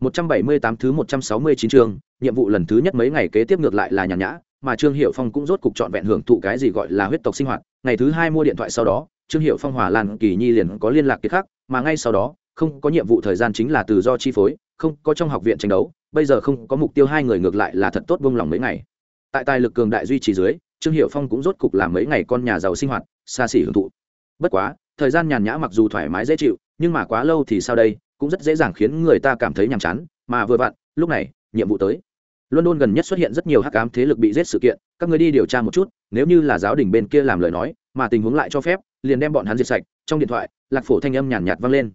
178 thứ 169 chương, nhiệm vụ lần thứ nhất mấy ngày kế tiếp ngược lại là nhàn nhã, mà Trương Hiểu Phong cũng rốt cục chọn vẹn hưởng thụ cái gì gọi là huyết tộc sinh hoạt, ngày thứ hai mua điện thoại sau đó, Trương Hiểu Phong hòa Lan Kỳ Nhi liền có liên lạc kiệt khác, mà ngay sau đó, không có nhiệm vụ thời gian chính là tự do chi phối, không có trong học viện tranh đấu, bây giờ không có mục tiêu hai người ngược lại là thật tốt buông lòng mấy ngày. Tại tài lực cường đại duy trì dưới, Trương Hiểu Phong cũng rốt cục làm mấy ngày con nhà giàu sinh hoạt, xa xỉ hưởng thụ. Bất quá, thời gian nhàn nhã mặc dù thoải mái dễ chịu, nhưng mà quá lâu thì sao đây, cũng rất dễ dàng khiến người ta cảm thấy nhàm chán, mà vừa vặn, lúc này, nhiệm vụ tới. London gần nhất xuất hiện rất nhiều hắc ám thế lực bị giết sự kiện, các người đi điều tra một chút, nếu như là giáo đình bên kia làm lời nói, mà tình huống lại cho phép, liền đem bọn hắn diệt sạch, trong điện thoại, lạc phổ thanh âm nhàn nhạt vang lên.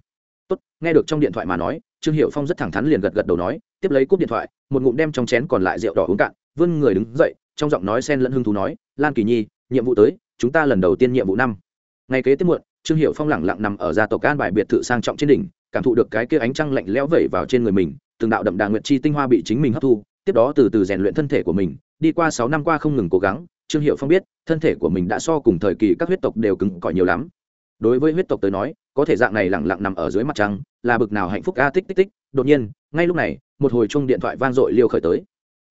Tốt, nghe được trong điện thoại mà nói, trương hiệu phong rất thẳng thắn liền gật gật đầu nói, tiếp lấy cúp điện thoại, một ngụm đem trong chén còn lại rượu đỏ uống cạn, vươn người đứng dậy, trong giọng nói sen lẫn hưng thú nói, lan kỳ nhi, nhiệm vụ tới, chúng ta lần đầu tiên nhiệm vụ năm. Ngày kế tiếp muộn, trương hiệu phong lẳng lặng nằm ở gia tộc an bài biệt thự sang trọng trên đỉnh cảm thụ được cái kia ánh trăng lạnh lẽo vẩy vào trên người mình, từng đạo đậm đà nguyện chi tinh hoa bị chính mình hấp thu, tiếp đó từ từ rèn luyện thân thể của mình. Đi qua sáu năm qua không ngừng cố gắng, trương hiệu phong biết, thân thể của mình đã so cùng thời kỳ các huyết tộc đều cứng cỏi nhiều lắm. Đối với huyết tộc tới nói, có thể dạng này lẳng lặng nằm ở dưới mặt trăng, là bực nào hạnh phúc a tích tích tích. Đột nhiên, ngay lúc này, một hồi chung điện thoại vang dội liêu khởi tới.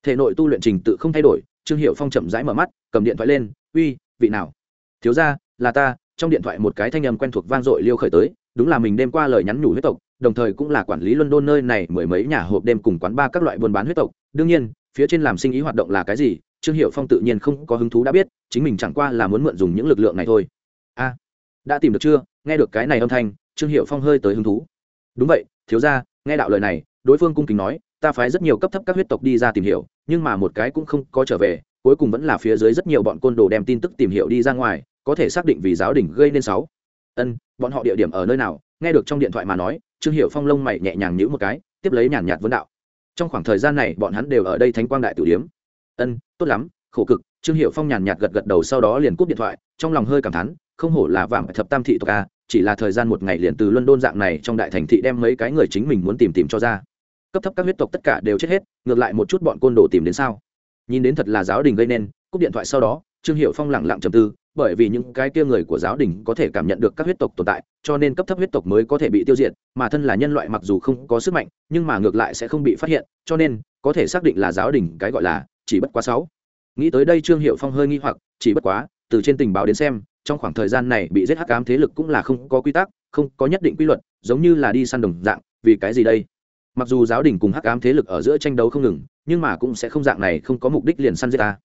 Thể nội tu luyện trình tự không thay đổi, trương hiệu phong chậm rãi mở mắt, cầm điện thoại lên, uy, vị nào? Thiếu ra là ta. Trong điện thoại một cái thanh âm quen thuộc vang dội liêu khởi tới đúng là mình đêm qua lời nhắn nhủ huyết tộc, đồng thời cũng là quản lý london nơi này mười mấy nhà hộp đêm cùng quán ba các loại buôn bán huyết tộc. Đương nhiên, phía trên làm sinh ý hoạt động là cái gì, trương hiệu phong tự nhiên không có hứng thú đã biết, chính mình chẳng qua là muốn mượn dùng những lực lượng này thôi. A đã tìm được chưa? Nghe được cái này âm thanh, trương hiệu phong hơi tới hứng thú. Đúng vậy, thiếu ra nghe đạo lời này, đối phương cung kính nói, ta phái rất nhiều cấp thấp các huyết tộc đi ra tìm hiểu, nhưng mà một cái cũng không có trở về, cuối cùng vẫn là phía dưới rất nhiều bọn côn đồ đem tin tức tìm hiểu đi ra ngoài, có thể xác định vì giáo đình gây nên sáu. Ân bọn họ địa điểm ở nơi nào? Nghe được trong điện thoại mà nói, trương hiệu phong lông mày nhẹ nhàng nhữ một cái, tiếp lấy nhàn nhạt vấn đạo. Trong khoảng thời gian này, bọn hắn đều ở đây thánh quang đại tử điếm. Ân, tốt lắm, khổ cực. Trương hiệu phong nhàn nhạt gật gật đầu sau đó liền cúp điện thoại, trong lòng hơi cảm thán, không hổ là vàng thập tam thị tộc a, chỉ là thời gian một ngày liền từ luân đôn dạng này trong đại thành thị đem mấy cái người chính mình muốn tìm tìm cho ra. Cấp thấp các huyết tộc tất cả đều chết hết, ngược lại một chút bọn côn đồ tìm đến sao? Nhìn đến thật là giáo đình gây nên, cúp điện thoại sau đó, trương hiệu phong lẳng lặng trầm tư bởi vì những cái kia người của giáo đình có thể cảm nhận được các huyết tộc tồn tại, cho nên cấp thấp huyết tộc mới có thể bị tiêu diệt, mà thân là nhân loại mặc dù không có sức mạnh, nhưng mà ngược lại sẽ không bị phát hiện, cho nên, có thể xác định là giáo đình cái gọi là chỉ bất quá sáu. Nghĩ tới đây trương hiệu phong hơi nghi hoặc, chỉ bất quá, từ trên tình báo đến xem, trong khoảng thời gian này bị giết hắc ám thế lực cũng là không có quy tắc, không có nhất định quy luật, giống như là đi săn đồng dạng, vì cái gì đây? Mặc dù giáo đình cùng hắc ám thế lực ở giữa tranh đấu không ngừng, nhưng mà cũng sẽ không dạng này không có mục đích liền săn giết ta.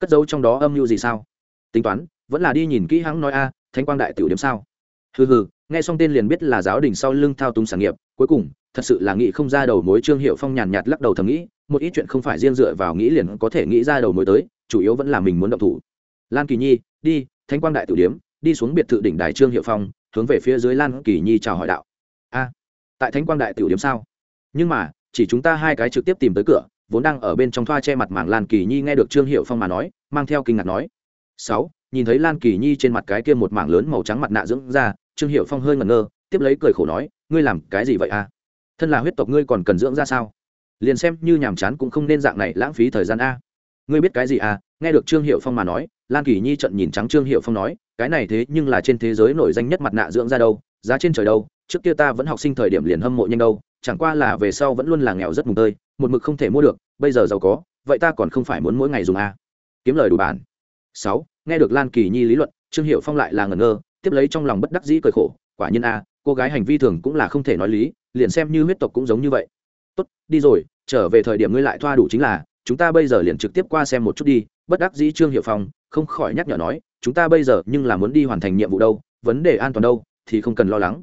Cất giấu trong đó âm mưu gì sao? Tính toán vẫn là đi nhìn kỹ hắn nói a, thánh quang đại tiểu điểm sao? Hừ hừ, nghe xong tên liền biết là giáo đình sau lưng thao túng sản nghiệp, cuối cùng, thật sự là nghĩ không ra đầu mối trương hiệu phong nhàn nhạt lắc đầu thầm nghĩ, một ít chuyện không phải riêng dựa vào nghĩ liền có thể nghĩ ra đầu mối tới, chủ yếu vẫn là mình muốn động thủ. Lan kỳ nhi, đi, thánh quang đại tử điếm đi xuống biệt thự đỉnh đài trương hiệu phong, hướng về phía dưới lan kỳ nhi chào hỏi đạo. A, tại thánh quang đại tiểu điếm sao? Nhưng mà, chỉ chúng ta hai cái trực tiếp tìm tới cửa, vốn đang ở bên trong thoa che mặt mảng lan kỳ nhi nghe được trương hiệu phong mà nói, mang theo kinh ngạc nói. Sáu nhìn thấy lan kỳ nhi trên mặt cái kia một mảng lớn màu trắng mặt nạ dưỡng ra trương hiệu phong hơi ngẩn ngơ, tiếp lấy cười khổ nói, ngươi làm cái gì vậy a? Thân là huyết tộc ngươi còn cần dưỡng ra sao? Liền xem như nhàm chán cũng không nên dạng này lãng phí thời gian a. Ngươi biết cái gì à nghe được trương hiệu phong mà nói, lan kỳ nhi trận nhìn trắng trương hiệu phong nói, cái này thế nhưng là trên thế giới nổi danh nhất mặt nạ dưỡng ra đâu, giá trên trời đâu, trước kia ta vẫn học sinh thời điểm liền hâm mộ nhanh đâu, chẳng qua là về sau vẫn luôn là nghèo rất mùng tơi, một mực không thể mua được, bây giờ giàu có, vậy ta còn không phải muốn mỗi ngày dùng a? Kiếm lời đủ bản. Sáu nghe được lan kỳ nhi lý luận, trương hiệu phong lại là ngẩn ngơ, tiếp lấy trong lòng bất đắc dĩ cười khổ, quả nhiên a, cô gái hành vi thường cũng là không thể nói lý, liền xem như huyết tộc cũng giống như vậy. Tốt, đi rồi, trở về thời điểm ngươi lại thoa đủ chính là, chúng ta bây giờ liền trực tiếp qua xem một chút đi, bất đắc dĩ trương hiệu phong, không khỏi nhắc nhở nói, chúng ta bây giờ nhưng là muốn đi hoàn thành nhiệm vụ đâu, vấn đề an toàn đâu, thì không cần lo lắng.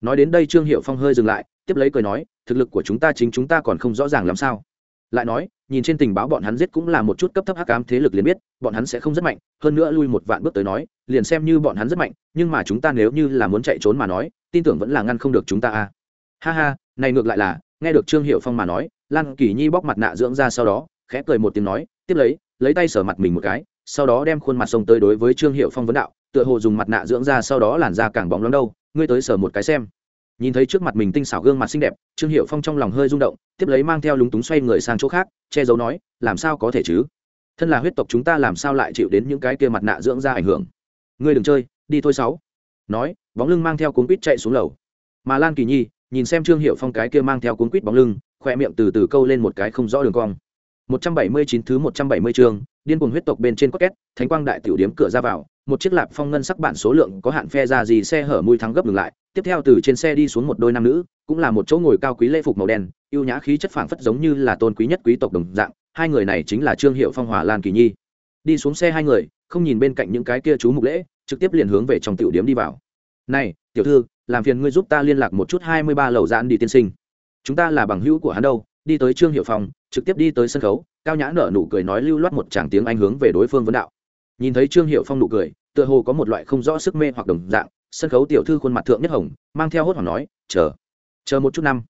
Nói đến đây trương hiệu phong hơi dừng lại, tiếp lấy cười nói, thực lực của chúng ta chính chúng ta còn không rõ ràng làm sao lại nói, nhìn trên tình báo bọn hắn giết cũng là một chút cấp thấp hắc ám thế lực liền biết, bọn hắn sẽ không rất mạnh, hơn nữa lui một vạn bước tới nói, liền xem như bọn hắn rất mạnh, nhưng mà chúng ta nếu như là muốn chạy trốn mà nói, tin tưởng vẫn là ngăn không được chúng ta a. Ha ha, này ngược lại là, nghe được trương hiệu phong mà nói, lan kỳ nhi bóc mặt nạ dưỡng ra sau đó, khẽ cười một tiếng nói, tiếp lấy lấy tay sờ mặt mình một cái, sau đó đem khuôn mặt sông tới đối với trương hiệu phong vấn đạo, tựa hồ dùng mặt nạ dưỡng ra sau đó làn da càng bóng lắm đâu, ngươi tới sờ một cái xem nhìn thấy trước mặt mình tinh xảo gương mặt xinh đẹp trương hiệu phong trong lòng hơi rung động tiếp lấy mang theo lúng túng xoay người sang chỗ khác che giấu nói làm sao có thể chứ? Thân là huyết tộc chúng ta làm sao lại chịu đến những cái kia mặt nạ dưỡng ra ảnh hưởng? Ngươi đừng chơi đi thôi sáu. Nói bóng lưng mang theo cuốn quýt chạy xuống lầu. Mà lan kỳ nhi nhìn xem trương hiệu phong cái kia mang theo cuốn quýt bóng lưng khoe miệng từ từ câu lên một cái không rõ đường cong. 179 thứ 170 chương, điên cuồng huyết tộc bên trên cốt két, thánh quang đại tiểu điếm cửa ra vào, một chiếc lạp phong ngân sắc bản số lượng có hạn phe ra gì xe hở mùi thắng gấp ngừng lại, tiếp theo từ trên xe đi xuống một đôi nam nữ, cũng là một chỗ ngồi cao quý lễ phục màu đen, yêu nhã khí chất phảng phất giống như là tôn quý nhất quý tộc đồng dạng, hai người này chính là Trương Hiệu Phong Hòa Lan Kỳ Nhi. Đi xuống xe hai người, không nhìn bên cạnh những cái kia chú mục lễ, trực tiếp liền hướng về trong tiểu điếm đi vào. "Này, tiểu thư, làm phiền ngươi giúp ta liên lạc một chút 23 lầu giãn đi tiên sinh. Chúng ta là bằng hữu của hắn đâu." Đi tới Trương Hiệu Phong, trực tiếp đi tới sân khấu cao nhã nở nụ cười nói lưu loát một tràng tiếng anh hướng về đối phương vấn đạo nhìn thấy trương hiệu phong nụ cười tựa hồ có một loại không rõ sức mê hoặc đồng dạng sân khấu tiểu thư khuôn mặt thượng nhất hồng, mang theo hốt hoảng nói, chờ chờ một chút năm.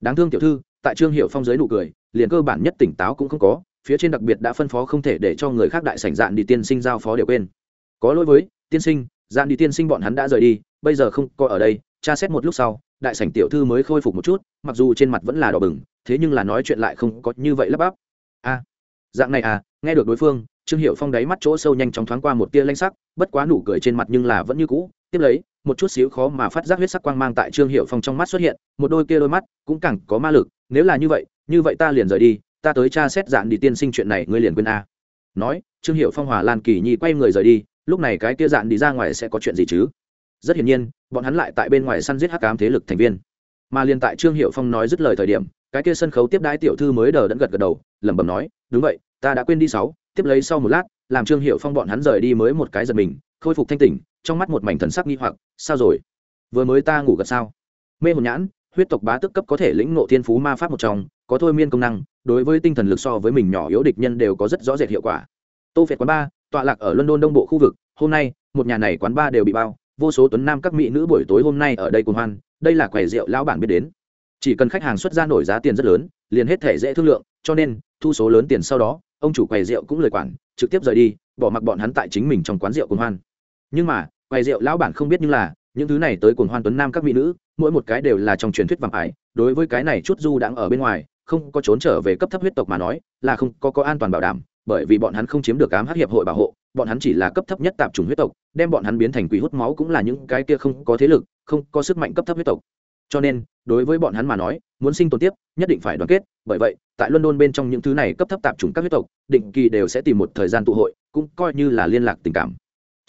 Đáng thương tiểu thư, tại trương hiệu phong dưới nụ cười, liền cơ bản nhất tỉnh táo cũng không có, phía trên đặc biệt đã phân phó không thể để cho người khác đại sảnh dạn đi tiên sinh giao phó đều quên. Có lỗi với, tiên sinh, dạn đi tiên sinh bọn hắn đã rời đi, bây giờ không có ở đây, tra xét một lúc sau, đại sảnh tiểu thư mới khôi phục một chút, mặc dù trên mặt vẫn là đỏ bừng, thế nhưng là nói chuyện lại không có như vậy lắp bắp. A, dạng này à nghe được đối phương, trương hiệu phong đáy mắt chỗ sâu nhanh chóng thoáng qua một tia lanh sắc, bất quá nụ cười trên mặt nhưng là vẫn như cũ tiếp lấy, một chút xíu khó mà phát giác huyết sắc quang mang tại trương hiệu phong trong mắt xuất hiện, một đôi kia đôi mắt cũng càng có ma lực, nếu là như vậy như vậy ta liền rời đi, ta tới tra xét dạn đi tiên sinh chuyện này, ngươi liền quên a. Nói, trương hiệu phong hòa lan kỳ nhi quay người rời đi, lúc này cái kia dạn đi ra ngoài sẽ có chuyện gì chứ? Rất hiển nhiên, bọn hắn lại tại bên ngoài săn giết hắc cám thế lực thành viên. Mà liền tại trương hiệu phong nói dứt lời thời điểm, cái kia sân khấu tiếp đãi tiểu thư mới đờ đẫn gật gật đầu, lẩm bẩm nói, đúng vậy, ta đã quên đi sáu, tiếp lấy sau một lát, làm trương hiệu phong bọn hắn rời đi mới một cái giật mình, khôi phục thanh tỉnh trong mắt một mảnh thần sắc nghi hoặc, sao rồi? Vừa mới ta ngủ gật sao? Mê hồn nhãn, huyết tộc bá tức cấp có thể lĩnh ngộ thiên phú ma pháp một trong, có thôi miên công năng, đối với tinh thần lực so với mình nhỏ yếu địch nhân đều có rất rõ rệt hiệu quả. Tô việt quán ba, tọa lạc ở london đông bộ khu vực, hôm nay, một nhà này quán ba đều bị bao, vô số tuấn nam các mỹ nữ buổi tối hôm nay ở đây cùng hoan, đây là quầy rượu lão bản biết đến. Chỉ cần khách hàng xuất ra nổi giá tiền rất lớn, liền hết thể dễ thương lượng, cho nên, thu số lớn tiền sau đó, ông chủ quầy rượu cũng lời quản, trực tiếp rời đi, bỏ mặc bọn hắn tại chính mình trong quán rượu cuồng hoan nhưng mà, quầy rượu lão bản không biết như là, những thứ này tới cuồng hoan tuấn nam các mỹ nữ, mỗi một cái đều là trong truyền thuyết vàng ải, đối với cái này chút du đang ở bên ngoài, không có trốn trở về cấp thấp huyết tộc mà nói, là không có có an toàn bảo đảm, bởi vì bọn hắn không chiếm được ám hắc hiệp hội bảo hộ, bọn hắn chỉ là cấp thấp nhất tạp chủng huyết tộc, đem bọn hắn biến thành quỷ hút máu cũng là những cái kia không có thế lực, không có sức mạnh cấp thấp huyết tộc. Cho nên, đối với bọn hắn mà nói, muốn sinh tồn tiếp, nhất định phải đoàn kết, bởi vậy, tại london bên trong những thứ này cấp thấp tạp chủng các huyết tộc, định kỳ đều sẽ tìm một thời gian tụ hội, cũng coi như là liên lạc tình cảm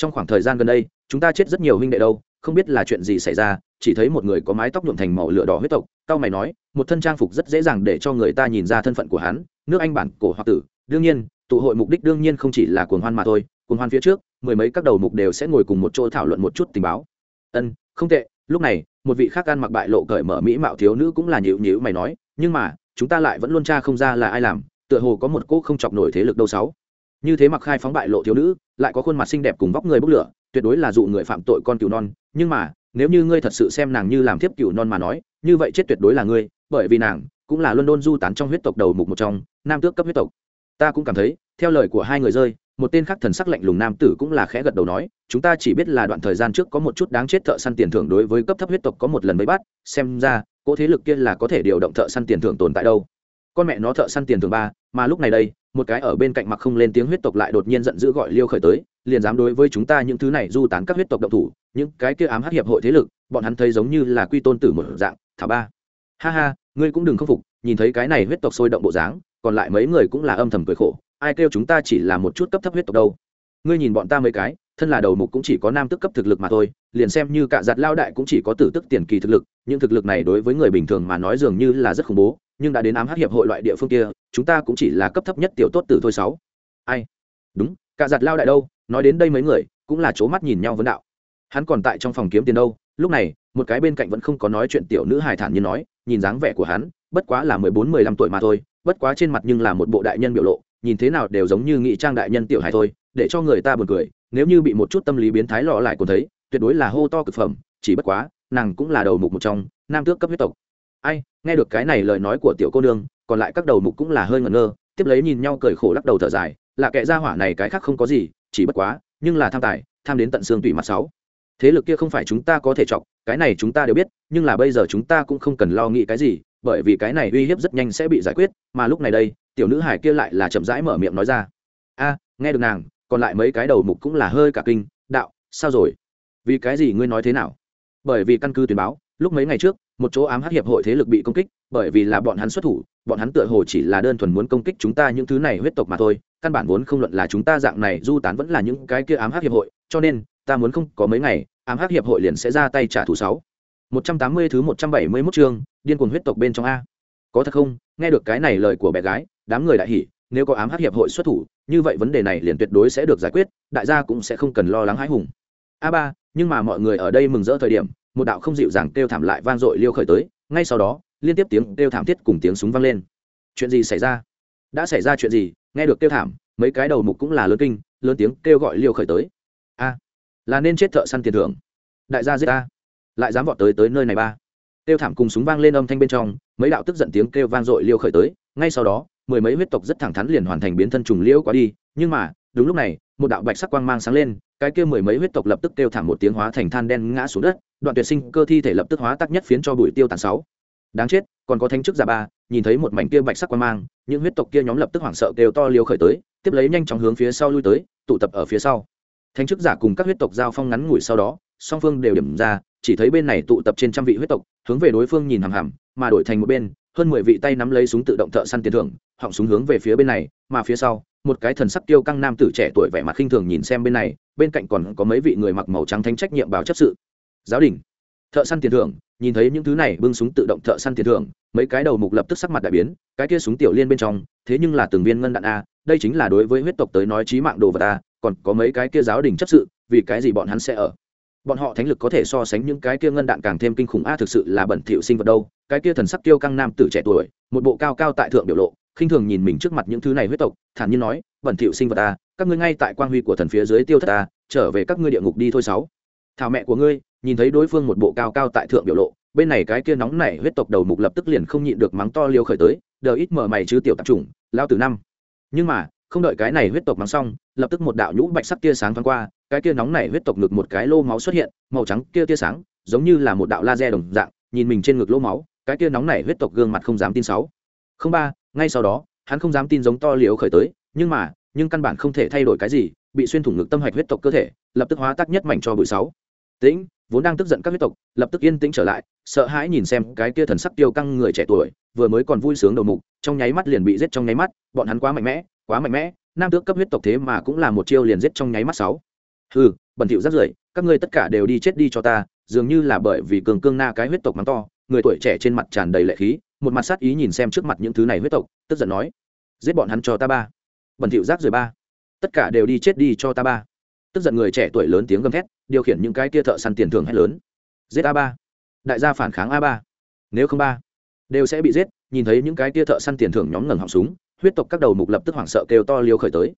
trong khoảng thời gian gần đây, chúng ta chết rất nhiều huynh đệ đâu, không biết là chuyện gì xảy ra, chỉ thấy một người có mái tóc nhuộm thành màu lửa đỏ huyết tộc, cao mày nói, một thân trang phục rất dễ dàng để cho người ta nhìn ra thân phận của hắn, nước anh bản cổ hoặc tử. Đương nhiên, tụ hội mục đích đương nhiên không chỉ là cuồng hoan mà thôi, cuồng hoan phía trước, mười mấy các đầu mục đều sẽ ngồi cùng một chỗ thảo luận một chút tình báo. Ân, không tệ. Lúc này, một vị khác ăn mặc bại lộ cởi mở mỹ mạo thiếu nữ cũng là nhịu nhịu mày nói, nhưng mà, chúng ta lại vẫn luôn tra không ra là ai làm, tựa hồ có một cô không chọc nổi thế lực đâu sáu như thế mặc khai phóng bại lộ thiếu nữ, lại có khuôn mặt xinh đẹp cùng vóc người bốc lửa, tuyệt đối là dụ người phạm tội con cừu non. Nhưng mà, nếu như ngươi thật sự xem nàng như làm thiếp cừu non mà nói, như vậy chết tuyệt đối là ngươi, bởi vì nàng cũng là luân đôn du tán trong huyết tộc đầu mục một trong, nam tước cấp huyết tộc. Ta cũng cảm thấy, theo lời của hai người rơi, một tên khác thần sắc lạnh lùng nam tử cũng là khẽ gật đầu nói, chúng ta chỉ biết là đoạn thời gian trước có một chút đáng chết thợ săn tiền thưởng đối với cấp thấp huyết tộc có một lần mới bắt, xem ra, cỗ thế lực kia là có thể điều động thợ săn tiền thưởng tồn tại đâu. Con mẹ nó thợ săn tiền thưởng ba, mà lúc này đây một cái ở bên cạnh mặc không lên tiếng huyết tộc lại đột nhiên giận dữ gọi liêu khởi tới, liền dám đối với chúng ta những thứ này du tán các huyết tộc động thủ, những cái kia ám hát hiệp hội thế lực, bọn hắn thấy giống như là quy tôn tử một dạng thả ba. Ha ha, ngươi cũng đừng khâm phục, nhìn thấy cái này huyết tộc sôi động bộ dáng, còn lại mấy người cũng là âm thầm cười khổ, ai kêu chúng ta chỉ là một chút cấp thấp huyết tộc đâu. Ngươi nhìn bọn ta mấy cái, thân là đầu mục cũng chỉ có nam tức cấp thực lực mà thôi, liền xem như cả giặt lao đại cũng chỉ có tử tức tiền kỳ thực lực, những thực lực này đối với người bình thường mà nói dường như là rất khủng bố, nhưng đã đến ám hát hiệp hội loại địa phương kia chúng ta cũng chỉ là cấp thấp nhất tiểu tốt tử thôi sáu. Ai? Đúng, cả giặt lao đại đâu, nói đến đây mấy người, cũng là c mắt nhìn nhau vấn đạo. Hắn còn tại trong phòng kiếm tiền đâu, lúc này, một cái bên cạnh vẫn không có nói chuyện tiểu nữ hài thản như nói, nhìn dáng vẻ của hắn, bất quá là mười bốn, mười lăm tuổi mà thôi, bất quá trên mặt nhưng là một bộ đại nhân biểu lộ, nhìn thế nào đều giống như nghị trang đại nhân tiểu hài thôi, để cho người ta buồn cười, nếu như bị một chút tâm lý biến thái lọ lại còn thấy, tuyệt đối là hô to cực phẩm, chỉ bất quá, nàng cũng là đầu mục một trong, nam tước cấp huyết tộc. Ai, nghe được cái này lời nói của tiểu cô nương còn lại các đầu mục cũng là hơi ngẩn ngơ, tiếp lấy nhìn nhau cười khổ lắc đầu thở dài, là kệ ra hỏa này cái khác không có gì, chỉ bất quá, nhưng là tham tài, tham đến tận xương tủy mặt sáu. Thế lực kia không phải chúng ta có thể chọc, cái này chúng ta đều biết, nhưng là bây giờ chúng ta cũng không cần lo nghĩ cái gì, bởi vì cái này uy hiếp rất nhanh sẽ bị giải quyết, mà lúc này đây, tiểu nữ hải kia lại là chậm rãi mở miệng nói ra. A, nghe được nàng, còn lại mấy cái đầu mục cũng là hơi cả kinh, đạo, sao rồi? Vì cái gì ngươi nói thế nào? Bởi vì căn cứ tuyên báo, lúc mấy ngày trước một chỗ ám hắc hiệp hội thế lực bị công kích, bởi vì là bọn hắn xuất thủ, bọn hắn tựa hồ chỉ là đơn thuần muốn công kích chúng ta những thứ này huyết tộc mà thôi, căn bản vốn không luận là chúng ta dạng này, du tán vẫn là những cái kia ám hắc hiệp hội, cho nên, ta muốn không có mấy ngày, ám hắc hiệp hội liền sẽ ra tay trả thù sáu. Một trăm tám mươi thứ một trăm bảy mươi 171 chương, điên cuồng huyết tộc bên trong a. Có thật không? Nghe được cái này lời của bé gái, đám người đại hỉ, nếu có ám hắc hiệp hội xuất thủ, như vậy vấn đề này liền tuyệt đối sẽ được giải quyết, đại gia cũng sẽ không cần lo lắng hãi hùng. A ba, nhưng mà mọi người ở đây mừng rỡ thời điểm một đạo không dịu dàng kêu thảm lại vang dội liêu khởi tới, ngay sau đó, liên tiếp tiếng kêu thảm thiết cùng tiếng súng vang lên. Chuyện gì xảy ra? Đã xảy ra chuyện gì? Nghe được kêu thảm, mấy cái đầu mục cũng là lớn kinh, lớn tiếng kêu gọi liêu khởi tới. A, là nên chết thợ săn tiền thưởng. Đại gia giết ta. Lại dám vọt tới tới nơi này ba. Kêu thảm cùng súng vang lên âm thanh bên trong, mấy đạo tức giận tiếng kêu vang dội liêu khởi tới, ngay sau đó, mười mấy huyết tộc rất thẳng thắn liền hoàn thành biến thân trùng liễu quá đi, nhưng mà đúng lúc này, một đạo bạch sắc quang mang sáng lên, cái kia mười mấy huyết tộc lập tức kêu thảm một tiếng hóa thành than đen ngã xuống đất, đoạn tuyệt sinh cơ thi thể lập tức hóa tắc nhất phiến cho bụi tiêu tàn sáu. Đáng chết, còn có thánh chức giả ba, nhìn thấy một mảnh kia bạch sắc quang mang, những huyết tộc kia nhóm lập tức hoảng sợ kêu to liều khởi tới, tiếp lấy nhanh chóng hướng phía sau lui tới, tụ tập ở phía sau. Thánh chức giả cùng các huyết tộc giao phong ngắn ngủi sau đó, song phương đều điểm ra, chỉ thấy bên này tụ tập trên trăm vị huyết tộc, hướng về đối phương nhìn hằm hằm, mà đổi thành một bên, hơn mười vị tay nắm lấy súng tự động thợ săn tiền thưởng, họng súng hướng về phía bên này, mà phía sau một cái thần sắc tiêu căng nam tử trẻ tuổi vẻ mặt khinh thường nhìn xem bên này, bên cạnh còn có mấy vị người mặc màu trắng thanh trách nhiệm báo chấp sự. Giáo đình, thợ săn tiền thưởng, nhìn thấy những thứ này bưng súng tự động thợ săn tiền thưởng, mấy cái đầu mục lập tức sắc mặt đại biến, cái kia súng tiểu liên bên trong, thế nhưng là từng viên ngân đạn a, đây chính là đối với huyết tộc tới nói trí mạng đồ vật a, còn có mấy cái kia giáo đình chấp sự, vì cái gì bọn hắn sẽ ở? Bọn họ thánh lực có thể so sánh những cái kia ngân đạn càng thêm kinh khủng a, thực sự là bẩn thỉu sinh vật đâu, cái kia thần sắc tiêu căng nam tử trẻ tuổi, một bộ cao cao tại thượng biểu lộ khinh thường nhìn mình trước mặt những thứ này huyết tộc thản nhiên nói bẩn thỉu sinh vật ta, các ngươi ngay tại quang huy của thần phía dưới tiêu thất ta, trở về các ngươi địa ngục đi thôi sáu. Thảo mẹ của ngươi nhìn thấy đối phương một bộ cao cao tại thượng biểu lộ bên này cái kia nóng nảy huyết tộc đầu mục lập tức liền không nhịn được mắng to liêu khởi tới đờ ít mở mày chứ tiểu tạp chủng lao từ năm. Nhưng mà không đợi cái này huyết tộc mắng xong lập tức một đạo nhũ bạch sắc tia sáng thoáng qua cái kia nóng nảy huyết tộc ngực một cái lô máu xuất hiện màu trắng kia tia sáng giống như là một đạo laser đồng dạng nhìn mình trên ngực lô máu cái kia nóng nảy huyết tộc gương mặt không dám tin sáu. Không ba ngay sau đó, hắn không dám tin giống to liều khởi tới, nhưng mà, nhưng căn bản không thể thay đổi cái gì, bị xuyên thủng ngực tâm hạch huyết tộc cơ thể, lập tức hóa tác nhất mảnh cho bụi sáu. Tĩnh, vốn đang tức giận các huyết tộc, lập tức yên tĩnh trở lại, sợ hãi nhìn xem cái kia thần sắc tiêu căng người trẻ tuổi, vừa mới còn vui sướng đầu mục, trong nháy mắt liền bị giết trong nháy mắt, bọn hắn quá mạnh mẽ, quá mạnh mẽ, nam tước cấp huyết tộc thế mà cũng là một chiêu liền giết trong nháy mắt sáu. Hừ, bẩn thỉu rất rưởi, các ngươi tất cả đều đi chết đi cho ta, dường như là bởi vì cường cương na cái huyết tộc mắng to, người tuổi trẻ trên mặt tràn đầy lệ khí một mặt sát ý nhìn xem trước mặt những thứ này huyết tộc, tức giận nói, giết bọn hắn cho ta ba. Bẩn thỉu rác rưởi ba. Tất cả đều đi chết đi cho ta ba. Tức giận người trẻ tuổi lớn tiếng gầm thét, điều khiển những cái kia thợ săn tiền thưởng hết lớn. Giết a ba. Đại gia phản kháng a ba. Nếu không ba, đều sẽ bị giết. Nhìn thấy những cái kia thợ săn tiền thưởng nhóm ngẩng họng súng, huyết tộc các đầu mục lập tức hoảng sợ kêu to liều khởi tới.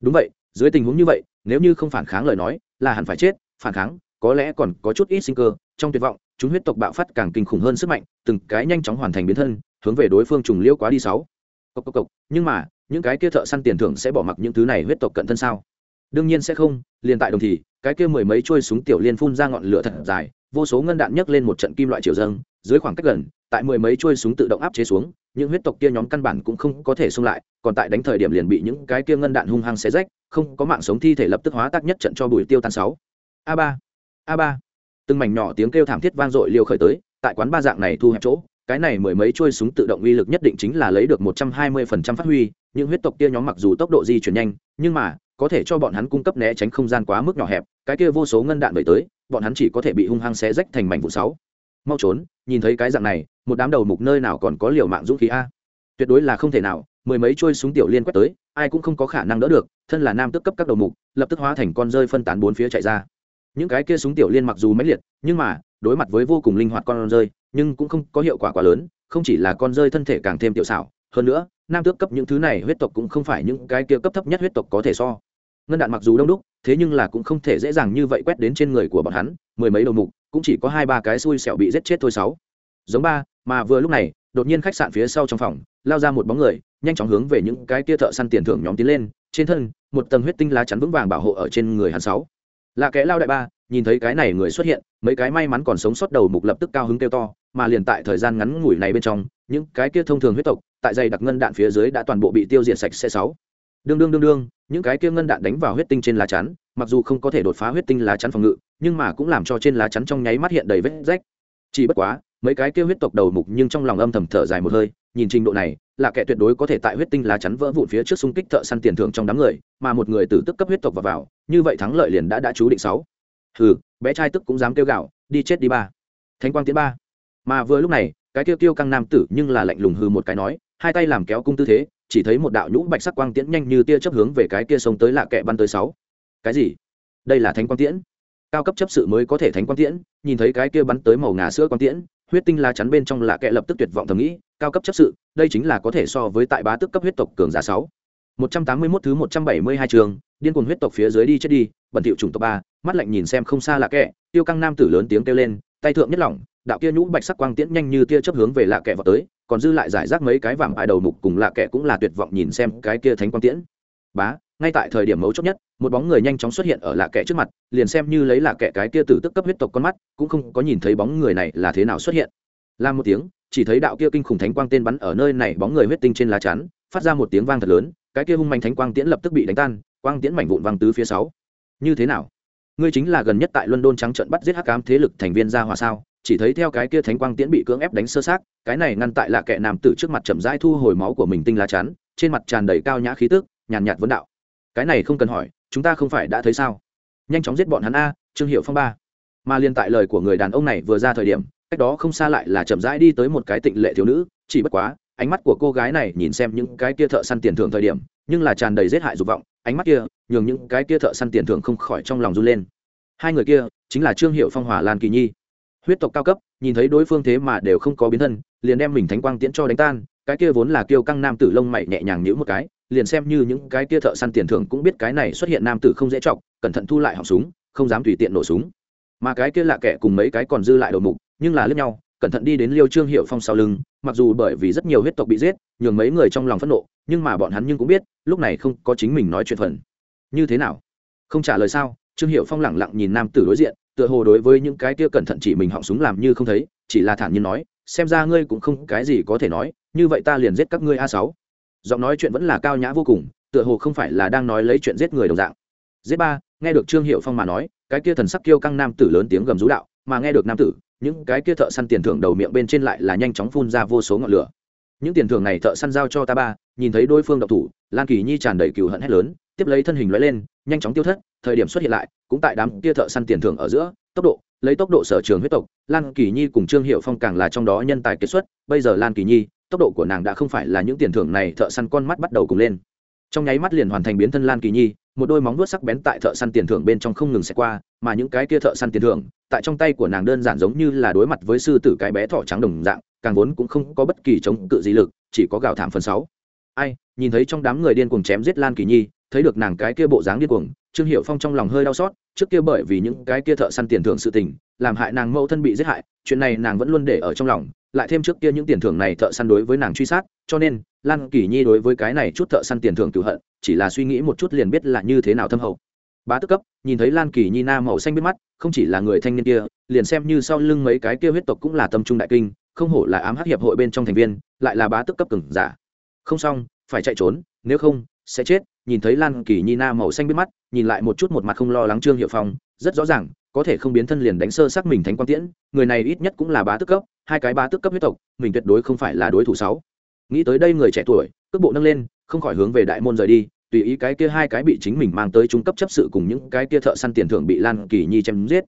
Đúng vậy, dưới tình huống như vậy, nếu như không phản kháng lời nói, là hẳn phải chết, phản kháng có lẽ còn có chút ít sinh cơ, trong tuyệt vọng, chúng huyết tộc bạo phát càng kinh khủng hơn sức mạnh, từng cái nhanh chóng hoàn thành biến thân, hướng về đối phương trùng liễu quá đi sáu. Cộc cộc cộc, nhưng mà, những cái kia thợ săn tiền thưởng sẽ bỏ mặc những thứ này huyết tộc cận thân sao? Đương nhiên sẽ không, liền tại đồng thì, cái kia mười mấy chuôi súng tiểu liên phun ra ngọn lửa thật dài, vô số ngân đạn nhấc lên một trận kim loại chiều dâng, dưới khoảng cách gần, tại mười mấy chuôi súng tự động áp chế xuống, những huyết tộc kia nhóm căn bản cũng không có thể xông lại, còn tại đánh thời điểm liền bị những cái kia ngân đạn hung hăng xé rách, không có mạng sống thi thể lập tức hóa tác nhất trận cho bùi tiêu tan sáu. A ba a ba. Từng mảnh nhỏ tiếng kêu thảm thiết vang dội liều khởi tới, tại quán ba dạng này thu hẹp chỗ, cái này mười mấy chuôi súng tự động uy lực nhất định chính là lấy được một trăm hai mươi phần trăm phát huy, những huyết tộc kia nhóm mặc dù tốc độ di chuyển nhanh, nhưng mà, có thể cho bọn hắn cung cấp né tránh không gian quá mức nhỏ hẹp, cái kia vô số ngân đạn vẩy tới, bọn hắn chỉ có thể bị hung hăng xé rách thành mảnh vụ sáu. Mau trốn, nhìn thấy cái dạng này, một đám đầu mục nơi nào còn có liều mạng dũng khí a. Tuyệt đối là không thể nào, mười mấy trôi súng tiểu liên quét tới, ai cũng không có khả năng đỡ được, thân là nam tức cấp các đầu mục, lập tức hóa thành con rơi phân tán bốn phía chạy ra những cái kia súng tiểu liên mặc dù máy liệt, nhưng mà, đối mặt với vô cùng linh hoạt con rơi, nhưng cũng không có hiệu quả quá lớn, không chỉ là con rơi thân thể càng thêm tiểu xảo, hơn nữa, nam tước cấp những thứ này huyết tộc cũng không phải những cái kia cấp thấp nhất huyết tộc có thể so. Ngân đạn mặc dù đông đúc, thế nhưng là cũng không thể dễ dàng như vậy quét đến trên người của bọn hắn, mười mấy đầu mục, cũng chỉ có hai ba cái xui xẻo bị giết chết thôi sáu. Giống ba, mà vừa lúc này, đột nhiên khách sạn phía sau trong phòng, lao ra một bóng người, nhanh chóng hướng về những cái kia thợ săn tiền thưởng nhóm tiến lên, trên thân, một tầng huyết tinh lá chắn vững vàng bảo hộ ở trên người hắn sáu là kẻ lao đại ba, nhìn thấy cái này người xuất hiện, mấy cái may mắn còn sống sót đầu mục lập tức cao hứng kêu to, mà liền tại thời gian ngắn ngủi này bên trong, những cái kia thông thường huyết tộc, tại dây đặc ngân đạn phía dưới đã toàn bộ bị tiêu diệt sạch xe sáu. Đương đương đương đương, những cái kia ngân đạn đánh vào huyết tinh trên lá chắn, mặc dù không có thể đột phá huyết tinh lá chắn phòng ngự, nhưng mà cũng làm cho trên lá chắn trong nháy mắt hiện đầy vết rách. Chỉ bất quá, mấy cái kia huyết tộc đầu mục nhưng trong lòng âm thầm thở dài một hơi nhìn trình độ này là kẻ tuyệt đối có thể tại huyết tinh lá chắn vỡ vụn phía trước xung kích thợ săn tiền thưởng trong đám người mà một người từ tức cấp huyết tộc vào, vào như vậy thắng lợi liền đã đã chú định sáu. Hừ bé trai tức cũng dám kêu gạo đi chết đi ba. Thánh quang tiến ba. Mà vừa lúc này cái tiêu tiêu căng nam tử nhưng là lạnh lùng hư một cái nói hai tay làm kéo cung tư thế chỉ thấy một đạo nhũ bạch sắc quang tiễn nhanh như tia chấp hướng về cái kia sông tới lạ kẹ bắn tới sáu. Cái gì? Đây là thánh quang tiễn? Cao cấp chấp sự mới có thể thánh quang tiễn nhìn thấy cái kia bắn tới màu ngà sữa quang tiễn huyết tinh la chắn bên trong là kẻ lập tức tuyệt vọng thầm nghĩ cao cấp chấp sự đây chính là có thể so với tại bá tức cấp huyết tộc cường giả sáu. Một trăm tám mươi 181 thứ một trăm bảy mươi hai trường điên cuồng huyết tộc phía dưới đi chết đi bẩn thỉu chủng tộc ba mắt lạnh nhìn xem không xa lạ kẻ, tiêu căng nam tử lớn tiếng kêu lên tay thượng nhất lỏng đạo kia nhũ bạch sắc quang tiễn nhanh như tia chớp hướng về lạ kẻ vào tới còn dư lại giải rác mấy cái vàng bài đầu mục cùng lạ kẻ cũng là tuyệt vọng nhìn xem cái kia thánh quang tiễn. Bá ngay tại thời điểm mấu chốt nhất, một bóng người nhanh chóng xuất hiện ở lạ kẹ trước mặt, liền xem như lấy lạ kẻ cái kia tử tức cấp huyết tộc con mắt, cũng không có nhìn thấy bóng người này là thế nào xuất hiện. Làm một tiếng, chỉ thấy đạo kia kinh khủng thánh quang tên bắn ở nơi này bóng người huyết tinh trên lá chắn, phát ra một tiếng vang thật lớn, cái kia hung manh thánh quang tiễn lập tức bị đánh tan, quang tiễn mảnh vụn văng tứ phía sáu. Như thế nào? Ngươi chính là gần nhất tại london trắng trận bắt giết hắc ám thế lực thành viên ra hòa sao? Chỉ thấy theo cái kia thánh quang tiễn bị cưỡng ép đánh sơ sát cái này ngăn tại lạ kẻ nam tử trước mặt chậm rãi thu hồi máu của mình tinh lá chắn, trên mặt tràn đầy cao nhã khí tức, nhàn nhạt vấn đạo cái này không cần hỏi, chúng ta không phải đã thấy sao? Nhanh chóng giết bọn hắn a, trương hiệu phong ba. Mà liên tại lời của người đàn ông này vừa ra thời điểm, cách đó không xa lại là chậm rãi đi tới một cái tịnh lệ thiếu nữ, chỉ bất quá, ánh mắt của cô gái này nhìn xem những cái kia thợ săn tiền thưởng thời điểm, nhưng là tràn đầy giết hại dục vọng, ánh mắt kia, nhường những cái kia thợ săn tiền thưởng không khỏi trong lòng run lên. Hai người kia, chính là trương hiệu phong hỏa lan kỳ nhi. Huyết tộc cao cấp, nhìn thấy đối phương thế mà đều không có biến thân, liền đem mình thánh quang tiễn cho đánh tan, cái kia vốn là kiêu căng nam tử lông mày nhẹ nhàng nhữ một cái liền xem như những cái kia thợ săn tiền thưởng cũng biết cái này xuất hiện nam tử không dễ chọc, cẩn thận thu lại họng súng, không dám tùy tiện nổ súng. Mà cái kia lạ kẻ cùng mấy cái còn dư lại đầu mục, nhưng là lướt nhau, cẩn thận đi đến liêu trương hiệu phong sau lưng, mặc dù bởi vì rất nhiều huyết tộc bị giết, nhường mấy người trong lòng phẫn nộ, nhưng mà bọn hắn nhưng cũng biết, lúc này không có chính mình nói chuyện phần. Như thế nào? Không trả lời sao? Trương hiệu phong lẳng lặng nhìn nam tử đối diện, tựa hồ đối với những cái kia cẩn thận chỉ mình họng súng làm như không thấy, chỉ là thản nhiên nói, xem ra ngươi cũng không cái gì có thể nói, như vậy ta liền giết các ngươi a sáu giọng nói chuyện vẫn là cao nhã vô cùng, tựa hồ không phải là đang nói lấy chuyện giết người đồng dạng. Giết ba, nghe được trương hiệu phong mà nói, cái kia thần sắc kiêu căng nam tử lớn tiếng gầm rú đạo, mà nghe được nam tử, những cái kia thợ săn tiền thưởng đầu miệng bên trên lại là nhanh chóng phun ra vô số ngọn lửa. Những tiền thưởng này thợ săn giao cho ta ba, nhìn thấy đối phương độc thủ, lan kỳ nhi tràn đầy cừu hận hét lớn, tiếp lấy thân hình lóe lên, nhanh chóng tiêu thất, thời điểm xuất hiện lại, cũng tại đám kia thợ săn tiền thưởng ở giữa, tốc độ, lấy tốc độ sở trường huyết tộc, lan kỳ nhi cùng trương hiệu phong càng là trong đó nhân tài kết xuất, bây giờ lan kỳ nhi tốc độ của nàng đã không phải là những tiền thưởng này, thợ săn con mắt bắt đầu cùng lên. Trong nháy mắt liền hoàn thành biến thân lan kỳ nhi, một đôi móng vuốt sắc bén tại thợ săn tiền thưởng bên trong không ngừng xẹt qua, mà những cái kia thợ săn tiền thưởng, tại trong tay của nàng đơn giản giống như là đối mặt với sư tử cái bé thỏ trắng đồng dạng, càng vốn cũng không có bất kỳ chống cự gì lực, chỉ có gào thảm phần sáu. Ai, nhìn thấy trong đám người điên cuồng chém giết lan kỳ nhi, thấy được nàng cái kia bộ dáng điên cuồng, trương hiệu phong trong lòng hơi đau xót, trước kia bởi vì những cái kia thợ săn tiền thưởng sự tình, làm hại nàng mẫu thân bị giết hại, chuyện này nàng vẫn luôn để ở trong lòng lại thêm trước kia những tiền thưởng này thợ săn đối với nàng truy sát, cho nên, lan kỳ nhi đối với cái này chút thợ săn tiền thưởng cựu hận, chỉ là suy nghĩ một chút liền biết là như thế nào thâm hậu. Bá tức cấp, nhìn thấy lan kỳ nhi na màu xanh biết mắt, không chỉ là người thanh niên kia, liền xem như sau lưng mấy cái kia huyết tộc cũng là tâm trung đại kinh, không hổ là ám hắc hiệp hội bên trong thành viên, lại là bá tức cấp cứng giả. Không xong, phải chạy trốn, nếu không, sẽ chết. Nhìn thấy lan kỳ nhi na màu xanh biết mắt, nhìn lại một chút một mặt không lo lắng trương hiệu phong, rất rõ ràng có thể không biến thân liền đánh sơ xác mình thánh quang tiễn, người này ít nhất cũng là bá tức cấp, hai cái bá tức cấp huyết tộc, mình tuyệt đối không phải là đối thủ sáu. Nghĩ tới đây người trẻ tuổi, cước bộ nâng lên, không khỏi hướng về đại môn rời đi, tùy ý cái kia hai cái bị chính mình mang tới trung cấp chấp sự cùng những cái kia thợ săn tiền thưởng bị lan kỳ nhi chém giết.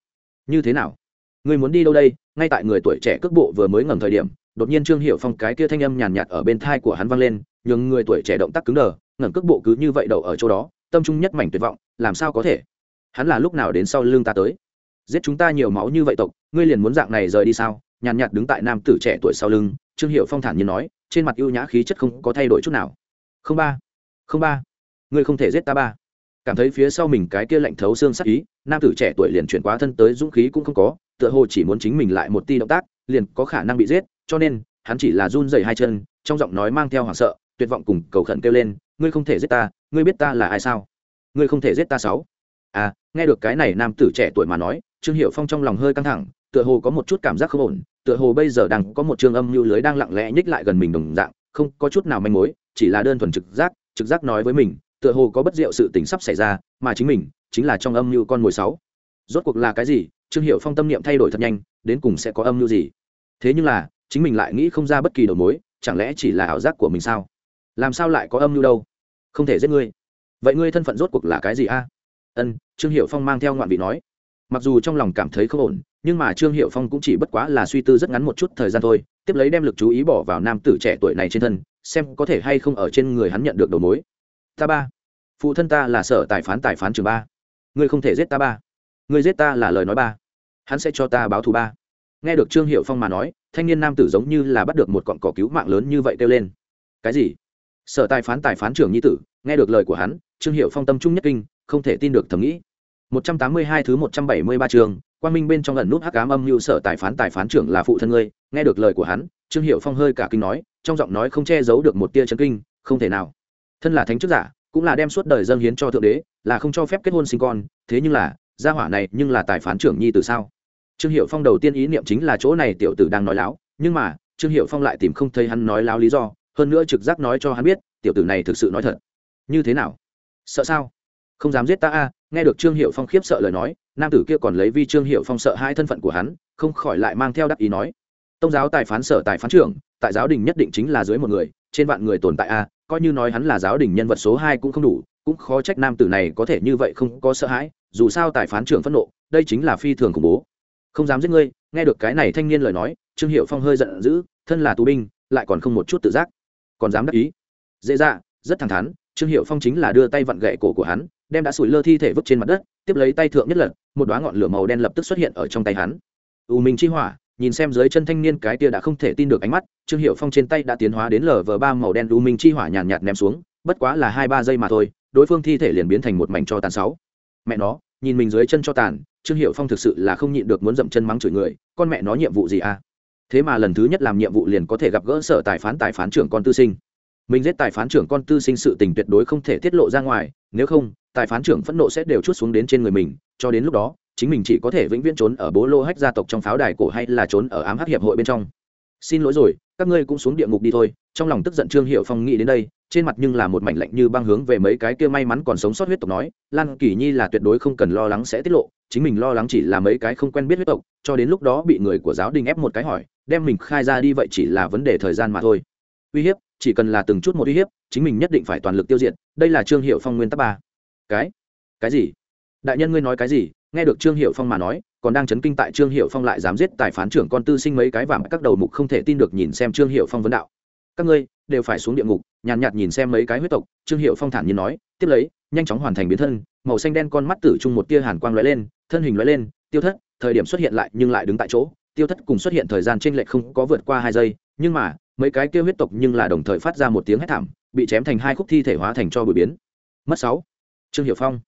Như thế nào? Người muốn đi đâu đây? Ngay tại người tuổi trẻ cước bộ vừa mới ngầm thời điểm, đột nhiên trương hiệu phong cái kia thanh âm nhàn nhạt ở bên thai của hắn vang lên nhưng người tuổi trẻ động tác cứng đờ, ngẩng cước bộ cứ như vậy đậu ở chỗ đó, tâm trung nhất mảnh tuyệt vọng, làm sao có thể? Hắn là lúc nào đến sau lưng ta tới? Giết chúng ta nhiều máu như vậy tộc, ngươi liền muốn dạng này rời đi sao? Nhàn nhạt đứng tại nam tử trẻ tuổi sau lưng, trương hiệu phong thản nhiên nói, trên mặt ưu nhã khí chất không có thay đổi chút nào. Không ba không ba, ngươi không thể giết ta ba. Cảm thấy phía sau mình cái kia lạnh thấu xương sắc ý, nam tử trẻ tuổi liền chuyển quá thân tới dũng khí cũng không có, tựa hồ chỉ muốn chính mình lại một ti động tác, liền có khả năng bị giết, cho nên, hắn chỉ là run dày hai chân, trong giọng nói mang theo hoảng sợ, tuyệt vọng cùng cầu khẩn kêu lên, ngươi không thể giết ta, ngươi biết ta là ai sao? Ngươi không thể giết ta sáu. À nghe được cái này nam tử trẻ tuổi mà nói trương hiệu phong trong lòng hơi căng thẳng, tựa hồ có một chút cảm giác không ổn, tựa hồ bây giờ đang có một trường âm như lưới đang lặng lẽ nhích lại gần mình đồng dạng, không có chút nào manh mối, chỉ là đơn thuần trực giác trực giác nói với mình, tựa hồ có bất diệu sự tình sắp xảy ra, mà chính mình chính là trong âm như con mồi sáu. Rốt cuộc là cái gì? Trương hiệu phong tâm niệm thay đổi thật nhanh, đến cùng sẽ có âm như gì? Thế nhưng là, chính mình lại nghĩ không ra bất kỳ đầu mối, chẳng lẽ chỉ là ảo giác của mình sao? Làm sao lại có âm mưu đâu? Không thể giết ngươi. Vậy ngươi thân phận rốt cuộc là cái gì a? Ân, trương hiệu phong mang theo ngoạn vị nói mặc dù trong lòng cảm thấy không ổn, nhưng mà trương hiệu phong cũng chỉ bất quá là suy tư rất ngắn một chút thời gian thôi, tiếp lấy đem lực chú ý bỏ vào nam tử trẻ tuổi này trên thân, xem có thể hay không ở trên người hắn nhận được đầu mối. Ta ba. Phụ thân ta là sở tài phán tài phán trường ba. Ngươi không thể giết ta ba. Ngươi giết ta là lời nói ba. Hắn sẽ cho ta báo thù ba. Nghe được trương hiệu phong mà nói, thanh niên nam tử giống như là bắt được một cọn cỏ cứu mạng lớn như vậy kêu lên. Cái gì? Sở tài phán tài phán trưởng nhi tử, nghe được lời của hắn, trương hiệu phong tâm trung nhất kinh, không thể tin được thầm nghĩ. 182 thứ 173 trường, Quang Minh bên trong ẩn nút hắc ám âm lưu sở tài phán tài phán trưởng là phụ thân ngươi, nghe được lời của hắn, Trương Hiểu Phong hơi cả kinh nói, trong giọng nói không che giấu được một tia chấn kinh, không thể nào. Thân là thánh chức giả, cũng là đem suốt đời dâng hiến cho thượng đế, là không cho phép kết hôn sinh con, thế nhưng là, gia hỏa này nhưng là tài phán trưởng nhi từ sao? Trương Hiểu Phong đầu tiên ý niệm chính là chỗ này tiểu tử đang nói láo, nhưng mà, Trương Hiểu Phong lại tìm không thấy hắn nói láo lý do, hơn nữa trực giác nói cho hắn biết, tiểu tử này thực sự nói thật. Như thế nào? Sợ sao? Không dám giết ta a, nghe được trương hiệu phong khiếp sợ lời nói, nam tử kia còn lấy vi trương hiệu phong sợ hai thân phận của hắn, không khỏi lại mang theo đắc ý nói, tông giáo tài phán sở tài phán trưởng, tại giáo đình nhất định chính là dưới một người, trên vạn người tồn tại a, coi như nói hắn là giáo đình nhân vật số hai cũng không đủ, cũng khó trách nam tử này có thể như vậy không có sợ hãi, dù sao tài phán trưởng phẫn nộ, đây chính là phi thường khủng bố. Không dám giết ngươi. Nghe được cái này thanh niên lời nói, trương hiệu phong hơi giận dữ, thân là tù binh, lại còn không một chút tự giác. Còn dám đắc ý? Dễ dạ rất thẳng thắn, trương hiệu phong chính là đưa tay vặn gậy cổ của hắn đem đã sủi lơ thi thể vứt trên mặt đất tiếp lấy tay thượng nhất lật một đoá ngọn lửa màu đen lập tức xuất hiện ở trong tay hắn. U minh chi hỏa nhìn xem dưới chân thanh niên cái tia đã không thể tin được ánh mắt trương hiệu phong trên tay đã tiến hóa đến lờ vờ ba màu đen u minh chi hỏa nhàn nhạt, nhạt ném xuống bất quá là hai ba giây mà thôi đối phương thi thể liền biến thành một mảnh cho tàn sáu. Mẹ nó nhìn mình dưới chân cho tàn trương hiệu phong thực sự là không nhịn được muốn dậm chân mắng chửi người con mẹ nó nhiệm vụ gì à? Thế mà lần thứ nhất làm nhiệm vụ liền có thể gặp gỡ sở tài phán tài phán trưởng con tư sinh mình giết tài phán trưởng con tư sinh sự tình tuyệt đối không thể tiết lộ ra ngoài, nếu không, tài phán trưởng phẫn nộ sẽ đều chút xuống đến trên người mình, cho đến lúc đó, chính mình chỉ có thể vĩnh viễn trốn ở bố lô hách gia tộc trong pháo đài cổ hay là trốn ở ám hắc hiệp hội bên trong. Xin lỗi rồi, các ngươi cũng xuống địa ngục đi thôi, trong lòng tức giận trương hiệu phong nghĩ đến đây, trên mặt nhưng là một mảnh lạnh như băng hướng về mấy cái kia may mắn còn sống sót huyết tộc nói, lan kỳ nhi là tuyệt đối không cần lo lắng sẽ tiết lộ, chính mình lo lắng chỉ là mấy cái không quen biết huyết tộc, cho đến lúc đó bị người của giáo đình ép một cái hỏi, đem mình khai ra đi vậy chỉ là vấn đề thời gian mà thôi. Uy hiếp chỉ cần là từng chút một uy hiếp chính mình nhất định phải toàn lực tiêu diệt. Đây là trương hiệu phong nguyên tắc ba. Cái? Cái gì? Đại nhân ngươi nói cái gì? Nghe được trương hiệu phong mà nói còn đang chấn kinh tại trương hiệu phong lại dám giết tài phán trưởng con tư sinh mấy cái vàng các đầu mục không thể tin được nhìn xem trương hiệu phong vấn đạo. Các ngươi đều phải xuống địa ngục nhàn nhạt, nhạt nhìn xem mấy cái huyết tộc. Trương hiệu phong thản nhiên nói tiếp lấy nhanh chóng hoàn thành biến thân màu xanh đen con mắt tử chung một tia hàn quang lóe lên thân hình lóe lên tiêu thất thời điểm xuất hiện lại nhưng lại đứng tại chỗ. Tiêu thất cùng xuất hiện thời gian trên lệch không có vượt qua hai giây nhưng mà mấy cái kia huyết tộc nhưng là đồng thời phát ra một tiếng hét thảm, bị chém thành hai khúc thi thể hóa thành cho bụi biến. Mất sáu. Trương hiệu phong.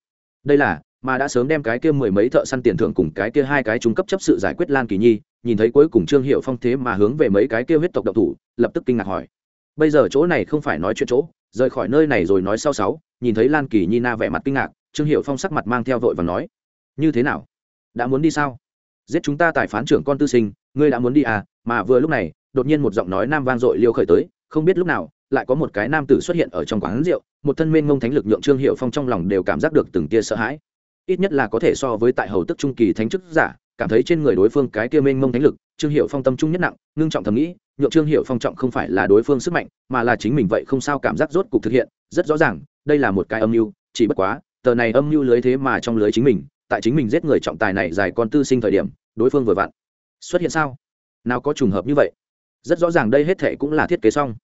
Đây là, mà đã sớm đem cái kia mười mấy thợ săn tiền thưởng cùng cái kia hai cái trung cấp chấp sự giải quyết lan kỳ nhi, nhìn thấy cuối cùng trương hiệu phong thế mà hướng về mấy cái kia huyết tộc độc thủ, lập tức kinh ngạc hỏi. Bây giờ chỗ này không phải nói chuyện chỗ, rời khỏi nơi này rồi nói sau sáu, nhìn thấy lan kỳ nhi na vẻ mặt kinh ngạc, trương hiệu phong sắc mặt mang theo vội và nói. Như thế nào? Đã muốn đi sao? Giết chúng ta tài phán trưởng con tư sinh, ngươi đã muốn đi à? Mà vừa lúc này đột nhiên một giọng nói nam vang dội liêu khởi tới, không biết lúc nào, lại có một cái nam tử xuất hiện ở trong quán rượu, một thân mênh mông thánh lực nhượng trương hiệu phong trong lòng đều cảm giác được từng tia sợ hãi. Ít nhất là có thể so với tại hầu tức trung kỳ thánh chức giả, cảm thấy trên người đối phương cái kia mênh mông thánh lực, trương hiệu phong tâm trung nhất nặng, ngưng trọng thầm nghĩ, nhượng trương hiệu phong trọng không phải là đối phương sức mạnh, mà là chính mình vậy không sao cảm giác rốt cục thực hiện, rất rõ ràng, đây là một cái âm mưu, chỉ bất quá, tờ này âm mưu lưới thế mà trong lưới chính mình, tại chính mình giết người trọng tài này dài con tư sinh thời điểm, đối phương vừa vặn. Xuất hiện sao? Nào có trùng hợp như vậy rất rõ ràng đây hết thệ cũng là thiết kế xong.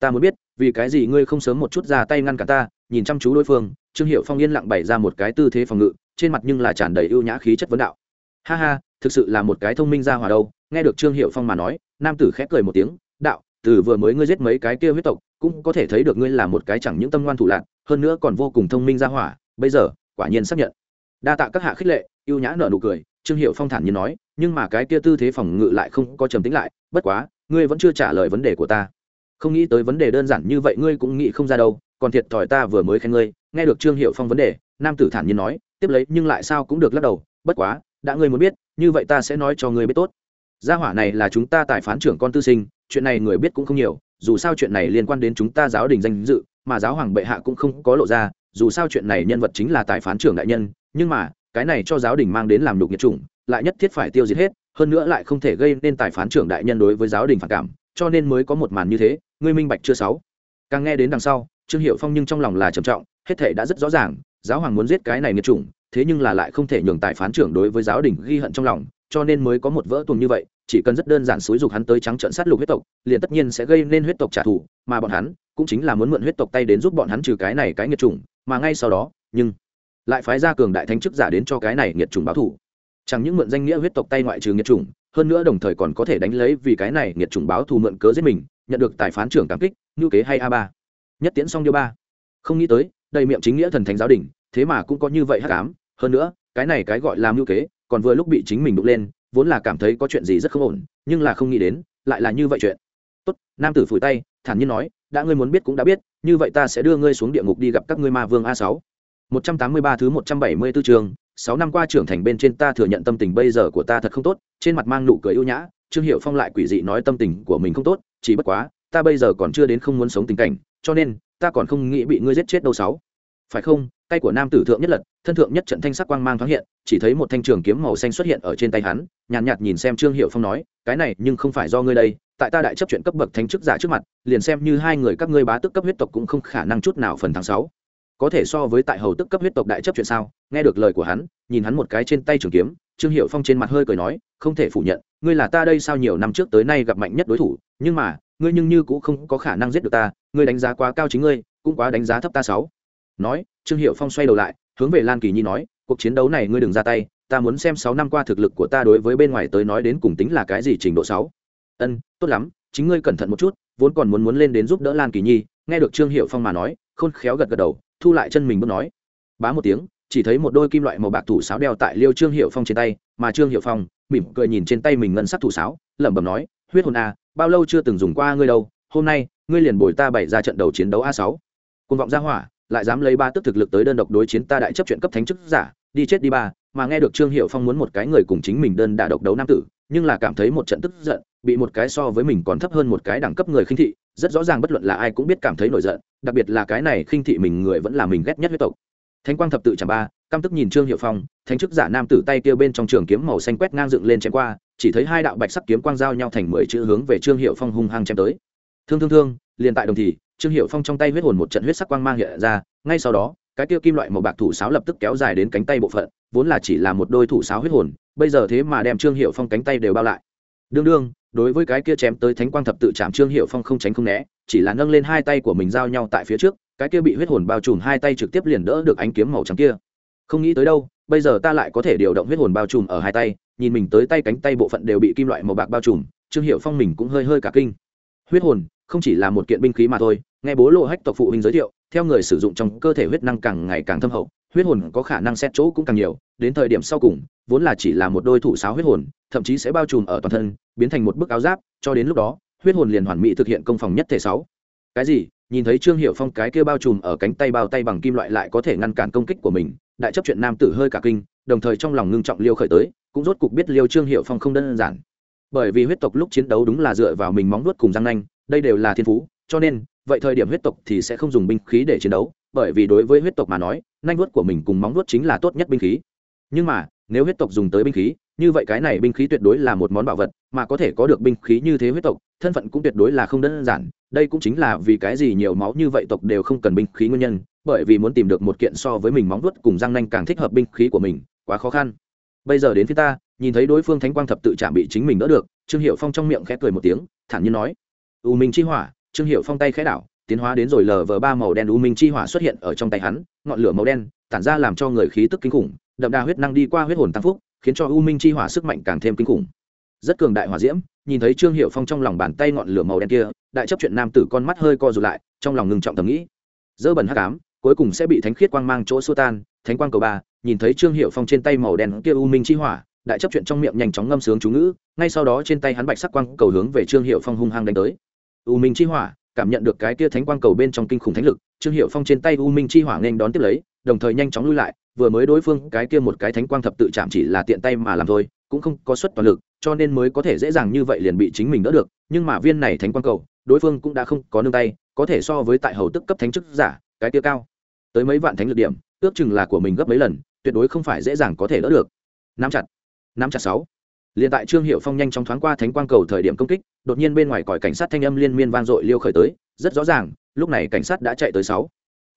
Ta muốn biết, vì cái gì ngươi không sớm một chút ra tay ngăn cả ta, nhìn chăm chú đối phương, trương hiệu phong yên lặng bày ra một cái tư thế phòng ngự, trên mặt nhưng là tràn đầy ưu nhã khí chất vấn đạo. Ha ha, thực sự là một cái thông minh ra hòa đâu, nghe được trương hiệu phong mà nói, nam tử khép cười một tiếng, đạo, từ vừa mới ngươi giết mấy cái kia huyết tộc, cũng có thể thấy được ngươi là một cái chẳng những tâm ngoan thủ lạc, hơn nữa còn vô cùng thông minh ra hỏa, bây giờ, quả nhiên xác nhận. Đa tạ các hạ khích lệ, ưu nhã nở nụ cười, trương hiệu phong thản nhiên nói nhưng mà cái kia tư thế phòng ngự lại không có trầm tính lại, bất quá, ngươi vẫn chưa trả lời vấn đề của ta. Không nghĩ tới vấn đề đơn giản như vậy ngươi cũng nghĩ không ra đâu, còn thiệt thòi ta vừa mới khen ngươi, nghe được trương hiệu phong vấn đề, nam tử thản nhiên nói, tiếp lấy nhưng lại sao cũng được lắc đầu, bất quá, đã ngươi muốn biết, như vậy ta sẽ nói cho ngươi biết tốt. Gia hỏa này là chúng ta tài phán trưởng con tư sinh, chuyện này người biết cũng không nhiều, dù sao chuyện này liên quan đến chúng ta giáo đình danh dự, mà giáo hoàng bệ hạ cũng không có lộ ra, dù sao chuyện này nhân vật chính là tài phán trưởng đại nhân, nhưng mà, cái này cho giáo đình mang đến làm đục nhiệt chủng lại nhất thiết phải tiêu diệt hết, hơn nữa lại không thể gây nên tài phán trưởng đại nhân đối với giáo đình phản cảm, cho nên mới có một màn như thế, ngươi minh bạch chưa sáu? Càng nghe đến đằng sau, trương hiệu phong nhưng trong lòng là trầm trọng, hết thể đã rất rõ ràng, giáo hoàng muốn giết cái này nghiệt chủng, thế nhưng là lại không thể nhường tài phán trưởng đối với giáo đình ghi hận trong lòng, cho nên mới có một vỡ tuồng như vậy, chỉ cần rất đơn giản xúi dục hắn tới trắng trợn sát lục huyết tộc, liền tất nhiên sẽ gây nên huyết tộc trả thù, mà bọn hắn cũng chính là muốn mượn huyết tộc tay đến giúp bọn hắn trừ cái này cái nghiệt chủng, mà ngay sau đó, nhưng lại phái ra cường đại thánh chức giả đến cho cái này nghiệt chủng báo thù chẳng những mượn danh nghĩa huyết tộc tay ngoại trừ nghiệt chủng, hơn nữa đồng thời còn có thể đánh lấy vì cái này nghiệt chủng báo thù mượn cớ giết mình, nhận được tài phán trưởng cảm kích, ngữ kế hay a ba. Nhất tiễn xong điêu ba. Không nghĩ tới, đầy miệng chính nghĩa thần thánh giáo đình, thế mà cũng có như vậy hắc ám. Hơn nữa, cái này cái gọi là ngữ kế, còn vừa lúc bị chính mình đụng lên, vốn là cảm thấy có chuyện gì rất không ổn, nhưng là không nghĩ đến, lại là như vậy chuyện. Tốt, nam tử phủi tay, thản nhiên nói, đã ngươi muốn biết cũng đã biết, như vậy ta sẽ đưa ngươi xuống địa ngục đi gặp các ngươi ma vương a sáu. Một trăm tám mươi ba thứ một trăm bảy mươi 174 trường sáu năm qua trưởng thành bên trên ta thừa nhận tâm tình bây giờ của ta thật không tốt trên mặt mang nụ cười ưu nhã trương hiệu phong lại quỷ dị nói tâm tình của mình không tốt chỉ bất quá ta bây giờ còn chưa đến không muốn sống tình cảnh cho nên ta còn không nghĩ bị ngươi giết chết đâu sáu. Phải không? Tay của nam tử thượng nhất lật thân thượng nhất trận thanh sắc quang mang thoáng hiện chỉ thấy một thanh trường kiếm màu xanh xuất hiện ở trên tay hắn nhàn nhạt, nhạt nhìn xem trương hiệu phong nói cái này nhưng không phải do ngươi đây tại ta đại chấp chuyện cấp bậc thánh chức giả trước mặt liền xem như hai người các ngươi bá tức cấp huyết tộc cũng không khả năng chút nào phần tháng sáu có thể so với tại hầu tức cấp huyết tộc đại chấp chuyện sao? Nghe được lời của hắn, nhìn hắn một cái trên tay trường kiếm, trương hiệu phong trên mặt hơi cười nói, không thể phủ nhận, ngươi là ta đây sao nhiều năm trước tới nay gặp mạnh nhất đối thủ, nhưng mà, ngươi nhưng như cũng không có khả năng giết được ta, ngươi đánh giá quá cao chính ngươi, cũng quá đánh giá thấp ta sáu. Nói, trương hiệu phong xoay đầu lại, hướng về lan kỳ nhi nói, cuộc chiến đấu này ngươi đừng ra tay, ta muốn xem sáu năm qua thực lực của ta đối với bên ngoài tới nói đến cùng tính là cái gì trình độ sáu. Ân, tốt lắm, chính ngươi cẩn thận một chút, vốn còn muốn muốn lên đến giúp đỡ lan kỳ nhi. Nghe được trương hiệu phong mà nói, khôn khéo gật gật đầu thu lại chân mình bước nói. Bá một tiếng, chỉ thấy một đôi kim loại màu bạc thủ sáo đeo tại liêu trương hiệu phong trên tay, mà trương hiệu phong mỉm cười nhìn trên tay mình ngân sắc thủ sáo, lẩm bẩm nói, huyết hồn a bao lâu chưa từng dùng qua ngươi đâu, hôm nay, ngươi liền bồi ta bày ra trận đầu chiến đấu a sáu. Côn vọng ra hỏa, lại dám lấy ba tức thực lực tới đơn độc đối chiến ta đại chấp chuyện cấp thánh chức giả, đi chết đi ba, mà nghe được trương hiệu phong muốn một cái người cùng chính mình đơn đả độc đấu nam tử, nhưng là cảm thấy một trận tức giận, bị một cái so với mình còn thấp hơn một cái đẳng cấp người khinh thị rất rõ ràng bất luận là ai cũng biết cảm thấy nổi giận, đặc biệt là cái này khinh thị mình người vẫn là mình ghét nhất huyết tộc. Thánh quang thập tự chẳng ba, căm tức nhìn trương hiệu phong, thánh chức giả nam tử tay kia bên trong trường kiếm màu xanh quét ngang dựng lên chém qua, chỉ thấy hai đạo bạch sắc kiếm quang giao nhau thành mười chữ hướng về trương hiệu phong hung hăng chém tới. Thương thương thương, liền tại đồng thì, trương hiệu phong trong tay huyết hồn một trận huyết sắc quang mang hiện ra, ngay sau đó, cái kia kim loại màu bạc thủ sáo lập tức kéo dài đến cánh tay bộ phận, vốn là chỉ là một đôi thủ sáo huyết hồn, bây giờ thế mà đem trương hiệu phong cánh tay đều bao lại. Đương đương đối với cái kia chém tới thánh quang thập tự chạm trương hiệu phong không tránh không né, chỉ là nâng lên hai tay của mình giao nhau tại phía trước, cái kia bị huyết hồn bao trùm hai tay trực tiếp liền đỡ được ánh kiếm màu trắng kia. Không nghĩ tới đâu, bây giờ ta lại có thể điều động huyết hồn bao trùm ở hai tay, nhìn mình tới tay cánh tay bộ phận đều bị kim loại màu bạc bao trùm, trương hiệu phong mình cũng hơi hơi cả kinh. Huyết hồn, không chỉ là một kiện binh khí mà thôi, nghe bố lộ hách tộc phụ huynh giới thiệu, theo người sử dụng trong cơ thể huyết năng càng ngày càng thâm hậu, huyết hồn có khả năng xét chỗ cũng càng nhiều đến thời điểm sau cùng, vốn là chỉ là một đôi thủ sáo huyết hồn, thậm chí sẽ bao trùm ở toàn thân, biến thành một bức áo giáp, cho đến lúc đó, huyết hồn liền hoàn mỹ thực hiện công phòng nhất thể sáu. Cái gì? Nhìn thấy trương hiệu phong cái kia bao trùm ở cánh tay bao tay bằng kim loại lại có thể ngăn cản công kích của mình, đại chấp chuyện nam tử hơi cả kinh, đồng thời trong lòng ngưng trọng liêu khởi tới, cũng rốt cục biết liêu trương hiệu phong không đơn giản. Bởi vì huyết tộc lúc chiến đấu đúng là dựa vào mình móng nuốt cùng răng nanh, đây đều là thiên phú, cho nên, vậy thời điểm huyết tộc thì sẽ không dùng binh khí để chiến đấu, bởi vì đối với huyết tộc mà nói, nanh vuốt của mình cùng móng vuốt chính là tốt nhất binh khí nhưng mà, nếu huyết tộc dùng tới binh khí, như vậy cái này binh khí tuyệt đối là một món bảo vật, mà có thể có được binh khí như thế huyết tộc, thân phận cũng tuyệt đối là không đơn giản. Đây cũng chính là vì cái gì nhiều máu như vậy tộc đều không cần binh khí nguyên nhân, bởi vì muốn tìm được một kiện so với mình móng vuốt cùng răng nanh càng thích hợp binh khí của mình, quá khó khăn. Bây giờ đến phía ta, nhìn thấy đối phương thánh quang thập tự chạm bị chính mình đỡ được, trương hiệu phong trong miệng khẽ cười một tiếng, thản nhiên nói, u minh chi hỏa. Trương hiệu phong tay khẽ đảo, tiến hóa đến rồi lờ vờ ba màu đen u minh chi hỏa xuất hiện ở trong tay hắn, ngọn lửa màu đen, tản ra làm cho người khí tức kinh khủng đậm đà huyết năng đi qua huyết hồn tăng phúc, khiến cho u minh chi hỏa sức mạnh càng thêm kinh khủng. Rất cường đại hỏa diễm, nhìn thấy trương hiệu phong trong lòng bàn tay ngọn lửa màu đen kia, đại chấp chuyện nam tử con mắt hơi co rụt lại, trong lòng ngừng trọng tầm nghĩ. Dơ bẩn hắc ám, cuối cùng sẽ bị thánh khiết quang mang chỗ xua tan, thánh quang cầu ba, nhìn thấy trương hiệu phong trên tay màu đen kia u minh chi hỏa, đại chấp chuyện trong miệng nhanh chóng ngâm sướng chú ngữ, ngay sau đó trên tay hắn bạch sắc quang cầu hướng về trương hiệu phong hung hăng đánh tới. U minh chi hỏa, cảm nhận được cái kia thánh quang cầu bên trong kinh khủng thánh lực, trương hiệu phong trên tay u minh chi hỏa nên đón tiếp lấy, đồng thời nhanh chóng lui lại vừa mới đối phương cái kia một cái thánh quang thập tự chạm chỉ là tiện tay mà làm thôi, cũng không có suất toàn lực, cho nên mới có thể dễ dàng như vậy liền bị chính mình đỡ được, nhưng mà viên này thánh quang cầu, đối phương cũng đã không có nương tay, có thể so với tại hầu tức cấp thánh chức giả, cái kia cao. Tới mấy vạn thánh lực điểm, ước chừng là của mình gấp mấy lần, tuyệt đối không phải dễ dàng có thể đỡ được. Nắm chặt. Nắm chặt sáu. Liền tại trương hiệu phong nhanh chóng thoáng qua thánh quang cầu thời điểm công kích, đột nhiên bên ngoài còi cảnh sát thanh âm liên miên vang dội liêu khởi tới, rất rõ ràng, lúc này cảnh sát đã chạy tới sáu.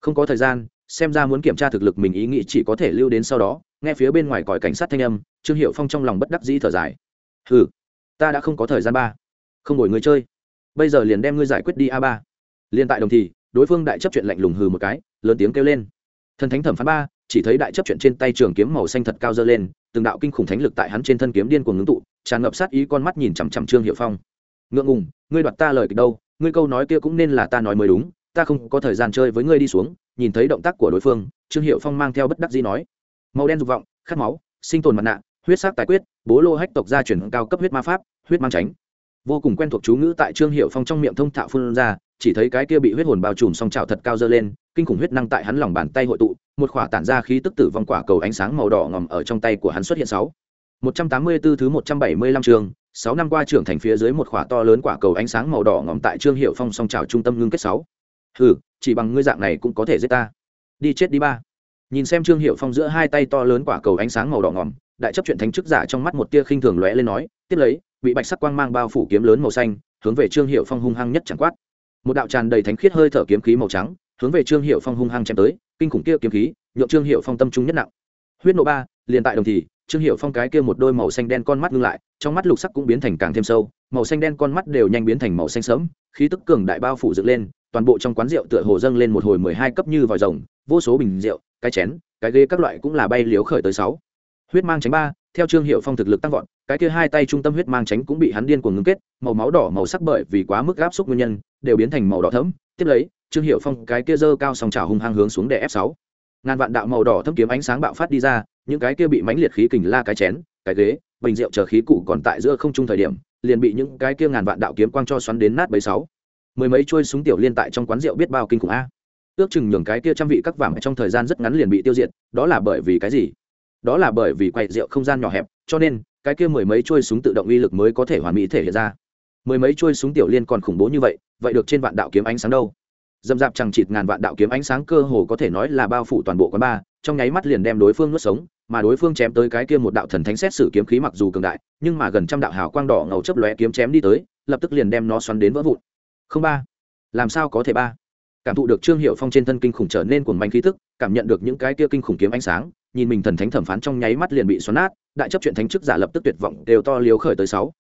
Không có thời gian xem ra muốn kiểm tra thực lực mình ý nghĩ chỉ có thể lưu đến sau đó, nghe phía bên ngoài còi cảnh sát thanh âm, trương hiệu phong trong lòng bất đắc dĩ thở dài. Ừ ta đã không có thời gian ba. Không đổi người chơi. Bây giờ liền đem ngươi giải quyết đi a ba. Liền tại đồng thì, đối phương đại chấp chuyện lạnh lùng hừ một cái, lớn tiếng kêu lên. Thần thánh thẩm phán ba, chỉ thấy đại chấp chuyện trên tay trường kiếm màu xanh thật cao dơ lên, từng đạo kinh khủng thánh lực tại hắn trên thân kiếm điên cuồng ngưng tụ, tràn ngập sát ý con mắt nhìn chằm chằm trương hiệu phong. Ngượng ngùng, ngươi đoạt ta lời kịch đâu, ngươi câu nói kia cũng nên là ta nói mới đúng, ta không có thời gian chơi với ngươi đi xuống nhìn thấy động tác của đối phương, trương hiệu phong mang theo bất đắc dĩ nói. Màu đen dục vọng, khát máu, sinh tồn mặt nạ, huyết sắc tài quyết, bố lô hách tộc gia truyền cao cấp huyết ma pháp, huyết mang tránh. Vô cùng quen thuộc chú ngữ tại trương hiệu phong trong miệng thông thạo phun ra, chỉ thấy cái kia bị huyết hồn bao trùm song trào thật cao dơ lên, kinh khủng huyết năng tại hắn lòng bàn tay hội tụ, một khỏa tản ra khí tức tử vong quả cầu ánh sáng màu đỏ ngòm ở trong tay của hắn xuất hiện sáu. Một trăm tám mươi 184 thứ một trăm bảy mươi lăm trường, sáu năm qua trưởng thành phía dưới một khỏa to lớn quả cầu ánh sáng màu đỏ ngòm tại trương hiệu phong song trào trung tâm ngưng kết sáu ừ chỉ bằng ngươi dạng này cũng có thể giết ta. Đi chết đi ba. Nhìn xem trương hiệu phong giữa hai tay to lớn quả cầu ánh sáng màu đỏ ngòm, đại chấp chuyện thánh chức giả trong mắt một tia khinh thường lóe lên nói, tiếp lấy, bị bạch sắc quang mang bao phủ kiếm lớn màu xanh, hướng về trương hiệu phong hung hăng nhất chẳng quát. Một đạo tràn đầy thánh khiết hơi thở kiếm khí màu trắng, hướng về trương hiệu phong hung hăng chém tới, kinh khủng kia kiếm khí nhộn trương hiệu phong tâm trung nhất nặng. Huyết nộ ba, liền tại đồng thì, trương hiệu phong cái kia một đôi màu xanh đen con mắt ngưng lại, trong mắt lục sắc cũng biến thành càng thêm sâu, màu xanh đen con mắt đều nhanh biến thành màu xanh sớm khí tức cường đại bao phủ dựng lên toàn bộ trong quán rượu tựa hồ dâng lên một hồi mười hai cấp như vòi rồng, vô số bình rượu, cái chén, cái ghế các loại cũng là bay liếu khởi tới sáu. Huyết mang tránh ba, theo trương hiệu phong thực lực tăng vọt, cái kia hai tay trung tâm huyết mang tránh cũng bị hắn điên cuồng ngưng kết, màu máu đỏ, màu sắc bởi vì quá mức áp suất nguyên nhân, đều biến thành màu đỏ thẫm. Tiếp lấy, trương hiệu phong cái kia dơ cao song trào hung hăng hướng xuống để f sáu. Ngàn vạn đạo màu đỏ thâm kiếm ánh sáng bạo phát đi ra, những cái kia bị mánh liệt khí kình la cái chén, cái ghế, bình rượu chờ khí cụ còn tại giữa không trung thời điểm, liền bị những cái kia ngàn vạn đạo kiếm quang cho xoắn đến nát bấy sáu mười mấy trôi súng tiểu liên tại trong quán rượu biết bao kinh khủng a. Ước chừng nhường cái kia trăm vị các vàng trong thời gian rất ngắn liền bị tiêu diệt, đó là bởi vì cái gì? Đó là bởi vì quậy rượu không gian nhỏ hẹp, cho nên, cái kia mười mấy trôi súng tự động uy lực mới có thể hoàn mỹ thể hiện ra. Mười mấy trôi súng tiểu liên còn khủng bố như vậy vậy được trên vạn đạo kiếm ánh sáng đâu? Dầm dạp chẳng chịt ngàn vạn đạo kiếm ánh sáng cơ hồ có thể nói là bao phủ toàn bộ quán ba, trong nháy mắt liền đem đối phương nuốt sống, mà đối phương chém tới cái kia một đạo thần thánh xét xử kiếm khí mặc dù cường đại, nhưng mà gần trăm đạo hào quang đỏ ngầu chấp lóe kiếm chém đi tới, lập tức liền đem nó xoắn đến vỡ vụn không ba. Làm sao có thể ba? Cảm thụ được trương hiệu phong trên thân kinh khủng trở nên cuồng manh khí thức cảm nhận được những cái kia kinh khủng kiếm ánh sáng, nhìn mình thần thánh thẩm phán trong nháy mắt liền bị xoắn nát, đại chấp chuyện thánh chức giả lập tức tuyệt vọng đều to liếu khởi tới sáu.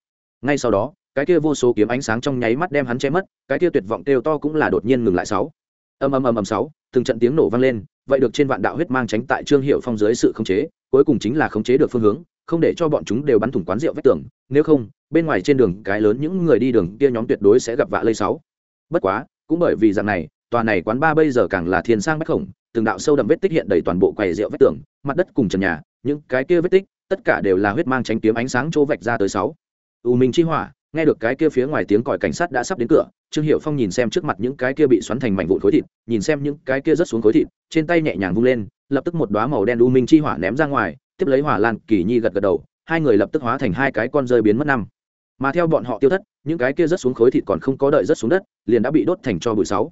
Ngay sau đó, cái kia vô số kiếm ánh sáng trong nháy mắt đem hắn che mất, cái kia tuyệt vọng đều to cũng là đột nhiên ngừng lại sáu. Ầm ầm ầm ầm sáu, từng trận tiếng nổ vang lên, vậy được trên vạn đạo huyết mang tránh tại trương hiệu phong dưới sự khống chế, cuối cùng chính là khống chế được phương hướng không để cho bọn chúng đều bắn thủng quán rượu vách tường, nếu không, bên ngoài trên đường cái lớn những người đi đường kia nhóm tuyệt đối sẽ gặp vạ lây sáu. Bất quá, cũng bởi vì dạng này, tòa này quán ba bây giờ càng là thiên sang bách khổng, từng đạo sâu đậm vết tích hiện đầy toàn bộ quầy rượu vách tường, mặt đất cùng trần nhà, những cái kia vết tích, tất cả đều là huyết mang tránh kiếm ánh sáng chỗ vạch ra tới sáu. U minh chi hỏa, nghe được cái kia phía ngoài tiếng còi cảnh sát đã sắp đến cửa, trương hiệu phong nhìn xem trước mặt những cái kia bị xoắn thành mảnh vụn khối thịt, nhìn xem những cái kia rớt xuống khối thịt, trên tay nhẹ nhàng vung lên, lập tức một đoá màu đen u minh chi hỏa ném ra ngoài tiếp lấy hỏa lan, kỳ nhi gật gật đầu, hai người lập tức hóa thành hai cái con rơi biến mất năm. Mà theo bọn họ tiêu thất, những cái kia rớt xuống khối thịt còn không có đợi rớt xuống đất, liền đã bị đốt thành cho bụi sáu.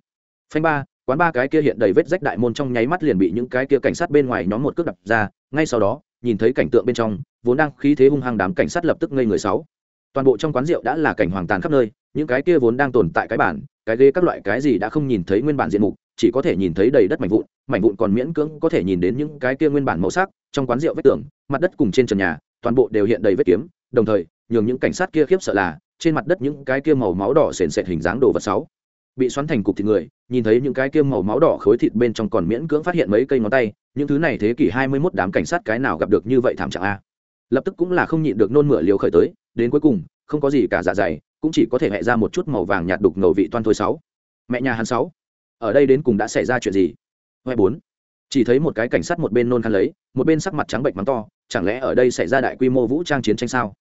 Phanh ba, quán ba cái kia hiện đầy vết rách đại môn trong nháy mắt liền bị những cái kia cảnh sát bên ngoài nhóm một cước đập ra, ngay sau đó, nhìn thấy cảnh tượng bên trong, vốn đang khí thế hung hăng đám cảnh sát lập tức ngây người sáu. Toàn bộ trong quán rượu đã là cảnh hoàng tàn khắp nơi, những cái kia vốn đang tồn tại cái bản cái ghế các loại cái gì đã không nhìn thấy nguyên bản diện mục chỉ có thể nhìn thấy đầy đất mảnh vụn mảnh vụn còn miễn cưỡng có thể nhìn đến những cái kia nguyên bản màu sắc, trong quán rượu vết tường, mặt đất cùng trên trần nhà, toàn bộ đều hiện đầy vết kiếm, đồng thời, nhường những cảnh sát kia khiếp sợ là, trên mặt đất những cái kia màu máu đỏ sền sệt hình dáng đồ vật sáu. Bị xoắn thành cục thịt người, nhìn thấy những cái kia màu máu đỏ khối thịt bên trong còn miễn cưỡng phát hiện mấy cây ngón tay, những thứ này thế kỷ hai mươi 21 đám cảnh sát cái nào gặp được như vậy thảm trạng a? Lập tức cũng là không nhịn được nôn mửa liều khởi tới, đến cuối cùng, không có gì cả dạ dày, cũng chỉ có thể hẹ ra một chút màu vàng nhạt đục ngầu vị toan thôi sáu. Mẹ nhà hắn sáu ở đây đến cùng đã xảy ra chuyện gì? Huệ bốn. Chỉ thấy một cái cảnh sát một bên nôn khăn lấy, một bên sắc mặt trắng bệnh mắng to, chẳng lẽ ở đây xảy ra đại quy mô vũ trang chiến tranh sao?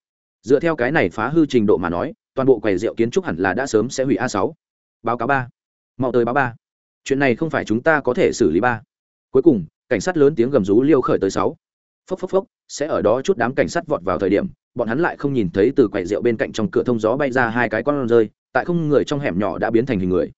Dựa theo cái này phá hư trình độ mà nói, toàn bộ quầy rượu kiến trúc hẳn là đã sớm sẽ hủy a sáu. Báo cáo ba. Mau tới báo ba. Chuyện này không phải chúng ta có thể xử lý ba. Cuối cùng, cảnh sát lớn tiếng gầm rú liêu khởi tới sáu. Phốc phốc phốc, sẽ ở đó chút đám cảnh sát vọt vào thời điểm, bọn hắn lại không nhìn thấy từ quầy rượu bên cạnh trong cửa thông gió bay ra hai cái con rơi, tại không người trong hẻm nhỏ đã biến thành hình người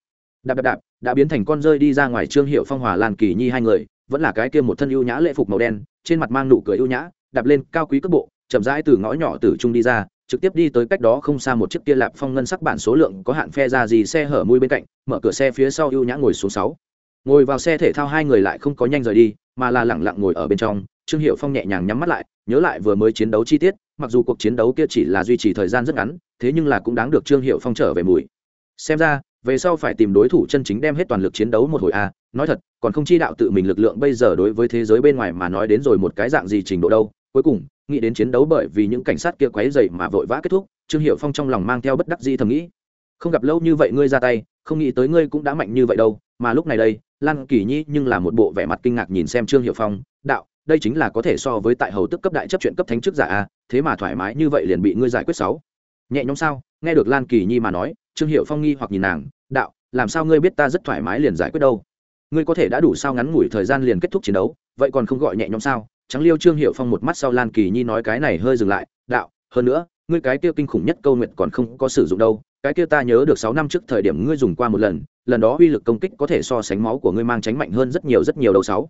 đạp đạp đạp, đã biến thành con rơi đi ra ngoài trương hiệu phong, hòa lan, kỳ nhi hai người, vẫn là cái kia một thân ưu nhã lễ phục màu đen, trên mặt mang nụ cười ưu nhã, đạp lên cao quý cước bộ, chậm rãi từ ngõ nhỏ từ trung đi ra, trực tiếp đi tới cách đó không xa một chiếc kia lạp phong ngân sắc bản số lượng có hạn phe ra gì xe hở mui bên cạnh, mở cửa xe phía sau ưu nhã ngồi xuống sáu. Ngồi vào xe thể thao hai người lại không có nhanh rời đi, mà là lẳng lặng ngồi ở bên trong, trương hiệu phong nhẹ nhàng nhắm mắt lại, nhớ lại vừa mới chiến đấu chi tiết, mặc dù cuộc chiến đấu kia chỉ là duy trì thời gian rất ngắn, thế nhưng là cũng đáng được trương hiệu phong trở về mùi. Xem ra về sau phải tìm đối thủ chân chính đem hết toàn lực chiến đấu một hồi a à. nói thật, còn không chi đạo tự mình lực lượng bây giờ đối với thế giới bên ngoài mà nói đến rồi một cái dạng gì trình độ đâu. Cuối cùng, nghĩ đến chiến đấu bởi vì những cảnh sát kia quấy dậy mà vội vã kết thúc, trương hiệu phong trong lòng mang theo bất đắc di thầm nghĩ. Không gặp lâu như vậy ngươi ra tay, không nghĩ tới ngươi cũng đã mạnh như vậy đâu, mà lúc này đây, lan kỳ nhi nhưng là một bộ vẻ mặt kinh ngạc nhìn xem trương hiệu phong, đạo, đây chính là có thể so với tại hầu tức cấp đại chấp chuyện cấp thánh chức giả a thế mà thoải mái như vậy liền bị ngươi giải quyết sáu. Nhẹ nhõm sao? Nghe được lan kỳ nhi mà nói, trương hiệu phong nghi hoặc nhìn nàng đạo, làm sao ngươi biết ta rất thoải mái liền giải quyết đâu? Ngươi có thể đã đủ sao ngắn ngủi thời gian liền kết thúc chiến đấu, vậy còn không gọi nhẹ nhõm sao? Trắng liêu trương hiệu phong một mắt sau lan kỳ nhi nói cái này hơi dừng lại, đạo, hơn nữa, ngươi cái kia kinh khủng nhất câu nguyện còn không có sử dụng đâu, cái kia ta nhớ được sáu năm trước thời điểm ngươi dùng qua một lần lần đó uy lực công kích có thể so sánh máu của ngươi mang tránh mạnh hơn rất nhiều rất nhiều đầu sáu.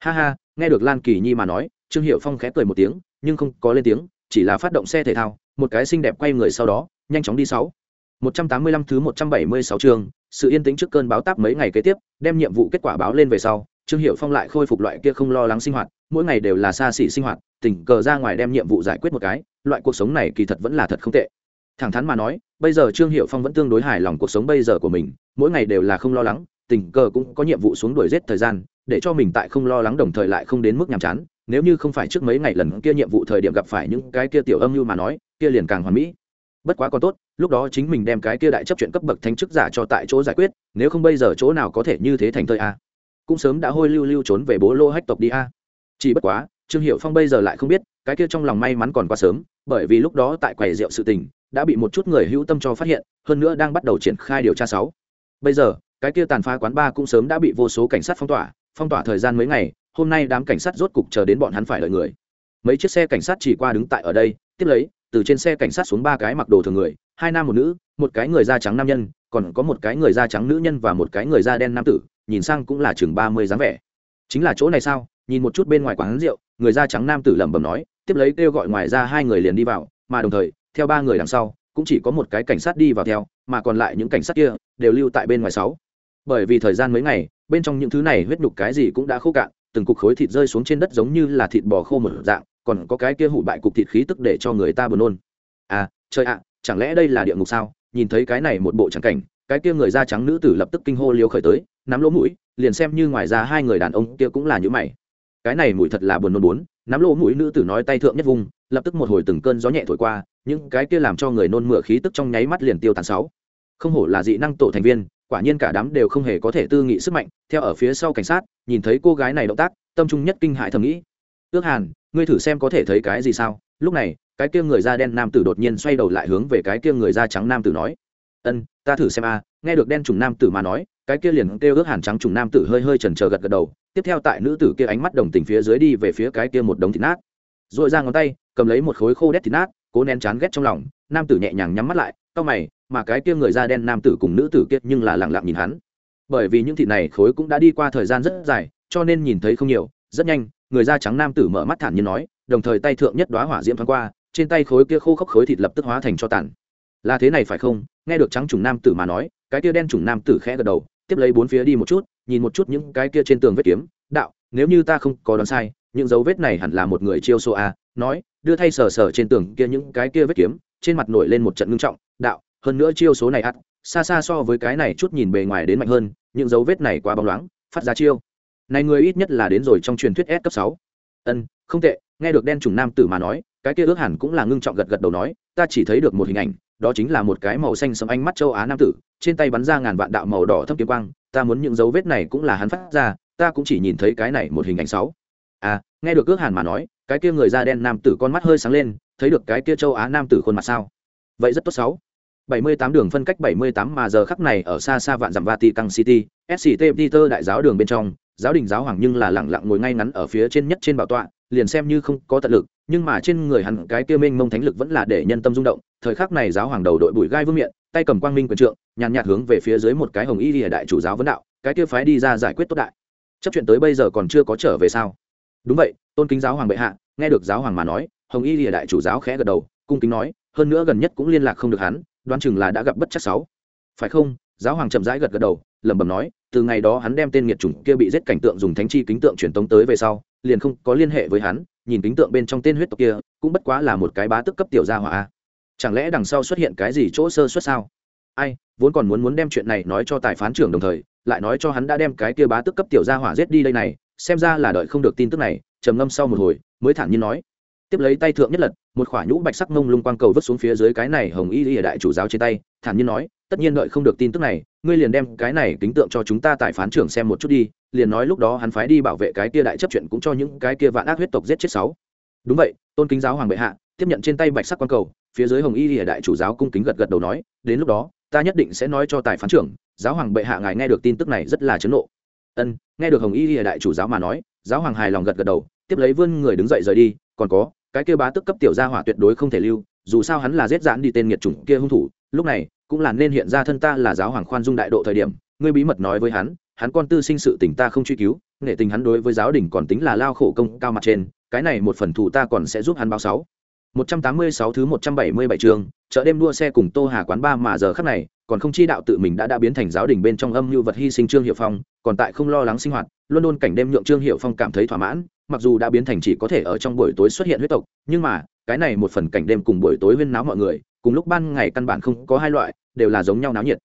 Ha ha, nghe được lan kỳ nhi mà nói, trương hiệu phong khẽ cười một tiếng, nhưng không có lên tiếng, chỉ là phát động xe thể thao, một cái xinh đẹp quay người sau đó, nhanh chóng đi sáu. 185 thứ 176 chương, sự yên tĩnh trước cơn báo táp mấy ngày kế tiếp, đem nhiệm vụ kết quả báo lên về sau, Trương Hiểu Phong lại khôi phục loại kia không lo lắng sinh hoạt, mỗi ngày đều là xa xỉ sinh hoạt, tình cờ ra ngoài đem nhiệm vụ giải quyết một cái, loại cuộc sống này kỳ thật vẫn là thật không tệ. Thẳng thắn mà nói, bây giờ Trương Hiểu Phong vẫn tương đối hài lòng cuộc sống bây giờ của mình, mỗi ngày đều là không lo lắng, tình cờ cũng có nhiệm vụ xuống đuổi giết thời gian, để cho mình tại không lo lắng đồng thời lại không đến mức nhàm chán, nếu như không phải trước mấy ngày lần kia nhiệm vụ thời điểm gặp phải những cái kia tiểu âm như mà nói, kia liền càng hoàn mỹ bất quá còn tốt, lúc đó chính mình đem cái kia đại chấp chuyện cấp bậc thánh chức giả cho tại chỗ giải quyết, nếu không bây giờ chỗ nào có thể như thế thành thơi a? Cũng sớm đã hôi lưu lưu trốn về bố lô hách tộc đi a. Chỉ bất quá, trương hiệu phong bây giờ lại không biết, cái kia trong lòng may mắn còn quá sớm, bởi vì lúc đó tại quầy rượu sự tình, đã bị một chút người hữu tâm cho phát hiện, hơn nữa đang bắt đầu triển khai điều tra sáu. Bây giờ, cái kia tàn phá quán ba cũng sớm đã bị vô số cảnh sát phong tỏa phong tỏa thời gian mấy ngày, hôm nay đám cảnh sát rốt cục chờ đến bọn hắn phải đợi người. Mấy chiếc xe cảnh sát chỉ qua đứng tại ở đây, tiếp lấy từ trên xe cảnh sát xuống ba cái mặc đồ thường người, hai nam một nữ, một cái người da trắng nam nhân, còn có một cái người da trắng nữ nhân và một cái người da đen nam tử, nhìn sang cũng là chừng ba mươi dáng vẻ. Chính là chỗ này sao? Nhìn một chút bên ngoài quán rượu, người da trắng nam tử lẩm bẩm nói, tiếp lấy kêu gọi ngoài ra hai người liền đi vào, mà đồng thời, theo ba người đằng sau, cũng chỉ có một cái cảnh sát đi vào theo, mà còn lại những cảnh sát kia, đều lưu tại bên ngoài sáu. Bởi vì thời gian mấy ngày, bên trong những thứ này huyết nhục cái gì cũng đã khô cạn, từng cục khối thịt rơi xuống trên đất giống như là thịt bò khô một dạng còn có cái kia hủ bại cục thịt khí tức để cho người ta buồn nôn. À trời ạ, chẳng lẽ đây là địa ngục sao? Nhìn thấy cái này một bộ trắng cảnh, cái kia người da trắng nữ tử lập tức kinh hô liêu khởi tới, nắm lỗ mũi, liền xem như ngoài ra hai người đàn ông kia cũng là như mày. Cái này mũi thật là buồn nôn bốn, nắm lỗ mũi nữ tử nói tay thượng nhất vùng, lập tức một hồi từng cơn gió nhẹ thổi qua, những cái kia làm cho người nôn mửa khí tức trong nháy mắt liền tiêu tàn sáu. Không hổ là dị năng tổ thành viên, quả nhiên cả đám đều không hề có thể tư nghị sức mạnh, theo ở phía sau cảnh sát, nhìn thấy cô gái này động tác, tâm trung nhất kinh hại thầm nghĩ. Ước hàn ngươi thử xem có thể thấy cái gì sao? Lúc này, cái kia người da đen nam tử đột nhiên xoay đầu lại hướng về cái kia người da trắng nam tử nói, ân, ta thử xem a. Nghe được đen trùng nam tử mà nói, cái kia liền kêu ước hàn trắng trùng nam tử hơi hơi chần trờ gật gật đầu. Tiếp theo tại nữ tử kia ánh mắt đồng tình phía dưới đi về phía cái kia một đống thịt nát. Rồi ra ngón tay, cầm lấy một khối khô đét thịt nát, cố nén chán ghét trong lòng. Nam tử nhẹ nhàng nhắm mắt lại, cau mày, mà cái kia người da đen nam tử cùng nữ tử kia nhưng là lặng lặng nhìn hắn. Bởi vì những thịt này khối cũng đã đi qua thời gian rất dài, cho nên nhìn thấy không nhiều, rất nhanh người da trắng nam tử mở mắt thản nhiên nói, đồng thời tay thượng nhất đoá hỏa diễm thoáng qua, trên tay khối kia khô khốc khối thịt lập tức hóa thành cho tàn. Là thế này phải không? Nghe được trắng trùng nam tử mà nói, cái kia đen trùng nam tử khẽ gật đầu, tiếp lấy bốn phía đi một chút, nhìn một chút những cái kia trên tường vết kiếm, đạo, nếu như ta không có đoán sai, những dấu vết này hẳn là một người chiêu số a. Nói, đưa thay sờ sờ trên tường kia những cái kia vết kiếm, trên mặt nổi lên một trận ngưng trọng, đạo, hơn nữa chiêu số này ắt, xa xa so với cái này chút nhìn bề ngoài đến mạnh hơn, những dấu vết này quá bóng loáng, phát ra chiêu này người ít nhất là đến rồi trong truyền thuyết S cấp sáu. Ân, không tệ, nghe được đen trùng nam tử mà nói, cái kia ước hẳn cũng là ngưng trọng gật gật đầu nói, ta chỉ thấy được một hình ảnh, đó chính là một cái màu xanh sẫm ánh mắt châu Á nam tử, trên tay bắn ra ngàn vạn đạo màu đỏ thâm kiếm quang, ta muốn những dấu vết này cũng là hắn phát ra, ta cũng chỉ nhìn thấy cái này một hình ảnh sáu. À, nghe được ước hàn mà nói, cái kia người da đen nam tử con mắt hơi sáng lên, thấy được cái kia châu Á nam tử khuôn mặt sao? Vậy rất tốt sáu. 78 đường phân cách 78 mà giờ khắc này ở xa xa vạn dặm Vatican City, SCT Peter đại giáo đường bên trong, giáo đình giáo hoàng nhưng là lẳng lặng ngồi ngay ngắn ở phía trên nhất trên bảo tọa, liền xem như không có tận lực, nhưng mà trên người hắn cái kia minh mông thánh lực vẫn là để nhân tâm rung động. Thời khắc này giáo hoàng đầu đội bụi gai vương miệng tay cầm quang minh quyền trượng, nhàn nhạt hướng về phía dưới một cái hồng y lìa đại chủ giáo vấn đạo, cái kia phái đi ra giải quyết tốt đại. Chấp chuyện tới bây giờ còn chưa có trở về sao? Đúng vậy, tôn kính giáo hoàng bệ hạ, nghe được giáo hoàng mà nói, hồng y lìa đại chủ giáo khẽ gật đầu, cung kính nói, hơn nữa gần nhất cũng liên lạc không được hắn, đoán chừng là đã gặp bất chắc sáu. Phải không? Giáo hoàng chậm rãi gật gật đầu lẩm bẩm nói, từ ngày đó hắn đem tên nghiệt chủng kia bị giết cảnh tượng dùng thánh chi kính tượng truyền tống tới về sau, liền không có liên hệ với hắn, nhìn kính tượng bên trong tên huyết tộc kia, cũng bất quá là một cái bá tức cấp tiểu gia hỏa chẳng lẽ đằng sau xuất hiện cái gì chỗ sơ xuất sao? Ai, vốn còn muốn muốn đem chuyện này nói cho tài phán trưởng đồng thời, lại nói cho hắn đã đem cái kia bá tức cấp tiểu gia hỏa giết đi đây này, xem ra là đợi không được tin tức này, trầm ngâm sau một hồi, mới thản nhiên nói. Tiếp lấy tay thượng nhất lật, một khỏa nhũ bạch sắc mông lung quang cầu vứt xuống phía dưới cái này hồng y y đại chủ giáo trên tay, thản nhiên nói tất nhiên đợi không được tin tức này, ngươi liền đem cái này kính tượng cho chúng ta tại phán trưởng xem một chút đi, liền nói lúc đó hắn phái đi bảo vệ cái kia đại chấp chuyện cũng cho những cái kia vạn ác huyết tộc giết chết sáu. Đúng vậy, tôn kính giáo hoàng bệ hạ, tiếp nhận trên tay bạch sắc quan cầu, phía dưới hồng y y đại chủ giáo cung kính gật gật đầu nói, đến lúc đó, ta nhất định sẽ nói cho tài phán trưởng, giáo hoàng bệ hạ ngài nghe được tin tức này rất là chấn nộ. Ân, nghe được hồng y y đại chủ giáo mà nói, giáo hoàng hài lòng gật gật đầu, tiếp lấy vươn người đứng dậy rời đi, còn có, cái kia bá tức cấp tiểu gia hỏa tuyệt đối không thể lưu, dù sao hắn là giết dãn đi tên nghiệt chủng kia hung thủ, lúc này cũng là nên hiện ra thân ta là giáo hoàng khoan dung đại độ thời điểm ngươi bí mật nói với hắn hắn con tư sinh sự tình ta không truy cứu nghệ tình hắn đối với giáo đình còn tính là lao khổ công cao mặt trên cái này một phần thù ta còn sẽ giúp hắn báo sáu. 186 thứ 177 trường, chợ đêm đua xe cùng Tô Hà quán ba mà giờ khắc này, còn không chi đạo tự mình đã đã biến thành giáo đình bên trong âm như vật hy sinh Trương Hiểu Phong, còn tại không lo lắng sinh hoạt, luôn luôn cảnh đêm nhượng Trương Hiểu Phong cảm thấy thỏa mãn, mặc dù đã biến thành chỉ có thể ở trong buổi tối xuất hiện huyết tộc, nhưng mà, cái này một phần cảnh đêm cùng buổi tối huyên náo mọi người, cùng lúc ban ngày căn bản không có hai loại, đều là giống nhau náo nhiệt.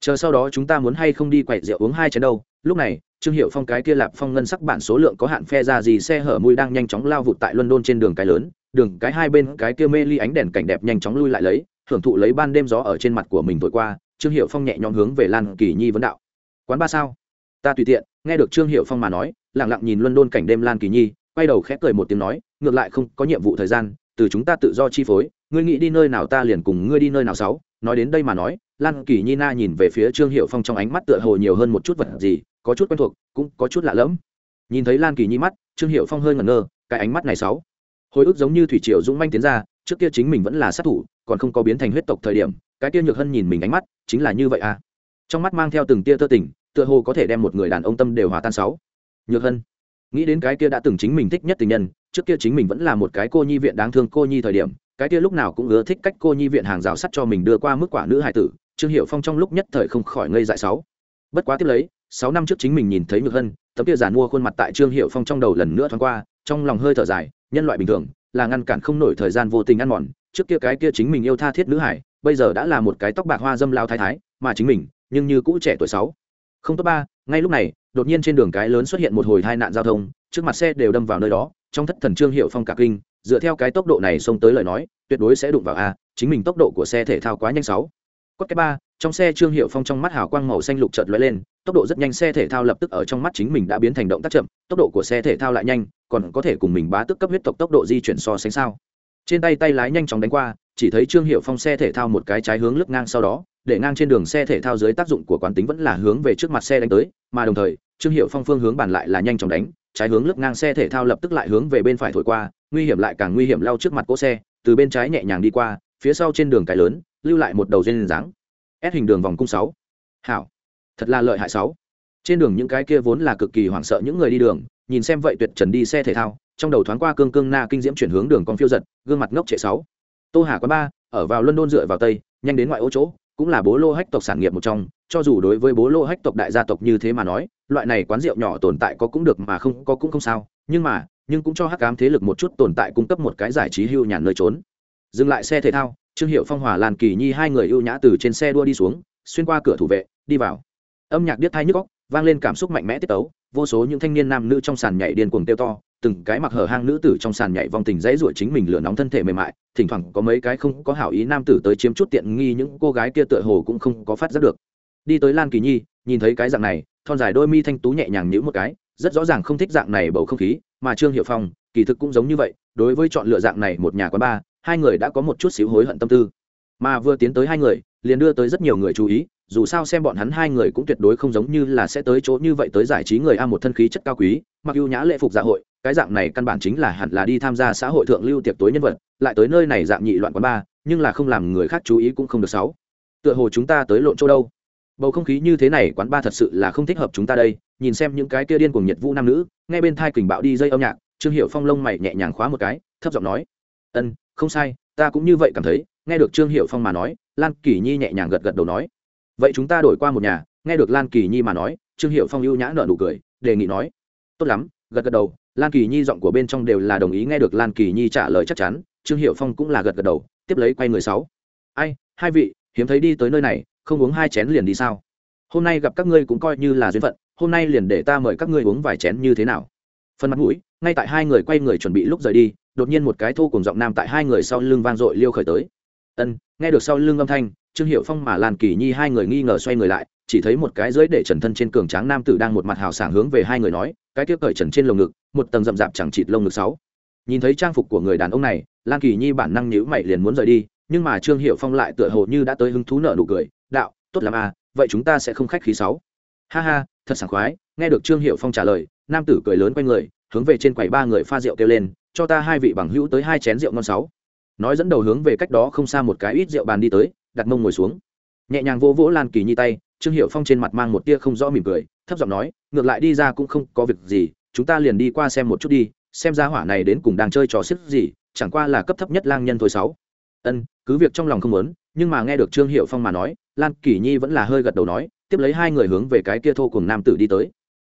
Chờ sau đó chúng ta muốn hay không đi quậy rượu uống hai chén đâu, lúc này, Trương hiệu Phong cái kia lạp phong ngân sắc bản số lượng có hạn phe ra gì xe hở mùi đang nhanh chóng lao vụt tại London trên đường cái lớn, đường cái hai bên cái kia mê ly ánh đèn cảnh đẹp nhanh chóng lui lại lấy hưởng thụ lấy ban đêm gió ở trên mặt của mình thổi qua. Trương hiệu phong nhẹ nhõm hướng về lan kỳ nhi vấn đạo. Quán ba sao? Ta tùy tiện. Nghe được trương hiệu phong mà nói lẳng lặng nhìn luân đôn cảnh đêm lan kỳ nhi quay đầu khẽ cười một tiếng nói ngược lại không có nhiệm vụ thời gian từ chúng ta tự do chi phối ngươi nghĩ đi nơi nào ta liền cùng ngươi đi nơi nào sáu. Nói đến đây mà nói, lan kỳ nhi na nhìn về phía trương hiệu phong trong ánh mắt tựa hồ nhiều hơn một chút vật gì, có chút quen thuộc, cũng có chút lạ lẫm. Nhìn thấy lan kỳ nhi mắt, trương hiệu phong hơi ngẩn ngơ, cái ánh mắt này sáu. Hồi ức giống như thủy triều dũng manh tiến ra, trước kia chính mình vẫn là sát thủ, còn không có biến thành huyết tộc thời điểm, cái kia nhược hân nhìn mình ánh mắt, chính là như vậy à. Trong mắt mang theo từng tia tơ tình, tựa hồ có thể đem một người đàn ông tâm đều hòa tan sáu. Nhược hân, nghĩ đến cái kia đã từng chính mình thích nhất tình nhân, trước kia chính mình vẫn là một cái cô nhi viện đáng thương cô nhi thời điểm cái kia lúc nào cũng ưa thích cách cô nhi viện hàng rào sắt cho mình đưa qua mức quả nữ hài tử, trương hiệu phong trong lúc nhất thời không khỏi ngây dại sáu. Bất quá tiếp lấy, sáu năm trước chính mình nhìn thấy nhược hân, tấm kia giàn mua khuôn mặt tại trương hiệu phong trong đầu lần nữa thoáng qua, trong lòng hơi thở dài, nhân loại bình thường, là ngăn cản không nổi thời gian vô tình ăn mòn, trước kia cái kia chính mình yêu tha thiết nữ hải bây giờ đã là một cái tóc bạc hoa dâm lao thái thái, mà chính mình, nhưng như cũ trẻ tuổi sáu. Không tốt ba, ngay lúc này, đột nhiên trên đường cái lớn xuất hiện một hồi tai nạn giao thông, trước mặt xe đều đâm vào nơi đó, trong thất thần trương hiệu phong cả kinh dựa theo cái tốc độ này xông tới lời nói, tuyệt đối sẽ đụng vào a, chính mình tốc độ của xe thể thao quá nhanh sáu. Cốt cái ba, trong xe trương hiệu phong trong mắt hào quang màu xanh lục chợt lóe lên, tốc độ rất nhanh xe thể thao lập tức ở trong mắt chính mình đã biến thành động tác chậm, tốc độ của xe thể thao lại nhanh, còn có thể cùng mình bá tức cấp huyết tộc tốc độ di chuyển so sánh sao. Trên tay tay lái nhanh chóng đánh qua, chỉ thấy trương hiệu phong xe thể thao một cái trái hướng lướt ngang sau đó, để ngang trên đường xe thể thao dưới tác dụng của quán tính vẫn là hướng về trước mặt xe đánh tới, mà đồng thời, trương hiệu phong phương hướng bàn lại là nhanh chóng đánh trái hướng lướt ngang xe thể thao lập tức lại hướng về bên phải thổi qua, nguy hiểm lại càng nguy hiểm lao trước mặt cỗ xe, từ bên trái nhẹ nhàng đi qua, phía sau trên đường cái lớn, lưu lại một đầu duyên dáng. Ép hình đường vòng cung sáu. Hảo. Thật là lợi hại sáu. Trên đường những cái kia vốn là cực kỳ hoảng sợ những người đi đường, nhìn xem vậy tuyệt trần đi xe thể thao, trong đầu thoáng qua cương cương na kinh diễm chuyển hướng đường con phiêu giật, gương mặt ngốc trệ sáu. Tô hà quán ba, ở vào london dựa vào tây, nhanh đến ngoại ô chỗ, cũng là bố lô hách tộc sản nghiệp một trong, cho dù đối với bố lô hách tộc đại gia tộc như thế mà nói loại này quán rượu nhỏ tồn tại có cũng được mà không, có cũng không sao. Nhưng mà, nhưng cũng cho hắc ám thế lực một chút tồn tại cung cấp một cái giải trí hưu nhàn nơi trốn. Dừng lại xe thể thao, trương hiệu phong, hòa lan, kỳ nhi hai người ưu nhã từ trên xe đua đi xuống, xuyên qua cửa thủ vệ, đi vào. Âm nhạc điếc thai nhức góc vang lên cảm xúc mạnh mẽ tiết tấu, vô số những thanh niên nam nữ trong sàn nhảy điên cuồng tiêu to, từng cái mặc hở hang nữ tử trong sàn nhảy vòng tình dãy ruổi chính mình lửa nóng thân thể mềm mại, thỉnh thoảng có mấy cái không có hảo ý nam tử tới chiếm chút tiện nghi, những cô gái kia tựa hồ cũng không có phát giác được. Đi tới lan kỳ nhi nhìn thấy cái dạng này, thon dài đôi mi thanh tú nhẹ nhàng nhữ một cái, rất rõ ràng không thích dạng này bầu không khí, mà trương hiệu phong, kỳ thực cũng giống như vậy, đối với chọn lựa dạng này một nhà quán ba hai người đã có một chút xíu hối hận tâm tư. Mà vừa tiến tới hai người, liền đưa tới rất nhiều người chú ý, dù sao xem bọn hắn hai người cũng tuyệt đối không giống như là sẽ tới chỗ như vậy tới giải trí người a một thân khí chất cao quý, mặc ưu nhã lễ phục dạ hội, cái dạng này căn bản chính là hẳn là đi tham gia xã hội thượng lưu tiệc tối nhân vật, lại tới nơi này dạng nhị loạn quán ba nhưng là không làm người khác chú ý cũng không được sáu tựa hồ chúng ta tới lộn chỗ đâu? Bầu không khí như thế này quán ba thật sự là không thích hợp chúng ta đây, nhìn xem những cái kia điên cuồng nhiệt vũ nam nữ, nghe bên thai kình bạo đi dây âm nhạc, trương hiệu phong lông mày nhẹ nhàng khóa một cái, thấp giọng nói, ân, không sai, ta cũng như vậy cảm thấy, nghe được trương hiệu phong mà nói, lan kỳ nhi nhẹ nhàng gật gật đầu nói, vậy chúng ta đổi qua một nhà, nghe được lan kỳ nhi mà nói, trương hiệu phong ưu nhã nợ nụ cười, đề nghị nói, tốt lắm, gật gật đầu, lan kỳ nhi giọng của bên trong đều là đồng ý nghe được lan kỳ nhi trả lời chắc chắn, trương hiệu phong cũng là gật gật đầu, tiếp lấy quay người sáu, ai, hai vị, hiếm thấy đi tới nơi này không uống hai chén liền đi sao? Hôm nay gặp các ngươi cũng coi như là duyên phận, hôm nay liền để ta mời các ngươi uống vài chén như thế nào? Phần mặt mũi, ngay tại hai người quay người chuẩn bị lúc rời đi, đột nhiên một cái thô cùng giọng nam tại hai người sau lưng vang dội liêu khởi tới. Ân, nghe được sau lưng âm thanh, trương hiệu phong mà lan kỳ nhi hai người nghi ngờ xoay người lại, chỉ thấy một cái dưới để trần thân trên cường tráng nam tử đang một mặt hào sảng hướng về hai người nói, cái tiếp cởi trần trên lồng ngực, một tầng rậm rạp chẳng chịt lông ngực sáu. Nhìn thấy trang phục của người đàn ông này lan kỳ nhi bản năng nhíu mày liền muốn rời đi nhưng mà trương hiệu phong lại tựa hồ như đã tới hứng thú nợ nụ cười, đạo, tốt lắm à vậy chúng ta sẽ không khách khí sáu. Ha ha, thật sảng khoái. Nghe được trương hiệu phong trả lời, nam tử cười lớn quanh người, hướng về trên quầy ba người pha rượu kêu lên, cho ta hai vị bằng hữu tới hai chén rượu ngon sáu. Nói dẫn đầu hướng về cách đó không xa một cái ít rượu bàn đi tới, đặt mông ngồi xuống. Nhẹ nhàng vỗ vỗ lan kỳ nhi tay, trương hiệu phong trên mặt mang một tia không rõ mỉm cười, thấp giọng nói, ngược lại đi ra cũng không có việc gì, chúng ta liền đi qua xem một chút đi, xem ra hỏa này đến cùng đang chơi trò xếp gì, chẳng qua là cấp thấp nhất lang nhân thôi sáu ân cứ việc trong lòng không muốn nhưng mà nghe được trương hiệu phong mà nói lan kỳ nhi vẫn là hơi gật đầu nói tiếp lấy hai người hướng về cái kia thô cùng nam tử đi tới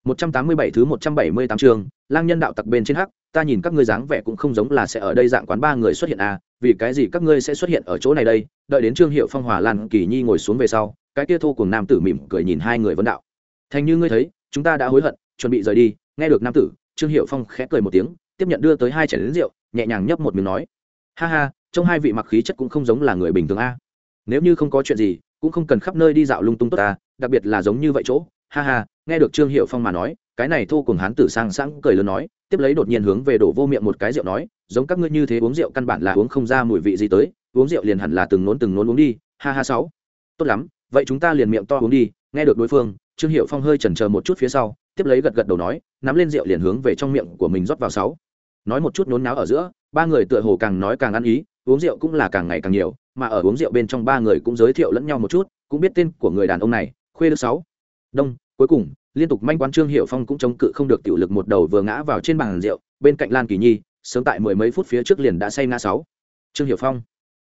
187 thứ 178 trường, lang nhân đạo tặc bên trên hắc, ta nhìn các ngươi dáng vẻ cũng không giống là sẽ ở đây dạng quán ba người xuất hiện à, vì cái gì các ngươi sẽ xuất hiện ở chỗ này đây? Đợi đến Trương Hiệu Phong Hòa Lan Kỳ Nhi ngồi xuống về sau, cái kia thô cùng nam tử mỉm cười nhìn hai người vấn đạo. Thành như ngươi thấy, chúng ta đã hối hận, chuẩn bị rời đi, nghe được nam tử, Trương Hiệu Phong khẽ cười một tiếng, tiếp nhận đưa tới hai chén rượu, nhẹ nhàng nhấp một miếng nói: "Ha ha, trong hai vị mặc khí chất cũng không giống là người bình thường a. Nếu như không có chuyện gì, cũng không cần khắp nơi đi dạo lung tung tốt ta, đặc biệt là giống như vậy chỗ." Ha ha, nghe được trương hiệu phong mà nói cái này thô cùng hán tử sang sẵn cười lớn nói tiếp lấy đột nhiên hướng về đổ vô miệng một cái rượu nói giống các ngươi như thế uống rượu căn bản là uống không ra mùi vị gì tới uống rượu liền hẳn là từng nốn từng nốn uống đi ha ha sáu tốt lắm vậy chúng ta liền miệng to uống đi nghe được đối phương trương hiệu phong hơi chần chờ một chút phía sau tiếp lấy gật gật đầu nói nắm lên rượu liền hướng về trong miệng của mình rót vào sáu nói một chút nôn náo ở giữa ba người tựa hồ càng nói càng ăn ý uống rượu cũng là càng ngày càng nhiều, mà ở uống rượu bên trong ba người cũng giới thiệu lẫn nhau một chút, cũng biết tên của người đàn ông này, khuê đức sáu. Đông, cuối cùng, liên tục manh quan trương hiệu phong cũng chống cự không được tiểu lực một đầu vừa ngã vào trên bàn rượu, bên cạnh lan kỳ nhi, sớm tại mười mấy phút phía trước liền đã say ngã sáu. Trương hiệu phong,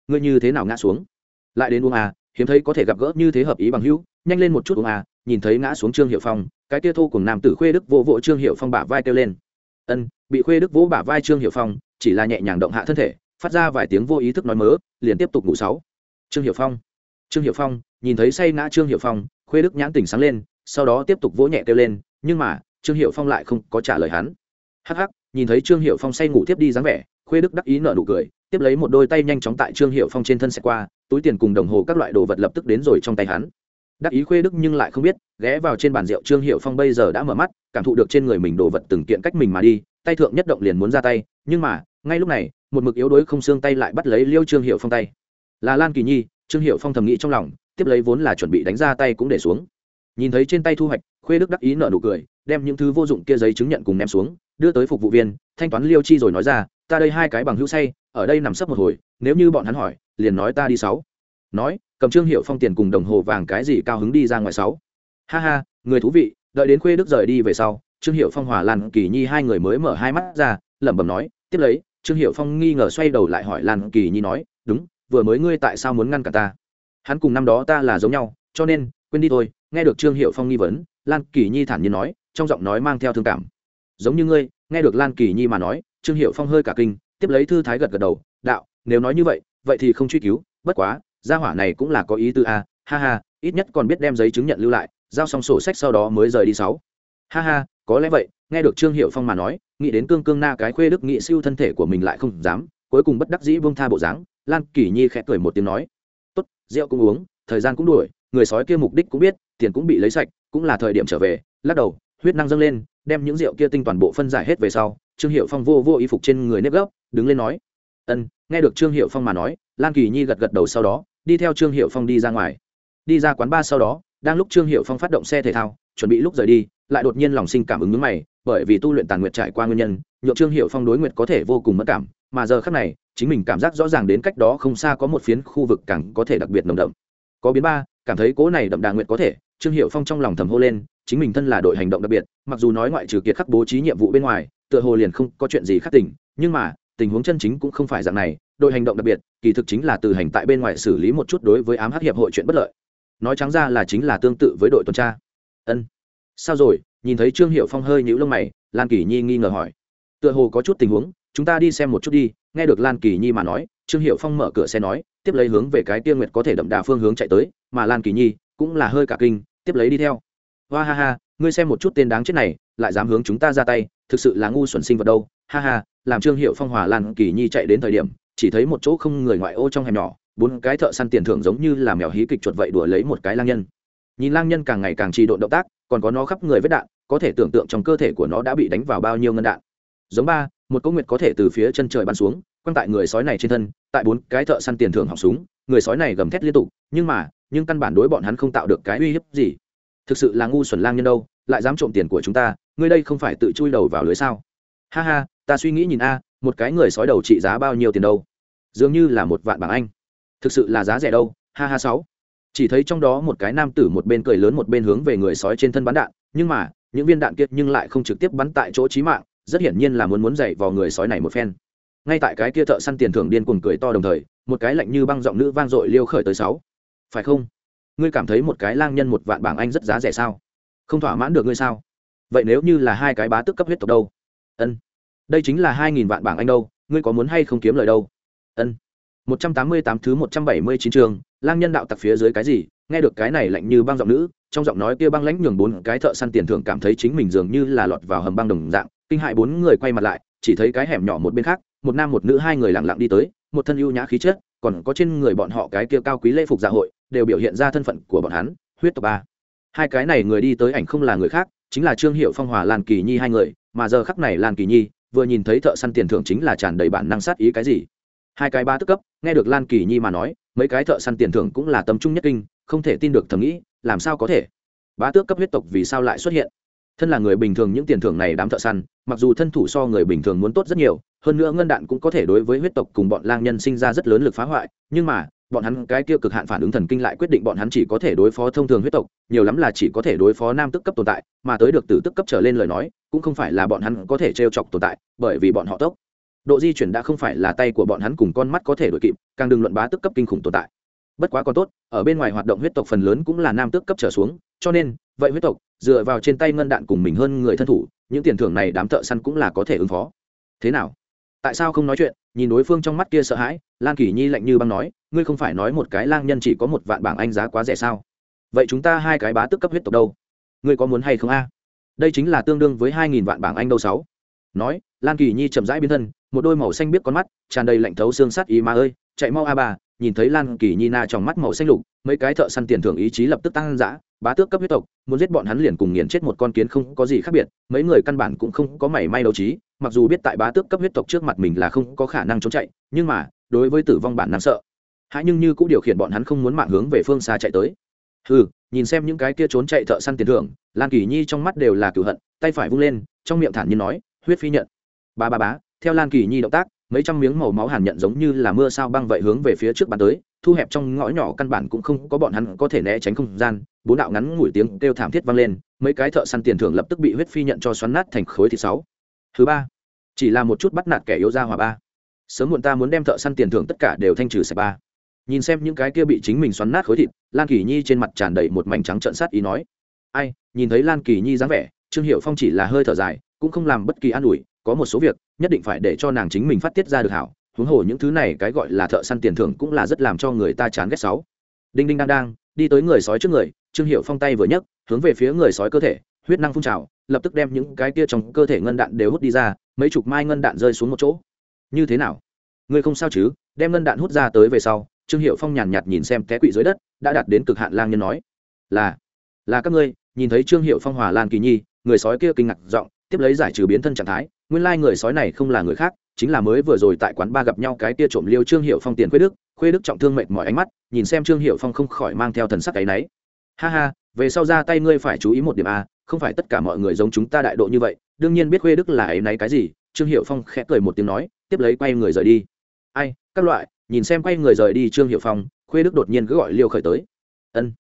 ngươi như thế nào ngã xuống? Lại đến uống à hiếm thấy có thể gặp gỡ như thế hợp ý bằng hữu, nhanh lên một chút uống à nhìn thấy ngã xuống trương hiệu phong, cái tia thô cùng nam tử khuê đức vỗ vỗ trương hiệu phong bả vai kêu lên. Ân, bị khuê đức vỗ bả vai trương hiệu phong, chỉ là nhẹ nhàng động hạ thân thể phát ra vài tiếng vô ý thức nói mớ, liền tiếp tục ngủ sáu. Trương hiệu phong. Trương hiệu phong, nhìn thấy say ngã trương hiệu phong, khuê đức nhãn tỉnh sáng lên, sau đó tiếp tục vỗ nhẹ kêu lên, nhưng mà, trương hiệu phong lại không có trả lời hắn. Hắc hắc, nhìn thấy trương hiệu phong say ngủ tiếp đi dáng vẻ, khuê đức đắc ý nở nụ cười, tiếp lấy một đôi tay nhanh chóng tại trương hiệu phong trên thân xe qua, túi tiền cùng đồng hồ các loại đồ vật lập tức đến rồi trong tay hắn. Đắc ý khuê đức nhưng lại không biết, ghé vào trên bàn rượu trương hiệu phong bây giờ đã mở mắt, cảm thụ được trên người mình đồ vật từng kiện cách mình mà đi, tay thượng nhất động liền muốn ra tay, nhưng mà, ngay lúc này một mực yếu đuối không xương tay lại bắt lấy liêu trương hiệu phong tay. Là lan kỳ nhi, trương hiệu phong thầm nghĩ trong lòng, tiếp lấy vốn là chuẩn bị đánh ra tay cũng để xuống. Nhìn thấy trên tay thu hoạch, khuê đức đắc ý nợ nụ cười, đem những thứ vô dụng kia giấy chứng nhận cùng ném xuống, đưa tới phục vụ viên, thanh toán liêu chi rồi nói ra, ta đây hai cái bằng hữu say, ở đây nằm sấp một hồi, nếu như bọn hắn hỏi, liền nói ta đi sáu. Nói, cầm trương hiệu phong tiền cùng đồng hồ vàng cái gì cao hứng đi ra ngoài sáu. Ha ha, người thú vị, đợi đến khuê đức rời đi về sau, trương hiệu phong hòa lan kỳ nhi hai người mới mở hai mắt ra, lẩm bẩm nói, tiếp lấy trương hiệu phong nghi ngờ xoay đầu lại hỏi lan kỳ nhi nói, đúng, vừa mới ngươi tại sao muốn ngăn cả ta? Hắn cùng năm đó ta là giống nhau, cho nên, quên đi thôi. Nghe được trương hiệu phong nghi vấn, lan kỳ nhi thản nhiên nói, trong giọng nói mang theo thương cảm, giống như ngươi. Nghe được lan kỳ nhi mà nói, trương hiệu phong hơi cả kinh, tiếp lấy thư thái gật gật đầu, đạo, nếu nói như vậy vậy thì không truy cứu, bất quá, gia hỏa này cũng là có ý tư a, ha ha, ít nhất còn biết đem giấy chứng nhận lưu lại, giao xong sổ sách sau đó mới rời đi sáu. Ha ha, có lẽ vậy nghe được trương hiệu phong mà nói nghĩ đến cương cương na cái khuê đức nghị siêu thân thể của mình lại không dám cuối cùng bất đắc dĩ vương tha bộ dáng lan kỳ nhi khẽ cười một tiếng nói tốt rượu cũng uống thời gian cũng đuổi người sói kia mục đích cũng biết tiền cũng bị lấy sạch cũng là thời điểm trở về. Lắc đầu huyết năng dâng lên đem những rượu kia tinh toàn bộ phân giải hết về sau trương hiệu phong vô vô y phục trên người nếp gấp, đứng lên nói ân. Nghe được trương hiệu phong mà nói lan kỳ nhi gật gật đầu sau đó đi theo trương hiệu phong đi ra ngoài. Đi ra quán ba sau đó đang lúc trương hiệu phong phát động xe thể thao chuẩn bị lúc rời đi lại đột nhiên lòng sinh cảm ứng ngứng mày bởi vì tu luyện tàn nguyệt trải qua nguyên nhân, nhượng trương hiệu phong đối nguyệt có thể vô cùng mất cảm, mà giờ khác này, chính mình cảm giác rõ ràng đến cách đó không xa có một phiến khu vực càng có thể đặc biệt nồng đậm. Có biến ba, cảm thấy cố này đậm đà nguyệt có thể, trương hiệu phong trong lòng thầm hô lên, chính mình thân là đội hành động đặc biệt, mặc dù nói ngoại trừ kiệt khắc bố trí nhiệm vụ bên ngoài, tựa hồ liền không có chuyện gì khác tỉnh nhưng mà, tình huống chân chính cũng không phải dạng này, đội hành động đặc biệt, kỳ thực chính là từ hành tại bên ngoài xử lý một chút đối với ám hắc hiệp hội chuyện bất lợi. Nói trắng ra là chính là tương tự với đội tuần tra. Ân. Sao rồi? Nhìn thấy trương hiệu phong hơi nhũ lông mày lan kỳ nhi nghi ngờ hỏi tựa hồ có chút tình huống chúng ta đi xem một chút đi nghe được lan kỳ nhi mà nói trương hiệu phong mở cửa xe nói tiếp lấy hướng về cái tiên nguyệt có thể đậm đà phương hướng chạy tới mà lan kỳ nhi cũng là hơi cả kinh tiếp lấy đi theo hoa ha ha, ngươi xem một chút tên đáng chết này, lại dám hướng chúng ta ra tay, thực sự là ngu xuẩn sinh vật đâu. Ha ha, làm trương hiệu phong hòa lan kỳ nhi chạy đến thời điểm, chỉ thấy một chỗ không người ngoại ô trong hẻm nhỏ, bốn cái thợ săn tiền thưởng giống như là mèo hí kịch chuột vậy đuổi lấy một cái lang nhân. Nhìn lang nhân càng ngày càng trì độn động tác còn có nó khắp người vết đạn, có thể tưởng tượng trong cơ thể của nó đã bị đánh vào bao nhiêu ngân đạn. Giống ba, một công nguyệt có thể từ phía chân trời bắn xuống, quăng tại người sói này trên thân, tại bốn cái thợ săn tiền thưởng họng súng, người sói này gầm thét liên tục, nhưng mà, nhưng căn bản đối bọn hắn không tạo được cái uy hiếp gì. Thực sự là ngu xuẩn lang nhân đâu, lại dám trộm tiền của chúng ta, ngươi đây không phải tự chui đầu vào lưới sao? Ha ha, ta suy nghĩ nhìn a, một cái người sói đầu trị giá bao nhiêu tiền đâu? Dường như là một vạn bảng anh. Thực sự là giá rẻ đâu, ha ha sáu chỉ thấy trong đó một cái nam tử một bên cười lớn một bên hướng về người sói trên thân bắn đạn, nhưng mà, những viên đạn kiệt nhưng lại không trực tiếp bắn tại chỗ chí mạng, rất hiển nhiên là muốn muốn dạy vào người sói này một phen. Ngay tại cái kia thợ săn tiền thưởng điên cuồng cười to đồng thời, một cái lạnh như băng giọng nữ vang dội liêu khởi tới sáu. Phải không? Ngươi cảm thấy một cái lang nhân một vạn bảng anh rất giá rẻ sao? Không thỏa mãn được ngươi sao? Vậy nếu như là hai cái bá tức cấp huyết tộc đâu? Ân. Đây chính là hai nghìn vạn bảng anh đâu, ngươi có muốn hay không kiếm lời đâu? Ân một trăm tám mươi tám thứ một trăm bảy mươi chín trường lang nhân đạo tặc phía dưới cái gì? Nghe được cái này lạnh như băng giọng nữ, trong giọng nói kia băng lãnh nhường bốn cái thợ săn tiền thưởng cảm thấy chính mình dường như là lọt vào hầm băng đồng dạng, kinh hại bốn người quay mặt lại, chỉ thấy cái hẻm nhỏ một bên khác, một nam một nữ hai người lặng lặng đi tới, một thân ưu nhã khí chất, còn có trên người bọn họ cái kia cao quý lễ phục dạ hội, đều biểu hiện ra thân phận của bọn hắn, huyết tộc ba. Hai cái này người đi tới ảnh không là người khác, chính là trương hiểu phong hòa lan kỳ nhi hai người, mà giờ khắc này lan kỳ nhi, vừa nhìn thấy thợ săn tiền thưởng chính là tràn đầy bản năng sát ý cái gì? Hai cái ba tức cấp, nghe được lan kỳ nhi mà nói, mấy cái thợ săn tiền thưởng cũng là tâm trung nhất kinh, không thể tin được thầm nghĩ, làm sao có thể? Bá tước cấp huyết tộc vì sao lại xuất hiện? Thân là người bình thường những tiền thưởng này đám thợ săn, mặc dù thân thủ so người bình thường muốn tốt rất nhiều, hơn nữa ngân đạn cũng có thể đối với huyết tộc cùng bọn lang nhân sinh ra rất lớn lực phá hoại, nhưng mà, bọn hắn cái kia cực hạn phản ứng thần kinh lại quyết định bọn hắn chỉ có thể đối phó thông thường huyết tộc, nhiều lắm là chỉ có thể đối phó nam tức cấp tồn tại, mà tới được từ tức cấp trở lên lời nói, cũng không phải là bọn hắn có thể t chọc tồn tại, bởi vì bọn họ tốc độ di chuyển đã không phải là tay của bọn hắn cùng con mắt có thể đuổi kịp, càng đừng luận bá tức cấp kinh khủng tồn tại. Bất quá còn tốt, ở bên ngoài hoạt động huyết tộc phần lớn cũng là nam tước cấp trở xuống, cho nên, vậy huyết tộc, dựa vào trên tay ngân đạn cùng mình hơn người thân thủ, những tiền thưởng này đám thợ săn cũng là có thể ứng phó. Thế nào? Tại sao không nói chuyện? Nhìn đối phương trong mắt kia sợ hãi, lan kỳ nhi lạnh như băng nói, ngươi không phải nói một cái lang nhân chỉ có một vạn bảng anh giá quá rẻ sao? Vậy chúng ta hai cái bá tức cấp huyết tộc đâu? Ngươi có muốn hay không a? Đây chính là tương đương với hai nghìn vạn bảng anh đâu sáu. Nói, lan kỳ nhi chậm rãi biến thân một đôi màu xanh biết con mắt, tràn đầy lạnh thấu xương sắt ý ma ơi, chạy mau a bà, nhìn thấy lan kỳ nhi na trong mắt màu xanh lục, mấy cái thợ săn tiền thưởng ý chí lập tức tăng dã, bá tước cấp huyết tộc, muốn giết bọn hắn liền cùng nghiền chết một con kiến không có gì khác biệt, mấy người căn bản cũng không có mảy may đấu trí, mặc dù biết tại bá tước cấp huyết tộc trước mặt mình là không có khả năng trốn chạy, nhưng mà, đối với tử vong bản năng sợ. Hãy nhưng như cũng điều khiển bọn hắn không muốn mạng hướng về phương xa chạy tới. Ừ nhìn xem những cái kia trốn chạy thợ săn tiền thưởng, lan kỳ nhi trong mắt đều là cửu hận, tay phải vung lên, trong miệng thản nhiên nói, huyết phi nhận. Ba ba bá theo lan kỳ nhi động tác, mấy trăm miếng màu máu hàn nhận giống như là mưa sao băng vậy hướng về phía trước bàn tới, thu hẹp trong ngõ nhỏ căn bản cũng không có bọn hắn có thể né tránh không gian. Bốn đạo ngắn ngủi tiếng kêu thảm thiết vang lên, mấy cái thợ săn tiền thưởng lập tức bị huyết phi nhận cho xoắn nát thành khối thịt sáu. Thứ ba, chỉ là một chút bắt nạt kẻ yếu ra hòa ba. Sớm muộn ta muốn đem thợ săn tiền thưởng tất cả đều thanh trừ sạch ba. Nhìn xem những cái kia bị chính mình xoắn nát khối thịt, lan kỳ nhi trên mặt tràn đầy một mảnh trắng trợn sát ý nói. Ai, nhìn thấy lan kỳ nhi dáng vẻ, trương hiệu phong chỉ là hơi thở dài, cũng không làm bất kỳ an ủi có một số việc, nhất định phải để cho nàng chính mình phát tiết ra được hảo. Huống hồ những thứ này cái gọi là thợ săn tiền thưởng cũng là rất làm cho người ta chán ghét sáu. Đinh đinh đang đang, đi tới người sói trước người, trương hiệu phong tay vừa nhấc, hướng về phía người sói cơ thể, huyết năng phun trào, lập tức đem những cái kia trong cơ thể ngân đạn đều hút đi ra, mấy chục mai ngân đạn rơi xuống một chỗ. Như thế nào? Ngươi không sao chứ? Đem ngân đạn hút ra tới về sau, trương hiệu phong nhàn nhạt nhìn xem té quỵ dưới đất, đã đạt đến cực hạn lang nhân nói. Là là các ngươi, nhìn thấy trương hiệu phong hòa lan kỳ nhi, người sói kia kinh ngạc giọng, tiếp lấy giải trừ biến thân trạng thái nguyên lai người sói này không là người khác, chính là mới vừa rồi tại quán ba gặp nhau cái tia trộm liêu trương hiệu phong tiền khuê đức. Khuê đức trọng thương mệt mỏi ánh mắt, nhìn xem trương hiệu phong không khỏi mang theo thần sắc cái náy. Ha ha, về sau ra tay ngươi phải chú ý một điểm a không phải tất cả mọi người giống chúng ta đại độ như vậy, đương nhiên biết khuê đức là ấy náy cái gì. Trương hiệu phong khẽ cười một tiếng nói, tiếp lấy quay người rời đi. Ai, các loại, nhìn xem quay người rời đi trương hiệu phong, khuê đức đột nhiên cứ gọi liêu khởi tới. Ân,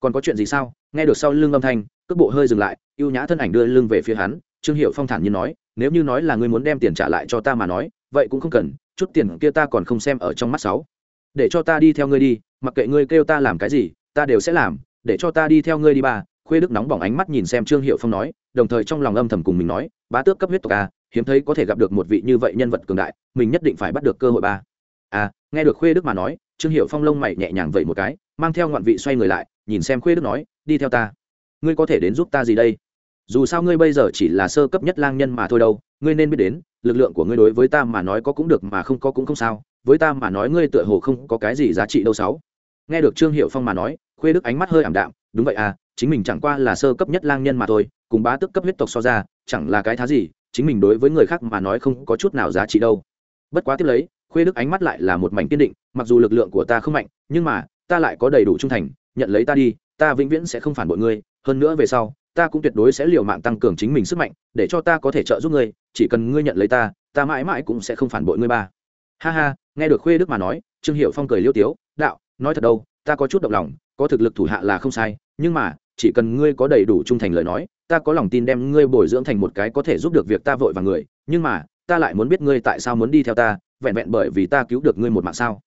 còn có chuyện gì sao? Nghe được sau lưng âm thanh, cước bộ hơi dừng lại, ưu nhã thân ảnh đưa lưng về phía hắn. Trương hiệu phong thản nhiên nói nếu như nói là ngươi muốn đem tiền trả lại cho ta mà nói, vậy cũng không cần, chút tiền kia ta còn không xem ở trong mắt sáu. Để cho ta đi theo ngươi đi, mặc kệ ngươi kêu ta làm cái gì, ta đều sẽ làm, để cho ta đi theo ngươi đi ba. Khuê đức nóng bỏng ánh mắt nhìn xem trương hiệu phong nói, đồng thời trong lòng âm thầm cùng mình nói, bá tước cấp huyết tộc a hiếm thấy có thể gặp được một vị như vậy nhân vật cường đại, mình nhất định phải bắt được cơ hội ba. À nghe được khuê đức mà nói, trương hiệu phong lông mày nhẹ nhàng vậy một cái, mang theo ngoạn vị xoay người lại, nhìn xem khuê đức nói, đi theo ta. Ngươi có thể đến giúp ta gì đây? Dù sao ngươi bây giờ chỉ là sơ cấp nhất lang nhân mà thôi đâu, ngươi nên biết đến, lực lượng của ngươi đối với ta mà nói có cũng được mà không có cũng không sao, với ta mà nói ngươi tựa hồ không có cái gì giá trị đâu sáu. Nghe được trương hiệu phong mà nói, khuê đức ánh mắt hơi ảm đạm, đúng vậy à chính mình chẳng qua là sơ cấp nhất lang nhân mà thôi, cùng bá tức cấp huyết tộc so ra, chẳng là cái thá gì, chính mình đối với người khác mà nói không có chút nào giá trị đâu. Bất quá tiếp lấy, khuê đức ánh mắt lại là một mảnh kiên định, mặc dù lực lượng của ta không mạnh, nhưng mà, ta lại có đầy đủ trung thành, nhận lấy ta đi, ta vĩnh viễn sẽ không phản bội ngươi, hơn nữa về sau ta cũng tuyệt đối sẽ liều mạng tăng cường chính mình sức mạnh, để cho ta có thể trợ giúp ngươi, chỉ cần ngươi nhận lấy ta ta mãi mãi cũng sẽ không phản bội ngươi ba. Ha ha, nghe được khuê đức mà nói, trương hiệu phong cười liêu tiếu, đạo, nói thật đâu, ta có chút động lòng, có thực lực thủ hạ là không sai, nhưng mà, chỉ cần ngươi có đầy đủ trung thành lời nói, ta có lòng tin đem ngươi bồi dưỡng thành một cái có thể giúp được việc ta vội và người, nhưng mà, ta lại muốn biết ngươi tại sao muốn đi theo ta, vẹn vẹn bởi vì ta cứu được ngươi một mạng sao?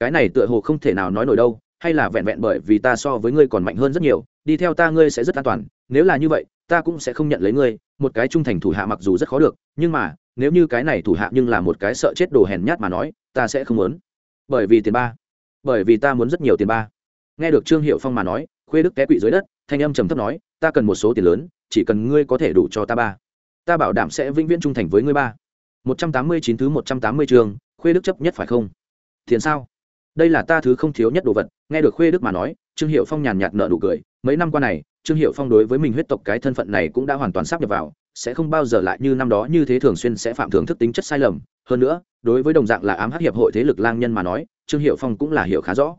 Cái này tựa hồ không thể nào nói nổi đâu, hay là vẹn vẹn bởi vì ta so với ngươi còn mạnh hơn rất nhiều, đi theo ta ngươi sẽ rất an toàn nếu là như vậy, ta cũng sẽ không nhận lấy ngươi, một cái trung thành thủ hạ mặc dù rất khó được, nhưng mà, nếu như cái này thủ hạ nhưng là một cái sợ chết đồ hèn nhát mà nói, ta sẽ không muốn. Bởi vì tiền ba. Bởi vì ta muốn rất nhiều tiền ba. Nghe được trương hiệu phong mà nói, khuê đức té quỵ dưới đất, thanh âm trầm thấp nói, ta cần một số tiền lớn, chỉ cần ngươi có thể đủ cho ta ba. Ta bảo đảm sẽ vĩnh viễn trung thành với ngươi ba. Một trăm tám mươi chín thứ một trăm tám mươi trường khuê đức chấp nhất phải không? Tiền sao? Đây là ta thứ không thiếu nhất đồ vật, nghe được khuê đức mà nói, trương hiệu phong nhàn nhạt nợ nụ cười, mấy năm qua này trương hiệu phong đối với mình huyết tộc cái thân phận này cũng đã hoàn toàn sắp nhập vào sẽ không bao giờ lại như năm đó như thế thường xuyên sẽ phạm thường thức tính chất sai lầm. Hơn nữa đối với đồng dạng là ám hắc hiệp hội thế lực lang nhân mà nói trương hiệu phong cũng là hiểu khá rõ.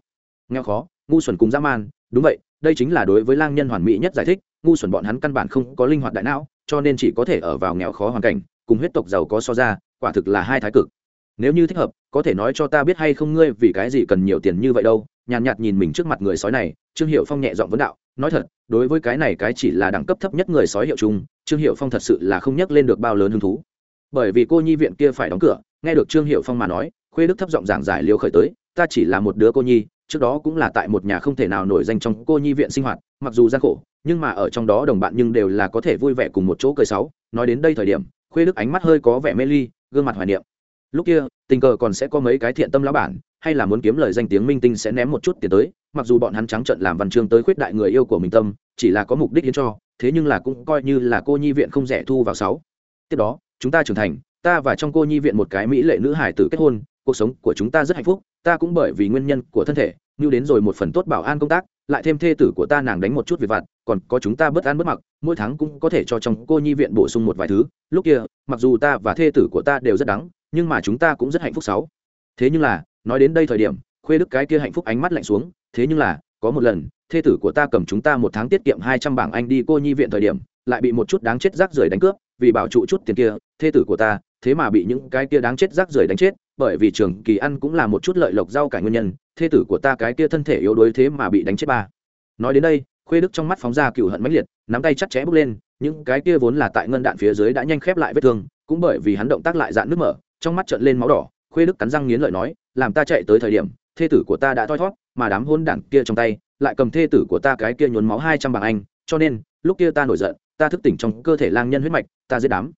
Nghèo khó ngu xuẩn cùng dã man đúng vậy đây chính là đối với lang nhân hoàn mỹ nhất giải thích ngu xuẩn bọn hắn căn bản không có linh hoạt đại não cho nên chỉ có thể ở vào nghèo khó hoàn cảnh cùng huyết tộc giàu có so ra quả thực là hai thái cực. Nếu như thích hợp có thể nói cho ta biết hay không ngươi vì cái gì cần nhiều tiền như vậy đâu? Nhàn nhạt, nhạt nhìn mình trước mặt người sói này trương hiệu phong nhẹ giọng vấn đạo nói thật, đối với cái này cái chỉ là đẳng cấp thấp nhất người sói hiệu chung, trương hiệu phong thật sự là không nhắc lên được bao lớn hứng thú. Bởi vì cô nhi viện kia phải đóng cửa, nghe được trương hiệu phong mà nói, khuê đức thấp giọng giảng giải liều khởi tới, ta chỉ là một đứa cô nhi, trước đó cũng là tại một nhà không thể nào nổi danh trong cô nhi viện sinh hoạt, mặc dù gian khổ, nhưng mà ở trong đó đồng bạn nhưng đều là có thể vui vẻ cùng một chỗ cười sáu nói đến đây thời điểm, khuê đức ánh mắt hơi có vẻ mê ly, gương mặt hoài niệm. Lúc kia, tình cờ còn sẽ có mấy cái thiện tâm lão bản hay là muốn kiếm lời danh tiếng minh tinh sẽ ném một chút tiền tới, mặc dù bọn hắn trắng trận làm văn chương tới khuyết đại người yêu của mình tâm, chỉ là có mục đích hiến cho, thế nhưng là cũng coi như là cô nhi viện không rẻ thu vào sáu. Tiếp đó, chúng ta trưởng thành, ta và trong cô nhi viện một cái mỹ lệ nữ hải tử kết hôn, cuộc sống của chúng ta rất hạnh phúc, ta cũng bởi vì nguyên nhân của thân thể, như đến rồi một phần tốt bảo an công tác, lại thêm thê tử của ta nàng đánh một chút việc vặt, còn có chúng ta bất an bất mặc, mỗi tháng cũng có thể cho trong cô nhi viện bổ sung một vài thứ. Lúc kia, mặc dù ta và thê tử của ta đều rất đắng, nhưng mà chúng ta cũng rất hạnh phúc sáu. Thế nhưng là nói đến đây thời điểm, khuê đức cái kia hạnh phúc ánh mắt lạnh xuống, thế nhưng là, có một lần, thê tử của ta cầm chúng ta một tháng tiết kiệm hai trăm bảng anh đi cô nhi viện thời điểm, lại bị một chút đáng chết rác rưởi đánh cướp, vì bảo trụ chút tiền kia, thê tử của ta, thế mà bị những cái kia đáng chết rác rưởi đánh chết, bởi vì trường kỳ ăn cũng là một chút lợi lộc rau cải nguyên nhân, thê tử của ta cái kia thân thể yếu đuối thế mà bị đánh chết ba. Nói đến đây, khuê đức trong mắt phóng ra cựu hận mãnh liệt, nắm tay chặt chẽ bước lên, những cái kia vốn là tại ngân đạn phía dưới đã nhanh khép lại vết thương, cũng bởi vì hắn động tác lại dạn nước mở, trong mắt trợn lên máu đỏ khuê đức cắn răng nghiến lợi nói, làm ta chạy tới thời điểm, thê tử của ta đã thoi thót mà đám hôn đảng kia trong tay lại cầm thê tử của ta cái kia nhốn máu hai trăm bảng anh, cho nên, lúc kia ta nổi giận, ta thức tỉnh trong cơ thể lang nhân huyết mạch, ta giết đám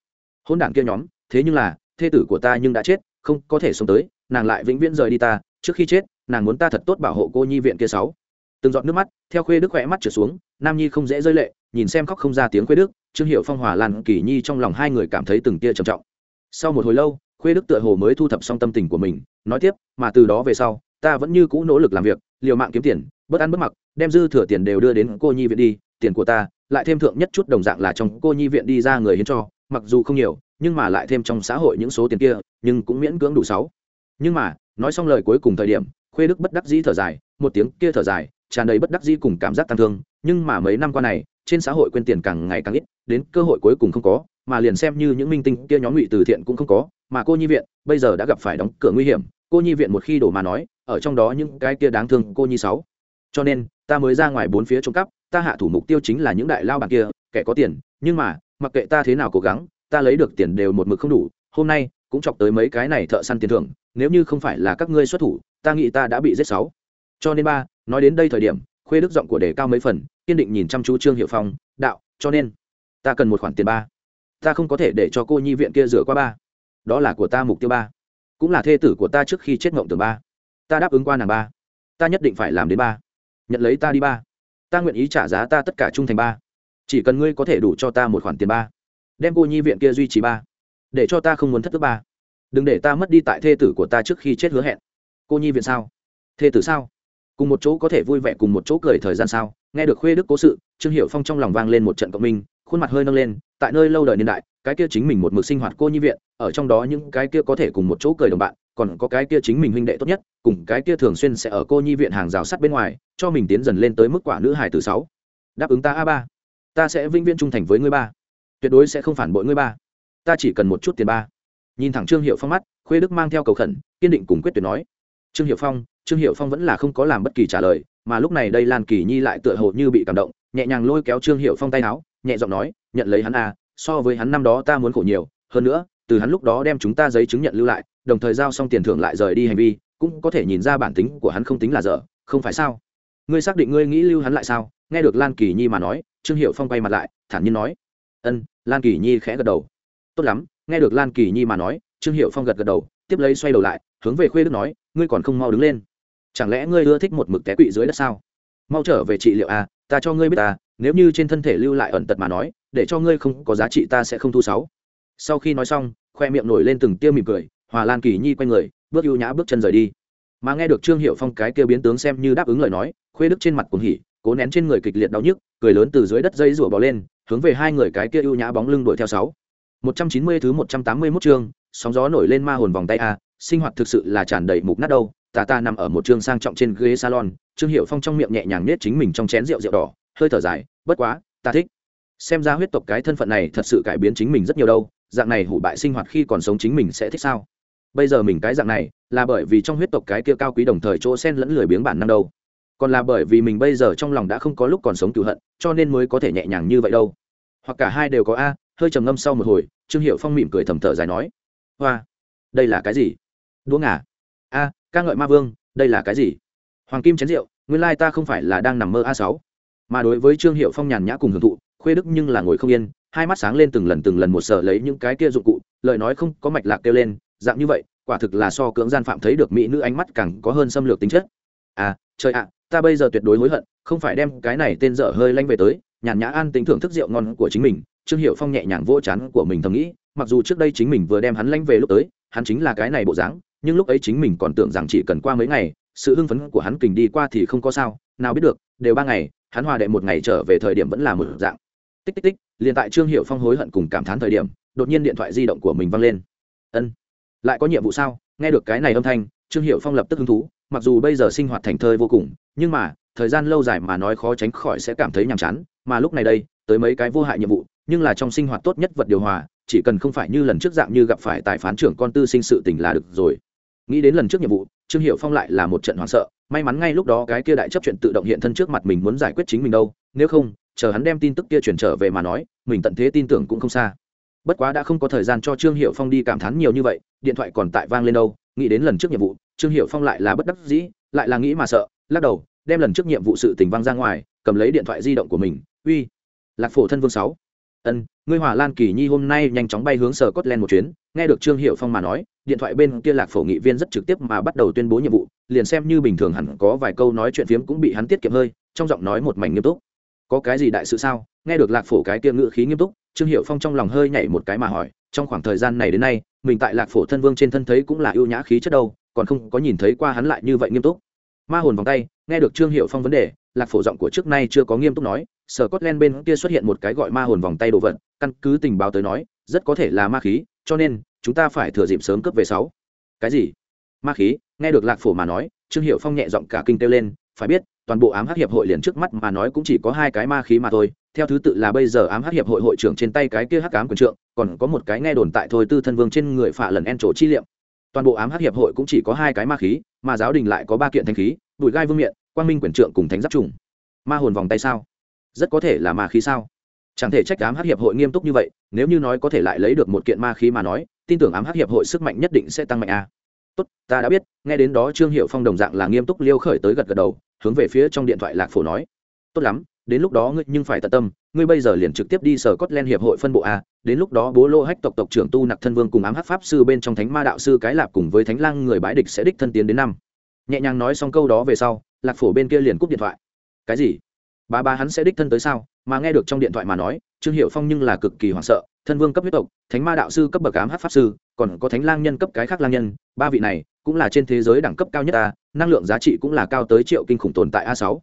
hôn đảng kia nhóm. Thế nhưng là, thê tử của ta nhưng đã chết, không có thể sống tới, nàng lại vĩnh viễn rời đi ta, trước khi chết, nàng muốn ta thật tốt bảo hộ cô nhi viện kia sáu. Từng giọt nước mắt, theo khuê đức khỏe mắt trở xuống, nam nhi không dễ rơi lệ, nhìn xem khóc không ra tiếng khuê đức, trương hiệu phong hòa lan kỳ nhi trong lòng hai người cảm thấy từng tia trầm trọng. Sau một hồi lâu khuê đức tựa hồ mới thu thập xong tâm tình của mình, nói tiếp, mà từ đó về sau, ta vẫn như cũ nỗ lực làm việc, liều mạng kiếm tiền, bất ăn bất mặc, đem dư thừa tiền đều đưa đến cô nhi viện đi, tiền của ta lại thêm thượng nhất chút đồng dạng là trong cô nhi viện đi ra người hiến cho, mặc dù không nhiều, nhưng mà lại thêm trong xã hội những số tiền kia, nhưng cũng miễn cưỡng đủ sáu. Nhưng mà, nói xong lời cuối cùng thời điểm, khuê đức bất đắc dĩ thở dài, một tiếng kia thở dài, tràn đầy bất đắc dĩ cùng cảm giác tăng thương, nhưng mà mấy năm qua này, trên xã hội quên tiền càng ngày càng ít, đến cơ hội cuối cùng không có mà liền xem như những minh tinh kia nhóm ngụy từ thiện cũng không có, mà cô nhi viện, bây giờ đã gặp phải đóng cửa nguy hiểm, cô nhi viện một khi đổ mà nói, ở trong đó những cái kia đáng thương cô nhi sáu. Cho nên, ta mới ra ngoài bốn phía trộm cắp, ta hạ thủ mục tiêu chính là những đại lao bạc kia, kẻ có tiền, nhưng mà, mặc kệ ta thế nào cố gắng, ta lấy được tiền đều một mực không đủ, hôm nay, cũng chọc tới mấy cái này thợ săn tiền thưởng, nếu như không phải là các ngươi xuất thủ, ta nghĩ ta đã bị giết sáu. Cho nên ba, nói đến đây thời điểm, khuê đức giọng của đề cao mấy phần, kiên định nhìn chăm chú trương hiệu phong, đạo, cho nên, ta cần một khoản tiền ba ta không có thể để cho cô nhi viện kia rửa qua ba. Đó là của ta mục tiêu ba. Cũng là thê tử của ta trước khi chết ngộng tường ba. Ta đáp ứng qua nàng ba. Ta nhất định phải làm đến ba. Nhận lấy ta đi ba. Ta nguyện ý trả giá ta tất cả trung thành ba. Chỉ cần ngươi có thể đủ cho ta một khoản tiền ba. Đem cô nhi viện kia duy trì ba. Để cho ta không muốn thất tức ba. Đừng để ta mất đi tại thê tử của ta trước khi chết hứa hẹn. Cô nhi viện sao? Thê tử sao? Cùng một chỗ có thể vui vẻ, cùng một chỗ cười thời gian sao? Nghe được khuê đức cố sự, trương hiệu phong trong lòng vang lên một trận cộng minh khuôn mặt hơi nâng lên, tại nơi lâu đời niên đại, cái kia chính mình một mực sinh hoạt cô nhi viện, ở trong đó những cái kia có thể cùng một chỗ cười đồng bạn, còn có cái kia chính mình huynh đệ tốt nhất, cùng cái kia thường xuyên sẽ ở cô nhi viện hàng rào sắt bên ngoài, cho mình tiến dần lên tới mức quả nữ hải từ sáu. Đáp ứng ta a ba. Ta sẽ vĩnh viễn trung thành với ngươi ba. Tuyệt đối sẽ không phản bội ngươi ba. Ta chỉ cần một chút tiền ba. Nhìn thẳng trương hiệu phong mắt, khuê đức mang theo cầu khẩn, kiên định cùng quyết tuyệt nói. Trương hiệu phong, trương hiệu phong vẫn là không có làm bất kỳ trả lời, mà lúc này đây lan kỳ nhi lại tựa hồ như bị cảm động, nhẹ nhàng lôi kéo trương hiệu phong tay áo nhẹ giọng nói, nhận lấy hắn a so với hắn năm đó ta muốn khổ nhiều, hơn nữa, từ hắn lúc đó đem chúng ta giấy chứng nhận lưu lại, đồng thời giao xong tiền thưởng lại rời đi hành vi, cũng có thể nhìn ra bản tính của hắn không tính là dở, không phải sao? Ngươi xác định ngươi nghĩ lưu hắn lại sao? Nghe được lan kỳ nhi mà nói, trương hiệu phong quay mặt lại, thản nhiên nói, ân. Lan kỳ nhi khẽ gật đầu. Tốt lắm. Nghe được lan kỳ nhi mà nói, trương hiệu phong gật gật đầu, tiếp lấy xoay đầu lại, hướng về khuê đức nói, ngươi còn không mau đứng lên. Chẳng lẽ ngươi ưa thích một mực té quỵ dưới đất sao? Mau trở về trị liệu à ta cho ngươi biết ta nếu như trên thân thể lưu lại ẩn tật mà nói, để cho ngươi không có giá trị ta sẽ không thu sáu. Sau khi nói xong, khoe miệng nổi lên từng tia mỉm cười, hòa lan kỳ nhi quay người, bước ưu nhã bước chân rời đi. Mà nghe được trương hiệu phong cái kia biến tướng xem như đáp ứng lời nói, khuê đức trên mặt cuồng hỉ, cố nén trên người kịch liệt đau nhức, cười lớn từ dưới đất dây rủa bò lên, hướng về hai người cái kia ưu nhã bóng lưng đuổi theo sáu. Một trăm chín mươi thứ một trăm tám mươi 181 chương, sóng gió nổi lên ma hồn vòng tay a, sinh hoạt thực sự là tràn đầy mục nát đâu. Tà ta nằm ở một chương sang trọng trên ghế salon, trương hiệu phong trong miệng nhẹ nhàng nết chính mình trong chén rượu rượu đỏ, hơi thở dài bất quá, ta thích. Xem ra huyết tộc cái thân phận này thật sự cải biến chính mình rất nhiều đâu, dạng này hủ bại sinh hoạt khi còn sống chính mình sẽ thích sao? Bây giờ mình cái dạng này, là bởi vì trong huyết tộc cái kia cao quý đồng thời chỗ sen lẫn lười biếng bản năng đâu. Còn là bởi vì mình bây giờ trong lòng đã không có lúc còn sống cựu hận, cho nên mới có thể nhẹ nhàng như vậy đâu. Hoặc cả hai đều có a, hơi trầm ngâm sau một hồi, trương hiệu phong mỉm cười thầm thở dài nói, hoa, đây là cái gì? Đũa ngà. A, ca ngợi ma vương, đây là cái gì? Hoàng kim chén rượu, nguyên lai ta không phải là đang nằm mơ a sáu mà đối với trương hiệu phong nhàn nhã cùng hưởng thụ, khuê đức nhưng là ngồi không yên, hai mắt sáng lên từng lần từng lần một sở lấy những cái kia dụng cụ, lời nói không có mạch lạc kêu lên, dạng như vậy, quả thực là so cưỡng gian phạm thấy được mỹ nữ ánh mắt càng có hơn xâm lược tính chất. À trời ạ à, ta bây giờ tuyệt đối hối hận, không phải đem cái này tên dở hơi lanh về tới, nhàn nhã an tính thưởng thức rượu ngon của chính mình, trương hiệu phong nhẹ nhàng vỗ chán của mình thầm nghĩ, mặc dù trước đây chính mình vừa đem hắn lanh về lúc tới, hắn chính là cái này bộ dáng, nhưng lúc ấy chính mình còn tưởng rằng chỉ cần qua mấy ngày, sự hưng phấn của hắn kình đi qua thì không có sao, nào biết được, đều ba ngày hắn hòa đệ một ngày trở về thời điểm vẫn là một dạng. Tích tích tích, liền tại trương hiệu phong hối hận cùng cảm thán thời điểm, đột nhiên điện thoại di động của mình văng lên. Ân, lại có nhiệm vụ sao? Nghe được cái này âm thanh, trương hiệu phong lập tức hứng thú, mặc dù bây giờ sinh hoạt thành thơi vô cùng, nhưng mà, thời gian lâu dài mà nói khó tránh khỏi sẽ cảm thấy nhàm chán, mà lúc này đây, tới mấy cái vô hại nhiệm vụ, nhưng là trong sinh hoạt tốt nhất vật điều hòa, chỉ cần không phải như lần trước dạng như gặp phải tài phán trưởng con tư sinh sự tình là được rồi. Nghĩ đến lần trước nhiệm vụ, trương hiệu phong lại là một trận hoảng sợ may mắn ngay lúc đó cái kia đại chấp chuyện tự động hiện thân trước mặt mình muốn giải quyết chính mình đâu, nếu không, chờ hắn đem tin tức kia chuyển trở về mà nói, mình tận thế tin tưởng cũng không xa. Bất quá đã không có thời gian cho trương hiệu phong đi cảm thán nhiều như vậy, điện thoại còn tại vang lên đâu, nghĩ đến lần trước nhiệm vụ, trương hiệu phong lại là bất đắc dĩ, lại là nghĩ mà sợ, lắc đầu, đem lần trước nhiệm vụ sự tình vang ra ngoài, cầm lấy điện thoại di động của mình, uy, lạc phổ thân vương sáu ân, ngươi hòa lan kỳ nhi hôm nay nhanh chóng bay hướng sở cốt len một chuyến. Nghe được trương hiệu phong mà nói, điện thoại bên kia lạc phổ nghị viên rất trực tiếp mà bắt đầu tuyên bố nhiệm vụ, liền xem như bình thường hẳn có vài câu nói chuyện phiếm cũng bị hắn tiết kiệm hơi, trong giọng nói một mảnh nghiêm túc. Có cái gì đại sự sao? Nghe được lạc phổ cái kia ngữ khí nghiêm túc, trương hiệu phong trong lòng hơi nhảy một cái mà hỏi, trong khoảng thời gian này đến nay, mình tại lạc phổ thân vương trên thân thấy cũng là ưu nhã khí chất đâu, còn không có nhìn thấy qua hắn lại như vậy nghiêm túc. Ma hồn vòng tay, nghe được trương hiệu phong vấn đề, lạc phổ giọng của trước nay chưa có nghiêm túc nói sở cốt len bên kia xuất hiện một cái gọi ma hồn vòng tay đồ vật, căn cứ tình báo tới nói, rất có thể là ma khí, cho nên, chúng ta phải thừa dịp sớm cướp về sáu. Cái gì? Ma khí? Nghe được lạc phổ mà nói, trương hiệu phong nhẹ giọng cả kinh kêu lên, phải biết, toàn bộ ám hắc hiệp hội liền trước mắt mà nói cũng chỉ có hai cái ma khí mà thôi, theo thứ tự là bây giờ ám hắc hiệp hội hội trưởng trên tay cái kia hắc ám quần trượng, còn có một cái nghe đồn tại thôi tư thân vương trên người phạ lần en trổ chi liệm. Toàn bộ ám hắc hiệp hội cũng chỉ có hai cái ma khí, mà giáo đình lại có ba kiện thanh khí bụi gai vương miện, quang minh quyền trượng cùng thánh giáp trùng. Ma hồn vòng tay sao? Rất có thể là ma khí sao? Chẳng thể trách ám hắc hiệp hội nghiêm túc như vậy, nếu như nói có thể lại lấy được một kiện ma khí mà nói, tin tưởng ám hắc hiệp hội sức mạnh nhất định sẽ tăng mạnh a. Tốt, ta đã biết, nghe đến đó trương hiệu phong đồng dạng là nghiêm túc liêu khởi tới gật gật đầu, hướng về phía trong điện thoại lạc phổ nói. Tốt lắm, đến lúc đó ngươi nhưng phải tận tâm, ngươi bây giờ liền trực tiếp đi sở cốt len hiệp hội phân bộ a, đến lúc đó bố lô hách tộc tộc trưởng tu nặc thân vương cùng ám hắc pháp sư bên trong thánh ma đạo sư cái lạp cùng với thánh lang người bái địch sẽ đích thân tiến đến năm. Nhẹ nhàng nói xong câu đó về sau, lạc phổ bên kia liền cúp điện thoại. Cái gì? Ba ba hắn sẽ đích thân tới sao? Mà nghe được trong điện thoại mà nói, trương hiệu phong nhưng là cực kỳ hoảng sợ, thân vương cấp huyết tộc, thánh ma đạo sư cấp bậc ám hát pháp sư, còn có thánh lang nhân cấp cái khác lang nhân, ba vị này cũng là trên thế giới đẳng cấp cao nhất ta, năng lượng giá trị cũng là cao tới triệu kinh khủng tồn tại a sáu.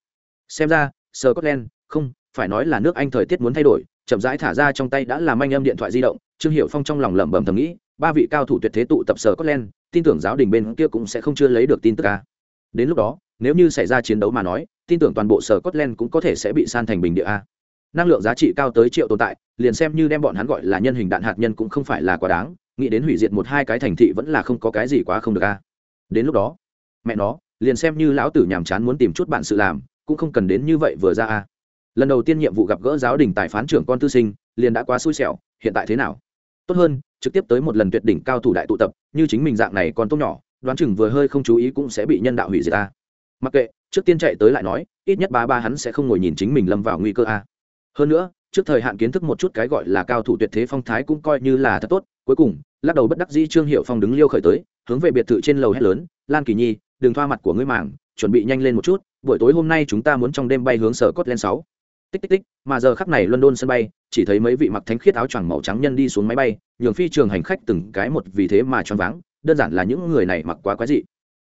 Xem ra, scotland, không, phải nói là nước anh thời tiết muốn thay đổi, chậm rãi thả ra trong tay đã làm anh âm điện thoại di động, trương hiệu phong trong lòng lẩm bẩm thầm nghĩ, ba vị cao thủ tuyệt thế tụ tập sở scotland, tin tưởng giáo đình bên kia cũng sẽ không chưa lấy được tin tức ca đến lúc đó, nếu như xảy ra chiến đấu mà nói tin tưởng toàn bộ sở scotland cũng có thể sẽ bị san thành bình địa a. Năng lượng giá trị cao tới triệu tồn tại, liền xem như đem bọn hắn gọi là nhân hình đạn hạt nhân cũng không phải là quá đáng, nghĩ đến hủy diệt một hai cái thành thị vẫn là không có cái gì quá không được a. Đến lúc đó, mẹ nó, liền xem như lão tử nhàm chán muốn tìm chút bạn sự làm, cũng không cần đến như vậy vừa ra a. Lần đầu tiên nhiệm vụ gặp gỡ giáo đình tài phán trưởng con tư sinh, liền đã quá xui xẻo, hiện tại thế nào? Tốt hơn, trực tiếp tới một lần tuyệt đỉnh cao thủ đại tụ tập, như chính mình dạng này còn tốt nhỏ, đoán chừng vừa hơi không chú ý cũng sẽ bị nhân đạo hủy diệt a. Mặc kệ trước tiên chạy tới lại nói, ít nhất ba ba hắn sẽ không ngồi nhìn chính mình lâm vào nguy cơ a. Hơn nữa, trước thời hạn kiến thức một chút cái gọi là cao thủ tuyệt thế phong thái cũng coi như là thật tốt, cuối cùng, lắc đầu bất đắc dĩ trương hiệu phong đứng liêu khởi tới, hướng về biệt thự trên lầu hét lớn, lan kỳ nhi, đừng thoa mặt của ngươi mảng chuẩn bị nhanh lên một chút, buổi tối hôm nay chúng ta muốn trong đêm bay hướng sở cốt lên sáu. Tích tích tích, mà giờ khắc này london sân bay, chỉ thấy mấy vị mặc thánh khiết áo choàng màu trắng nhân đi xuống máy bay, nhường phi trường hành khách từng cái một vì thế mà choáng váng, đơn giản là những người này mặc quá quái dị.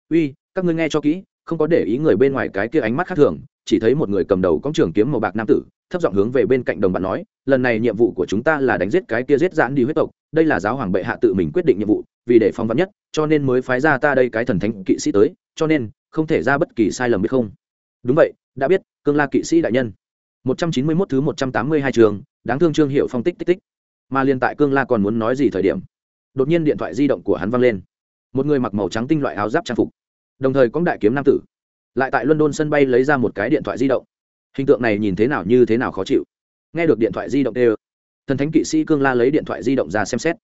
Uy, các ngươi nghe cho kỹ không có để ý người bên ngoài cái kia ánh mắt khác thường, chỉ thấy một người cầm đầu có trường kiếm màu bạc nam tử, thấp giọng hướng về bên cạnh đồng bạn nói, lần này nhiệm vụ của chúng ta là đánh giết cái kia giết giãn đi huyết tộc, đây là giáo hoàng bệ hạ tự mình quyết định nhiệm vụ, vì để phòng vắn nhất, cho nên mới phái ra ta đây cái thần thánh kỵ sĩ tới, cho nên, không thể ra bất kỳ sai lầm biết không. Đúng vậy, đã biết, cương la kỵ sĩ đại nhân. 191 thứ 182 trường, đáng thương trương hiệu phong tích tích tích. Mà liên tại cương la còn muốn nói gì thời điểm, đột nhiên điện thoại di động của hắn văng lên. Một người mặc màu trắng tinh loại áo giáp trang phục đồng thời có đại kiếm nam tử, lại tại london sân bay lấy ra một cái điện thoại di động. Hình tượng này nhìn thế nào như thế nào khó chịu. Nghe được điện thoại di động đều, thần thánh kỵ sĩ cương la lấy điện thoại di động ra xem xét,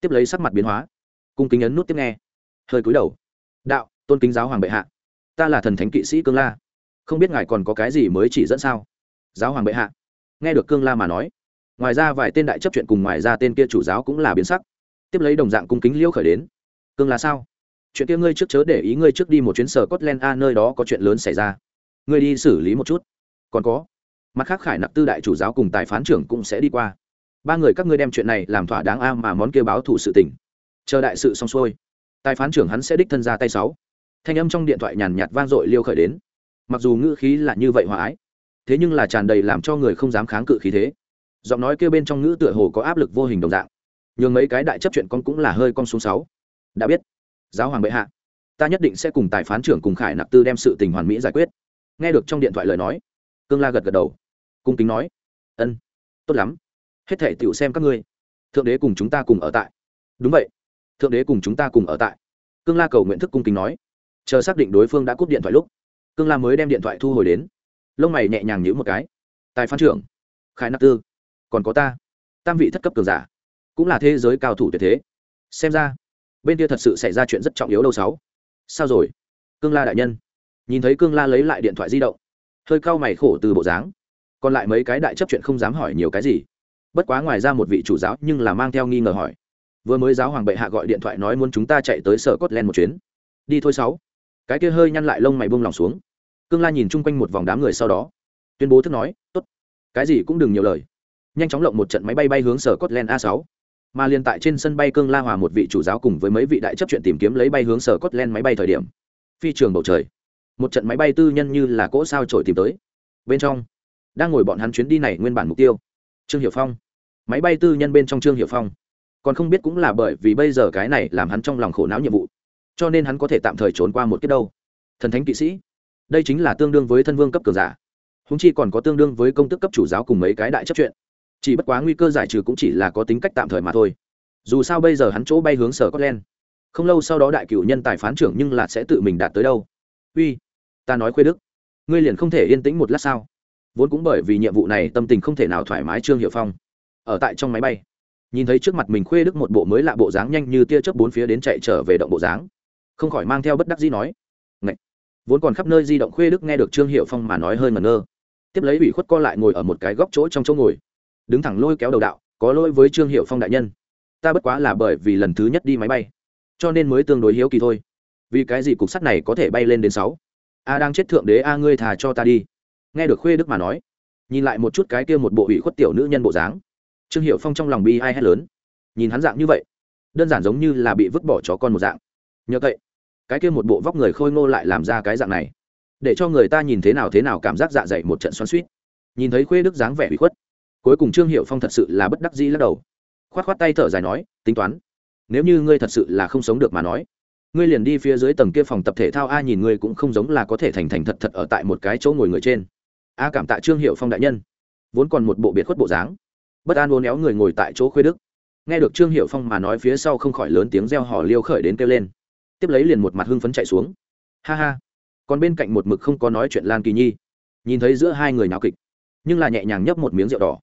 tiếp lấy sắc mặt biến hóa, cung kính ấn nút tiếp nghe, hơi cúi đầu. Đạo, tôn kính giáo hoàng bệ hạ, ta là thần thánh kỵ sĩ cương la, không biết ngài còn có cái gì mới chỉ dẫn sao? Giáo hoàng bệ hạ, nghe được cương la mà nói, ngoài ra vài tên đại chấp chuyện cùng ngoài ra tên kia chủ giáo cũng là biến sắc, tiếp lấy đồng dạng cung kính liêu khởi đến. Cương la sao? Chuyện kia ngươi trước chớ để ý ngươi trước đi một chuyến sở Scotland A nơi đó có chuyện lớn xảy ra. Ngươi đi xử lý một chút. Còn có, mặt khác Khải Nặc tư đại chủ giáo cùng tài phán trưởng cũng sẽ đi qua. Ba người các ngươi đem chuyện này làm thỏa đáng a mà món kia báo thủ sự tình. Chờ đại sự xong xuôi, tài phán trưởng hắn sẽ đích thân ra tay sáu. Thanh âm trong điện thoại nhàn nhạt vang dội liêu khởi đến. Mặc dù ngữ khí là như vậy hòa ái, thế nhưng là tràn đầy làm cho người không dám kháng cự khí thế. Giọng nói kia bên trong ngữ tựa hồ có áp lực vô hình đồng dạng. Nhưng mấy cái đại chấp chuyện con cũng là hơi con xuống sáu. Đã biết giáo hoàng bệ hạ, ta nhất định sẽ cùng tài phán trưởng cùng khải nạp tư đem sự tình hoàn mỹ giải quyết. Nghe được trong điện thoại lời nói, cương la gật gật đầu, cung kính nói, ân, tốt lắm. Hết thể tựu xem các ngươi. Thượng đế cùng chúng ta cùng ở tại. Đúng vậy. Thượng đế cùng chúng ta cùng ở tại. Cương la cầu nguyện thức cung kính nói. Chờ xác định đối phương đã cúp điện thoại lúc, cương la mới đem điện thoại thu hồi đến. Lông mày nhẹ nhàng nhữ một cái. Tài phán trưởng, khải nạp tư, còn có ta. Tam vị thất cấp cường giả, cũng là thế giới cao thủ tuyệt thế. Xem ra bên kia thật sự xảy ra chuyện rất trọng yếu đâu sáu. Sao rồi? Cương la đại nhân. Nhìn thấy cương la lấy lại điện thoại di động. Hơi cau mày khổ từ bộ dáng. Còn lại mấy cái đại chấp chuyện không dám hỏi nhiều cái gì. Bất quá ngoài ra một vị chủ giáo nhưng là mang theo nghi ngờ hỏi. Vừa mới giáo hoàng bệ hạ gọi điện thoại nói muốn chúng ta chạy tới sở cốt len một chuyến. Đi thôi sáu. Cái kia hơi nhăn lại lông mày bông lòng xuống. Cương la nhìn chung quanh một vòng đám người sau đó. Tuyên bố thức nói, tốt. Cái gì cũng đừng nhiều lời. Nhanh chóng lộng một trận máy bay bay hướng sở cốt len a sáu mà liên tại trên sân bay cương la hòa một vị chủ giáo cùng với mấy vị đại chấp chuyện tìm kiếm lấy bay hướng sở cốt len máy bay thời điểm. Phi trường bầu trời. Một trận máy bay tư nhân như là cỗ sao trổi tìm tới. Bên trong, đang ngồi bọn hắn chuyến đi này nguyên bản mục tiêu. Trương hiệu phong. Máy bay tư nhân bên trong trương hiệu phong. Còn không biết cũng là bởi vì bây giờ cái này làm hắn trong lòng khổ não nhiệm vụ. Cho nên hắn có thể tạm thời trốn qua một kiếp đâu. Thần thánh kỵ sĩ. Đây chính là tương đương với thân vương cấp cường giả. Húng chi còn có tương đương với công tức cấp chủ giáo cùng mấy cái đại chấp chuyện chỉ bất quá nguy cơ giải trừ cũng chỉ là có tính cách tạm thời mà thôi. Dù sao bây giờ hắn chỗ bay hướng sở scotland. Không lâu sau đó đại cựu nhân tài phán trưởng nhưng là sẽ tự mình đạt tới đâu? Uy, ta nói khuê đức, ngươi liền không thể yên tĩnh một lát sao? Vốn cũng bởi vì nhiệm vụ này tâm tình không thể nào thoải mái trương hiệu phong. Ở tại trong máy bay, nhìn thấy trước mặt mình khuê đức một bộ mới lạ bộ dáng nhanh như tia chớp bốn phía đến chạy trở về động bộ dáng. Không khỏi mang theo bất đắc dĩ nói, Ngậy! vốn còn khắp nơi di động khuê đức nghe được trương hiệu phong mà nói hơi ngẩn ngơ. Tiếp lấy ủy khuất co lại ngồi ở một cái góc chỗ trong chỗ ngồi đứng thẳng lôi kéo đầu đạo, có lỗi với trương hiệu phong đại nhân. Ta bất quá là bởi vì lần thứ nhất đi máy bay, cho nên mới tương đối hiếu kỳ thôi. Vì cái gì cục sắt này có thể bay lên đến sáu? A đang chết thượng đế, a ngươi thà cho ta đi. Nghe được khuê đức mà nói, nhìn lại một chút cái kia một bộ ủy khuất tiểu nữ nhân bộ dáng, trương hiệu phong trong lòng bi ai hét lớn. Nhìn hắn dạng như vậy, đơn giản giống như là bị vứt bỏ chó con một dạng. Nhờ vậy, cái kia một bộ vóc người khôi ngô lại làm ra cái dạng này, để cho người ta nhìn thế nào thế nào cảm giác dạ dày một trận xoắn suýt nhìn thấy khuê đức dáng vẻ bị khuất cuối cùng trương hiệu phong thật sự là bất đắc dĩ lắc đầu. Khoát khoát tay thở dài nói, tính toán, nếu như ngươi thật sự là không sống được mà nói, ngươi liền đi phía dưới tầng kia phòng tập thể thao a nhìn ngươi cũng không giống là có thể thành thành thật thật ở tại một cái chỗ ngồi người trên. A cảm tạ trương hiệu phong đại nhân, vốn còn một bộ biệt khuất bộ dáng, bất an uốn éo người ngồi tại chỗ khuê đức. Nghe được trương hiệu phong mà nói phía sau không khỏi lớn tiếng reo hò liêu khởi đến kêu lên. Tiếp lấy liền một mặt hưng phấn chạy xuống. Ha ha, còn bên cạnh một mực không có nói chuyện lan kỳ nhi. Nhìn thấy giữa hai người nào kịch, nhưng là nhẹ nhàng nhấp một miếng rượu đỏ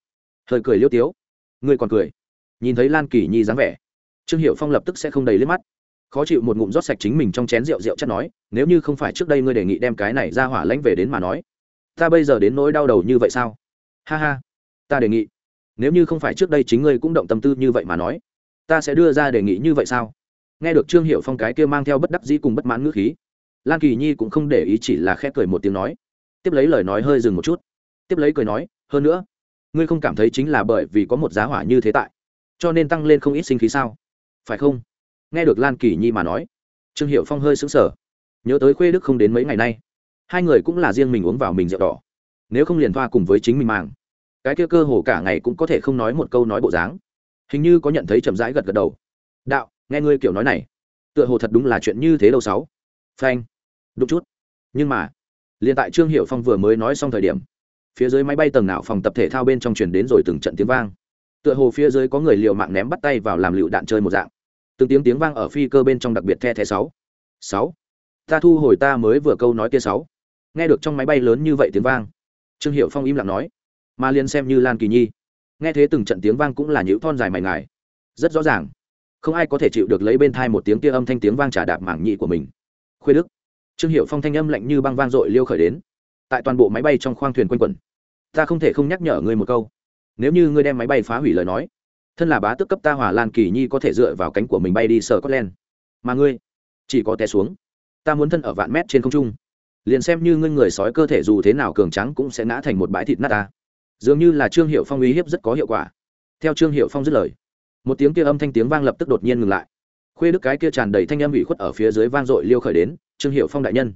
hơi cười liêu tiếu. Ngươi còn cười. Nhìn thấy lan kỳ nhi dáng vẻ, trương hiệu phong lập tức sẽ không đầy liếc mắt. Khó chịu một ngụm rót sạch chính mình trong chén rượu rượu chắc nói, nếu như không phải trước đây ngươi đề nghị đem cái này ra hỏa lãnh về đến mà nói, ta bây giờ đến nỗi đau đầu như vậy sao? Ha ha, ta đề nghị. Nếu như không phải trước đây chính ngươi cũng động tâm tư như vậy mà nói, ta sẽ đưa ra đề nghị như vậy sao? Nghe được trương hiệu phong cái kia mang theo bất đắc dĩ cùng bất mãn ngữ khí, lan kỳ nhi cũng không để ý chỉ là khẽ cười một tiếng nói, tiếp lấy lời nói hơi dừng một chút. Tiếp lấy cười nói, hơn nữa ngươi không cảm thấy chính là bởi vì có một giá hỏa như thế tại, cho nên tăng lên không ít sinh khí sao? Phải không? Nghe được lan kỳ nhi mà nói, trương hiệu phong hơi xứng sở nhớ tới khuê đức không đến mấy ngày nay, hai người cũng là riêng mình uống vào mình rượu đỏ. Nếu không liền thoa cùng với chính mình màng. Cái kia cơ hồ cả ngày cũng có thể không nói một câu nói bộ dáng. Hình như có nhận thấy chậm rãi gật gật đầu. Đạo, nghe ngươi kiểu nói này, tựa hồ thật đúng là chuyện như thế đâu sáu. Phanh. Đúng chút. Nhưng mà, liền tại trương hiệu phong vừa mới nói xong thời điểm phía dưới máy bay tầng nào phòng tập thể thao bên trong truyền đến rồi từng trận tiếng vang. Tựa hồ phía dưới có người liều mạng ném bắt tay vào làm lựu đạn chơi một dạng. Từng tiếng tiếng vang ở phi cơ bên trong đặc biệt the thé sáu. Sáu. Ta thu hồi ta mới vừa câu nói kia sáu. Nghe được trong máy bay lớn như vậy tiếng vang, trương hiệu phong im lặng nói. Mà liền xem như lan kỳ nhi. Nghe thế từng trận tiếng vang cũng là những thon dài mày ngài. Rất rõ ràng. Không ai có thể chịu được lấy bên thai một tiếng kia âm thanh tiếng vang trả đạp mảng nhị của mình. Khuê đức. Trương hiệu phong thanh âm lạnh như băng vang dội liêu khởi đến tại toàn bộ máy bay trong khoang thuyền quanh quẩn. Ta không thể không nhắc nhở ngươi một câu. Nếu như ngươi đem máy bay phá hủy lời nói, thân là bá tước cấp ta hỏa lan kỳ nhi có thể dựa vào cánh của mình bay đi sở scotland. Mà ngươi, chỉ có té xuống. Ta muốn thân ở vạn mét trên không trung. Liền xem như ngươi người sói cơ thể dù thế nào cường trắng cũng sẽ ngã thành một bãi thịt nát ta. Dường như là trương hiệu phong uy hiếp rất có hiệu quả. Theo trương hiệu phong dứt lời, một tiếng kia âm thanh tiếng vang lập tức đột nhiên ngừng lại. Khuê đức cái kia tràn đầy thanh âm bị khuất ở phía dưới vang dội liêu khởi đến, trương hiệu phong đại nhân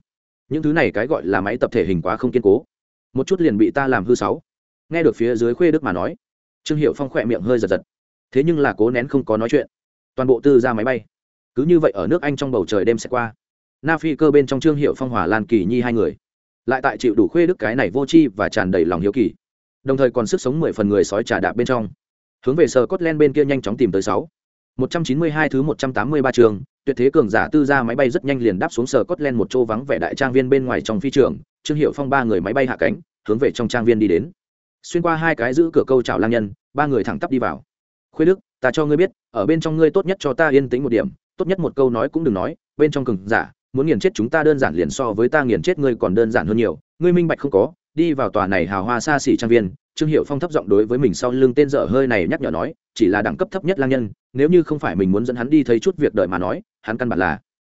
những thứ này cái gọi là máy tập thể hình quá không kiên cố. Một chút liền bị ta làm hư sáu. Nghe được phía dưới khuê đức mà nói, trương hiệu phong khỏe miệng hơi giật giật. Thế nhưng là cố nén không có nói chuyện. Toàn bộ tư ra máy bay. Cứ như vậy ở nước anh trong bầu trời đêm sẽ qua. Na phi cơ bên trong trương hiệu phong hỏa lan kỳ nhi hai người. Lại tại chịu đủ khuê đức cái này vô tri và tràn đầy lòng hiếu kỳ. Đồng thời còn sức sống mười phần người sói trà đạp bên trong. Hướng về sờ cốt len bên kia nhanh chóng tìm tới sáu một trăm chín mươi hai thứ một trăm tám mươi ba trường, tuyệt thế cường giả tư ra máy bay rất nhanh liền đáp xuống sờ Scotland một chỗ vắng vẻ đại trang viên bên ngoài trong phi trường, trương hiệu phong ba người máy bay hạ cánh, hướng về trong trang viên đi đến. Xuyên qua hai cái giữ cửa câu chào lang nhân, ba người thẳng tắp đi vào. Khuê đức, ta cho ngươi biết, ở bên trong ngươi tốt nhất cho ta yên tĩnh một điểm, tốt nhất một câu nói cũng đừng nói, bên trong cường giả, muốn nghiền chết chúng ta đơn giản liền so với ta nghiền chết ngươi còn đơn giản hơn nhiều, ngươi minh bạch không có đi vào tòa này hào hoa xa xỉ trang viên, trương hiệu phong thấp giọng đối với mình sau lưng tên dở hơi này nhắc nhở nói, chỉ là đẳng cấp thấp nhất lang nhân, nếu như không phải mình muốn dẫn hắn đi thấy chút việc đợi mà nói, hắn căn bản là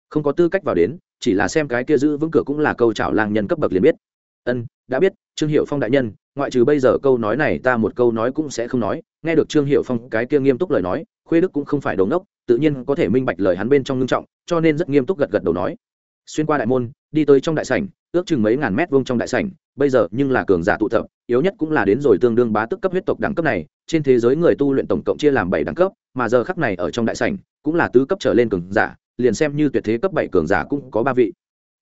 không có tư cách vào đến, chỉ là xem cái kia giữ vững cửa cũng là câu chảo lang nhân cấp bậc liền biết. Ân, đã biết, trương hiệu phong đại nhân, ngoại trừ bây giờ câu nói này ta một câu nói cũng sẽ không nói, nghe được trương hiệu phong cái kia nghiêm túc lời nói, khuê đức cũng không phải đồ ngốc, tự nhiên có thể minh bạch lời hắn bên trong ngưng trọng, cho nên rất nghiêm túc gật gật đầu nói xuyên qua đại môn, đi tới trong đại sảnh, ước chừng mấy ngàn mét vuông trong đại sảnh, bây giờ nhưng là cường giả tụ tập, yếu nhất cũng là đến rồi tương đương bá tức cấp huyết tộc đẳng cấp này, trên thế giới người tu luyện tổng cộng chia làm bảy đẳng cấp, mà giờ khắc này ở trong đại sảnh, cũng là tứ cấp trở lên cường giả, liền xem như tuyệt thế cấp bảy cường giả cũng có ba vị.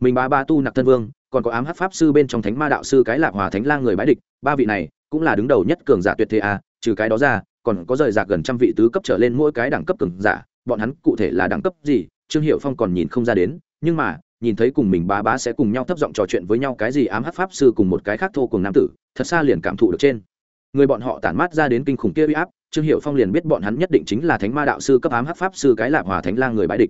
Mình ba ba tu nặc thân vương, còn có ám hát pháp sư bên trong thánh ma đạo sư cái lạc hòa thánh lang người bái địch, ba vị này cũng là đứng đầu nhất cường giả tuyệt thế a trừ cái đó ra, còn có rời rạc gần trăm vị tứ cấp trở lên mỗi cái đẳng cấp cường giả, bọn hắn cụ thể là đẳng cấp gì, trương hiệu phong còn nhìn không ra đến, nhưng mà nhìn thấy cùng mình bá bá sẽ cùng nhau thấp giọng trò chuyện với nhau cái gì ám hắc pháp sư cùng một cái khác thô cùng nam tử, thật xa liền cảm thụ được trên. Người bọn họ tản mát ra đến kinh khủng kia uy áp, trương hiệu phong liền biết bọn hắn nhất định chính là thánh ma đạo sư cấp ám hắc pháp sư cái lạp hòa thánh lang người bãi địch.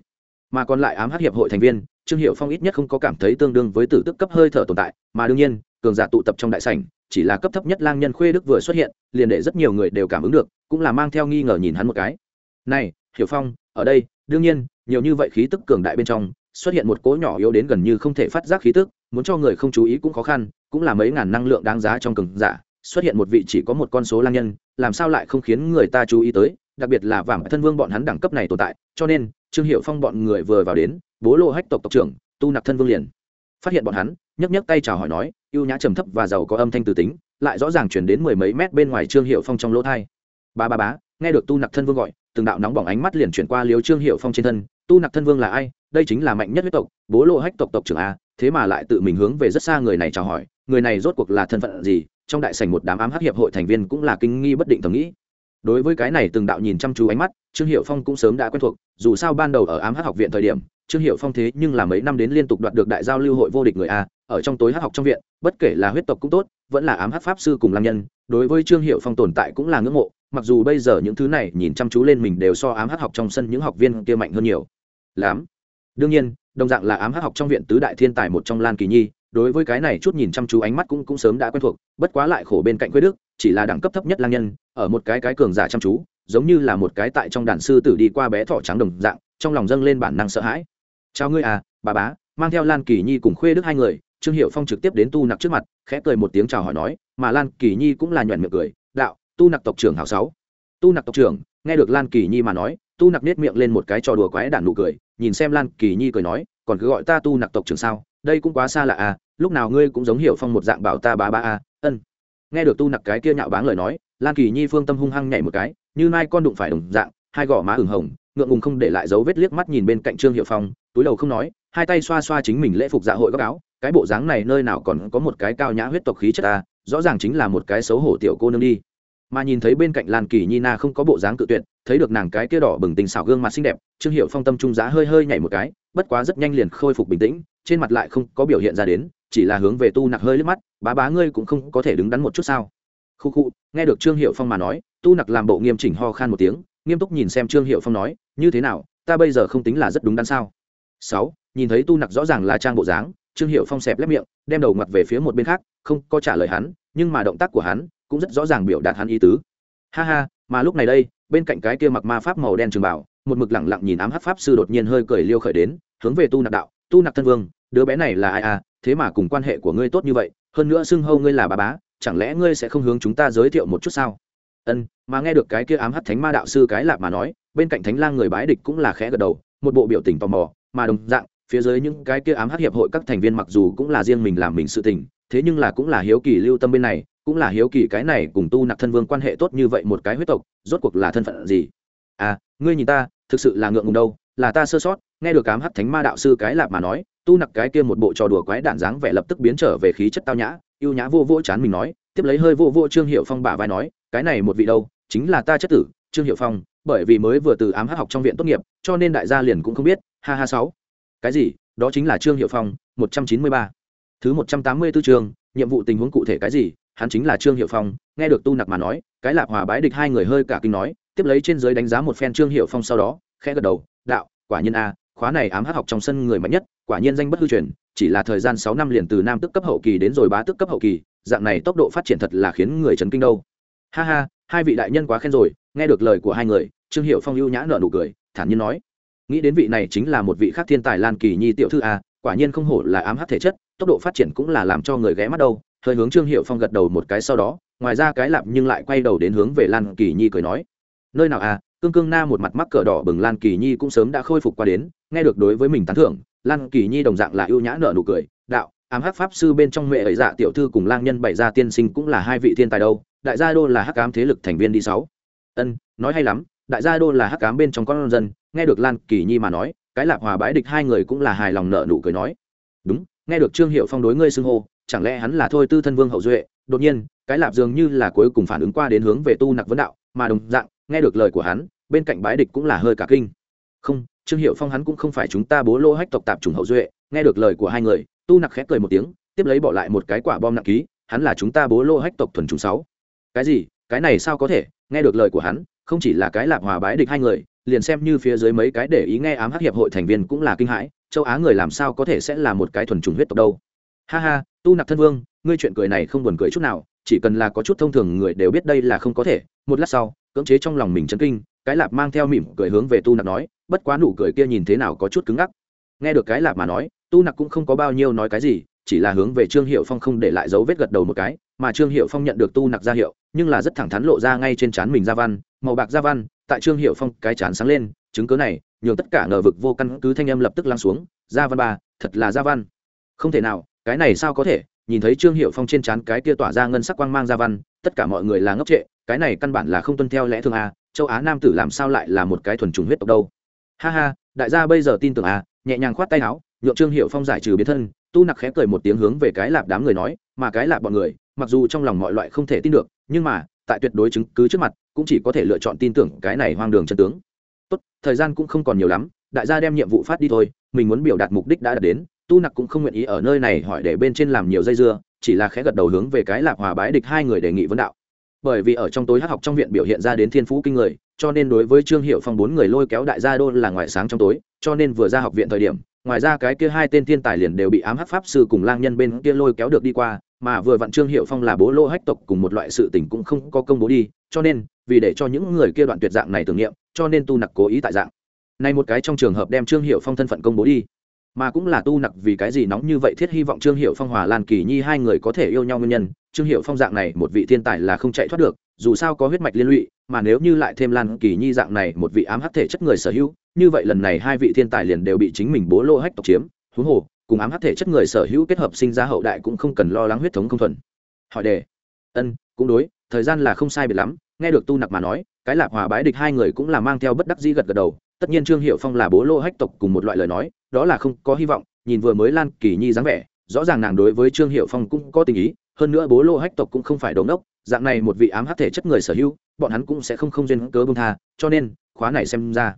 Mà còn lại ám hắc hiệp hội thành viên, trương hiệu phong ít nhất không có cảm thấy tương đương với tử tức cấp hơi thở tồn tại, mà đương nhiên, cường giả tụ tập trong đại sảnh, chỉ là cấp thấp nhất lang nhân khuê đức vừa xuất hiện, liền để rất nhiều người đều cảm ứng được, cũng là mang theo nghi ngờ nhìn hắn một cái. Này, hiểu phong, ở đây, đương nhiên, nhiều như vậy khí tức cường đại bên trong xuất hiện một cỗ nhỏ yếu đến gần như không thể phát giác khí tức, muốn cho người không chú ý cũng khó khăn, cũng là mấy ngàn năng lượng đáng giá trong cường giả, xuất hiện một vị chỉ có một con số lang nhân, làm sao lại không khiến người ta chú ý tới, đặc biệt là vàng thân vương bọn hắn đẳng cấp này tồn tại, cho nên, trương hiệu phong bọn người vừa vào đến, bố lộ hách tộc tộc trưởng, tu nặc thân vương liền. Phát hiện bọn hắn, nhấc nhấc tay chào hỏi nói, ưu nhã trầm thấp và giàu có âm thanh từ tính, lại rõ ràng chuyển đến mười mấy mét bên ngoài trương hiệu phong trong lỗ thai ba ba bá nghe được tu nặc thân vương gọi, từng đạo nóng bỏng ánh mắt liền chuyển qua liếu trương hiệu phong trên thân tu nặc thân vương là ai? Đây chính là mạnh nhất huyết tộc, bố lộ hách tộc tộc trưởng a, thế mà lại tự mình hướng về rất xa người này chào hỏi. Người này rốt cuộc là thân phận gì? Trong đại sảnh một đám ám hắc hiệp hội thành viên cũng là kinh nghi bất định thầm nghĩ. Đối với cái này từng đạo nhìn chăm chú ánh mắt, trương hiệu phong cũng sớm đã quen thuộc, dù sao ban đầu ở ám hắc học viện thời điểm, trương hiệu phong thế nhưng là mấy năm đến liên tục đoạt được đại giao lưu hội vô địch người a, ở trong tối hắc học trong viện, bất kể là huyết tộc cũng tốt, vẫn là ám hắc pháp sư cùng làm nhân, đối với trương hiệu phong tồn tại cũng là ngưỡng mộ, mặc dù bây giờ những thứ này nhìn chăm chú lên mình đều so ám hắc học trong sân những học viên kia mạnh hơn nhiều lắm. Đương nhiên, đồng dạng là ám hắc học trong viện tứ đại thiên tài một trong lan kỳ nhi, đối với cái này chút nhìn chăm chú ánh mắt cũng cũng sớm đã quen thuộc, bất quá lại khổ bên cạnh quê đức, chỉ là đẳng cấp thấp nhất lang nhân, ở một cái cái cường giả chăm chú, giống như là một cái tại trong đàn sư tử đi qua bé thỏ trắng đồng dạng, trong lòng dâng lên bản năng sợ hãi. Chào ngươi à bà bá, mang theo lan kỳ nhi cùng khuê đức hai người, trương hiệu phong trực tiếp đến tu nặc trước mặt, khẽ cười một tiếng chào hỏi nói, mà lan kỳ nhi cũng là nhuận miệng cười, đạo, tu nặc tộc trưởng hảo sáu. Tu nặc tộc trưởng? Nghe được lan kỳ nhi mà nói tu nặc nết miệng lên một cái trò đùa quái đản nụ cười, nhìn xem lan kỳ nhi cười nói, còn cứ gọi ta tu nặc tộc trưởng sao? Đây cũng quá xa lạ à lúc nào ngươi cũng giống hiểu phong một dạng bảo ta bá ba a à, ân. Nghe được tu nặc cái kia nhạo báng lời nói, lan kỳ nhi phương tâm hung hăng nhảy một cái, như mai con đụng phải đồng dạng, hai gò má ửng hồng, ngượng ngùng không để lại dấu vết liếc mắt nhìn bên cạnh trương hiệu phong, túi đầu không nói, hai tay xoa xoa chính mình lễ phục dạ hội góc áo, cái bộ dáng này nơi nào còn có một cái cao nhã huyết tộc khí chất ta rõ ràng chính là một cái xấu hổ tiểu cô nương đi. Mà nhìn thấy bên cạnh lan kỳ nhi na không có bộ dáng cự tuyệt thấy được nàng cái kia đỏ bừng tình xảo gương mặt xinh đẹp, trương hiệu phong tâm trung giá hơi hơi nhảy một cái, bất quá rất nhanh liền khôi phục bình tĩnh, trên mặt lại không có biểu hiện ra đến, chỉ là hướng về tu nặc hơi liếc mắt, bá bá ngươi cũng không có thể đứng đắn một chút sao? Khu khu, nghe được trương hiệu phong mà nói, tu nặc làm bộ nghiêm chỉnh ho khan một tiếng, nghiêm túc nhìn xem trương hiệu phong nói, như thế nào, ta bây giờ không tính là rất đúng đắn sao? Sáu, nhìn thấy tu nặc rõ ràng là trang bộ dáng, trương hiệu phong xẹp lép miệng, đem đầu ngặt về phía một bên khác, không có trả lời hắn, nhưng mà động tác của hắn cũng rất rõ ràng biểu đạt hắn ý tứ. Ha ha, mà lúc này đây bên cạnh cái kia mặc ma pháp màu đen trường bảo, một mực lẳng lặng nhìn ám hắc pháp sư đột nhiên hơi cười liêu khởi đến, hướng về tu nặc đạo, tu nặc thân vương, đứa bé này là ai à? Thế mà cùng quan hệ của ngươi tốt như vậy, hơn nữa xưng hâu ngươi là bà bá, chẳng lẽ ngươi sẽ không hướng chúng ta giới thiệu một chút sao? Ân, mà nghe được cái kia ám hắc thánh ma đạo sư cái lạp mà nói, bên cạnh thánh lang người bái địch cũng là khẽ gật đầu, một bộ biểu tình tò mò, mà đồng dạng, phía dưới những cái kia ám hắc hiệp hội các thành viên mặc dù cũng là riêng mình làm mình sự tình, thế nhưng là cũng là hiếu kỳ lưu tâm bên này cũng là hiếu kỳ cái này cùng tu nặc thân vương quan hệ tốt như vậy một cái huyết tộc rốt cuộc là thân phận gì? À ngươi nhìn ta thực sự là ngượng ngùng đâu là ta sơ sót nghe được cám hắc thánh ma đạo sư cái lạp mà nói tu nặc cái kia một bộ trò đùa quái đạn dáng vẻ lập tức biến trở về khí chất tao nhã ưu nhã vô vô chán mình nói tiếp lấy hơi vô vô trương hiệu phong bả vai nói cái này một vị đâu chính là ta chất tử trương hiệu phong bởi vì mới vừa từ ám hát học trong viện tốt nghiệp cho nên đại gia liền cũng không biết ha ha sáu. Cái gì? Đó chính là trương hiệu phong một trăm chín mươi ba. Thứ một trăm tám mươi 184 trường, nhiệm vụ tình huống cụ thể cái gì? Hắn chính là trương hiệu phong, nghe được tu nặc mà nói, cái lạp hòa bái địch hai người hơi cả kinh nói, tiếp lấy trên giới đánh giá một phen trương hiệu phong sau đó, khẽ gật đầu, đạo, quả nhiên a, khóa này ám hát học trong sân người mạnh nhất, quả nhiên danh bất hư truyền, chỉ là thời gian sáu năm liền từ nam tức cấp hậu kỳ đến rồi bá tức cấp hậu kỳ, dạng này tốc độ phát triển thật là khiến người chấn kinh đâu. Ha ha, hai vị đại nhân quá khen rồi. Nghe được lời của hai người, trương hiệu phong ưu nhã nợ nụ cười, thản nhiên nói, nghĩ đến vị này chính là một vị khác thiên tài lan kỳ nhi tiểu thư a, quả nhiên không hổ là ám hát thể chất, tốc độ phát triển cũng là làm cho người ghé mắt đâu hơi hướng trương hiệu phong gật đầu một cái sau đó, ngoài ra cái lạp nhưng lại quay đầu đến hướng về lan kỳ nhi cười nói, nơi nào à cương cương na một mặt mắc cờ đỏ bừng lan kỳ nhi cũng sớm đã khôi phục qua đến, nghe được đối với mình tán thưởng, lan kỳ nhi đồng dạng là ưu nhã nợ nụ cười, đạo, ám hắc pháp sư bên trong mẹ ấy dạ tiểu thư cùng lang nhân bảy gia tiên sinh cũng là hai vị thiên tài đâu, đại gia đô là hắc ám thế lực thành viên đi sáu. Ân, nói hay lắm, đại gia đô là hắc ám bên trong con dân, nghe được lan kỳ nhi mà nói, cái lạp hòa bãi địch hai người cũng là hài lòng nợ nụ cười nói. Đúng, nghe được trương hiệu phong đối ngươi xưng hô chẳng lẽ hắn là thôi tư thân vương hậu duệ? Đột nhiên, cái lạp dường như là cuối cùng phản ứng qua đến hướng về tu nặc vấn đạo, mà đồng dạng, nghe được lời của hắn, bên cạnh bái địch cũng là hơi cả kinh. Không, trương hiệu phong hắn cũng không phải chúng ta bố lô hách tộc tạp chủng hậu duệ, nghe được lời của hai người, tu nặc khép cười một tiếng, tiếp lấy bỏ lại một cái quả bom nặng ký, hắn là chúng ta bố lô hách tộc thuần trùng sáu. Cái gì? Cái này sao có thể? Nghe được lời của hắn, không chỉ là cái lạp hòa bái địch hai người, liền xem như phía dưới mấy cái để ý nghe ám hắc hiệp hội thành viên cũng là kinh hãi, châu á người làm sao có thể sẽ là một cái thuần chủng huyết tộc đâu? Ha ha, tu nặc thân vương, ngươi chuyện cười này không buồn cười chút nào, chỉ cần là có chút thông thường người đều biết đây là không có thể. Một lát sau, cưỡng chế trong lòng mình chấn kinh, cái lạp mang theo mỉm cười hướng về tu nặc nói, bất quá nụ cười kia nhìn thế nào có chút cứng ngắc. Nghe được cái lạp mà nói, tu nặc cũng không có bao nhiêu nói cái gì, chỉ là hướng về trương hiệu phong không để lại dấu vết gật đầu một cái, mà trương hiệu phong nhận được tu nặc ra hiệu, nhưng là rất thẳng thắn lộ ra ngay trên trán mình ra văn, màu bạc ra văn, tại trương hiệu phong cái chán sáng lên, chứng cớ này nhường tất cả ngờ vực vô căn cứ thanh âm lập tức lắng xuống, ra văn ba, thật là ra văn. Không thể nào cái này sao có thể? Nhìn thấy trương hiệu phong trên trán cái kia tỏa ra ngân sắc quang mang ra văn, tất cả mọi người là ngốc trệ, cái này căn bản là không tuân theo lẽ thường a châu á nam tử làm sao lại là một cái thuần trùng huyết tộc đâu? Ha ha, đại gia bây giờ tin tưởng a nhẹ nhàng khoát tay áo, nhượng trương hiệu phong giải trừ biến thân, tu nặc khẽ cười một tiếng hướng về cái lạp đám người nói, mà cái lạp bọn người, mặc dù trong lòng mọi loại không thể tin được, nhưng mà, tại tuyệt đối chứng cứ trước mặt, cũng chỉ có thể lựa chọn tin tưởng cái này hoang đường chân tướng. Tốt, thời gian cũng không còn nhiều lắm, đại gia đem nhiệm vụ phát đi thôi, mình muốn biểu đạt mục đích đã đạt đến tu nặc cũng không nguyện ý ở nơi này hỏi để bên trên làm nhiều dây dưa, chỉ là khẽ gật đầu hướng về cái lạp hòa bái địch hai người đề nghị vấn đạo. Bởi vì ở trong tối hát học trong viện biểu hiện ra đến thiên phú kinh người, cho nên đối với trương hiệu phong bốn người lôi kéo đại gia đô là ngoài sáng trong tối, cho nên vừa ra học viện thời điểm, ngoài ra cái kia hai tên thiên tài liền đều bị ám hắc pháp sư cùng lang nhân bên kia lôi kéo được đi qua, mà vừa vặn trương hiệu phong là bố lô hách tộc cùng một loại sự tình cũng không có công bố đi, cho nên, vì để cho những người kia đoạn tuyệt dạng này tưởng niệm, cho nên tu nặc cố ý tại dạng. Này một cái trong trường hợp đem trương hiệu phong thân phận công bố đi mà cũng là tu nặc vì cái gì nóng như vậy thiết hy vọng trương hiệu phong, hòa lan, kỳ nhi hai người có thể yêu nhau nguyên nhân. Trương hiệu phong dạng này một vị thiên tài là không chạy thoát được, dù sao có huyết mạch liên lụy, mà nếu như lại thêm lan, kỳ nhi dạng này một vị ám hắc thể chất người sở hữu, như vậy lần này hai vị thiên tài liền đều bị chính mình bố lô hách tộc chiếm. Thú hồ, cùng ám hắc thể chất người sở hữu kết hợp sinh ra hậu đại cũng không cần lo lắng huyết thống không thuần. Hỏi đề. Ân, cũng đối, thời gian là không sai biệt lắm, nghe được tu nặc mà nói, cái lạc hòa bái địch hai người cũng là mang theo bất đắc dĩ gật gật đầu tất nhiên trương hiệu phong là bố lô hách tộc cùng một loại lời nói, đó là không có hy vọng, nhìn vừa mới lan kỳ nhi dáng vẻ, rõ ràng nàng đối với trương hiệu phong cũng có tình ý, hơn nữa bố lô hách tộc cũng không phải đống đốc dạng này một vị ám hắc thể chất người sở hữu, bọn hắn cũng sẽ không không duyên cớ bông tha, cho nên, khóa này xem ra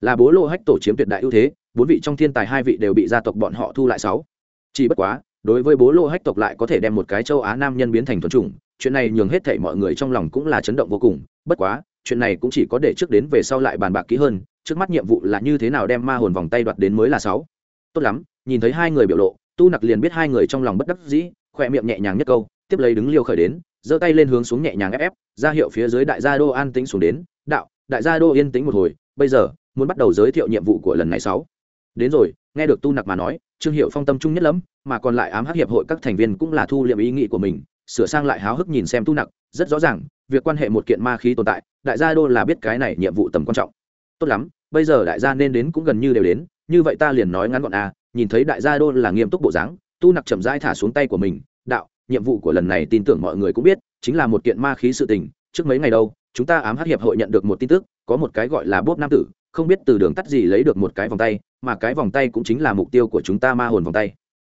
là bố lô hách tổ chiếm tuyệt đại ưu thế, bốn vị trong thiên tài hai vị đều bị gia tộc bọn họ thu lại sáu. Chỉ bất quá, đối với bố lô hách tộc lại có thể đem một cái châu á nam nhân biến thành thuần chủng, chuyện này nhường hết thảy mọi người trong lòng cũng là chấn động vô cùng, bất quá chuyện này cũng chỉ có để trước đến về sau lại bàn bạc kỹ hơn, trước mắt nhiệm vụ là như thế nào đem ma hồn vòng tay đoạt đến mới là sáu. Tốt lắm, nhìn thấy hai người biểu lộ, tu nặc liền biết hai người trong lòng bất đắc dĩ, khỏe miệng nhẹ nhàng nhất câu, tiếp lấy đứng liêu khởi đến, giơ tay lên hướng xuống nhẹ nhàng ép ép, ra hiệu phía dưới đại gia đô an tĩnh xuống đến, đạo, đại gia đô yên tĩnh một hồi, bây giờ, muốn bắt đầu giới thiệu nhiệm vụ của lần này sáu. Đến rồi, nghe được tu nặc mà nói, trương hiệu phong tâm trung nhất lắm, mà còn lại ám hắc hiệp hội các thành viên cũng là thu liệm ý nghĩ của mình, sửa sang lại háo hức nhìn xem tu nặc, rất rõ ràng việc quan hệ một kiện ma khí tồn tại, đại gia đô là biết cái này nhiệm vụ tầm quan trọng. Tốt lắm, bây giờ đại gia nên đến cũng gần như đều đến, như vậy ta liền nói ngắn gọn à nhìn thấy đại gia đô là nghiêm túc bộ dáng, tu nặc chậm rãi thả xuống tay của mình, đạo, nhiệm vụ của lần này tin tưởng mọi người cũng biết, chính là một kiện ma khí sự tình, trước mấy ngày đâu, chúng ta ám hắc hiệp hội nhận được một tin tức, có một cái gọi là bốp nam tử, không biết từ đường tắt gì lấy được một cái vòng tay, mà cái vòng tay cũng chính là mục tiêu của chúng ta ma hồn vòng tay.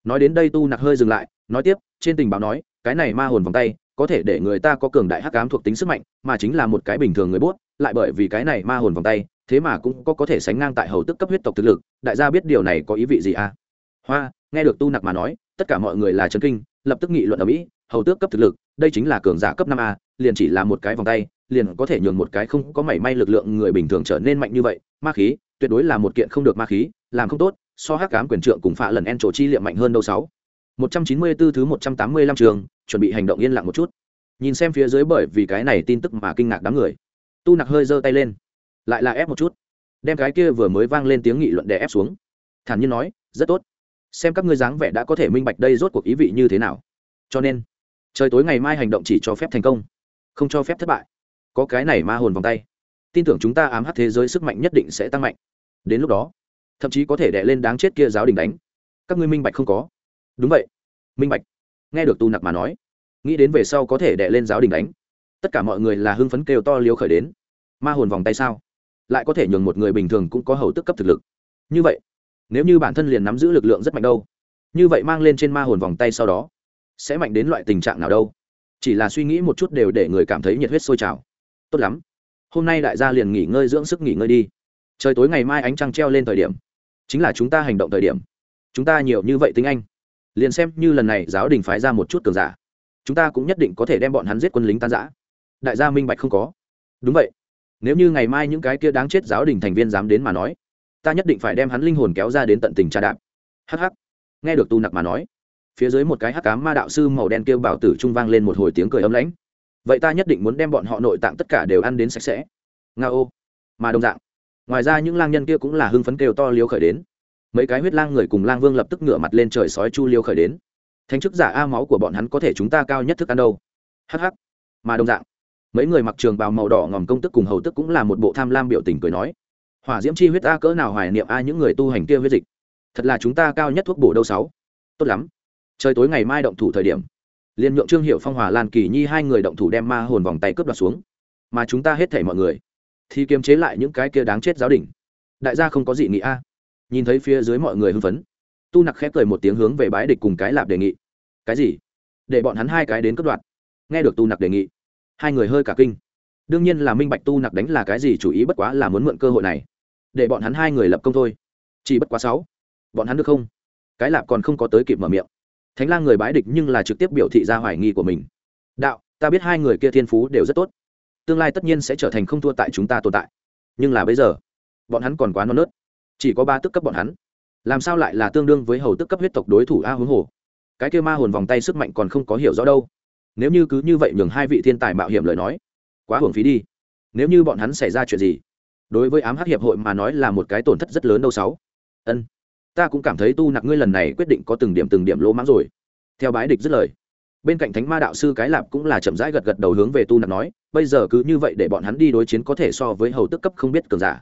Nói đến đây tu nặc hơi dừng lại, nói tiếp, trên tình báo nói, cái này ma hồn vòng tay có thể để người ta có cường đại hắc ám thuộc tính sức mạnh, mà chính là một cái bình thường người bốt, lại bởi vì cái này ma hồn vòng tay, thế mà cũng có có thể sánh ngang tại hầu tức cấp huyết tộc thực lực, đại gia biết điều này có ý vị gì à? Hoa, nghe được tu nặc mà nói, tất cả mọi người là chấn kinh, lập tức nghị luận ở mỹ, hầu tước cấp thực lực, đây chính là cường giả cấp năm a, liền chỉ là một cái vòng tay, liền có thể nhường một cái không có mảy may lực lượng người bình thường trở nên mạnh như vậy, ma khí, tuyệt đối là một kiện không được ma khí, làm không tốt, so hắc ám quyền trượng cùng phạ lần en trổ chi liệm mạnh hơn đâu sáu. Một trăm chín mươi 194 thứ một trăm tám mươi lăm trường chuẩn bị hành động yên lặng một chút. Nhìn xem phía dưới bởi vì cái này tin tức mà kinh ngạc đám người. Tu nặc hơi giơ tay lên, lại là ép một chút. Đem cái kia vừa mới vang lên tiếng nghị luận đè ép xuống. Thản nhiên nói, rất tốt. Xem các ngươi dáng vẻ đã có thể minh bạch đây rốt cuộc ý vị như thế nào. Cho nên, trời tối ngày mai hành động chỉ cho phép thành công, không cho phép thất bại. Có cái này ma hồn vòng tay. Tin tưởng chúng ta ám hắt thế giới sức mạnh nhất định sẽ tăng mạnh. Đến lúc đó, thậm chí có thể đè lên đáng chết kia giáo đình đánh. Các ngươi minh bạch không có? Đúng vậy. Minh bạch nghe được tu nặc mà nói, nghĩ đến về sau có thể đè lên giáo đình đánh, tất cả mọi người là hưng phấn kêu to liếu khởi đến. Ma hồn vòng tay sao? Lại có thể nhường một người bình thường cũng có hầu tức cấp thực lực. Như vậy, nếu như bản thân liền nắm giữ lực lượng rất mạnh đâu, như vậy mang lên trên ma hồn vòng tay sau đó, sẽ mạnh đến loại tình trạng nào đâu? Chỉ là suy nghĩ một chút đều để người cảm thấy nhiệt huyết sôi trào. Tốt lắm, hôm nay đại gia liền nghỉ ngơi dưỡng sức nghỉ ngơi đi. Trời tối ngày mai ánh trăng treo lên thời điểm, chính là chúng ta hành động thời điểm. Chúng ta nhiều như vậy tính anh liền xem như lần này giáo đình phái ra một chút cường giả, chúng ta cũng nhất định có thể đem bọn hắn giết quân lính tan giã đại gia minh bạch không có? Đúng vậy. Nếu như ngày mai những cái kia đáng chết giáo đình thành viên dám đến mà nói, ta nhất định phải đem hắn linh hồn kéo ra đến tận tình trà đạp. Hh nghe được tu nặc mà nói, phía dưới một cái hắc cám ma đạo sư màu đen kêu bảo tử trung vang lên một hồi tiếng cười ấm lãnh. Vậy ta nhất định muốn đem bọn họ nội tạng tất cả đều ăn đến sạch sẽ. Nga ô. Mà đồng dạng, ngoài ra những lang nhân kia cũng là hưng phấn kêu to liếu khởi đến mấy cái huyết lang người cùng lang vương lập tức ngửa mặt lên trời sói chu liêu khởi đến. Thánh chức giả a máu của bọn hắn có thể chúng ta cao nhất thức ăn đâu. Hh mà đồng dạng, mấy người mặc trường bào màu đỏ ngòm công tức cùng hầu tức cũng là một bộ tham lam biểu tình cười nói, hỏa diễm chi huyết a cỡ nào hoài niệm a những người tu hành kia huyết dịch? Thật là chúng ta cao nhất thuốc bổ đâu sáu. Tốt lắm. Trời tối ngày mai động thủ thời điểm, liên nhượng trương hiệu phong hòa lan kỳ nhi hai người động thủ đem ma hồn vòng tay cướp đoạt xuống. Mà chúng ta hết thảy mọi người, thì kiềm chế lại những cái kia đáng chết giáo đình. Đại gia không có gì nghĩ a nhìn thấy phía dưới mọi người hưng phấn. Tu nặc khép cười một tiếng hướng về bái địch cùng cái lạp đề nghị. Cái gì? Để bọn hắn hai cái đến cất đoạt. Nghe được tu nặc đề nghị, hai người hơi cả kinh. Đương nhiên là minh bạch tu nặc đánh là cái gì, chủ ý bất quá là muốn mượn cơ hội này. Để bọn hắn hai người lập công thôi. Chỉ bất quá sáu. Bọn hắn được không? Cái lạp còn không có tới kịp mở miệng. Thánh lang người bái địch nhưng là trực tiếp biểu thị ra hoài nghi của mình. Đạo, ta biết hai người kia thiên phú đều rất tốt. Tương lai tất nhiên sẽ trở thành không thua tại chúng ta tồn tại. Nhưng là bây giờ, bọn hắn còn quá non nớt chỉ có ba tức cấp bọn hắn. Làm sao lại là tương đương với hầu tức cấp huyết tộc đối thủ a huống hồ? Cái kêu ma hồn vòng tay sức mạnh còn không có hiểu rõ đâu. Nếu như cứ như vậy nhường hai vị thiên tài mạo hiểm lời nói, quá hưởng phí đi. Nếu như bọn hắn xảy ra chuyện gì, đối với ám hắc hiệp hội mà nói là một cái tổn thất rất lớn đâu sáu. Ân, ta cũng cảm thấy tu nặc ngươi lần này quyết định có từng điểm từng điểm lỗ mãng rồi. Theo bái địch dứt lời, bên cạnh thánh ma đạo sư cái lạp cũng là chậm rãi gật gật đầu hướng về tu nặc nói, bây giờ cứ như vậy để bọn hắn đi đối chiến có thể so với hầu tức cấp không biết cường giả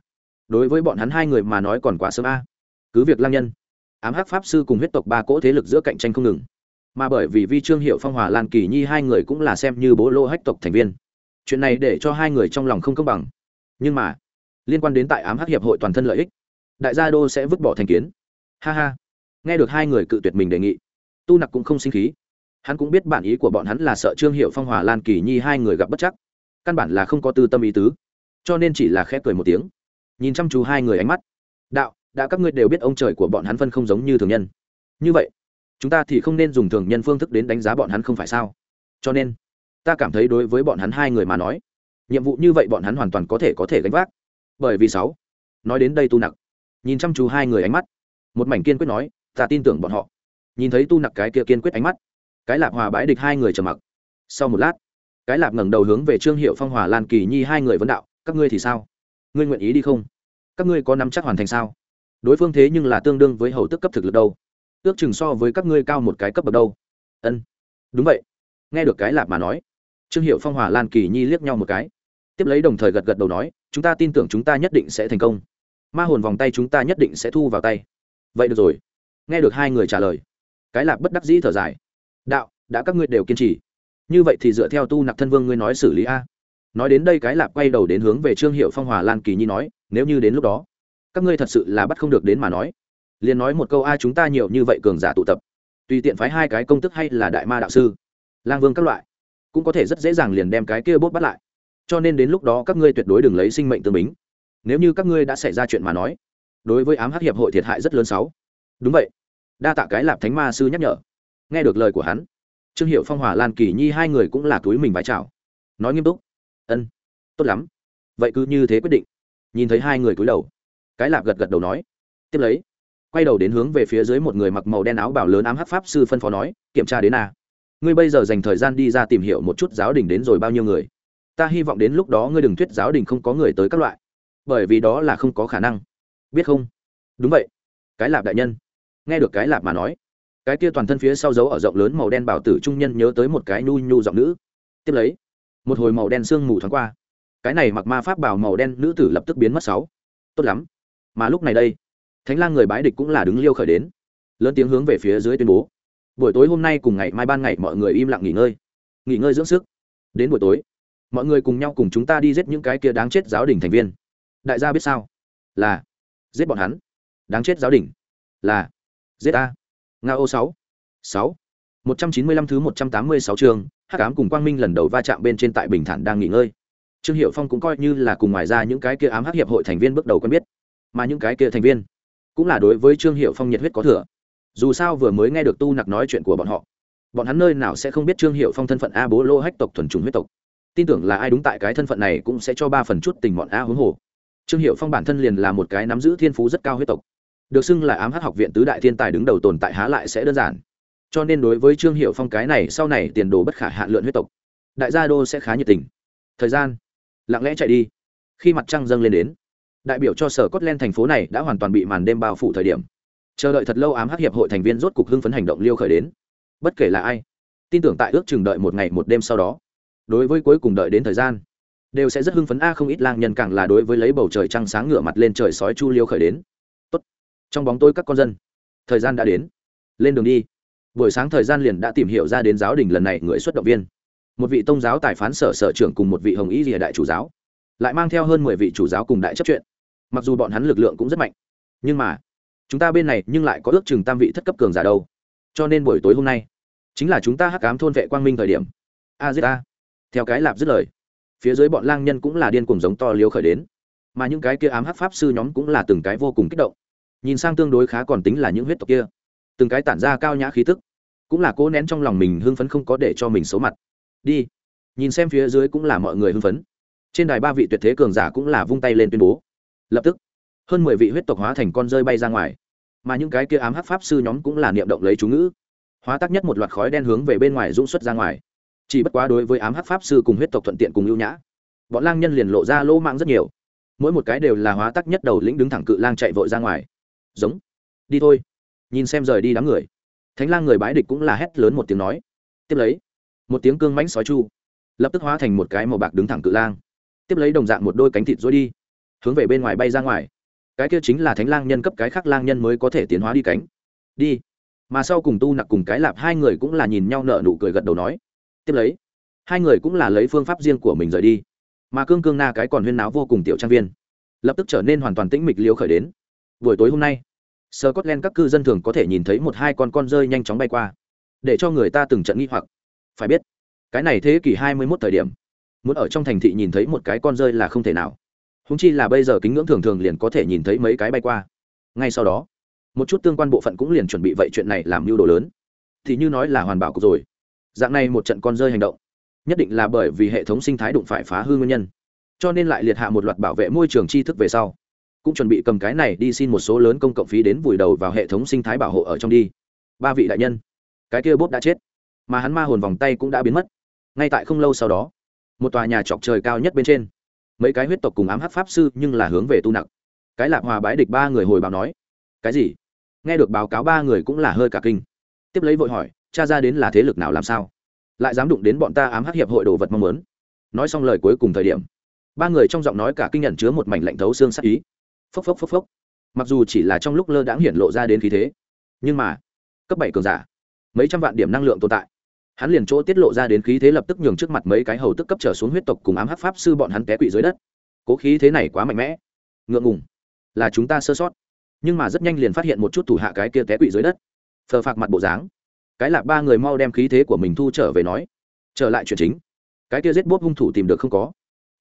đối với bọn hắn hai người mà nói còn quá sớm a. Cứ việc lang nhân, ám hắc pháp sư cùng huyết tộc ba cỗ thế lực giữa cạnh tranh không ngừng, mà bởi vì vi trương hiệu phong, hòa lan kỳ nhi hai người cũng là xem như bố lô hách tộc thành viên. Chuyện này để cho hai người trong lòng không công bằng. Nhưng mà, liên quan đến tại ám hắc hiệp hội toàn thân lợi ích, đại gia đô sẽ vứt bỏ thành kiến. Ha ha. Nghe được hai người cự tuyệt mình đề nghị, tu nặc cũng không sinh khí. Hắn cũng biết bản ý của bọn hắn là sợ trương hiệu phong, hòa lan kỳ nhi hai người gặp bất chắc. Căn bản là không có tư tâm ý tứ. Cho nên chỉ là khẽ cười một tiếng nhìn chăm chú hai người ánh mắt. Đạo, đã các ngươi đều biết ông trời của bọn hắn phân không giống như thường nhân. Như vậy, chúng ta thì không nên dùng thường nhân phương thức đến đánh giá bọn hắn không phải sao? Cho nên, ta cảm thấy đối với bọn hắn hai người mà nói, nhiệm vụ như vậy bọn hắn hoàn toàn có thể có thể gánh vác. Bởi vì sáu, nói đến đây tu nặc, nhìn chăm chú hai người ánh mắt. Một mảnh kiên quyết nói, ta tin tưởng bọn họ. Nhìn thấy tu nặc cái kia kiên quyết ánh mắt, cái lạp hòa bãi địch hai người trầm mặc. Sau một lát, cái lạp ngẩng đầu hướng về trương hiệu phong hòa lan kỳ nhi hai người vấn đạo, các ngươi thì sao? Ngươi nguyện ý đi không? Các ngươi có nắm chắc hoàn thành sao? Đối phương thế nhưng là tương đương với hầu tức cấp thực lực đâu. Ước chừng so với các ngươi cao một cái cấp bậc đâu. Ân, đúng vậy. Nghe được cái lạp mà nói, trương hiệu phong, hòa lan, kỳ nhi liếc nhau một cái. Tiếp lấy đồng thời gật gật đầu nói, chúng ta tin tưởng chúng ta nhất định sẽ thành công. Ma hồn vòng tay chúng ta nhất định sẽ thu vào tay. Vậy được rồi. Nghe được hai người trả lời, cái lạp bất đắc dĩ thở dài. Đạo, đã các ngươi đều kiên trì. Như vậy thì dựa theo tu nặc thân vương ngươi nói xử lý a nói đến đây cái lạp quay đầu đến hướng về trương hiệu phong hòa lan kỳ nhi nói, nếu như đến lúc đó, các ngươi thật sự là bắt không được đến mà nói. Liền nói một câu, a, chúng ta nhiều như vậy cường giả tụ tập, tùy tiện phái hai cái công tức hay là đại ma đạo sư, lang vương các loại, cũng có thể rất dễ dàng liền đem cái kia bốt bắt lại. Cho nên đến lúc đó các ngươi tuyệt đối đừng lấy sinh mệnh tương bính nếu như các ngươi đã xảy ra chuyện mà nói, đối với ám hắc hiệp hội thiệt hại rất lớn sáu. Đúng vậy. Đa tạ cái lạp thánh ma sư nhắc nhở. Nghe được lời của hắn, trương hiệu phong hòa lan kỳ nhi hai người cũng là túi mình vái chào. Nói nghiêm túc ân, tốt lắm. Vậy cứ như thế quyết định. Nhìn thấy hai người cúi đầu, cái lạp gật gật đầu nói. Tiếp lấy, quay đầu đến hướng về phía dưới một người mặc màu đen áo bảo lớn ám hắc pháp sư phân phó nói, kiểm tra đến a. Ngươi bây giờ dành thời gian đi ra tìm hiểu một chút giáo đình đến rồi bao nhiêu người. Ta hy vọng đến lúc đó ngươi đừng thuyết giáo đình không có người tới các loại. Bởi vì đó là không có khả năng. Biết không? Đúng vậy. Cái lạp đại nhân. Nghe được cái lạp mà nói, cái kia toàn thân phía sau dấu ở rộng lớn màu đen bảo tử trung nhân nhớ tới một cái nhu nhu giọng nữ. Tiếp lấy một hồi màu đen sương mù thoáng qua. Cái này mặc ma pháp bảo màu đen nữ tử lập tức biến mất sáu. Tốt lắm. Mà lúc này đây, thánh lang người bái địch cũng là đứng liêu khởi đến, lớn tiếng hướng về phía dưới tuyên bố. Buổi tối hôm nay cùng ngày mai ban ngày mọi người im lặng nghỉ ngơi. Nghỉ ngơi dưỡng sức. Đến buổi tối, mọi người cùng nhau cùng chúng ta đi giết những cái kia đáng chết giáo đình thành viên. Đại gia biết sao? Là, giết bọn hắn. Đáng chết giáo đình. Là, giết a nga ô sáu. Sáu một trăm chín mươi lăm thứ một trăm tám mươi sáu chương hát cám cùng quang minh lần đầu va chạm bên trên tại bình thản đang nghỉ ngơi. Trương hiệu phong cũng coi như là cùng ngoài ra những cái kia ám hắc hiệp hội thành viên bước đầu quen biết. Mà những cái kia thành viên cũng là đối với trương hiệu phong nhiệt huyết có thừa. Dù sao vừa mới nghe được tu nặc nói chuyện của bọn họ, bọn hắn nơi nào sẽ không biết trương hiệu phong thân phận a bố lô hách tộc thuần trùng huyết tộc. Tin tưởng là ai đúng tại cái thân phận này cũng sẽ cho ba phần chút tình bọn a huống hồ. Trương hiệu phong bản thân liền là một cái nắm giữ thiên phú rất cao huyết tộc. Được xưng là ám hắc học viện tứ đại thiên tài đứng đầu tồn tại há lại sẽ đơn giản cho nên đối với trương hiệu phong cái này, sau này tiền đồ bất khả hạn lượn huyết tộc, đại gia đô sẽ khá nhiệt tình. Thời gian, lặng lẽ chạy đi. Khi mặt trăng dâng lên đến, đại biểu cho sở cốt len thành phố này đã hoàn toàn bị màn đêm bao phủ thời điểm. Chờ đợi thật lâu ám hắc hiệp hội thành viên rốt cục hưng phấn hành động liêu khởi đến. Bất kể là ai, tin tưởng tại ước chừng đợi một ngày một đêm sau đó, đối với cuối cùng đợi đến thời gian, đều sẽ rất hưng phấn. A, không ít lang nhân càng là đối với lấy bầu trời trăng sáng ngửa mặt lên trời sói chu liêu khởi đến. Tốt. trong bóng tôi các con dân, thời gian đã đến. Lên đường đi buổi sáng thời gian liền đã tìm hiểu ra đến giáo đình lần này người xuất động viên. Một vị tôn giáo tài phán sở sở trưởng cùng một vị hồng ý rìa đại chủ giáo. Lại mang theo hơn mười vị chủ giáo cùng đại chấp chuyện. Mặc dù bọn hắn lực lượng cũng rất mạnh, nhưng mà, chúng ta bên này nhưng lại có ước chừng tam vị thất cấp cường giả đâu. Cho nên buổi tối hôm nay, chính là chúng ta hắc cám thôn vệ quang minh thời điểm. A z a theo cái lạp dứt lời, phía dưới bọn lang nhân cũng là điên cùng giống to liếu khởi đến. Mà những cái kia ám hắc pháp sư nhóm cũng là từng cái vô cùng kích động. Nhìn sang tương đối khá còn tính là những huyết tộc kia từng cái tản ra cao nhã khí tức. Cũng là cố nén trong lòng mình hưng phấn không có để cho mình xấu mặt. Đi. Nhìn xem phía dưới cũng là mọi người hưng phấn. Trên đài ba vị tuyệt thế cường giả cũng là vung tay lên tuyên bố. Lập tức, hơn mười vị huyết tộc hóa thành con rơi bay ra ngoài. Mà những cái kia ám hắc pháp sư nhóm cũng là niệm động lấy chú ngữ. Hóa tác nhất một loạt khói đen hướng về bên ngoài dũng xuất ra ngoài. Chỉ bất quá đối với ám hắc pháp sư cùng huyết tộc thuận tiện cùng ưu nhã, bọn lang nhân liền lộ ra lỗ mạng rất nhiều. Mỗi một cái đều là hóa tác nhất đầu lĩnh đứng thẳng cự lang chạy vội ra ngoài. Giống. Đi thôi nhìn xem rời đi đám người. Thánh lang người bái địch cũng là hét lớn một tiếng nói. Tiếp lấy, một tiếng cương mãnh sói chu, lập tức hóa thành một cái màu bạc đứng thẳng cự lang. Tiếp lấy đồng dạng một đôi cánh thịt rối đi, hướng về bên ngoài bay ra ngoài. Cái kia chính là thánh lang nhân cấp cái khác lang nhân mới có thể tiến hóa đi cánh. Đi. Mà sau cùng tu nặc cùng cái lạp hai người cũng là nhìn nhau nợ nụ cười gật đầu nói. Tiếp lấy, hai người cũng là lấy phương pháp riêng của mình rời đi. Mà cương cương na cái còn huyên náo vô cùng tiểu trang viên, lập tức trở nên hoàn toàn tĩnh mịch liêu khởi đến. Buổi tối hôm nay sơ cốt len các cư dân thường có thể nhìn thấy một hai con con rơi nhanh chóng bay qua, để cho người ta từng trận nghi hoặc. Phải biết, cái này thế kỷ hai mươi mốt thời điểm, muốn ở trong thành thị nhìn thấy một cái con rơi là không thể nào. Húng chi là bây giờ kính ngưỡng thường thường liền có thể nhìn thấy mấy cái bay qua. Ngay sau đó, một chút tương quan bộ phận cũng liền chuẩn bị vậy chuyện này làm mưu đồ lớn. Thì như nói là hoàn bảo cục rồi. Dạng này một trận con rơi hành động, nhất định là bởi vì hệ thống sinh thái đụng phải phá hư nguyên nhân. Cho nên lại liệt hạ một loạt bảo vệ môi trường tri thức về sau cũng chuẩn bị cầm cái này đi xin một số lớn công cộng phí đến vùi đầu vào hệ thống sinh thái bảo hộ ở trong đi. Ba vị đại nhân, cái kia bốp đã chết, mà hắn ma hồn vòng tay cũng đã biến mất. Ngay tại không lâu sau đó, một tòa nhà chọc trời cao nhất bên trên, mấy cái huyết tộc cùng ám hắc pháp sư nhưng là hướng về tu nặc. Cái lạc hòa bái địch ba người hồi báo nói, cái gì? Nghe được báo cáo ba người cũng là hơi cả kinh. Tiếp lấy vội hỏi, cha ra đến là thế lực nào làm sao? Lại dám đụng đến bọn ta ám hắc hiệp hội đồ vật mong muốn? Nói xong lời cuối cùng thời điểm, ba người trong giọng nói cả kinh nhận chứa một mảnh lạnh thấu xương sắc ý phốc phốc phốc phốc. Mặc dù chỉ là trong lúc lơ đãng hiện lộ ra đến khí thế, nhưng mà, cấp bảy cường giả, mấy trăm vạn điểm năng lượng tồn tại. Hắn liền chỗ tiết lộ ra đến khí thế lập tức nhường trước mặt mấy cái hầu tức cấp trở xuống huyết tộc cùng ám hắc pháp sư bọn hắn té quỵ dưới đất. Cố khí thế này quá mạnh mẽ. Ngượng ngùng. Là chúng ta sơ sót. Nhưng mà rất nhanh liền phát hiện một chút thủ hạ cái kia té quỵ dưới đất. Phờ phạc mặt bộ dáng. Cái là ba người mau đem khí thế của mình thu trở về nói. Trở lại chuyện chính. Cái kia giết bốt hung thủ tìm được không có.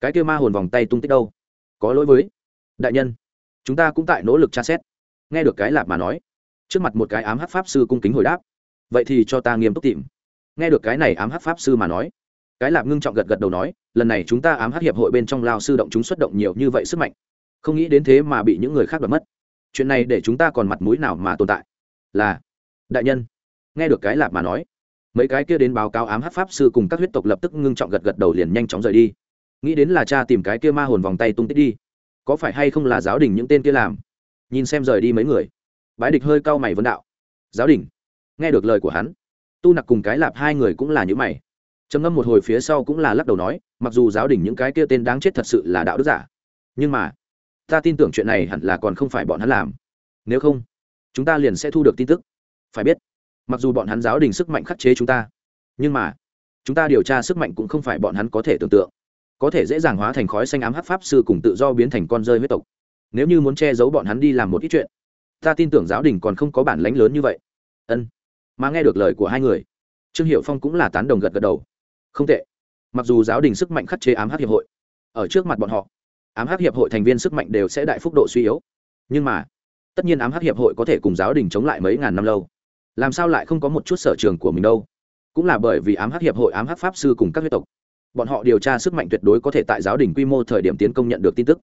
Cái kia ma hồn vòng tay tung tích đâu. Có lỗi với. Đại nhân chúng ta cũng tại nỗ lực tra xét. Nghe được cái lạp mà nói, trước mặt một cái ám hắc pháp sư cung kính hồi đáp. Vậy thì cho ta nghiêm túc tìm. Nghe được cái này ám hắc pháp sư mà nói, cái lạp ngưng trọng gật gật đầu nói, lần này chúng ta ám hắc hiệp hội bên trong lao sư động chúng xuất động nhiều như vậy sức mạnh. Không nghĩ đến thế mà bị những người khác đoạt mất. Chuyện này để chúng ta còn mặt mũi nào mà tồn tại? Là, đại nhân. Nghe được cái lạp mà nói, mấy cái kia đến báo cáo ám hắc pháp sư cùng các huyết tộc lập tức ngưng trọng gật gật đầu liền nhanh chóng rời đi. Nghĩ đến là cha tìm cái kia ma hồn vòng tay tung tích đi có phải hay không là giáo đình những tên kia làm? Nhìn xem rời đi mấy người. Bái địch hơi cau mày vấn đạo. Giáo đình? Nghe được lời của hắn, tu nặc cùng cái lạp hai người cũng là những mày. Trầm ngâm một hồi phía sau cũng là lắc đầu nói, mặc dù giáo đình những cái kia tên đáng chết thật sự là đạo đức giả, nhưng mà, ta tin tưởng chuyện này hẳn là còn không phải bọn hắn làm. Nếu không, chúng ta liền sẽ thu được tin tức. Phải biết, mặc dù bọn hắn giáo đình sức mạnh khắc chế chúng ta, nhưng mà, chúng ta điều tra sức mạnh cũng không phải bọn hắn có thể tưởng tượng có thể dễ dàng hóa thành khói xanh ám hắc pháp sư cùng tự do biến thành con rơi huyết tộc. Nếu như muốn che giấu bọn hắn đi làm một ít chuyện, ta tin tưởng giáo đình còn không có bản lãnh lớn như vậy. Ân. Mà nghe được lời của hai người, trương hiệu phong cũng là tán đồng gật gật đầu. Không tệ. Mặc dù giáo đình sức mạnh khắc chế ám hắc hiệp hội, ở trước mặt bọn họ, ám hắc hiệp hội thành viên sức mạnh đều sẽ đại phúc độ suy yếu. Nhưng mà, tất nhiên ám hắc hiệp hội có thể cùng giáo đình chống lại mấy ngàn năm lâu. Làm sao lại không có một chút sở trường của mình đâu? Cũng là bởi vì ám hắc hiệp hội ám hắc pháp sư cùng các huyết tộc bọn họ điều tra sức mạnh tuyệt đối có thể tại giáo đình quy mô thời điểm tiến công nhận được tin tức.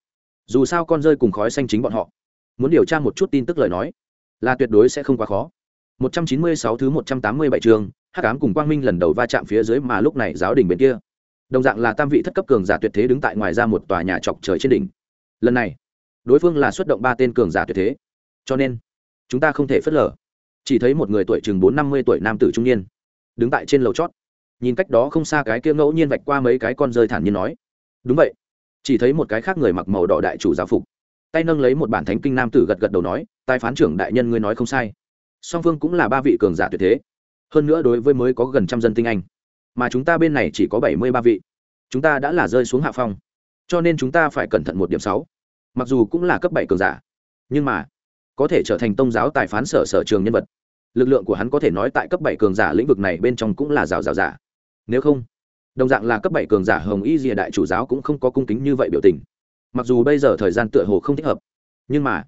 Dù sao con rơi cùng khói xanh chính bọn họ. Muốn điều tra một chút tin tức lời nói, là tuyệt đối sẽ không quá khó. 196 thứ 187 trường hắc ám cùng quang minh lần đầu va chạm phía dưới mà lúc này giáo đình bên kia. Đồng dạng là tam vị thất cấp cường giả tuyệt thế đứng tại ngoài ra một tòa nhà chọc trời trên đỉnh. Lần này, đối phương là xuất động ba tên cường giả tuyệt thế. Cho nên, chúng ta không thể phớt lờ. Chỉ thấy một người tuổi chừng bốn năm mươi tuổi nam tử trung niên, đứng tại trên lầu chót nhìn cách đó không xa cái kia ngẫu nhiên vạch qua mấy cái con rơi thản nhiên nói, đúng vậy. Chỉ thấy một cái khác người mặc màu đỏ đại chủ giáo phục, tay nâng lấy một bản thánh kinh nam tử gật gật đầu nói, tài phán trưởng đại nhân ngươi nói không sai. Song phương cũng là ba vị cường giả tuyệt thế. Hơn nữa đối với mới có gần trăm dân tinh anh, mà chúng ta bên này chỉ có bảy mươi ba vị. Chúng ta đã là rơi xuống hạ phong, cho nên chúng ta phải cẩn thận một điểm sáu. Mặc dù cũng là cấp bảy cường giả, nhưng mà có thể trở thành tông giáo tài phán sở sở trường nhân vật. Lực lượng của hắn có thể nói tại cấp bảy cường giả lĩnh vực này bên trong cũng là rào rào giả nếu không, đồng dạng là cấp bảy cường giả hồng y dìa đại chủ giáo cũng không có cung kính như vậy biểu tình. Mặc dù bây giờ thời gian tựa hồ không thích hợp, nhưng mà,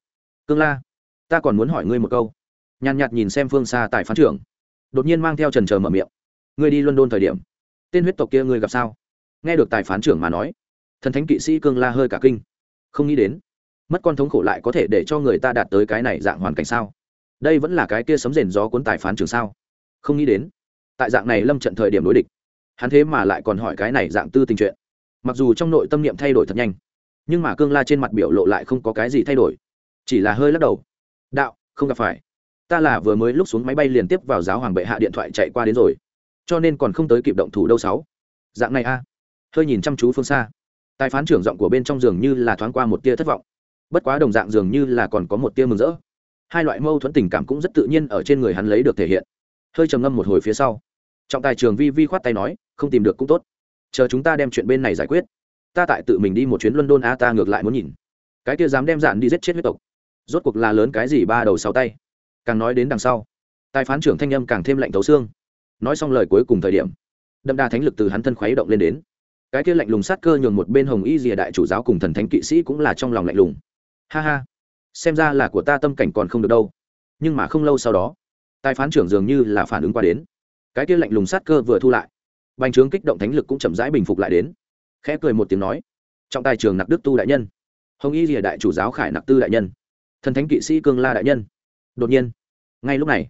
cương la, ta còn muốn hỏi ngươi một câu. Nhàn nhạt nhìn xem phương xa tại phán trưởng, đột nhiên mang theo trần trờ mở miệng. Ngươi đi london thời điểm, tên huyết tộc kia ngươi gặp sao? Nghe được tài phán trưởng mà nói, thần thánh kỵ sĩ cương la hơi cả kinh. Không nghĩ đến, mất con thống khổ lại có thể để cho người ta đạt tới cái này dạng hoàn cảnh sao? Đây vẫn là cái kia sấm rền gió cuốn tài phán trưởng sao? Không nghĩ đến, tại dạng này lâm trận thời điểm đối địch hắn thế mà lại còn hỏi cái này dạng tư tình chuyện. Mặc dù trong nội tâm niệm thay đổi thật nhanh, nhưng mà cương la trên mặt biểu lộ lại không có cái gì thay đổi, chỉ là hơi lắc đầu. Đạo, không gặp phải. Ta là vừa mới lúc xuống máy bay liền tiếp vào giáo hoàng bệ hạ điện thoại chạy qua đến rồi, cho nên còn không tới kịp động thủ đâu sáu. Dạng này a. Hơi nhìn chăm chú phương xa. Tài phán trưởng giọng của bên trong giường như là thoáng qua một tia thất vọng. Bất quá đồng dạng dường như là còn có một tia mừng rỡ. Hai loại mâu thuẫn tình cảm cũng rất tự nhiên ở trên người hắn lấy được thể hiện. Hơi trầm ngâm một hồi phía sau, trọng tài trường vi vi khoát tay nói không tìm được cũng tốt. Chờ chúng ta đem chuyện bên này giải quyết. Ta tại tự mình đi một chuyến london a ta ngược lại muốn nhìn. Cái kia dám đem dạn đi giết chết huyết tộc. Rốt cuộc là lớn cái gì ba đầu sáu tay. Càng nói đến đằng sau tài phán trưởng thanh âm càng thêm lạnh thấu xương. Nói xong lời cuối cùng thời điểm, đậm đà thánh lực từ hắn thân khuấy động lên đến. Cái kia lạnh lùng sát cơ nhường một bên hồng y rìa đại chủ giáo cùng thần thánh kỵ sĩ cũng là trong lòng lạnh lùng. Ha ha, xem ra là của ta tâm cảnh còn không được đâu. Nhưng mà không lâu sau đó tài phán trưởng dường như là phản ứng qua đến. Cái kia lạnh lùng sát cơ vừa thu lại bành trướng kích động thánh lực cũng chậm rãi bình phục lại đến. Khẽ cười một tiếng nói, trọng tài trường nặc đức tu đại nhân, hồng y rìa đại chủ giáo khải nặc tư đại nhân, thần thánh kỵ sĩ cương la đại nhân. Đột nhiên, ngay lúc này,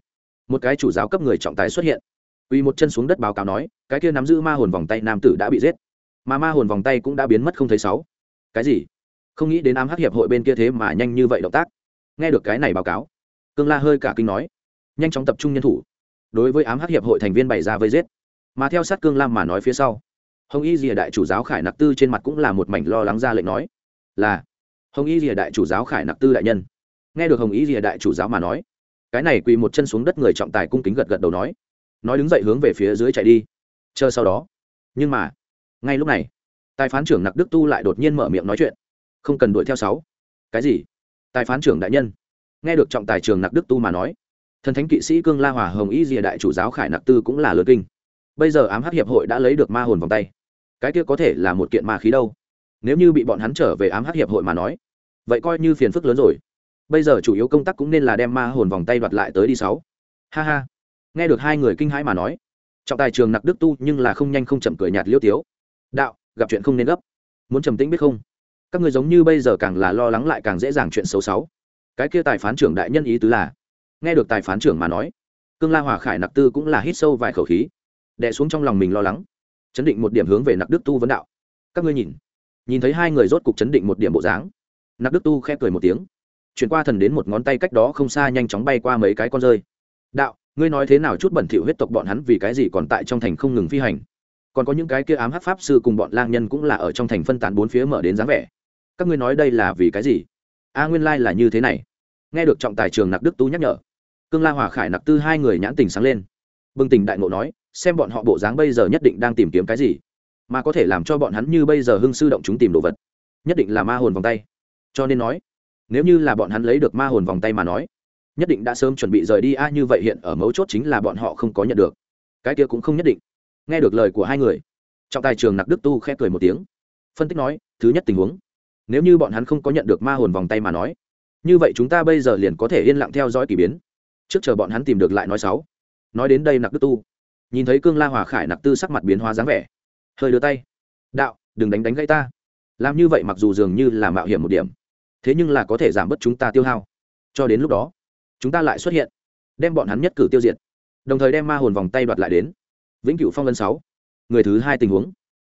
một cái chủ giáo cấp người trọng tài xuất hiện. Uy một chân xuống đất báo cáo nói, cái kia nắm giữ ma hồn vòng tay nam tử đã bị giết, mà ma hồn vòng tay cũng đã biến mất không thấy sáu. Cái gì? Không nghĩ đến ám hắc hiệp hội bên kia thế mà nhanh như vậy động tác. Nghe được cái này báo cáo, cương la hơi cả kinh nói, nhanh chóng tập trung nhân thủ, đối với ám hắc hiệp hội thành viên bày ra vây giết mà theo sát cương lam mà nói phía sau. Hồng y rìa đại chủ giáo khải nặc tư trên mặt cũng là một mảnh lo lắng ra lệnh nói, là, hồng y rìa đại chủ giáo khải nặc tư đại nhân. Nghe được hồng y rìa đại chủ giáo mà nói, cái này quỳ một chân xuống đất người trọng tài cung kính gật gật đầu nói nói đứng dậy hướng về phía dưới chạy đi, chờ sau đó. Nhưng mà, ngay lúc này, tài phán trưởng nặc đức tu lại đột nhiên mở miệng nói chuyện, không cần đuổi theo sáu. Cái gì? Tài phán trưởng đại nhân. Nghe được trọng tài trường nặc đức tu mà nói, thần thánh kỵ sĩ cương la hòa hồng y rìa đại chủ giáo khải nặc tư cũng là lừa kinh bây giờ ám hắc hiệp hội đã lấy được ma hồn vòng tay. Cái kia có thể là một kiện ma khí đâu. Nếu như bị bọn hắn trở về ám hắc hiệp hội mà nói, vậy coi như phiền phức lớn rồi. Bây giờ chủ yếu công tác cũng nên là đem ma hồn vòng tay đoạt lại tới đi sáu. Ha ha. Nghe được hai người kinh hãi mà nói, trọng tài trường nặc đức tu nhưng là không nhanh không chậm cười nhạt liêu tiếu. Đạo, gặp chuyện không nên gấp. Muốn trầm tĩnh biết không? Các người giống như bây giờ càng là lo lắng lại càng dễ dàng chuyện xấu xấu cái kia tài phán trưởng đại nhân ý tứ là, nghe được tài phán trưởng mà nói, cương la hòa khải nặc tư cũng là hít sâu vài khẩu khí đè xuống trong lòng mình lo lắng. Chấn định một điểm hướng về nặc đức tu vấn đạo. Các ngươi nhìn. Nhìn thấy hai người rốt cục chấn định một điểm bộ dáng. Nặc đức tu khẽ cười một tiếng. Chuyển qua thần đến một ngón tay cách đó không xa nhanh chóng bay qua mấy cái con rơi. Đạo, ngươi nói thế nào chút bẩn thỉu huyết tộc bọn hắn vì cái gì còn tại trong thành không ngừng phi hành? Còn có những cái kia ám hắc pháp sư cùng bọn lang nhân cũng là ở trong thành phân tán bốn phía mở đến dáng vẻ. Các ngươi nói đây là vì cái gì? A nguyên lai là như thế này. Nghe được trọng tài trường nặc đức tu nhắc nhở, cương la hòa khải nặc tư hai người nhãn tình sáng lên. Bừng tỉnh đại ngộ nói xem bọn họ bộ dáng bây giờ nhất định đang tìm kiếm cái gì, mà có thể làm cho bọn hắn như bây giờ hưng sư động chúng tìm đồ vật, nhất định là ma hồn vòng tay. Cho nên nói, nếu như là bọn hắn lấy được ma hồn vòng tay mà nói, nhất định đã sớm chuẩn bị rời đi, a, như vậy hiện ở mấu chốt chính là bọn họ không có nhận được. Cái kia cũng không nhất định. Nghe được lời của hai người, trọng tài trường nặc đức tu khẽ cười một tiếng, phân tích nói, thứ nhất tình huống, nếu như bọn hắn không có nhận được ma hồn vòng tay mà nói, như vậy chúng ta bây giờ liền có thể yên lặng theo dõi k ỳ biến. Trước chờ bọn hắn tìm được lại nói sáu. Nói đến đây nặc đức tu nhìn thấy cương la hòa khải nặc tư sắc mặt biến hóa dáng vẻ hơi đưa tay đạo đừng đánh đánh gãy ta làm như vậy mặc dù dường như là mạo hiểm một điểm thế nhưng là có thể giảm bớt chúng ta tiêu hao cho đến lúc đó chúng ta lại xuất hiện đem bọn hắn nhất cử tiêu diệt đồng thời đem ma hồn vòng tay đoạt lại đến vĩnh cửu phong vân sáu người thứ hai tình huống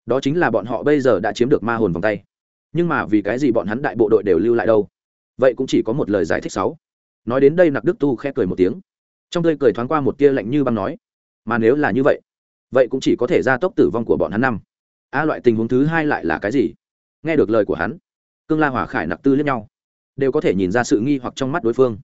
đó chính là bọn họ bây giờ đã chiếm được ma hồn vòng tay nhưng mà vì cái gì bọn hắn đại bộ đội đều lưu lại đâu vậy cũng chỉ có một lời giải thích sáu nói đến đây nặc đức tu khẽ cười một tiếng trong tươi cười thoáng qua một tia lạnh như băng nói mà nếu là như vậy vậy cũng chỉ có thể gia tốc tử vong của bọn hắn năm a loại tình huống thứ hai lại là cái gì nghe được lời của hắn cương la hỏa khải nặc tư lẫn nhau đều có thể nhìn ra sự nghi hoặc trong mắt đối phương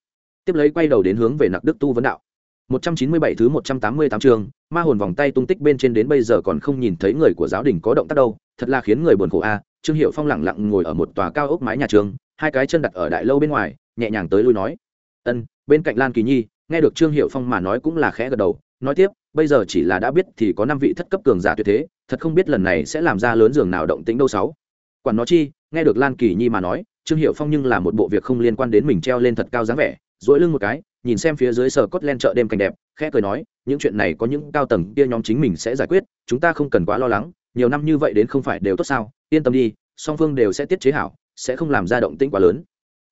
tiếp lấy quay đầu đến hướng về nặc đức tu vấn đạo 197 thứ 188 trường, ma hồn vòng tay tung tích bên trên đến bây giờ còn không nhìn thấy người của giáo đình có động tác đâu, thật là khiến người buồn khổ a. Trương Hiểu Phong lặng lặng ngồi ở một tòa cao ốc mái nhà trường, hai cái chân đặt ở đại lâu bên ngoài, nhẹ nhàng tới lui nói: "Ân." Bên cạnh Lan Kỳ Nhi, nghe được Trương Hiểu Phong mà nói cũng là khẽ gật đầu, nói tiếp: "Bây giờ chỉ là đã biết thì có năm vị thất cấp cường giả tuyệt thế, thật không biết lần này sẽ làm ra lớn giường nào động tĩnh đâu sáu." Quản nó chi, nghe được Lan Kỳ Nhi mà nói, Trương Hiểu Phong nhưng là một bộ việc không liên quan đến mình treo lên thật cao dáng vẻ, duỗi lưng một cái, nhìn xem phía dưới sở cốt len chợ đêm cảnh đẹp khẽ cười nói những chuyện này có những cao tầng kia nhóm chính mình sẽ giải quyết chúng ta không cần quá lo lắng nhiều năm như vậy đến không phải đều tốt sao yên tâm đi song phương đều sẽ tiết chế hảo sẽ không làm ra động tĩnh quá lớn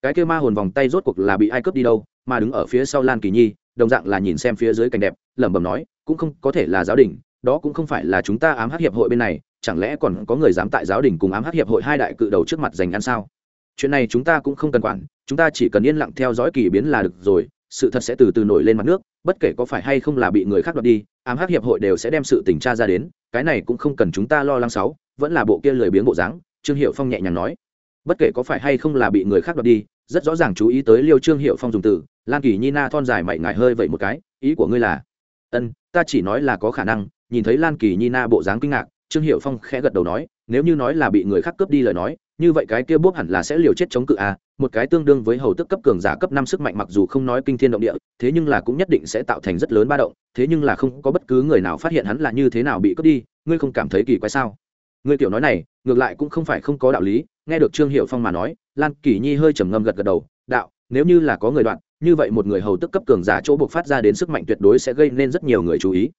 cái kia ma hồn vòng tay rốt cuộc là bị ai cướp đi đâu mà đứng ở phía sau lan kỳ nhi đồng dạng là nhìn xem phía dưới cảnh đẹp, lẩm bẩm nói, cũng không có thể là giáo đình, đó cũng không phải là chúng ta ám hắc hiệp hội bên này, chẳng lẽ còn có người dám tại giáo đình cùng ám hắc hiệp hội hai đại cự đầu trước mặt giành ăn sao? Chuyện này chúng ta cũng không cần quản, chúng ta chỉ cần yên lặng theo dõi kỳ biến là được rồi, sự thật sẽ từ từ nổi lên mặt nước, bất kể có phải hay không là bị người khác đoạt đi, ám hắc hiệp hội đều sẽ đem sự tình tra ra đến, cái này cũng không cần chúng ta lo lắng sáu, vẫn là bộ kia lười biếng bộ dáng, trương hiệu phong nhẹ nhàng nói. Bất kể có phải hay không là bị người khác đoạt đi, rất rõ ràng chú ý tới liêu trương hiệu phong dùng từ lan kỳ nhi na thon dài mảy ngài hơi vậy một cái, ý của ngươi là, ân, ta chỉ nói là có khả năng. Nhìn thấy lan kỳ nhi na bộ dáng kinh ngạc, trương hiệu phong khẽ gật đầu nói, nếu như nói là bị người khác cướp đi lời nói, như vậy cái kia bốp hẳn là sẽ liều chết chống cự a một cái tương đương với hầu tức cấp cường giả cấp năm sức mạnh mặc dù không nói kinh thiên động địa, thế nhưng là cũng nhất định sẽ tạo thành rất lớn ba động, thế nhưng là không có bất cứ người nào phát hiện hắn là như thế nào bị cướp đi, ngươi không cảm thấy kỳ quái sao? Ngươi tiểu nói này, ngược lại cũng không phải không có đạo lý, nghe được trương hiệu phong mà nói, lan kỳ nhi hơi trầm ngâm gật gật đầu, đạo, nếu như là có người đoạn như vậy một người hầu tức cấp cường giả chỗ buộc phát ra đến sức mạnh tuyệt đối sẽ gây nên rất nhiều người chú ý.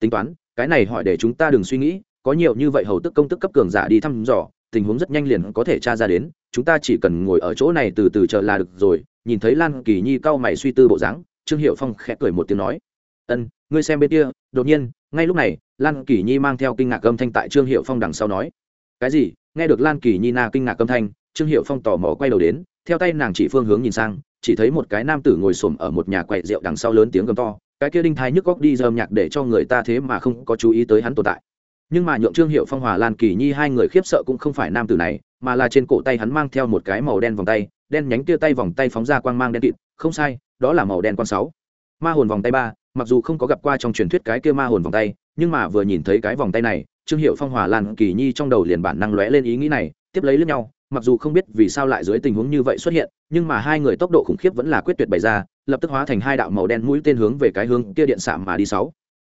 Tính toán, cái này hỏi để chúng ta đừng suy nghĩ, có nhiều như vậy hầu tức công tức cấp cường giả đi thăm dò, tình huống rất nhanh liền có thể tra ra đến, chúng ta chỉ cần ngồi ở chỗ này từ từ chờ là được rồi, nhìn thấy lan kỳ nhi cau mày suy tư bộ dáng, trương hiệu phong khẽ cười một tiếng nói, ân, ngươi xem bên kia. Đột nhiên, ngay lúc này, lan kỳ nhi mang theo kinh ngạc âm thanh tại trương hiệu phong đằng sau nói, cái gì? Nghe được lan kỳ nhi na kinh ngạc âm thanh, trương hiệu phong tò mò quay đầu đến, theo tay nàng chỉ phương hướng nhìn sang chỉ thấy một cái nam tử ngồi xổm ở một nhà quậy rượu đằng sau lớn tiếng gầm to, cái kia đinh thái nhức góc đi dơm nhạc để cho người ta thế mà không có chú ý tới hắn tồn tại. Nhưng mà nhượng trương hiệu phong, hòa lan, kỳ nhi hai người khiếp sợ cũng không phải nam tử này, mà là trên cổ tay hắn mang theo một cái màu đen vòng tay, đen nhánh tia tay vòng tay phóng ra quang mang đen kịt, không sai, đó là màu đen quan sáu. Ma hồn vòng tay ba, mặc dù không có gặp qua trong truyền thuyết cái kia ma hồn vòng tay, nhưng mà vừa nhìn thấy cái vòng tay này, trương hiệu phong, hòa lan, kỳ nhi trong đầu liền bản năng lóe lên ý nghĩ này, tiếp lấy lẫn nhau mặc dù không biết vì sao lại dưới tình huống như vậy xuất hiện, nhưng mà hai người tốc độ khủng khiếp vẫn là quyết tuyệt bày ra, lập tức hóa thành hai đạo màu đen mũi tên hướng về cái hướng kia điện xạ mà đi sáu.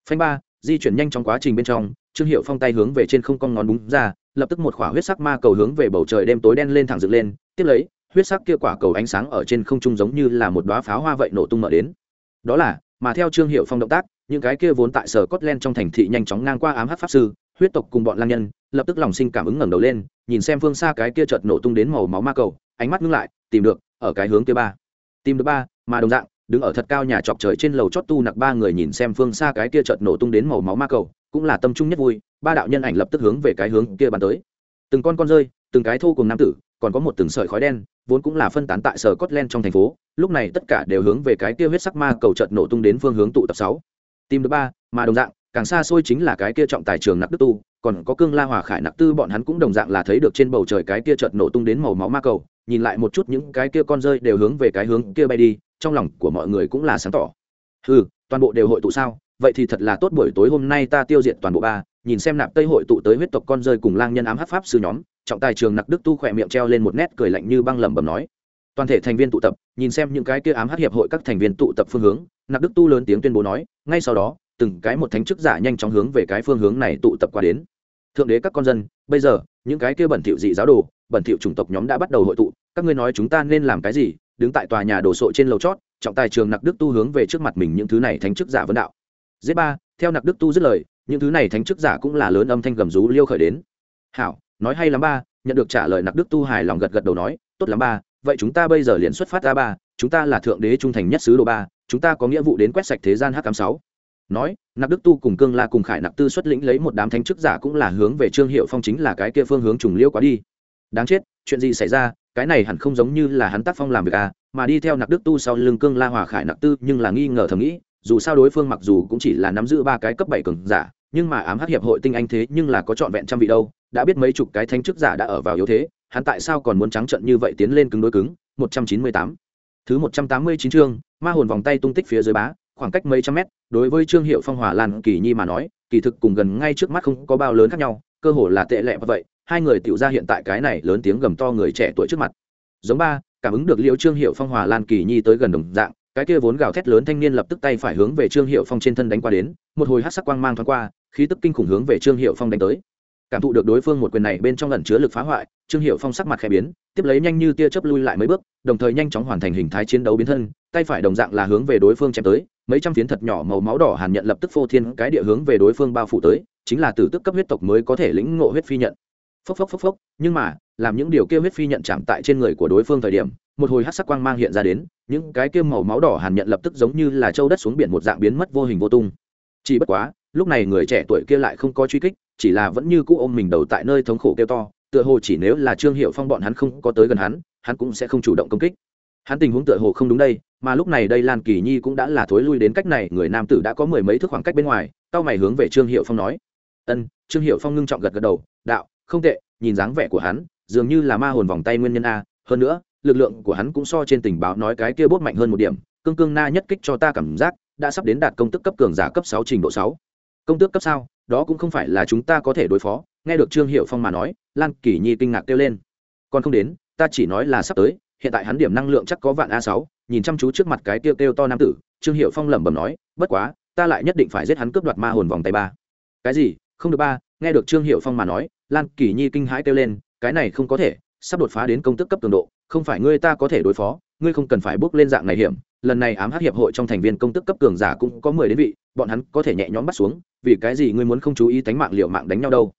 Phanh ba, di chuyển nhanh trong quá trình bên trong, trương hiệu phong tay hướng về trên không con ngón búng ra, lập tức một khỏa huyết sắc ma cầu hướng về bầu trời đêm tối đen lên thẳng dựng lên, tiếp lấy, huyết sắc kia quả cầu ánh sáng ở trên không trung giống như là một đoá pháo hoa vậy nổ tung mở đến. Đó là, mà theo trương hiệu phong động tác, những cái kia vốn tại sở cốt len trong thành thị nhanh chóng ngang qua ám hát pháp sư huyết tộc cùng bọn lang nhân, lập tức lòng sinh cảm ứng ngẩng đầu lên, nhìn xem phương xa cái kia chợt nổ tung đến màu máu ma cầu, ánh mắt ngưng lại, tìm được, ở cái hướng kia ba. Tìm được ba, mà đồng dạng, đứng ở thật cao nhà chọc trời trên lầu chót tu nặc ba người nhìn xem phương xa cái kia chợt nổ tung đến màu máu ma cầu, cũng là tâm trung nhất vui, ba đạo nhân ảnh lập tức hướng về cái hướng kia bắn tới. Từng con con rơi, từng cái thô cùng nam tử, còn có một từng sợi khói đen, vốn cũng là phân tán tại sở cốt len trong thành phố, lúc này tất cả đều hướng về cái kia huyết sắc ma cầu chợt nổ tung đến phương hướng tụ tập sáu. Tìm được ba, mà đồng dạng càng xa xôi chính là cái kia trọng tài trường nặc đức tu, còn có cương la hòa khải nặc tư bọn hắn cũng đồng dạng là thấy được trên bầu trời cái kia chợt nổ tung đến màu máu ma cầu, nhìn lại một chút những cái kia con rơi đều hướng về cái hướng kia bay đi, trong lòng của mọi người cũng là sáng tỏ. Ừ toàn bộ đều hội tụ sao? Vậy thì thật là tốt buổi tối hôm nay ta tiêu diệt toàn bộ ba, nhìn xem nạp tây hội tụ tới huyết tộc con rơi cùng lang nhân ám hát pháp sư nhóm. Trọng tài trường nặc đức tu khỏe miệng treo lên một nét cười lạnh như băng lẩm bẩm nói. Toàn thể thành viên tụ tập, nhìn xem những cái kia ám hát hiệp hội các thành viên tụ tập phương hướng nặc đức tu lớn tiếng tuyên bố nói, ngay sau đó từng cái một thánh chức giả nhanh chóng hướng về cái phương hướng này tụ tập qua đến. Thượng đế các con dân, bây giờ, những cái kia bẩn thỉu dị giáo đồ, bẩn thỉu chủng tộc nhóm đã bắt đầu hội tụ. Các ngươi nói chúng ta nên làm cái gì? Đứng tại tòa nhà đồ sộ trên lầu chót, trọng tài trường nặc đức tu hướng về trước mặt mình những thứ này thánh chức giả vấn đạo. Dễ ba, theo nặc đức tu dứt lời, những thứ này thánh chức giả cũng là lớn âm thanh gầm rú liêu khởi đến. Hảo, nói hay lắm ba, nhận được trả lời nặc đức tu hài lòng gật gật đầu nói, tốt lắm ba, vậy chúng ta bây giờ liền xuất phát ra ba, chúng ta là thượng đế trung thành nhất sứ đồ ba, chúng ta có nghĩa vụ đến quét sạch thế gian h tám sáu nói, nạp đức tu cùng cương la cùng khải nạp tư xuất lĩnh lấy một đám thánh chức giả cũng là hướng về trương hiệu phong chính là cái kia phương hướng trùng liễu quá đi. Đáng chết, chuyện gì xảy ra, cái này hẳn không giống như là hắn tác phong làm việc à mà đi theo nạp đức tu sau lưng cương la hòa khải nạp tư nhưng là nghi ngờ thầm nghĩ, dù sao đối phương mặc dù cũng chỉ là nắm giữ ba cái cấp bảy cường giả, nhưng mà ám hắc hiệp hội tinh anh thế nhưng là có trọn vẹn trăm vị đâu, đã biết mấy chục cái thanh chức giả đã ở vào yếu thế, hắn tại sao còn muốn trắng trận như vậy tiến lên cứng đối cứng? Một trăm chín mươi tám. Thứ một trăm tám mươi chín chương, ma hồn vòng tay tung tích phía dưới bá khoảng cách mấy trăm mét, đối với trương hiệu phong hòa lan, kỳ nhi mà nói, kỳ thực cùng gần ngay trước mắt không có bao lớn khác nhau, cơ hồ là tệ lệ và vậy, hai người tiểu ra hiện tại cái này lớn tiếng gầm to người trẻ tuổi trước mặt. Giống ba, cảm ứng được liễu trương hiệu phong hòa lan, kỳ nhi tới gần đồng dạng, cái kia vốn gào thét lớn thanh niên lập tức tay phải hướng về trương hiệu phong trên thân đánh qua đến, một hồi hát sắc quang mang thoáng qua, khí tức kinh khủng hướng về trương hiệu phong đánh tới. Cảm thụ được đối phương một quyền này bên trong lần chứa lực phá hoại, trương hiệu phong sắc mặt khẽ biến, tiếp lấy nhanh như tia chớp lui lại mấy bước, đồng thời nhanh chóng hoàn thành hình thái chiến đấu biến thân, tay phải đồng dạng là hướng về đối phương chém tới mấy trăm phiến thật nhỏ màu máu đỏ hàn nhận lập tức phô thiên cái địa hướng về đối phương bao phủ tới, chính là tử tức cấp huyết tộc mới có thể lĩnh ngộ huyết phi nhận. Phốc phốc phốc phốc, nhưng mà, làm những điều kia huyết phi nhận chạm tại trên người của đối phương thời điểm, một hồi hát sắc quang mang hiện ra đến, những cái kia màu máu đỏ hàn nhận lập tức giống như là châu đất xuống biển một dạng biến mất vô hình vô tung. Chỉ bất quá, lúc này người trẻ tuổi kia lại không có truy kích, chỉ là vẫn như cũ ôm mình đầu tại nơi thống khổ kêu to, tựa hồ chỉ nếu là trương hiệu phong bọn hắn không có tới gần hắn hắn cũng sẽ không chủ động công kích. Hắn tình huống tựa hồ không đúng đây mà lúc này đây lan kỳ nhi cũng đã là thối lui đến cách này, người nam tử đã có mười mấy thước khoảng cách bên ngoài tao mày hướng về trương hiệu phong nói. Ân. Trương hiệu phong ngưng trọng gật gật đầu, đạo, không tệ, nhìn dáng vẻ của hắn, dường như là ma hồn vòng tay nguyên nhân a. Hơn nữa, lực lượng của hắn cũng so trên tình báo nói cái kia bốt mạnh hơn một điểm, cương cương na nhất kích cho ta cảm giác đã sắp đến đạt công tức cấp cường giả cấp sáu trình độ sáu. Công tước cấp sao? Đó cũng không phải là chúng ta có thể đối phó. Nghe được trương hiệu phong mà nói, lan kỳ nhi kinh ngạc kêu lên. Còn không đến, ta chỉ nói là sắp tới, hiện tại hắn điểm năng lượng chắc có vạn a sáu nhìn chăm chú trước mặt cái tiêu kêu to nam tử, trương hiệu phong lẩm bẩm nói, bất quá, ta lại nhất định phải giết hắn cướp đoạt ma hồn vòng tay ba. Cái gì? Không được ba. Nghe được trương hiệu phong mà nói, lan kỳ nhi kinh hãi kêu lên, cái này không có thể, sắp đột phá đến công tức cấp cường độ, không phải ngươi ta có thể đối phó, ngươi không cần phải bước lên dạng này hiểm. Lần này ám hắc hiệp hội trong thành viên công tức cấp cường giả cũng có mười đến vị, bọn hắn có thể nhẹ nhõm bắt xuống, vì cái gì ngươi muốn không chú ý tánh mạng liệu mạng đánh nhau đâu?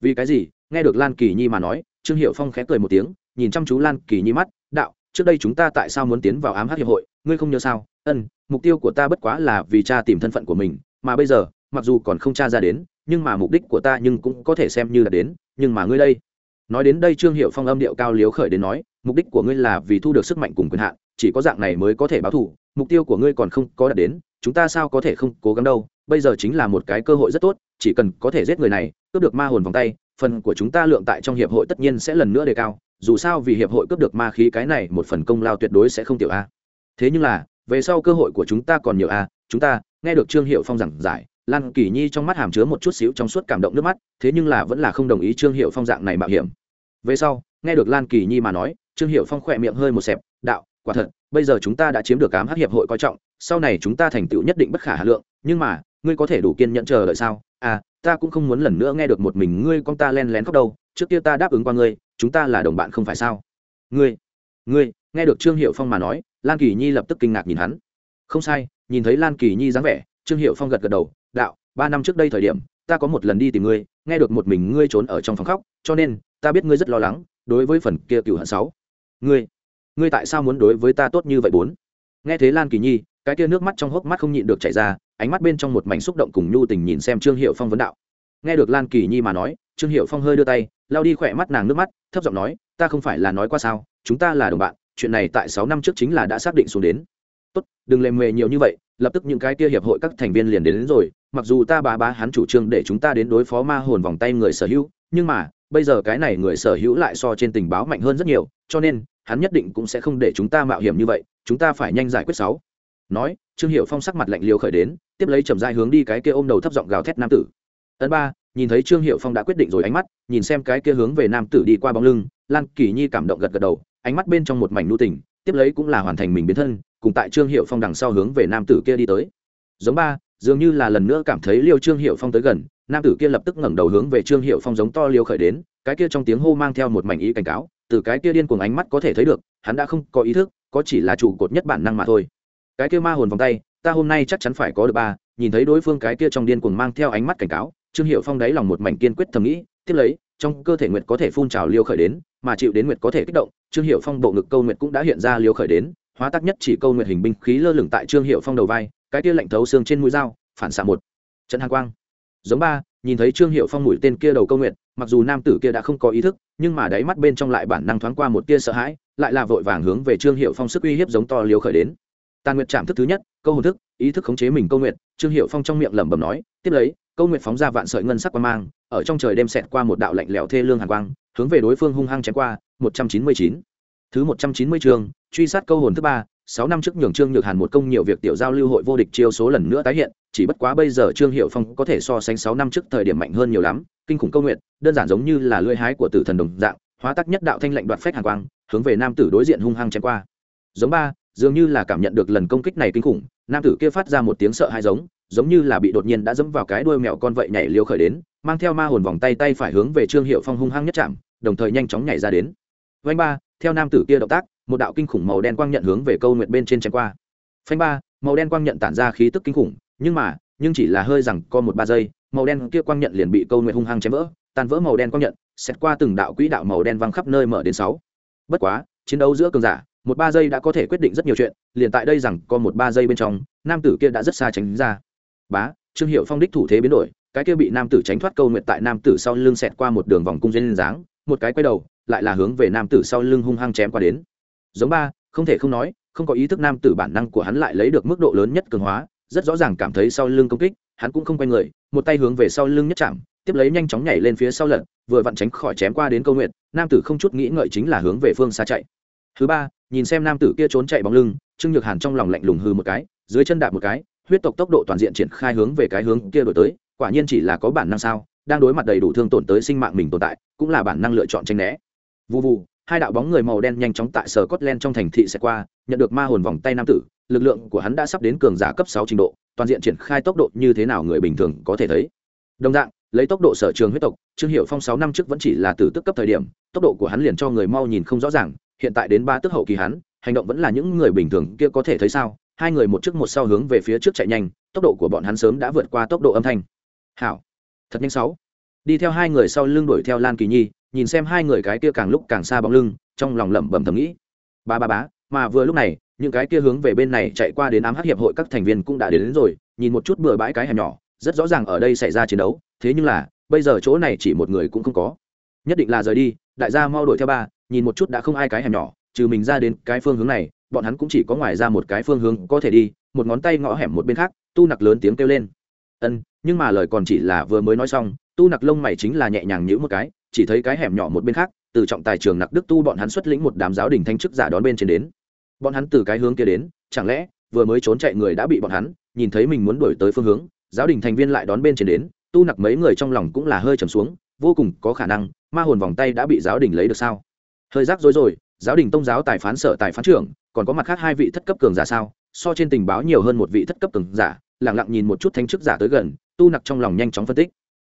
Vì cái gì? Nghe được lan kỳ nhi mà nói, trương hiệu phong khẽ cười một tiếng, nhìn chăm chú lan kỳ nhi mắt, đạo trước đây chúng ta tại sao muốn tiến vào ám hắc hiệp hội, ngươi không nhớ sao? Ân, mục tiêu của ta bất quá là vì cha tìm thân phận của mình, mà bây giờ, mặc dù còn không tra ra đến, nhưng mà mục đích của ta nhưng cũng có thể xem như là đến, nhưng mà ngươi đây. Nói đến đây trương hiệu phong âm điệu cao liếu khởi đến nói, mục đích của ngươi là vì thu được sức mạnh cùng quyền hạn, chỉ có dạng này mới có thể báo thù, mục tiêu của ngươi còn không có đạt đến, chúng ta sao có thể không cố gắng đâu? Bây giờ chính là một cái cơ hội rất tốt, chỉ cần có thể giết người này, cướp được ma hồn vòng tay, phần của chúng ta lượng tại trong hiệp hội tất nhiên sẽ lần nữa đề cao dù sao vì hiệp hội cướp được ma khí cái này một phần công lao tuyệt đối sẽ không tiểu a. Thế nhưng là, về sau cơ hội của chúng ta còn nhiều a. Chúng ta, nghe được trương hiệu phong giảng giải, lan kỳ nhi trong mắt hàm chứa một chút xíu trong suốt cảm động nước mắt, thế nhưng là vẫn là không đồng ý trương hiệu phong dạng này mạo hiểm. Về sau, nghe được lan kỳ nhi mà nói, trương hiệu phong khỏe miệng hơi một xẹp, đạo, quả thật, bây giờ chúng ta đã chiếm được cám hát hiệp hội coi trọng, sau này chúng ta thành tựu nhất định bất khả hà lượng, nhưng mà, ngươi có thể đủ kiên nhẫn chờ đợi sao? À ta cũng không muốn lần nữa nghe được một mình ngươi con ta len lén khóc đâu, trước kia ta đáp ứng qua ngươi chúng ta là đồng bạn không phải sao? Ngươi ngươi, nghe được trương hiệu phong mà nói, lan kỳ nhi lập tức kinh ngạc nhìn hắn. Không sai, nhìn thấy lan kỳ nhi dáng vẻ, trương hiệu phong gật gật đầu, đạo, ba năm trước đây thời điểm, ta có một lần đi tìm ngươi, nghe được một mình ngươi trốn ở trong phòng khóc, cho nên, ta biết ngươi rất lo lắng, đối với phần kia cựu hận sáu. Ngươi ngươi tại sao muốn đối với ta tốt như vậy bốn? Nghe thế lan kỳ nhi, cái kia nước mắt trong hốc mắt không nhịn được chảy ra, ánh mắt bên trong một mảnh xúc động cùng nhu tình nhìn xem trương hiệu phong vấn đạo. Nghe được lan kỳ nhi mà nói, trương hiệu phong hơi đưa tay lao đi khỏe mắt nàng nước mắt thấp giọng nói ta không phải là nói qua sao chúng ta là đồng bạn chuyện này tại sáu năm trước chính là đã xác định xuống đến. Tốt đừng lề mề nhiều như vậy lập tức những cái kia hiệp hội các thành viên liền đến, đến rồi mặc dù ta bá bá hắn chủ trương để chúng ta đến đối phó ma hồn vòng tay người sở hữu nhưng mà bây giờ cái này người sở hữu lại so trên tình báo mạnh hơn rất nhiều cho nên hắn nhất định cũng sẽ không để chúng ta mạo hiểm như vậy chúng ta phải nhanh giải quyết sáu. Nói trương hiệu phong sắc mặt lạnh liều khởi đến tiếp lấy trầm dai hướng đi cái kia ôm đầu thấp giọng gào thét nam tử. Ấn ba nhìn thấy trương hiệu phong đã quyết định rồi ánh mắt, nhìn xem cái kia hướng về nam tử đi qua bóng lưng, lan kỳ nhi cảm động gật gật đầu, ánh mắt bên trong một mảnh nu tình, tiếp lấy cũng là hoàn thành mình biến thân, cùng tại trương hiệu phong đằng sau hướng về nam tử kia đi tới. Giống ba, dường như là lần nữa cảm thấy liêu trương hiệu phong tới gần, nam tử kia lập tức ngẩng đầu hướng về trương hiệu phong giống to liêu khởi đến, cái kia trong tiếng hô mang theo một mảnh ý cảnh cáo, từ cái kia điên cuồng ánh mắt có thể thấy được, hắn đã không có ý thức, có chỉ là trụ cột nhất bản năng mà thôi. Cái kia ma hồn vòng tay, ta hôm nay chắc chắn phải có được ba, nhìn thấy đối phương cái kia trong điên cuồng mang theo ánh mắt cảnh cáo trương hiệu phong đáy lòng một mảnh kiên quyết thầm nghĩ, tiếp lấy, trong cơ thể nguyệt có thể phun trào liêu khởi đến, mà chịu đến nguyệt có thể kích động, trương hiệu phong bộ ngực câu nguyệt cũng đã hiện ra liêu khởi đến, hóa tác nhất chỉ câu nguyệt hình binh khí lơ lửng tại trương hiệu phong đầu vai, cái kia lạnh thấu xương trên mũi dao, phản xạ một. Trận hàng quang. Giống ba, nhìn thấy trương hiệu phong mũi tên kia đầu câu nguyệt, mặc dù nam tử kia đã không có ý thức, nhưng mà đáy mắt bên trong lại bản năng thoáng qua một tia sợ hãi, lại là vội vàng hướng về trương hiệu phong sức uy hiếp giống to liều khởi đến. Tàn nguyệt chạm thức thứ nhất, câu hồn thức, ý thức khống chế mình câu nguyệt, trương hiệu phong trong miệng lẩm bẩm nói, tiếp lấy câu nguyệt phóng ra vạn sợi ngân sắc quang mang, ở trong trời đêm xẹt qua một đạo lạnh lẽo thê lương hàn quang, hướng về đối phương hung hăng chém qua, một trăm chín mươi chín. Thứ một trăm chín mươi chương, truy sát câu hồn thứ ba, sáu năm trước nhường trương nhược hàn một công nhiều việc tiểu giao lưu hội vô địch chiêu số lần nữa tái hiện, chỉ bất quá bây giờ trương hiệu phong có thể so sánh sáu năm trước thời điểm mạnh hơn nhiều lắm, kinh khủng câu nguyện, đơn giản giống như là lưỡi hái của tử thần đồng dạng, hóa tắc nhất đạo thanh lệnh đoạt phách hàn quang, hướng về nam tử đối diện hung hăng chém qua. Giống ba, dường như là cảm nhận được lần công kích này kinh khủng, nam tử kia phát ra một tiếng sợ hãi giống giống như là bị đột nhiên đã dẫm vào cái đuôi mèo con vậy nhảy liều khởi đến, mang theo ma hồn vòng tay tay phải hướng về trương hiệu phong hung hăng nhất chạm, đồng thời nhanh chóng nhảy ra đến. Vanh ba, theo nam tử kia động tác, một đạo kinh khủng màu đen quang nhận hướng về câu nguyệt bên trên chém qua. Phanh ba, màu đen quang nhận tản ra khí tức kinh khủng, nhưng mà, nhưng chỉ là hơi rằng co một ba giây, màu đen kia quang nhận liền bị câu nguyệt hung hăng chém vỡ, tan vỡ màu đen quang nhận xét qua từng đạo quỹ đạo màu đen văng khắp nơi mở đến sáu. Bất quá, chiến đấu giữa cường giả, một ba giây đã có thể quyết định rất nhiều chuyện, liền tại đây rằng có một ba giây bên trong, nam tử kia đã rất xa tránh ra bá, trương hiệu phong đích thủ thế biến đổi, cái kia bị nam tử tránh thoát câu nguyệt tại nam tử sau lưng xẹt qua một đường vòng cung duyên dáng, một cái quay đầu, lại là hướng về nam tử sau lưng hung hăng chém qua đến. Giống ba, không thể không nói, không có ý thức nam tử bản năng của hắn lại lấy được mức độ lớn nhất cường hóa, rất rõ ràng cảm thấy sau lưng công kích, hắn cũng không quay người, một tay hướng về sau lưng nhất chạm, tiếp lấy nhanh chóng nhảy lên phía sau lật, vừa vặn tránh khỏi chém qua đến câu nguyện, nam tử không chút nghĩ ngợi chính là hướng về phương xa chạy. Thứ ba, nhìn xem nam tử kia trốn chạy bóng lưng, trương nhược hàn trong lòng lạnh lùng hư một cái, dưới chân đạp một cái huyết tộc tốc độ toàn diện triển khai hướng về cái hướng kia đổi tới, quả nhiên chỉ là có bản năng sao, đang đối mặt đầy đủ thương tổn tới sinh mạng mình tồn tại, cũng là bản năng lựa chọn tranh né. Vụ vụ hai đạo bóng người màu đen nhanh chóng tại sở cốt len trong thành thị sẽ qua, nhận được ma hồn vòng tay nam tử, lực lượng của hắn đã sắp đến cường giả cấp sáu trình độ, toàn diện triển khai tốc độ như thế nào người bình thường có thể thấy. Đồng dạng, lấy tốc độ sở trường huyết tộc, trương hiệu phong sáu năm trước vẫn chỉ là từ tức cấp thời điểm, tốc độ của hắn liền cho người mau nhìn không rõ ràng, hiện tại đến ba tức hậu kỳ hắn, hành động vẫn là những người bình thường kia có thể thấy sao? Hai người một trước một sau hướng về phía trước chạy nhanh tốc độ của bọn hắn sớm đã vượt qua tốc độ âm thanh. Hảo thật nhanh sáu. Đi theo hai người sau lưng đuổi theo lan kỳ nhi nhìn xem hai người cái kia càng lúc càng xa bóng lưng trong lòng lẩm bẩm thầm nghĩ. Ba ba bá mà vừa lúc này những cái kia hướng về bên này chạy qua đến ám hắc hiệp hội các thành viên cũng đã đến, đến rồi nhìn một chút bừa bãi cái hẻm nhỏ rất rõ ràng ở đây xảy ra chiến đấu thế nhưng là bây giờ chỗ này chỉ một người cũng không có. Nhất định là rời đi đại gia mau đuổi theo ba nhìn một chút đã không ai cái hẻm nhỏ trừ mình ra đến cái phương hướng này bọn hắn cũng chỉ có ngoài ra một cái phương hướng có thể đi, một ngón tay ngõ hẻm một bên khác, tu nặc lớn tiếng kêu lên. Ân, nhưng mà lời còn chỉ là vừa mới nói xong, tu nặc lông mày chính là nhẹ nhàng nhữ một cái, chỉ thấy cái hẻm nhỏ một bên khác, từ trọng tài trường nặc đức tu bọn hắn xuất lĩnh một đám giáo đình thanh chức giả đón bên trên đến. Bọn hắn từ cái hướng kia đến, chẳng lẽ vừa mới trốn chạy người đã bị bọn hắn nhìn thấy mình muốn đuổi tới phương hướng, giáo đình thành viên lại đón bên trên đến, tu nặc mấy người trong lòng cũng là hơi trầm xuống, vô cùng có khả năng, ma hồn vòng tay đã bị giáo đình lấy được sao? Hơi rắc rối rồi, giáo đình tông giáo tài phán sở tài phán trưởng còn có mặt khác hai vị thất cấp cường giả sao? So trên tình báo nhiều hơn một vị thất cấp cường giả lẳng lặng nhìn một chút thanh chức giả tới gần, tu nặc trong lòng nhanh chóng phân tích.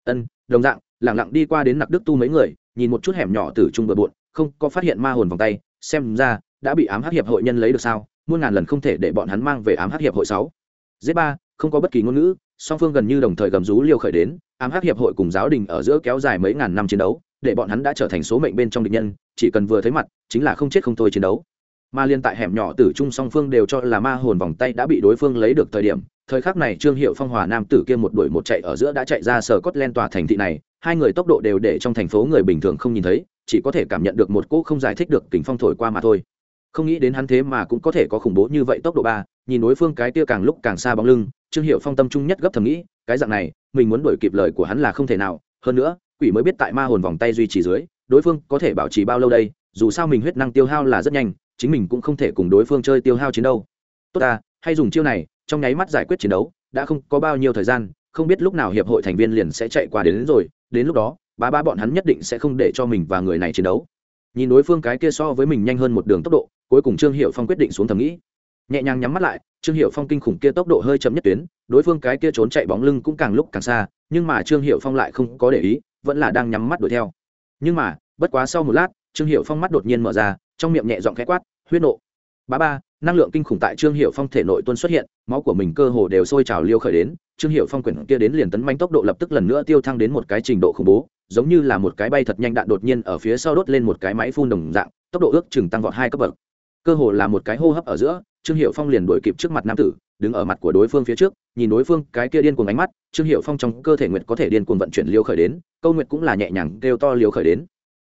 Ân, đồng dạng lẳng lặng đi qua đến nặc đức tu mấy người, nhìn một chút hẻm nhỏ từ trung bờ bộn, không có phát hiện ma hồn vòng tay, xem ra đã bị ám hắc hiệp hội nhân lấy được sao? Muôn ngàn lần không thể để bọn hắn mang về ám hắc hiệp hội sáu. Z ba, không có bất kỳ ngôn ngữ, song phương gần như đồng thời gầm rú liều khởi đến, ám hắc hiệp hội cùng giáo đình ở giữa kéo dài mấy ngàn năm chiến đấu, để bọn hắn đã trở thành số mệnh bên trong địch nhân, chỉ cần vừa thấy mặt, chính là không chết không thôi chiến đấu mà liên tại hẻm nhỏ tử trung song phương đều cho là ma hồn vòng tay đã bị đối phương lấy được thời điểm, thời khắc này trương hiệu phong hòa nam tử kia một đuổi một chạy ở giữa đã chạy ra sở cốt len tòa thành thị này, hai người tốc độ đều để trong thành phố người bình thường không nhìn thấy, chỉ có thể cảm nhận được một cỗ không giải thích được kính phong thổi qua mà thôi. Không nghĩ đến hắn thế mà cũng có thể có khủng bố như vậy tốc độ ba, nhìn đối phương cái kia càng lúc càng xa bóng lưng, trương hiệu phong tâm trung nhất gấp thầm nghĩ, cái dạng này, mình muốn đuổi kịp lời của hắn là không thể nào, hơn nữa, quỷ mới biết tại ma hồn vòng tay duy trì dưới, đối phương có thể bảo trì bao lâu đây, dù sao mình huyết năng tiêu hao là rất nhanh chính mình cũng không thể cùng đối phương chơi tiêu hao chiến đâu tốt ta hay dùng chiêu này trong nháy mắt giải quyết chiến đấu đã không có bao nhiêu thời gian không biết lúc nào hiệp hội thành viên liền sẽ chạy qua đến, đến rồi đến lúc đó ba ba bọn hắn nhất định sẽ không để cho mình và người này chiến đấu. Nhìn đối phương cái kia so với mình nhanh hơn một đường tốc độ cuối cùng trương hiệu phong quyết định xuống thầm nghĩ. Nhẹ nhàng nhắm mắt lại trương hiệu phong kinh khủng kia tốc độ hơi chậm nhất tuyến đối phương cái kia trốn chạy bóng lưng cũng càng lúc càng xa nhưng mà trương hiệu phong lại không có để ý vẫn là đang nhắm mắt đuổi theo. Nhưng mà bất quá sau một lát trương hiệu phong mắt đột nhiên mở ra trong miệng nhẹ giọng khẽ quát, huyết nộ. Ba ba, năng lượng kinh khủng tại trương hiệu phong thể nội tuân xuất hiện, máu của mình cơ hồ đều sôi trào liêu khởi đến, trương hiệu phong quyển kia đến liền tấn manh tốc độ lập tức lần nữa tiêu thăng đến một cái trình độ khủng bố, giống như là một cái bay thật nhanh đạn đột nhiên ở phía sau đốt lên một cái máy phun đồng dạng, tốc độ ước chừng tăng vọt hai cấp bậc. Cơ hồ là một cái hô hấp ở giữa, trương hiệu phong liền đuổi kịp trước mặt nam tử, đứng ở mặt của đối phương phía trước, nhìn đối phương cái kia điên cuồng ánh mắt, trương hiệu phong trong cơ thể nguyệt có thể điên cuồng vận chuyển liều khởi đến, câu nguyệt cũng là nhẹ nhàng kêu to liều khởi đến.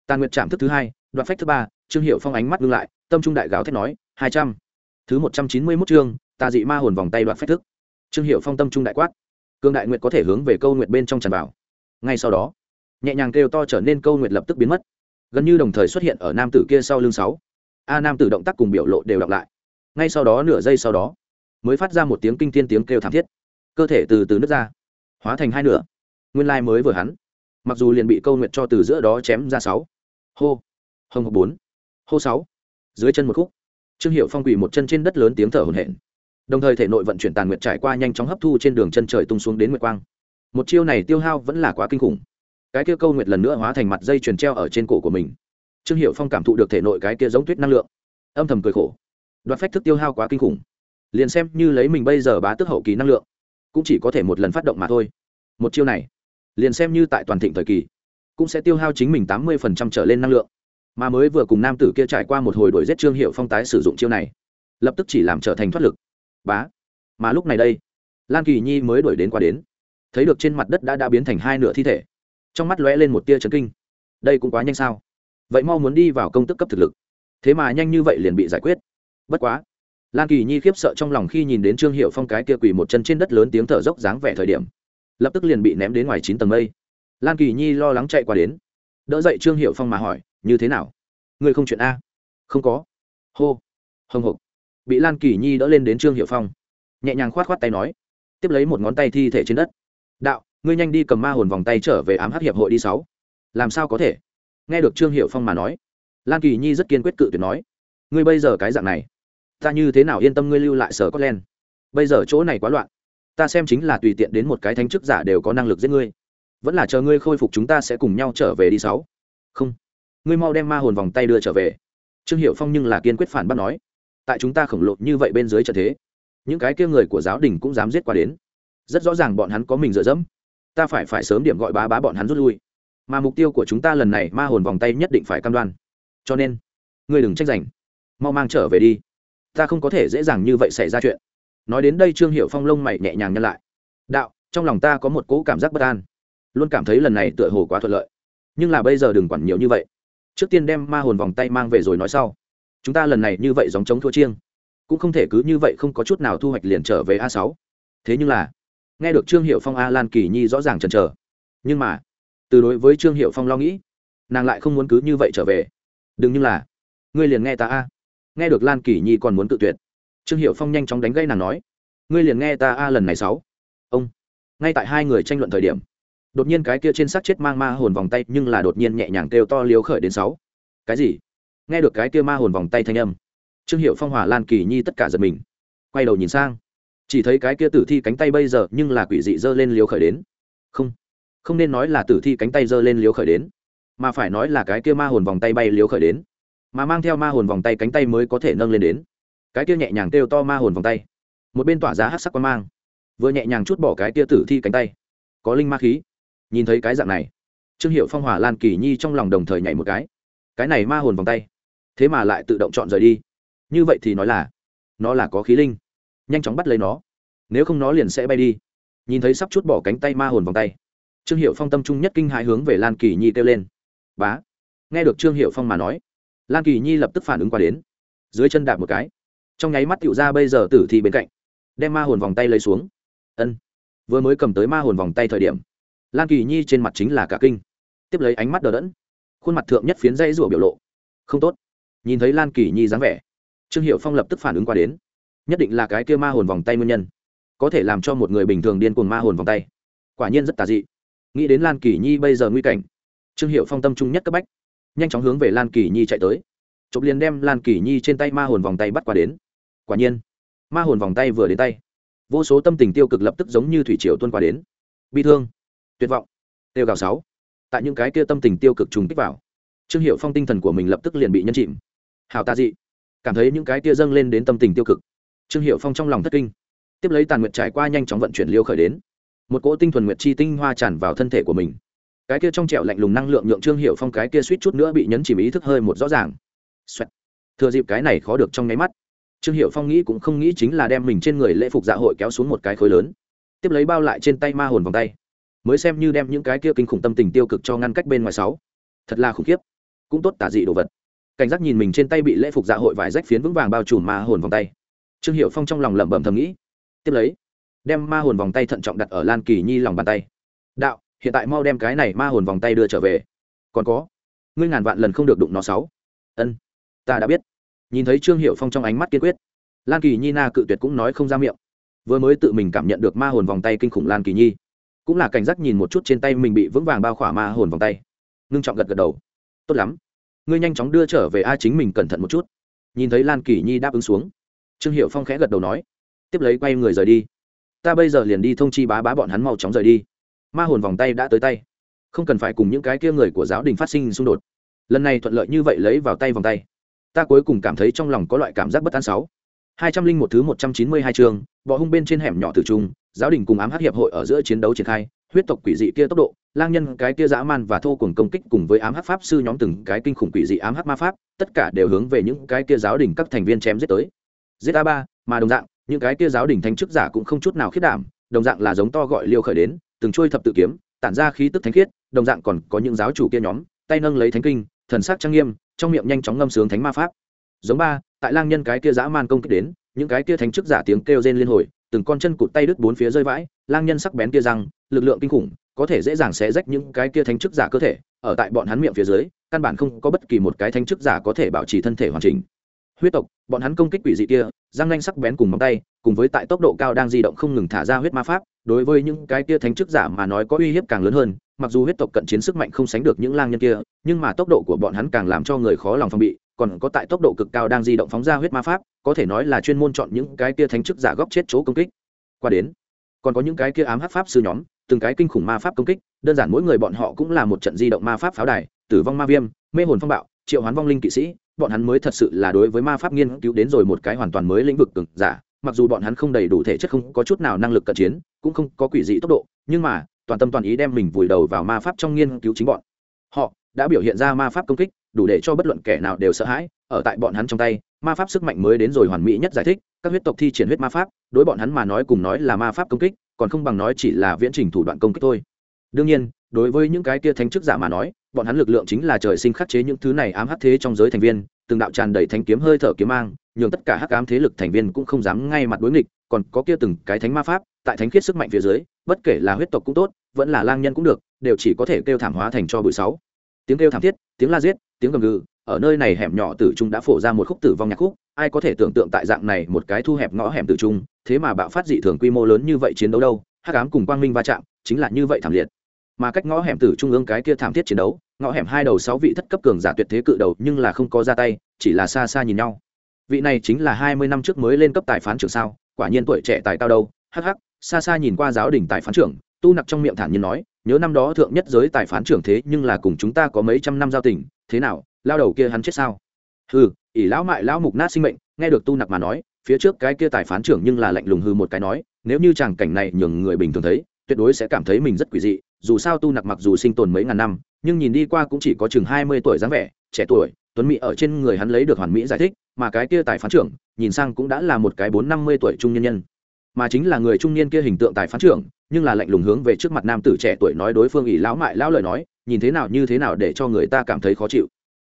Tàn nguyệt chạm thức thứ hai, đoạn phách thứ ba trương hiệu phong ánh mắt ngưng lại, tâm trung đại gáo thét nói, hai trăm. Thứ một trăm chín mươi mốt chương tà dị ma hồn vòng tay đoạt phách thức. Trương hiệu phong tâm trung đại quát. Cương đại nguyệt có thể hướng về câu nguyệt bên trong tràn vào. Ngay sau đó, nhẹ nhàng kêu to trở nên câu nguyệt lập tức biến mất. Gần như đồng thời xuất hiện ở nam tử kia sau lưng sáu. A nam tử động tác cùng biểu lộ đều đọc lại. Ngay sau đó, nửa giây sau đó, mới phát ra một tiếng kinh thiên tiếng kêu thảm thiết. Cơ thể từ từ nứt ra, hóa thành hai nửa. Nguyên lai mới vừa hắn. Mặc dù liền bị câu nguyệt cho từ giữa đó chém ra sáu. Hô. Hồng hộc bốn hô sáu. Dưới chân một khúc, trương hiệu phong quỳ một chân trên đất lớn tiếng thở hổn hển. Đồng thời thể nội vận chuyển tàn nguyệt trải qua nhanh chóng hấp thu trên đường chân trời tung xuống đến nguyệt quang. Một chiêu này tiêu hao vẫn là quá kinh khủng. Cái kia câu nguyệt lần nữa hóa thành mặt dây chuyền treo ở trên cổ của mình. Trương hiệu phong cảm thụ được thể nội cái kia giống tuyết năng lượng. Âm thầm cười khổ. Đoạt phách thức tiêu hao quá kinh khủng. Liền xem như lấy mình bây giờ bá tức hậu kỳ năng lượng, cũng chỉ có thể một lần phát động mà thôi. Một chiêu này, liền xem như tại toàn thịnh thời kỳ, cũng sẽ tiêu hao chính mình tám mươi trở lên năng lượng mà mới vừa cùng nam tử kia trải qua một hồi đổi giết trương hiệu phong tái sử dụng chiêu này, lập tức chỉ làm trở thành thoát lực. Bá. Mà lúc này đây, lan kỳ nhi mới đuổi đến qua đến. Thấy được trên mặt đất đã đã biến thành hai nửa thi thể, trong mắt lóe lên một tia chấn kinh. Đây cũng quá nhanh sao? Vậy mau muốn đi vào công tức cấp thực lực. Thế mà nhanh như vậy liền bị giải quyết. Bất quá, lan kỳ nhi khiếp sợ trong lòng khi nhìn đến trương hiệu phong cái kia quỳ một chân trên đất lớn tiếng thở dốc dáng vẻ thời điểm, lập tức liền bị ném đến ngoài chín tầng mây. Lan kỳ nhi lo lắng chạy qua đến, đỡ dậy trương hiệu phong mà hỏi như thế nào? Người không chuyện a? Không có. Hô. Hồng hộc. Bị lan kỳ nhi đỡ lên đến trương hiệu phong. Nhẹ nhàng khoát khoát tay nói. Tiếp lấy một ngón tay thi thể trên đất. Đạo, ngươi nhanh đi cầm ma hồn vòng tay trở về ám hắc hiệp hội đi sáu. Làm sao có thể? Nghe được trương hiệu phong mà nói, lan kỳ nhi rất kiên quyết cự tuyệt nói. Ngươi bây giờ cái dạng này, ta như thế nào yên tâm ngươi lưu lại sở có len? Bây giờ chỗ này quá loạn. Ta xem chính là tùy tiện đến một cái thánh chức giả đều có năng lực giết ngươi. Vẫn là chờ ngươi khôi phục chúng ta sẽ cùng nhau trở về đi sáu. Không ngươi mau đem ma hồn vòng tay đưa trở về. Trương hiệu phong nhưng là kiên quyết phản bác nói, tại chúng ta khổng lồ như vậy bên dưới trận thế, những cái kia người của giáo đình cũng dám giết qua đến. Rất rõ ràng bọn hắn có mình dựa dẫm. Ta phải phải sớm điểm gọi bá bá bọn hắn rút lui. Mà mục tiêu của chúng ta lần này ma hồn vòng tay nhất định phải cam đoan. Cho nên, ngươi đừng trách giành. Mau mang trở về đi. Ta không có thể dễ dàng như vậy xảy ra chuyện. Nói đến đây trương hiệu phong lông mày nhẹ nhàng nhân lại. Đạo, trong lòng ta có một cỗ cảm giác bất an. Luôn cảm thấy lần này tựa hồ quá thuận lợi. Nhưng là bây giờ đừng quản nhiều như vậy trước tiên đem ma hồn vòng tay mang về rồi nói sau chúng ta lần này như vậy dòng chống thua chiêng cũng không thể cứ như vậy không có chút nào thu hoạch liền trở về a sáu thế nhưng là nghe được trương hiệu phong a lan kỳ nhi rõ ràng chần chờ nhưng mà từ đối với trương hiệu phong lo nghĩ nàng lại không muốn cứ như vậy trở về đừng như là ngươi liền nghe ta a nghe được lan kỳ nhi còn muốn tự tuyệt trương hiệu phong nhanh chóng đánh gây nàng nói ngươi liền nghe ta a lần này sáu ông ngay tại hai người tranh luận thời điểm đột nhiên cái kia trên xác chết mang ma hồn vòng tay nhưng là đột nhiên nhẹ nhàng kêu to liếu khởi đến sáu. Cái gì? Nghe được cái kia ma hồn vòng tay thanh âm, trương hiệu phong hỏa lan kỳ nhi tất cả giật mình, quay đầu nhìn sang. Chỉ thấy cái kia tử thi cánh tay bây giờ nhưng là quỷ dị giơ lên liếu khởi đến. Không không nên nói là tử thi cánh tay giơ lên liếu khởi đến, mà phải nói là cái kia ma hồn vòng tay bay liếu khởi đến. Mà mang theo ma hồn vòng tay cánh tay mới có thể nâng lên đến. Cái kia nhẹ nhàng kêu to ma hồn vòng tay. Một bên tỏa ra hát sắc quan mang, vừa nhẹ nhàng chút bỏ cái kia tử thi cánh tay. Có linh ma khí nhìn thấy cái dạng này, trương hiệu phong, hòa lan, kỳ nhi trong lòng đồng thời nhảy một cái. Cái này ma hồn vòng tay, thế mà lại tự động chọn rời đi. Như vậy thì nói là, nó là có khí linh. Nhanh chóng bắt lấy nó, nếu không nó liền sẽ bay đi. Nhìn thấy sắp chút bỏ cánh tay ma hồn vòng tay, trương hiệu phong tâm trung nhất kinh hãi hướng về lan kỳ nhi kêu lên. Bá! Nghe được trương hiệu phong mà nói, lan kỳ nhi lập tức phản ứng qua đến, dưới chân đạp một cái. Trong nháy mắt tựu ra bây giờ tử thi bên cạnh, đem ma hồn vòng tay lấy xuống. Ân, vừa mới cầm tới ma hồn vòng tay thời điểm lan kỳ nhi trên mặt chính là cả kinh. Tiếp lấy ánh mắt đờ đẫn. Khuôn mặt thượng nhất phiến dây rủa biểu lộ. Không tốt. Nhìn thấy lan kỳ nhi dáng vẻ, trương hiệu phong lập tức phản ứng qua đến. Nhất định là cái kia ma hồn vòng tay nguyên nhân. Có thể làm cho một người bình thường điên cuồng ma hồn vòng tay. Quả nhiên rất tà dị. Nghĩ đến lan kỳ nhi bây giờ nguy cảnh, trương hiệu phong tâm trung nhất cấp bách, nhanh chóng hướng về lan kỳ nhi chạy tới. Chụp liền đem lan kỳ nhi trên tay ma hồn vòng tay bắt qua đến. Quả nhiên, ma hồn vòng tay vừa đến tay. Vô số tâm tình tiêu cực lập tức giống như thủy triều tuân qua đến. Bi thương tuyệt vọng. Tiêu gào sáu. Tại những cái kia tâm tình tiêu cực trùng kích vào, trương hiệu phong tinh thần của mình lập tức liền bị nhân chìm. Hào ta dị. Cảm thấy những cái kia dâng lên đến tâm tình tiêu cực. Trương hiệu phong trong lòng thất kinh. Tiếp lấy tàn nguyệt trải qua nhanh chóng vận chuyển liêu khởi đến. Một cỗ tinh thuần nguyệt chi tinh hoa tràn vào thân thể của mình. Cái kia trong trẻo lạnh lùng năng lượng nhượng trương hiệu phong cái kia suýt chút nữa bị nhấn chìm ý thức hơi một rõ ràng. Xoẹt. thừa dịp cái này khó được trong nháy mắt, trương hiệu phong nghĩ cũng không nghĩ chính là đem mình trên người lễ phục dạ hội kéo xuống một cái khối lớn. Tiếp lấy bao lại trên tay ma hồn vòng tay mới xem như đem những cái kia kinh khủng tâm tình tiêu cực cho ngăn cách bên ngoài sáu. Thật là khủng khiếp. Cũng tốt tả dị đồ vật. Cảnh giác nhìn mình trên tay bị lễ phục dạ hội vài rách phiến vững vàng bao trùm ma hồn vòng tay. Trương hiệu phong trong lòng lẩm bẩm thầm nghĩ. Tiếp lấy, đem ma hồn vòng tay thận trọng đặt ở lan kỳ nhi lòng bàn tay. Đạo, hiện tại mau đem cái này ma hồn vòng tay đưa trở về. Còn có, ngươi ngàn vạn lần không được đụng nó sáu. Ân, ta đã biết. Nhìn thấy trương hiệu phong trong ánh mắt kiên quyết, lan kỳ nhi na cự tuyệt cũng nói không ra miệng. Vừa mới tự mình cảm nhận được ma hồn vòng tay kinh khủng lan kỳ nhi cũng là cảnh giác nhìn một chút trên tay mình bị vững vàng bao khỏa ma hồn vòng tay. Ngưng trọng gật gật đầu. Tốt lắm. Ngươi nhanh chóng đưa trở về a chính mình cẩn thận một chút. Nhìn thấy lan kỳ nhi đáp ứng xuống, trương hiệu phong khẽ gật đầu nói, tiếp lấy quay người rời đi. Ta bây giờ liền đi thông chi bá bá bọn hắn mau chóng rời đi. Ma hồn vòng tay đã tới tay. Không cần phải cùng những cái kia người của giáo đình phát sinh xung đột. Lần này thuận lợi như vậy lấy vào tay vòng tay. Ta cuối cùng cảm thấy trong lòng có loại cảm giác bất an sáu. Hai trăm linh một thứ một trăm chín mươi hai chương bọ hung bên trên hẻm nhỏ tử trung giáo đình cùng ám hát hiệp hội ở giữa chiến đấu triển khai, huyết tộc quỷ dị kia tốc độ, lang nhân cái kia dã man và thô cùng công kích cùng với ám hắc pháp sư nhóm từng cái kinh khủng quỷ dị ám hắc ma pháp, tất cả đều hướng về những cái kia giáo đình các thành viên chém giết tới. Giết a ba, mà đồng dạng, những cái kia giáo đình thánh chức giả cũng không chút nào khiết đảm, đồng dạng là giống to gọi liêu khởi đến, từng trôi thập tự kiếm, tản ra khí tức thánh khiết, đồng dạng còn có những giáo chủ kia nhóm, tay nâng lấy thánh kinh, thần sắc trang nghiêm, trong miệng nhanh chóng ngâm sướng thánh ma pháp. Giống ba, tại lang nhân cái kia dã man công kích đến, những cái kia thánh chức giả tiếng kêu rên liên hồi từng con chân cụt tay đứt bốn phía rơi vãi, lang nhân sắc bén kia răng, lực lượng kinh khủng, có thể dễ dàng xé rách những cái kia thánh chức giả cơ thể, ở tại bọn hắn miệng phía dưới, căn bản không có bất kỳ một cái thánh chức giả có thể bảo trì thân thể hoàn chỉnh. Huyết tộc, bọn hắn công kích quỷ dị kia, răng nanh sắc bén cùng móng tay, cùng với tại tốc độ cao đang di động không ngừng thả ra huyết ma pháp, đối với những cái kia thánh chức giả mà nói có uy hiếp càng lớn hơn, mặc dù huyết tộc cận chiến sức mạnh không sánh được những lang nhân kia, nhưng mà tốc độ của bọn hắn càng làm cho người khó lòng phòng bị còn có tại tốc độ cực cao đang di động phóng ra huyết ma pháp, có thể nói là chuyên môn chọn những cái kia thánh chức giả góc chết chỗ công kích. Qua đến, còn có những cái kia ám hắc pháp sư nhóm, từng cái kinh khủng ma pháp công kích, đơn giản mỗi người bọn họ cũng là một trận di động ma pháp pháo đài, tử vong ma viêm, mê hồn phong bạo, triệu hoán vong linh kỵ sĩ, bọn hắn mới thật sự là đối với ma pháp nghiên cứu đến rồi một cái hoàn toàn mới lĩnh vực cực giả, mặc dù bọn hắn không đầy đủ thể chất không có chút nào năng lực cận chiến, cũng không có quỷ dị tốc độ, nhưng mà, toàn tâm toàn ý đem mình vùi đầu vào ma pháp trong nghiên cứu chính bọn. Họ đã biểu hiện ra ma pháp công kích đủ để cho bất luận kẻ nào đều sợ hãi, ở tại bọn hắn trong tay, ma pháp sức mạnh mới đến rồi hoàn mỹ nhất giải thích, các huyết tộc thi triển huyết ma pháp, đối bọn hắn mà nói cùng nói là ma pháp công kích, còn không bằng nói chỉ là viễn trình thủ đoạn công kích thôi. Đương nhiên, đối với những cái kia thánh chức giả mà nói, bọn hắn lực lượng chính là trời sinh khắc chế những thứ này ám hắc thế trong giới thành viên, từng đạo tràn đầy thánh kiếm hơi thở kiếm mang, nhường tất cả hắc ám thế lực thành viên cũng không dám ngay mặt đối nghịch, còn có kia từng cái thánh ma pháp, tại thánh khiết sức mạnh phía dưới, bất kể là huyết tộc cũng tốt, vẫn là lang nhân cũng được, đều chỉ có thể kêu thảm hóa thành cho bụi sáu. Tiếng kêu thảm thiết, tiếng la giết tiếng gầm gừ, ở nơi này hẻm nhỏ tử trung đã phổ ra một khúc tử vong nhạc khúc, ai có thể tưởng tượng tại dạng này một cái thu hẹp ngõ hẻm tử trung, thế mà bạo phát dị thường quy mô lớn như vậy chiến đấu đâu, hắc ám cùng quang minh va chạm, chính là như vậy thảm liệt. Mà cách ngõ hẻm tử trung ương cái kia thảm thiết chiến đấu, ngõ hẻm hai đầu sáu vị thất cấp cường giả tuyệt thế cự đầu nhưng là không có ra tay, chỉ là xa xa nhìn nhau. Vị này chính là hai mươi năm trước mới lên cấp tài phán trưởng sao, quả nhiên tuổi trẻ tài cao đâu, hắc hắc, xa xa nhìn qua giáo đình tài phán trưởng, tu nặc trong miệng thản nhiên nói, nhớ năm đó thượng nhất giới tài phán trưởng thế nhưng là cùng chúng ta có mấy trăm năm giao tình thế nào, lao đầu kia hắn chết sao? Hừ, ỷ lão mại lão mục nát sinh mệnh, nghe được tu nặc mà nói, phía trước cái kia tài phán trưởng nhưng là lạnh lùng hư một cái nói, nếu như chàng cảnh này nhường người bình thường thấy, tuyệt đối sẽ cảm thấy mình rất quỷ dị, dù sao tu nặc mặc dù sinh tồn mấy ngàn năm, nhưng nhìn đi qua cũng chỉ có chừng hai mươi tuổi dáng vẻ, trẻ tuổi, tuấn mỹ ở trên người hắn lấy được hoàn mỹ giải thích, mà cái kia tài phán trưởng, nhìn sang cũng đã là một cái bốn năm mươi tuổi trung nhân nhân. Mà chính là người trung niên kia hình tượng tài phán trưởng, nhưng là lạnh lùng hướng về trước mặt nam tử trẻ tuổi nói đối phương ỷ lão mại lão lời nói nhìn thế nào như thế nào để cho người ta cảm thấy khó chịu.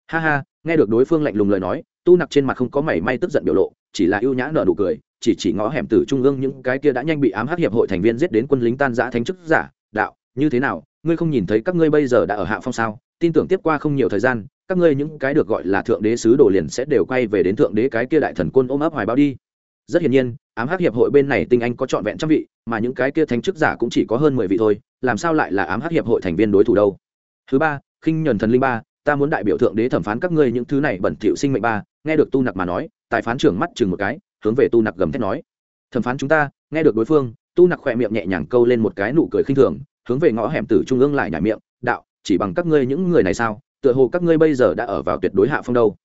Ha ha, nghe được đối phương lạnh lùng lời nói, tu nặc trên mặt không có mảy may tức giận biểu lộ, chỉ là ưu nhã nở nụ cười, chỉ chỉ ngõ hẻm tử trung ương những cái kia đã nhanh bị ám hắc hiệp hội thành viên giết đến quân lính tan giã thánh chức giả, đạo, như thế nào? Ngươi không nhìn thấy các ngươi bây giờ đã ở hạ phong sao? Tin tưởng tiếp qua không nhiều thời gian, các ngươi những cái được gọi là thượng đế sứ đồ liền sẽ đều quay về đến thượng đế cái kia đại thần quân ôm ấp hoài báo đi. Rất hiển nhiên, ám hắc hiệp hội bên này tinh anh có trọn vẹn trăm vị, mà những cái kia thánh chức giả cũng chỉ có hơn mười vị thôi, làm sao lại là ám hắc hiệp hội thành viên đối thủ đâu? Thứ ba, khinh nhuần thần linh ba, ta muốn đại biểu thượng đế thẩm phán các ngươi những thứ này bẩn thỉu sinh mệnh ba. Nghe được tu nặc mà nói, tài phán trưởng mắt chừng một cái, hướng về tu nặc gầm thét nói. Thẩm phán chúng ta, nghe được đối phương, tu nặc khỏe miệng nhẹ nhàng câu lên một cái nụ cười khinh thường, hướng về ngõ hẻm tử trung ương lại nhảy miệng, đạo, chỉ bằng các ngươi những người này sao? Tựa hồ các ngươi bây giờ đã ở vào tuyệt đối hạ phong đâu.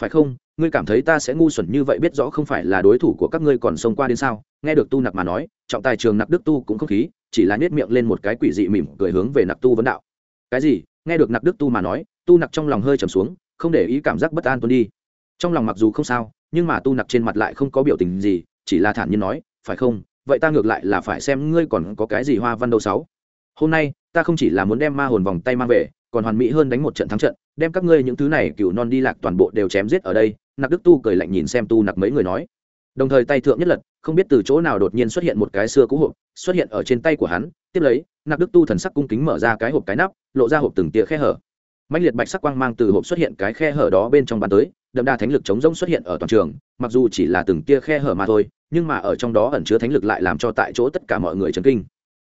Phải không? Ngươi cảm thấy ta sẽ ngu xuẩn như vậy biết rõ không phải là đối thủ của các ngươi còn xông qua đến sao? Nghe được tu nặc mà nói, trọng tài trường nặc đức tu cũng không khí, chỉ là nhét miệng lên một cái quỷ dị mỉm cười hướng về nặc tu vấn đạo cái gì? Nghe được nặc đức tu mà nói, tu nặc trong lòng hơi trầm xuống, không để ý cảm giác bất an tuân đi. Trong lòng mặc dù không sao, nhưng mà tu nặc trên mặt lại không có biểu tình gì, chỉ là thản nhiên nói, phải không? Vậy ta ngược lại là phải xem ngươi còn có cái gì hoa văn đâu sáu. Hôm nay, ta không chỉ là muốn đem ma hồn vòng tay mang về, còn hoàn mỹ hơn đánh một trận thắng trận, đem các ngươi những thứ này cựu non đi lạc toàn bộ đều chém giết ở đây. Nặc đức tu cười lạnh nhìn xem tu nặc mấy người nói đồng thời tay thượng nhất lật, không biết từ chỗ nào đột nhiên xuất hiện một cái xưa cũ hộp, xuất hiện ở trên tay của hắn, tiếp lấy, nạp đức tu thần sắc cung kính mở ra cái hộp cái nắp, lộ ra hộp từng tia khe hở. Mạnh liệt bạch sắc quang mang từ hộp xuất hiện cái khe hở đó bên trong bàn tới, đậm đà thánh lực chống rỗng xuất hiện ở toàn trường, mặc dù chỉ là từng tia khe hở mà thôi, nhưng mà ở trong đó ẩn chứa thánh lực lại làm cho tại chỗ tất cả mọi người chấn kinh.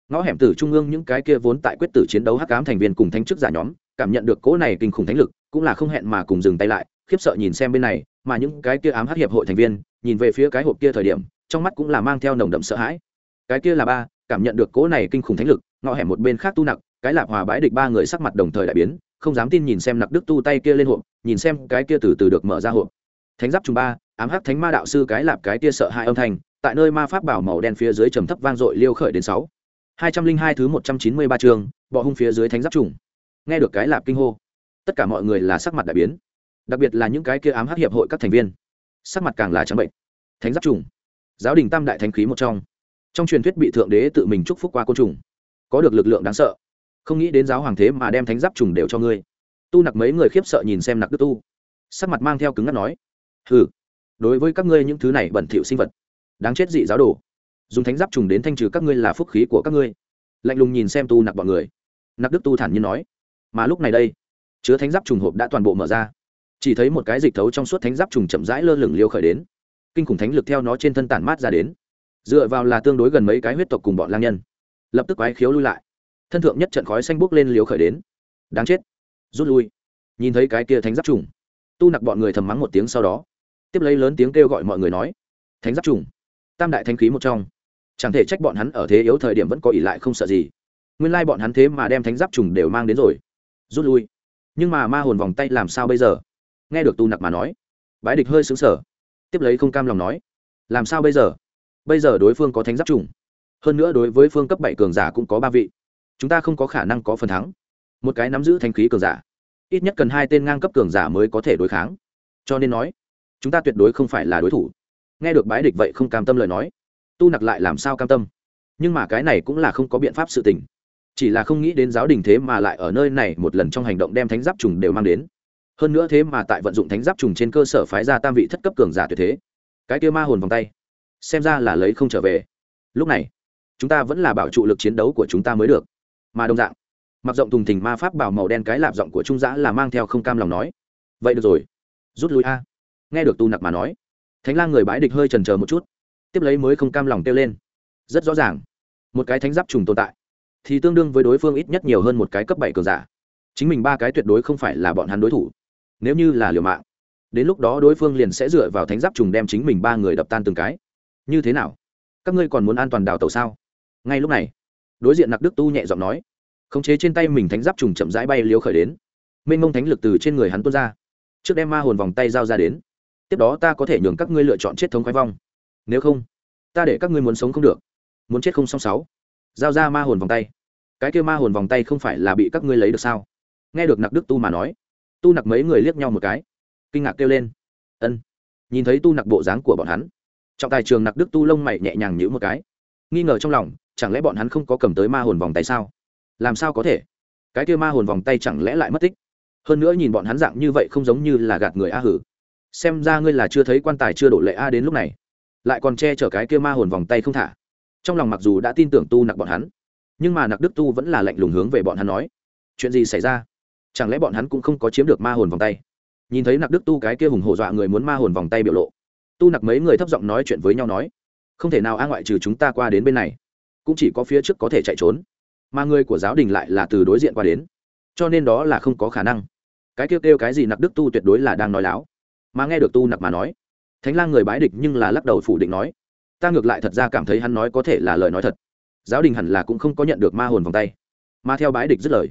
Ngõ hẻm tử trung ương những cái kia vốn tại quyết tử chiến đấu hắc ám thành viên cùng thanh chức giả nhóm, cảm nhận được cỗ này kinh khủng thánh lực, cũng là không hẹn mà cùng dừng tay lại, khiếp sợ nhìn xem bên này, mà những cái kia ám hắc hiệp hội thành viên nhìn về phía cái hộp kia thời điểm, trong mắt cũng là mang theo nồng đậm sợ hãi. Cái kia là ba, cảm nhận được cỗ này kinh khủng thánh lực ngọ hẻm một bên khác tu nặc, cái lạp hòa bãi địch ba người sắc mặt đồng thời đại biến, không dám tin nhìn xem nặc đức tu tay kia lên hộp, nhìn xem cái kia từ từ được mở ra hộp. Thánh giáp trùng ba, ám hắc thánh ma đạo sư cái lạp cái kia sợ hai âm thanh, tại nơi ma pháp bảo màu đen phía dưới trầm thấp vang dội liêu khởi đến sáu. Hai trăm linh hai thứ một trăm chín mươi ba chương, bọ hung phía dưới thánh giáp trùng. Nghe được cái lạp kinh hô, tất cả mọi người là sắc mặt đại biến. Đặc biệt là những cái kia ám hắc hiệp hội các thành viên sắc mặt càng là trắng bệnh. Thánh giáp trùng. Giáo đình tam đại thánh khí một trong. Trong truyền thuyết bị thượng đế tự mình chúc phúc qua côn trùng. Có được lực lượng đáng sợ. Không nghĩ đến giáo hoàng thế mà đem thánh giáp trùng đều cho ngươi. Tu nặc mấy người khiếp sợ nhìn xem nặc đức tu. Sắc mặt mang theo cứng ngắt nói ừ đối với các ngươi những thứ này bẩn thỉu sinh vật, đáng chết dị giáo đồ. Dùng thánh giáp trùng đến thanh trừ các ngươi là phúc khí của các ngươi. Lạnh lùng nhìn xem tu nặc bọn người. Nặc đức tu thản nhiên nói, mà lúc này đây, chứa thánh giáp trùng hộp đã toàn bộ mở ra chỉ thấy một cái dịch thấu trong suốt thánh giáp trùng chậm rãi lơ lửng liêu khởi đến. Kinh khủng thánh lực theo nó trên thân tản mát ra đến. Dựa vào là tương đối gần mấy cái huyết tộc cùng bọn lang nhân. Lập tức quái khiếu lui lại. Thân thượng nhất trận khói xanh buốc lên liều khởi đến. Đáng chết. Rút lui. Nhìn thấy cái kia thánh giáp trùng, tu nặc bọn người thầm mắng một tiếng sau đó. Tiếp lấy lớn tiếng kêu gọi mọi người nói, thánh giáp trùng, tam đại thanh khí một trong. Chẳng thể trách bọn hắn ở thế yếu thời điểm vẫn có ỉ lại không sợ gì. Nguyên lai bọn hắn thế mà đem thánh giáp trùng đều mang đến rồi. Rút lui. Nhưng mà ma hồn vòng tay làm sao bây giờ? Nghe được tu nặc mà nói. Bái địch hơi xứng sở tiếp lấy không cam lòng nói, làm sao bây giờ? Bây giờ đối phương có thánh giáp trùng. Hơn nữa đối với phương cấp bảy cường giả cũng có ba vị. Chúng ta không có khả năng có phần thắng. Một cái nắm giữ thanh khí cường giả. Ít nhất cần hai tên ngang cấp cường giả mới có thể đối kháng. Cho nên nói, chúng ta tuyệt đối không phải là đối thủ. Nghe được bái địch vậy không cam tâm lời nói, tu nặc lại làm sao cam tâm? Nhưng mà cái này cũng là không có biện pháp sự tình. Chỉ là không nghĩ đến giáo đình thế mà lại ở nơi này một lần trong hành động đem thánh giáp trùng đều mang đến hơn nữa thế mà tại vận dụng thánh giáp trùng trên cơ sở phái ra tam vị thất cấp cường giả tuyệt thế. Cái kia ma hồn vòng tay, xem ra là lấy không trở về. Lúc này, chúng ta vẫn là bảo trụ lực chiến đấu của chúng ta mới được. Mà đồng dạng, mặc rộng thùng thình ma pháp bảo màu đen cái lạp giọng của trung giã là mang theo không cam lòng nói. Vậy được rồi, rút lui a. Nghe được tu nặc mà nói, thánh lang người bãi địch hơi trần c một chút, tiếp lấy mới không cam lòng kêu lên. Rất rõ ràng, một cái thánh giáp trùng tồn tại, thì tương đương với đối phương ít nhất nhiều hơn một cái cấp bảy cường giả. Chính mình ba cái tuyệt đối không phải là bọn hắn đối thủ nếu như là liều mạng, đến lúc đó đối phương liền sẽ dựa vào thánh giáp trùng đem chính mình ba người đập tan từng cái. Như thế nào? Các ngươi còn muốn an toàn đào tàu sao? Ngay lúc này, đối diện nặc đức tu nhẹ giọng nói, khống chế trên tay mình thánh giáp trùng chậm rãi bay liếu khởi đến. Mênh mông thánh lực từ trên người hắn tuôn ra, trước đem ma hồn vòng tay giao ra đến. Tiếp đó ta có thể nhường các ngươi lựa chọn chết thống khoái vong. Nếu không, ta để các ngươi muốn sống không được. Muốn chết không xong sáu. Giao ra ma hồn vòng tay. Cái kêu ma hồn vòng tay không phải là bị các ngươi lấy được sao? Nghe được nặc đức tu mà nói tu nặc mấy người liếc nhau một cái. Kinh ngạc kêu lên. Ân. Nhìn thấy tu nặc bộ dáng của bọn hắn, trọng tài trường nặc đức tu lông mày nhẹ nhàng nhữ một cái. Nghi ngờ trong lòng, chẳng lẽ bọn hắn không có cầm tới ma hồn vòng tay sao? Làm sao có thể? Cái kia ma hồn vòng tay chẳng lẽ lại mất tích? Hơn nữa nhìn bọn hắn dạng như vậy không giống như là gạt người a hử. Xem ra ngươi là chưa thấy quan tài chưa đổ lệ a đến lúc này. Lại còn che chở cái kia ma hồn vòng tay không thả. Trong lòng mặc dù đã tin tưởng tu nặc bọn hắn, nhưng mà nặc đức tu vẫn là lạnh lùng hướng về bọn hắn nói. Chuyện gì xảy ra? Chẳng lẽ bọn hắn cũng không có chiếm được ma hồn vòng tay? Nhìn thấy nặc đức tu cái kia hùng hổ dọa người muốn ma hồn vòng tay biểu lộ, tu nặc mấy người thấp giọng nói chuyện với nhau nói, không thể nào a ngoại trừ chúng ta qua đến bên này, cũng chỉ có phía trước có thể chạy trốn, mà người của giáo đình lại là từ đối diện qua đến, cho nên đó là không có khả năng. Cái kêu kêu cái gì nặc đức tu tuyệt đối là đang nói láo, mà nghe được tu nặc mà nói, thánh lang người bái địch nhưng là lắc đầu phủ định nói, ta ngược lại thật ra cảm thấy hắn nói có thể là lời nói thật, giáo đình hẳn là cũng không có nhận được ma hồn vòng tay, mà theo bái địch dứt lời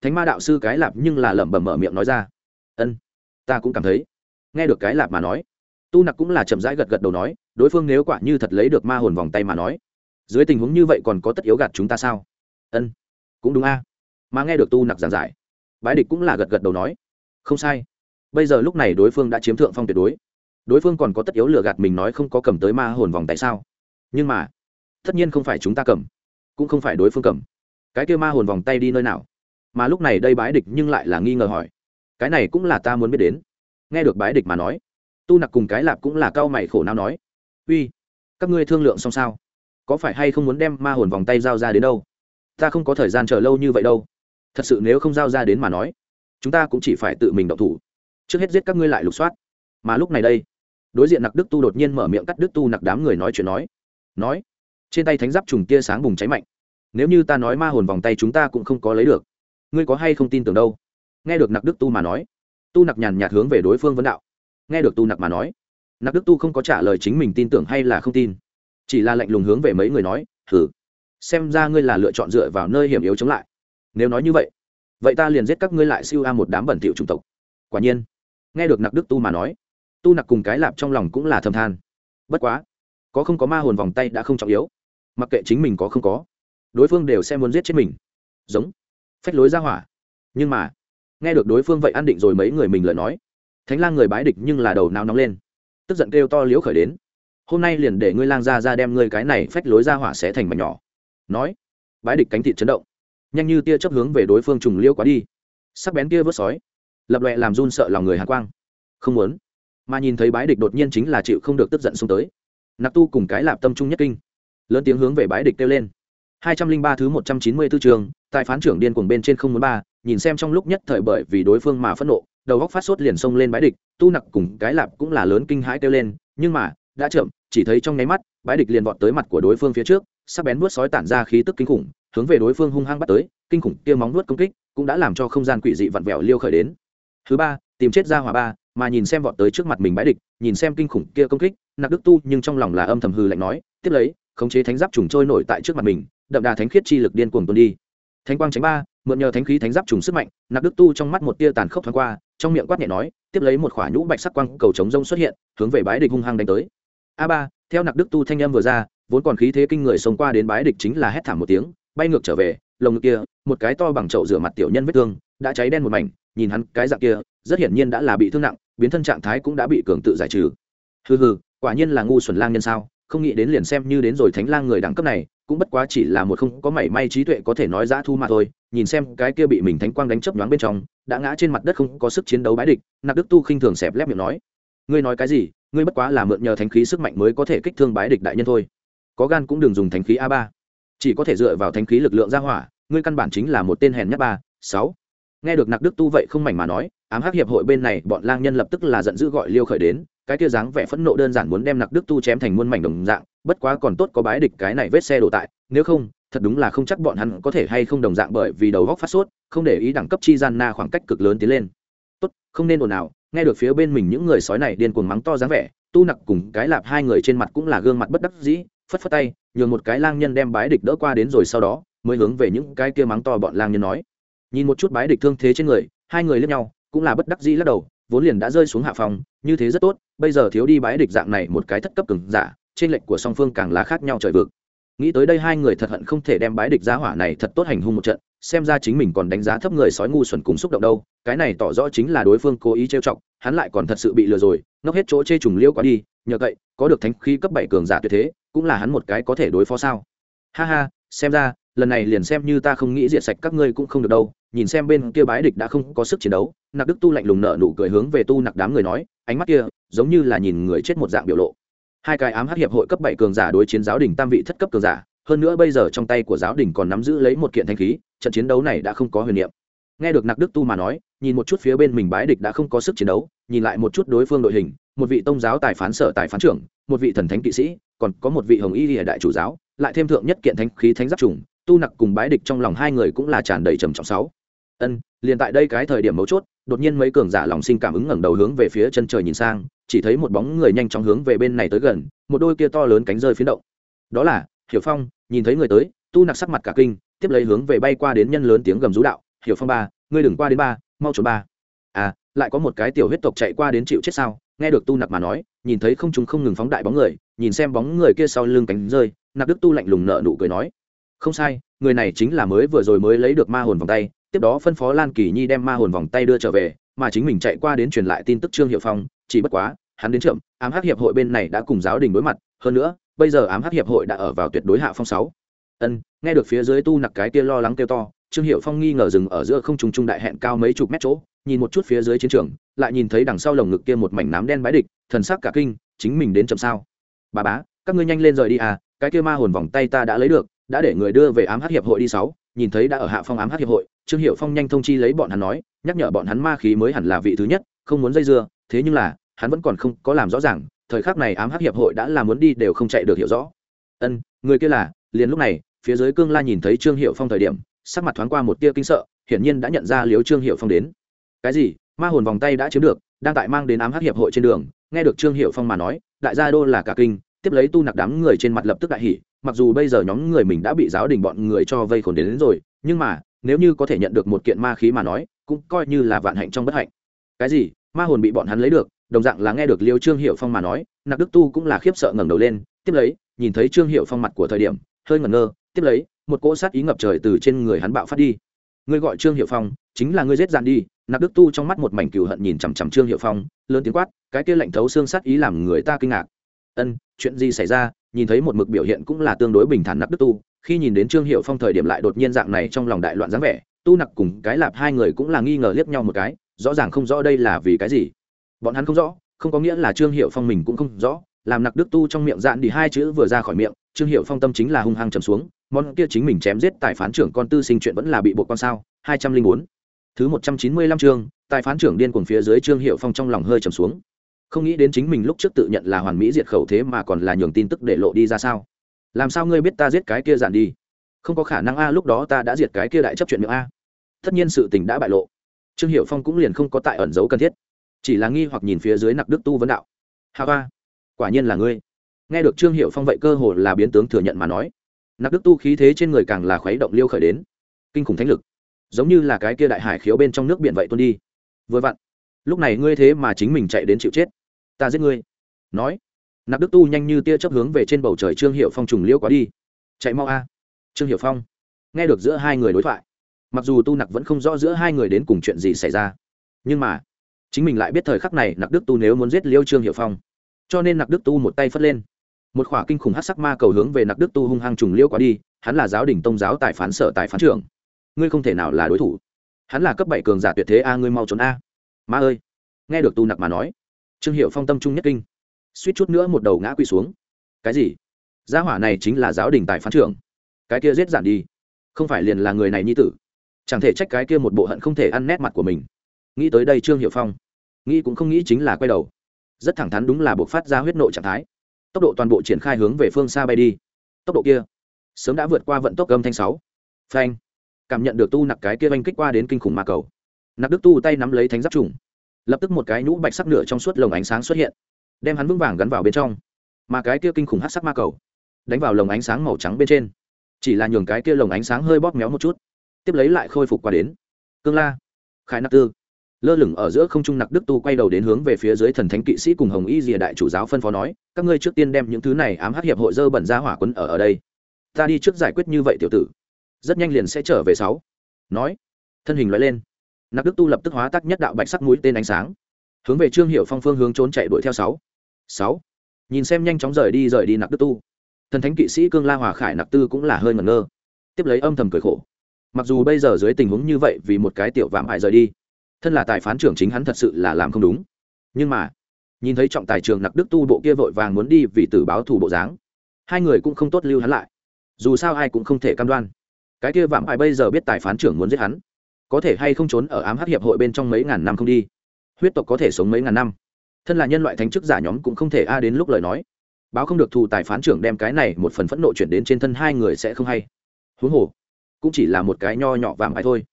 thánh ma đạo sư cái lạp nhưng là lẩm bẩm mở miệng nói ra. Ân, ta cũng cảm thấy. Nghe được cái lạp mà nói, tu nặc cũng là chậm rãi gật gật đầu nói, đối phương nếu quả như thật lấy được ma hồn vòng tay mà nói, dưới tình huống như vậy còn có tất yếu gạt chúng ta sao? Ân, cũng đúng a. Mà nghe được tu nặc giảng giải, bái địch cũng là gật gật đầu nói, không sai. Bây giờ lúc này đối phương đã chiếm thượng phong tuyệt đối. Đối phương còn có tất yếu lừa gạt mình nói không có cầm tới ma hồn vòng tại sao? Nhưng mà, tất nhiên không phải chúng ta cầm, cũng không phải đối phương cầm. Cái kia ma hồn vòng tay đi nơi nào? Mà lúc này đây bái địch nhưng lại là nghi ngờ hỏi, cái này cũng là ta muốn biết đến. Nghe được bái địch mà nói, tu nặc cùng cái lạp cũng là cao mày khổ não nói, uy, các ngươi thương lượng xong sao? Có phải hay không muốn đem ma hồn vòng tay giao ra đến đâu? Ta không có thời gian chờ lâu như vậy đâu. Thật sự nếu không giao ra đến mà nói, chúng ta cũng chỉ phải tự mình động thủ. Trước hết giết các ngươi lại lục soát. Mà lúc này đây, đối diện nặc đức tu đột nhiên mở miệng cắt đức tu nặc đám người nói chuyện nói nói, trên tay thánh giáp trùng tia sáng bùng cháy mạnh. Nếu như ta nói ma hồn vòng tay chúng ta cũng không có lấy được ngươi có hay không tin tưởng đâu? Nghe được nặc đức tu mà nói, tu nặc nhàn nhạt hướng về đối phương vấn đạo. Nghe được tu nặc mà nói, nặc đức tu không có trả lời chính mình tin tưởng hay là không tin, chỉ là lạnh lùng hướng về mấy người nói thử xem ra ngươi là lựa chọn dựa vào nơi hiểm yếu chống lại. Nếu nói như vậy vậy ta liền giết các ngươi lại siêu a một đám bẩn thỉu chủng tộc. Quả nhiên, nghe được nặc đức tu mà nói, tu nặc cùng cái lạp trong lòng cũng là thầm than. Bất quá, có không có ma hồn vòng tay đã không trọng yếu, mặc kệ chính mình có không có, đối phương đều sẽ muốn giết chết mình. Giống phách lối ra hỏa. Nhưng mà, nghe được đối phương vậy an định rồi mấy người mình lời nói, thánh lang người bái địch nhưng là đầu nao nóng lên. Tức giận kêu to liếu khởi đến. Hôm nay liền để ngươi lang ra ra đem ngươi cái này phách lối ra hỏa sẽ thành mảnh nhỏ. Nói, bái địch cánh thịt chấn động. Nhanh như tia chấp hướng về đối phương trùng liêu quá đi. Sắc bén kia vớt sói, lập lệ làm run sợ lòng người hàn quang. Không muốn. Mà nhìn thấy bái địch đột nhiên chính là chịu không được tức giận xuống tới. Nạp tu cùng cái lạp tâm trung nhất kinh. Lớn tiếng hướng về bái địch kêu lên hai trăm linh ba thứ một trăm chín mươi 194 trường, tại phán trưởng điên cuồng bên trên không muốn ba, nhìn xem trong lúc nhất thời bởi vì đối phương mà phẫn nộ, đầu góc phát sốt liền xông lên bãi địch, tu nặc cùng cái lạp cũng là lớn kinh hãi kêu lên, nhưng mà, đã chậm, chỉ thấy trong nháy mắt, bãi địch liền vọt tới mặt của đối phương phía trước, sắc bén vuốt sói tản ra khí tức kinh khủng, hướng về đối phương hung hăng bắt tới, kinh khủng kia móng vuốt công kích, cũng đã làm cho không gian quỷ dị vặn vẹo liêu khởi đến. Thứ ba, tìm chết ra hỏa ba, mà nhìn xem vọt tới trước mặt mình bãi địch, nhìn xem kinh khủng kia công kích, nặc đức tu nhưng trong lòng là âm thầm hư lạnh nói, tiếp lấy, khống chế thánh giáp trùng trôi nổi tại trước mặt mình đậm đà thánh khiết chi lực điên cuồng tuôn đi. Thánh quang tránh ba, mượn nhờ thánh khí thánh giáp trùng sức mạnh, nạp đức tu trong mắt một tia tàn khốc thoáng qua, trong miệng quát nhẹ nói, tiếp lấy một khỏa nhũ bạch sắc quang cầu chống rông xuất hiện, hướng về bái địch hung hăng đánh tới. A ba, theo nạp đức tu thanh âm vừa ra, vốn còn khí thế kinh người xông qua đến bái địch chính là hét thảm một tiếng, bay ngược trở về, lồng ngực kia, một cái to bằng chậu rửa mặt tiểu nhân vết thương, đã cháy đen một mảnh, nhìn hắn cái dạng kia, rất hiển nhiên đã là bị thương nặng, biến thân trạng thái cũng đã bị cường tự giải trừ. Hừ hừ, quả nhiên là ngu xuẩn lang nhân sao, không nghĩ đến liền xem như đến rồi thánh lang người đẳng cấp này cũng bất quá chỉ là một không có mảy may trí tuệ có thể nói dã thu mà thôi, nhìn xem cái kia bị mình thánh quang đánh chớp nhoáng bên trong, đã ngã trên mặt đất không có sức chiến đấu bái địch nạp đức tu khinh thường xẹp lép miệng nói, ngươi nói cái gì? Ngươi bất quá là mượn nhờ thánh khí sức mạnh mới có thể kích thương bái địch đại nhân thôi. Có gan cũng đừng dùng thánh khí a ba. Chỉ có thể dựa vào thánh khí lực lượng ra hỏa, ngươi căn bản chính là một tên hèn nhất ba, sáu. Nghe được nặc đức tu vậy không mảnh mà nói, ám hắc hiệp hội bên này bọn lang nhân lập tức là giận dữ gọi liêu khởi đến, cái kia dáng vẻ phẫn nộ đơn giản muốn đem nặc đức tu chém thành muôn mảnh đồng dạng bất quá còn tốt có bái địch cái này vết xe đổ tại, nếu không, thật đúng là không chắc bọn hắn có thể hay không đồng dạng bởi vì đầu góc phát sốt, không để ý đẳng cấp chi gian na khoảng cách cực lớn tiến lên. Tốt, không nên ồn nào nghe được phía bên mình những người sói này điên cuồng mắng to dáng vẻ, tu nặc cùng cái lạp hai người trên mặt cũng là gương mặt bất đắc dĩ, phất phất tay, nhường một cái lang nhân đem bái địch đỡ qua đến rồi sau đó, mới hướng về những cái kia mắng to bọn lang nhân nói. Nhìn một chút bái địch thương thế trên người, hai người lẫn nhau, cũng là bất đắc dĩ lắc đầu, vốn liền đã rơi xuống hạ phòng, như thế rất tốt, bây giờ thiếu đi bái địch dạng này một cái thất cấp cường giả trên lệnh của song phương càng là khác nhau trời vực. Nghĩ tới đây hai người thật hận không thể đem bái địch giá hỏa này thật tốt hành hung một trận, xem ra chính mình còn đánh giá thấp người sói ngu xuẩn cùng xúc động đâu, cái này tỏ rõ chính là đối phương cố ý trêu chọc, hắn lại còn thật sự bị lừa rồi, ngốc hết chỗ chê trùng liêu quá đi, nhờ vậy có được thánh khí cấp bảy cường giả tuyệt thế, cũng là hắn một cái có thể đối phó sao. Ha ha, xem ra, lần này liền xem như ta không nghĩ diệt sạch các ngươi cũng không được đâu, nhìn xem bên kia bái địch đã không có sức chiến đấu, nặc đức tu lạnh lùng nợ nụ cười hướng về tu nặc đám người nói, ánh mắt kia giống như là nhìn người chết một dạng biểu lộ hai cái ám hát hiệp hội cấp bảy cường giả đối chiến giáo đình tam vị thất cấp cường giả, hơn nữa bây giờ trong tay của giáo đình còn nắm giữ lấy một kiện thanh khí, trận chiến đấu này đã không có huyền niệm. Nghe được nặc đức tu mà nói, nhìn một chút phía bên mình bái địch đã không có sức chiến đấu, nhìn lại một chút đối phương đội hình, một vị tông giáo tài phán sở tài phán trưởng, một vị thần thánh kỵ sĩ, còn có một vị hồng y lìa đại chủ giáo, lại thêm thượng nhất kiện thánh khí thánh giáp trùng, tu nặc cùng bái địch trong lòng hai người cũng là tràn đầy trầm trọng sáu. Ân, liền tại đây cái thời điểm mấu chốt, đột nhiên mấy cường giả lòng sinh cảm ứng ngẩng đầu hướng về phía chân trời nhìn sang chỉ thấy một bóng người nhanh chóng hướng về bên này tới gần, một đôi kia to lớn cánh rơi phiến động. Đó là hiểu phong, nhìn thấy người tới, tu nặc sắc mặt cả kinh, tiếp lấy hướng về bay qua đến nhân lớn tiếng gầm rú đạo, hiểu phong ba, ngươi đừng qua đến ba, mau trốn ba. À lại có một cái tiểu huyết tộc chạy qua đến chịu chết sao? Nghe được tu nặc mà nói, nhìn thấy không chúng không ngừng phóng đại bóng người, nhìn xem bóng người kia sau lưng cánh rơi, nặc đức tu lạnh lùng nợ nụ cười nói, không sai, người này chính là mới vừa rồi mới lấy được ma hồn vòng tay, tiếp đó phân phó lan kỳ nhi đem ma hồn vòng tay đưa trở về, mà chính mình chạy qua đến truyền lại tin tức trương hiệu phong chỉ bất quá, hắn đến chậm, ám hắc hiệp hội bên này đã cùng giáo đình đối mặt, hơn nữa, bây giờ ám hắc hiệp hội đã ở vào tuyệt đối hạ phong sáu. Ân, nghe được phía dưới tu nặc cái kia lo lắng kêu to, trương hiệu phong nghi ngờ dừng ở giữa không trùng trung đại hẹn cao mấy chục mét chỗ, nhìn một chút phía dưới chiến trường, lại nhìn thấy đằng sau lồng ngực kia một mảnh nám đen bái địch, thần sắc cả kinh, chính mình đến chậm sao? Bà bá, các ngươi nhanh lên rời đi à cái kia ma hồn vòng tay ta đã lấy được, đã để người đưa về ám hắc hiệp hội đi sáu, nhìn thấy đã ở hạ phong ám hắc hiệp hội, trương hiệu phong nhanh thông chi lấy bọn hắn nói, nhắc nhở bọn hắn ma khí mới hẳn là vị thứ nhất, không muốn dây dưa thế nhưng là hắn vẫn còn không có làm rõ ràng thời khắc này ám hắc hiệp hội đã làm muốn đi đều không chạy được hiểu rõ. Ân người kia là liền lúc này phía dưới cương la nhìn thấy trương hiệu phong thời điểm sắc mặt thoáng qua một tia kinh sợ hiển nhiên đã nhận ra liếu trương hiệu phong đến. Cái gì? Ma hồn vòng tay đã chiếm được đang tại mang đến ám hắc hiệp hội trên đường nghe được trương hiệu phong mà nói đại gia đô là cả kinh tiếp lấy tu nặc đám người trên mặt lập tức đại hỉ mặc dù bây giờ nhóm người mình đã bị giáo đình bọn người cho vây khổn đến, đến rồi nhưng mà nếu như có thể nhận được một kiện ma khí mà nói cũng coi như là vạn hạnh trong bất hạnh. Cái gì? Ma hồn bị bọn hắn lấy được, đồng dạng là nghe được liêu trương hiệu phong mà nói nặc đức tu cũng là khiếp sợ ngẩng đầu lên, tiếp lấy, nhìn thấy trương hiệu phong mặt của thời điểm, hơi ngẩn ngơ, tiếp lấy, một cỗ sát ý ngập trời từ trên người hắn bạo phát đi. Ngươi gọi trương hiệu phong, chính là ngươi giết dàn đi, Nạp đức tu trong mắt một mảnh cừu hận nhìn chằm chằm trương hiệu phong, lớn tiếng quát, cái kia lạnh thấu xương sát ý làm người ta kinh ngạc. Ân, chuyện gì xảy ra? Nhìn thấy một mực biểu hiện cũng là tương đối bình thản Nạp đức tu, khi nhìn đến trương hiệu phong thời điểm lại đột nhiên dạng này trong lòng đại loạn dáng vẻ, tu nặc cùng cái lạp hai người cũng là nghi ngờ liếc nhau một cái rõ ràng không rõ đây là vì cái gì. Bọn hắn không rõ, không có nghĩa là trương hiệu phong mình cũng không rõ, làm nặc đức tu trong miệng dạn đi hai chữ vừa ra khỏi miệng, trương hiệu phong tâm chính là hung hăng trầm xuống, món kia chính mình chém giết tài phán trưởng con tư sinh chuyện vẫn là bị buộc con sao, hai trăm linh bốn. Thứ một trăm chín mươi lăm chương, tài phán trưởng điên cuồng phía dưới trương hiệu phong trong lòng hơi trầm xuống. Không nghĩ đến chính mình lúc trước tự nhận là hoàn mỹ diệt khẩu thế mà còn là nhường tin tức để lộ đi ra sao. Làm sao ngươi biết ta giết cái kia giản đi? Không có khả năng a, lúc đó ta đã diệt cái kia đại chấp chuyện miệng a. Tất nhiên sự tình đã bại lộ trương hiệu phong cũng liền không có tại ẩn giấu cần thiết, chỉ là nghi hoặc nhìn phía dưới nặc đức tu vấn đạo. Hà ba quả nhiên là ngươi. Nghe được trương hiệu phong vậy cơ hồ là biến tướng thừa nhận mà nói. Nặc đức tu khí thế trên người càng là khuấy động liêu khởi đến. Kinh khủng thánh lực, giống như là cái kia đại hải khiếu bên trong nước biển vậy tuôn đi. Vừa vặn, lúc này ngươi thế mà chính mình chạy đến chịu chết, ta giết ngươi. Nói, nặc đức tu nhanh như tia chấp hướng về trên bầu trời trương hiệu phong trùng liêu quá đi. Chạy mau a, trương hiệu phong. Nghe được giữa hai người đối thoại mặc dù tu nặc vẫn không rõ giữa hai người đến cùng chuyện gì xảy ra, nhưng mà chính mình lại biết thời khắc này nặc đức tu nếu muốn giết liêu trương hiệu phong, cho nên nặc đức tu một tay phất lên. Một khỏa kinh khủng hát sắc ma cầu hướng về nặc đức tu hung hăng trùng liêu quá đi, hắn là giáo đình tông giáo tài phán sở tài phán trưởng. Ngươi không thể nào là đối thủ. Hắn là cấp bảy cường giả tuyệt thế a, ngươi mau trốn a. Ma ơi. Nghe được tu nặc mà nói, trương hiệu phong tâm trung nhất kinh. Suýt chút nữa một đầu ngã quỳ xuống. Cái gì? Gia hỏa này chính là giáo đình tài phán trưởng. Cái kia giết giản đi. Không phải liền là người này nhi tử chẳng thể trách cái kia một bộ hận không thể ăn nét mặt của mình. Nghĩ tới đây trương hiệu phong, nghĩ cũng không nghĩ chính là quay đầu. Rất thẳng thắn đúng là buộc phát ra huyết nộ trạng thái. Tốc độ toàn bộ triển khai hướng về phương xa bay đi. Tốc độ kia, sớm đã vượt qua vận tốc âm thanh sáu. Phanh. Cảm nhận được tu nặc cái kia oanh kích qua đến kinh khủng ma cầu. Nặc đức tu tay nắm lấy thánh giáp trùng. Lập tức một cái nhũ bạch sắc nửa trong suốt lồng ánh sáng xuất hiện, đem hắn vững vàng gắn vào bên trong. Mà cái kia kinh khủng hát sắc ma cầu, đánh vào lồng ánh sáng màu trắng bên trên. Chỉ là nhường cái kia lồng ánh sáng hơi bóp méo một chút tiếp lấy lại khôi phục qua đến. Cương la, khải nạp tư, lơ lửng ở giữa không trung nặc đức tu quay đầu đến hướng về phía dưới thần thánh kỵ sĩ cùng hồng y rìa đại chủ giáo phân phó nói, các ngươi trước tiên đem những thứ này ám hắc hiệp hội dơ bẩn ra hỏa quấn ở ở đây. Ta đi trước giải quyết như vậy tiểu tử. Rất nhanh liền sẽ trở về sáu. Nói, thân hình loại lên. Nặc đức tu lập tức hóa tác nhất đạo bạch sắc mũi tên ánh sáng. Hướng về trương hiệu phong phương hướng trốn chạy đuổi theo sáu. Sáu. Nhìn xem nhanh chóng rời đi rời đi nặc đức tu. Thần thánh kỵ sĩ cương la hòa khải nặc tư cũng là hơi ngẩn ngơ. Tiếp lấy âm thầm cười khổ mặc dù bây giờ dưới tình huống như vậy vì một cái tiểu vạm hại rời đi, thân là tài phán trưởng chính hắn thật sự là làm không đúng. Nhưng mà, nhìn thấy trọng tài trường nặc đức tu bộ kia vội vàng muốn đi vì tử báo thủ bộ dáng, hai người cũng không tốt lưu hắn lại. Dù sao ai cũng không thể cam đoan. Cái kia vạm hại bây giờ biết tài phán trưởng muốn giết hắn, có thể hay không trốn ở ám hát hiệp hội bên trong mấy ngàn năm không đi. Huyết tộc có thể sống mấy ngàn năm. Thân là nhân loại thánh chức giả nhóm cũng không thể a đến lúc lời nói. Báo không được thù tài phán trưởng đem cái này một phần phẫn nộ chuyển đến trên thân hai người sẽ không hay. Huống hồ cũng chỉ là một cái nho nhỏ vàng ải thôi.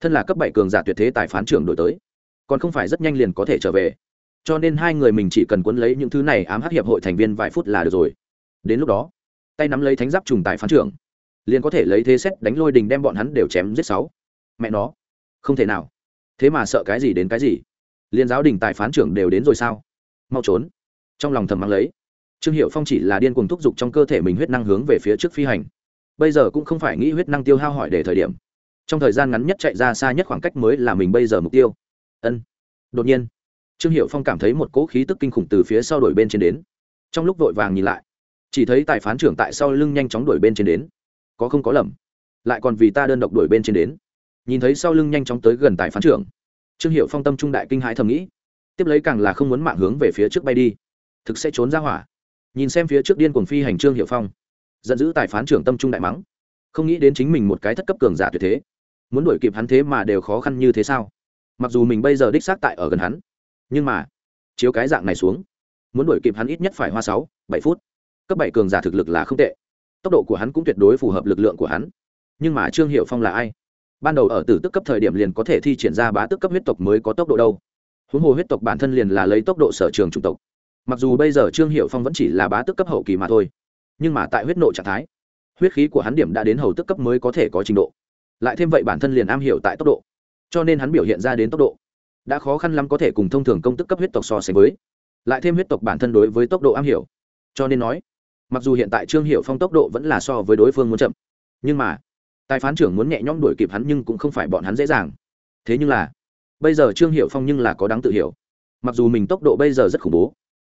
Thân là cấp bảy cường giả tuyệt thế tài phán trưởng đổi tới, còn không phải rất nhanh liền có thể trở về. Cho nên hai người mình chỉ cần cuốn lấy những thứ này ám hắc hiệp hội thành viên vài phút là được rồi. Đến lúc đó, tay nắm lấy thánh giáp trùng tài phán trưởng, liền có thể lấy thế xét đánh lôi đình đem bọn hắn đều chém giết sáu. Mẹ nó, không thể nào. Thế mà sợ cái gì đến cái gì? Liên giáo đình tài phán trưởng đều đến rồi sao? Mau trốn. Trong lòng thầm mắng lấy. Trương hiệu phong chỉ là điên cuồng thúc giục trong cơ thể mình huyết năng hướng về phía trước phi hành bây giờ cũng không phải nghĩ huyết năng tiêu hao hỏi để thời điểm. Trong thời gian ngắn nhất chạy ra xa nhất khoảng cách mới là mình bây giờ mục tiêu. Ân. Đột nhiên, trương hiệu phong cảm thấy một cỗ khí tức kinh khủng từ phía sau đổi bên trên đến. Trong lúc vội vàng nhìn lại, chỉ thấy tài phán trưởng tại sau lưng nhanh chóng đuổi bên trên đến. Có không có lầm, lại còn vì ta đơn độc đuổi bên trên đến. Nhìn thấy sau lưng nhanh chóng tới gần tài phán trưởng, trương hiệu phong tâm trung đại kinh hãi thầm nghĩ, tiếp lấy càng là không muốn mạng hướng về phía trước bay đi. Thực sẽ trốn ra hỏa. Nhìn xem phía trước điên cuồng phi hành trương hiệu phong giận dữ tài phán trưởng tâm trung đại mắng. Không nghĩ đến chính mình một cái thất cấp cường giả tuyệt thế. Muốn đuổi kịp hắn thế mà đều khó khăn như thế sao? Mặc dù mình bây giờ đích xác tại ở gần hắn, nhưng mà, chiếu cái dạng này xuống, muốn đuổi kịp hắn ít nhất phải hoa sáu, bảy phút. Cấp bảy cường giả thực lực là không tệ. Tốc độ của hắn cũng tuyệt đối phù hợp lực lượng của hắn. Nhưng mà trương hiệu phong là ai? Ban đầu ở tử tức cấp thời điểm liền có thể thi triển ra bá tức cấp huyết tộc mới có tốc độ đâu. Huống hồ huyết tộc bản thân liền là lấy tốc độ sở trường chủng tộc. Mặc dù bây giờ trương hiệu phong vẫn chỉ là bá tức cấp hậu kỳ mà thôi nhưng mà tại huyết nộ trạng thái, huyết khí của hắn điểm đã đến hầu tức cấp mới có thể có trình độ. Lại thêm vậy bản thân liền am hiểu tại tốc độ, cho nên hắn biểu hiện ra đến tốc độ. Đã khó khăn lắm có thể cùng thông thường công tức cấp huyết tộc so sánh với. Lại thêm huyết tộc bản thân đối với tốc độ am hiểu, cho nên nói, mặc dù hiện tại trương hiệu phong tốc độ vẫn là so với đối phương muốn chậm, nhưng mà, tài phán trưởng muốn nhẹ nhõm đuổi kịp hắn nhưng cũng không phải bọn hắn dễ dàng. Thế nhưng là, bây giờ trương hiệu phong nhưng là có đáng tự hiểu. Mặc dù mình tốc độ bây giờ rất khủng bố,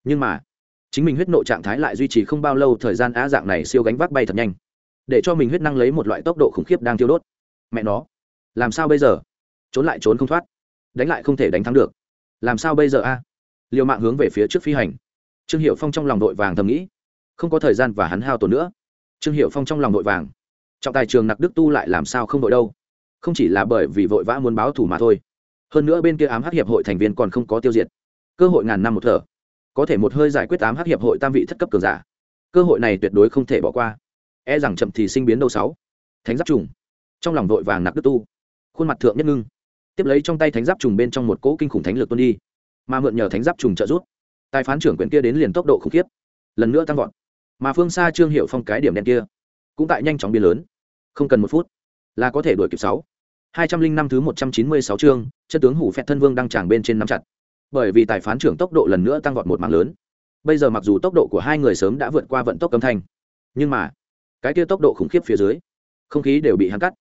nhưng mà chính mình huyết nộ trạng thái lại duy trì không bao lâu, thời gian á dạng này siêu gánh vác bay thật nhanh. Để cho mình huyết năng lấy một loại tốc độ khủng khiếp đang tiêu đốt. Mẹ nó, làm sao bây giờ? Trốn lại trốn không thoát. Đánh lại không thể đánh thắng được. Làm sao bây giờ a? Liều mạng hướng về phía trước phi hành. Trương hiệu phong trong lòng đội vàng thầm nghĩ. Không có thời gian và hắn hao tổn nữa. Trương hiệu phong trong lòng đội vàng. Trọng tài trường nặc đức tu lại làm sao không đội đâu? Không chỉ là bởi vì vội vã muốn báo thủ mà thôi. Hơn nữa bên kia ám hắc hiệp hội thành viên còn không có tiêu diệt. Cơ hội ngàn năm một thở có thể một hơi giải quyết ám hắc hiệp hội tam vị thất cấp cường giả. Cơ hội này tuyệt đối không thể bỏ qua. E rằng chậm thì sinh biến đâu sáu. Thánh giáp trùng. Trong lòng vội vàng nặc đức tu. Khuôn mặt thượng nhất ngưng. Tiếp lấy trong tay thánh giáp trùng bên trong một cỗ kinh khủng thánh lực tuôn đi. Mà mượn nhờ thánh giáp trùng trợ giúp, tài phán trưởng quyền kia đến liền tốc độ khủng khiếp. Lần nữa tăng vọt. Mà phương xa trương hiệu phong cái điểm đen kia, cũng tại nhanh chóng biến lớn. Không cần một phút, là có thể đuổi kịp sáu. Hai trăm linh năm thứ một trăm chín mươi sáu chương, chân tướng hủ phẹt thân vương đang tràng bên trên năm chặt bởi vì tài phán trưởng tốc độ lần nữa tăng vọt một mạng lớn. Bây giờ mặc dù tốc độ của hai người sớm đã vượt qua vận tốc âm thanh, nhưng mà cái kia tốc độ khủng khiếp phía dưới, không khí đều bị hắn cắt.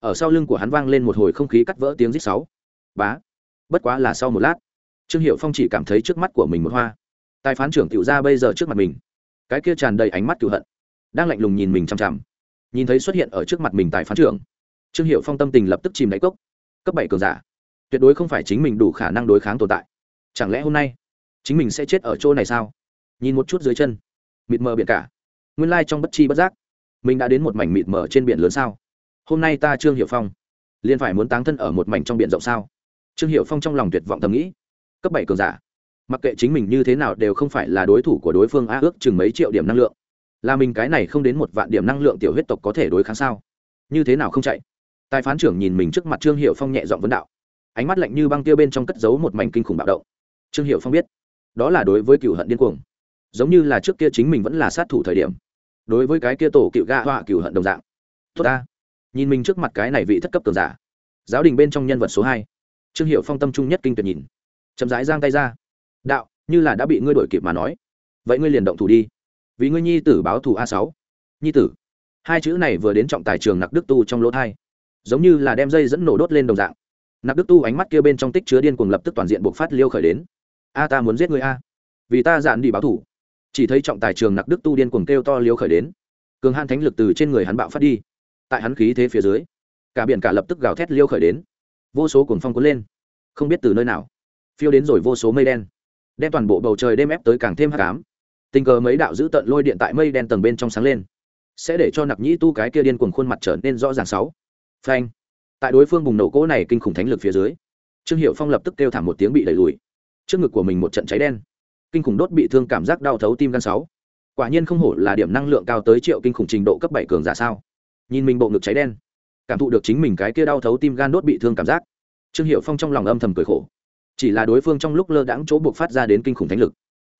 Ở sau lưng của hắn vang lên một hồi không khí cắt vỡ tiếng rít sáu. Bá, bất quá là sau một lát, trương hiệu phong chỉ cảm thấy trước mắt của mình một hoa. Tài phán trưởng tiểu ra bây giờ trước mặt mình, cái kia tràn đầy ánh mắt cựu hận, đang lạnh lùng nhìn mình chằm chằm, nhìn thấy xuất hiện ở trước mặt mình tài phán trưởng. Trương hiệu phong tâm tình lập tức chìm đáy cốc, cấp bảy cường giả, tuyệt đối không phải chính mình đủ khả năng đối kháng tồn tại chẳng lẽ hôm nay chính mình sẽ chết ở chỗ này sao? Nhìn một chút dưới chân, mịt mờ biển cả. Nguyên lai trong bất chi bất giác, mình đã đến một mảnh mịt mờ trên biển lớn sao? Hôm nay ta trương hiệu phong liền phải muốn táng thân ở một mảnh trong biển rộng sao? Trương hiệu phong trong lòng tuyệt vọng thầm nghĩ. Cấp bảy cường giả, mặc kệ chính mình như thế nào đều không phải là đối thủ của đối phương a ước chừng mấy triệu điểm năng lượng. Là mình cái này không đến một vạn điểm năng lượng tiểu huyết tộc có thể đối kháng sao? Như thế nào không chạy? Tài phán trưởng nhìn mình trước mặt trương hiệu phong nhẹ dọn vấn đạo. Ánh mắt lạnh như băng tiêu bên trong cất giấu một mảnh kinh khủng bạo động trương hiệu phong biết, đó là đối với cựu hận điên cuồng. Giống như là trước kia chính mình vẫn là sát thủ thời điểm. Đối với cái kia tổ cựu gạ họa cựu hận đồng dạng. Tốt ta. Nhìn mình trước mặt cái này vị thất cấp cường giả. Giáo đình bên trong nhân vật số hai. Trương hiệu phong tâm trung nhất kinh tuyệt nhìn. Chậm rãi giang tay ra. Đạo, như là đã bị ngươi đổi kịp mà nói. Vậy ngươi liền động thủ đi. Vì ngươi nhi tử báo thù a sáu. Nhi tử. Hai chữ này vừa đến trọng tài trường nặc đức tu trong lỗ thai. Giống như là đem dây dẫn nổ đốt lên đồng dạng. Nặc đức tu ánh mắt kia bên trong tích chứa điên cuồng lập tức toàn diện buộc phát liêu khởi đến a, ta muốn giết người a. Vì ta dạn đi báo thủ. Chỉ thấy trọng tài trường nặc đức tu điên cuồng kêu to liêu khởi đến. Cường han thánh lực từ trên người hắn bạo phát đi. Tại hắn khí thế phía dưới, cả biển cả lập tức gào thét liêu khởi đến. Vô số cuồng phong cuốn lên. Không biết từ nơi nào, phiêu đến rồi vô số mây đen. Đem toàn bộ bầu trời đêm ép tới càng thêm hắc ám. Tình cờ mấy đạo giữ tận lôi điện tại mây đen tầng bên trong sáng lên. Sẽ để cho nặc nhĩ tu cái kia điên cuồng khuôn mặt trở nên rõ ràng sáu. Phanh. Tại đối phương bùng nổ cỗ này kinh khủng thánh lực phía dưới, trương hiệu phong lập tức kêu thảm một tiếng bị đẩy lùi trước ngực của mình một trận cháy đen kinh khủng đốt bị thương cảm giác đau thấu tim gan sáu quả nhiên không hổ là điểm năng lượng cao tới triệu kinh khủng trình độ cấp bảy cường giả sao nhìn mình bộ ngực cháy đen cảm thụ được chính mình cái kia đau thấu tim gan đốt bị thương cảm giác trương hiệu phong trong lòng âm thầm cười khổ chỉ là đối phương trong lúc lơ đãng chỗ buộc phát ra đến kinh khủng thánh lực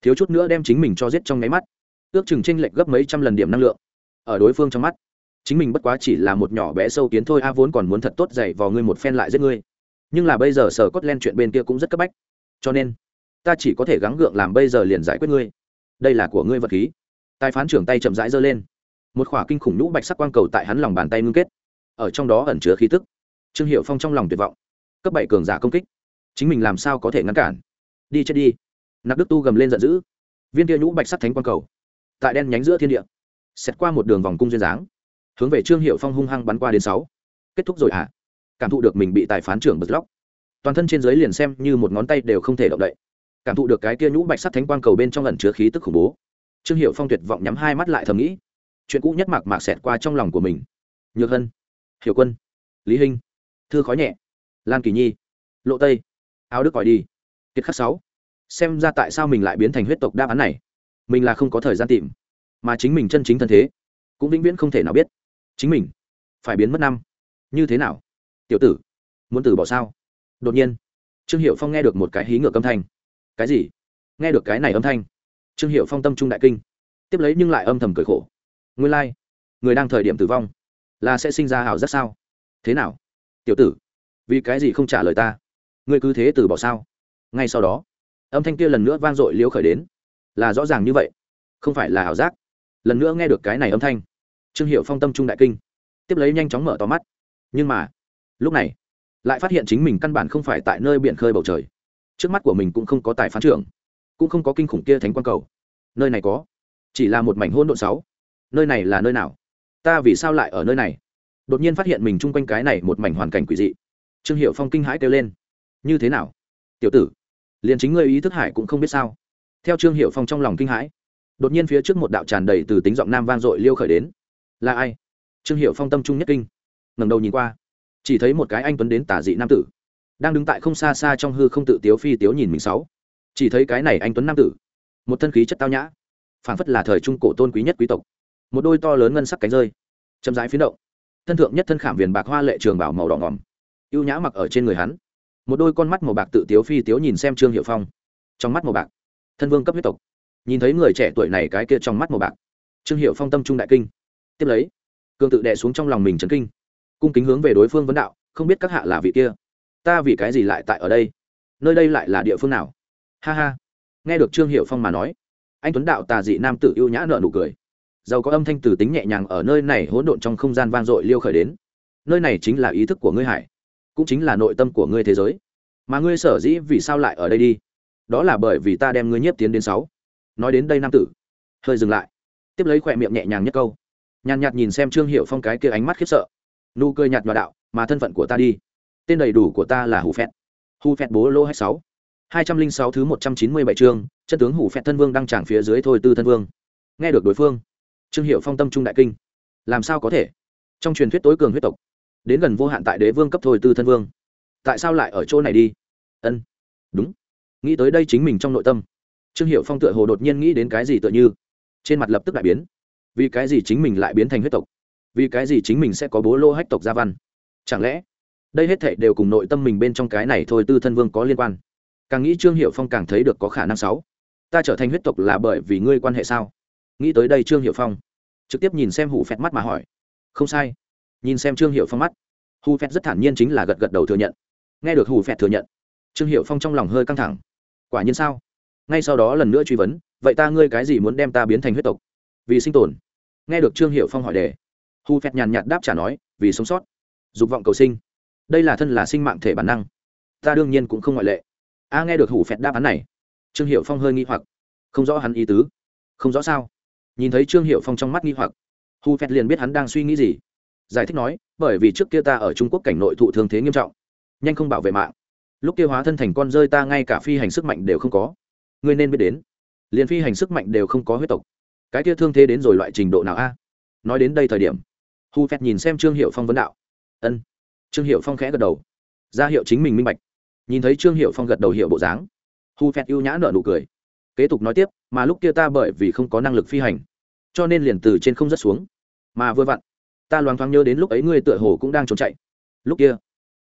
thiếu chút nữa đem chính mình cho giết trong nháy mắt ước chừng tranh lệch gấp mấy trăm lần điểm năng lượng ở đối phương trong mắt chính mình bất quá chỉ là một nhỏ bé sâu kiến thôi a vốn còn muốn thật tốt dày vào ngươi một phen lại giết ngươi nhưng là bây giờ sở cốt len chuyện bên kia cũng rất cấp bách cho nên ta chỉ có thể gắng gượng làm bây giờ liền giải quyết ngươi. Đây là của ngươi vật khí. Tài phán trưởng tay chậm rãi giơ lên. Một khỏa kinh khủng nhũ bạch sắc quang cầu tại hắn lòng bàn tay ngưng kết. Ở trong đó ẩn chứa khí tức. Trương hiệu phong trong lòng tuyệt vọng. Cấp bảy cường giả công kích. Chính mình làm sao có thể ngăn cản? Đi chết đi. Nạp đức tu gầm lên giận dữ. Viên tia nhũ bạch sắc thánh quang cầu. Tại đen nhánh giữa thiên địa. Xét qua một đường vòng cung duyên dáng. Hướng về trương hiệu phong hung hăng bắn qua đến sáu. Kết thúc rồi hả à? cảm thụ được mình bị tài phán trưởng bật lóc toàn thân trên dưới liền xem như một ngón tay đều không thể động đậy. Cảm thụ được cái kia nhũ bạch sắc thánh quang cầu bên trong ẩn chứa khí tức khủng bố. Trương hiệu phong tuyệt vọng nhắm hai mắt lại thầm nghĩ. Chuyện cũ nhất mạc mạc xẹt qua trong lòng của mình. Nhược hân, hiểu quân, lý hinh, thư khói nhẹ, lan kỳ nhi, lộ tây, áo đức còi đi, kiệt khắc sáu. Xem ra tại sao mình lại biến thành huyết tộc đáp án này? Mình là không có thời gian tìm, mà chính mình chân chính thân thế cũng vĩnh viễn không thể nào biết. Chính mình phải biến mất năm. Như thế nào? Tiểu tử, muốn từ bỏ sao? Đột nhiên, trương hiệu phong nghe được một cái hí ngược âm thanh. Cái gì? Nghe được cái này âm thanh? Trương hiệu phong tâm trung đại kinh. Tiếp lấy nhưng lại âm thầm cười khổ. Nguyên lai、like. người đang thời điểm tử vong, là sẽ sinh ra hào rất sao? Thế nào? Tiểu tử, vì cái gì không trả lời ta? Ngươi cứ thế từ bỏ sao? Ngay sau đó, âm thanh kia lần nữa vang dội liếu khởi đến. Là rõ ràng như vậy. Không phải là ảo giác. Lần nữa nghe được cái này âm thanh, trương hiệu phong tâm trung đại kinh. Tiếp lấy nhanh chóng mở to mắt. Nhưng mà, lúc này lại phát hiện chính mình căn bản không phải tại nơi biển khơi bầu trời. Trước mắt của mình cũng không có tài phán trưởng, cũng không có kinh khủng kia thánh quang cầu. Nơi này có, chỉ là một mảnh hôn độn sáu. Nơi này là nơi nào? Ta vì sao lại ở nơi này? Đột nhiên phát hiện mình chung quanh cái này một mảnh hoàn cảnh quỷ dị. Trương hiệu phong kinh hãi kêu lên. Như thế nào? Tiểu tử, liền chính ngươi ý thức hải cũng không biết sao? Theo trương hiệu phong trong lòng kinh hãi, đột nhiên phía trước một đạo tràn đầy từ tính giọng nam vang dội liêu khởi đến. Là ai? Trương hiệu phong tâm trung nhất kinh, ngẩng đầu nhìn qua chỉ thấy một cái anh tuấn đến tả dị nam tử, đang đứng tại không xa xa trong hư không tự tiếu phi tiếu nhìn mình sáu. Chỉ thấy cái này anh tuấn nam tử, một thân khí chất tao nhã phản phất là thời trung cổ tôn quý nhất quý tộc. Một đôi to lớn ngân sắc cánh rơi, chậm rãi phiến động. Thân thượng nhất thân khảm viền bạc hoa lệ trường bảo màu đỏ ngòm, ưu nhã mặc ở trên người hắn. Một đôi con mắt màu bạc tự tiếu phi tiếu nhìn xem trương hiệu phong, trong mắt màu bạc, thân vương cấp huyết tộc. Nhìn thấy người trẻ tuổi này cái kia trong mắt màu bạc, trương hiệu phong tâm trung đại kinh. Tiếp lấy, cương tự đè xuống trong lòng mình trấn kinh cung kính hướng về đối phương vấn đạo, không biết các hạ là vị kia. Ta vì cái gì lại tại ở đây? Nơi đây lại là địa phương nào? Ha ha. Nghe được trương hiệu phong mà nói, anh tuấn đạo tà dị nam tử ưu nhã nợ nụ cười. Giàu có âm thanh từ tính nhẹ nhàng ở nơi này hỗn độn trong không gian vang dội liêu khởi đến. Nơi này chính là ý thức của ngươi hải, cũng chính là nội tâm của ngươi thế giới. Mà ngươi sở dĩ vì sao lại ở đây đi? Đó là bởi vì ta đem ngươi nhiếp tiến đến sáu. Nói đến đây nam tử, hơi dừng lại, tiếp lấy khỏe miệng nhẹ nhàng nhất câu. Nhàn nhạt nhìn xem trương hiệu phong cái kia ánh mắt khiếp sợ nụ cười nhạt nhòa đạo, mà thân phận của ta đi. Tên đầy đủ của ta là hù phẹt. Hù phẹt bố lô hai sáu. Hai trăm linh sáu thứ một trăm chín mươi bảy chương, chân tướng hủ phẹt thân vương đang tràng phía dưới thôi tư thân vương. Nghe được đối phương, trương hiệu phong tâm trung đại kinh. Làm sao có thể? Trong truyền thuyết tối cường huyết tộc, đến gần vô hạn tại đế vương cấp thôi tư thân vương. Tại sao lại ở chỗ này đi? Ân, đúng. Nghĩ tới đây chính mình trong nội tâm, trương hiệu phong tựa hồ đột nhiên nghĩ đến cái gì tựa như, trên mặt lập tức đại biến. Vì cái gì chính mình lại biến thành huyết tộc? Vì cái gì chính mình sẽ có bố lô hách tộc gia văn? Chẳng lẽ đây hết thệ đều cùng nội tâm mình bên trong cái này thôi tư thân vương có liên quan? Càng nghĩ trương hiệu phong càng thấy được có khả năng sáu. Ta trở thành huyết tộc là bởi vì ngươi quan hệ sao? Nghĩ tới đây trương hiệu phong trực tiếp nhìn xem hủ phẹt mắt mà hỏi. Không sai. Nhìn xem trương hiệu phong mắt. Hù phẹt rất thản nhiên chính là gật gật đầu thừa nhận. Nghe được hù phẹt thừa nhận, trương hiệu phong trong lòng hơi căng thẳng. Quả nhiên sao? Ngay sau đó lần nữa truy vấn, vậy ta ngươi cái gì muốn đem ta biến thành huyết tộc? Vì sinh tồn. Nghe được trương hiệu phong hỏi đề hù phẹt nhàn nhạt đáp trả nói, vì sống sót, dục vọng cầu sinh. Đây là thân là sinh mạng thể bản năng. Ta đương nhiên cũng không ngoại lệ. A nghe được hủ phẹt đáp án này, trương hiệu phong hơi nghi hoặc. Không rõ hắn ý tứ. Không rõ sao? Nhìn thấy trương hiệu phong trong mắt nghi hoặc hù phẹt liền biết hắn đang suy nghĩ gì. Giải thích nói, bởi vì trước kia ta ở trung quốc cảnh nội thụ thương thế nghiêm trọng, nhanh không bảo vệ mạng. Lúc kia hóa thân thành con rơi ta ngay cả phi hành sức mạnh đều không có. Ngươi nên biết đến, liền phi hành sức mạnh đều không có huyết tộc. Cái kia thương thế đến rồi loại trình độ nào a? Nói đến đây thời điểm hu phét nhìn xem trương hiệu phong vấn đạo. Ân. Trương hiệu phong khẽ gật đầu. Ra hiệu chính mình minh bạch. Nhìn thấy trương hiệu phong gật đầu hiệu bộ dáng, hu phét ưu nhã nở nụ cười. Kế tục nói tiếp, mà lúc kia ta bởi vì không có năng lực phi hành, cho nên liền từ trên không rất xuống. Mà vừa vặn, ta loáng thoáng nhớ đến lúc ấy ngươi tựa hồ cũng đang trốn chạy. Lúc kia,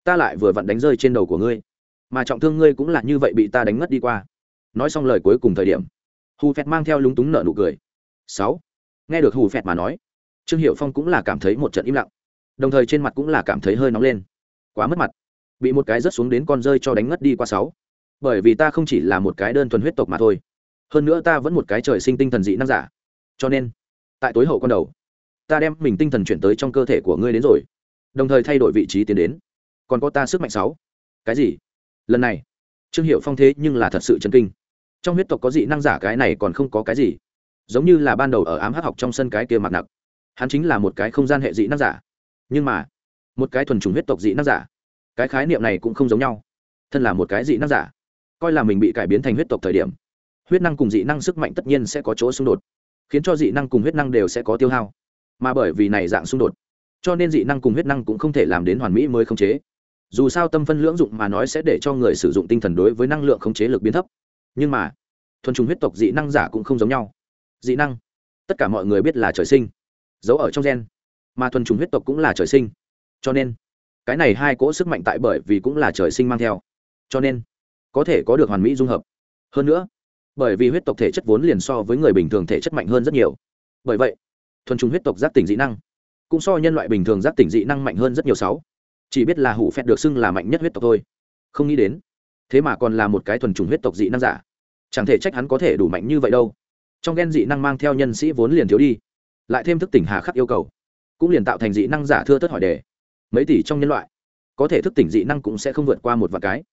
ta lại vừa vặn đánh rơi trên đầu của ngươi. Mà trọng thương ngươi cũng là như vậy bị ta đánh ngất đi qua. Nói xong lời cuối cùng thời điểm hù phẹt mang theo lúng túng nợ nụ cười. Sáu. Nghe được hù phẹt mà nói trương hiệu phong cũng là cảm thấy một trận im lặng. Đồng thời trên mặt cũng là cảm thấy hơi nóng lên. Quá mất mặt. Bị một cái rớt xuống đến con rơi cho đánh ngất đi qua sáu. Bởi vì ta không chỉ là một cái đơn thuần huyết tộc mà thôi. Hơn nữa ta vẫn một cái trời sinh tinh thần dị năng giả. Cho nên, tại tối hậu con đầu, ta đem mình tinh thần chuyển tới trong cơ thể của ngươi đến rồi. Đồng thời thay đổi vị trí tiến đến. Còn có ta sức mạnh sáu. Cái gì? Lần này, trương hiệu phong thế nhưng là thật sự chấn kinh. Trong huyết tộc có dị năng giả cái này còn không có cái gì. Giống như là ban đầu ở ám hắc học trong sân cái kia mặt nặc hắn chính là một cái không gian hệ dị năng giả. Nhưng mà, một cái thuần trùng huyết tộc dị năng giả, cái khái niệm này cũng không giống nhau. Thân là một cái dị năng giả, coi là mình bị cải biến thành huyết tộc thời điểm, huyết năng cùng dị năng sức mạnh tất nhiên sẽ có chỗ xung đột, khiến cho dị năng cùng huyết năng đều sẽ có tiêu hao. Mà bởi vì này dạng xung đột, cho nên dị năng cùng huyết năng cũng không thể làm đến hoàn mỹ mới khống chế. Dù sao tâm phân lưỡng dụng mà nói sẽ để cho người sử dụng tinh thần đối với năng lượng khống chế lực biến thấp. Nhưng mà, thuần trùng huyết tộc dị năng giả cũng không giống nhau. Dị năng, tất cả mọi người biết là trời sinh giấu ở trong gen. Mà thuần trùng huyết tộc cũng là trời sinh. Cho nên, cái này hai cỗ sức mạnh tại bởi vì cũng là trời sinh mang theo. Cho nên, có thể có được hoàn mỹ dung hợp. Hơn nữa, bởi vì huyết tộc thể chất vốn liền so với người bình thường thể chất mạnh hơn rất nhiều. Bởi vậy, thuần trùng huyết tộc giác tỉnh dị năng cũng so nhân loại bình thường giác tỉnh dị năng mạnh hơn rất nhiều sáu. Chỉ biết là hủ phẹt được xưng là mạnh nhất huyết tộc thôi. Không nghĩ đến, thế mà còn là một cái thuần trùng huyết tộc dị năng giả. Chẳng thể trách hắn có thể đủ mạnh như vậy đâu. Trong ghen dị năng mang theo nhân sĩ vốn liền thiếu đi lại thêm thức tỉnh hà khắc yêu cầu, cũng liền tạo thành dị năng giả thưa thất hỏi đề. Mấy tỷ trong nhân loại, có thể thức tỉnh dị năng cũng sẽ không vượt qua một vài cái.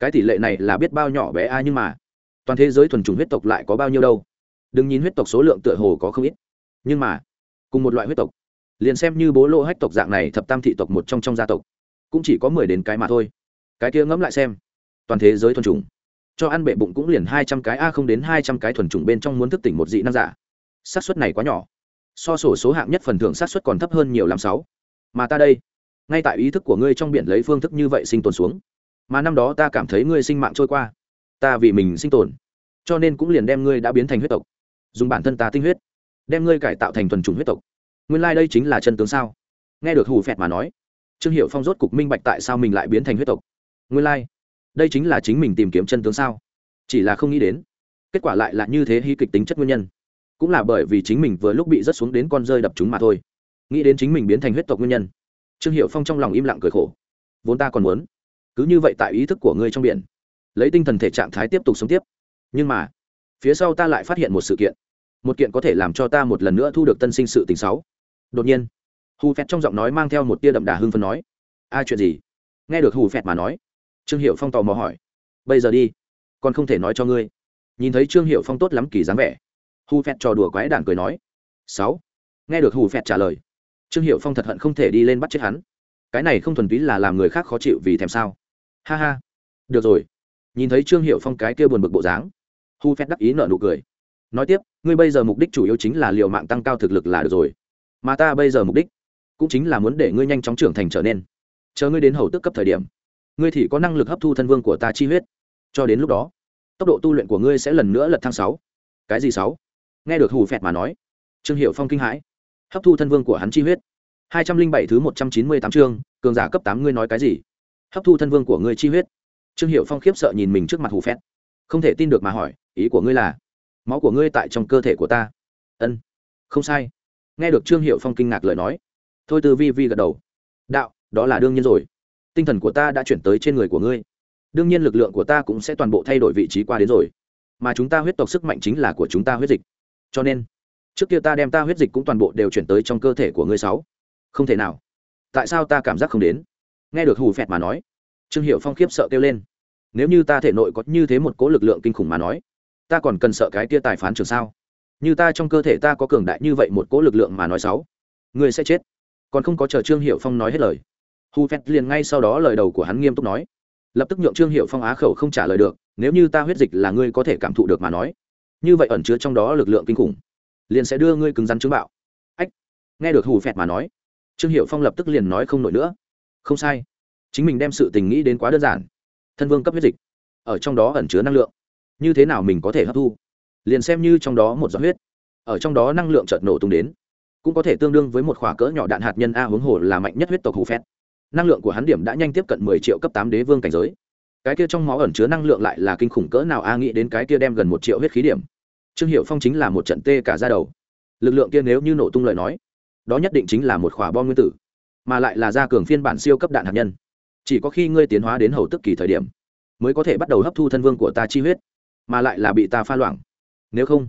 Cái tỷ lệ này là biết bao nhỏ bé ai nhưng mà, toàn thế giới thuần chủng huyết tộc lại có bao nhiêu đâu? Đừng nhìn huyết tộc số lượng tựa hồ có không ít, nhưng mà, cùng một loại huyết tộc, liền xem như bố lô hách tộc dạng này thập tam thị tộc một trong trong gia tộc, cũng chỉ có mười đến cái mà thôi. Cái kia ngẫm lại xem, toàn thế giới thuần chủng, cho ăn bệ bụng cũng liền hai trăm cái a không đến hai trăm cái thuần chủng bên trong muốn thức tỉnh một dị năng giả. Xác suất này quá nhỏ so sổ số hạng nhất phần thưởng sát suất còn thấp hơn nhiều làm sáu. Mà ta đây, ngay tại ý thức của ngươi trong biển lấy phương thức như vậy sinh tồn xuống. Mà năm đó ta cảm thấy ngươi sinh mạng trôi qua. Ta vì mình sinh tồn, cho nên cũng liền đem ngươi đã biến thành huyết tộc. Dùng bản thân ta tinh huyết, đem ngươi cải tạo thành thuần chủng huyết tộc. Nguyên lai、like、đây chính là chân tướng sao? Nghe được hù phẹt mà nói, trương hiệu phong rốt cục minh bạch tại sao mình lại biến thành huyết tộc. Nguyên lai、like. đây chính là chính mình tìm kiếm chân tướng sao? Chỉ là không nghĩ đến, kết quả lại là như thế hy kịch tính chất nguyên nhân cũng là bởi vì chính mình vừa lúc bị rớt xuống đến con rơi đập chúng mà thôi. Nghĩ đến chính mình biến thành huyết tộc nguyên nhân, trương hiệu phong trong lòng im lặng cười khổ. Vốn ta còn muốn, cứ như vậy tại ý thức của ngươi trong biển, lấy tinh thần thể trạng thái tiếp tục sống tiếp. Nhưng mà, phía sau ta lại phát hiện một sự kiện. Một kiện có thể làm cho ta một lần nữa thu được tân sinh sự tình sáu. Đột nhiên, hù phẹt trong giọng nói mang theo một tia đậm đà hưng phân nói, a, chuyện gì? Nghe được hù phẹt mà nói, trương hiệu phong tò mò hỏi, bây giờ đi, còn không thể nói cho ngươi. Nhìn thấy trương hiệu phong tốt lắm kỳ dáng vẻ hù phẹt trò đùa quái đản cười nói. Sáu. Nghe được hù phẹt trả lời, trương hiệu phong thật hận không thể đi lên bắt chết hắn. Cái này không thuần túy là làm người khác khó chịu vì thèm sao. Ha ha. Được rồi. Nhìn thấy trương hiệu phong cái kia buồn bực bộ dáng, hu phét đắc ý nợ nụ cười. Nói tiếp, ngươi bây giờ mục đích chủ yếu chính là liệu mạng tăng cao thực lực là được rồi. Mà ta bây giờ mục đích cũng chính là muốn để ngươi nhanh chóng trưởng thành trở nên. Chờ ngươi đến hầu tức cấp thời điểm, ngươi thì có năng lực hấp thu thân vương của ta chi huyết. Cho đến lúc đó, tốc độ tu luyện của ngươi sẽ lần nữa lật thang sáu. Cái gì sáu? Nghe được hù phẹt mà nói. Trương hiệu phong kinh hãi. Hấp thu thân vương của hắn chi huyết. Hai trăm linh bảy thứ một trăm chín mươi tám chương, cường giả cấp tám ngươi nói cái gì? Hấp thu thân vương của ngươi chi huyết. Trương hiệu phong khiếp sợ nhìn mình trước mặt hù phẹt. Không thể tin được mà hỏi, ý của ngươi là? Máu của ngươi tại trong cơ thể của ta. Ân, không sai. Nghe được trương hiệu phong kinh ngạc lời nói. Thôi từ vi vi gật đầu. Đạo, đó là đương nhiên rồi. Tinh thần của ta đã chuyển tới trên người của ngươi. Đương nhiên lực lượng của ta cũng sẽ toàn bộ thay đổi vị trí qua đến rồi. Mà chúng ta huyết tộc sức mạnh chính là của chúng ta huyết dịch cho nên, trước kia ta đem ta huyết dịch cũng toàn bộ đều chuyển tới trong cơ thể của ngươi sáu. Không thể nào. Tại sao ta cảm giác không đến? Nghe được hù phẹt mà nói, trương hiệu phong khiếp sợ kêu lên. Nếu như ta thể nội có như thế một cố lực lượng kinh khủng mà nói, ta còn cần sợ cái tia tài phán trường sao? Như ta trong cơ thể ta có cường đại như vậy một cố lực lượng mà nói sáu, ngươi sẽ chết. Còn không có chờ trương hiệu phong nói hết lời, hù phẹt liền ngay sau đó lời đầu của hắn nghiêm túc nói. Lập tức nhượng trương hiệu phong á khẩu không trả lời được, nếu như ta huyết dịch là ngươi có thể cảm thụ được mà nói như vậy ẩn chứa trong đó lực lượng kinh khủng, liền sẽ đưa ngươi cứng rắn chứng bạo. Ách, nghe được hù phẹt mà nói, trương hiệu phong lập tức liền nói không nổi nữa. Không sai, chính mình đem sự tình nghĩ đến quá đơn giản. Thân vương cấp huyết dịch, ở trong đó ẩn chứa năng lượng, như thế nào mình có thể hấp thu? Liền xem như trong đó một giọt huyết, ở trong đó năng lượng chợt nổ tung đến, cũng có thể tương đương với một khỏa cỡ nhỏ đạn hạt nhân a huống hồ là mạnh nhất huyết tộc hù phét năng lượng của hắn điểm đã nhanh tiếp cận mười triệu cấp tám đế vương cảnh giới cái kia trong máu ẩn chứa năng lượng lại là kinh khủng cỡ nào a nghĩ đến cái kia đem gần một triệu huyết khí điểm. Trương hiệu phong chính là một trận tê cả ra đầu. Lực lượng kia nếu như nổ tung lời nói, đó nhất định chính là một khỏa bom nguyên tử, mà lại là gia cường phiên bản siêu cấp đạn hạt nhân. Chỉ có khi ngươi tiến hóa đến hầu tức kỳ thời điểm, mới có thể bắt đầu hấp thu thân vương của ta chi huyết, mà lại là bị ta pha loãng. Nếu không,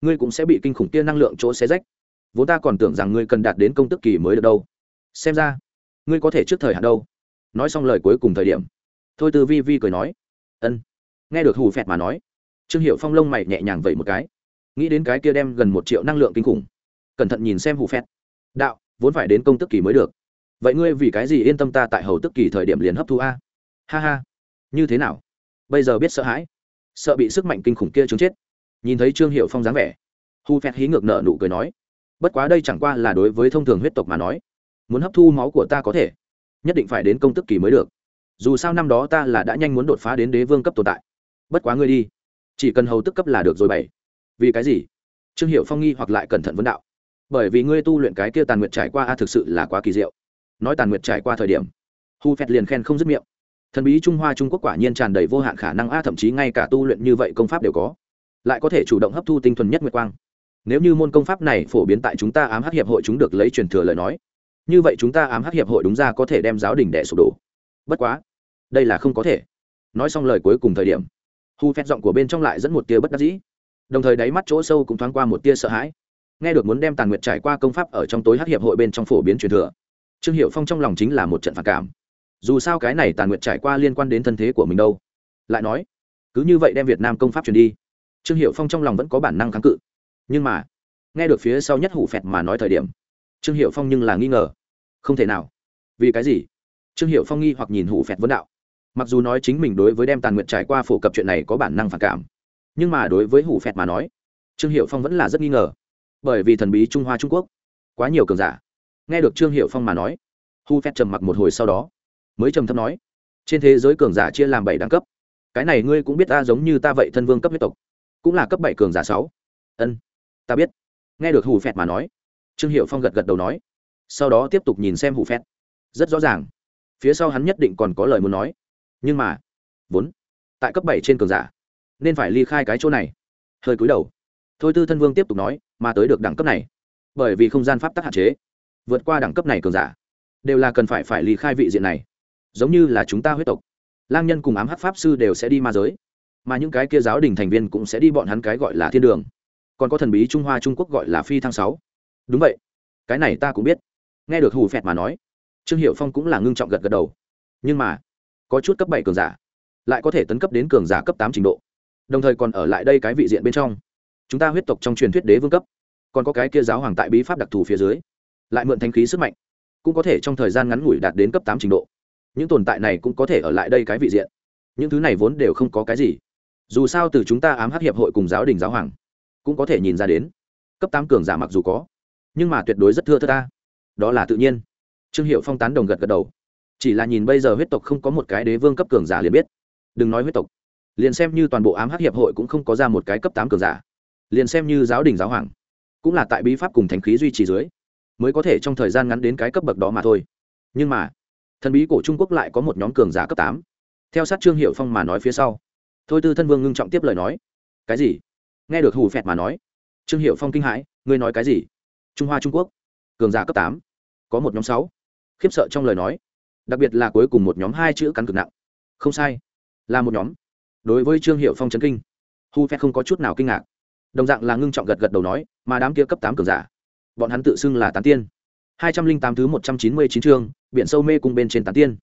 ngươi cũng sẽ bị kinh khủng kia năng lượng chỗ xé rách. Vốn ta còn tưởng rằng ngươi cần đạt đến công tức kỳ mới được đâu. Xem ra, ngươi có thể trước thời hạn đâu. Nói xong lời cuối cùng thời điểm thôi từ vi vi cười nói, ân. Nghe được hù phẹt mà nói, trương hiệu phong lông mày nhẹ nhàng vẩy một cái, nghĩ đến cái kia đem gần một triệu năng lượng kinh khủng. Cẩn thận nhìn xem hù phẹt. Đạo, vốn phải đến công tức kỳ mới được. Vậy ngươi vì cái gì yên tâm ta tại hầu tức kỳ thời điểm liền hấp thu a? Ha ha. Như thế nào? Bây giờ biết sợ hãi? Sợ bị sức mạnh kinh khủng kia trốn chết? Nhìn thấy trương hiệu phong dáng vẻ, hù phẹt hí ngược nợ nụ cười nói, bất quá đây chẳng qua là đối với thông thường huyết tộc mà nói. Muốn hấp thu máu của ta có thể, nhất định phải đến công tức kỳ mới được dù sao năm đó ta là đã nhanh muốn đột phá đến đế vương cấp tồn tại. Bất quá ngươi đi. Chỉ cần hầu tức cấp là được rồi bảy. Vì cái gì? Trương hiệu phong nghi hoặc lại cẩn thận vấn đạo. Bởi vì ngươi tu luyện cái kia tàn nguyệt trải qua a thực sự là quá kỳ diệu. Nói tàn nguyệt trải qua thời điểm, hu phẹt liền khen không dứt miệng. Thần bí trung hoa trung quốc quả nhiên tràn đầy vô hạn khả năng a, thậm chí ngay cả tu luyện như vậy công pháp đều có. Lại có thể chủ động hấp thu tinh thuần nhất nguyệt quang. Nếu như môn công pháp này phổ biến tại chúng ta ám hắc hiệp hội chúng được lấy truyền thừa lời nói, như vậy chúng ta ám hắc hiệp hội đúng ra có thể đem giáo đình đẻ sụp đổ. Bất quá đây là không có thể. Nói xong lời cuối cùng thời điểm, hu phép giọng của bên trong lại dẫn một tia bất đắc dĩ. Đồng thời đáy mắt chỗ sâu cũng thoáng qua một tia sợ hãi. Nghe được muốn đem tàn nguyệt trải qua công pháp ở trong tối hát hiệp hội bên trong phổ biến truyền thừa, trương hiệu phong trong lòng chính là một trận phản cảm. Dù sao cái này tàn nguyệt trải qua liên quan đến thân thế của mình đâu. Lại nói, cứ như vậy đem việt nam công pháp truyền đi, trương hiệu phong trong lòng vẫn có bản năng kháng cự. Nhưng mà, nghe được phía sau nhất hủ phẹt mà nói thời điểm, trương hiệu phong nhưng là nghi ngờ. Không thể nào. Vì cái gì? Trương hiệu phong nghi hoặc nhìn hủ phẹt vấn đạo mặc dù nói chính mình đối với đem tàn nguyện trải qua phổ cập chuyện này có bản năng phản cảm, nhưng mà đối với hủ phẹt mà nói, trương hiệu phong vẫn là rất nghi ngờ. Bởi vì thần bí trung hoa trung quốc, quá nhiều cường giả. Nghe được trương hiệu phong mà nói hu phét trầm mặc một hồi sau đó, mới trầm thấp nói, trên thế giới cường giả chia làm bảy đẳng cấp. Cái này ngươi cũng biết ta giống như ta vậy thân vương cấp huyết tộc, cũng là cấp bảy cường giả sáu. Ân, ta biết. Nghe được hù phẹt mà nói, trương hiệu phong gật gật đầu nói, sau đó tiếp tục nhìn xem hù phẹt. Rất rõ ràng, phía sau hắn nhất định còn có lời muốn nói nhưng mà, vốn, tại cấp bảy trên cường giả, nên phải ly khai cái chỗ này. Hơi cúi đầu. Thôi tư thân vương tiếp tục nói, mà tới được đẳng cấp này, bởi vì không gian pháp tắc hạn chế, vượt qua đẳng cấp này cường giả, đều là cần phải phải ly khai vị diện này. Giống như là chúng ta huyết tộc, lang nhân cùng ám hắc pháp sư đều sẽ đi ma giới, mà những cái kia giáo đình thành viên cũng sẽ đi bọn hắn cái gọi là thiên đường. Còn có thần bí trung hoa trung quốc gọi là phi thăng sáu. Đúng vậy. Cái này ta cũng biết. Nghe được hù phẹt mà nói, trương hiệu phong cũng là ngưng trọng gật gật đầu. Nhưng mà có chút cấp bảy cường giả, lại có thể tấn cấp đến cường giả cấp tám trình độ. Đồng thời còn ở lại đây cái vị diện bên trong. Chúng ta huyết tộc trong truyền thuyết đế vương cấp. Còn có cái kia giáo hoàng tại bí pháp đặc thù phía dưới, lại mượn thanh khí sức mạnh, cũng có thể trong thời gian ngắn ngủi đạt đến cấp tám trình độ. Những tồn tại này cũng có thể ở lại đây cái vị diện. Những thứ này vốn đều không có cái gì. Dù sao từ chúng ta ám hắc hiệp hội cùng giáo đình giáo hoàng, cũng có thể nhìn ra đến, cấp tám cường giả mặc dù có, nhưng mà tuyệt đối rất thưa thơ ta. Đó là tự nhiên. Trương hiệu phong tán đồng gật gật đầu chỉ là nhìn bây giờ huyết tộc không có một cái đế vương cấp cường giả liền biết. Đừng nói huyết tộc. Liền xem như toàn bộ ám hắc hiệp hội cũng không có ra một cái cấp tám cường giả. Liền xem như giáo đình giáo hoàng, cũng là tại bí pháp cùng thánh khí duy trì dưới, mới có thể trong thời gian ngắn đến cái cấp bậc đó mà thôi. Nhưng mà, thần bí cổ trung quốc lại có một nhóm cường giả cấp tám. Theo sát trương hiệu phong mà nói phía sau. Thôi tư thân vương ngưng trọng tiếp lời nói. Cái gì? Nghe được hù phẹt mà nói. Trương hiệu phong kinh hãi, ngươi nói cái gì? Trung hoa trung quốc, cường giả cấp tám, có một nhóm sáu. Khiếp sợ trong lời nói đặc biệt là cuối cùng một nhóm hai chữ cắn cực nặng. Không sai, là một nhóm. Đối với trương hiệu phong trấn kinh, hu phép không có chút nào kinh ngạc. Đồng dạng là ngưng trọng gật gật đầu nói, mà đám kia cấp tám cường giả, bọn hắn tự xưng là tán tiên. Hai trăm linh tám thứ một trăm chín mươi chín chương, biển sâu mê cung bên trên tán tiên.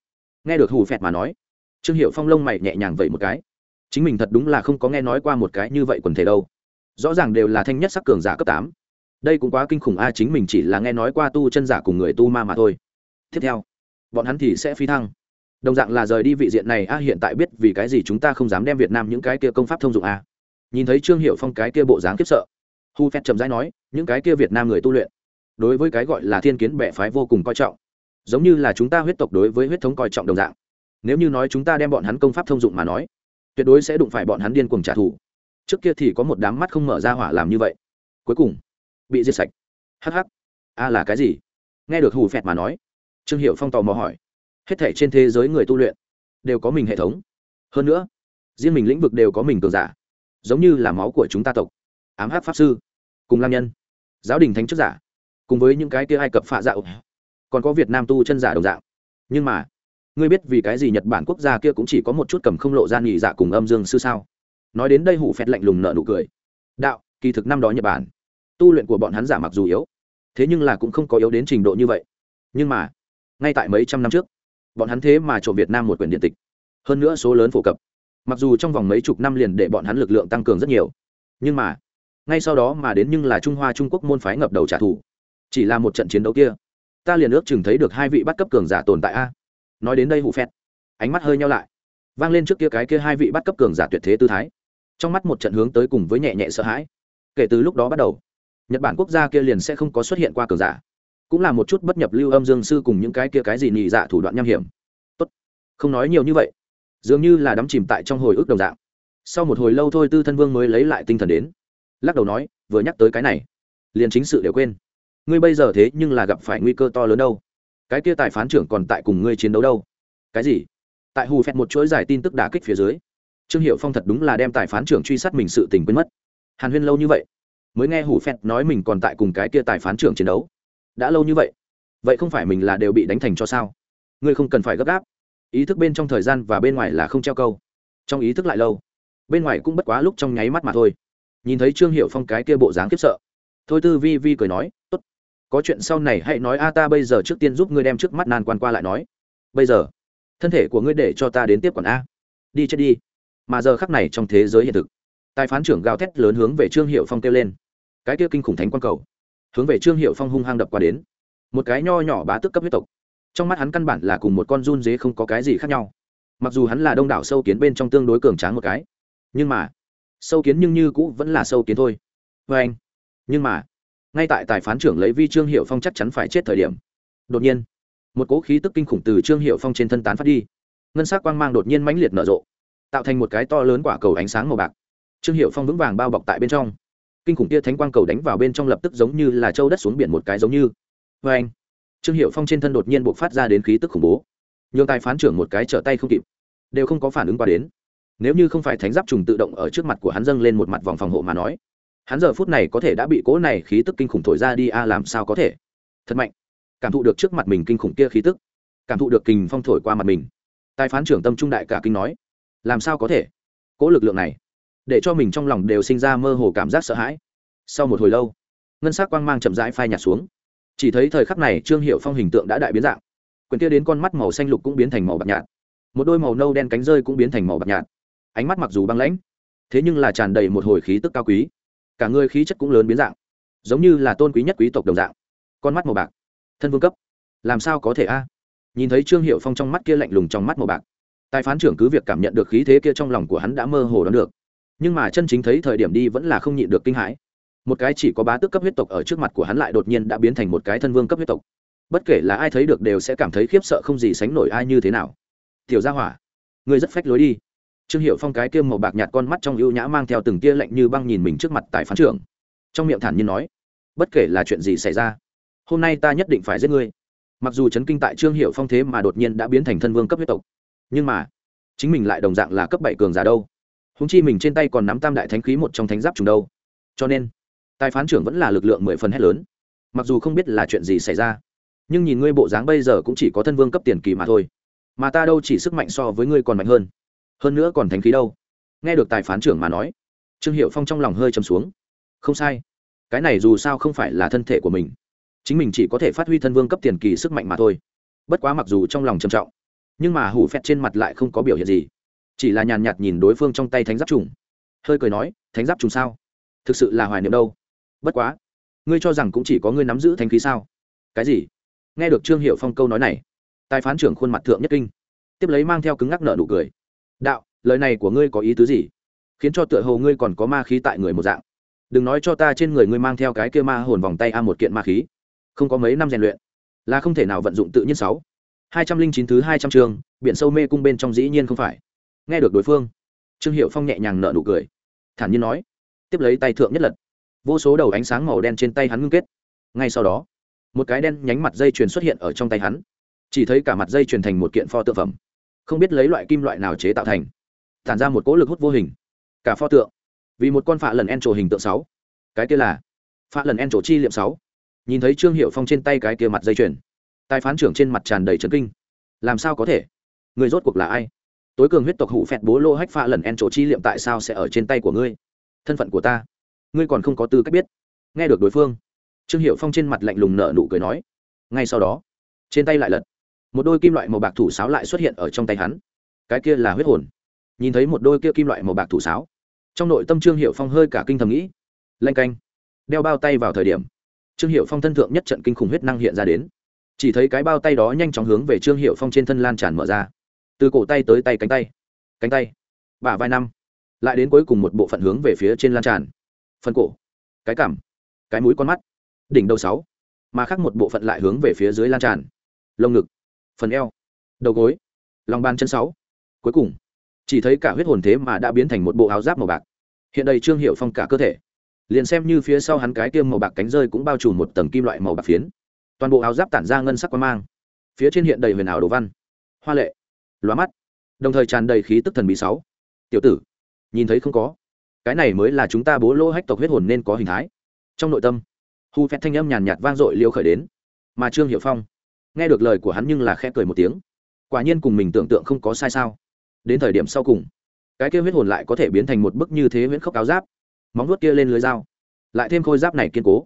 Nghe được hù phẹt mà nói, trương hiệu phong lông mày nhẹ nhàng vậy một cái. Chính mình thật đúng là không có nghe nói qua một cái như vậy quần thể đâu. Rõ ràng đều là thanh nhất sắc cường giả cấp tám. Đây cũng quá kinh khủng a, chính mình chỉ là nghe nói qua tu chân giả cùng người tu ma mà thôi. Tiếp theo bọn hắn thì sẽ phi thăng. Đồng dạng là rời đi vị diện này, a, hiện tại biết vì cái gì chúng ta không dám đem việt nam những cái kia công pháp thông dụng, a. Nhìn thấy trương hiệu phong cái kia bộ dáng kiếp sợ, hu phép chậm rãi nói, những cái kia việt nam người tu luyện, đối với cái gọi là thiên kiến bệ phái vô cùng coi trọng. Giống như là chúng ta huyết tộc đối với huyết thống coi trọng đồng dạng. Nếu như nói chúng ta đem bọn hắn công pháp thông dụng mà nói, tuyệt đối sẽ đụng phải bọn hắn điên cuồng trả thù. Trước kia thì có một đám mắt không mở ra hỏa làm như vậy. Cuối cùng, bị diệt sạch. Hh a là cái gì? Nghe được hù phẹt mà nói trương hiệu phong tò mò hỏi. Hết thể trên thế giới người tu luyện đều có mình hệ thống. Hơn nữa, riêng mình lĩnh vực đều có mình cường giả, giống như là máu của chúng ta tộc, ám hát pháp sư, cùng lam nhân, giáo đình thánh chức giả, cùng với những cái kia ai cập phạ dạo còn có việt nam tu chân giả đồng dạng. Nhưng mà, ngươi biết vì cái gì nhật bản quốc gia kia cũng chỉ có một chút cầm không lộ ra nghỉ dạ cùng âm dương sư sao? Nói đến đây hủ phẹt lạnh lùng nợ nụ cười. Đạo, kỳ thực năm đó nhật bản, tu luyện của bọn hắn giả mặc dù yếu, thế nhưng là cũng không có yếu đến trình độ như vậy. Nhưng mà ngay tại mấy trăm năm trước, bọn hắn thế mà trộm việt nam một quyển điện tịch. Hơn nữa số lớn phổ cập. Mặc dù trong vòng mấy chục năm liền để bọn hắn lực lượng tăng cường rất nhiều, nhưng mà, ngay sau đó mà đến nhưng là trung hoa trung quốc môn phái ngập đầu trả thù. Chỉ là một trận chiến đấu kia, ta liền ước chừng thấy được hai vị bắt cấp cường giả tồn tại a. Nói đến đây hụ phét ánh mắt hơi nhau lại. Vang lên trước kia cái kia hai vị bắt cấp cường giả tuyệt thế tư thái. Trong mắt một trận hướng tới cùng với nhẹ nhẹ sợ hãi. Kể từ lúc đó bắt đầu, nhật bản quốc gia kia liền sẽ không có xuất hiện qua cường giả cũng là một chút bất nhập lưu âm dương sư cùng những cái kia cái gì nhị dạ thủ đoạn nham hiểm. Tốt. Không nói nhiều như vậy. Dường như là đắm chìm tại trong hồi ức đồng dạng. Sau một hồi lâu thôi tư thân vương mới lấy lại tinh thần đến. Lắc đầu nói, vừa nhắc tới cái này, liền chính sự đều quên. Ngươi bây giờ thế nhưng là gặp phải nguy cơ to lớn đâu. Cái kia tài phán trưởng còn tại cùng ngươi chiến đấu đâu. Cái gì? Tại hù phẹt một chuỗi giải tin tức đả kích phía dưới, trương hiệu phong thật đúng là đem tài phán trưởng truy sát mình sự tình quên mất. Hàn huyên lâu như vậy, mới nghe hủ phẹt nói mình còn tại cùng cái kia tài phán trưởng chiến đấu đã lâu như vậy vậy không phải mình là đều bị đánh thành cho sao? Ngươi không cần phải gấp gáp. Ý thức bên trong thời gian và bên ngoài là không treo câu. Trong ý thức lại lâu, bên ngoài cũng bất quá lúc trong nháy mắt mà thôi. Nhìn thấy trương hiệu phong cái kia bộ dáng khiếp sợ. Thôi tư vi vi cười nói, tốt, có chuyện sau này hãy nói a ta bây giờ trước tiên giúp ngươi đem trước mắt nan quan qua lại nói. Bây giờ, thân thể của ngươi để cho ta đến tiếp quản a. Đi chết đi. Mà giờ khắc này trong thế giới hiện thực, tài phán trưởng gào thét lớn hướng về trương hiệu phong kêu lên. Cái kia kinh khủng thánh quan cầu hướng về trương hiệu phong hung hăng đập qua đến. Một cái nho nhỏ bá tức cấp huyết tộc. Trong mắt hắn căn bản là cùng một con run dế không có cái gì khác nhau. Mặc dù hắn là đông đảo sâu kiến bên trong tương đối cường tráng một cái, nhưng mà, sâu kiến nhưng như cũ vẫn là sâu kiến thôi. Vê anh, nhưng mà, ngay tại tài phán trưởng lấy vi trương hiệu phong chắc chắn phải chết thời điểm, đột nhiên, một cỗ khí tức kinh khủng từ trương hiệu phong trên thân tán phát đi. Ngân s á c quang mang đột nhiên mãnh liệt nở rộ, tạo thành một cái to lớn quả cầu ánh sáng màu bạc. Trương hiệu phong vững vàng bao bọc tại bên trong kinh khủng kia thánh quang cầu đánh vào bên trong lập tức giống như là châu đất xuống biển một cái giống như. Vê anh, trương hiệu phong trên thân đột nhiên buộc phát ra đến khí tức khủng bố. Nhường tài phán trưởng một cái trở tay không kịp, đều không có phản ứng qua đến. Nếu như không phải thánh giáp trùng tự động ở trước mặt của hắn dâng lên một mặt vòng phòng hộ mà nói, hắn giờ phút này có thể đã bị cố này khí tức kinh khủng thổi ra đi a, làm sao có thể? Thật mạnh. Cảm thụ được trước mặt mình kinh khủng kia khí tức, cảm thụ được kình phong thổi qua mặt mình. Tài phán trưởng tâm trung đại cả kinh nói, làm sao có thể? Cố lực lượng này để cho mình trong lòng đều sinh ra mơ hồ cảm giác sợ hãi. Sau một hồi lâu, ngân s ắ c quang mang chậm rãi phai nhạt xuống. Chỉ thấy thời khắc này trương hiệu phong hình tượng đã đại biến dạng. Quyền kia đến con mắt màu xanh lục cũng biến thành màu bạc nhạt. Một đôi màu nâu đen cánh rơi cũng biến thành màu bạc nhạt. Ánh mắt mặc dù băng lãnh, thế nhưng là tràn đầy một hồi khí tức cao quý. Cả người khí chất cũng lớn biến dạng, giống như là tôn quý nhất quý tộc đồng dạng. Con mắt màu bạc, thân vương cấp. Làm sao có thể a? Nhìn thấy trương hiệu phong trong mắt kia lạnh lùng trong mắt màu bạc, tài phán trưởng cứ việc cảm nhận được khí thế kia trong lòng của hắn đã mơ hồ đoán được nhưng mà chân chính thấy thời điểm đi vẫn là không nhịn được kinh hãi. Một cái chỉ có bá tước cấp huyết tộc ở trước mặt của hắn lại đột nhiên đã biến thành một cái thân vương cấp huyết tộc. Bất kể là ai thấy được đều sẽ cảm thấy khiếp sợ không gì sánh nổi ai như thế nào. Tiểu gia hỏa, ngươi rất phách lối đi. Trương hiệu phong cái kia màu bạc nhạt con mắt trong ưu nhã mang theo từng tia lạnh như băng nhìn mình trước mặt tại phán trưởng. Trong miệng thản nhiên nói, bất kể là chuyện gì xảy ra, hôm nay ta nhất định phải giết ngươi. Mặc dù chấn kinh tại trương hiệu phong thế mà đột nhiên đã biến thành thân vương cấp huyết tộc, nhưng mà chính mình lại đồng dạng là cấp bảy cường giả đâu húng chi mình trên tay còn nắm tam đại thánh khí một trong thánh giáp trùng đâu. Cho nên, tài phán trưởng vẫn là lực lượng mười phần hết lớn. Mặc dù không biết là chuyện gì xảy ra, nhưng nhìn ngươi bộ dáng bây giờ cũng chỉ có thân vương cấp tiền kỳ mà thôi. Mà ta đâu chỉ sức mạnh so với ngươi còn mạnh hơn. Hơn nữa còn thánh khí đâu? Nghe được tài phán trưởng mà nói, trương hiệu phong trong lòng hơi chầm xuống. Không sai. Cái này dù sao không phải là thân thể của mình. Chính mình chỉ có thể phát huy thân vương cấp tiền kỳ sức mạnh mà thôi. Bất quá mặc dù trong lòng trầm trọng, nhưng mà hủ phét trên mặt lại không có biểu hiện gì chỉ là nhàn nhạt nhìn đối phương trong tay thánh giáp trùng. Hơi cười nói, thánh giáp trùng sao? Thực sự là hoài niệm đâu. Bất quá, ngươi cho rằng cũng chỉ có ngươi nắm giữ thanh khí sao? Cái gì? Nghe được trương hiệu phong câu nói này, tài phán trưởng khuôn mặt thượng nhất kinh, tiếp lấy mang theo cứng ngắc nợ nụ cười. Đạo, lời này của ngươi có ý tứ gì? Khiến cho tựa hồ ngươi còn có ma khí tại người một dạng. Đừng nói cho ta trên người ngươi mang theo cái kia ma hồn vòng tay a một kiện ma khí. Không có mấy năm rèn luyện, là không thể nào vận dụng tự nhiên sáu. Hai trăm linh chín thứ hai trăm chương, biển sâu mê cung bên trong dĩ nhiên không phải nghe được đối phương, trương hiệu phong nhẹ nhàng nở nụ cười, thản nhiên nói, tiếp lấy tay thượng nhất lật. Vô số đầu ánh sáng màu đen trên tay hắn ngưng kết. Ngay sau đó, một cái đen nhánh mặt dây chuyền xuất hiện ở trong tay hắn. Chỉ thấy cả mặt dây chuyền thành một kiện pho tượng phẩm. Không biết lấy loại kim loại nào chế tạo thành. Tản ra một cỗ lực hút vô hình. Cả pho tượng, vì một con phạ lần en trổ hình tượng sáu. Cái kia là phạ lần en trổ chi liệm sáu. Nhìn thấy trương hiệu phong trên tay cái kia mặt dây chuyền tài phán trưởng trên mặt tràn đầy trấn kinh. Làm sao có thể? Người rốt cuộc là ai? Tối cường huyết tộc hủ phẹt bố lô hách pha lần en chỗ chi liệm tại sao sẽ ở trên tay của ngươi? Thân phận của ta, ngươi còn không có tư cách biết. Nghe được đối phương, trương hiệu phong trên mặt lạnh lùng nở nụ cười nói, ngay sau đó, trên tay lại lật. Một đôi kim loại màu bạc thủ sáo lại xuất hiện ở trong tay hắn. Cái kia là huyết hồn. Nhìn thấy một đôi kia kim loại màu bạc thủ sáo, trong nội tâm trương hiệu phong hơi cả kinh thầm nghĩ, lanh canh, đeo bao tay vào thời điểm, trương hiệu phong thân thượng nhất trận kinh khủng huyết năng hiện ra đến. Chỉ thấy cái bao tay đó nhanh chóng hướng về trương hiệu phong trên thân lan tràn mở ra từ cổ tay tới tay cánh tay cánh tay, bả vai năm, lại đến cuối cùng một bộ phận hướng về phía trên lan tràn, phần cổ, cái cảm cái mũi con mắt, đỉnh đầu sáu, mà khác một bộ phận lại hướng về phía dưới lan tràn lồng ngực, phần eo, đầu gối, lòng bàn chân sáu. Cuối cùng, chỉ thấy cả huyết hồn thế mà đã biến thành một bộ áo giáp màu bạc. Hiện đây trương hiệu phong cả cơ thể, liền xem như phía sau hắn cái tiêm màu bạc cánh rơi cũng bao trùm một tầng kim loại màu bạc phiến. Toàn bộ áo giáp tản ra ngân sắc quang mang. Phía trên hiện đầy huyền ảo đồ văn, hoa lệ lóa mắt. Đồng thời tràn đầy khí tức thần bí sáu. Tiểu tử, nhìn thấy không có? Cái này mới là chúng ta bố lỗ hách tộc huyết hồn nên có hình thái. Trong nội tâm, hu phép thanh âm nhàn nhạt vang dội liêu khởi đến. Mà trương hiệu phong, nghe được lời của hắn nhưng là khẽ cười một tiếng. Quả nhiên cùng mình tưởng tượng không có sai sao. Đến thời điểm sau cùng, cái kia huyết hồn lại có thể biến thành một bức như thế huyễn khốc áo giáp. Móng vuốt kia lên lưới dao, lại thêm khôi giáp này kiên cố.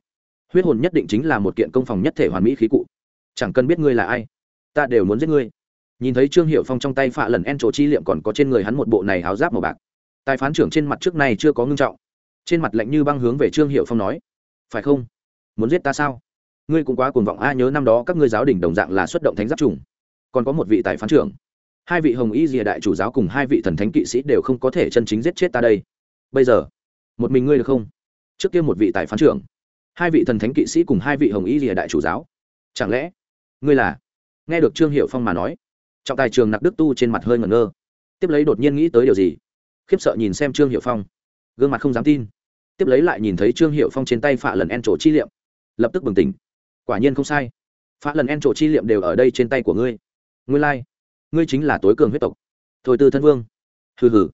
Huyết hồn nhất định chính là một kiện công phòng nhất thể hoàn mỹ khí cụ. Chẳng cần biết ngươi là ai, ta đều muốn giết ngươi nhìn thấy trương hiệu phong trong tay phạ lần en trổ chi liệm còn có trên người hắn một bộ này áo giáp màu bạc. Tài phán trưởng trên mặt trước này chưa có ngưng trọng. Trên mặt lạnh như băng hướng về trương hiệu phong nói, phải không? Muốn giết ta sao? Ngươi cũng quá cuồng vọng a, nhớ năm đó các ngươi giáo đình đồng dạng là xuất động thánh giáp trùng còn có một vị tài phán trưởng. Hai vị hồng y rìa đại chủ giáo cùng hai vị thần thánh kỵ sĩ đều không có thể chân chính giết chết ta đây. Bây giờ, một mình ngươi được không? Trước kia một vị tài phán trưởng, hai vị thần thánh kỵ sĩ cùng hai vị hồng y rìa đại chủ giáo. Chẳng lẽ, ngươi là? Nghe được trương hiệu phong mà nói trọng tài trường nặc đức tu trên mặt hơi ngẩn ngơ. Tiếp lấy đột nhiên nghĩ tới điều gì? Khiếp sợ nhìn xem trương hiệu phong. Gương mặt không dám tin. Tiếp lấy lại nhìn thấy trương hiệu phong trên tay phạ lần en trổ chi liệm. Lập tức bừng tỉnh. Quả nhiên không sai. Phạ lần en trổ chi liệm đều ở đây trên tay của ngươi. Ngươi lai、like. ngươi chính là tối cường huyết tộc. Thôi tư thân vương. Hừ hừ.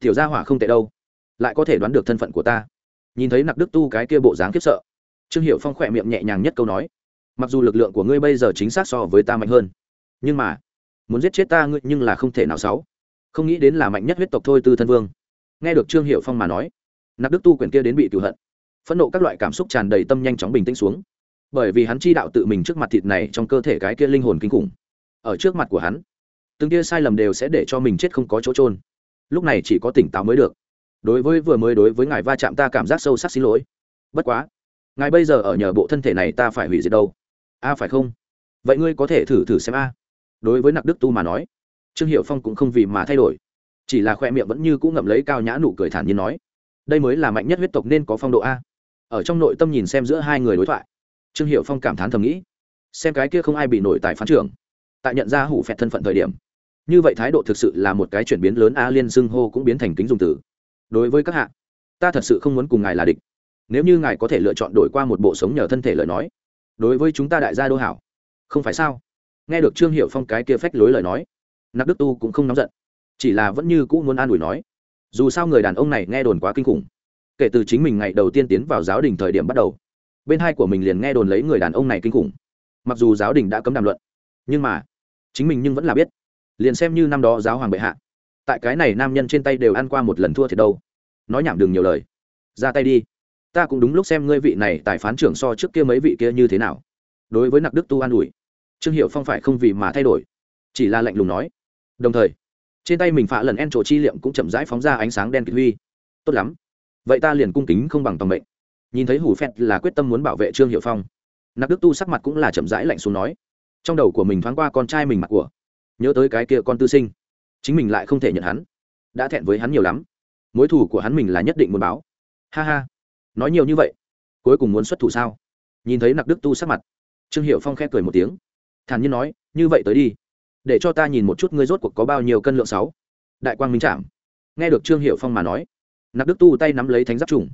Tiểu gia hỏa không tệ đâu. Lại có thể đoán được thân phận của ta. Nhìn thấy nặc đức tu cái kia bộ dáng khiếp sợ, trương hiệu phong khỏe miệng nhẹ nhàng nhất câu nói. Mặc dù lực lượng của ngươi bây giờ chính xác so với ta mạnh hơn, nhưng mà muốn giết chết ta ngươi nhưng là không thể nào sáu. Không nghĩ đến là mạnh nhất huyết tộc thôi tư thân vương. Nghe được trương hiệu phong mà nói nạp đức tu quyển kia đến bị tự hận. Phẫn nộ các loại cảm xúc tràn đầy tâm nhanh chóng bình tĩnh xuống. Bởi vì hắn chi đạo tự mình trước mặt thịt này trong cơ thể cái kia linh hồn kinh khủng. Ở trước mặt của hắn, từng kia sai lầm đều sẽ để cho mình chết không có chỗ trôn lúc này chỉ có tỉnh táo mới được. Đối với vừa mới đối với ngài va chạm ta cảm giác sâu sắc xin lỗi. Bất quá, ngài bây giờ ở nhờ bộ thân thể này ta phải hủy diệt đâu? A, phải không? Vậy ngươi có thể thử thử xem a đối với nặc đức tu mà nói trương hiệu phong cũng không vì mà thay đổi chỉ là khoe miệng vẫn như cũng ngậm lấy cao nhã nụ cười thản nhiên nói đây mới là mạnh nhất huyết tộc nên có phong độ a ở trong nội tâm nhìn xem giữa hai người đối thoại trương hiệu phong cảm thán thầm nghĩ xem cái kia không ai bị nổi tại phán trưởng tại nhận ra hủ phẹt thân phận thời điểm như vậy thái độ thực sự là một cái chuyển biến lớn a liên xưng hô cũng biến thành kính dùng từ đối với các hạ ta thật sự không muốn cùng ngài là địch nếu như ngài có thể lựa chọn đổi qua một bộ sống nhờ thân thể lời nói đối với chúng ta đại gia đô hảo không phải sao nghe được trương hiệu phong cái kia phách lối lời nói, nặc đức tu cũng không nóng giận, chỉ là vẫn như cũ muốn an ủi nói, dù sao người đàn ông này nghe đồn quá kinh khủng, kể từ chính mình ngày đầu tiên tiến vào giáo đình thời điểm bắt đầu, bên hai của mình liền nghe đồn lấy người đàn ông này kinh khủng, mặc dù giáo đình đã cấm đàm luận, nhưng mà chính mình nhưng vẫn là biết, liền xem như năm đó giáo hoàng bệ hạ, tại cái này nam nhân trên tay đều ăn qua một lần thua thiệt đâu, nói nhảm đừng nhiều lời, ra tay đi, ta cũng đúng lúc xem ngươi vị này tài phán trưởng so trước kia mấy vị kia như thế nào, đối với nặc đức tu an ủi trương hiệu phong phải không vì mà thay đổi, chỉ là lạnh lùng nói. Đồng thời, trên tay mình phạ lần en trổ chi liệm cũng chậm rãi phóng ra ánh sáng đen kịch huy. Tốt lắm. Vậy ta liền cung kính không bằng tòng mệnh. Nhìn thấy hủ phẹt là quyết tâm muốn bảo vệ trương hiệu phong. Nạp đức tu sắc mặt cũng là chậm rãi lạnh xuống nói. Trong đầu của mình thoáng qua con trai mình mặt của. Nhớ tới cái kia con tư sinh. Chính mình lại không thể nhận hắn. Đã thẹn với hắn nhiều lắm. Mối thù của hắn mình là nhất định muốn báo. Ha ha. Nói nhiều như vậy, cuối cùng muốn xuất thủ sao? Nhìn thấy nặc đức tu sắc mặt, trương hiệu phong khẽ cười một tiếng thản nhiên nói, như vậy tới đi. Để cho ta nhìn một chút ngươi rốt cuộc có bao nhiêu cân lượng sáu. Đại quang minh chạm nghe được trương hiệu phong mà nói, nạp đức tu tay nắm lấy thánh giáp trùng,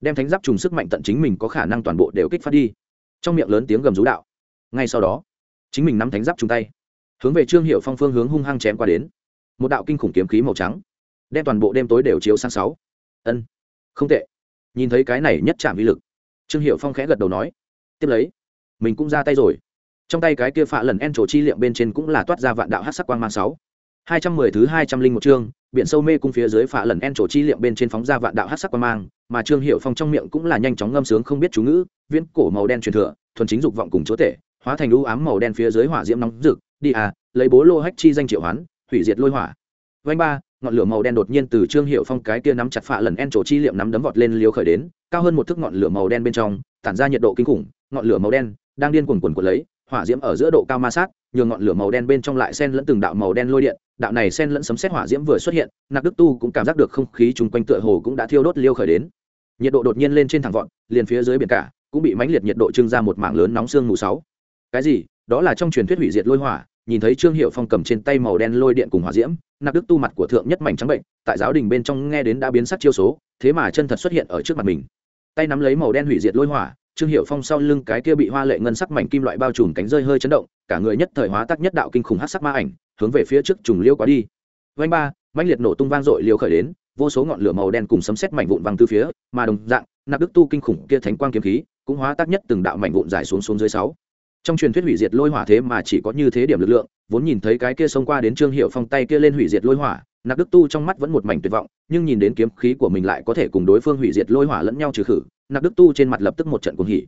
đem thánh giáp trùng sức mạnh tận chính mình có khả năng toàn bộ đều kích phát đi. Trong miệng lớn tiếng gầm rú đạo. Ngay sau đó, chính mình nắm thánh giáp trùng tay, hướng về trương hiệu phong phương hướng hung hăng chém qua đến. Một đạo kinh khủng kiếm khí màu trắng, đem toàn bộ đêm tối đều chiếu sang sáu. Ân, không tệ. Nhìn thấy cái này nhất chạm vi lực, trương hiệu phong khẽ gật đầu nói, tiếp lấy, mình cũng ra tay rồi trong tay cái kia phạ lần en trổ chi liệm bên trên cũng là toát ra vạn đạo hát sắc quang mang sáu 210 thứ 201 chương, biển sâu mê cung phía dưới phạ lần en trổ chi liệm bên trên phóng ra vạn đạo hắc sắc quang mang, mà Trương hiệu Phong trong miệng cũng là nhanh chóng ngâm sướng không biết chú ngữ, viễn cổ màu đen truyền thừa, thuần chính dục vọng cùng chúa tể, hóa thành u ám màu đen phía dưới hỏa diễm nóng rực, đi à, lấy bố lô hách chi danh triệu hoán, hủy diệt lôi hỏa. vanh ba, ngọn lửa màu đen đột nhiên từ Trương hiệu Phong cái kia nắm chặt phạ lần en trổ chi liệm nắm đấm vọt lên liếu khởi đến, cao hơn một thước ngọn lửa màu đen bên trong, tản ra nhiệt độ kinh khủng, ngọn lửa màu đen đang điên cuồng cuồn cuộn lấy, hỏa diễm ở giữa độ cao ma sát, nhường ngọn lửa màu đen bên trong lại xen lẫn từng đạo màu đen lôi điện, đạo này xen lẫn sấm sét hỏa diễm vừa xuất hiện, nạc Đức Tu cũng cảm giác được không khí chung quanh tựa hồ cũng đã thiêu đốt liêu khởi đến. Nhiệt độ đột nhiên lên trên thẳng vọt, liền phía dưới biển cả cũng bị mãnh liệt nhiệt độ trưng ra một mảng lớn nóng xương mù sáu. Cái gì? Đó là trong truyền thuyết hủy diệt lôi hỏa, nhìn thấy Trương hiệu Phong cầm trên tay màu đen lôi điện cùng hỏa diễm, Nặc Đức Tu mặt của thượng nhất mảnh trắng bệnh, tại giáo đình bên trong nghe đến đã biến sắc chiêu số, thế mà chân thật xuất hiện ở trước mặt mình. Tay nắm lấy màu đen hủy diệt lôi hỏa, Trương Hiểu Phong sau lưng cái kia bị hoa lệ ngân sắc mảnh kim loại bao trùm cánh rơi hơi chấn động, cả người nhất thời hóa tác nhất đạo kinh khủng hắc sắc ma ảnh, hướng về phía trước trùng liêu quá đi. vanh ba, mãnh liệt nổ tung vang dội liều khởi đến, vô số ngọn lửa màu đen cùng sấm sét mảnh vụn văng từ phía, mà đồng dạng, nạp đức tu kinh khủng kia thánh quang kiếm khí, cũng hóa tác nhất từng đạo mảnh vụn dài xuống xuống dưới sáu. Trong truyền thuyết hủy diệt lôi hỏa thế mà chỉ có như thế điểm lực lượng, vốn nhìn thấy cái kia xông qua đến Trương Hiểu Phong tay kia lên hủy diệt lôi hỏa, nạp đức tu trong mắt vẫn một mảnh tuyệt vọng, nhưng nhìn đến kiếm khí của mình lại có thể cùng đối phương hủy diệt lôi hỏa lẫn nhau trừ khử, nạp đức tu trên mặt lập tức một trận cuồng hỉ.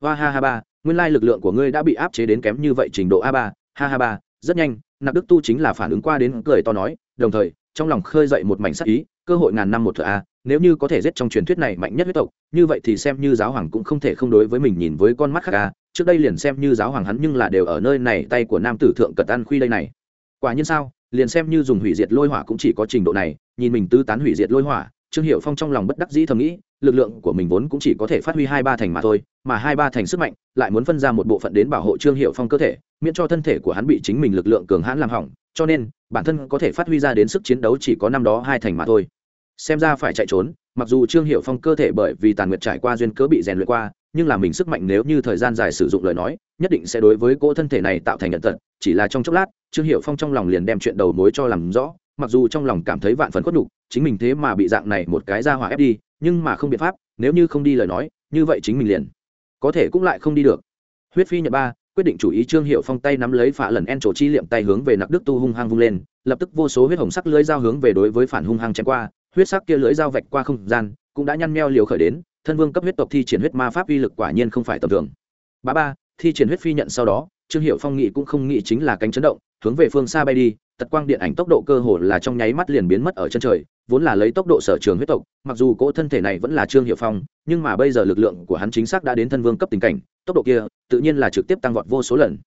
Hoa ha ha ba nguyên lai lực lượng của ngươi đã bị áp chế đến kém như vậy trình độ a ba ha ha ba rất nhanh nạp đức tu chính là phản ứng qua đến cười to nói đồng thời trong lòng khơi dậy một mảnh sắc ý cơ hội ngàn năm một thợ a nếu như có thể giết trong truyền thuyết này mạnh nhất huyết tộc như vậy thì xem như giáo hoàng cũng không thể không đối với mình nhìn với con mắt khác a trước đây liền xem như giáo hoàng hắn nhưng là đều ở nơi này tay của nam tử thượng cật ăn khuy đây này. Quả nhiên sao? Liền xem như dùng hủy diệt lôi hỏa cũng chỉ có trình độ này, nhìn mình tư tán hủy diệt lôi hỏa, trương hiệu phong trong lòng bất đắc dĩ thầm nghĩ, lực lượng của mình vốn cũng chỉ có thể phát huy hai ba thành mà thôi, mà hai ba thành sức mạnh lại muốn phân ra một bộ phận đến bảo hộ trương hiệu phong cơ thể, miễn cho thân thể của hắn bị chính mình lực lượng cường hãn làm hỏng, cho nên, bản thân có thể phát huy ra đến sức chiến đấu chỉ có năm đó hai thành mà thôi. Xem ra phải chạy trốn, mặc dù trương hiệu phong cơ thể bởi vì tàn nguyệt trải qua duyên cớ bị rèn luyện qua nhưng là mình sức mạnh nếu như thời gian dài sử dụng lời nói, nhất định sẽ đối với cỗ thân thể này tạo thành nhận thật chỉ là trong chốc lát, trương hiệu phong trong lòng liền đem chuyện đầu mối cho làm rõ, mặc dù trong lòng cảm thấy vạn phần khuất nhục, chính mình thế mà bị dạng này một cái ra hỏa ép đi, nhưng mà không biện pháp, nếu như không đi lời nói, như vậy chính mình liền có thể cũng lại không đi được. Huyết phi nhật ba quyết định chủ ý trương hiệu phong tay nắm lấy phả lần en trổ chi liệm tay hướng về nặc đức tu hung hăng vung lên, lập tức vô số huyết hồng sắc lưới dao hướng về đối với phản hung hăng chém qua, huyết sắc kia lưới dao vạch qua không gian, cũng đã nhăn meo liều khởi đến thân vương cấp huyết tộc thi triển huyết ma pháp uy lực quả nhiên không phải tầm thường. Ba ba, thi triển huyết phi nhận sau đó, trương hiệu phong nghĩ cũng không nghĩ chính là cánh chấn động, hướng về phương xa bay đi, tật quang điện ảnh tốc độ cơ hồ là trong nháy mắt liền biến mất ở chân trời, vốn là lấy tốc độ sở trường huyết tộc, mặc dù cỗ thân thể này vẫn là trương hiệu phong, nhưng mà bây giờ lực lượng của hắn chính xác đã đến thân vương cấp tình cảnh, tốc độ kia, tự nhiên là trực tiếp tăng vọt vô số lần.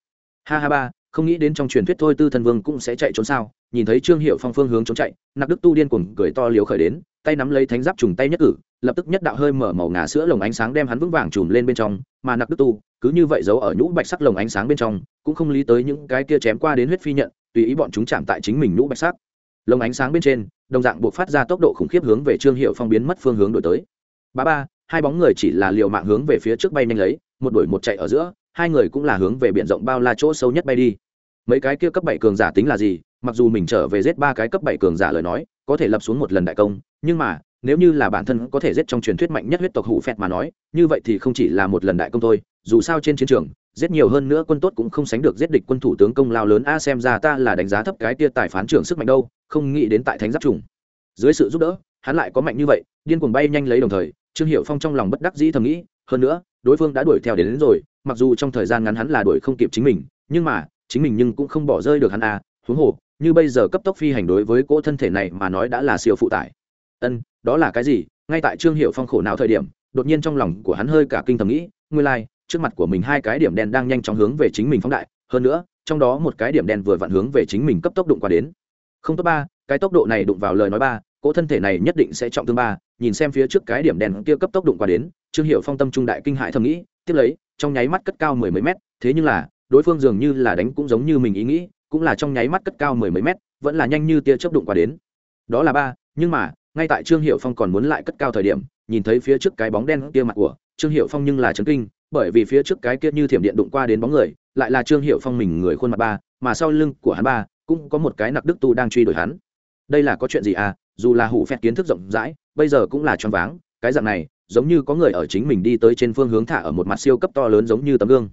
Ha ha ba, không nghĩ đến trong truyền thuyết thôi tư thân vương cũng sẽ chạy trốn sao, nhìn thấy trương hiệu phong phương hướng trốn chạy, nặc đức tu điên cuồng cười to liếu khởi đến tay nắm lấy thánh giáp trùng tay nhất cử, lập tức nhất đạo hơi mở màu ngà sữa lồng ánh sáng đem hắn vững vàng trùm lên bên trong, mà nặc đức tu, cứ như vậy giấu ở nhũ bạch sắc lồng ánh sáng bên trong, cũng không lý tới những cái kia chém qua đến huyết phi nhận, tùy ý bọn chúng chạm tại chính mình nhũ bạch sắc. Lồng ánh sáng bên trên, đồng dạng buộc phát ra tốc độ khủng khiếp hướng về trương hiệu phong biến mất phương hướng đổi tới. Ba ba, hai bóng người chỉ là liều mạng hướng về phía trước bay nhanh lấy, một đuổi một chạy ở giữa, hai người cũng là hướng về biển rộng bao la chỗ sâu nhất bay đi. Mấy cái kia cấp bảy cường giả tính là gì? Mặc dù mình trở về giết ba cái cấp bảy cường giả lời nói có thể lập xuống một lần đại công nhưng mà nếu như là bản thân có thể giết trong truyền thuyết mạnh nhất huyết tộc hủ phẹt mà nói như vậy thì không chỉ là một lần đại công thôi dù sao trên chiến trường giết nhiều hơn nữa quân tốt cũng không sánh được giết địch quân thủ tướng công lao lớn. A xem ra ta là đánh giá thấp cái tia tài phán trưởng sức mạnh đâu không nghĩ đến tại thánh giáp trùng. Dưới sự giúp đỡ hắn lại có mạnh như vậy điên cuồng bay nhanh lấy đồng thời trương hiệu phong trong lòng bất đắc dĩ thầm nghĩ hơn nữa đối phương đã đuổi theo đến, đến rồi mặc dù trong thời gian ngắn hắn là đuổi không kịp chính mình nhưng mà chính mình nhưng cũng không bỏ rơi được hắn a huống hồ như bây giờ cấp tốc phi hành đối với cỗ thân thể này mà nói đã là siêu phụ tải. Ân đó là cái gì? Ngay tại trương hiệu phong khổ nào thời điểm đột nhiên trong lòng của hắn hơi cả kinh thầm nghĩ nguyên lai、like, trước mặt của mình hai cái điểm đen đang nhanh chóng hướng về chính mình phóng đại. Hơn nữa trong đó một cái điểm đen vừa vặn hướng về chính mình cấp tốc đụng qua đến. Không tốt ba cái tốc độ này đụng vào lời nói ba cỗ thân thể này nhất định sẽ trọng thương ba. Nhìn xem phía trước cái điểm đen kia cấp tốc đụng qua đến trương hiệu phong tâm trung đại kinh hại thầm nghĩ tiếp lấy trong nháy mắt cất cao mười mấy mét thế nhưng là đối phương dường như là đánh cũng giống như mình ý nghĩ cũng là trong nháy mắt cất cao mười mấy mét, vẫn là nhanh như tia chớp đụng qua đến. Đó là ba, nhưng mà, ngay tại trương hiệu phong còn muốn lại cất cao thời điểm, nhìn thấy phía trước cái bóng đen kia mặt của trương hiệu phong nhưng là chấn kinh, bởi vì phía trước cái kia như thiểm điện đụng qua đến bóng người, lại là trương hiệu phong mình người khuôn mặt ba, mà sau lưng của hắn ba, cũng có một cái nặc đức tu đang truy đuổi hắn. Đây là có chuyện gì à? Dù là hủ phét kiến thức rộng rãi, bây giờ cũng là choáng váng, cái dạng này, giống như có người ở chính mình đi tới trên phương hướng thả ở một mặt siêu cấp to lớn giống như tấm gương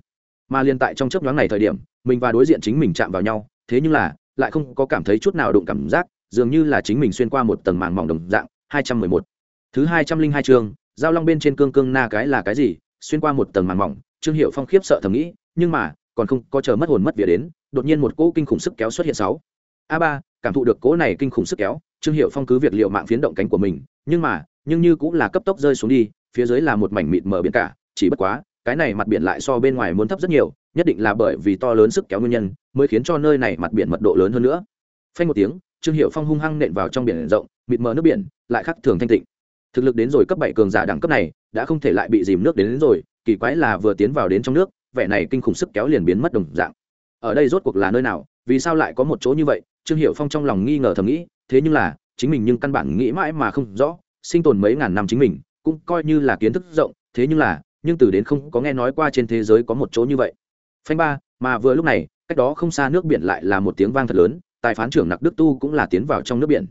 mà liên tại trong chớp nhoáng này thời điểm, mình và đối diện chính mình chạm vào nhau, thế nhưng là, lại không có cảm thấy chút nào đụng cảm giác, dường như là chính mình xuyên qua một tầng màng mỏng đồng dạng, hai trăm mười một. Thứ hai trăm linh hai chương, giao long bên trên cương cương na cái là cái gì, xuyên qua một tầng màng mỏng, trương hiệu phong khiếp sợ thầm nghĩ, nhưng mà, còn không có chờ mất hồn mất vía đến, đột nhiên một cỗ kinh khủng sức kéo xuất hiện sáu. A ba, cảm thụ được cỗ này kinh khủng sức kéo, trương hiệu phong cứ việc liệu mạng phiến động cánh của mình, nhưng mà, nhưng như cũng là cấp tốc rơi xuống đi, phía dưới là một mảnh mịt mờ biển cả, chỉ bất quá cái này mặt biển lại so bên ngoài muốn thấp rất nhiều nhất định là bởi vì to lớn sức kéo nguyên nhân mới khiến cho nơi này mặt biển mật độ lớn hơn nữa. Phanh một tiếng trương hiệu phong hung hăng nện vào trong biển rộng mịt mờ nước biển lại khắc thường thanh tịnh. Thực lực đến rồi cấp bảy cường giả đẳng cấp này đã không thể lại bị dìm nước đến, đến rồi kỳ quái là vừa tiến vào đến trong nước vẻ này kinh khủng sức kéo liền biến mất đồng dạng. Ở đây rốt cuộc là nơi nào vì sao lại có một chỗ như vậy trương hiệu phong trong lòng nghi ngờ thầm nghĩ thế nhưng là chính mình nhưng căn bản nghĩ mãi mà không rõ sinh tồn mấy ngàn năm chính mình cũng coi như là kiến thức rộng thế nhưng là nhưng từ đến không có nghe nói qua trên thế giới có một chỗ như vậy. Phanh ba, mà vừa lúc này, cách đó không xa nước biển lại là một tiếng vang thật lớn, tài phán trưởng nặc đức tu cũng là tiến vào trong nước biển.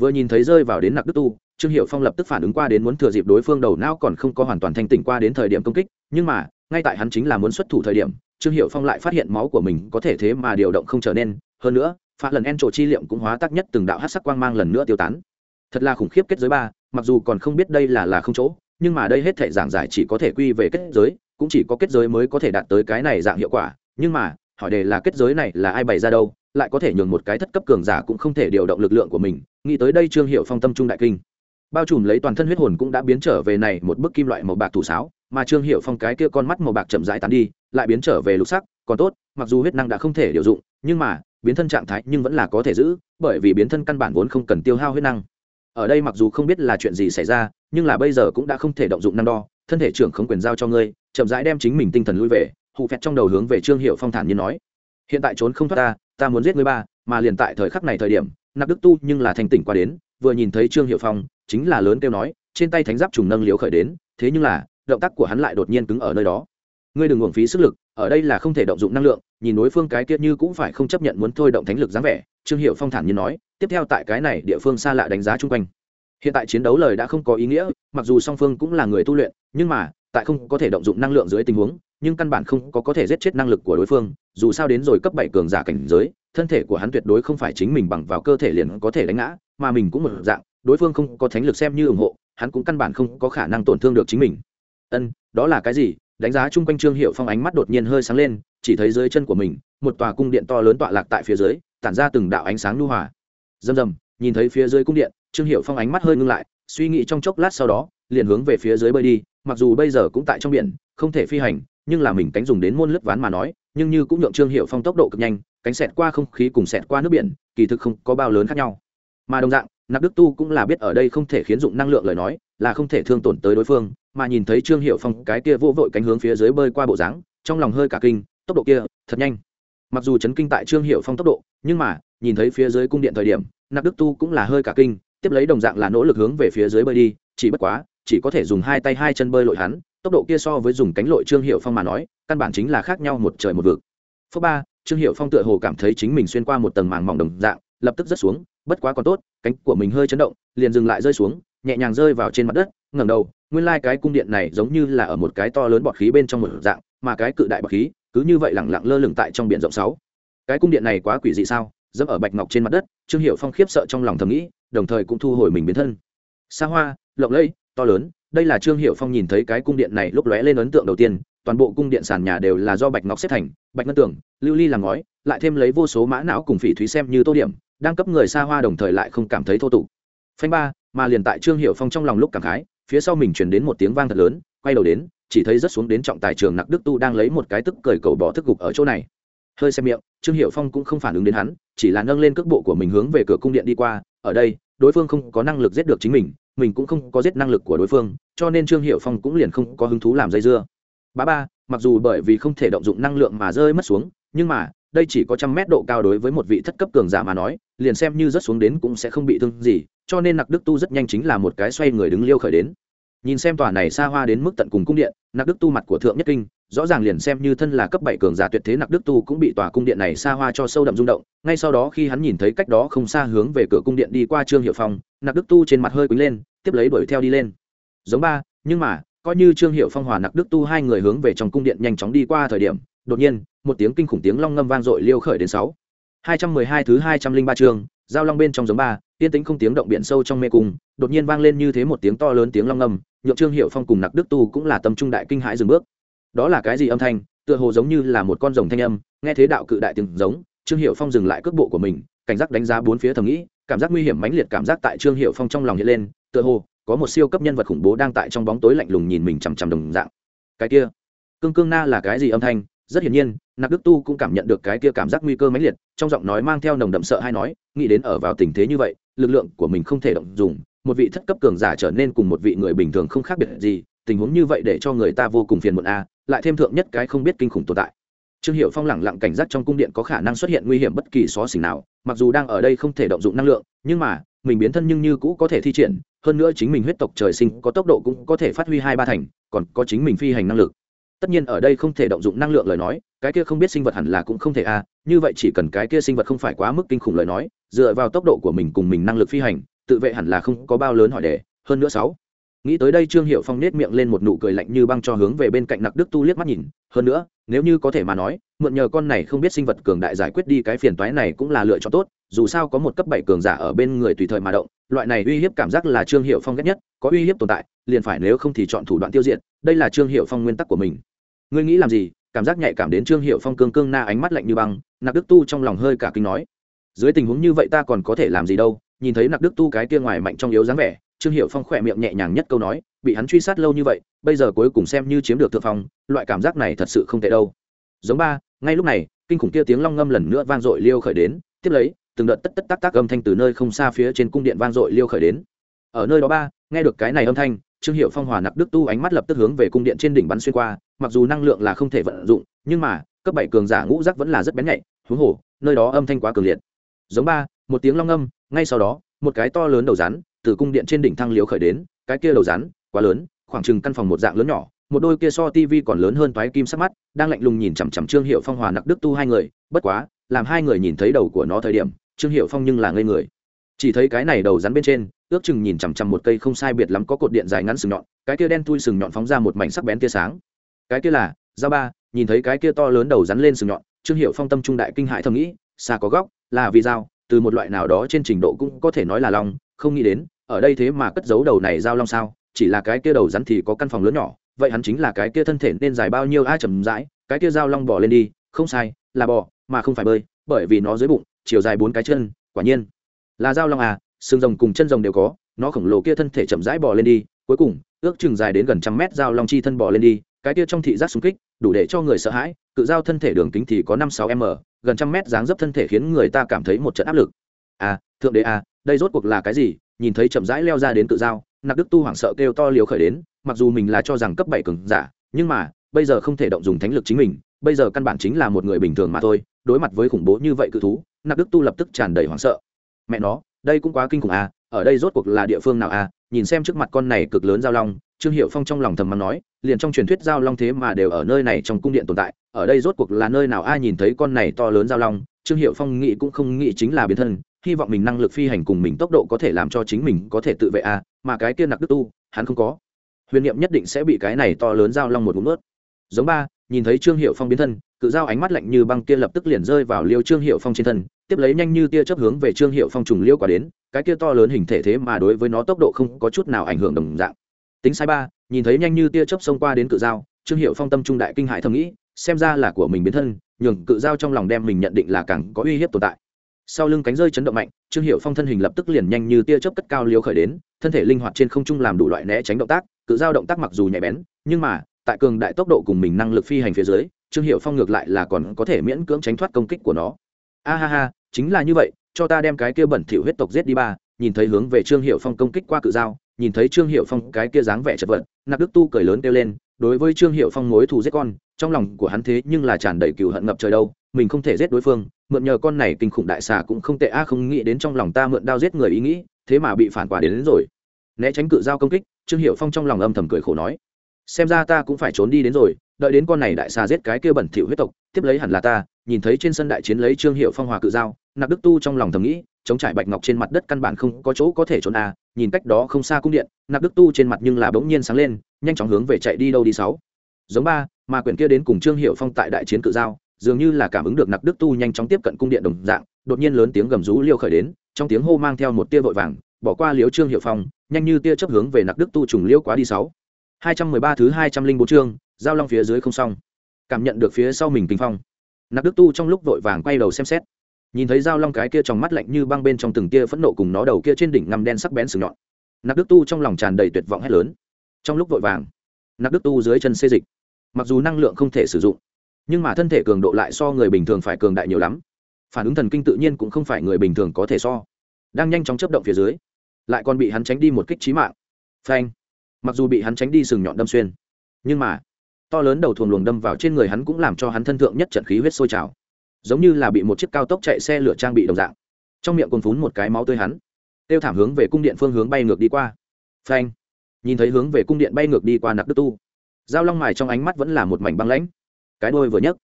Vừa nhìn thấy rơi vào đến nặc đức tu, trương hiệu phong lập tức phản ứng qua đến muốn thừa dịp đối phương đầu não còn không có hoàn toàn thanh tỉnh qua đến thời điểm công kích, nhưng mà, ngay tại hắn chính là muốn xuất thủ thời điểm, trương hiệu phong lại phát hiện máu của mình có thể thế mà điều động không trở nên, hơn nữa, phá lần en trổ chi liệm cũng hóa tác nhất từng đạo hát sắc quang mang lần nữa tiêu tán. Thật là khủng khiếp kết giới ba, mặc dù còn không biết đây là là không chỗ nhưng mà đây hết thể giảng giải chỉ có thể quy về kết giới, cũng chỉ có kết giới mới có thể đạt tới cái này dạng hiệu quả, nhưng mà, hỏi đề là kết giới này là ai bày ra đâu, lại có thể nhường một cái thất cấp cường giả cũng không thể điều động lực lượng của mình, nghĩ tới đây trương hiệu phong tâm trung đại kinh. Bao trùm lấy toàn thân huyết hồn cũng đã biến trở về này một bức kim loại màu bạc thủ sáo, mà trương hiệu phong cái kia con mắt màu bạc chậm rãi tán đi, lại biến trở về lục sắc, còn tốt, mặc dù huyết năng đã không thể điều dụng, nhưng mà, biến thân trạng thái nhưng vẫn là có thể giữ, bởi vì biến thân căn bản vốn không cần tiêu hao huyết năng. Ở đây mặc dù không biết là chuyện gì xảy ra nhưng là bây giờ cũng đã không thể động dụng năng đo, thân thể trưởng không quyền giao cho ngươi, chậm rãi đem chính mình tinh thần lui về hụ phẹt trong đầu hướng về trương hiệu phong thản như nói. Hiện tại trốn không thoát ta ta muốn giết ngươi ba, mà liền tại thời khắc này thời điểm, nạp đức tu nhưng là thành tỉnh qua đến, vừa nhìn thấy trương hiệu phong, chính là lớn kêu nói, trên tay thánh giáp trùng nâng liếu khởi đến, thế nhưng là, động tác của hắn lại đột nhiên cứng ở nơi đó. Ngươi đừng uổng phí sức lực, ở đây là không thể động dụng năng lượng, nhìn đối phương cái kia như cũng phải không chấp nhận muốn thôi động thánh lực dáng vẻ, trương hiệu phong thản như nói, tiếp theo tại cái này địa phương xa lạ đánh giá chung quanh hiện tại chiến đấu lời đã không có ý nghĩa, mặc dù song phương cũng là người tu luyện, nhưng mà, tại không có thể động dụng năng lượng dưới tình huống, nhưng căn bản không có có thể giết chết năng lực của đối phương, dù sao đến rồi cấp bảy cường giả cảnh giới, thân thể của hắn tuyệt đối không phải chính mình bằng vào cơ thể liền có thể đánh ngã, mà mình cũng một dạng, đối phương không có thánh lực xem như ủng hộ, hắn cũng căn bản không có khả năng tổn thương được chính mình. Ân, đó là cái gì? Đánh giá chung quanh trương hiệu phong ánh mắt đột nhiên hơi sáng lên, chỉ thấy dưới chân của mình, một tòa cung điện to lớn tọa lạc tại phía dưới, tản ra từng đạo ánh sáng lưu hòa. Rầm rầm nhìn thấy phía dưới cung điện, trương hiệu phong ánh mắt hơi ngưng lại, suy nghĩ trong chốc lát sau đó, liền hướng về phía dưới bơi đi, mặc dù bây giờ cũng tại trong biển, không thể phi hành, nhưng là mình cánh dùng đến môn lướt ván mà nói, nhưng như cũng nhượng trương hiệu phong tốc độ cực nhanh, cánh xẹt qua không khí cùng xẹt qua nước biển, kỳ thực không có bao lớn khác nhau. Mà đồng dạng, nạp đức tu cũng là biết ở đây không thể khiến dụng năng lượng lời nói, là không thể thương tổn tới đối phương, mà nhìn thấy trương hiệu phong cái kia vô vội cánh hướng phía dưới bơi qua bộ dáng, trong lòng hơi cả kinh, tốc độ kia, thật nhanh. Mặc dù chấn kinh tại trương hiệu phong tốc độ, nhưng mà, nhìn thấy phía dưới cung điện thời điểm nạp đức tu cũng là hơi cả kinh, tiếp lấy đồng dạng là nỗ lực hướng về phía dưới bơi đi, chỉ bất quá, chỉ có thể dùng hai tay hai chân bơi lội hắn, tốc độ kia so với dùng cánh lội trương hiệu phong mà nói, căn bản chính là khác nhau một trời một vực. Phước ba, trương hiệu phong tựa hồ cảm thấy chính mình xuyên qua một tầng màng mỏng đồng dạng, lập tức rớt xuống, bất quá còn tốt, cánh của mình hơi chấn động, liền dừng lại rơi xuống, nhẹ nhàng rơi vào trên mặt đất, ngẩng đầu, nguyên lai、like、cái cung điện này giống như là ở một cái to lớn bọt khí bên trong một dạng, mà cái cự đại bọt khí, cứ như vậy lẳng lặng lơ lửng tại trong biển rộng sáu. Cái cung điện này quá quỷ dị sao? Dẫm ở bạch ngọc trên mặt đất trương hiệu phong khiếp sợ trong lòng thầm nghĩ đồng thời cũng thu hồi mình biến thân. Xa hoa lộng lẫy to lớn đây là trương hiệu phong nhìn thấy cái cung điện này lúc lóe lên ấn tượng đầu tiên toàn bộ cung điện sàn nhà đều là do bạch ngọc xếp thành bạch ngân tưởng, lưu ly làm ngói lại thêm lấy vô số mã não cùng phỉ thúy xem như tô điểm đang cấp người xa hoa đồng thời lại không cảm thấy thô tục. Phanh ba mà liền tại trương hiệu phong trong lòng lúc cảm khái phía sau mình chuyển đến một tiếng vang thật lớn quay đầu đến chỉ thấy rất xuống đến trọng tài trường nặc đức tu đang lấy một cái tức cởi cầu bỏ thức gục ở chỗ này hơi xem miệng, trương hiệu phong cũng không phản ứng đến hắn, chỉ là nâng lên cước bộ của mình hướng về cửa cung điện đi qua, ở đây, đối phương không có năng lực giết được chính mình mình cũng không có giết năng lực của đối phương, cho nên trương hiệu phong cũng liền không có hứng thú làm dây dưa. Bá ba, mặc dù bởi vì không thể động dụng năng lượng mà rơi mất xuống, nhưng mà, đây chỉ có trăm mét độ cao đối với một vị thất cấp cường giả mà nói, liền xem như rớt xuống đến cũng sẽ không bị thương gì, cho nên nặc đức tu rất nhanh chính là một cái xoay người đứng liêu khởi đến. Nhìn xem tòa này xa hoa đến mức tận cùng cung điện, nặc đức tu mặt của thượng nhất kinh rõ ràng liền xem như thân là cấp bảy cường giả tuyệt thế nặc đức tu cũng bị tòa cung điện này xa hoa cho sâu đậm rung động. Ngay sau đó khi hắn nhìn thấy cách đó không xa hướng về cửa cung điện đi qua trương hiệu phong nặc đức tu trên mặt hơi quý lên tiếp lấy đuổi theo đi lên. Giống ba nhưng mà coi như trương hiệu phong hòa nặc đức tu hai người hướng về trong cung điện nhanh chóng đi qua thời điểm đột nhiên một tiếng kinh khủng tiếng long ngâm vang dội liêu khởi đến sáu. 212 thứ 203 chương, giao long bên trong giống ba, tiên tĩnh không tiếng động biển sâu trong mê cung, đột nhiên vang lên như thế một tiếng to lớn tiếng long ngâm, nhượng Trương hiệu Phong cùng Nặc Đức Tu cũng là tâm trung đại kinh hãi dừng bước. Đó là cái gì âm thanh? Tựa hồ giống như là một con rồng thanh âm, nghe thế đạo cự đại tiếng giống, Trương hiệu Phong dừng lại cước bộ của mình, cảnh giác đánh giá bốn phía thầm nghĩ, cảm giác nguy hiểm mãnh liệt cảm giác tại Trương hiệu Phong trong lòng hiện lên, tựa hồ có một siêu cấp nhân vật khủng bố đang tại trong bóng tối lạnh lùng nhìn mình chằm chằm đồng dạng. Cái kia, cương cương na là cái gì âm thanh? rất hiển nhiên nặc đức tu cũng cảm nhận được cái kia cảm giác nguy cơ mãnh liệt trong giọng nói mang theo nồng đậm sợ hay nói nghĩ đến ở vào tình thế như vậy lực lượng của mình không thể động dùng một vị thất cấp cường giả trở nên cùng một vị người bình thường không khác biệt gì tình huống như vậy để cho người ta vô cùng phiền muộn a lại thêm thượng nhất cái không biết kinh khủng tồn tại. Trương hiệu phong lẳng lặng cảnh giác trong cung điện có khả năng xuất hiện nguy hiểm bất kỳ xó xỉnh nào mặc dù đang ở đây không thể động dụng năng lượng nhưng mà mình biến thân nhưng như cũ có thể thi triển hơn nữa chính mình huyết tộc trời sinh có tốc độ cũng có thể phát huy hai ba thành còn có chính mình phi hành năng lực. Tất nhiên ở đây không thể động dụng năng lượng lời nói cái kia không biết sinh vật hẳn là cũng không thể a à, như vậy chỉ cần cái kia sinh vật không phải quá mức kinh khủng lời nói dựa vào tốc độ của mình cùng mình năng lực phi hành tự vệ hẳn là không có bao lớn hỏi đề hơn nữa sáu nghĩ tới đây trương hiệu phong nết miệng lên một nụ cười lạnh như băng cho hướng về bên cạnh nặc đức tu liếc mắt nhìn. Hơn nữa, nếu như có thể mà nói, mượn nhờ con này không biết sinh vật cường đại giải quyết đi cái phiền toái này cũng là lựa chọn tốt, dù sao có một cấp bảy cường giả ở bên người tùy thời mà động, loại này uy hiếp cảm giác là trương hiệu phong ghét nhất, có uy hiếp tồn tại, liền phải nếu không thì chọn thủ đoạn tiêu diệt, đây là trương hiệu phong nguyên tắc của mình. Ngươi nghĩ làm gì? Cảm giác nhạy cảm đến trương hiệu phong cương cương na ánh mắt lạnh như băng, nặc đức tu trong lòng hơi cả kinh nói. Dưới tình huống như vậy ta còn có thể làm gì đâu? Nhìn thấy nặc đức tu cái kia ngoài mạnh trong yếu dáng vẻ trương hiệu phong khỏe miệng nhẹ nhàng nhất câu nói, bị hắn truy sát lâu như vậy, bây giờ cuối cùng xem như chiếm được thượng phong, loại cảm giác này thật sự không tệ đâu. Giống ba, ngay lúc này, kinh khủng kia tiếng long ngâm lần nữa vang dội liêu khởi đến, tiếp lấy, từng đợt tất tất tác tác âm thanh từ nơi không xa phía trên cung điện vang dội liêu khởi đến. Ở nơi đó ba, nghe được cái này âm thanh, trương hiệu phong hòa nặc đức tu ánh mắt lập tức hướng về cung điện trên đỉnh bắn xuyên qua, mặc dù năng lượng là không thể vận dụng, nhưng mà, cấp bảy cường giả ngũ giác vẫn là rất bén nhạy, huống hồ, nơi đó âm thanh quá cường liệt. Giống ba, một tiếng long âm ngay sau đó, một cái to lớn đầu rắn từ cung điện trên đỉnh thăng liếu khởi đến, cái kia đầu rắn, quá lớn, khoảng chừng căn phòng một dạng lớn nhỏ, một đôi kia so tivi còn lớn hơn toái kim sắc mắt, đang lạnh lùng nhìn chằm chằm trương hiệu phong hòa nặc đức tu hai người, bất quá, làm hai người nhìn thấy đầu của nó thời điểm, trương hiệu phong nhưng là ngây người. Chỉ thấy cái này đầu rắn bên trên, ước chừng nhìn chằm chằm một cây không sai biệt lắm có cột điện dài ngắn sừng nhọn, cái kia đen thui sừng nhọn phóng ra một mảnh sắc bén tia sáng. Cái kia là dao ba, nhìn thấy cái kia to lớn đầu rắn lên sừng nhọn, trương hiệu phong tâm trung đại kinh hãi thầm nghĩ xa có góc, là vì dao từ một loại nào đó trên trình độ cũng có thể nói là long, không nghĩ đến ở đây thế mà cất giấu đầu này dao long sao? Chỉ là cái kia đầu rắn thì có căn phòng lớn nhỏ, vậy hắn chính là cái kia thân thể nên dài bao nhiêu ai chầm rãi, cái kia dao long bỏ lên đi, không sai, là bò, mà không phải bơi, bởi vì nó dưới bụng, chiều dài bốn cái chân, quả nhiên là dao long à xương rồng cùng chân rồng đều có, nó khổng lồ kia thân thể chậm rãi bò lên đi, cuối cùng, ước chừng dài đến gần trăm mét dao long chi thân bò lên đi, cái kia trong thị giác xung kích, đủ để cho người sợ hãi, cự dao thân thể đường kính thì có năm sáu m, gần trăm mét dáng dấp thân thể khiến người ta cảm thấy một trận áp lực. À thượng đế à đây rốt cuộc là cái gì? Nhìn thấy chậm rãi leo ra đến tự dao, nặc đức tu hoảng sợ kêu to liều khởi đến, mặc dù mình là cho rằng cấp bảy cường giả, nhưng mà, bây giờ không thể động dùng thánh lực chính mình, bây giờ căn bản chính là một người bình thường mà thôi, đối mặt với khủng bố như vậy cự thú, nặc đức tu lập tức tràn đầy hoảng sợ. Mẹ nó, đây cũng quá kinh khủng à ở đây rốt cuộc là địa phương nào à? Nhìn xem trước mặt con này cực lớn giao long, trương hiệu phong trong lòng thầm mắng nói, liền trong truyền thuyết giao long thế mà đều ở nơi này trong cung điện tồn tại, ở đây rốt cuộc là nơi nào ai nhìn thấy con này to lớn giao long? Trương hiệu phong nghĩ cũng không nghĩ chính là biến thân hy vọng mình năng lực phi hành cùng mình tốc độ có thể làm cho chính mình có thể tự vệ à mà cái kia nặc đức tu, hắn không có. Huyền niệm nhất định sẽ bị cái này to lớn giao long một ngụm ướt giống ba, nhìn thấy trương hiệu phong biến thân, cự dao ánh mắt lạnh như băng kia lập tức liền rơi vào liêu trương hiệu phong trên thân, tiếp lấy nhanh như tia chớp hướng về trương hiệu phong trùng liêu quả đến, cái kia to lớn hình thể thế mà đối với nó tốc độ không có chút nào ảnh hưởng đồng dạng. Tính sai ba, nhìn thấy nhanh như tia chớp xông qua đến cự dao trương hiệu phong tâm trung đại kinh hại thầm nghĩ, xem ra là của mình biến thân, nhường cự dao trong lòng đem mình nhận định là càng có uy hiếp tồn tại sau lưng cánh rơi chấn động mạnh, trương hiệu phong thân hình lập tức liền nhanh như tia chớp cất cao liều khởi đến, thân thể linh hoạt trên không trung làm đủ loại né tránh động tác, cự dao động tác mặc dù nhạy bén, nhưng mà, tại cường đại tốc độ cùng mình năng lực phi hành phía dưới, trương hiệu phong ngược lại là còn có thể miễn cưỡng tránh thoát công kích của nó. A ha ha, chính là như vậy, cho ta đem cái kia bẩn thỉu huyết tộc giết đi ba, nhìn thấy hướng về trương hiệu phong công kích qua cự dao nhìn thấy trương hiệu phong cái kia dáng vẻ chật vật nạp đức tu cười lớn kêu lên, đối với trương hiệu phong mối thù giết con, trong lòng của hắn thế nhưng là tràn đầy cừu hận ngập trời đâu mình không thể giết đối phương mượn nhờ con này kinh khủng đại xà cũng không tệ a không nghĩ đến trong lòng ta mượn đao giết người ý nghĩ thế mà bị phản quả đến, đến rồi. Né tránh cự dao công kích trương hiệu phong trong lòng âm thầm cười khổ nói. Xem ra ta cũng phải trốn đi đến rồi đợi đến con này đại xà giết cái kia bẩn thỉu huyết tộc tiếp lấy hẳn là ta nhìn thấy trên sân đại chiến lấy trương hiệu phong hòa cự dao nặc đức tu trong lòng thầm nghĩ chống trải bạch ngọc trên mặt đất căn bản không có chỗ có thể trốn à nhìn cách đó không xa cung điện nặc đức tu trên mặt nhưng là bỗng nhiên sáng lên nhanh chóng hướng về chạy đi đâu đi sáu. Giống ba mà quyển kia đến cùng trương hiệu phong tại đại chiến cự giao dường như là cảm ứng được nặc đức tu nhanh chóng tiếp cận cung điện đồng dạng, đột nhiên lớn tiếng gầm rú liêu khởi đến, trong tiếng hô mang theo một tia vội vàng, bỏ qua liếu trương hiệu phong, nhanh như tia chấp hướng về nặc đức tu trùng liêu quá đi sáu. Hai trăm mười ba thứ hai trăm linh bốn chương, giao long phía dưới không xong. Cảm nhận được phía sau mình kinh phong. Nặc đức tu trong lúc vội vàng quay đầu xem xét. Nhìn thấy giao long cái kia trong mắt lạnh như băng bên trong từng tia phẫn nộ cùng nó đầu kia trên đỉnh ngăm đen sắc bén sừng nhọn. Nặc đức tu trong lòng tràn đầy tuyệt vọng hét lớn. Trong lúc vội vàng, nặc đức tu dưới chân xê dịch. Mặc dù năng lượng không thể sử dụng nhưng mà thân thể cường độ lại so người bình thường phải cường đại nhiều lắm. Phản ứng thần kinh tự nhiên cũng không phải người bình thường có thể so. Đang nhanh chóng chấp động phía dưới, lại còn bị hắn tránh đi một kích trí mạng. Phanh! Mặc dù bị hắn tránh đi sừng nhọn đâm xuyên, nhưng mà, to lớn đầu thuồng luồng đâm vào trên người hắn cũng làm cho hắn thân thượng nhất trận khí huyết sôi trào. Giống như là bị một chiếc cao tốc chạy xe lửa trang bị đồng dạng. Trong miệng còn phún một cái máu tươi hắn tiêu thảm hướng về cung điện phương hướng bay ngược đi qua. Phanh! Nhìn thấy hướng về cung điện bay ngược đi qua nặc đức tu dao long mài trong ánh mắt vẫn là một mảnh băng lãnh cái đôi vừa nhấc,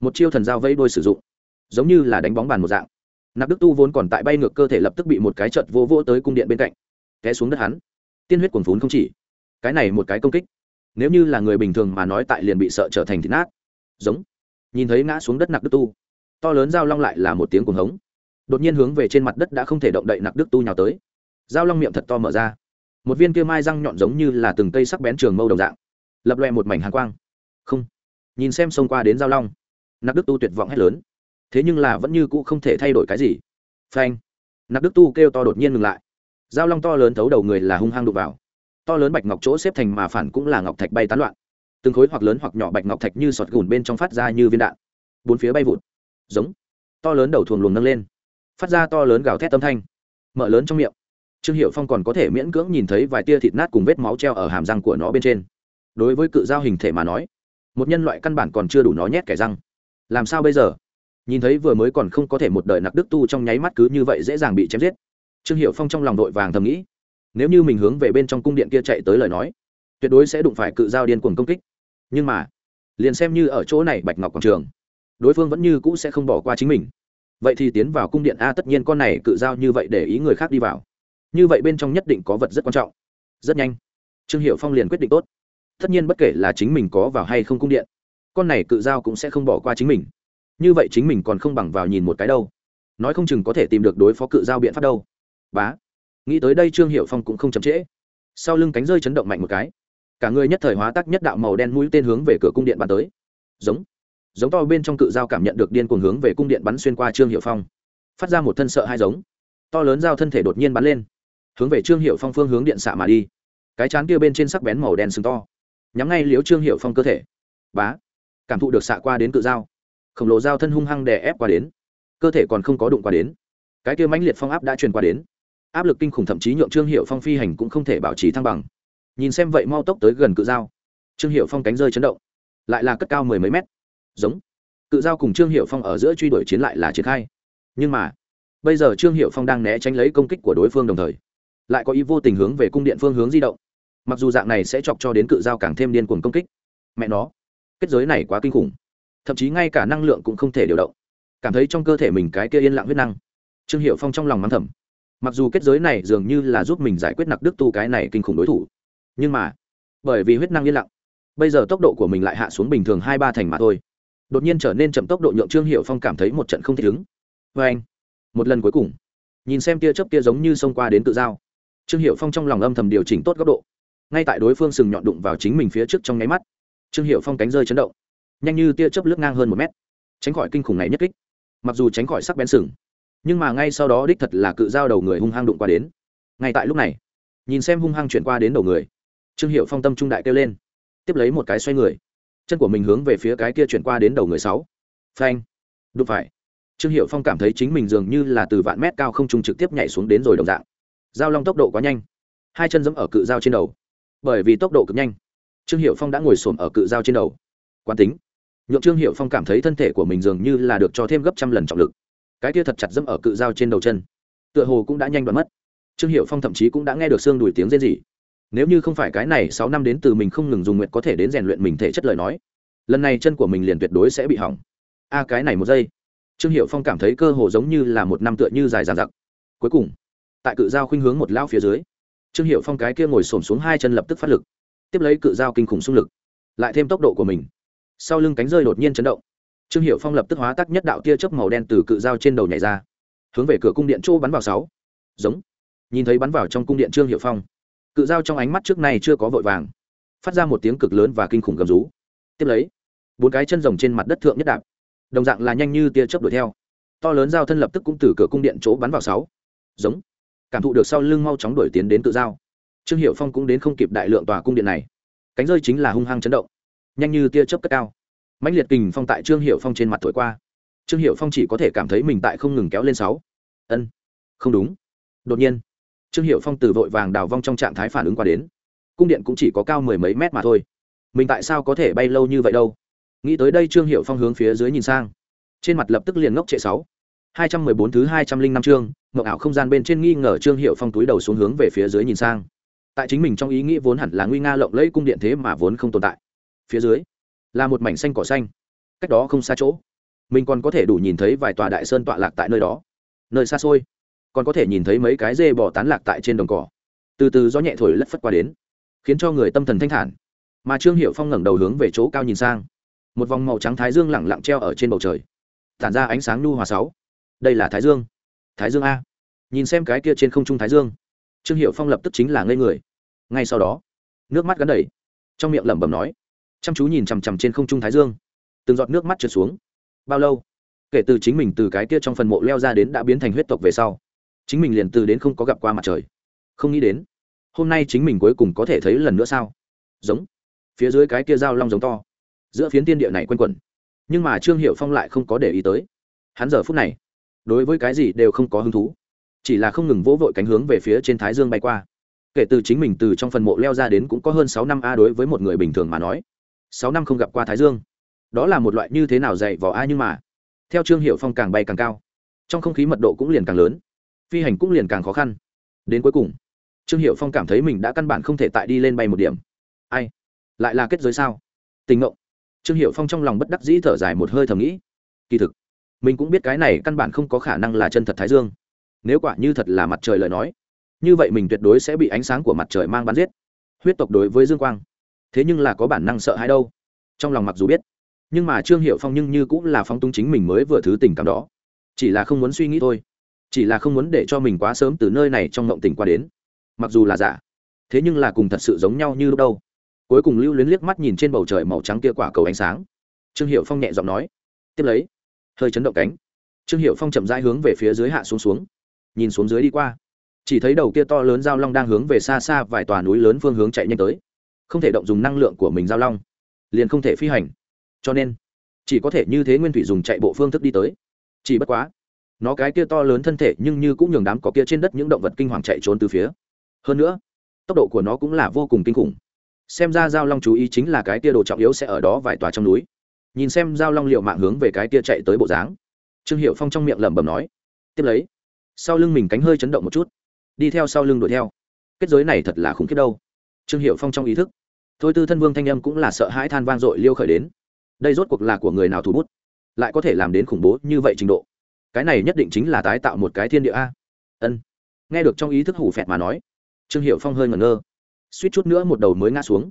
một chiêu thần dao vây đôi sử dụng, giống như là đánh bóng bàn một dạng. Nặc đức tu vốn còn tại bay ngược cơ thể lập tức bị một cái chợt vô vô tới cung điện bên cạnh, té xuống đất hắn. Tiên huyết quần phún không chỉ, cái này một cái công kích, nếu như là người bình thường mà nói tại liền bị sợ trở thành thịt nát. Giống, nhìn thấy ngã xuống đất nặc đức tu, to lớn dao long lại là một tiếng cuồng hống. Đột nhiên hướng về trên mặt đất đã không thể động đậy nặc đức tu nhào tới. Dao long miệng thật to mở ra, một viên kia mai răng nhọn giống như là từng cây sắc bén trường mâu đồng dạng, lập loẹ một mảnh hàng quang. Không nhìn xem xông qua đến giao long. Nặc đức tu tuyệt vọng hét lớn. Thế nhưng là vẫn như cũ không thể thay đổi cái gì. Phanh. Nặc đức tu kêu to đột nhiên ngừng lại. Giao long to lớn thấu đầu người là hung hăng đục vào. To lớn bạch ngọc chỗ xếp thành mà phản cũng là ngọc thạch bay tán loạn. Từng khối hoặc lớn hoặc nhỏ bạch ngọc thạch như sọt gùn bên trong phát ra như viên đạn. Bốn phía bay vụt. Giống. To lớn đầu thuồng luồng nâng lên. Phát ra to lớn gào thét âm thanh. Mở lớn trong miệng. Trương hiệu phong còn có thể miễn cưỡng nhìn thấy vài tia thịt nát cùng vết máu treo ở hàm răng của nó bên trên. Đối với cự giao hình thể mà nói một nhân loại căn bản còn chưa đủ nó nhét kẻ răng. Làm sao bây giờ? Nhìn thấy vừa mới còn không có thể một đời nặc đức tu trong nháy mắt cứ như vậy dễ dàng bị chém giết. Trương hiệu phong trong lòng đội vàng thầm nghĩ, nếu như mình hướng về bên trong cung điện kia chạy tới lời nói, tuyệt đối sẽ đụng phải cự giao điên cuồng công kích. Nhưng mà, liền xem như ở chỗ này bạch ngọc quảng trường, đối phương vẫn như cũ sẽ không bỏ qua chính mình. Vậy thì tiến vào cung điện a, tất nhiên con này cự giao như vậy để ý người khác đi vào. Như vậy bên trong nhất định có vật rất quan trọng. Rất nhanh, trương hiệu phong liền quyết định tốt tất nhiên bất kể là chính mình có vào hay không cung điện, con này cự giao cũng sẽ không bỏ qua chính mình. Như vậy chính mình còn không bằng vào nhìn một cái đâu. Nói không chừng có thể tìm được đối phó cự giao biện pháp đâu. Bá. Nghĩ tới đây trương hiệu phong cũng không chậm trễ. Sau lưng cánh rơi chấn động mạnh một cái. Cả người nhất thời hóa tác nhất đạo màu đen mũi tên hướng về cửa cung điện bắn tới. Giống. Giống to bên trong cự dao cảm nhận được điên cuồng hướng về cung điện bắn xuyên qua trương hiệu phong. Phát ra một thân sợ hai giống. To lớn dao thân thể đột nhiên bắn lên. Hướng về trương hiệu phong phương hướng điện xạ mà đi. Cái chán kia bên trên sắc bén màu đen sừng to nhắm ngay liếu trương hiệu phong cơ thể. Bá, cảm thụ được xạ qua đến cự dao. Khổng lồ dao thân hung hăng đè ép qua đến. Cơ thể còn không có đụng qua đến. Cái kia mãnh liệt phong áp đã truyền qua đến. Áp lực kinh khủng thậm chí nhượng trương hiệu phong phi hành cũng không thể bảo trì thăng bằng. Nhìn xem vậy mau tốc tới gần cự dao. Trương hiệu phong cánh rơi chấn động. Lại là cất cao mười mấy mét. Giống. Cự dao cùng trương hiệu phong ở giữa truy đuổi chiến lại là triển khai. Nhưng mà, bây giờ trương hiệu phong đang né tránh lấy công kích của đối phương đồng thời, lại có ý vô tình hướng về cung điện phương hướng di động mặc dù dạng này sẽ chọc cho đến cự dao càng thêm điên cuồng công kích. Mẹ nó kết giới này quá kinh khủng. Thậm chí ngay cả năng lượng cũng không thể điều động. Cảm thấy trong cơ thể mình cái kia yên lặng huyết năng. Trương hiệu phong trong lòng mắng thầm. Mặc dù kết giới này dường như là giúp mình giải quyết nặc đức tu cái này kinh khủng đối thủ. Nhưng mà bởi vì huyết năng yên lặng bây giờ tốc độ của mình lại hạ xuống bình thường hai ba thành mà thôi. Đột nhiên trở nên chậm tốc độ nhượng trương hiệu phong cảm thấy một trận không thể ứng. Vê anh một lần cuối cùng nhìn xem tia chớp kia giống như xông qua đến tự dao, trương hiệu phong trong lòng âm thầm điều chỉnh tốt góc độ ngay tại đối phương sừng nhọn đụng vào chính mình phía trước trong nháy mắt, trương hiệu phong cánh rơi chấn động, nhanh như tia chớp lướt ngang hơn một mét, tránh khỏi kinh khủng này nhất kích, mặc dù tránh khỏi sắc bén sừng, nhưng mà ngay sau đó đích thật là cự dao đầu người hung hăng đụng qua đến. Ngay tại lúc này, nhìn xem hung hăng chuyển qua đến đầu người, trương hiệu phong tâm trung đại kêu lên, tiếp lấy một cái xoay người, chân của mình hướng về phía cái kia chuyển qua đến đầu người sáu, phanh, đụng phải. Trương hiệu phong cảm thấy chính mình dường như là từ vạn mét cao không trung trực tiếp nhảy xuống đến rồi đồng dạng giao long tốc độ quá nhanh, hai chân giẫm ở cự dao trên đầu bởi vì tốc độ cực nhanh. Trương hiệu phong đã ngồi xổm ở cự dao trên đầu. Quán tính. Nhượng trương hiệu phong cảm thấy thân thể của mình dường như là được cho thêm gấp trăm lần trọng lực. Cái kia thật chặt dẫm ở cự dao trên đầu chân. Tựa hồ cũng đã nhanh đoạn mất. Trương hiệu phong thậm chí cũng đã nghe được xương đùi tiếng rên rỉ. Nếu như không phải cái này sáu năm đến từ mình không ngừng dùng nguyện có thể đến rèn luyện mình thể chất lời nói, lần này chân của mình liền tuyệt đối sẽ bị hỏng. A, cái này một giây. Trương hiệu phong cảm thấy cơ hồ giống như là một năm tựa như dài dàn giặc cuối cùng, tại cự dao khuynh hướng một lao phía dưới trương hiệu phong cái kia ngồi xổm xuống hai chân lập tức phát lực, tiếp lấy cự dao kinh khủng xung lực, lại thêm tốc độ của mình. Sau lưng cánh rơi đột nhiên chấn động. Trương hiệu phong lập tức hóa tắc nhất đạo tia chớp màu đen từ cự dao trên đầu nhảy ra, hướng về cửa cung điện chỗ bắn vào sáu. Giống. Nhìn thấy bắn vào trong cung điện trương hiệu phong, cự dao trong ánh mắt trước này chưa có vội vàng, phát ra một tiếng cực lớn và kinh khủng gầm rú. Tiếp lấy, bốn cái chân rồng trên mặt đất thượng nhất đạp, đồng dạng là nhanh như tia chớp đuổi theo. To lớn dao thân lập tức cũng từ cửa cung điện chỗ bắn vào sáu. Giống cảm thụ được sau lưng mau chóng đuổi tiến đến tự giao, trương hiệu phong cũng đến không kịp đại lượng tòa cung điện này. Cánh rơi chính là hung hăng chấn động. Nhanh như tia chớp cất cao. Mãnh liệt kình phong tại trương hiệu phong trên mặt thổi qua. Trương hiệu phong chỉ có thể cảm thấy mình tại không ngừng kéo lên sáu. Ân không đúng. Đột nhiên trương hiệu phong từ vội vàng đào vong trong trạng thái phản ứng qua đến. Cung điện cũng chỉ có cao mười mấy mét mà thôi. Mình tại sao có thể bay lâu như vậy đâu? Nghĩ tới đây trương hiệu phong hướng phía dưới nhìn sang. Trên mặt lập tức liền ngốc trệ sáu hai trăm mười bốn thứ hai trăm linh năm chương, mộng ảo không gian bên trên nghi ngờ trương hiệu phong túi đầu xuống hướng về phía dưới nhìn sang. Tại chính mình trong ý nghĩ vốn hẳn là nguy nga lộng lẫy cung điện thế mà vốn không tồn tại. Phía dưới, là một mảnh xanh cỏ xanh. Cách đó không xa chỗ, mình còn có thể đủ nhìn thấy vài tòa đại sơn tọa lạc tại nơi đó. Nơi xa xôi, còn có thể nhìn thấy mấy cái dê bò tán lạc tại trên đồng cỏ. Từ từ gió nhẹ thổi lất phất qua đến, khiến cho người tâm thần thanh thản. Mà trương hiệu phong ngẩng đầu hướng về chỗ cao nhìn sang. Một vòng màu trắng thái dương lẳng lặng treo ở trên bầu trời. Tản ra ánh sáng nhu hòa sáu đây là thái dương. Thái dương a. Nhìn xem cái kia trên không trung thái dương, trương hiệu phong lập tức chính là ngây người. Ngay sau đó, nước mắt gắn đầy, trong miệng lẩm bẩm nói, chăm chú nhìn chằm chằm trên không trung thái dương. Từng giọt nước mắt trượt xuống. Bao lâu? Kể từ chính mình từ cái kia trong phần mộ leo ra đến đã biến thành huyết tộc về sau, chính mình liền từ đến không có gặp qua mặt trời. Không nghĩ đến, hôm nay chính mình cuối cùng có thể thấy lần nữa sao? Giống. Phía dưới cái kia dao long giống to. Giữa phiến tiên địa này quanh quẩn. Nhưng mà trương hiệu phong lại không có để ý tới. Hắn giờ phút này đối với cái gì đều không có hứng thú, chỉ là không ngừng vỗ vội cánh hướng về phía trên thái dương bay qua. Kể từ chính mình từ trong phần mộ leo ra đến cũng có hơn sáu năm a đối với một người bình thường mà nói, sáu năm không gặp qua thái dương. Đó là một loại như thế nào dạy vỏ a nhưng mà, theo trương hiệu phong càng bay càng cao, trong không khí mật độ cũng liền càng lớn, phi hành cũng liền càng khó khăn. Đến cuối cùng, trương hiệu phong cảm thấy mình đã căn bản không thể tại đi lên bay một điểm. Ai? Lại là kết giới sao? Tình ngộng trương hiệu phong trong lòng bất đắc dĩ thở dài một hơi thầm nghĩ. Kỳ thực mình cũng biết cái này căn bản không có khả năng là chân thật thái dương. Nếu quả như thật là mặt trời lời nói, như vậy mình tuyệt đối sẽ bị ánh sáng của mặt trời mang bắn giết. Huyết tộc đối với dương quang, thế nhưng là có bản năng sợ hãi đâu. Trong lòng mặc dù biết, nhưng mà trương hiệu phong nhưng như cũng là phong tung chính mình mới vừa thứ tình cảm đó. Chỉ là không muốn suy nghĩ thôi, chỉ là không muốn để cho mình quá sớm từ nơi này trong mộng tình qua đến. Mặc dù là giả, thế nhưng là cùng thật sự giống nhau như lúc đâu. Cuối cùng lưu luyến liếc mắt nhìn trên bầu trời màu trắng kia quả cầu ánh sáng. Trương hiệu phong nhẹ giọng nói, tiếp lấy hơi chấn động cánh. Trương hiệu phong chậm rãi hướng về phía dưới hạ xuống xuống, nhìn xuống dưới đi qua. Chỉ thấy đầu kia to lớn giao long đang hướng về xa xa vài tòa núi lớn phương hướng chạy nhanh tới, không thể động dùng năng lượng của mình giao long, liền không thể phi hành. Cho nên, chỉ có thể như thế nguyên thủy dùng chạy bộ phương thức đi tới. Chỉ bất quá, nó cái kia to lớn thân thể nhưng như cũng nhường đám cỏ kia trên đất những động vật kinh hoàng chạy trốn từ phía. Hơn nữa, tốc độ của nó cũng là vô cùng kinh khủng. Xem ra giao long chú ý chính là cái kia đồ trọng yếu sẽ ở đó vài tòa trong núi nhìn xem giao long liệu mạng hướng về cái kia chạy tới bộ dáng. Trương hiệu phong trong miệng lẩm bẩm nói, tiếp lấy, sau lưng mình cánh hơi chấn động một chút, đi theo sau lưng đuổi theo. Kết giới này thật là khủng khiếp đâu. Trương hiệu phong trong ý thức, thôi tư thân vương thanh âm cũng là sợ hãi than vang dội liêu khởi đến. Đây rốt cuộc là của người nào thủ bút? Lại có thể làm đến khủng bố như vậy trình độ? Cái này nhất định chính là tái tạo một cái thiên địa a. Ân. Nghe được trong ý thức hủ phẹt mà nói, trương hiệu phong hơi ngẩn ngơ. Suýt chút nữa một đầu mới ngã xuống.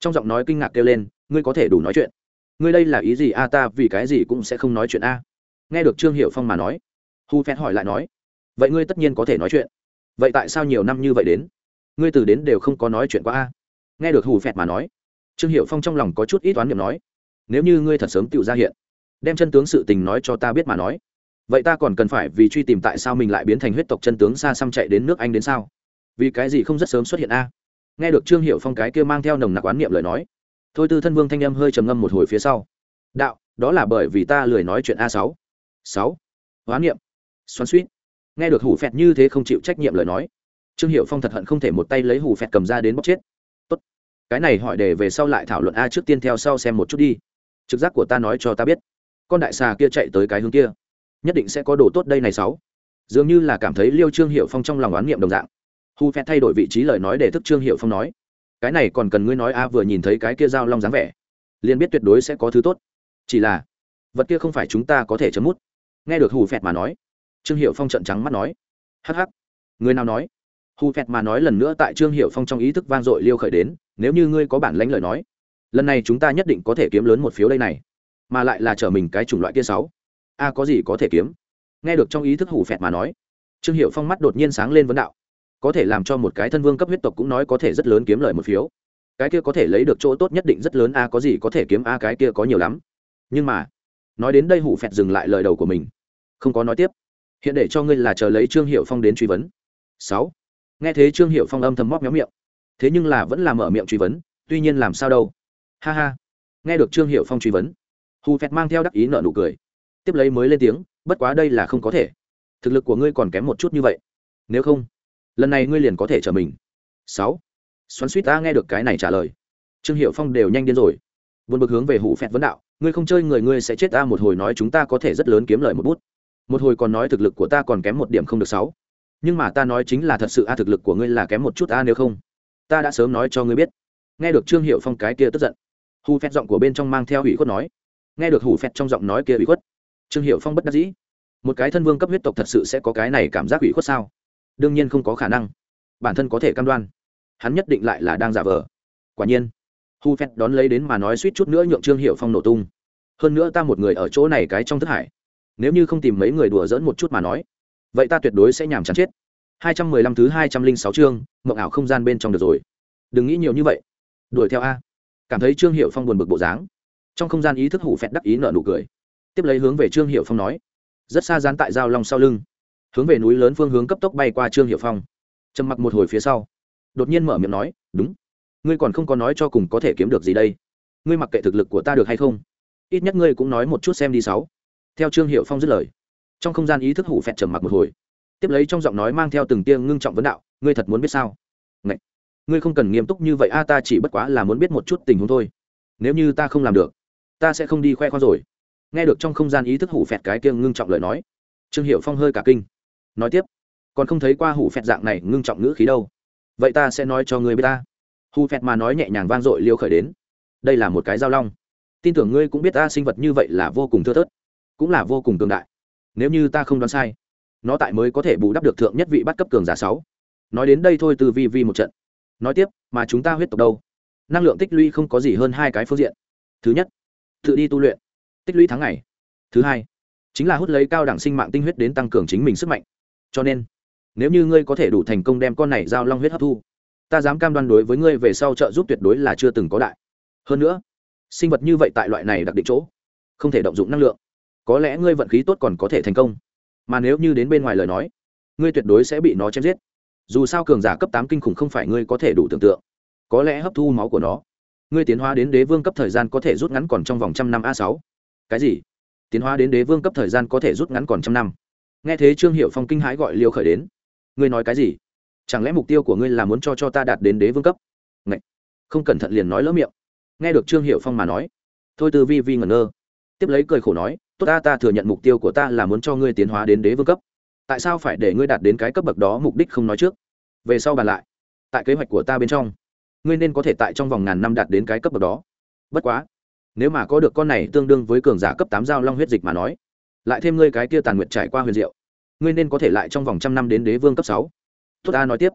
Trong giọng nói kinh ngạc kêu lên, ngươi có thể đủ nói chuyện ngươi đây là ý gì? A, ta vì cái gì cũng sẽ không nói chuyện a. Nghe được trương hiệu phong mà nói hù phét hỏi lại nói, vậy ngươi tất nhiên có thể nói chuyện. Vậy tại sao nhiều năm như vậy đến? Ngươi từ đến đều không có nói chuyện qua a. Nghe được hù phẹt mà nói, trương hiệu phong trong lòng có chút ít toán niệm nói, nếu như ngươi thật sớm tự ra hiện, đem chân tướng sự tình nói cho ta biết mà nói, vậy ta còn cần phải vì truy tìm tại sao mình lại biến thành huyết tộc chân tướng xa xăm chạy đến nước anh đến sao? Vì cái gì không rất sớm xuất hiện a? Nghe được trương hiệu phong cái kia mang theo nồng nặc oán niệm lời nói thôi tư thân vương thanh âm hơi trầm ngâm một hồi phía sau. Đạo, đó là bởi vì ta lười nói chuyện a sáu. Sáu. Oán niệm. Xoắn suýt nghe được hủ phẹt như thế không chịu trách nhiệm lời nói. Trương hiệu phong thật hận không thể một tay lấy hủ phẹt cầm ra đến bóc chết. Tốt. Cái này hỏi để về sau lại thảo luận a trước tiên theo sau xem một chút đi. Trực giác của ta nói cho ta biết. Con đại xà kia chạy tới cái hướng kia. Nhất định sẽ có đồ tốt đây này sáu. Dường như là cảm thấy liêu trương hiệu phong trong lòng oán niệm đồng dạng. Hù phẹt thay đổi vị trí lời nói để thức trương hiệu phong nói cái này còn cần ngươi nói a, vừa nhìn thấy cái kia dao long dáng vẻ, liền biết tuyệt đối sẽ có thứ tốt. Chỉ là, vật kia không phải chúng ta có thể chấm mút. Nghe được hù phẹt mà nói, trương hiệu phong trận trắng mắt nói hh người nào nói? Hù phẹt mà nói lần nữa tại trương hiệu phong trong ý thức vang dội liêu khởi đến, nếu như ngươi có bản lãnh lời nói, lần này chúng ta nhất định có thể kiếm lớn một phiếu đây này, mà lại là chở mình cái chủng loại kia sáu. A, có gì có thể kiếm? Nghe được trong ý thức hù phẹt mà nói, trương hiệu phong mắt đột nhiên sáng lên vấn đạo có thể làm cho một cái thân vương cấp huyết tộc cũng nói có thể rất lớn kiếm lời một phiếu. Cái kia có thể lấy được chỗ tốt nhất định rất lớn, a, có gì có thể kiếm, a, cái kia có nhiều lắm. Nhưng mà, nói đến đây hủ phẹt dừng lại lời đầu của mình. Không có nói tiếp. Hiện để cho ngươi là chờ lấy trương hiệu phong đến truy vấn. Sáu. Nghe thế trương hiệu phong âm thầm móc nhóm miệng. Thế nhưng là vẫn làm mở miệng truy vấn, tuy nhiên làm sao đâu. Ha ha. Nghe được trương hiệu phong truy vấn hù phẹt mang theo đắc ý nợ nụ cười. Tiếp lấy mới lên tiếng, bất quá đây là không có thể. Thực lực của ngươi còn kém một chút như vậy. Nếu không lần này ngươi liền có thể trở mình. Sáu. Xoắn suýt ta nghe được cái này trả lời. Trương hiệu phong đều nhanh điên rồi. Vượt bực hướng về hủ phẹt vấn đạo, ngươi không chơi người ngươi sẽ chết ta một hồi nói chúng ta có thể rất lớn kiếm lời một bút. Một hồi còn nói thực lực của ta còn kém một điểm không được sáu. Nhưng mà ta nói chính là thật sự a, thực lực của ngươi là kém một chút a nếu không. Ta đã sớm nói cho ngươi biết. Nghe được trương hiệu phong cái kia tức giận hù phét giọng của bên trong mang theo ủy khuất nói. Nghe được hủ phét trong giọng nói kia ủy khuất, trương hiệu phong bất đắc dĩ. Một cái thân vương cấp huyết tộc thật sự sẽ có cái này cảm giác ủy khuất sao? Đương nhiên không có khả năng. Bản thân có thể cam đoan, hắn nhất định lại là đang giả vờ. Quả nhiên, hu phét đón lấy đến mà nói suýt chút nữa nhượng trương hiệu phong nổ tung. Hơn nữa ta một người ở chỗ này cái trong thức hải, nếu như không tìm mấy người đùa dỡn một chút mà nói, vậy ta tuyệt đối sẽ nhàm chán chết. Hai trăm mười lăm thứ hai trăm linh sáu chương, mộng ảo không gian bên trong được rồi. Đừng nghĩ nhiều như vậy. Đuổi theo a. Cảm thấy trương hiệu phong buồn bực bộ dáng. Trong không gian ý thức hủ phẹt đắc ý nợ nụ cười. Tiếp lấy hướng về trương hiệu phong nói, rất xa dán tại giao long sau lưng hướng về núi lớn phương hướng cấp tốc bay qua trương hiệu phong. Trầm mặc một hồi phía sau, đột nhiên mở miệng nói, đúng. Ngươi còn không có nói cho cùng có thể kiếm được gì đây? Ngươi mặc kệ thực lực của ta được hay không? Ít nhất ngươi cũng nói một chút xem đi sáu. Theo trương hiệu phong dứt lời, trong không gian ý thức hủ phẹt trầm mặc một hồi. Tiếp lấy trong giọng nói mang theo từng tiêng ngưng trọng vấn đạo, ngươi thật muốn biết sao? Ngậy! ngươi không cần nghiêm túc như vậy a, ta chỉ bất quá là muốn biết một chút tình huống thôi. Nếu như ta không làm được, ta sẽ không đi khoe khoang rồi. Nghe được trong không gian ý thức hủ phẹt cái kiêng ngưng trọng lời nói, trương hiệu phong hơi cả kinh nói tiếp, còn không thấy qua hủ phẹt dạng này ngưng trọng ngữ khí đâu. Vậy ta sẽ nói cho ngươi biết ta. Hủ phẹt mà nói nhẹ nhàng vang dội liêu khởi đến. Đây là một cái giao long. Tin tưởng ngươi cũng biết ta sinh vật như vậy là vô cùng thưa thớt, cũng là vô cùng cường đại. Nếu như ta không đoán sai, nó tại mới có thể bù đắp được thượng nhất vị bắt cấp cường giả sáu. Nói đến đây thôi từ vi vi một trận. Nói tiếp, mà chúng ta huyết tộc đâu? Năng lượng tích lũy không có gì hơn hai cái phương diện. Thứ nhất, tự đi tu luyện. Tích lũy tháng ngày. Thứ hai, chính là hút lấy cao đẳng sinh mạng tinh huyết đến tăng cường chính mình sức mạnh cho nên, nếu như ngươi có thể đủ thành công đem con này giao long huyết hấp thu, ta dám cam đoan đối với ngươi về sau trợ giúp tuyệt đối là chưa từng có đại. Hơn nữa, sinh vật như vậy tại loại này đặc định chỗ, không thể động dụng năng lượng. Có lẽ ngươi vận khí tốt còn có thể thành công. Mà nếu như đến bên ngoài lời nói, ngươi tuyệt đối sẽ bị nó chém giết. Dù sao cường giả cấp tám kinh khủng không phải ngươi có thể đủ tưởng tượng. Có lẽ hấp thu máu của nó, ngươi tiến hóa đến đế vương cấp thời gian có thể rút ngắn còn trong vòng trăm năm a sáu. Cái gì? Tiến hóa đến đế vương cấp thời gian có thể rút ngắn còn trăm năm nghe thế trương hiệu phong kinh hãi gọi liêu khởi đến. Ngươi nói cái gì? Chẳng lẽ mục tiêu của ngươi là muốn cho cho ta đạt đến đế vương cấp? Ngậy! không cẩn thận liền nói lỡ miệng. Nghe được trương hiệu phong mà nói, thôi từ vi vi ngẩn ngơ. Tiếp lấy cười khổ nói, tốt ta ta thừa nhận mục tiêu của ta là muốn cho ngươi tiến hóa đến đế vương cấp. Tại sao phải để ngươi đạt đến cái cấp bậc đó mục đích không nói trước? Về sau bàn lại, tại kế hoạch của ta bên trong, ngươi nên có thể tại trong vòng ngàn năm đạt đến cái cấp bậc đó. Bất quá, nếu mà có được con này tương đương với cường giả cấp tám giao long huyết dịch mà nói lại thêm ngươi cái kia tàn nguyệt trải qua huyền diệu. Ngươi nên có thể lại trong vòng trăm năm đến đế vương cấp sáu. Tốt, ta nói tiếp.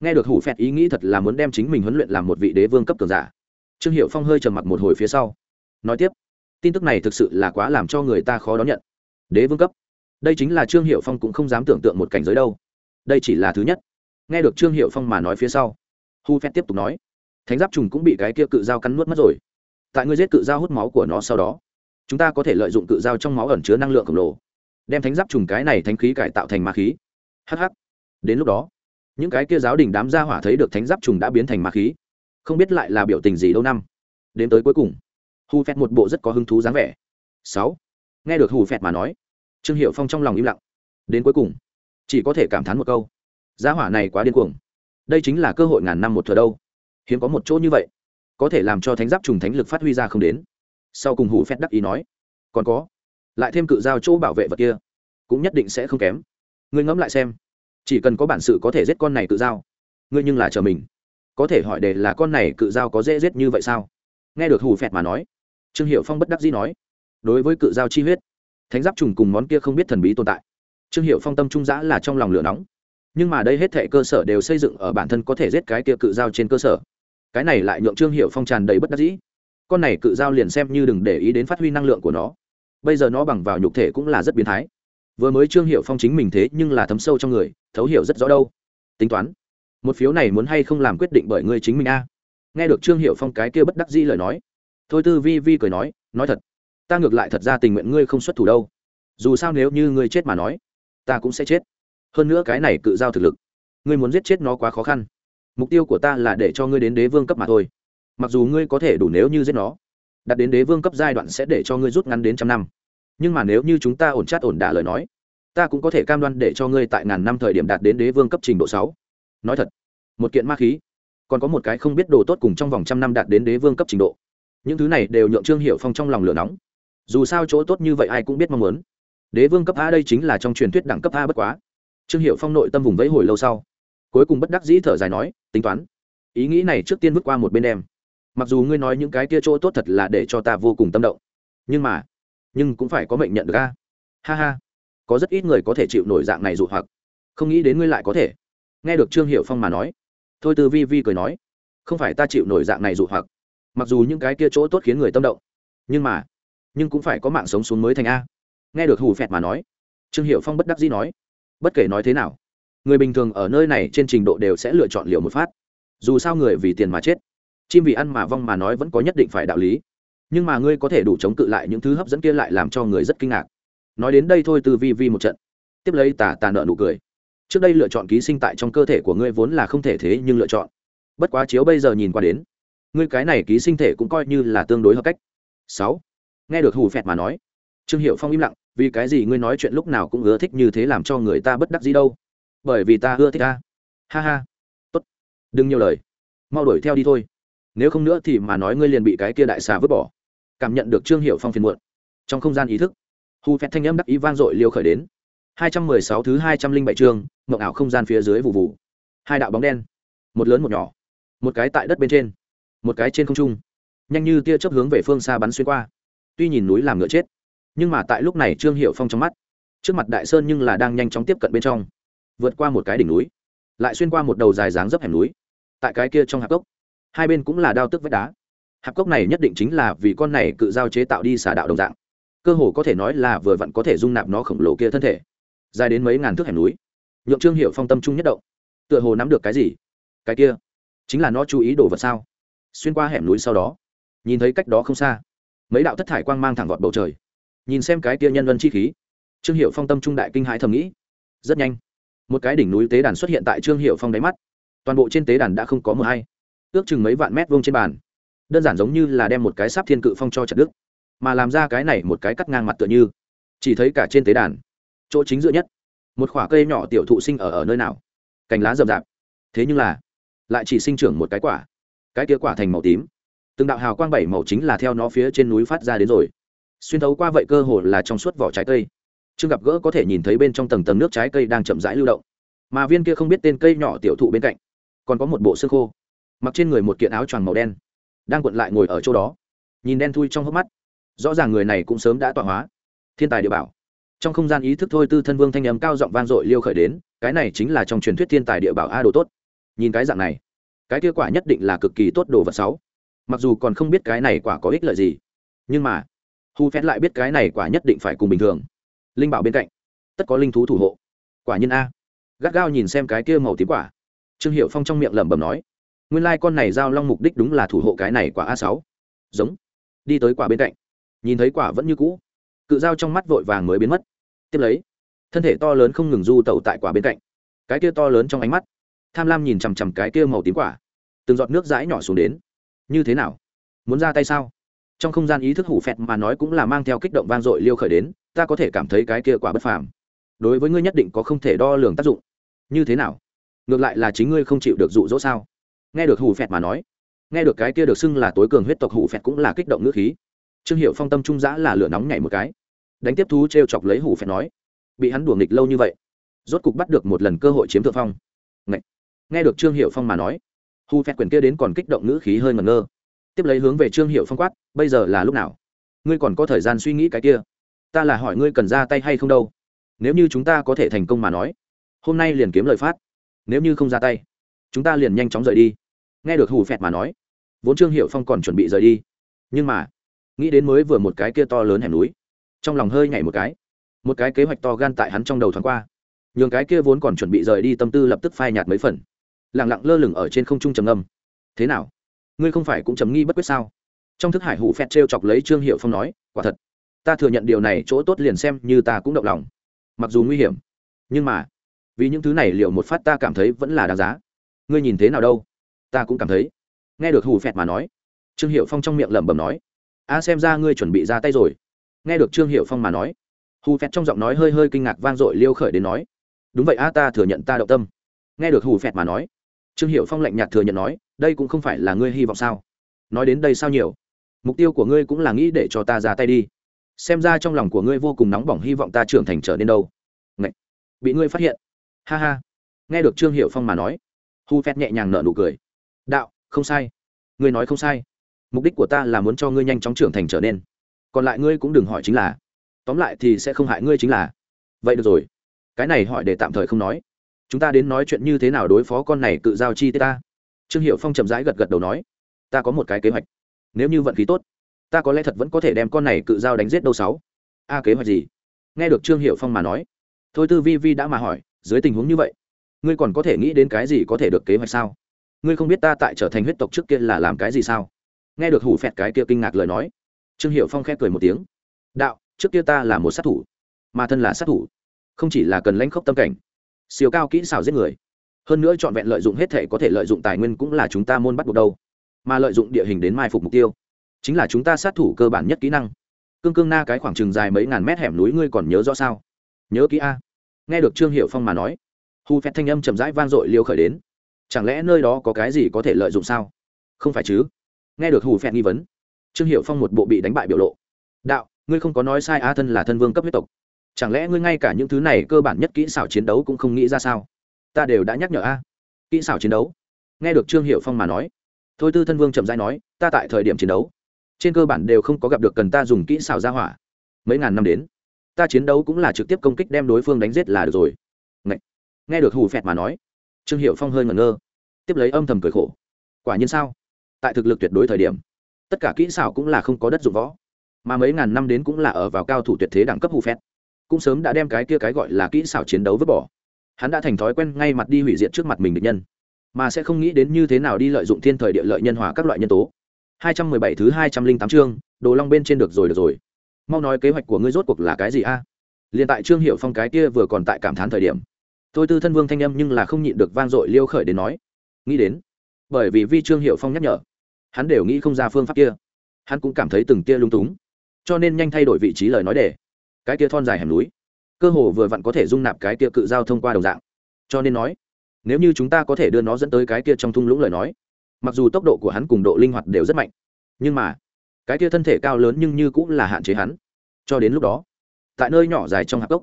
Nghe được hủ phẹt ý nghĩ thật là muốn đem chính mình huấn luyện làm một vị đế vương cấp cường giả. Trương hiệu phong hơi trầm mặc một hồi phía sau. Nói tiếp, tin tức này thực sự là quá làm cho người ta khó đón nhận. Đế vương cấp. Đây chính là trương hiệu phong cũng không dám tưởng tượng một cảnh giới đâu. Đây chỉ là thứ nhất. Nghe được trương hiệu phong mà nói phía sau hu phép tiếp tục nói. Thánh giáp trùng cũng bị cái kia cự dao cắn nuốt mất rồi. Tại ngươi giết cự dao hút máu của nó sau đó chúng ta có thể lợi dụng cự dao trong máu ẩn chứa năng lượng khổng lồ, đem thánh giáp trùng cái này thánh khí cải tạo thành ma khí. Hh đến lúc đó, những cái kia giáo đình đám gia hỏa thấy được thánh giáp trùng đã biến thành ma khí, không biết lại là biểu tình gì đâu năm. Đến tới cuối cùng hù phẹt một bộ rất có hứng thú dáng vẻ. Sáu. Nghe được hù phẹt mà nói, trương hiệu phong trong lòng im lặng. Đến cuối cùng, chỉ có thể cảm thán một câu. Gia hỏa này quá điên cuồng. Đây chính là cơ hội ngàn năm một thừa đâu. Hiếm có một chỗ như vậy, có thể làm cho thánh giáp trùng thánh lực phát huy ra không đến sau cùng hủ phét đắc ý nói, còn có, lại thêm cự giao chỗ bảo vệ vật kia, cũng nhất định sẽ không kém. Ngươi ngẫm lại xem, chỉ cần có bản sự có thể giết con này cự giao, ngươi nhưng là chờ mình. Có thể hỏi đề là con này cự giao có dễ giết như vậy sao? Nghe được hủ phẹt mà nói, trương hiệu phong bất đắc dĩ nói, đối với cự giao chi huyết, thánh giáp trùng cùng món kia không biết thần bí tồn tại. Trương hiệu phong tâm trung giã là trong lòng lửa nóng. Nhưng mà đây hết thệ cơ sở đều xây dựng ở bản thân có thể giết cái kia cự giao trên cơ sở. Cái này lại nhượng trương hiệu phong tràn đầy bất đắc dĩ con này cự dao liền xem như đừng để ý đến phát huy năng lượng của nó. Bây giờ nó bằng vào nhục thể cũng là rất biến thái. Vừa mới trương hiệu phong chính mình thế nhưng là thấm sâu trong người, thấu hiểu rất rõ đâu. Tính toán, một phiếu này muốn hay không làm quyết định bởi ngươi chính mình a? Nghe được trương hiệu phong cái kia bất đắc dĩ lời nói, thôi tư vi vi cười nói nói thật, ta ngược lại thật ra tình nguyện ngươi không xuất thủ đâu. Dù sao nếu như ngươi chết mà nói, ta cũng sẽ chết. Hơn nữa cái này cự giao thực lực, ngươi muốn giết chết nó quá khó khăn. Mục tiêu của ta là để cho ngươi đến đế vương cấp mà thôi mặc dù ngươi có thể đủ nếu như giết nó, đặt đến đế vương cấp giai đoạn sẽ để cho ngươi rút ngắn đến trăm năm. Nhưng mà nếu như chúng ta ổn chát ổn đả lời nói, ta cũng có thể cam đoan để cho ngươi tại ngàn năm thời điểm đạt đến đế vương cấp trình độ sáu. Nói thật, một kiện ma khí, còn có một cái không biết đồ tốt cùng trong vòng trăm năm đạt đến đế vương cấp trình độ. Những thứ này đều nhượng trương hiệu phong trong lòng lửa nóng. Dù sao chỗ tốt như vậy ai cũng biết mong muốn. Đế vương cấp a đây chính là trong truyền thuyết đẳng cấp a bất quá. Trương hiệu phong nội tâm vùng vẫy hồi lâu sau, cuối cùng bất đắc dĩ thở dài nói, tính toán. Ý nghĩ này trước tiên bước qua một bên em mặc dù ngươi nói những cái kia chỗ tốt thật là để cho ta vô cùng tâm động, nhưng mà, nhưng cũng phải có mệnh nhận được a. Ha ha, có rất ít người có thể chịu nổi dạng này dụ hoặc. Không nghĩ đến ngươi lại có thể. Nghe được trương hiệu phong mà nói, thôi từ vi vi cười nói, không phải ta chịu nổi dạng này dụ hoặc. Mặc dù những cái kia chỗ tốt khiến người tâm động, nhưng mà, nhưng cũng phải có mạng sống xuống mới thành a. Nghe được hù phẹt mà nói, trương hiệu phong bất đắc dĩ nói, bất kể nói thế nào, người bình thường ở nơi này trên trình độ đều sẽ lựa chọn liều một phát. Dù sao người vì tiền mà chết chim vì ăn mà vong mà nói vẫn có nhất định phải đạo lý. Nhưng mà ngươi có thể đủ chống cự lại những thứ hấp dẫn kia lại làm cho người rất kinh ngạc. Nói đến đây thôi từ vi vi một trận. Tiếp lấy tà tà nợ nụ cười. Trước đây lựa chọn ký sinh tại trong cơ thể của ngươi vốn là không thể thế nhưng lựa chọn. Bất quá chiếu bây giờ nhìn qua đến, ngươi cái này ký sinh thể cũng coi như là tương đối hợp cách. Sáu. Nghe được hù phẹt mà nói, trương hiệu phong im lặng, vì cái gì ngươi nói chuyện lúc nào cũng ưa thích như thế làm cho người ta bất đắc gì đâu? Bởi vì ta ưa thích ta. Ha ha. Tốt. Đừng nhiều lời. Mau đuổi theo đi thôi nếu không nữa thì mà nói ngươi liền bị cái kia đại xà vứt bỏ. Cảm nhận được trương hiệu phong phiền muộn. Trong không gian ý thức hù phét thanh âm đắc ý vang dội liêu khởi đến. Hai trăm mười sáu thứ hai trăm linh bảy chương, mộng ảo không gian phía dưới vụ vụ. Hai đạo bóng đen, một lớn một nhỏ, một cái tại đất bên trên, một cái trên không trung, nhanh như tia chớp hướng về phương xa bắn xuyên qua. Tuy nhìn núi làm ngựa chết, nhưng mà tại lúc này trương hiệu phong trong mắt, trước mặt đại sơn nhưng là đang nhanh chóng tiếp cận bên trong, vượt qua một cái đỉnh núi, lại xuyên qua một đầu dài dáng dấp hẻm núi, tại cái kia trong hạp cốc hai bên cũng là đao tức vách đá. Hạp cốc này nhất định chính là vì con này cự giao chế tạo đi xả đạo đồng dạng. Cơ hồ có thể nói là vừa vặn có thể dung nạp nó khổng lồ kia thân thể. Dài đến mấy ngàn thước hẻm núi. Nhượng trương hiệu phong tâm trung nhất động. Tựa hồ nắm được cái gì? Cái kia, chính là nó chú ý đồ vật sao? Xuyên qua hẻm núi sau đó, nhìn thấy cách đó không xa, mấy đạo thất thải quang mang thẳng vọt bầu trời. Nhìn xem cái kia nhân vân chi khí, trương hiệu phong tâm trung đại kinh hãi thầm nghĩ. Rất nhanh, một cái đỉnh núi tế đàn xuất hiện tại trương hiệu phong đáy mắt. Toàn bộ trên tế đàn đã không có mờ hay ước chừng mấy vạn mét vuông trên bàn. Đơn giản giống như là đem một cái sáp thiên cự phong cho chặt đức mà làm ra cái này một cái cắt ngang mặt tựa như. Chỉ thấy cả trên tế đàn, chỗ chính giữa nhất, một khoả cây nhỏ tiểu thụ sinh ở ở nơi nào? Cành lá rậm rạp. Thế nhưng là, lại chỉ sinh trưởng một cái quả. Cái kia quả thành màu tím. Từng đạo hào quang bảy màu chính là theo nó phía trên núi phát ra đến rồi. Xuyên thấu qua vậy cơ hồ là trong suốt vỏ trái cây. Chưa gặp gỡ có thể nhìn thấy bên trong tầng tầng nước trái cây đang chậm rãi lưu động, mà viên kia không biết tên cây nhỏ tiểu thụ bên cạnh, còn có một bộ xương khô mặc trên người một kiện áo choàng màu đen, đang cuộn lại ngồi ở chỗ đó, nhìn đen thui trong hốc mắt. Rõ ràng người này cũng sớm đã tọa hóa. Thiên tài địa bảo. Trong không gian ý thức thôi, tư thân vương thanh âm cao giọng vang dội liêu khởi đến, cái này chính là trong truyền thuyết thiên tài địa bảo a đồ tốt. Nhìn cái dạng này, cái kết quả nhất định là cực kỳ tốt đồ vật sáu. Mặc dù còn không biết cái này quả có ích lợi gì, nhưng mà, hu phét lại biết cái này quả nhất định phải cùng bình thường. Linh bảo bên cạnh, tất có linh thú thủ hộ. Quả nhân a. Gắt gao nhìn xem cái kia màu tím quả. Trương hiệu phong trong miệng lẩm bẩm nói nguyên lai con này giao long mục đích đúng là thủ hộ cái này quả a sáu. Giống. Đi tới quả bên cạnh. Nhìn thấy quả vẫn như cũ. Cự dao trong mắt vội vàng mới biến mất. Tiếp lấy, thân thể to lớn không ngừng du tẩu tại quả bên cạnh. Cái kia to lớn trong ánh mắt, tham lam nhìn chằm chằm cái kia màu tím quả. Từng giọt nước dãi nhỏ xuống đến. Như thế nào? Muốn ra tay sao? Trong không gian ý thức hủ phẹt mà nói cũng là mang theo kích động vang dội liêu khởi đến, ta có thể cảm thấy cái kia quả bất phàm. Đối với ngươi nhất định có không thể đo lường tác dụng. Như thế nào? Ngược lại là chính ngươi không chịu được dụ dỗ sao? Nghe được hủ phẹt mà nói, nghe được cái kia được xưng là tối cường huyết tộc hủ phẹt cũng là kích động ngữ khí. Trương hiệu phong tâm trung giã là lửa nóng nhảy một cái. Đánh tiếp thú t r e o chọc lấy hủ phẹt nói, bị hắn đùa nghịch lâu như vậy, rốt cục bắt được một lần cơ hội chiếm thượng phong. Ngậy. nghe được trương hiệu phong mà nói, hù phẹt quyền kia đến còn kích động ngữ khí hơi ngẩn ngơ. Tiếp lấy hướng về trương hiệu phong quát, bây giờ là lúc nào? Ngươi còn có thời gian suy nghĩ cái kia? Ta là hỏi ngươi cần ra tay hay không đâu. Nếu như chúng ta có thể thành công mà nói, hôm nay liền kiếm lời phát. Nếu như không ra tay, chúng ta liền nhanh chóng rời đi nghe được hù phẹt mà nói, vốn trương hiệu phong còn chuẩn bị rời đi, nhưng mà nghĩ đến mới vừa một cái kia to lớn hẻm núi, trong lòng hơi nhảy một cái. Một cái kế hoạch to gan tại hắn trong đầu thoáng qua. Nhường cái kia vốn còn chuẩn bị rời đi tâm tư lập tức phai nhạt mấy phần. Lẳng lặng lơ lửng ở trên không trung trầm âm thế nào? Ngươi không phải cũng chấm nghi bất quyết sao? Trong thức hải hủ phẹt t r e o chọc lấy trương hiệu phong nói, quả thật, ta thừa nhận điều này chỗ tốt liền xem như ta cũng động lòng. Mặc dù nguy hiểm, nhưng mà vì những thứ này liệu một phát ta cảm thấy vẫn là đáng giá. Ngươi nhìn thế nào đâu? Ta cũng cảm thấy. Nghe được hù phẹt mà nói, trương hiệu phong trong miệng lẩm bẩm nói, a, xem ra ngươi chuẩn bị ra tay rồi. Nghe được trương hiệu phong mà nói, hù phẹt trong giọng nói hơi hơi kinh ngạc vang dội liêu khởi đến nói, đúng vậy a, ta thừa nhận ta động tâm. Nghe được hù phẹt mà nói, trương hiệu phong lạnh nhạt thừa nhận nói, đây cũng không phải là ngươi hy vọng sao? Nói đến đây sao nhiều? Mục tiêu của ngươi cũng là nghĩ để cho ta ra tay đi. Xem ra trong lòng của ngươi vô cùng nóng bỏng hy vọng ta trưởng thành trở nên đâu. Ngậy! bị ngươi phát hiện. Ha ha. Nghe được trương hiệu phong mà nói, hù phét nhẹ nhàng nở nụ cười đạo, không sai. Ngươi nói không sai. Mục đích của ta là muốn cho ngươi nhanh chóng trưởng thành trở nên. Còn lại ngươi cũng đừng hỏi chính là. Tóm lại thì sẽ không hại ngươi chính là. Vậy được rồi. Cái này hỏi để tạm thời không nói. Chúng ta đến nói chuyện như thế nào đối phó con này cự giao chi tê ta? Trương hiệu phong chậm rãi gật gật đầu nói. Ta có một cái kế hoạch. Nếu như vận khí tốt, ta có lẽ thật vẫn có thể đem con này cự giao đánh giết đâu sáu. A, kế hoạch gì? Nghe được trương hiệu phong mà nói. Thôi tư vi vi đã mà hỏi, dưới tình huống như vậy, ngươi còn có thể nghĩ đến cái gì có thể được kế hoạch sao? Ngươi không biết ta tại trở thành huyết tộc trước kia là làm cái gì sao? Nghe được hủ phẹt cái kia kinh ngạc lời nói, trương hiệu phong khẽ cười một tiếng. Đạo, trước kia ta là một sát thủ, mà thân là sát thủ, không chỉ là cần lãnh khốc tâm cảnh, siêu cao kỹ xảo giết người. Hơn nữa trọn vẹn lợi dụng hết thể có thể lợi dụng tài nguyên cũng là chúng ta môn bắt buộc đâu, mà lợi dụng địa hình đến mai phục mục tiêu, chính là chúng ta sát thủ cơ bản nhất kỹ năng. Cương cương na cái khoảng chừng dài mấy ngàn mét hẻm núi ngươi còn nhớ rõ sao? Nhớ kỹ a. Nghe được trương hiệu phong mà nói hù phét thanh âm chậm rãi vang dội liêu khởi đến chẳng lẽ nơi đó có cái gì có thể lợi dụng sao? Không phải chứ? Nghe được hù phẹn nghi vấn trương hiệu phong một bộ bị đánh bại biểu lộ. Đạo ngươi không có nói sai a thân là thân vương cấp huyết tộc. Chẳng lẽ ngươi ngay cả những thứ này cơ bản nhất kỹ xảo chiến đấu cũng không nghĩ ra sao? Ta đều đã nhắc nhở a kỹ xảo chiến đấu? Nghe được trương hiệu phong mà nói. Thôi tư thân vương chậm rãi nói ta tại thời điểm chiến đấu trên cơ bản đều không có gặp được cần ta dùng kỹ xảo ra hỏa. Mấy ngàn năm đến ta chiến đấu cũng là trực tiếp công kích đem đối phương đánh giết là được rồi. Nghe, nghe được hù phẹt mà nói trương hiệu phong hơi ngẩn ngơ, tiếp lấy âm thầm cười khổ. Quả nhiên sao? Tại thực lực tuyệt đối thời điểm, tất cả kỹ xảo cũng là không có đất dụng võ. Mà mấy ngàn năm đến cũng là ở vào cao thủ tuyệt thế đẳng cấp hù phét. Cũng sớm đã đem cái kia cái gọi là kỹ xảo chiến đấu vứt bỏ. Hắn đã thành thói quen ngay mặt đi hủy diệt trước mặt mình địch nhân. Mà sẽ không nghĩ đến như thế nào đi lợi dụng thiên thời địa lợi nhân hòa các loại nhân tố. 217 thứ 208 chương, đồ long bên trên được rồi được rồi. Mau nói kế hoạch của ngươi rốt cuộc là cái gì a? À? tại trương hiệu phong cái kia vừa còn tại cảm thán thời điểm tôi tư thân vương thanh âm nhưng là không nhịn được vang dội liêu khởi đến nói. Nghĩ đến, bởi vì vi trương hiệu phong nhắc nhở, hắn đều nghĩ không ra phương pháp kia. Hắn cũng cảm thấy từng tia lung túng. Cho nên nhanh thay đổi vị trí lời nói để, cái tia thon dài hẻm núi, cơ hồ vừa vặn có thể dung nạp cái tia cự giao thông qua đồng dạng. Cho nên nói, nếu như chúng ta có thể đưa nó dẫn tới cái kia trong thung lũng lời nói, mặc dù tốc độ của hắn cùng độ linh hoạt đều rất mạnh, nhưng mà, cái kia thân thể cao lớn nhưng như cũng là hạn chế hắn. Cho đến lúc đó, tại nơi nhỏ dài trong hạp cốc,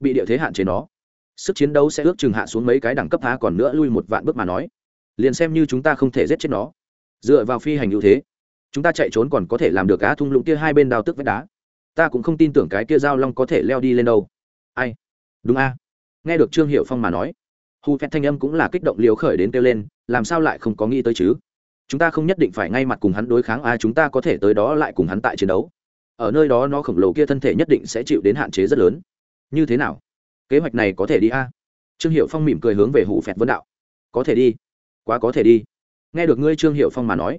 bị địa thế hạn chế nó sức chiến đấu sẽ ước chừng hạ xuống mấy cái đẳng cấp phá còn nữa lui một vạn bước mà nói. Liền xem như chúng ta không thể giết chết nó. Dựa vào phi hành ưu thế, chúng ta chạy trốn còn có thể làm được cá thung lũng kia hai bên đào tức vách đá. Ta cũng không tin tưởng cái kia giao long có thể leo đi lên đâu. Ai? Đúng a. Nghe được trương hiệu phong mà nói, hu phét thanh âm cũng là kích động liều khởi đến kêu lên, làm sao lại không có nghĩ tới chứ? Chúng ta không nhất định phải ngay mặt cùng hắn đối kháng, a, chúng ta có thể tới đó lại cùng hắn tại chiến đấu. Ở nơi đó nó khổng lồ kia thân thể nhất định sẽ chịu đến hạn chế rất lớn. Như thế nào? Kế hoạch này có thể đi a? Trương hiệu phong mỉm cười hướng về hủ phẹt vân đạo. Có thể đi. Quá có thể đi. Nghe được ngươi trương hiệu phong mà nói,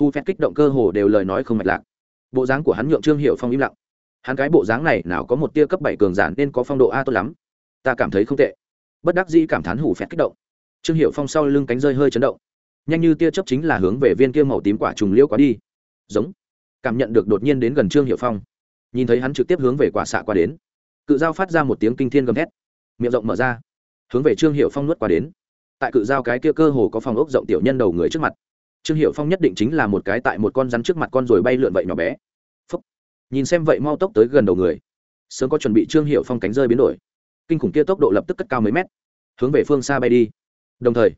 hù phẹt kích động cơ hồ đều lời nói không mạch lạc. Bộ dáng của hắn nhượng trương hiệu phong im lặng. Hắn cái bộ dáng này nào có một tia cấp bảy cường giản nên có phong độ a tốt lắm. Ta cảm thấy không tệ. Bất đắc dĩ cảm thán hủ Phẹt kích động. Trương hiệu phong sau lưng cánh rơi hơi chấn động. Nhanh như tia chấp chính là hướng về viên kia màu tím quả trùng liễu quá đi. Giống. Cảm nhận được đột nhiên đến gần trương hiệu phong. Nhìn thấy hắn trực tiếp hướng về quả xạ qua đến cự dao phát ra một tiếng kinh thiên gầm thét. Miệng rộng mở ra. Hướng về trương hiệu phong nuốt qua đến. Tại cự dao cái kia cơ hồ có phòng ốc rộng tiểu nhân đầu người trước mặt. Trương hiệu phong nhất định chính là một cái tại một con rắn trước mặt con rồi bay lượn vậy nhỏ bé. Phúc. nhìn xem vậy mau tốc tới gần đầu người. Sớm có chuẩn bị trương hiệu phong cánh rơi biến đổi. Kinh khủng kia tốc độ lập tức cất cao mấy mét. Hướng về phương xa bay đi. Đồng thời,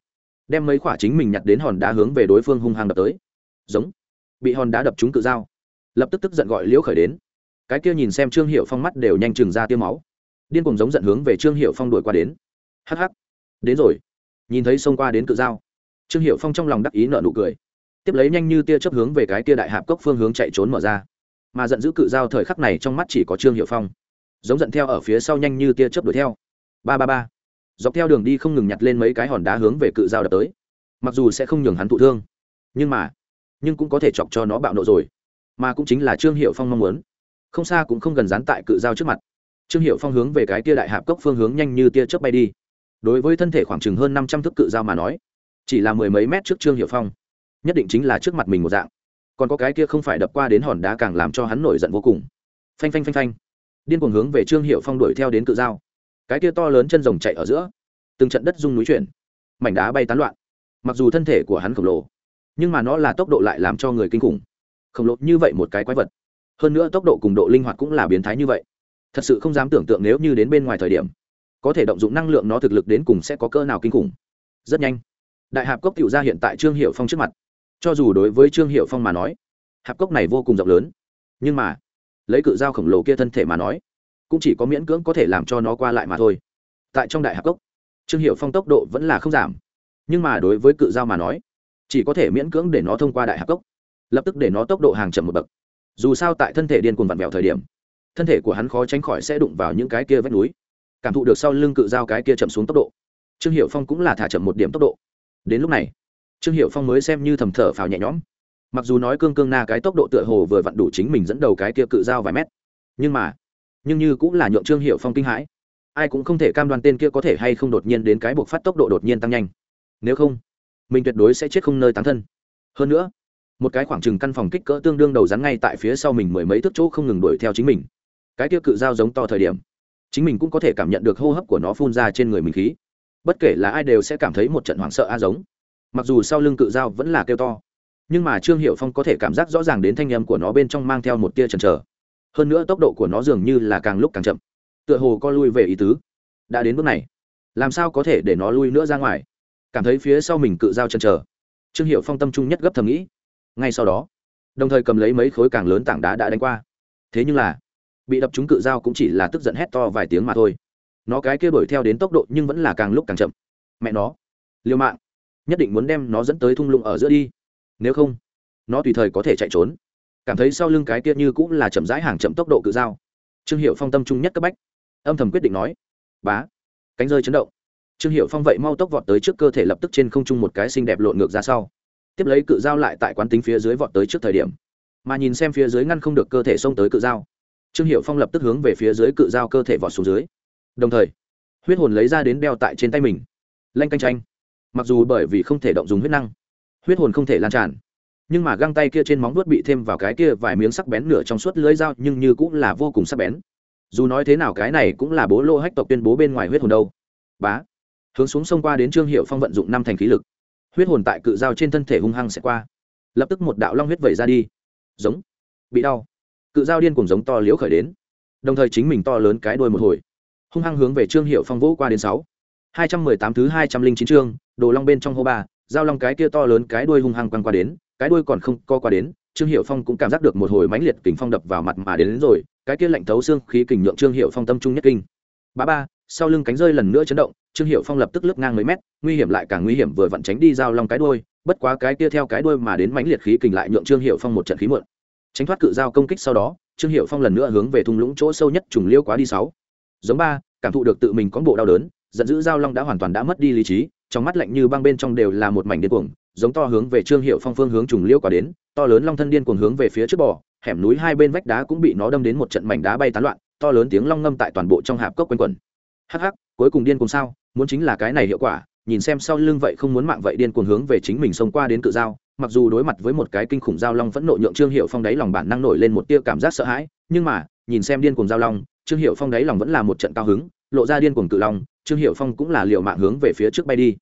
đem mấy quả chính mình nhặt đến hòn đá hướng về đối phương hung hăng đập tới. Giống. Bị hòn đá đập trúng cự dao lập tức tức giận gọi liễu khởi đến cái kia nhìn xem trương hiệu phong mắt đều nhanh chừng ra tiêu máu. Điên cùng giống giận hướng về trương hiệu phong đuổi qua đến. Hắc hắc. Đến rồi. Nhìn thấy xông qua đến cự dao trương hiệu phong trong lòng đắc ý nợ nụ cười. Tiếp lấy nhanh như tia chấp hướng về cái tia đại hạp cốc phương hướng chạy trốn mở ra. Mà giận dữ cự dao thời khắc này trong mắt chỉ có trương hiệu phong. Giống giận theo ở phía sau nhanh như tia chớp đuổi theo. Ba ba ba. Dọc theo đường đi không ngừng nhặt lên mấy cái hòn đá hướng về cự dao đập tới. Mặc dù sẽ không nhường hắn thụ thương, nhưng mà, nhưng cũng có thể chọc cho nó bạo nộ rồi. Mà cũng chính là trương hiệu phong mong muốn không xa cũng không gần dán tại cự dao trước mặt. Trương hiệu phong hướng về cái tia đại hạp cốc phương hướng nhanh như tia chớp bay đi. Đối với thân thể khoảng chừng hơn năm trăm thước cự dao mà nói, chỉ là mười mấy mét trước trương hiệu phong, nhất định chính là trước mặt mình một dạng. Còn có cái kia không phải đập qua đến hòn đá càng làm cho hắn nổi giận vô cùng. Phanh phanh phanh phanh. Điên cuồng hướng về trương hiệu phong đuổi theo đến cự dao cái kia to lớn chân rồng chạy ở giữa, từng trận đất rung núi chuyển, mảnh đá bay tán loạn. Mặc dù thân thể của hắn khổng lồ, nhưng mà nó là tốc độ lại làm cho người kinh khủng. Khổng lồ như vậy một cái quái vật hơn nữa tốc độ cùng độ linh hoạt cũng là biến thái như vậy. Thật sự không dám tưởng tượng nếu như đến bên ngoài thời điểm, có thể động dụng năng lượng nó thực lực đến cùng sẽ có cơ nào kinh khủng. Rất nhanh, đại hạp cốc cựu ra hiện tại trương hiệu phong trước mặt. Cho dù đối với trương hiệu phong mà nói, hạp cốc này vô cùng rộng lớn. Nhưng mà, lấy cự dao khổng lồ kia thân thể mà nói, cũng chỉ có miễn cưỡng có thể làm cho nó qua lại mà thôi. Tại trong đại hạp cốc, trương hiệu phong tốc độ vẫn là không giảm. Nhưng mà đối với cự dao mà nói, chỉ có thể miễn cưỡng để nó thông qua đại hạp cốc. Lập tức để nó tốc độ hàng chậm một bậc dù sao tại thân thể điên cuồng vặn vẹo thời điểm, thân thể của hắn khó tránh khỏi sẽ đụng vào những cái kia vách núi. Cảm thụ được sau lưng cự dao cái kia chậm xuống tốc độ. Trương hiệu phong cũng là thả chậm một điểm tốc độ. Đến lúc này, trương hiệu phong mới xem như thầm thở phào nhẹ nhõm. Mặc dù nói cương cương na cái tốc độ tựa hồ vừa vặn đủ chính mình dẫn đầu cái kia cự dao vài mét, nhưng mà, nhưng như cũng là nhượng trương hiệu phong kinh hãi. Ai cũng không thể cam đoan tên kia có thể hay không đột nhiên đến cái buộc phát tốc độ đột nhiên tăng nhanh. Nếu không, mình tuyệt đối sẽ chết không nơi tán thân. Hơn nữa một cái khoảng trừng căn phòng kích cỡ tương đương đầu rắn ngay tại phía sau mình mười mấy thước chỗ không ngừng đuổi theo chính mình. Cái kia cự dao giống to thời điểm, chính mình cũng có thể cảm nhận được hô hấp của nó phun ra trên người mình khí. Bất kể là ai đều sẽ cảm thấy một trận hoảng sợ a giống. Mặc dù sau lưng cự dao vẫn là kêu to, nhưng mà trương hiệu phong có thể cảm giác rõ ràng đến thanh âm của nó bên trong mang theo một tia chần chờ. Hơn nữa tốc độ của nó dường như là càng lúc càng chậm. Tựa hồ co lui về ý tứ. Đã đến bước này, làm sao có thể để nó lui nữa ra ngoài? Cảm thấy phía sau mình cự dao chần chờ. Trương hiệu phong tâm trung nhất gấp thầm nghĩ ngay sau đó, đồng thời cầm lấy mấy khối càng lớn tảng đá đã đánh qua. Thế nhưng là, bị đập trúng cự dao cũng chỉ là tức giận hét to vài tiếng mà thôi. Nó cái kia đuổi theo đến tốc độ nhưng vẫn là càng lúc càng chậm. Mẹ nó, liều mạng, nhất định muốn đem nó dẫn tới thung lũng ở giữa đi. Nếu không, nó tùy thời có thể chạy trốn. Cảm thấy sau lưng cái kia như cũng là chậm rãi hàng chậm tốc độ cự dao. Trương hiệu phong tâm trung nhất cấp bách, âm thầm quyết định nói, bá, cánh rơi chấn động. Trương hiệu phong vậy mau tốc vọt tới trước cơ thể lập tức trên không trung một cái xinh đẹp lộn ngược ra sau tiếp lấy cự dao lại tại quán tính phía dưới vọt tới trước thời điểm. Mà nhìn xem phía dưới ngăn không được cơ thể xông tới cự dao, trương hiệu phong lập tức hướng về phía dưới cự dao cơ thể vọt xuống dưới. Đồng thời, huyết hồn lấy ra đến đeo tại trên tay mình. Lanh canh tranh mặc dù bởi vì không thể động dùng huyết năng, huyết hồn không thể lan tràn, nhưng mà găng tay kia trên móng vuốt bị thêm vào cái kia vài miếng sắc bén nửa trong suốt lưới dao nhưng như cũng là vô cùng sắc bén. Dù nói thế nào cái này cũng là bố lô hách tộc tuyên bố bên ngoài huyết hồn đâu. Bá. Hướng xuống sông qua đến trương hiệu phong vận dụng năm thành khí lực huyết hồn tại cự dao trên thân thể hung hăng sẽ qua. Lập tức một đạo long huyết vẩy ra đi. Giống. Bị đau. Cự dao điên cùng giống to liễu khởi đến. Đồng thời chính mình to lớn cái đuôi một hồi. Hung hăng hướng về trương hiệu phong vũ qua đến sáu. Hai trăm mười tám thứ hai trăm linh chín chương đồ long bên trong hô ba giao long cái kia to lớn cái đuôi hung hăng quăng qua đến cái đuôi còn không co qua đến trương hiệu phong cũng cảm giác được một hồi mãnh liệt kình phong đập vào mặt mà đến, đến rồi cái kia lạnh thấu xương khí kình nhượng trương hiệu phong tâm trung nhất kinh. Ba ba sau lưng cánh rơi lần nữa chấn động trương hiệu phong lập tức lướt ngang mấy mét, nguy hiểm lại càng nguy hiểm vừa vặn tránh đi giao long cái đuôi, bất quá cái kia theo cái đuôi mà đến mãnh liệt khí kình lại nhượng trương hiệu phong một trận khí muộn. Tránh thoát cự giao công kích sau đó, trương hiệu phong lần nữa hướng về thung lũng chỗ sâu nhất trùng liêu quá đi sáu. Giống ba, cảm thụ được tự mình có bộ đau đớn, giận dữ giao long đã hoàn toàn đã mất đi lý trí, trong mắt lạnh như băng bên trong đều là một mảnh điên cuồng, giống to hướng về trương hiệu phong phương hướng trùng liêu quá đến, to lớn long thân điên cuồng hướng về phía trước bò, hẻm núi hai bên vách đá cũng bị nó đâm đến một trận mảnh đá bay tán loạn, to lớn tiếng long ngâm tại toàn bộ trong hạp cốc quanh quẩn. Hắc hắc, cuối cùng điên cuồng sao? Muốn chính là cái này hiệu quả, nhìn xem sau lưng vậy không muốn mạng vậy điên cuồng hướng về chính mình xông qua đến cự dao mặc dù đối mặt với một cái kinh khủng giao long vẫn nộ nhượng trương hiệu phong đáy lòng bản năng nổi lên một tia cảm giác sợ hãi, nhưng mà, nhìn xem điên cuồng giao long, trương hiệu phong đáy lòng vẫn là một trận cao hứng, lộ ra điên cuồng cự long, trương hiệu phong cũng là liệu mạng hướng về phía trước bay đi.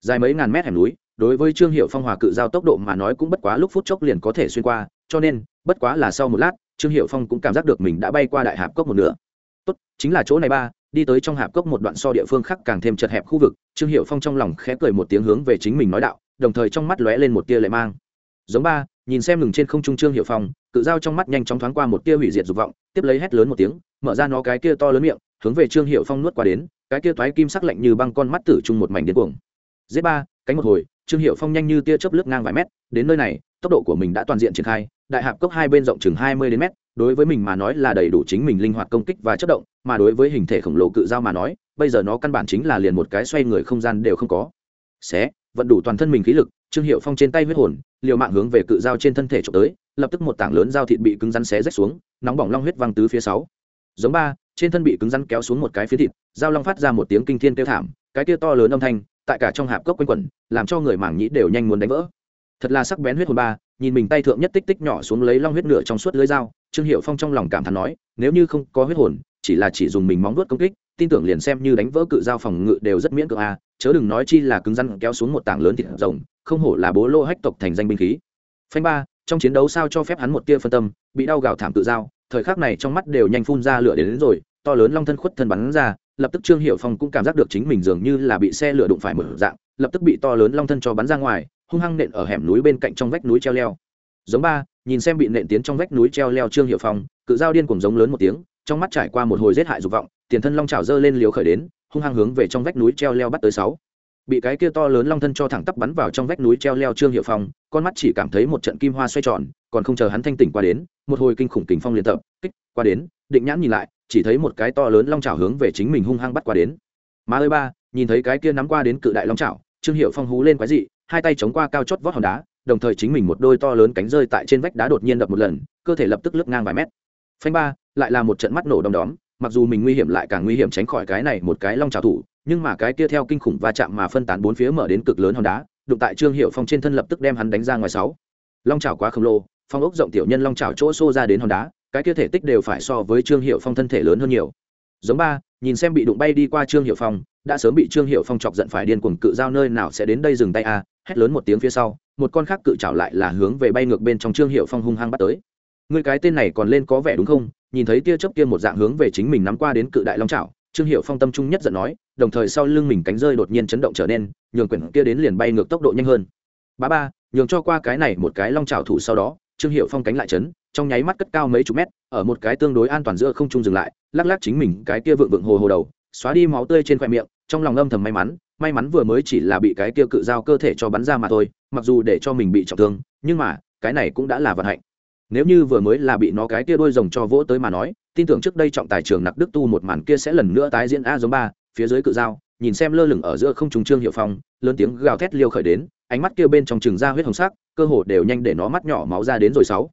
Dài mấy ngàn mét hẻm núi, đối với trương hiệu phong hòa cự giao tốc độ mà nói cũng bất quá lúc phút chốc liền có thể xuyên qua, cho nên, bất quá là sau một lát, trương hiệu phong cũng cảm giác được mình đã bay qua đại hạp cốc một nửa. Tốt, chính là chỗ này ba đi tới trong hạp cốc một đoạn so địa phương khác càng thêm chật hẹp khu vực, trương hiệu phong trong lòng khẽ cười một tiếng hướng về chính mình nói đạo, đồng thời trong mắt lóe lên một tia lệ mang. Giống ba, nhìn xem ngừng trên không trung trương hiệu phong, cự dao trong mắt nhanh chóng thoáng qua một tia hủy diệt dục vọng, tiếp lấy hét lớn một tiếng, mở ra nó cái kia to lớn miệng, hướng về trương hiệu phong nuốt qua đến, cái kia toái kim sắc lạnh như băng con mắt tử chung một mảnh điên cuồng. Giết ba, cánh một hồi, trương hiệu phong nhanh như tia chớp lướt ngang vài mét, đến nơi này, tốc độ của mình đã toàn diện triển khai, đại hạp cốc hai bên rộng chừng hai mươi đến mét đối với mình mà nói là đầy đủ chính mình linh hoạt công kích và chất động, mà đối với hình thể khổng lồ cự dao mà nói, bây giờ nó căn bản chính là liền một cái xoay người không gian đều không có. Xé, vận đủ toàn thân mình khí lực, trương hiệu phong trên tay huyết hồn, liều mạng hướng về cự dao trên thân thể trộm tới, lập tức một tảng lớn dao thịt bị cứng rắn xé rách xuống, nóng bỏng long huyết văng tứ phía sáu. Giống ba, trên thân bị cứng rắn kéo xuống một cái phía thịt dao long phát ra một tiếng kinh thiên kêu thảm, cái kia to lớn âm thanh, tại cả trong hạp cốc quanh quẩn, làm cho người mảng nhĩ đều nhanh muốn đánh vỡ. Thật là sắc bén huyết hồn ba nhìn mình tay thượng nhất tích tích nhỏ xuống lấy long huyết nửa trong suốt lưới dao trương hiệu phong trong lòng cảm thán nói nếu như không có huyết hồn chỉ là chỉ dùng mình móng vuốt công kích tin tưởng liền xem như đánh vỡ cự dao phòng ngự đều rất miễn cưỡng a chớ đừng nói chi là cứng răn kéo xuống một tảng lớn thịt rồng không hổ là bố lô hách tộc thành danh binh khí. Phanh ba trong chiến đấu sao cho phép hắn một tia phân tâm bị đau gào thảm cự dao thời khắc này trong mắt đều nhanh phun ra lửa đến, đến rồi to lớn long thân khuất thân bắn ra lập tức trương hiệu phong cũng cảm giác được chính mình dường như là bị xe lửa đụng phải mở dạng lập tức bị to lớn long thân cho bắn ra ngoài hung hăng nện ở hẻm núi bên cạnh trong vách núi treo leo. Giống ba, nhìn xem bị nện tiến trong vách núi treo leo trương hiệu phong, cự dao điên cùng giống lớn một tiếng, trong mắt trải qua một hồi giết hại dục vọng, tiền thân long trào dơ lên liều khởi đến, hung hăng hướng về trong vách núi treo leo bắt tới sáu. Bị cái kia to lớn long thân cho thẳng tắp bắn vào trong vách núi treo leo trương hiệu phong, con mắt chỉ cảm thấy một trận kim hoa xoay tròn, còn không chờ hắn thanh tỉnh qua đến, một hồi kinh khủng kình phong liên tập, kích, qua đến, định nhãn nhìn lại, chỉ thấy một cái to lớn long trào hướng về chính mình hung hăng bắt qua đến. Má ơi ba, nhìn thấy cái kia nắm qua đến cự đại long trào trương hiệu phong hú lên quái dị hai tay chống qua cao chót vót hòn đá, đồng thời chính mình một đôi to lớn cánh rơi tại trên vách đá đột nhiên đập một lần, cơ thể lập tức lướt ngang vài mét. Phanh ba, lại là một trận mắt nổ đom đóm, mặc dù mình nguy hiểm lại càng nguy hiểm tránh khỏi cái này một cái long trào thủ, nhưng mà cái kia theo kinh khủng va chạm mà phân tán bốn phía mở đến cực lớn hòn đá, đụng tại trương hiệu phong trên thân lập tức đem hắn đánh ra ngoài sáu. Long trào quá khổng lồ, phong ốc rộng tiểu nhân long trào chỗ xô ra đến hòn đá, cái kia thể tích đều phải so với trương hiệu phong thân thể lớn hơn nhiều. Giống ba, nhìn xem bị đụng bay đi qua trương hiệu phong, đã sớm bị trương hiệu phong chọc giận phải điên cuồng, cự giao nơi nào sẽ đến đây dừng tay a hét lớn một tiếng phía sau, một con khác cự trảo lại là hướng về bay ngược bên trong trương hiệu phong hung hăng bắt tới. Người cái tên này còn lên có vẻ đúng không? Nhìn thấy tia chớp kia một dạng hướng về chính mình nắm qua đến cự đại long trảo, trương hiệu phong tâm trung nhất giận nói, đồng thời sau lưng mình cánh rơi đột nhiên chấn động trở nên, nhường quyển kia đến liền bay ngược tốc độ nhanh hơn. Ba ba, nhường cho qua cái này một cái long trào thủ sau đó, trương hiệu phong cánh lại chấn, trong nháy mắt cất cao mấy chục mét, ở một cái tương đối an toàn giữa không trung dừng lại, lắc lắc chính mình cái kia vượng vượng hồ hồ đầu, xóa đi máu tươi trên khoe miệng, trong lòng âm thầm may mắn may mắn vừa mới chỉ là bị cái kia cự dao cơ thể cho bắn ra mà thôi, mặc dù để cho mình bị trọng thương, nhưng mà, cái này cũng đã là vận hạnh. Nếu như vừa mới là bị nó cái kia đôi rồng cho vỗ tới mà nói, tin tưởng trước đây trọng tài trường nặc đức tu một màn kia sẽ lần nữa tái diễn a giống ba, phía dưới cự dao nhìn xem lơ lửng ở giữa không trùng trương hiệu phong, lớn tiếng gào thét liêu khởi đến, ánh mắt kia bên trong trường ra huyết hồng sắc, cơ hồ đều nhanh để nó mắt nhỏ máu ra đến rồi sáu.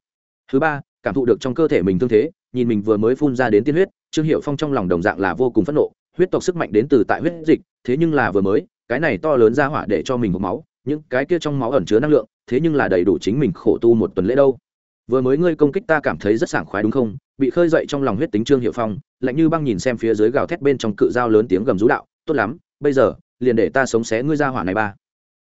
Thứ ba, cảm thụ được trong cơ thể mình thương thế, nhìn mình vừa mới phun ra đến tiên huyết, trương hiệu phong trong lòng đồng dạng là vô cùng phẫn nộ, huyết tộc sức mạnh đến từ tại huyết dịch thế nhưng là vừa mới, cái này to lớn ra hỏa để cho mình hộp máu, những cái kia trong máu ẩn chứa năng lượng, thế nhưng là đầy đủ chính mình khổ tu một tuần lễ đâu. Vừa mới ngươi công kích ta cảm thấy rất sảng khoái đúng không? Bị khơi dậy trong lòng huyết tính trương hiệu phong, lạnh như băng nhìn xem phía dưới gào thét bên trong cự dao lớn tiếng gầm rú đạo, tốt lắm, bây giờ, liền để ta sống xé ngươi ra hỏa này ba.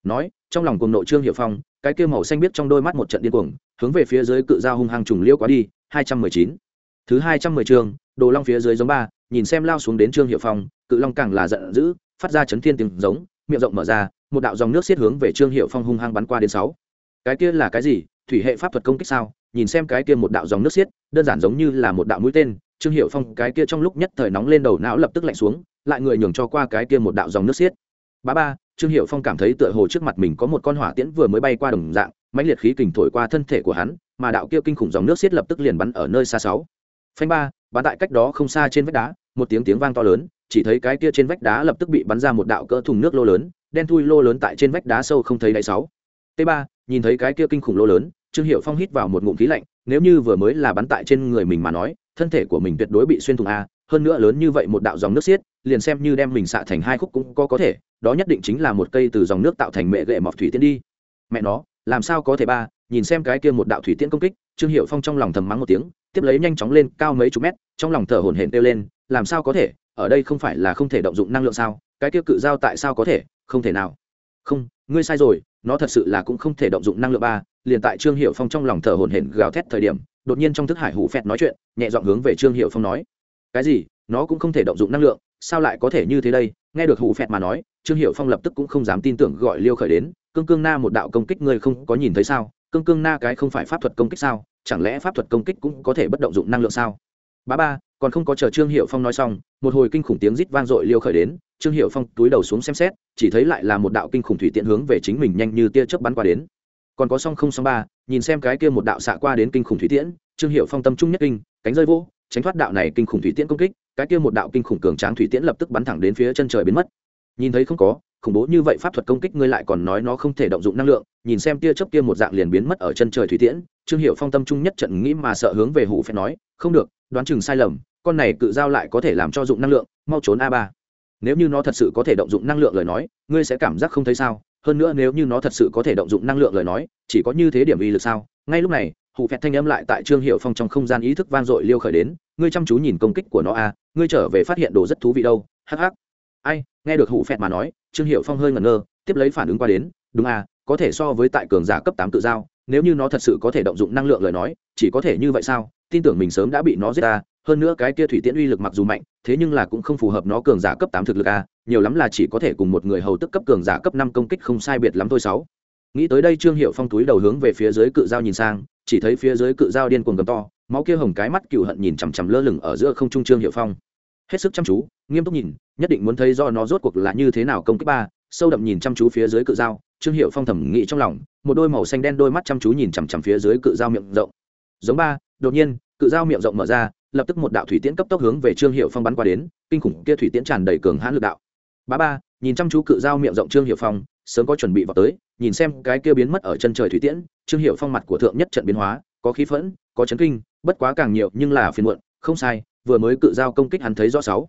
Nói, trong lòng cùng nội trương hiệu phong, cái kia màu xanh biết trong đôi mắt một trận điên cuồng, hướng về phía dưới cự dao hung hăng trùng liêu quá đi, hai trăm mười chín. Thứ hai trăm mười chương đồ long phía dưới giống ba, nhìn xem lao xuống đến trương hiệu phong, cự long càng là giận dữ phát ra chấn thiên tiếng giống, miệng rộng mở ra, một đạo dòng nước xiết hướng về trương hiệu phong hung hăng bắn qua đến sáu. Cái kia là cái gì? Thủy hệ pháp thuật công kích sao? Nhìn xem cái kia một đạo dòng nước xiết, đơn giản giống như là một đạo mũi tên, trương hiệu phong cái kia trong lúc nhất thời nóng lên đầu não lập tức lạnh xuống, lại người nhường cho qua cái kia một đạo dòng nước xiết. Ba ba, trương hiệu phong cảm thấy tựa hồ trước mặt mình có một con hỏa tiễn vừa mới bay qua đồng dạng, mãnh liệt khí kình thổi qua thân thể của hắn, mà đạo kia kinh khủng dòng nước xiết lập tức liền bắn ở nơi xa sáu. Phanh ba, bắn tại cách đó không xa trên vách đá một tiếng tiếng vang to lớn, chỉ thấy cái kia trên vách đá lập tức bị bắn ra một đạo cỡ thùng nước lô lớn, đen thui lô lớn tại trên vách đá sâu không thấy đáy sáu. T ba, nhìn thấy cái kia kinh khủng lô lớn, trương hiệu phong hít vào một ngụm khí lạnh, nếu như vừa mới là bắn tại trên người mình mà nói, thân thể của mình tuyệt đối bị xuyên thủng a, hơn nữa lớn như vậy một đạo dòng nước xiết, liền xem như đem mình xạ thành hai khúc cũng có có thể, đó nhất định chính là một cây từ dòng nước tạo thành mẹ gậy mọc thủy tiên đi. Mẹ nó, làm sao có thể ba, nhìn xem cái kia một đạo thủy tiên công kích, trương hiệu phong trong lòng thầm mắng một tiếng, tiếp lấy nhanh chóng lên cao mấy chục mét, trong lòng thở hổn hển kêu lên làm sao có thể? Ở đây không phải là không thể động dụng năng lượng sao? Cái kia cự dao tại sao có thể? Không thể nào. Không, ngươi sai rồi, nó thật sự là cũng không thể động dụng năng lượng ba. Liền tại trương hiệu phong trong lòng thở hổn hển gào thét thời điểm, đột nhiên trong thức hải hủ phẹt nói chuyện, nhẹ dọn hướng về trương hiệu phong nói. Cái gì? Nó cũng không thể động dụng năng lượng, sao lại có thể như thế đây? Nghe được hủ phẹt mà nói, trương hiệu phong lập tức cũng không dám tin tưởng gọi liêu khởi đến. Cương cương na một đạo công kích ngươi không có nhìn thấy sao? Cương cương na cái không phải pháp thuật công kích sao? Chẳng lẽ pháp thuật công kích cũng có thể bất động dụng năng lượng sao? Bá ba, còn không có chờ trương hiệu phong nói xong, một hồi kinh khủng tiếng rít vang dội liêu khởi đến, trương hiệu phong túi đầu xuống xem xét, chỉ thấy lại là một đạo kinh khủng thủy tiện hướng về chính mình nhanh như tia chớp bắn qua đến. Còn có song không song ba, nhìn xem cái kia một đạo xạ qua đến kinh khủng thủy tiễn, trương hiệu phong tâm trung nhất kinh, cánh rơi vỗ, tránh thoát đạo này kinh khủng thủy tiễn công kích, cái kia một đạo kinh khủng cường tráng thủy tiễn lập tức bắn thẳng đến phía chân trời biến mất. Nhìn thấy không có, khủng bố như vậy pháp thuật công kích ngươi lại còn nói nó không thể động dụng năng lượng, nhìn xem tia chớp kia một dạng liền biến mất ở chân trời thủy tiễn, trương hiệu phong tâm trung nhất trận nghĩ mà sợ hướng về hủ phép nói, không được đoán chừng sai lầm, con này cự giao lại có thể làm cho dụng năng lượng, mau trốn a ba. Nếu như nó thật sự có thể động dụng năng lượng lời nói, ngươi sẽ cảm giác không thấy sao? Hơn nữa nếu như nó thật sự có thể động dụng năng lượng lời nói, chỉ có như thế điểm uy lực sao? Ngay lúc này, hủ phẹt thanh âm lại tại trương hiệu phong trong không gian ý thức vang dội liêu khởi đến, ngươi chăm chú nhìn công kích của nó a, ngươi trở về phát hiện đồ rất thú vị đâu, hắc hắc. Ai, nghe được hủ phẹt mà nói, trương hiệu phong hơi ngẩn ngơ, tiếp lấy phản ứng qua đến, đúng a, có thể so với tại cường giả cấp tám tự giao, nếu như nó thật sự có thể động dụng năng lượng lời nói, chỉ có thể như vậy sao? Tin tưởng mình sớm đã bị nó giết ta, hơn nữa cái kia thủy tiễn uy lực mặc dù mạnh, thế nhưng là cũng không phù hợp nó cường giả cấp tám thực lực a, nhiều lắm là chỉ có thể cùng một người hầu tức cấp cường giả cấp năm công kích không sai biệt lắm thôi sáu. Nghĩ tới đây trương hiệu phong túi đầu hướng về phía dưới cự dao nhìn sang, chỉ thấy phía dưới cự dao điên cuồng gầm to, máu kia hồng cái mắt cựu hận nhìn chằm chằm lơ lửng ở giữa không trung trương hiệu phong. Hết sức chăm chú, nghiêm túc nhìn, nhất định muốn thấy do nó rốt cuộc là như thế nào công kích ba, sâu đậm nhìn chăm chú phía dưới cự dao, trương hiệu phong thẩm nghĩ trong lòng, một đôi màu xanh đen đôi mắt chăm chú nhìn chằm chằm phía dưới cự dao miệng rộng. Giống ba, đột nhiên cự dao miệng rộng mở ra, lập tức một đạo thủy tiễn cấp tốc hướng về trương hiệu phong bắn qua đến, kinh khủng kia thủy tiễn tràn đầy cường hãn lực đạo. Ba ba, nhìn chăm chú cự dao miệng rộng trương hiệu phong, sớm có chuẩn bị vào tới, nhìn xem cái kia biến mất ở chân trời thủy tiễn, trương hiệu phong mặt của thượng nhất trận biến hóa, có khí phẫn, có chấn kinh, bất quá càng nhiều nhưng là phiền muộn, không sai, vừa mới cự dao công kích hắn thấy rõ sáu.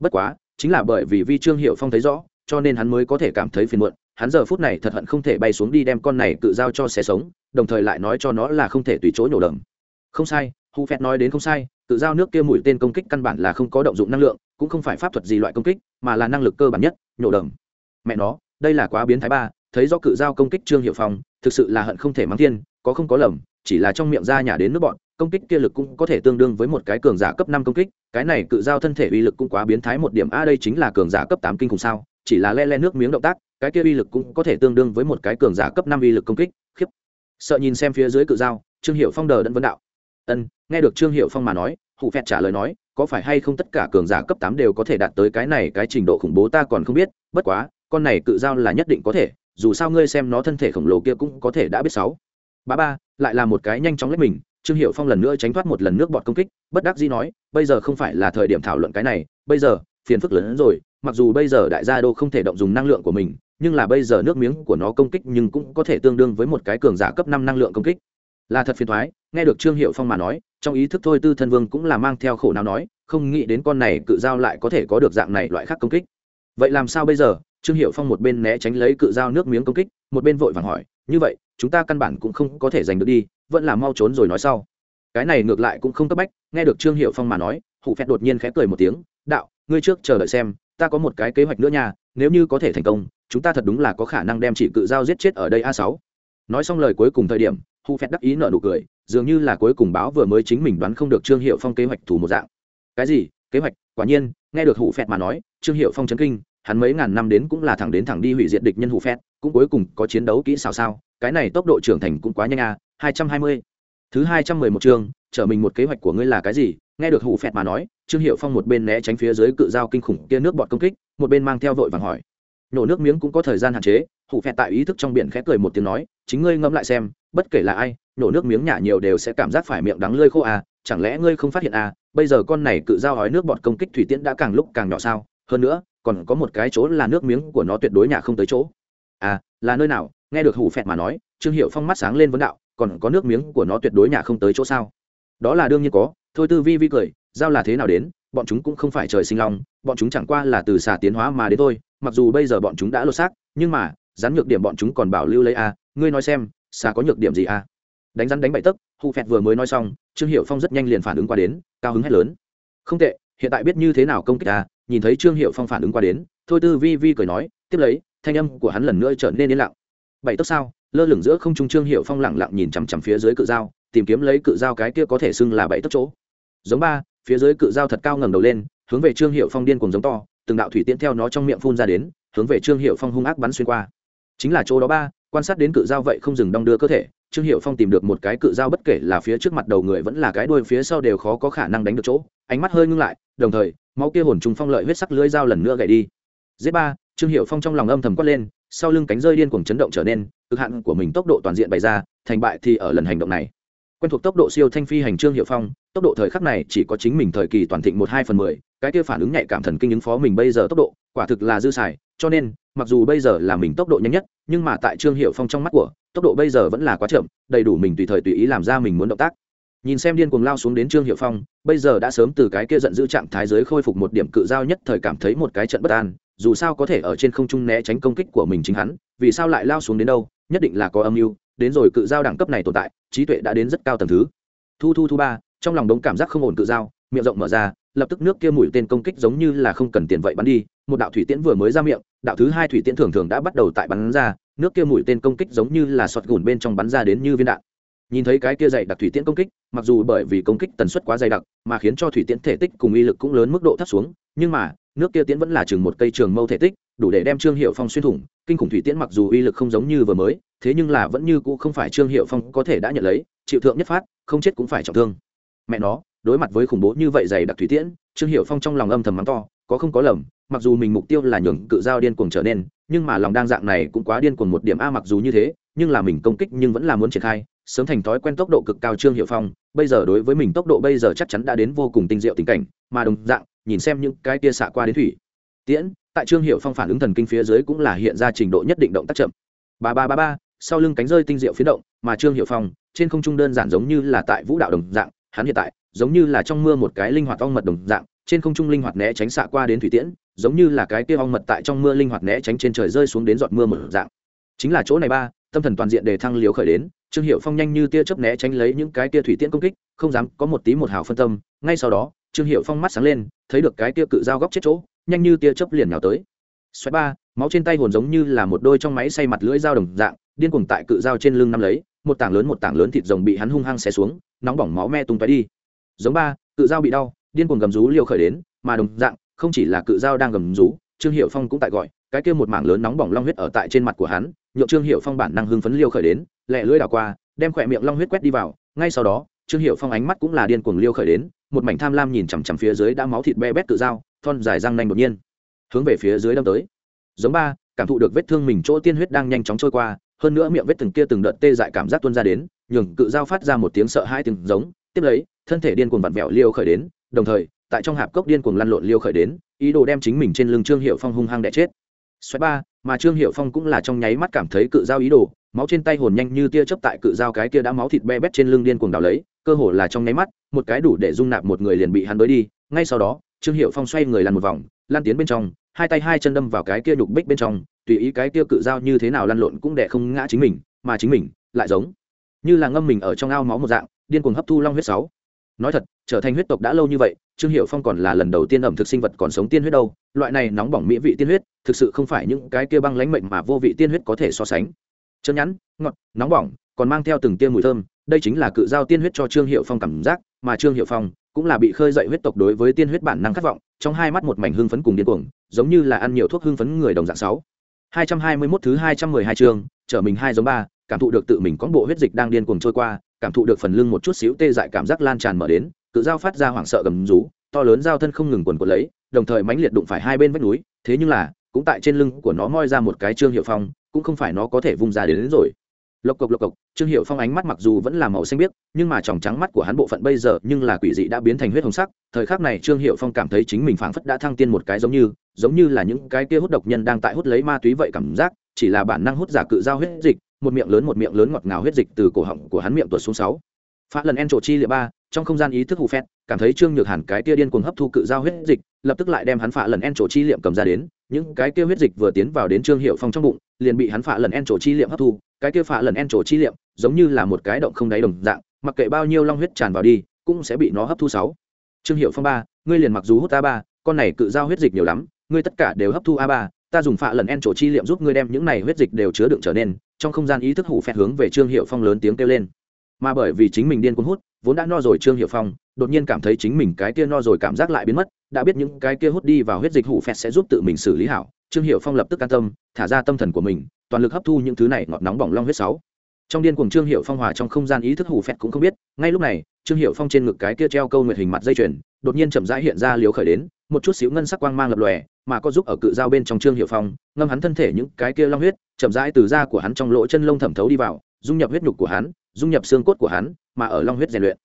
Bất quá, chính là bởi vì vi trương hiệu phong thấy rõ, cho nên hắn mới có thể cảm thấy phiền muộn, hắn giờ phút này thật hận không thể bay xuống đi đem con này cự dao cho xe sống, đồng thời lại nói cho nó là không thể tùy chỗ nhổ đầm. Không sai hù phẹt nói đến không sai, tự giao nước kia mũi tên công kích căn bản là không có động dụng năng lượng, cũng không phải pháp thuật gì loại công kích, mà là năng lực cơ bản nhất, nhổ đầm. Mẹ nó, đây là quá biến thái ba, thấy do cự giao công kích trương hiệu phong, thực sự là hận không thể mắng thiên, có không có lầm, chỉ là trong miệng ra nhả đến nước bọn, công kích kia lực cũng có thể tương đương với một cái cường giả cấp năm công kích, cái này cự giao thân thể uy lực cũng quá biến thái một điểm, a, đây chính là cường giả cấp tám kinh khủng sao, chỉ là le le nước miếng động tác, cái kia uy lực cũng có thể tương đương với một cái cường giả cấp năm uy lực công kích, khiếp. Sợ nhìn xem phía dưới cự giao, trương hiệu phong đờ đẫn vấn đạo. Ân nghe được trương hiệu phong mà nói hụ phẹt trả lời nói, có phải hay không tất cả cường giả cấp tám đều có thể đạt tới cái này, cái trình độ khủng bố ta còn không biết, bất quá, con này cự giao là nhất định có thể, dù sao ngươi xem nó thân thể khổng lồ kia cũng có thể đã biết sáu. Ba ba, lại là một cái nhanh chóng lấy mình, trương hiệu phong lần nữa tránh thoát một lần nước bọt công kích, bất đắc dĩ nói, bây giờ không phải là thời điểm thảo luận cái này, bây giờ, phiền phức lớn hơn rồi, mặc dù bây giờ đại gia đô không thể động dùng năng lượng của mình, nhưng là bây giờ nước miếng của nó công kích nhưng cũng có thể tương đương với một cái cường giả cấp năm năng lượng công kích. Là thật phiền thoái, nghe được trương hiệu phong mà nói trong ý thức thôi tư thân vương cũng là mang theo khổ nào nói, không nghĩ đến con này cự dao lại có thể có được dạng này loại khác công kích. Vậy làm sao bây giờ? Trương hiệu phong một bên né tránh lấy cự dao nước miếng công kích, một bên vội vàng hỏi, như vậy, chúng ta căn bản cũng không có thể giành được đi, vẫn là mau trốn rồi nói sau. Cái này ngược lại cũng không cấp bách, nghe được trương hiệu phong mà nói hụ phép đột nhiên khẽ cười một tiếng, đạo, ngươi trước chờ đợi xem, ta có một cái kế hoạch nữa nha, nếu như có thể thành công, chúng ta thật đúng là có khả năng đem chỉ cự dao giết chết ở đây a sáu. Nói xong lời cuối cùng thời điểm hụ phép đắc ý nở nụ cười dường như là cuối cùng báo vừa mới chính mình đoán không được trương hiệu phong kế hoạch thủ một dạng. Cái gì? Kế hoạch? Quả nhiên, nghe được hủ phẹt mà nói, trương hiệu phong chấn kinh, hắn mấy ngàn năm đến cũng là thẳng đến thẳng đi hủy diệt địch nhân hủ phẹt, cũng cuối cùng có chiến đấu kỹ xào sao. Cái này tốc độ trưởng thành cũng quá nhanh à hai trăm hai mươi. Thứ hai trăm mười một chương, trở mình một kế hoạch của ngươi là cái gì? Nghe được hủ phẹt mà nói, trương hiệu phong một bên né tránh phía dưới cự dao kinh khủng kia nước bọt công kích, một bên mang theo vội vàng hỏi. Nổ nước miếng cũng có thời gian hạn chế, hủ phẹt tại ý thức trong biển khẽ cười một tiếng nói, chính ngươi ngẫm lại xem bất kể là ai, nổ nước miếng nhả nhiều đều sẽ cảm giác phải miệng đắng lơi khô à chẳng lẽ ngươi không phát hiện à bây giờ con này cự dao hói nước bọt công kích thủy tiễn đã càng lúc càng nhỏ sao? Hơn nữa, còn có một cái chỗ là nước miếng của nó tuyệt đối nhả không tới chỗ. À là nơi nào? Nghe được hủ phẹt mà nói, trương hiệu phong mắt sáng lên vấn đạo, còn có nước miếng của nó tuyệt đối nhả không tới chỗ sao? Đó là đương nhiên có, thôi tư vi vi cười, giao là thế nào đến, bọn chúng cũng không phải trời sinh long, bọn chúng chẳng qua là từ xà tiến hóa mà đến thôi, mặc dù bây giờ bọn chúng đã lột xác, nhưng mà, rắn nhược điểm bọn chúng còn bảo lưu lấy a ngươi nói xem xà có nhược điểm gì à? đánh rắn đánh bậy tấc hụ phẹt vừa mới nói xong, trương hiệu phong rất nhanh liền phản ứng qua đến, cao hứng hét lớn. Không tệ, hiện tại biết như thế nào công kích à? Nhìn thấy trương hiệu phong phản ứng qua đến, thôi tư vi vi cười nói, tiếp lấy, thanh âm của hắn lần nữa trở nên yên lặng. Bảy tấc sao? Lơ lửng giữa không trung trương hiệu phong lẳng lặng nhìn chằm chằm phía dưới cự dao, tìm kiếm lấy cự dao cái kia có thể xưng là bảy tấc chỗ. Giống ba, phía dưới cự dao thật cao ngẩng đầu lên, hướng về trương hiệu phong điên cùng giống to, từng đạo thủy tiễn theo nó trong miệng phun ra đến, hướng về trương hiệu phong hung ác bắn xuyên qua. Chính là chỗ đó ba quan sát đến cự dao vậy không dừng đong đưa cơ thể, trương hiệu phong tìm được một cái cự dao bất kể là phía trước mặt đầu người vẫn là cái đuôi phía sau đều khó có khả năng đánh được chỗ, ánh mắt hơi ngưng lại, đồng thời, máu kia hồn trùng phong lợi huyết sắc lưỡi dao lần nữa gậy đi. Giết ba, trương hiệu phong trong lòng âm thầm quát lên, sau lưng cánh rơi điên cuồng chấn động trở nên, cực hạn của mình tốc độ toàn diện bày ra, thành bại thì ở lần hành động này. Quen thuộc tốc độ siêu thanh phi hành trương hiệu phong, tốc độ thời khắc này chỉ có chính mình thời kỳ toàn thịnh một hai phần mười, cái kia phản ứng nhạy cảm thần kinh ứng phó mình bây giờ tốc độ, quả thực là dư xài cho nên, mặc dù bây giờ là mình tốc độ nhanh nhất, nhưng mà tại trương hiệu phong trong mắt của, tốc độ bây giờ vẫn là quá chậm, đầy đủ mình tùy thời tùy ý làm ra mình muốn động tác. Nhìn xem điên cuồng lao xuống đến trương hiệu phong, bây giờ đã sớm từ cái kia giận dữ trạng thái giới khôi phục một điểm cự giao nhất thời cảm thấy một cái trận bất an, dù sao có thể ở trên không trung né tránh công kích của mình chính hắn, vì sao lại lao xuống đến đâu, nhất định là có âm mưu, đến rồi cự giao đẳng cấp này tồn tại, trí tuệ đã đến rất cao tầng thứ. Thu thu thu ba, trong lòng đống cảm giác không ổn cự giao, miệng rộng mở ra lập tức nước kia mũi tên công kích giống như là không cần tiền vậy bắn đi, một đạo thủy tiễn vừa mới ra miệng, đạo thứ hai thủy tiễn thường thường đã bắt đầu tại bắn ra, nước kia mũi tên công kích giống như là sọt gùn bên trong bắn ra đến như viên đạn. Nhìn thấy cái kia dày đặc thủy tiễn công kích, mặc dù bởi vì công kích tần suất quá dày đặc, mà khiến cho thủy tiễn thể tích cùng uy lực cũng lớn mức độ thấp xuống, nhưng mà, nước kia tiễn vẫn là chừng một cây trường mâu thể tích, đủ để đem trương hiệu phong xuyên thủng, kinh khủng thủy tiễn mặc dù uy lực không giống như vừa mới, thế nhưng là vẫn như cũ không phải trương hiệu phong có thể đã nhận lấy, chịu thượng nhất phát, không chết cũng phải trọng thương. Mẹ nó đối mặt với khủng bố như vậy dày đặc thủy tiễn, trương hiệu phong trong lòng âm thầm mắng to, có không có lầm, mặc dù mình mục tiêu là nhường cự giao điên cuồng trở nên, nhưng mà lòng đang dạng này cũng quá điên cuồng một điểm a mặc dù như thế, nhưng là mình công kích nhưng vẫn là muốn triển khai, sớm thành thói quen tốc độ cực cao trương hiệu phong, bây giờ đối với mình tốc độ bây giờ chắc chắn đã đến vô cùng tinh diệu tình cảnh, mà đồng dạng, nhìn xem những cái tia xạ qua đến thủy tiễn, tại trương hiệu phong phản ứng thần kinh phía dưới cũng là hiện ra trình độ nhất định động tác chậm. Ba ba ba ba, sau lưng cánh rơi tinh diệu phiến động, mà trương hiệu phong, trên không trung đơn giản giống như là tại vũ đạo đồng dạng, hắn hiện tại giống như là trong mưa một cái linh hoạt ong mật đồng dạng, trên không trung linh hoạt né tránh xạ qua đến thủy tiễn, giống như là cái kia ong mật tại trong mưa linh hoạt né tránh trên trời rơi xuống đến giọt mưa một dạng. Chính là chỗ này ba, tâm thần toàn diện đề thăng liều khởi đến, trương hiệu phong nhanh như tia chớp né tránh lấy những cái tia thủy tiễn công kích, không dám có một tí một hào phân tâm, ngay sau đó, trương hiệu phong mắt sáng lên, thấy được cái tia cự dao góc chết chỗ, nhanh như tia chớp liền nào tới. Xoáy ba, máu trên tay hồn giống như là một đôi trong máy xay mặt lưỡi dao đồng dạng, điên cuồng tại cự dao trên lưng nắm lấy, một tảng lớn một tảng lớn thịt rồng bị hắn hung hăng xé xuống, nóng bỏng máu me tung tóe đi giống ba, cự dao bị đau, điên cuồng gầm rú liều khởi đến, mà đồng dạng, không chỉ là cự dao đang gầm rú, trương hiệu phong cũng tại gọi, cái kia một mảng lớn nóng bỏng long huyết ở tại trên mặt của hắn, nhượng trương hiệu phong bản năng hưng phấn liều khởi đến, lẹ lưỡi đảo qua, đem khỏe miệng long huyết quét đi vào, ngay sau đó, trương hiệu phong ánh mắt cũng là điên cuồng liêu khởi đến, một mảnh tham lam nhìn chằm chằm phía dưới đã máu thịt be bét tự dao, thon dài răng nanh đột nhiên, hướng về phía dưới đâm tới. Giống ba, cảm thụ được vết thương mình chỗ tiên huyết đang nhanh chóng trôi qua, hơn nữa miệng vết từng kia từng đợt tê dại cảm giác tuôn ra đến, nhường cự dao phát ra một tiếng sợ hai tiếng giống tiếp lấy, thân thể điên cuồng vặn vẹo liêu khởi đến, đồng thời, tại trong hạp cốc điên cuồng lăn lộn liêu khởi đến, ý đồ đem chính mình trên lưng trương hiệu phong hung hăng đẻ chết. Xoáy ba, mà trương hiệu phong cũng là trong nháy mắt cảm thấy cự dao ý đồ, máu trên tay hồn nhanh như tia chớp tại cự dao cái kia đã máu thịt be bét trên lưng điên cuồng đào lấy, cơ hồ là trong nháy mắt, một cái đủ để dung nạp một người liền bị hắn đới đi. Ngay sau đó, trương hiệu phong xoay người lăn một vòng lan tiến bên trong, hai tay hai chân đâm vào cái kia nhục bích bên trong, tùy ý cái kia cự dao như thế nào lăn lộn cũng để không ngã chính mình, mà chính mình lại giống như là ngâm mình ở trong ao máu một dạng điên cuồng hấp thu long huyết sáu. Nói thật, trở thành huyết tộc đã lâu như vậy, trương hiệu phong còn là lần đầu tiên ẩm thực sinh vật còn sống tiên huyết đâu. Loại này nóng bỏng mỹ vị tiên huyết, thực sự không phải những cái kia băng lãnh mệnh mà vô vị tiên huyết có thể so sánh. Chân nhắn, ngọt, nóng bỏng, còn mang theo từng tia mùi thơm, đây chính là cự giao tiên huyết cho trương hiệu phong cảm giác, mà trương hiệu phong cũng là bị khơi dậy huyết tộc đối với tiên huyết bản năng khát vọng, trong hai mắt một mảnh hưng phấn cùng điên cuồng, giống như là ăn nhiều thuốc hưng phấn người đồng dạng sáu. Hai trăm hai mươi 221 thứ hai trăm mười hai chương, trở mình hai giống ba, cảm thụ được tự mình có bộ huyết dịch đang điên cuồng trôi qua cảm thụ được phần lưng một chút xíu tê dại cảm giác lan tràn mở đến cự dao phát ra hoảng sợ gầm rú to lớn dao thân không ngừng quần quật lấy đồng thời mãnh liệt đụng phải hai bên vách núi thế nhưng là cũng tại trên lưng của nó moi ra một cái trương hiệu phong cũng không phải nó có thể vung ra đến, đến rồi. Lộc cộc lộc cộc trương hiệu phong ánh mắt mặc dù vẫn là màu xanh biếc nhưng mà tròng trắng mắt của hắn bộ phận bây giờ nhưng là quỷ dị đã biến thành huyết hồng sắc thời khắc này trương hiệu phong cảm thấy chính mình phảng phất đã thăng tiên một cái giống như giống như là những cái kia hút độc nhân đang tại hút lấy ma túy vậy cảm giác chỉ là bản năng hút giả cự giao huyết dịch một miệng lớn một miệng lớn ngọt ngào huyết dịch từ cổ họng của hắn miệng tuột xuống sáu. Phá lần en trổ chi liệm ba, trong không gian ý thức hù phét, cảm thấy trương nhược hẳn cái kia điên cuồng hấp thu cự giao huyết dịch, lập tức lại đem hắn phạ lần en trổ chi liệm cầm ra đến, những cái kia huyết dịch vừa tiến vào đến trương hiệu phong trong bụng, liền bị hắn phạ lần en trổ chi liệm hấp thu, cái kia phạ lần en trổ chi liệm giống như là một cái động không đáy đồng dạng, mặc kệ bao nhiêu long huyết tràn vào đi, cũng sẽ bị nó hấp thu sáu. Trương hiệu phong ba, ngươi liền mặc dù hút a ba, con này cự giao huyết dịch nhiều lắm, ngươi tất cả đều hấp thu a ba ta dùng phạ lần en chỗ chi liệm giúp ngươi đem những này huyết dịch đều chứa đựng trở nên, trong không gian ý thức hủ phẹt hướng về trương hiệu phong lớn tiếng kêu lên. Mà bởi vì chính mình điên cuốn hút, vốn đã no rồi trương hiệu phong, đột nhiên cảm thấy chính mình cái kia no rồi cảm giác lại biến mất, đã biết những cái kia hút đi vào huyết dịch hủ phẹt sẽ giúp tự mình xử lý hảo, trương hiệu phong lập tức an tâm, thả ra tâm thần của mình, toàn lực hấp thu những thứ này ngọt nóng bỏng long huyết sáu. Trong điên cuồng trương hiệu phong hòa trong không gian ý thức hủ phẹt cũng không biết, ngay lúc này, trương hiệu phong trên ngực cái kia treo câu nguyệt hình mặt dây chuyền, đột nhiên chậm rãi hiện ra liếu khởi đến một chút xíu ngân sắc quang mang lập lòe, mà có giúp ở cự dao bên trong trương hiệu phong, ngâm hắn thân thể những cái kia long huyết, chậm rãi từ da của hắn trong lỗ chân lông thẩm thấu đi vào, dung nhập huyết nhục của hắn, dung nhập xương cốt của hắn, mà ở long huyết rèn luyện.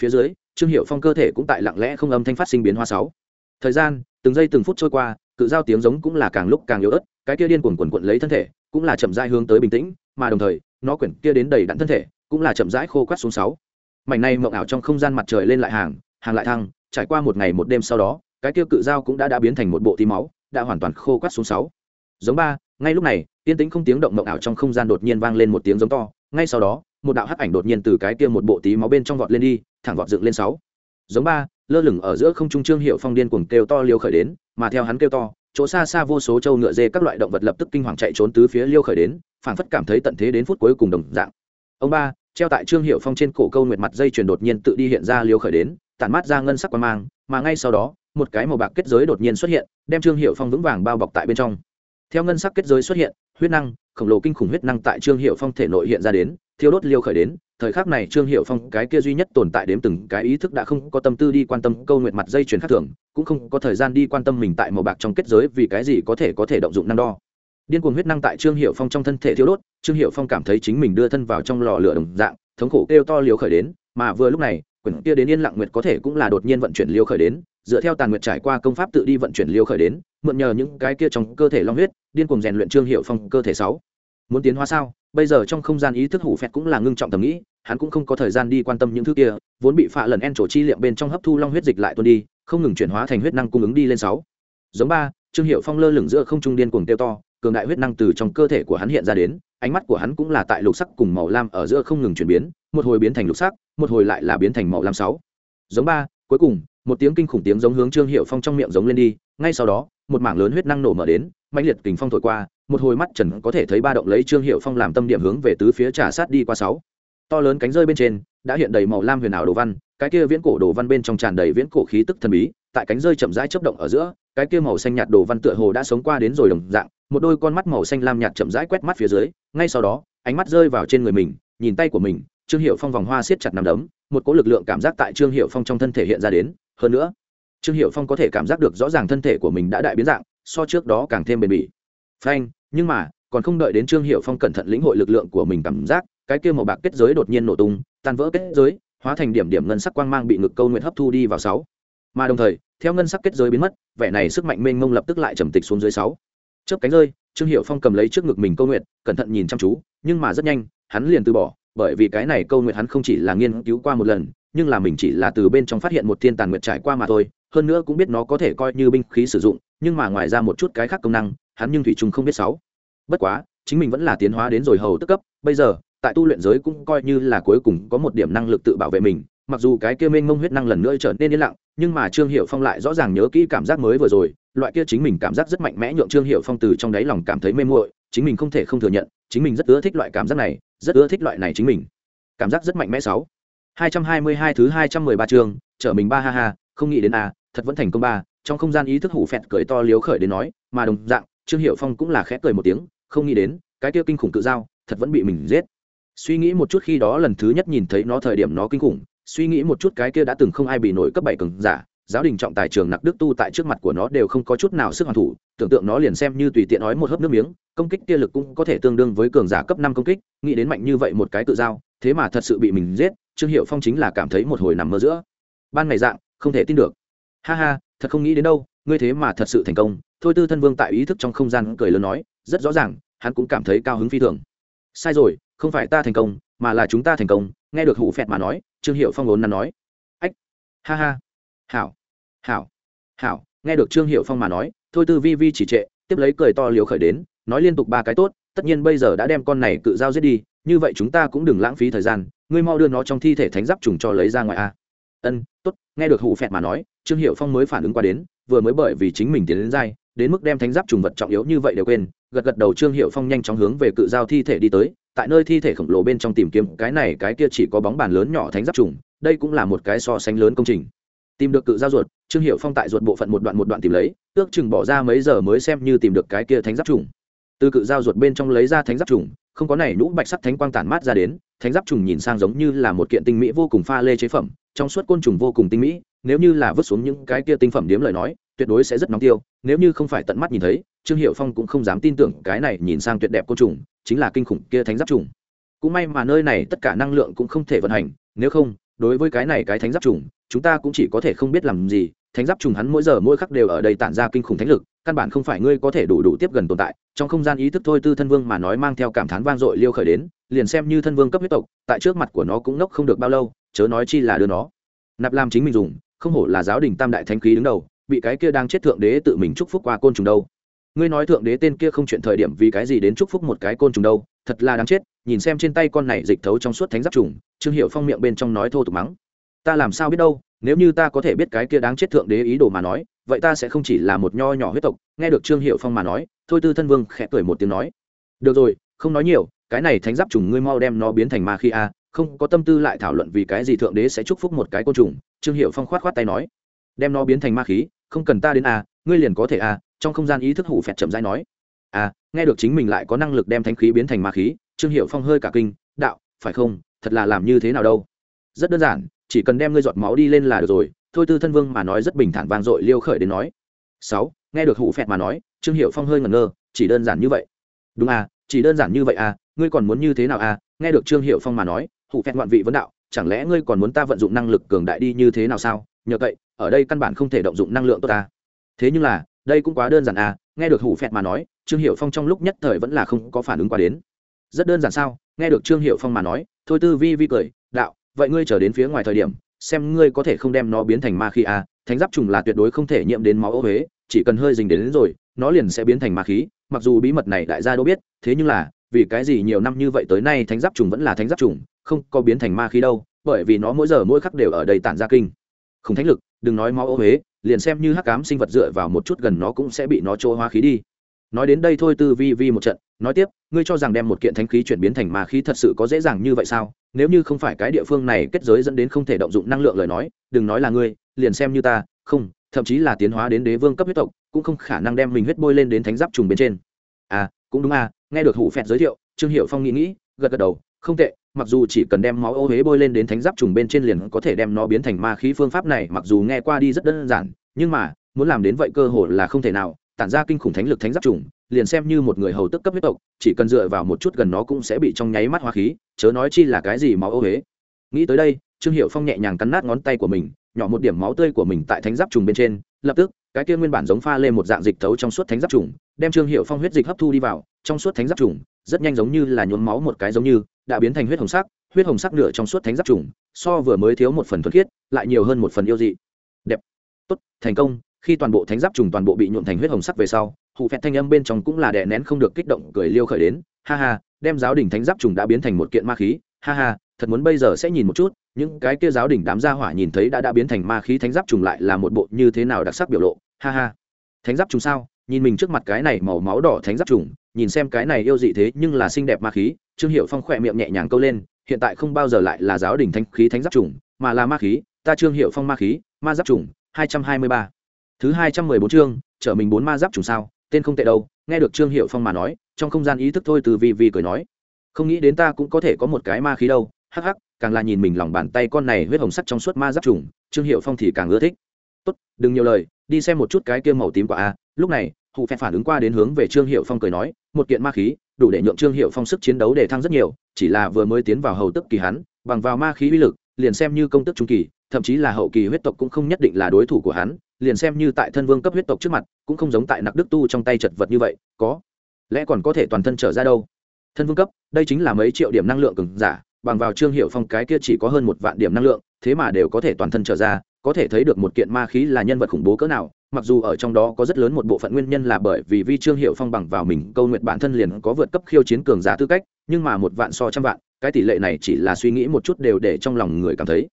Phía dưới, trương hiệu phong cơ thể cũng tại lặng lẽ không âm thanh phát sinh biến hoa sáu. Thời gian, từng giây từng phút trôi qua, cự giao tiếng giống cũng là càng lúc càng yếu ớt, cái kia điên cuồng quần quận lấy thân thể, cũng là chậm rãi hướng tới bình tĩnh, mà đồng thời, nó quyển kia đến đầy đặn thân thể, cũng là chậm rãi khô quát xuống sáu. Mảnh này mộng ảo trong không gian mặt trời lên lại hàng hàng lại thăng, trải qua một ngày một đêm sau đó cái kia cự dao cũng đã đã biến thành một bộ tí máu, đã hoàn toàn khô quắt xuống sáu. Giống ba, ngay lúc này, tiên tĩnh không tiếng động mộng ảo trong không gian đột nhiên vang lên một tiếng giống to, ngay sau đó, một đạo hắc ảnh đột nhiên từ cái kia một bộ tí máu bên trong vọt lên đi, thẳng vọt dựng lên sáu. Giống ba, lơ lửng ở giữa không trung trương hiệu phong điên cuồng kêu to liêu khởi đến, mà theo hắn kêu to, chỗ xa xa vô số trâu ngựa dê các loại động vật lập tức kinh hoàng chạy trốn tứ phía liêu khởi đến, phảng phất cảm thấy tận thế đến phút cuối cùng đồng dạng. Ông ba, treo tại trương hiệu phong trên cổ câu nguyệt mặt dây chuyền đột nhiên tự đi hiện ra liêu khởi đến, tản mát ra ngân sắc quan mang, mà ngay sau đó một cái màu bạc kết giới đột nhiên xuất hiện, đem trương hiệu phong vững vàng bao bọc tại bên trong. Theo ngân sắc kết giới xuất hiện, huyết năng, khổng lồ kinh khủng huyết năng tại trương hiệu phong thể nội hiện ra đến, thiêu đốt liêu khởi đến, thời khắc này trương hiệu phong cái kia duy nhất tồn tại đếm từng cái ý thức đã không có tâm tư đi quan tâm câu nguyệt mặt dây chuyền khác thường, cũng không có thời gian đi quan tâm mình tại màu bạc trong kết giới vì cái gì có thể có thể động dụng năng đo. Điên cuồng huyết năng tại trương hiệu phong trong thân thể thiêu đốt, trương hiệu phong cảm thấy chính mình đưa thân vào trong lò lửa đồng dạng, thống khổ kêu to liều khởi đến, mà vừa lúc này, quyển kia đến yên lặng nguyệt có thể cũng là đột nhiên vận chuyển liều khởi đến dựa theo tàn nguyệt trải qua công pháp tự đi vận chuyển liêu khởi đến, mượn nhờ những cái kia trong cơ thể long huyết, điên cuồng rèn luyện trương hiệu phong cơ thể sáu. Muốn tiến hóa sao? Bây giờ trong không gian ý thức hủ phẹt cũng là ngưng trọng tầm nghĩ, hắn cũng không có thời gian đi quan tâm những thứ kia, vốn bị phạ lần en trổ chi liệm bên trong hấp thu long huyết dịch lại tuôn đi, không ngừng chuyển hóa thành huyết năng cung ứng đi lên sáu. Giống ba, trương hiệu phong lơ lửng giữa không trung điên cuồng tiêu to, cường đại huyết năng từ trong cơ thể của hắn hiện ra đến, ánh mắt của hắn cũng là tại lục sắc cùng màu lam ở giữa không ngừng chuyển biến, một hồi biến thành lục sắc, một hồi lại là biến thành màu lam sáu. Giống ba, cuối cùng một tiếng kinh khủng tiếng giống hướng trương hiệu phong trong miệng giống lên đi, ngay sau đó, một mảng lớn huyết năng nổ mở đến, mãnh liệt kình phong thổi qua, một hồi mắt trần có thể thấy ba động lấy trương hiệu phong làm tâm điểm hướng về tứ phía trà sát đi qua sáu. To lớn cánh rơi bên trên, đã hiện đầy màu lam huyền ảo đồ văn, cái kia viễn cổ đồ văn bên trong tràn đầy viễn cổ khí tức thần bí, tại cánh rơi chậm rãi chấp động ở giữa, cái kia màu xanh nhạt đồ văn tựa hồ đã sống qua đến rồi đồng dạng, một đôi con mắt màu xanh lam nhạt chậm rãi quét mắt phía dưới, ngay sau đó, ánh mắt rơi vào trên người mình, nhìn tay của mình, trương hiệu phong vòng hoa siết chặt nằm đấm, một cỗ lực lượng cảm giác tại trương hiệu phong trong thân thể hiện ra đến hơn nữa, trương hiệu phong có thể cảm giác được rõ ràng thân thể của mình đã đại biến dạng, so trước đó càng thêm bền bỉ. Phanh, nhưng mà, còn không đợi đến trương hiệu phong cẩn thận lĩnh hội lực lượng của mình cảm giác, cái kia màu bạc kết giới đột nhiên nổ tung, tan vỡ kết giới, hóa thành điểm điểm ngân sắc quang mang bị ngực câu nguyện hấp thu đi vào sáu. Mà đồng thời, theo ngân sắc kết giới biến mất, vẻ này sức mạnh mênh mông lập tức lại trầm tịch xuống dưới sáu. Chớp cánh rơi, trương hiệu phong cầm lấy trước ngực mình câu nguyện cẩn thận nhìn chăm chú, nhưng mà rất nhanh, hắn liền từ bỏ, bởi vì cái này câu nguyện hắn không chỉ là nghiên cứu qua một lần nhưng là mình chỉ là từ bên trong phát hiện một thiên tàn nguyệt trải qua mà thôi, hơn nữa cũng biết nó có thể coi như binh khí sử dụng, nhưng mà ngoài ra một chút cái khác công năng, hắn nhưng thủy trung không biết sáu. Bất quá, chính mình vẫn là tiến hóa đến rồi hầu tức cấp, bây giờ, tại tu luyện giới cũng coi như là cuối cùng có một điểm năng lực tự bảo vệ mình, mặc dù cái kia mênh mông huyết năng lần nữa trở nên yên lặng, nhưng mà trương hiệu phong lại rõ ràng nhớ kỹ cảm giác mới vừa rồi, loại kia chính mình cảm giác rất mạnh mẽ nhượng trương hiệu phong từ trong đáy lòng cảm thấy mê muội, chính mình không thể không thừa nhận, chính mình rất ưa thích loại cảm giác này, rất ưa thích loại này chính mình. Cảm giác rất mạnh mẽ sáu hai trăm hai mươi hai thứ hai trăm mười ba chương chở mình ba ha ha, không nghĩ đến à thật vẫn thành công ba. Trong không gian ý thức hủ phẹt cười to liếu khởi đến nói, mà đồng dạng, trương hiểu phong cũng là khẽ cười một tiếng, không nghĩ đến, cái kia kinh khủng tự giao thật vẫn bị mình giết. Suy nghĩ một chút khi đó lần thứ nhất nhìn thấy nó thời điểm nó kinh khủng, suy nghĩ một chút cái kia đã từng không ai bị nổi cấp bảy cường giả, giáo đình trọng tài trường nặc đức tu tại trước mặt của nó đều không có chút nào sức hoàn thủ, tưởng tượng nó liền xem như tùy tiện nói một hớp nước miếng, công kích kia lực cũng có thể tương đương với cường giả cấp năm công kích, nghĩ đến mạnh như vậy một cái tự giao thế mà thật sự bị mình giết, trương hiệu phong chính là cảm thấy một hồi nằm mơ giữa. Ban ngày dạng, không thể tin được. Ha ha, thật không nghĩ đến đâu, ngươi thế mà thật sự thành công. Thôi tư thân vương tại ý thức trong không gian cười lớn nói, rất rõ ràng, hắn cũng cảm thấy cao hứng phi thường. Sai rồi, không phải ta thành công, mà là chúng ta thành công, nghe được hủ phẹt mà nói, trương hiệu phong vốn nắn nói. Ách, ha ha. Hảo hảo hảo, nghe được trương hiệu phong mà nói, thôi tư vi vi chỉ trệ, tiếp lấy cười to liều khởi đến, nói liên tục ba cái tốt, tất nhiên bây giờ đã đem con này cự giao giết đi như vậy chúng ta cũng đừng lãng phí thời gian, ngươi mau đưa nó trong thi thể thánh giáp trùng cho lấy ra ngoài a. Ân, tốt, nghe được hủ phẹt mà nói, trương hiệu phong mới phản ứng qua đến, vừa mới bởi vì chính mình tiến đến dai, đến mức đem thánh giáp trùng vật trọng yếu như vậy đều quên, gật gật đầu trương hiệu phong nhanh chóng hướng về cự giao thi thể đi tới, tại nơi thi thể khổng lồ bên trong tìm kiếm, cái này, cái kia chỉ có bóng bàn lớn nhỏ thánh giáp trùng, đây cũng là một cái so sánh lớn công trình. Tìm được cự giao ruột, trương hiệu phong tại ruột bộ phận một đoạn một đoạn tìm lấy, ước chừng bỏ ra mấy giờ mới xem như tìm được cái kia thánh giáp trùng. Từ cự giao ruột bên trong lấy ra thánh giáp trùng không có này nhũ bạch sắc thánh quang tản mát ra đến, thánh giáp trùng nhìn sang giống như là một kiện tinh mỹ vô cùng pha lê chế phẩm, trong suốt côn trùng vô cùng tinh mỹ, nếu như là vứt xuống những cái kia tinh phẩm điếm lời nói, tuyệt đối sẽ rất nóng tiêu, nếu như không phải tận mắt nhìn thấy, trương hiệu phong cũng không dám tin tưởng cái này nhìn sang tuyệt đẹp côn trùng, chính là kinh khủng kia thánh giáp trùng. Cũng may mà nơi này tất cả năng lượng cũng không thể vận hành, nếu không, đối với cái này cái thánh giáp trùng, chúng ta cũng chỉ có thể không biết làm gì, thánh giáp trùng hắn mỗi giờ mỗi khắc đều ở đây tản ra kinh khủng thánh lực, căn bản không phải ngươi có thể đủ đủ tiếp gần tồn tại trong không gian ý thức thôi tư thân vương mà nói mang theo cảm thán vang dội liêu khởi đến, liền xem như thân vương cấp huyết tộc, tại trước mặt của nó cũng nốc không được bao lâu, chớ nói chi là đưa nó. Nạp làm chính mình dùng, không hổ là giáo đình tam đại thánh khí đứng đầu, bị cái kia đang chết thượng đế tự mình chúc phúc qua côn trùng đâu. Ngươi nói thượng đế tên kia không chuyện thời điểm vì cái gì đến chúc phúc một cái côn trùng đâu, thật là đáng chết, nhìn xem trên tay con này dịch thấu trong suốt thánh giáp trùng, trương hiệu phong miệng bên trong nói thô tục mắng. Ta làm sao biết đâu, nếu như ta có thể biết cái kia đáng chết thượng đế ý đồ mà nói vậy ta sẽ không chỉ là một nho nhỏ huyết tộc, nghe được trương hiệu phong mà nói, thôi tư thân vương khẽ cười một tiếng nói, được rồi, không nói nhiều, cái này thánh giáp trùng ngươi mau đem nó biến thành ma khi a, không có tâm tư lại thảo luận vì cái gì thượng đế sẽ chúc phúc một cái côn trùng. Trương hiệu phong khoát khoát tay nói, đem nó biến thành ma khí, không cần ta đến a, ngươi liền có thể a. Trong không gian ý thức hủ phẹt chậm rãi nói, a, nghe được chính mình lại có năng lực đem thánh khí biến thành ma khí. Trương hiệu phong hơi cả kinh, đạo, phải không? Thật là làm như thế nào đâu? Rất đơn giản, chỉ cần đem ngươi giọt máu đi lên là được rồi thôi tư thân vương mà nói rất bình thản vang dội liêu khởi đến nói. Sáu, nghe được hủ phẹt mà nói, trương hiệu phong hơi ngẩn ngơ, chỉ đơn giản như vậy. Đúng à chỉ đơn giản như vậy à ngươi còn muốn như thế nào à? Nghe được trương hiệu phong mà nói, hủ phẹt ngoạn vị vấn đạo, chẳng lẽ ngươi còn muốn ta vận dụng năng lực cường đại đi như thế nào sao? Nhờ vậy, ở đây căn bản không thể động dụng năng lượng tốt ta. Thế nhưng là, đây cũng quá đơn giản à nghe được hủ phẹt mà nói, trương hiệu phong trong lúc nhất thời vẫn là không có phản ứng qua đến. Rất đơn giản sao? Nghe được trương hiệu phong mà nói, thôi tư vi vi cười, đạo, vậy ngươi trở đến phía ngoài thời điểm xem ngươi có thể không đem nó biến thành ma khí à thánh giáp trùng là tuyệt đối không thể nhiễm đến máu ô huế chỉ cần hơi dình đến, đến rồi nó liền sẽ biến thành ma khí mặc dù bí mật này đại gia đâu biết thế nhưng là vì cái gì nhiều năm như vậy tới nay thánh giáp trùng vẫn là thánh giáp trùng không có biến thành ma khí đâu bởi vì nó mỗi giờ mỗi khắc đều ở đây tản ra kinh. Không thánh lực đừng nói máu ô huế liền xem như hắc cám sinh vật dựa vào một chút gần nó cũng sẽ bị nó trôi hoa khí đi. Nói đến đây thôi tư vi vi một trận nói tiếp, ngươi cho rằng đem một kiện thánh khí chuyển biến thành ma khí thật sự có dễ dàng như vậy sao? Nếu như không phải cái địa phương này kết giới dẫn đến không thể động dụng năng lượng lời nói, đừng nói là ngươi, liền xem như ta, không, thậm chí là tiến hóa đến đế vương cấp huyết tộc, cũng không khả năng đem mình huyết bôi lên đến thánh giáp trùng bên trên. À cũng đúng à nghe được hủ phẹt giới thiệu, trương hiệu phong nghĩ nghĩ, gật gật đầu, không tệ, mặc dù chỉ cần đem máu ô huế bôi lên đến thánh giáp trùng bên trên liền có thể đem nó biến thành ma khí phương pháp này, mặc dù nghe qua đi rất đơn giản, nhưng mà, muốn làm đến vậy cơ hội là không thể nào, tản ra kinh khủng thánh lực thánh giáp trùng liền xem như một người hầu tức cấp huyết tộc, chỉ cần dựa vào một chút gần nó cũng sẽ bị trong nháy mắt hoa khí, chớ nói chi là cái gì máu ô huế nghĩ tới đây, trương hiệu phong nhẹ nhàng cắn nát ngón tay của mình, nhỏ một điểm máu tươi của mình tại thánh giáp trùng bên trên, lập tức, cái kia nguyên bản giống pha lên một dạng dịch thấu trong suốt thánh giáp trùng, đem trương hiệu phong huyết dịch hấp thu đi vào, trong suốt thánh giáp trùng, rất nhanh giống như là nhuốm máu một cái giống như, đã biến thành huyết hồng sắc, huyết hồng sắc nửa trong suốt thánh giáp trùng, so vừa mới thiếu một phần thuần khiết, lại nhiều hơn một phần yêu dị. Đẹp. Tốt, thành công. Khi toàn bộ thánh giáp trùng toàn bộ bị nhuộn thành huyết hồng sắc về sau hụ phẹt thanh âm bên trong cũng là đè nén không được kích động, cười liêu khởi đến, ha ha, đem giáo đình thánh giáp trùng đã biến thành một kiện ma khí, ha ha, thật muốn bây giờ sẽ nhìn một chút, những cái kia giáo đình đám gia hỏa nhìn thấy đã đã biến thành ma khí thánh giáp trùng lại là một bộ như thế nào đặc sắc biểu lộ, ha ha. Thánh giáp trùng sao? Nhìn mình trước mặt cái này màu máu đỏ thánh giáp trùng, nhìn xem cái này yêu dị thế nhưng là xinh đẹp ma khí. Trương hiệu phong khỏe miệng nhẹ nhàng câu lên, hiện tại không bao giờ lại là giáo đình thánh khí thánh giáp trùng, mà là ma khí, ta trương hiệu phong ma khí, ma giáp trùng, hai trăm hai mươi ba. Thứ hai trăm mười bốn chương, trở mình bốn ma giáp trùng sao? Tên không tệ đâu, nghe được trương hiệu phong mà nói, trong không gian ý thức thôi từ vì vì cười nói. Không nghĩ đến ta cũng có thể có một cái ma khí đâu, hắc hắc, càng là nhìn mình lòng bàn tay con này huyết hồng sắc trong suốt ma giáp trùng, trương hiệu phong thì càng ưa thích. Tốt, đừng nhiều lời, đi xem một chút cái kia màu tím quả a. Lúc này hụ phép phản ứng qua đến hướng về trương hiệu phong cười nói, một kiện ma khí, đủ để nhượng trương hiệu phong sức chiến đấu để thăng rất nhiều, chỉ là vừa mới tiến vào hầu tức kỳ hắn, bằng vào ma khí uy lực, liền xem như công tức trung kỳ thậm chí là hậu kỳ huyết tộc cũng không nhất định là đối thủ của hắn, liền xem như tại thân vương cấp huyết tộc trước mặt, cũng không giống tại nặc đức tu trong tay chật vật như vậy, có lẽ còn có thể toàn thân trở ra đâu. Thân vương cấp, đây chính là mấy triệu điểm năng lượng cứng giả, bằng vào trương hiệu phong cái kia chỉ có hơn một vạn điểm năng lượng, thế mà đều có thể toàn thân trở ra, có thể thấy được một kiện ma khí là nhân vật khủng bố cỡ nào, mặc dù ở trong đó có rất lớn một bộ phận nguyên nhân là bởi vì vi trương hiệu phong bằng vào mình câu nguyện bản thân liền có vượt cấp khiêu chiến cường giả tư cách, nhưng mà một vạn so trăm vạn, cái tỷ lệ này chỉ là suy nghĩ một chút đều để trong lòng người cảm thấy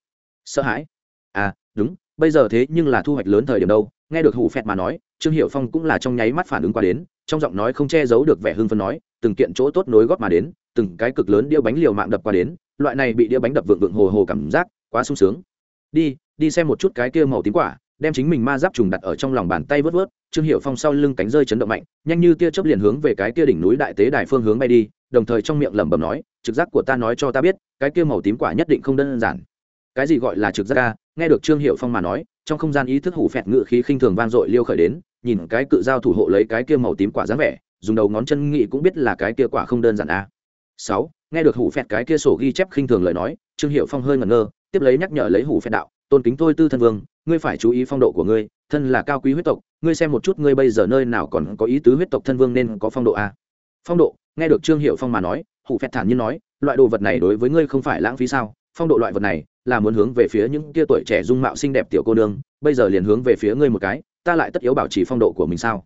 sợ hãi. À đúng, bây giờ thế nhưng là thu hoạch lớn thời điểm đâu. Nghe được hủ phẹt mà nói, trương hiệu phong cũng là trong nháy mắt phản ứng qua đến, trong giọng nói không che giấu được vẻ hưng phấn nói, từng kiện chỗ tốt nối góp mà đến, từng cái cực lớn đĩa bánh liều mạng đập qua đến, loại này bị đĩa bánh đập vượng vượng hồ hồ cảm giác quá sung sướng. Đi đi xem một chút cái kia màu tím quả, đem chính mình ma giáp trùng đặt ở trong lòng bàn tay vớt vớt. Trương hiệu phong sau lưng cánh rơi chấn động mạnh, nhanh như tia chớp liền hướng về cái kia đỉnh núi đại tế đài phương hướng bay đi, đồng thời trong miệng lẩm bẩm nói, trực giác của ta nói cho ta biết, cái kia màu tím quả nhất định không đơn giản cái gì gọi là trực giác ca? Nghe được trương hiệu phong mà nói, trong không gian ý thức hủ phẹt ngự khí khinh thường vang dội liêu khởi đến, nhìn cái cự dao thủ hộ lấy cái kia màu tím quả dáng vẻ, dùng đầu ngón chân nghị cũng biết là cái kia quả không đơn giản a sáu, nghe được hủ phẹt cái kia sổ ghi chép khinh thường lời nói, trương hiệu phong hơi ngẩn ngơ, tiếp lấy nhắc nhở lấy hủ phẹt đạo, tôn kính tôi tư thân vương, ngươi phải chú ý phong độ của ngươi, thân là cao quý huyết tộc, ngươi xem một chút ngươi bây giờ nơi nào còn có ý tứ huyết tộc thân vương nên có phong độ a phong độ, nghe được trương hiệu phong mà nói, hủ phẹt thản nhiên nói, loại đồ vật này đối với ngươi không phải lãng phí sao? Phong độ loại vật này là muốn hướng về phía những kia tuổi trẻ dung mạo xinh đẹp tiểu cô nương, bây giờ liền hướng về phía ngươi một cái, ta lại tất yếu bảo trì phong độ của mình sao?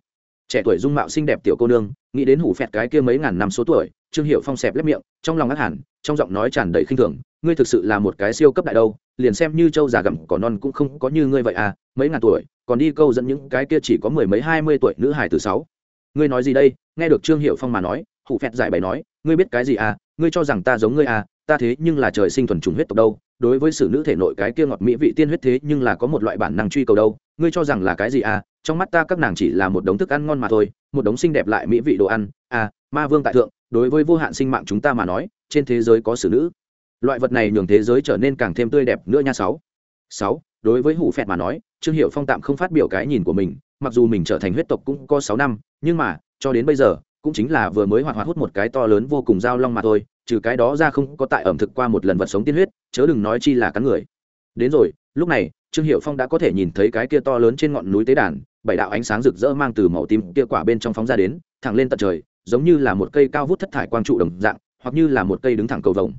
Trẻ tuổi dung mạo xinh đẹp tiểu cô nương, nghĩ đến hủ phẹt cái kia mấy ngàn năm số tuổi, trương hiệu phong xẹp lép miệng, trong lòng ác hẳn, trong giọng nói tràn đầy khinh thường, ngươi thực sự là một cái siêu cấp đại đâu, liền xem như châu già gặm cỏ non cũng không có như ngươi vậy à mấy ngàn tuổi, còn đi câu dẫn những cái kia chỉ có mười mấy hai mươi tuổi nữ hải từ sáu. Ngươi nói gì đây? Nghe được trương hiệu phong mà nói, hủ phẹt giải bày nói, ngươi biết cái gì à ngươi cho rằng ta giống ngươi à ta thế nhưng là trời sinh thuần trùng huyết tộc đâu, đối với sự nữ thể nội cái kia ngọt mỹ vị tiên huyết thế nhưng là có một loại bản năng truy cầu đâu, ngươi cho rằng là cái gì à trong mắt ta các nàng chỉ là một đống thức ăn ngon mà thôi, một đống xinh đẹp lại mỹ vị đồ ăn à ma vương tại thượng, đối với vô hạn sinh mạng chúng ta mà nói, trên thế giới có xử nữ. Loại vật này nhường thế giới trở nên càng thêm tươi đẹp nữa nha sáu. Sáu, đối với hủ phẹt mà nói, trương hiệu phong tạm không phát biểu cái nhìn của mình, mặc dù mình trở thành huyết tộc cũng có sáu năm, nhưng mà, cho đến bây giờ, cũng chính là vừa mới hoạt hoạt hút một cái to lớn vô cùng dao long mà thôi trừ cái đó ra không có tại ẩm thực qua một lần vật sống tiên huyết, chớ đừng nói chi là cắn người. Đến rồi, lúc này, trương hiệu phong đã có thể nhìn thấy cái kia to lớn trên ngọn núi tế đàn, bảy đạo ánh sáng rực rỡ mang từ màu tím kia quả bên trong phóng ra đến, thẳng lên tận trời, giống như là một cây cao vút thất thải quang trụ đồng dạng, hoặc như là một cây đứng thẳng cầu vồng.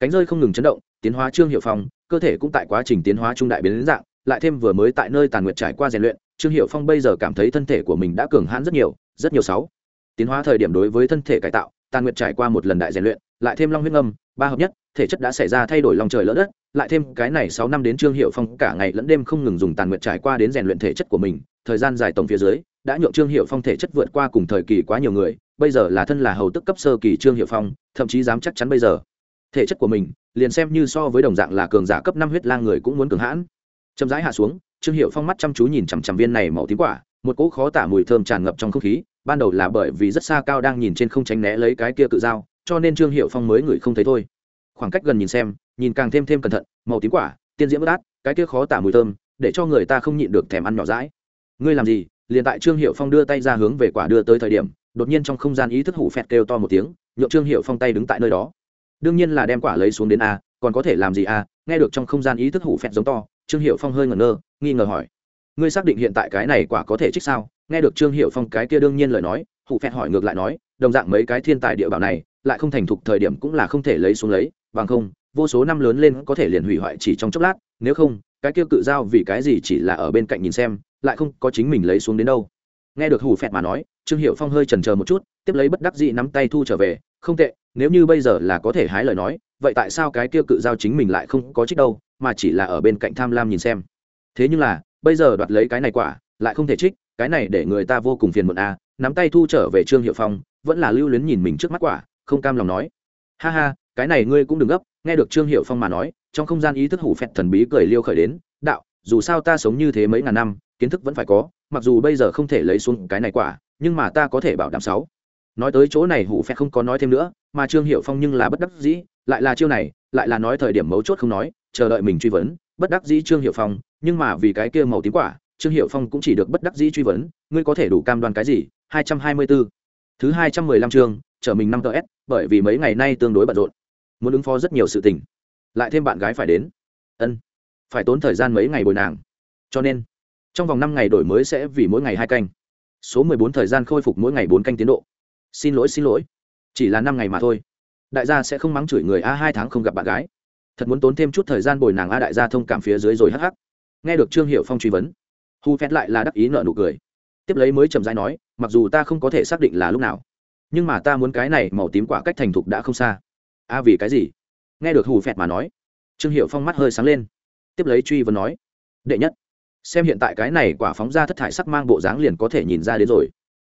Cánh rơi không ngừng chấn động, tiến hóa trương hiệu phong, cơ thể cũng tại quá trình tiến hóa trung đại biến đến dạng, lại thêm vừa mới tại nơi tàn nguyệt trải qua rèn luyện, trương hiệu phong bây giờ cảm thấy thân thể của mình đã cường hãn rất nhiều rất nhiều sáu. Tiến hóa thời điểm đối với thân thể cải tạo tàn nguyệt trải qua một lần đại rèn luyện, lại thêm long huyết ngâm, ba hợp nhất, thể chất đã xảy ra thay đổi lòng trời lỡ đất, lại thêm cái này sáu năm đến trương hiệu phong cả ngày lẫn đêm không ngừng dùng tàn nguyệt trải qua đến rèn luyện thể chất của mình, thời gian dài tổng phía dưới, đã nhượng trương hiệu phong thể chất vượt qua cùng thời kỳ quá nhiều người, bây giờ là thân là hầu tức cấp sơ kỳ trương hiệu phong, thậm chí dám chắc chắn bây giờ. Thể chất của mình, liền xem như so với đồng dạng là cường giả cấp năm huyết lang người cũng muốn cường hãn. Chậm rãi hạ xuống, trương hiệu phong mắt chăm chú nhìn chằm chằm viên này màu tím quả một cỗ khó tả mùi thơm tràn ngập trong không khí, ban đầu là bởi vì rất xa cao đang nhìn trên không tránh né lấy cái kia cự dao, cho nên trương hiệu phong mới ngửi không thấy thôi. Khoảng cách gần nhìn xem, nhìn càng thêm thêm cẩn thận, màu tím quả, tiên diễm bất át, cái kia khó tả mùi thơm, để cho người ta không nhịn được thèm ăn nhỏ rãi ngươi làm gì? Liền tại trương hiệu phong đưa tay ra hướng về quả đưa tới thời điểm, đột nhiên trong không gian ý thức hủ phẹt kêu to một tiếng nhộn trương hiệu phong tay đứng tại nơi đó. Đương nhiên là đem quả lấy xuống đến a, còn có thể làm gì a? Nghe được trong không gian ý thức hủ phẹt giống to, trương hiệu phong hơi ngẩn ngơ, nghi ngờ hỏi ngươi xác định hiện tại cái này quả có thể trích sao? Nghe được trương hiệu phong cái kia đương nhiên lời nói hụ phẹt hỏi ngược lại nói, đồng dạng mấy cái thiên tài địa bảo này, lại không thành thục thời điểm cũng là không thể lấy xuống lấy, bằng không, vô số năm lớn lên có thể liền hủy hoại chỉ trong chốc lát, nếu không, cái kia cự giao vì cái gì chỉ là ở bên cạnh nhìn xem, lại không có chính mình lấy xuống đến đâu. Nghe được hủ phẹt mà nói, trương hiệu phong hơi chần chờ một chút, tiếp lấy bất đắc dĩ nắm tay thu trở về, không tệ, nếu như bây giờ là có thể hái lời nói, vậy tại sao cái kia cự giao chính mình lại không có trích đâu, mà chỉ là ở bên cạnh tham lam nhìn xem? Thế nhưng là bây giờ đoạt lấy cái này quả lại không thể trích cái này để người ta vô cùng phiền muộn a à, nắm tay thu trở về trương hiệu phong vẫn là lưu luyến nhìn mình trước mắt quả không cam lòng nói. Ha ha cái này ngươi cũng đừng gấp nghe được trương hiệu phong mà nói trong không gian ý thức hủ phẹt thần bí cười liêu khởi đến đạo dù sao ta sống như thế mấy ngàn năm kiến thức vẫn phải có mặc dù bây giờ không thể lấy xuống cái này quả nhưng mà ta có thể bảo đảm sáu. Nói tới chỗ này hủ phẹt không có nói thêm nữa mà trương hiệu phong nhưng là bất đắc dĩ lại là chiêu này lại là nói thời điểm mấu chốt không nói chờ đợi mình truy vấn bất đắc dĩ trương hiệu phong, nhưng mà vì cái kia màu tím quả, trương hiệu phong cũng chỉ được bất đắc dĩ truy vấn, ngươi có thể đủ cam đoan cái gì? Hai trăm hai mươi bốn thứ hai trăm mười lăm chương, trở mình năm ts bởi vì mấy ngày nay tương đối bận rộn. Muốn ứng phó rất nhiều sự tình. Lại thêm bạn gái phải đến. Ân, phải tốn thời gian mấy ngày bồi nàng. Cho nên, trong vòng năm ngày đổi mới sẽ vì mỗi ngày hai canh. Số mười bốn thời gian khôi phục mỗi ngày bốn canh tiến độ. Xin lỗi xin lỗi. Chỉ là năm ngày mà thôi. Đại gia sẽ không mắng chửi người a, hai tháng không gặp bạn gái thật muốn tốn thêm chút thời gian bồi nàng a đại gia thông cảm phía dưới rồi hắc hắc. Nghe được trương hiệu phong truy vấn, hu phét lại là đắc ý nợ nụ cười. Tiếp lấy mới chậm rãi nói, mặc dù ta không có thể xác định là lúc nào, nhưng mà ta muốn cái này màu tím quả cách thành thục đã không xa. A vì cái gì? Nghe được hù phẹt mà nói, trương hiệu phong mắt hơi sáng lên. Tiếp lấy truy vấn nói, đệ nhất, xem hiện tại cái này quả phóng ra thất thải sắc mang bộ dáng liền có thể nhìn ra đến rồi,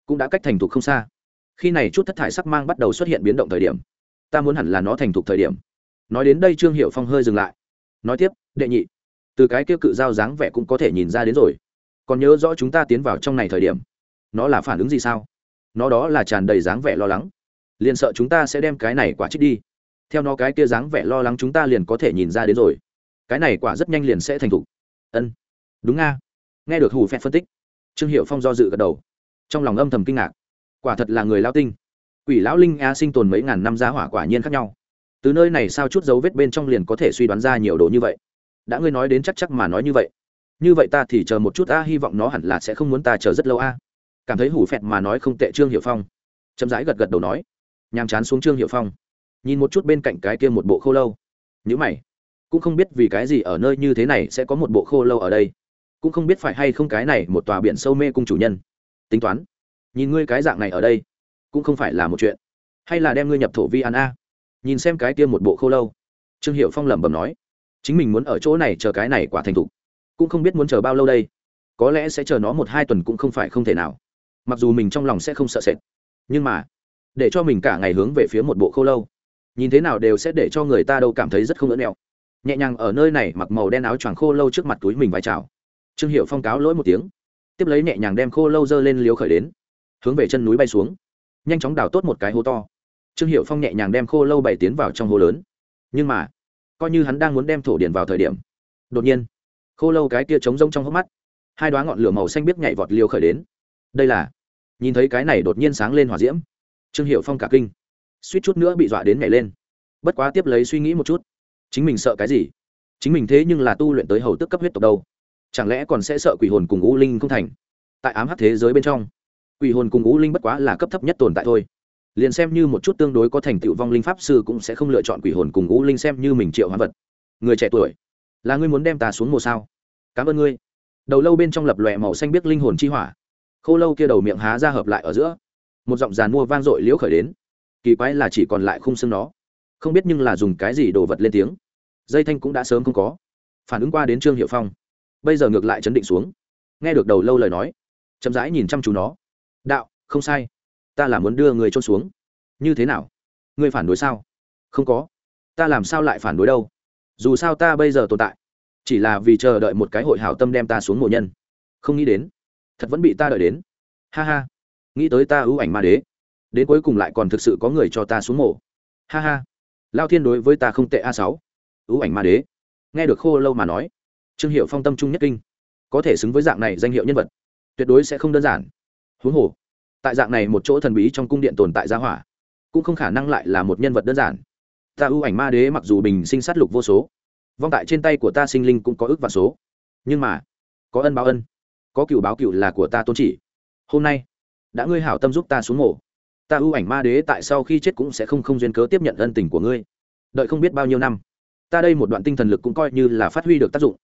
cũng đã cách thành thục không xa. Khi này chút thất thải sắc mang bắt đầu xuất hiện biến động thời điểm, ta muốn hẳn là nó thành thục thời điểm nói đến đây trương hiệu phong hơi dừng lại. Nói tiếp, đệ nhị, từ cái kia cự dao dáng vẻ cũng có thể nhìn ra đến rồi. Còn nhớ rõ chúng ta tiến vào trong này thời điểm, nó là phản ứng gì sao? Nó đó là tràn đầy dáng vẻ lo lắng. Liền sợ chúng ta sẽ đem cái này quả trích đi. Theo nó cái kia dáng vẻ lo lắng chúng ta liền có thể nhìn ra đến rồi. Cái này quả rất nhanh liền sẽ thành thục. Ân, đúng nga nghe được hù phép phân tích, trương hiệu phong do dự gật đầu. Trong lòng âm thầm kinh ngạc. Quả thật là người lao tinh. Quỷ lão linh a sinh tồn mấy ngàn năm giá hỏa quả nhiên khác nhau từ nơi này sao chút dấu vết bên trong liền có thể suy đoán ra nhiều đồ như vậy? Đã ngươi nói đến chắc chắc mà nói như vậy. Như vậy ta thì chờ một chút, a, hy vọng nó hẳn là sẽ không muốn ta chờ rất lâu, a. Cảm thấy hủ phẹt mà nói không tệ, trương hiệu phong. Chậm rãi gật gật đầu nói. Nhàm chán xuống trương hiệu phong. Nhìn một chút bên cạnh cái kia một bộ khô lâu. Nhữ mày. Cũng không biết vì cái gì ở nơi như thế này sẽ có một bộ khô lâu ở đây. Cũng không biết phải hay không cái này một tòa biển sâu mê cung chủ nhân. Tính toán. Nhìn ngươi cái dạng này ở đây, cũng không phải là một chuyện. Hay là đem ngươi nhập thổ vi ăn a? Nhìn xem cái kia một bộ khô lâu. Trương hiệu phong lẩm bẩm nói, chính mình muốn ở chỗ này chờ cái này quả thành thục, cũng không biết muốn chờ bao lâu đây. Có lẽ sẽ chờ nó một hai tuần cũng không phải không thể nào. Mặc dù mình trong lòng sẽ không sợ sệt, nhưng mà, để cho mình cả ngày hướng về phía một bộ khô lâu, nhìn thế nào đều sẽ để cho người ta đâu cảm thấy rất không lẫn nẹo nhẹ nhàng ở nơi này mặc màu đen áo choàng khô lâu trước mặt túi mình vai trào trương hiệu phong cáo lỗi một tiếng, tiếp lấy nhẹ nhàng đem khô lâu dơ lên liếu khởi đến, hướng về chân núi bay xuống, nhanh chóng đào tốt một cái hố to trương hiệu phong nhẹ nhàng đem khô lâu bày tiến vào trong hố lớn. Nhưng mà, coi như hắn đang muốn đem thổ điển vào thời điểm, đột nhiên, khô lâu cái kia trống rông trong hốc mắt, hai đoá ngọn lửa màu xanh biếc nhảy vọt liều khởi đến. Đây là, nhìn thấy cái này đột nhiên sáng lên hỏa diễm, trương hiệu phong cả kinh, suýt chút nữa bị dọa đến nhảy lên. Bất quá tiếp lấy suy nghĩ một chút, chính mình sợ cái gì? Chính mình thế nhưng là tu luyện tới hầu tức cấp huyết tộc đâu? Chẳng lẽ còn sẽ sợ quỷ hồn cùng u linh không thành? Tại ám hắc thế giới bên trong, quỷ hồn cùng u linh bất quá là cấp thấp nhất tồn tại thôi liền xem như một chút tương đối có thành tựu vong linh pháp sư cũng sẽ không lựa chọn quỷ hồn cùng ngũ linh xem như mình triệu hóa vật. Người trẻ tuổi, là ngươi muốn đem ta xuống mùa sao? Cảm ơn ngươi. Đầu lâu bên trong lập lòe màu xanh biết linh hồn chi hỏa. Khô lâu kia đầu miệng há ra hợp lại ở giữa. Một giọng giàn mua vang dội liễu khởi đến. Kỳ quái là chỉ còn lại khung xương nó. Không biết nhưng là dùng cái gì đồ vật lên tiếng. Dây thanh cũng đã sớm không có. Phản ứng qua đến trương hiệu phong. Bây giờ ngược lại chấn định xuống. Nghe được đầu lâu lời nói, chậm rãi nhìn chăm chú nó. Đạo, không sai ta là muốn đưa người trôn xuống. Như thế nào? Ngươi phản đối sao? Không có. Ta làm sao lại phản đối đâu? Dù sao ta bây giờ tồn tại, chỉ là vì chờ đợi một cái hội hảo tâm đem ta xuống mộ nhân. Không nghĩ đến, thật vẫn bị ta đợi đến. Ha ha. Nghĩ tới ta ưu ảnh ma đế, đến cuối cùng lại còn thực sự có người cho ta xuống mộ. Ha ha. Lao thiên đối với ta không tệ a sáu. Ưu ảnh ma đế. Nghe được khô lâu mà nói, trương hiệu phong tâm trung nhất kinh. Có thể xứng với dạng này danh hiệu nhân vật, tuyệt đối sẽ không đơn giản. Huống hồ tại dạng này một chỗ thần bí trong cung điện tồn tại gia hỏa, cũng không khả năng lại là một nhân vật đơn giản. Ta ưu ảnh ma đế mặc dù bình sinh sát lục vô số, vong tại trên tay của ta sinh linh cũng có ước và số, nhưng mà, có ân báo ân, có cựu báo cựu là của ta tôn chỉ. Hôm nay, đã ngươi hảo tâm giúp ta xuống mổ ta ưu ảnh ma đế tại sau khi chết cũng sẽ không không duyên cớ tiếp nhận ân tình của ngươi. Đợi không biết bao nhiêu năm, ta đây một đoạn tinh thần lực cũng coi như là phát huy được tác dụng.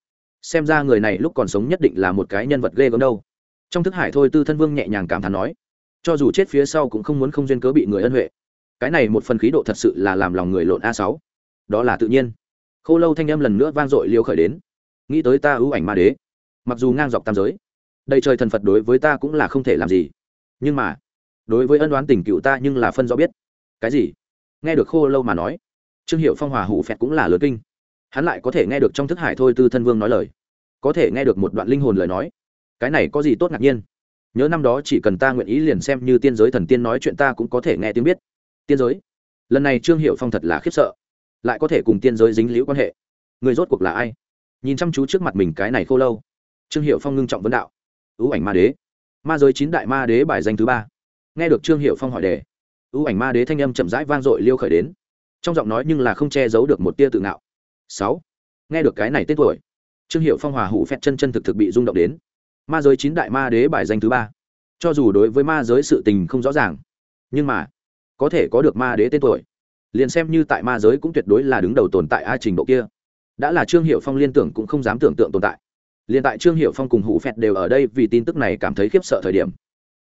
Xem ra người này lúc còn sống nhất định là một cái nhân vật ghê gớm đâu. Trong thức hải thôi, tư thân vương nhẹ nhàng cảm thán nói cho dù chết phía sau cũng không muốn không duyên cớ bị người ân huệ. Cái này một phần khí độ thật sự là làm lòng người lộn a sáu. Đó là tự nhiên. Khô lâu thanh âm lần nữa vang dội liều khởi đến. Nghĩ tới ta ưu ảnh ma đế. Mặc dù ngang dọc tam giới, đầy trời thần phật đối với ta cũng là không thể làm gì. Nhưng mà, đối với ân đoán tình cựu ta nhưng là phân rõ biết. Cái gì? Nghe được khô lâu mà nói, trương hiệu phong hòa hủ phẹt cũng là lớn kinh. Hắn lại có thể nghe được trong thức hải thôi tư thân vương nói lời. Có thể nghe được một đoạn linh hồn lời nói. Cái này có gì tốt ngạc nhiên? Nhớ năm đó chỉ cần ta nguyện ý liền xem như tiên giới thần tiên nói chuyện ta cũng có thể nghe tiếng biết. Tiên giới? Lần này trương hiệu phong thật là khiếp sợ. Lại có thể cùng tiên giới dính liễu quan hệ. Người rốt cuộc là ai? Nhìn chăm chú trước mặt mình cái này khô lâu. Trương hiệu phong ngưng trọng vấn đạo. Ưu ảnh ma đế. Ma giới chín đại ma đế bài danh thứ ba. Nghe được trương hiệu phong hỏi đề, ưu ảnh ma đế thanh âm chậm rãi vang dội liêu khởi đến. Trong giọng nói nhưng là không che giấu được một tia tự ngạo. Sáu. Nghe được cái này tên tuổi, trương hiệu phong hòa hủ phét chân chân thực thực bị rung động đến ma giới chín đại ma đế bài danh thứ ba. Cho dù đối với ma giới sự tình không rõ ràng, nhưng mà có thể có được ma đế tên tuổi, liền xem như tại ma giới cũng tuyệt đối là đứng đầu tồn tại a trình độ kia. Đã là trương hiệu phong liên tưởng cũng không dám tưởng tượng tồn tại. Liền tại trương hiệu phong cùng hủ phẹt đều ở đây vì tin tức này cảm thấy khiếp sợ thời điểm.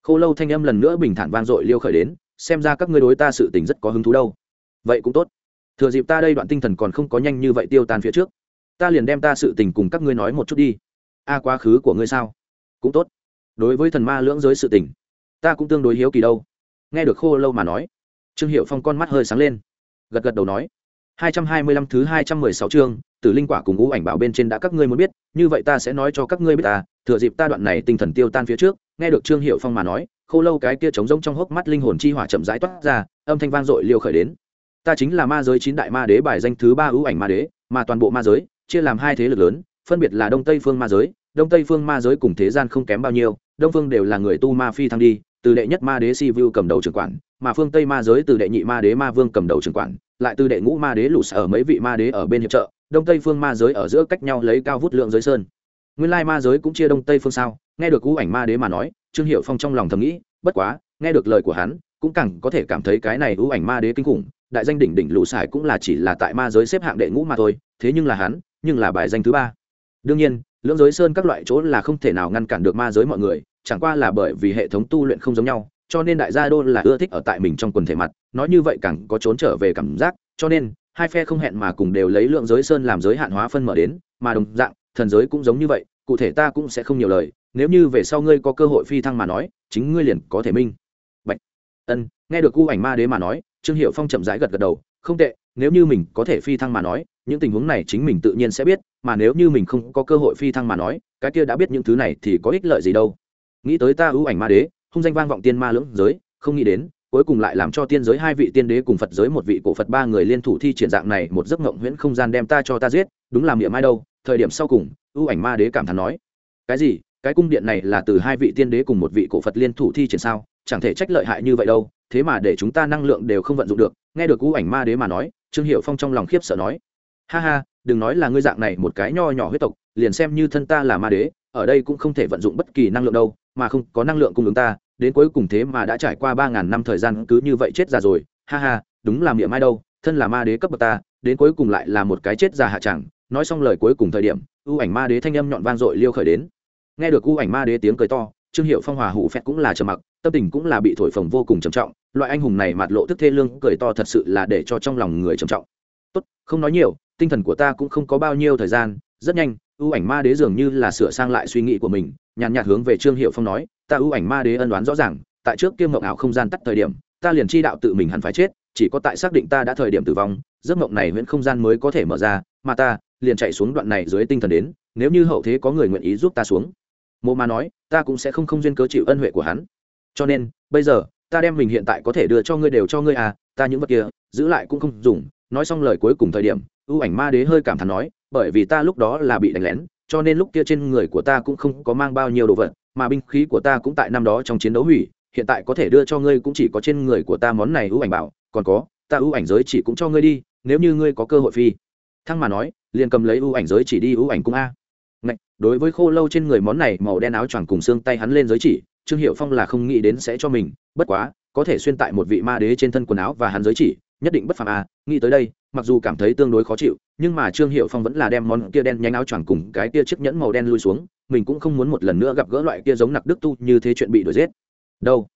Khô lâu thanh âm lần nữa bình thản vang dội liêu khởi đến, xem ra các ngươi đối ta sự tình rất có hứng thú đâu. Vậy cũng tốt. Thừa dịp ta đây đoạn tinh thần còn không có nhanh như vậy tiêu tan phía trước, ta liền đem ta sự tình cùng các ngươi nói một chút đi. A quá khứ của ngươi sao? Cũng tốt. Đối với thần ma lưỡng giới sự tình, ta cũng tương đối hiếu kỳ đâu. Nghe được khô lâu mà nói, trương hiệu phong con mắt hơi sáng lên, gật gật đầu nói, hai trăm hai mươi lăm thứ hai trăm mười sáu chương, tử linh quả cùng ngũ ảnh bảo bên trên đã các ngươi muốn biết, như vậy ta sẽ nói cho các ngươi biết ta, thừa dịp ta đoạn này tinh thần tiêu tan phía trước. Nghe được trương hiệu phong mà nói, khô lâu cái kia trống rỗng trong hốc mắt linh hồn chi hỏa chậm rãi toát ra, âm thanh vang dội liều khởi đến. Ta chính là ma giới chín đại ma đế bài danh thứ ba ưu ảnh ma đế, mà toàn bộ ma giới chia làm hai thế lực lớn, phân biệt là đông tây phương ma giới đông tây phương ma giới cùng thế gian không kém bao nhiêu, đông phương đều là người tu ma phi thăng đi, từ đệ nhất ma đế si vu cầm đầu trưởng quản, mà phương tây ma giới từ đệ nhị ma đế ma vương cầm đầu trưởng quản, lại từ đệ ngũ ma đế lụt ở mấy vị ma đế ở bên hiệp trợ, đông tây phương ma giới ở giữa cách nhau lấy cao vút lượng giới sơn. Nguyên lai ma giới cũng chia đông tây phương sao, nghe được cú ảnh ma đế mà nói, trương hiệu phong trong lòng thầm nghĩ, bất quá, nghe được lời của hắn, cũng càng có thể cảm thấy cái này ưu ảnh ma đế kinh khủng, đại danh đỉnh đỉnh lũ sải cũng là chỉ là tại ma giới xếp hạng đệ ngũ mà thôi, thế nhưng là hắn, nhưng là bài danh thứ ba. Đương nhiên lưỡng giới sơn các loại chỗ là không thể nào ngăn cản được ma giới mọi người, chẳng qua là bởi vì hệ thống tu luyện không giống nhau, cho nên đại gia đô là ưa thích ở tại mình trong quần thể mặt, nói như vậy càng có trốn trở về cảm giác, cho nên, hai phe không hẹn mà cùng đều lấy lượng giới sơn làm giới hạn hóa phân mở đến, mà đồng dạng, thần giới cũng giống như vậy, cụ thể ta cũng sẽ không nhiều lời, nếu như về sau ngươi có cơ hội phi thăng mà nói, chính ngươi liền có thể minh Bạch. ân, nghe được cu ảnh ma đế mà nói, trương hiệu phong chậm rãi gật gật đầu, không tệ nếu như mình có thể phi thăng mà nói, những tình huống này chính mình tự nhiên sẽ biết, mà nếu như mình không có cơ hội phi thăng mà nói, cái kia đã biết những thứ này thì có ích lợi gì đâu. Nghĩ tới ta ưu ảnh ma đế, hung danh vang vọng tiên ma lưỡng giới, không nghĩ đến, cuối cùng lại làm cho tiên giới hai vị tiên đế cùng phật giới một vị cổ phật ba người liên thủ thi triển dạng này một giấc mộng huyễn không gian đem ta cho ta giết, đúng là miệng mai đâu, thời điểm sau cùng, ưu ảnh ma đế cảm thán nói. Cái gì? Cái cung điện này là từ hai vị tiên đế cùng một vị cổ phật liên thủ thi triển sao? Chẳng thể trách lợi hại như vậy đâu, thế mà để chúng ta năng lượng đều không vận dụng được, nghe được ưu ảnh ma đế mà nói trương hiệu phong trong lòng khiếp sợ nói, ha ha, đừng nói là ngươi dạng này một cái nho nhỏ huyết tộc, liền xem như thân ta là ma đế, ở đây cũng không thể vận dụng bất kỳ năng lượng đâu, mà không có năng lượng cung ứng ta, đến cuối cùng thế mà đã trải qua ba ngàn năm thời gian cứ như vậy chết già rồi. Ha ha, đúng là miệng mai đâu, thân là ma đế cấp bậc ta, đến cuối cùng lại là một cái chết già hạ chẳng. Nói xong lời cuối cùng thời điểm, ưu ảnh ma đế thanh âm nhọn vang dội liêu khởi đến. Nghe được ưu ảnh ma đế tiếng cười to trương hiệu phong hòa hủ phét cũng là trầm mặc, tâm tình cũng là bị thổi phồng vô cùng trầm trọng, loại anh hùng này mặt lộ thức thê lương, cười to thật sự là để cho trong lòng người trầm trọng. Tốt, không nói nhiều, tinh thần của ta cũng không có bao nhiêu thời gian, rất nhanh ưu ảnh ma đế dường như là sửa sang lại suy nghĩ của mình, nhàn nhạt hướng về trương hiệu phong nói, ta ưu ảnh ma đế ân đoán rõ ràng, tại trước kia mộng ảo không gian tắt thời điểm, ta liền chi đạo tự mình hẳn phải chết, chỉ có tại xác định ta đã thời điểm tử vong, giấc mộng này huyễn không gian mới có thể mở ra, mà ta liền chạy xuống đoạn này dưới tinh thần đến, nếu như hậu thế có người nguyện ý giúp ta xuống mộ mà nói, ta cũng sẽ không không duyên cớ chịu ân huệ của hắn. Cho nên, bây giờ, ta đem mình hiện tại có thể đưa cho ngươi đều cho ngươi à ta những vật kia, giữ lại cũng không dùng. Nói xong lời cuối cùng thời điểm, ưu ảnh ma đế hơi cảm thán nói, bởi vì ta lúc đó là bị đánh lén, cho nên lúc kia trên người của ta cũng không có mang bao nhiêu đồ vật, mà binh khí của ta cũng tại năm đó trong chiến đấu hủy, hiện tại có thể đưa cho ngươi cũng chỉ có trên người của ta món này ưu ảnh bảo, còn có, ta ưu ảnh giới chỉ cũng cho ngươi đi, nếu như ngươi có cơ hội phi. Thăng mà nói, liền cầm lấy ưu ảnh giới chỉ đi ưu ảnh cung a. Ngạch, đối với khô lâu trên người món này màu đen áo choàng cùng xương tay hắn lên giới chỉ trương hiệu phong là không nghĩ đến sẽ cho mình bất quá có thể xuyên tại một vị ma đế trên thân quần áo và hắn giới chỉ nhất định bất phàm a nghĩ tới đây mặc dù cảm thấy tương đối khó chịu nhưng mà trương hiệu phong vẫn là đem món kia đen nhánh áo choàng cùng cái kia chiếc nhẫn màu đen lui xuống mình cũng không muốn một lần nữa gặp gỡ loại kia giống nặc đức tu như thế chuyện bị đuổi giết. Đâu?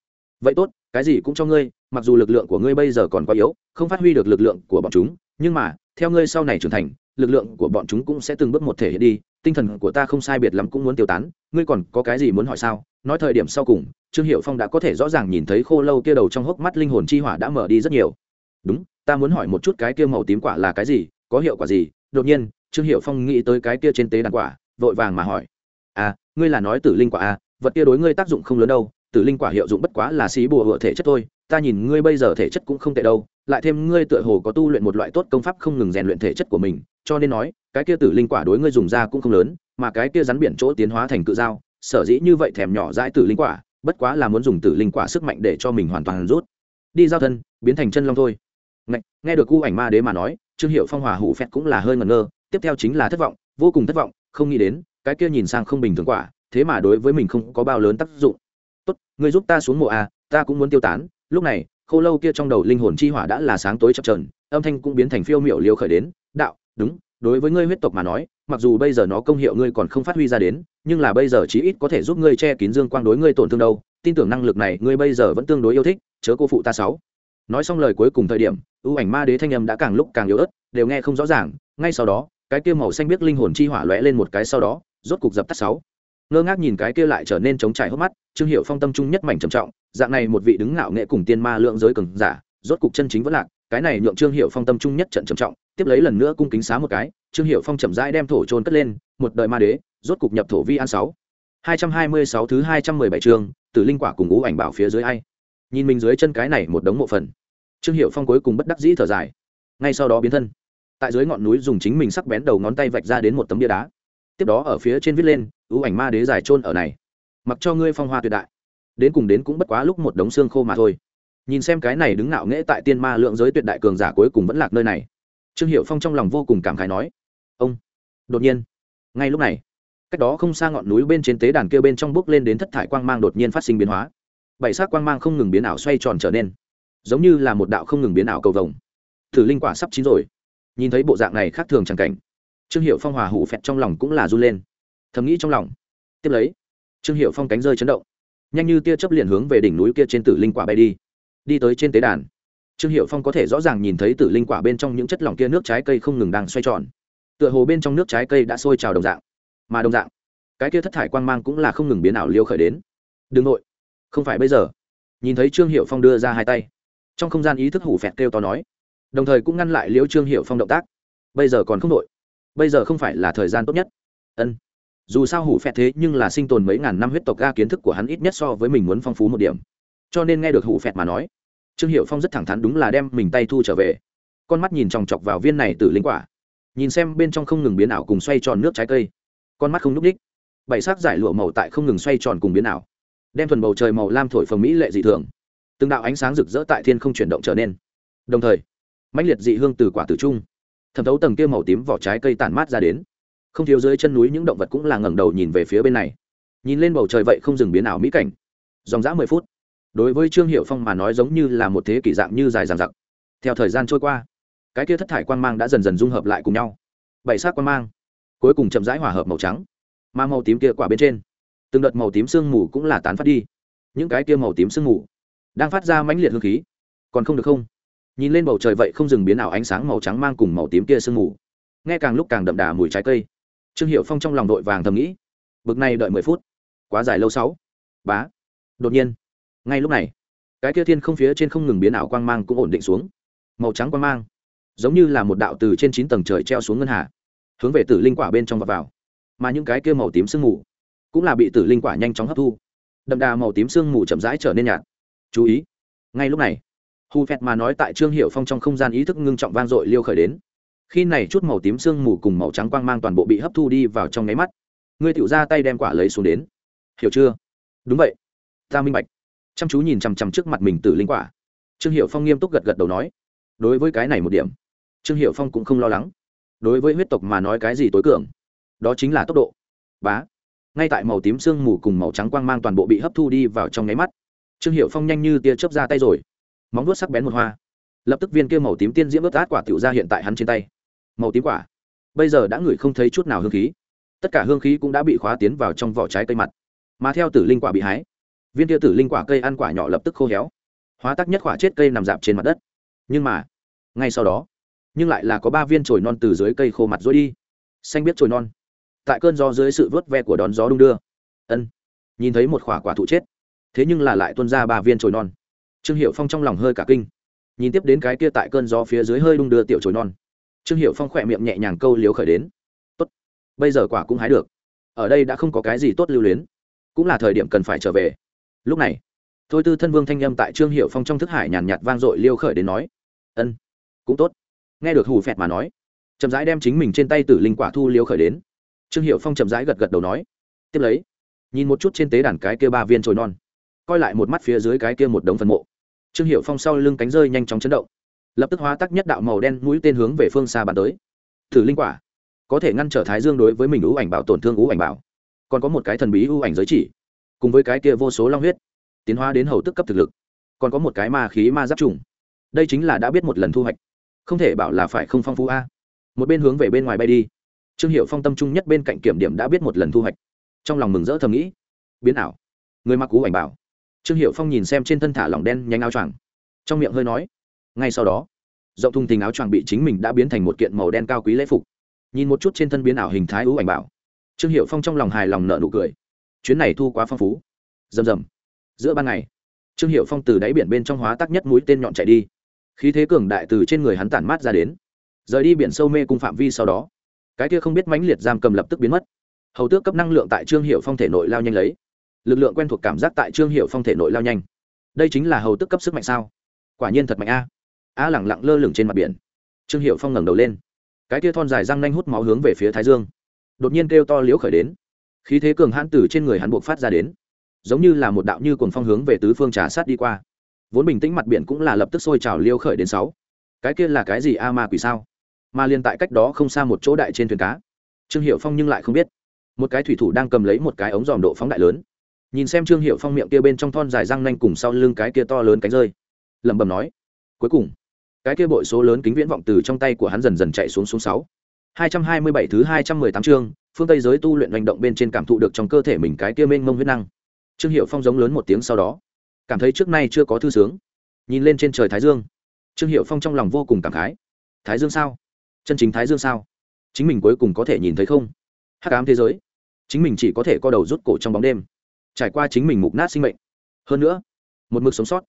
Vậy tốt cái gì cũng cho ngươi mặc dù lực lượng của ngươi bây giờ còn quá yếu không phát huy được lực lượng của bọn chúng nhưng mà theo ngươi sau này trưởng thành lực lượng của bọn chúng cũng sẽ từng bước một thể hiện đi tinh thần của ta không sai biệt lắm cũng muốn tiêu tán, ngươi còn có cái gì muốn hỏi sao? Nói thời điểm sau cùng, trương hiệu phong đã có thể rõ ràng nhìn thấy khô lâu kia đầu trong hốc mắt linh hồn chi hỏa đã mở đi rất nhiều. Đúng, ta muốn hỏi một chút cái kia màu tím quả là cái gì, có hiệu quả gì? Đột nhiên, trương hiệu phong nghĩ tới cái kia trên tế đàn quả, vội vàng mà hỏi. À ngươi là nói tử linh quả à vật kia đối ngươi tác dụng không lớn đâu, tử linh quả hiệu dụng bất quá là xí bùa hựa thể chất thôi, ta nhìn ngươi bây giờ thể chất cũng không tệ đâu lại thêm ngươi tựa hồ có tu luyện một loại tốt công pháp không ngừng rèn luyện thể chất của mình cho nên nói cái kia tử linh quả đối ngươi dùng ra cũng không lớn mà cái kia rắn biển chỗ tiến hóa thành cự dao sở dĩ như vậy thèm nhỏ dãi tử linh quả bất quá là muốn dùng tử linh quả sức mạnh để cho mình hoàn toàn rút. Đi giao thân biến thành chân long thôi. Nghe, nghe được cu ảnh ma đế mà nói trương hiệu phong hòa hủ phét cũng là hơi ngẩn ngơ tiếp theo chính là thất vọng vô cùng thất vọng không nghĩ đến cái kia nhìn sang không bình thường quả thế mà đối với mình không có bao lớn tác dụng. Tốt ngươi giúp ta xuống mộ a ta cũng muốn tiêu tán lúc này khô lâu kia trong đầu linh hồn chi hỏa đã là sáng tối chập trờn âm thanh cũng biến thành phiêu miểu liều khởi đến, đạo, đúng, đối với ngươi huyết tộc mà nói, mặc dù bây giờ nó công hiệu ngươi còn không phát huy ra đến, nhưng là bây giờ chí ít có thể giúp ngươi che kín dương quang đối ngươi tổn thương đâu, tin tưởng năng lực này ngươi bây giờ vẫn tương đối yêu thích, chớ cô phụ ta sáu. Nói xong lời cuối cùng thời điểm, ưu ảnh ma đế thanh âm đã càng lúc càng yếu ớt, đều nghe không rõ ràng, ngay sau đó, cái kia màu xanh biết linh hồn chi hỏa lóe lên một cái sau đó, rốt cục dập tắt sáu. Ngơ ngác nhìn cái kia lại trở nên chống trải hốc mắt, trương hiệu phong tâm trung nhất mảnh trầm trọng dạng này một vị đứng ngạo nghệ cùng tiên ma lượng giới cường giả, rốt cục chân chính vẫn lạc, cái này nhượng trương hiệu phong tâm trung nhất trận trầm trọng, tiếp lấy lần nữa cung kính xá một cái, trương hiệu phong chậm rãi đem thổ trôn cất lên, một đời ma đế, rốt cục nhập thổ vi an sáu. Hai trăm hai mươi sáu thứ hai trăm mười bảy chương từ linh quả cùng ngũ ảnh bảo phía dưới ai? Nhìn mình dưới chân cái này một đống mộ phần, trương hiệu phong cuối cùng bất đắc dĩ thở dài. Ngay sau đó biến thân. Tại dưới ngọn núi dùng chính mình sắc bén đầu ngón tay vạch ra đến một tấm bia đá. Tiếp đó ở phía trên viết lên ưu ảnh ma đế dài trôn ở này. Mặc cho ngươi phong hoa tuyệt đại đến cùng đến cũng bất quá lúc một đống xương khô mà thôi. Nhìn xem cái này đứng ngạo nghễ tại tiên ma lượng giới tuyệt đại cường giả cuối cùng vẫn lạc nơi này. Trương hiệu phong trong lòng vô cùng cảm khái nói, ông, đột nhiên. Ngay lúc này, cách đó không xa ngọn núi bên trên tế đàn kêu bên trong bước lên đến thất thải quang mang đột nhiên phát sinh biến hóa. Bảy sắc quang mang không ngừng biến ảo xoay tròn trở nên, giống như là một đạo không ngừng biến ảo cầu vồng. Thử linh quả sắp chín rồi. Nhìn thấy bộ dạng này khác thường chẳng cảnh. Trương hiệu phong hòa hủ phẹt trong lòng cũng là run lên. Thầm nghĩ trong lòng. Tiếp lấy, trương hiệu phong cánh rơi chấn động nhanh như tia chớp liền hướng về đỉnh núi kia trên tử linh quả bay đi đi tới trên tế đàn. Trương hiệu phong có thể rõ ràng nhìn thấy tử linh quả bên trong những chất lỏng kia nước trái cây không ngừng đang xoay tròn, tựa hồ bên trong nước trái cây đã sôi trào đồng dạng, mà đồng dạng, cái kia thất thải quang mang cũng là không ngừng biến ảo liêu khởi đến. Đừng nội, không phải bây giờ. Nhìn thấy trương hiệu phong đưa ra hai tay, trong không gian ý thức hủ phẹt kêu to nói, đồng thời cũng ngăn lại liễu trương hiệu phong động tác. Bây giờ còn không nội, bây giờ không phải là thời gian tốt nhất. Ân dù sao hủ phẹt thế nhưng là sinh tồn mấy ngàn năm huyết tộc ga kiến thức của hắn ít nhất so với mình muốn phong phú một điểm. Cho nên nghe được hủ phẹt mà nói, trương hiệu phong rất thẳng thắn đúng là đem mình tay thu trở về. Con mắt nhìn chòng chọc vào viên này từ linh quả. Nhìn xem bên trong không ngừng biến ảo cùng xoay tròn nước trái cây. Con mắt không n ú c đích. Bảy sắc giải lụa màu tại không ngừng xoay tròn cùng biến ảo. Đem thuần bầu trời màu lam thổi phồng mỹ lệ dị thường. Từng đạo ánh sáng rực rỡ tại thiên không chuyển động trở nên. Đồng thời, mãnh liệt dị hương từ quả tử trung, thẩm thấu tầng kia màu tím vỏ trái cây tản mát ra đến không thiếu dưới chân núi những động vật cũng là ngẩng đầu nhìn về phía bên này. Nhìn lên bầu trời vậy không dừng biến ảo mỹ cảnh. Dòng dã mười phút. Đối với trương hiệu phong mà nói giống như là một thế kỷ dạng như dài dằng dặc. Theo thời gian trôi qua, cái kia thất thải quan mang đã dần dần dung hợp lại cùng nhau. Bảy sắc quan mang, cuối cùng chậm rãi hòa hợp màu trắng. Mà màu tím kia quả bên trên, từng đợt màu tím sương mù cũng là tán phát đi. Những cái kia màu tím sương mù đang phát ra mãnh liệt hương khí. Còn không được không? Nhìn lên bầu trời vậy không dừng biến ảo ánh sáng màu trắng mang cùng màu tím kia sương mù. Nghe càng lúc càng đậm đà mùi trái cây trương hiệu phong trong lòng đội vàng thầm nghĩ, bực này đợi mười phút, quá dài lâu sáu. Bá, đột nhiên, ngay lúc này, cái kia thiên không phía trên không ngừng biến ảo quang mang cũng ổn định xuống, màu trắng quang mang, giống như là một đạo từ trên chín tầng trời treo xuống ngân hà, hướng về tử linh quả bên trong và vào. Mà những cái kia màu tím sương mù cũng là bị tử linh quả nhanh chóng hấp thu. Đậm đà màu tím sương mù chậm rãi trở nên nhạt. Chú ý, ngay lúc này hù phẹt mà nói tại trương hiệu phong trong không gian ý thức ngưng trọng vang dội liêu khởi đến khi này chút màu tím sương mù cùng màu trắng quang mang toàn bộ bị hấp thu đi vào trong nháy mắt. Ngươi tự ra tay đem quả lấy xuống đến. Hiểu chưa? Đúng vậy. Ta minh bạch. Chăm chú nhìn chằm chằm trước mặt mình tử linh quả. Trương hiệu phong nghiêm túc gật gật đầu nói, đối với cái này một điểm, trương hiệu phong cũng không lo lắng. Đối với huyết tộc mà nói cái gì tối cường, đó chính là tốc độ. Bá. Ngay tại màu tím sương mù cùng màu trắng quang mang toàn bộ bị hấp thu đi vào trong nháy mắt, trương hiệu phong nhanh như tia chớp ra tay rồi. Móng vuốt sắc bén một hoa. Lập tức viên kia màu tím tiên diễm ướt át quả tiểu ra hiện tại hắn trên tay màu tím quả. Bây giờ đã ngửi không thấy chút nào hương khí. Tất cả hương khí cũng đã bị khóa tiến vào trong vỏ trái cây mặt. Mà theo tử linh quả bị hái, viên tiêu tử linh quả cây ăn quả nhỏ lập tức khô héo. Hóa tắc nhất quả chết cây nằm dạp trên mặt đất. Nhưng mà, ngay sau đó, nhưng lại là có ba viên chồi non từ dưới cây khô mặt rối đi. Xanh biết chồi non. Tại cơn gió dưới sự vớt ve của đón gió đung đưa. Ân, nhìn thấy một quả quả thụ chết. Thế nhưng là lại tuôn ra ba viên chồi non. Trương hiệu phong trong lòng hơi cả kinh. Nhìn tiếp đến cái kia tại cơn gió phía dưới hơi đung đưa tiểu chồi non trương hiệu phong khỏe miệng nhẹ nhàng câu liếu khởi đến. Tốt, bây giờ quả cũng hái được. Ở đây đã không có cái gì tốt lưu luyến. Cũng là thời điểm cần phải trở về. Lúc này, thôi tư thân vương thanh â m tại trương hiệu phong trong thức hải nhàn nhạt vang dội liêu khởi đến nói, ân, cũng tốt. Nghe được hù phẹt mà nói, chậm rãi đem chính mình trên tay tử linh quả thu liêu khởi đến. Trương hiệu phong chậm rãi gật gật đầu nói, tiếp lấy, nhìn một chút trên tế đàn cái kia ba viên trồi non, coi lại một mắt phía dưới cái kia một đống phần mộ. Trương hiệu phong sau lưng cánh rơi nhanh chóng chấn động lập tức hóa tắc nhất đạo màu đen mũi tên hướng về phương xa bắn tới. Thử linh quả. Có thể ngăn trở thái dương đối với mình ưu ảnh bảo tổn thương ưu ảnh bảo. Còn có một cái thần bí ưu ảnh giới chỉ, cùng với cái kia vô số long huyết, tiến hóa đến hầu tức cấp thực lực. Còn có một cái ma khí ma giáp trùng. Đây chính là đã biết một lần thu hoạch. Không thể bảo là phải không phong phú a. Một bên hướng về bên ngoài bay đi. Trương hiệu phong tâm trung nhất bên cạnh kiểm điểm đã biết một lần thu hoạch. Trong lòng mừng rỡ thầm nghĩ. Biến ảo. Người mặc cú ảnh bảo. Trương hiệu phong nhìn xem trên thân thả lỏng đen nhanh áo choàng. Trong miệng hơi nói ngay sau đó, rộng thùng thình áo choàng bị chính mình đã biến thành một kiện màu đen cao quý lễ phục. Nhìn một chút trên thân biến ảo hình thái ưu ảnh bảo, trương hiệu phong trong lòng hài lòng nợ nụ cười. Chuyến này thu quá phong phú. Rầm rầm. Giữa ban ngày, trương hiệu phong từ đáy biển bên trong hóa tắc nhất mũi tên nhọn chạy đi. Khí thế cường đại từ trên người hắn tản mát ra đến. Rời đi biển sâu mê cung phạm vi sau đó, cái kia không biết mãnh liệt giam cầm lập tức biến mất. Hầu tước cấp năng lượng tại trương hiệu phong thể nội lao nhanh lấy. Lực lượng quen thuộc cảm giác tại trương hiệu phong thể nội lao nhanh. Đây chính là hầu tước cấp sức mạnh sao? Quả nhiên thật mạnh a a lẳng lặng lơ lửng trên mặt biển. Trương hiệu phong ngẩng đầu lên. Cái tia thon dài răng nanh hút máu hướng về phía thái dương. Đột nhiên kêu to liễu khởi đến. Khí thế cường hãn từ trên người hắn buộc phát ra đến. Giống như là một đạo như cuồng phong hướng về tứ phương trà sát đi qua. Vốn bình tĩnh mặt biển cũng là lập tức sôi trào liêu khởi đến sáu. Cái kia là cái gì a ma quỷ sao? Mà liền tại cách đó không xa một chỗ đại trên thuyền cá. Trương hiệu phong nhưng lại không biết. Một cái thủy thủ đang cầm lấy một cái ống dòm độ phóng đại lớn. Nhìn xem trương hiệu phong miệng kia bên trong thon dài răng nanh cùng sau lưng cái kia to lớn cánh rơi. Lẩm bẩm nói, cuối cùng cái kia bội số lớn kính viễn vọng từ trong tay của hắn dần dần chạy xuống xuống sáu. Hai trăm hai mươi bảy thứ hai trăm mười tám chương, phương tây giới tu luyện hành động bên trên cảm thụ được trong cơ thể mình cái kia mênh mông huyết năng. Trương hiệu phong giống lớn một tiếng sau đó, cảm thấy trước nay chưa có thư sướng. Nhìn lên trên trời thái dương. Trương hiệu phong trong lòng vô cùng cảm khái. Thái dương sao? Chân chính thái dương sao? Chính mình cuối cùng có thể nhìn thấy không? Hắc ám thế giới. Chính mình chỉ có thể co đầu rút cổ trong bóng đêm. Trải qua chính mình mục nát sinh mệnh. Hơn nữa, một mực sống sót.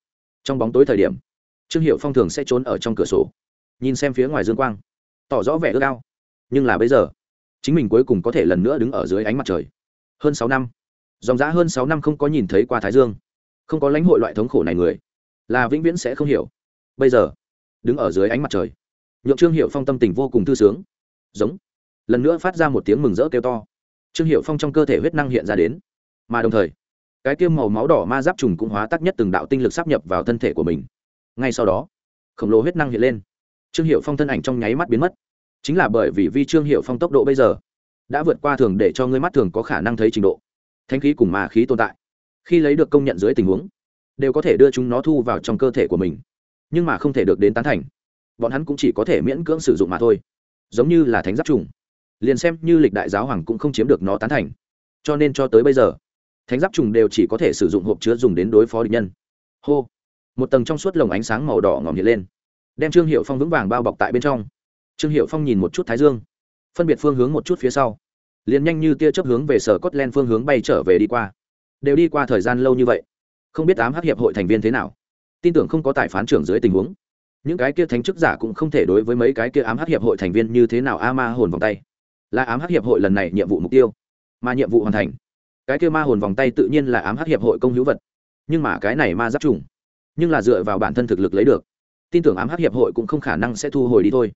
Trong bóng tối thời điểm trương hiệu phong thường sẽ trốn ở trong cửa sổ, nhìn xem phía ngoài dương quang, tỏ rõ vẻ ước ao. Nhưng là bây giờ, chính mình cuối cùng có thể lần nữa đứng ở dưới ánh mặt trời. Hơn sáu năm, dòng giã hơn sáu năm không có nhìn thấy qua thái dương, không có lãnh hội loại thống khổ này người, là vĩnh viễn sẽ không hiểu. Bây giờ, đứng ở dưới ánh mặt trời, nhượng trương hiệu phong tâm tình vô cùng thư sướng. Giống, lần nữa phát ra một tiếng mừng rỡ kêu to. Trương hiệu phong trong cơ thể huyết năng hiện ra đến, mà đồng thời, cái tiêm màu máu đỏ ma giáp trùng cũng hóa tắc nhất từng đạo tinh lực sắp nhập vào thân thể của mình ngay sau đó, khổng lồ huyết năng hiện lên. Trương hiệu phong thân ảnh trong nháy mắt biến mất. Chính là bởi vì vi trương hiệu phong tốc độ bây giờ đã vượt qua thường để cho ngươi mắt thường có khả năng thấy trình độ thanh khí cùng ma khí tồn tại. Khi lấy được công nhận dưới tình huống, đều có thể đưa chúng nó thu vào trong cơ thể của mình, nhưng mà không thể được đến tán thành. Bọn hắn cũng chỉ có thể miễn cưỡng sử dụng mà thôi, giống như là thánh giáp trùng. Liền xem như lịch đại giáo hoàng cũng không chiếm được nó tán thành. Cho nên cho tới bây giờ, thánh giáp trùng đều chỉ có thể sử dụng hộp chứa dùng đến đối phó địch nhân. Hô! Một tầng trong suốt lồng ánh sáng màu đỏ ngỏm hiện lên, đem trương hiệu phong vững vàng bao bọc tại bên trong. Trương hiệu phong nhìn một chút thái dương, phân biệt phương hướng một chút phía sau, liền nhanh như tia chấp hướng về sở cốt len phương hướng bay trở về đi qua. Đều đi qua thời gian lâu như vậy, không biết ám hắc hiệp hội thành viên thế nào, tin tưởng không có tài phán trưởng dưới tình huống. Những cái kia thánh chức giả cũng không thể đối với mấy cái kia ám hắc hiệp hội thành viên như thế nào a ma hồn vòng tay. Là ám hắc hiệp hội lần này nhiệm vụ mục tiêu, mà nhiệm vụ hoàn thành, cái kia ma hồn vòng tay tự nhiên là ám hắc hiệp hội công hữu vật. Nhưng mà cái này ma giáp trùng nhưng là dựa vào bản thân thực lực lấy được. Tin tưởng ám hắc hiệp hội cũng không khả năng sẽ thu hồi đi thôi.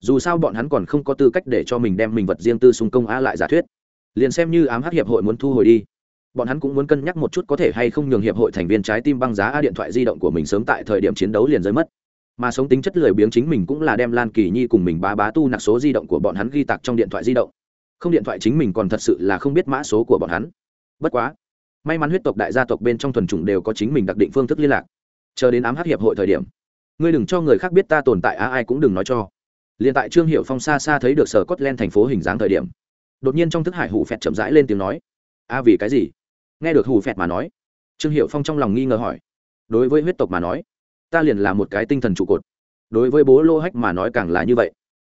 Dù sao bọn hắn còn không có tư cách để cho mình đem mình vật riêng tư xung công a lại giả thuyết. Liền xem như ám hắc hiệp hội muốn thu hồi đi, bọn hắn cũng muốn cân nhắc một chút có thể hay không nhường hiệp hội thành viên trái tim băng giá a điện thoại di động của mình sớm tại thời điểm chiến đấu liền rơi mất. Mà sống tính chất lười biếng chính mình cũng là đem lan kỳ nhi cùng mình bá bá tu nặc số di động của bọn hắn ghi tặc trong điện thoại di động. Không điện thoại chính mình còn thật sự là không biết mã số của bọn hắn. Bất quá, may mắn huyết tộc đại gia tộc bên trong thuần chủng đều có chính mình đặc định phương thức liên lạc chờ đến ám hát hiệp hội thời điểm, ngươi đừng cho người khác biết ta tồn tại á ai cũng đừng nói cho. Liền tại trương hiệu phong xa xa thấy được sở cốt len thành phố hình dáng thời điểm, đột nhiên trong thức hải hủ phẹt chậm rãi lên tiếng nói, a, vì cái gì? Nghe được hủ phẹt mà nói, trương hiệu phong trong lòng nghi ngờ hỏi, đối với huyết tộc mà nói, ta liền là một cái tinh thần trụ cột. Đối với bố lô hách mà nói càng là như vậy.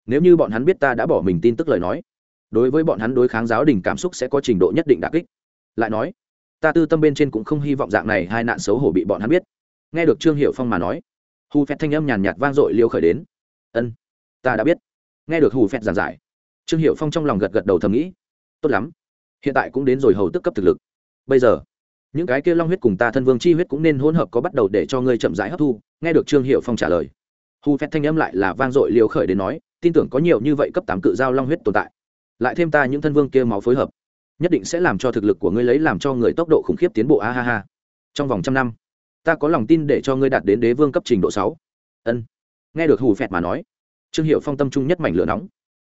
Nếu như bọn hắn biết ta đã bỏ mình tin tức lời nói, đối với bọn hắn đối kháng giáo đình cảm xúc sẽ có trình độ nhất định đặc kích. Lại nói, ta tư tâm bên trên cũng không hy vọng dạng này hai nạn xấu hổ bị bọn hắn biết nghe được trương hiệu phong mà nói, hù phẹt thanh âm nhàn nhạt vang dội liêu khởi đến. Ân, ta đã biết. Nghe được hù phẹt giảng giải, trương hiệu phong trong lòng gật gật đầu thầm nghĩ, tốt lắm, hiện tại cũng đến rồi hầu tức cấp thực lực. Bây giờ, những cái kia long huyết cùng ta thân vương chi huyết cũng nên hỗn hợp có bắt đầu để cho ngươi chậm rãi hấp thu. Nghe được trương hiệu phong trả lời, hù phét thanh âm lại là vang dội liều khởi đến nói, tin tưởng có nhiều như vậy cấp tám cự giao long huyết tồn tại, lại thêm ta những thân vương kia máu phối hợp, nhất định sẽ làm cho thực lực của ngươi lấy làm cho người tốc độ khủng khiếp tiến bộ. A ha ha. Trong vòng trăm năm ta có lòng tin để cho ngươi đạt đến đế vương cấp trình độ sáu. Ân. Nghe được hù phẹt mà nói, trương hiệu phong tâm trung nhất mảnh lửa nóng.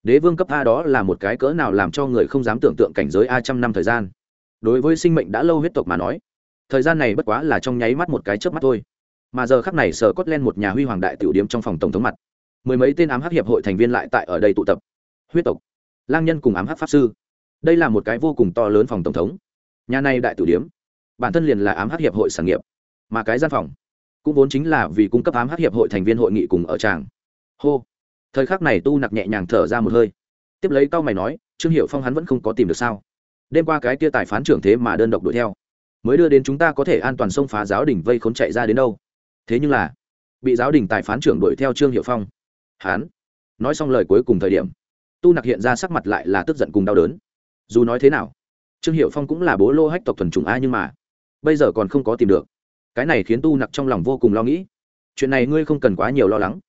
Đế vương cấp a đó là một cái cỡ nào làm cho người không dám tưởng tượng cảnh giới a trăm năm thời gian. Đối với sinh mệnh đã lâu huyết tộc mà nói, thời gian này bất quá là trong nháy mắt một cái chớp mắt thôi. Mà giờ khắc này sở cốt len một nhà huy hoàng đại tiểu điếm trong phòng tổng thống mặt. Mười mấy tên ám hắc hiệp hội thành viên lại tại ở đây tụ tập. Huyết tộc, lang nhân cùng ám hắc pháp sư. Đây là một cái vô cùng to lớn phòng tổng thống. Nhà này đại tiểu điếm, bản thân liền là ám hắc hiệp hội sản nghiệp mà cái gian phòng cũng vốn chính là vì cung cấp ám hắc hiệp hội thành viên hội nghị cùng ở tràng. Hô. Thời khắc này tu nặc nhẹ nhàng thở ra một hơi. Tiếp lấy cao mày nói, trương hiệu phong hắn vẫn không có tìm được sao? Đêm qua cái kia tài phán trưởng thế mà đơn độc đuổi theo. Mới đưa đến chúng ta có thể an toàn xông phá giáo đình vây khốn chạy ra đến đâu? Thế nhưng là, bị giáo đình tài phán trưởng đuổi theo trương hiệu phong. Hán nói xong lời cuối cùng thời điểm, tu nặc hiện ra sắc mặt lại là tức giận cùng đau đớn. Dù nói thế nào, trương hiệu phong cũng là bố lô hách tộc thuần chủng a nhưng mà, bây giờ còn không có tìm được cái này khiến tu nặc trong lòng vô cùng lo nghĩ. Chuyện này ngươi không cần quá nhiều lo lắng.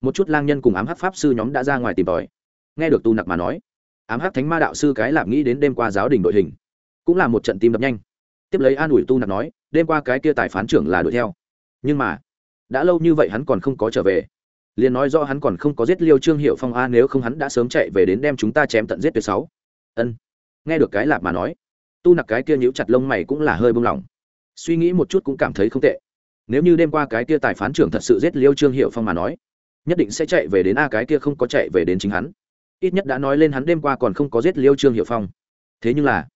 Một chút lang nhân cùng ám hắc pháp sư nhóm đã ra ngoài tìm tòi. Nghe được tu nặc mà nói, ám hắc thánh ma đạo sư cái lạp nghĩ đến đêm qua giáo đình đội hình, cũng là một trận tim đập nhanh. Tiếp lấy an ủi tu nặc nói, đêm qua cái kia tài phán trưởng là đuổi theo. Nhưng mà, đã lâu như vậy hắn còn không có trở về. Liền nói do hắn còn không có giết liêu trương hiệu phong a, nếu không hắn đã sớm chạy về đến đem chúng ta chém tận giết tuyệt sáu. Ân. Nghe được cái lạp mà nói, tu nặc cái kia nhíu chặt lông mày cũng là hơi bông lỏng suy nghĩ một chút cũng cảm thấy không tệ. Nếu như đêm qua cái kia tài phán trưởng thật sự giết liêu trương hiệu phong mà nói, nhất định sẽ chạy về đến a cái kia không có chạy về đến chính hắn. Ít nhất đã nói lên hắn đêm qua còn không có giết liêu trương hiệu phong. Thế nhưng là,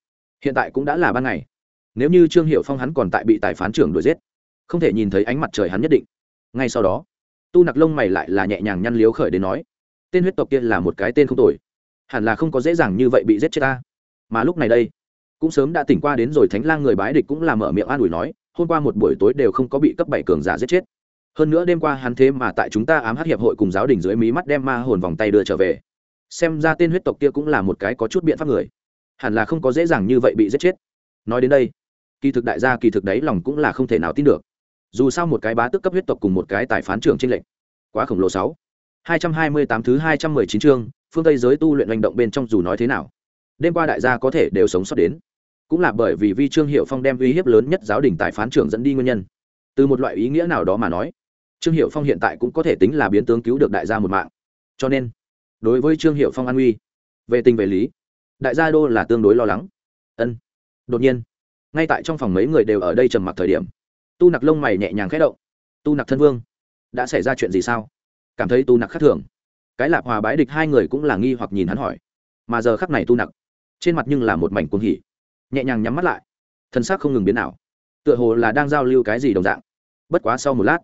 hiện tại cũng đã là ban ngày. Nếu như trương hiệu phong hắn còn tại bị tài phán trưởng đuổi giết, không thể nhìn thấy ánh mặt trời hắn nhất định. Ngay sau đó, tu nặc lông mày lại là nhẹ nhàng nhăn liếu khởi đến nói, tên huyết tộc kia là một cái tên không tồi. Hẳn là không có dễ dàng như vậy bị giết chết ta. Mà lúc này đây cũng sớm đã tỉnh qua đến rồi, thánh lang người bái địch cũng làm mở miệng an ủi nói, hôm qua một buổi tối đều không có bị cấp bảy cường giả giết chết. Hơn nữa đêm qua hắn thế mà tại chúng ta ám hát hiệp hội cùng giáo đình dưới mí mắt đem ma hồn vòng tay đưa trở về. Xem ra tên huyết tộc kia cũng là một cái có chút biện pháp người. Hẳn là không có dễ dàng như vậy bị giết chết. Nói đến đây, kỳ thực đại gia kỳ thực đấy lòng cũng là không thể nào tin được. Dù sao một cái bá tức cấp huyết tộc cùng một cái tài phán trưởng tranh lệnh quá khổng lồ sáu. Hai trăm hai mươi tám thứ hai trăm mười chín chương, phương tây giới tu luyện hành động bên trong dù nói thế nào, đêm qua đại gia có thể đều sống sót đến cũng là bởi vì vi trương hiệu phong đem uy hiếp lớn nhất giáo đình tài phán trưởng dẫn đi nguyên nhân. Từ một loại ý nghĩa nào đó mà nói, trương hiệu phong hiện tại cũng có thể tính là biến tướng cứu được đại gia một mạng. Cho nên, đối với trương hiệu phong an uy, về tình về lý, đại gia đô là tương đối lo lắng. Ân. Đột nhiên, ngay tại trong phòng mấy người đều ở đây trầm mặc thời điểm, tu nặc lông mày nhẹ nhàng khẽ động. Tu nặc thân vương, đã xảy ra chuyện gì sao? Cảm thấy tu nặc khác thường. Cái lạp hòa bái địch hai người cũng là nghi hoặc nhìn hắn hỏi. Mà giờ khắc này tu nặc, trên mặt nhưng là một mảnh cuồng hỉ nhẹ nhàng nhắm mắt lại. Thân xác không ngừng biến nào tựa hồ là đang giao lưu cái gì đồng dạng. Bất quá sau một lát,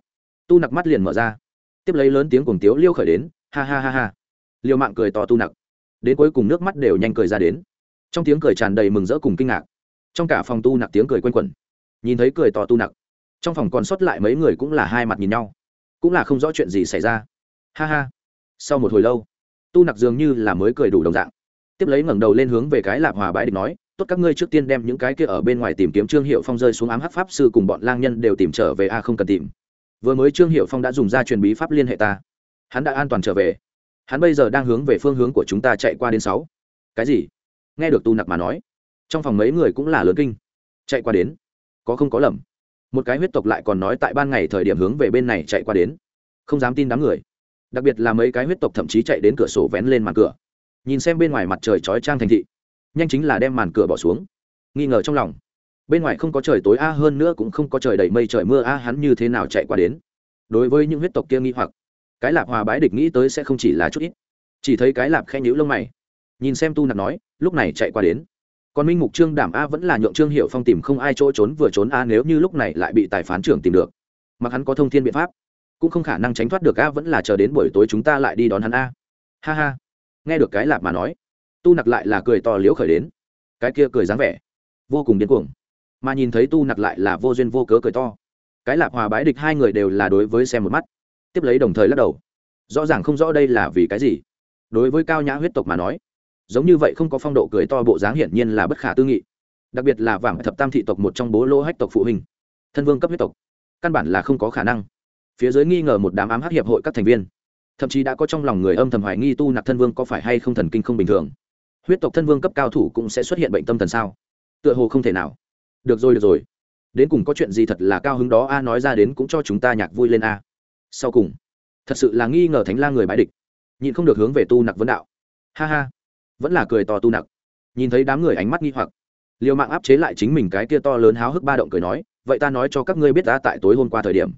tu nặc mắt liền mở ra. Tiếp lấy lớn tiếng cùng tiếu liêu khởi đến, ha ha ha ha. Liêu mạng cười to tu nặc. Đến cuối cùng nước mắt đều nhanh cười ra đến. Trong tiếng cười tràn đầy mừng rỡ cùng kinh ngạc. Trong cả phòng tu nặc tiếng cười q u a n quẩn. Nhìn thấy cười to tu nặc, trong phòng còn sót lại mấy người cũng là hai mặt nhìn nhau. Cũng là không rõ chuyện gì xảy ra. Ha ha. Sau một hồi lâu, tu nặc dường như là mới cười đủ đồng dạng. Tiếp lấy ngẩng đầu lên hướng về cái lạp hòa bãi địch nói tốt các ngươi trước tiên đem những cái kia ở bên ngoài tìm kiếm trương hiệu phong rơi xuống ám hắc pháp sư cùng bọn lang nhân đều tìm trở về, a, không cần tìm. Vừa mới trương hiệu phong đã dùng ra truyền bí pháp liên hệ ta. Hắn đã an toàn trở về. Hắn bây giờ đang hướng về phương hướng của chúng ta chạy qua đến sáu. Cái gì? Nghe được tu nặc mà nói, trong phòng mấy người cũng là lớn kinh. Chạy qua đến. Có không có lầm. Một cái huyết tộc lại còn nói tại ban ngày thời điểm hướng về bên này chạy qua đến. Không dám tin đám người. Đặc biệt là mấy cái huyết tộc thậm chí chạy đến cửa sổ vén lên màn cửa. Nhìn xem bên ngoài mặt trời chói trang thành thị nhanh chính là đem màn cửa bỏ xuống. Nghi ngờ trong lòng. Bên ngoài không có trời tối, a, hơn nữa cũng không có trời đầy mây trời mưa, a, hắn như thế nào chạy qua đến? Đối với những huyết tộc kia nghi hoặc, cái lạp hòa bái địch nghĩ tới sẽ không chỉ là chút ít. Chỉ thấy cái lạp khen nhữ lông mày, nhìn xem tu nặc nói, lúc này chạy qua đến. Còn minh mục trương đảm a, vẫn là nhượng trương hiệu phong tìm không ai chỗ trốn, vừa trốn a, nếu như lúc này lại bị tài phán trưởng tìm được. Mặc hắn có thông thiên biện pháp, cũng không khả năng tránh thoát được a, vẫn là chờ đến buổi tối chúng ta lại đi đón hắn a. Ha ha. Nghe được cái lạp mà nói tu nặc lại là cười to liếu khởi đến. Cái kia cười dáng vẻ, vô cùng điên cuồng. Mà nhìn thấy tu nặc lại là vô duyên vô cớ cười to. Cái lạp hòa bái địch hai người đều là đối với xem một mắt. Tiếp lấy đồng thời lắc đầu. Rõ ràng không rõ đây là vì cái gì. Đối với cao nhã huyết tộc mà nói, giống như vậy không có phong độ cười to bộ dáng hiển nhiên là bất khả tư nghị. Đặc biệt là vàng thập tam thị tộc một trong bố lô hách tộc phụ huynh, thân vương cấp huyết tộc, căn bản là không có khả năng. Phía dưới nghi ngờ một đám ám hắc hiệp hội các thành viên, thậm chí đã có trong lòng người âm thầm hoài nghi tu nặc thân vương có phải hay không thần kinh không bình thường huyết tộc thân vương cấp cao thủ cũng sẽ xuất hiện bệnh tâm thần sao? Tựa hồ không thể nào. Được rồi được rồi. Đến cùng có chuyện gì thật là cao hứng đó? A, nói ra đến cũng cho chúng ta nhạc vui lên a. Sau cùng, thật sự là nghi ngờ thánh la người bãi địch. Nhịn không được hướng về tu nặc vấn đạo. Ha ha. Vẫn là cười to tu nặc. Nhìn thấy đám người ánh mắt nghi hoặc liều mạng áp chế lại chính mình cái kia to lớn háo hức ba động cười nói, vậy ta nói cho các ngươi biết ta tại tối hôm qua thời điểm,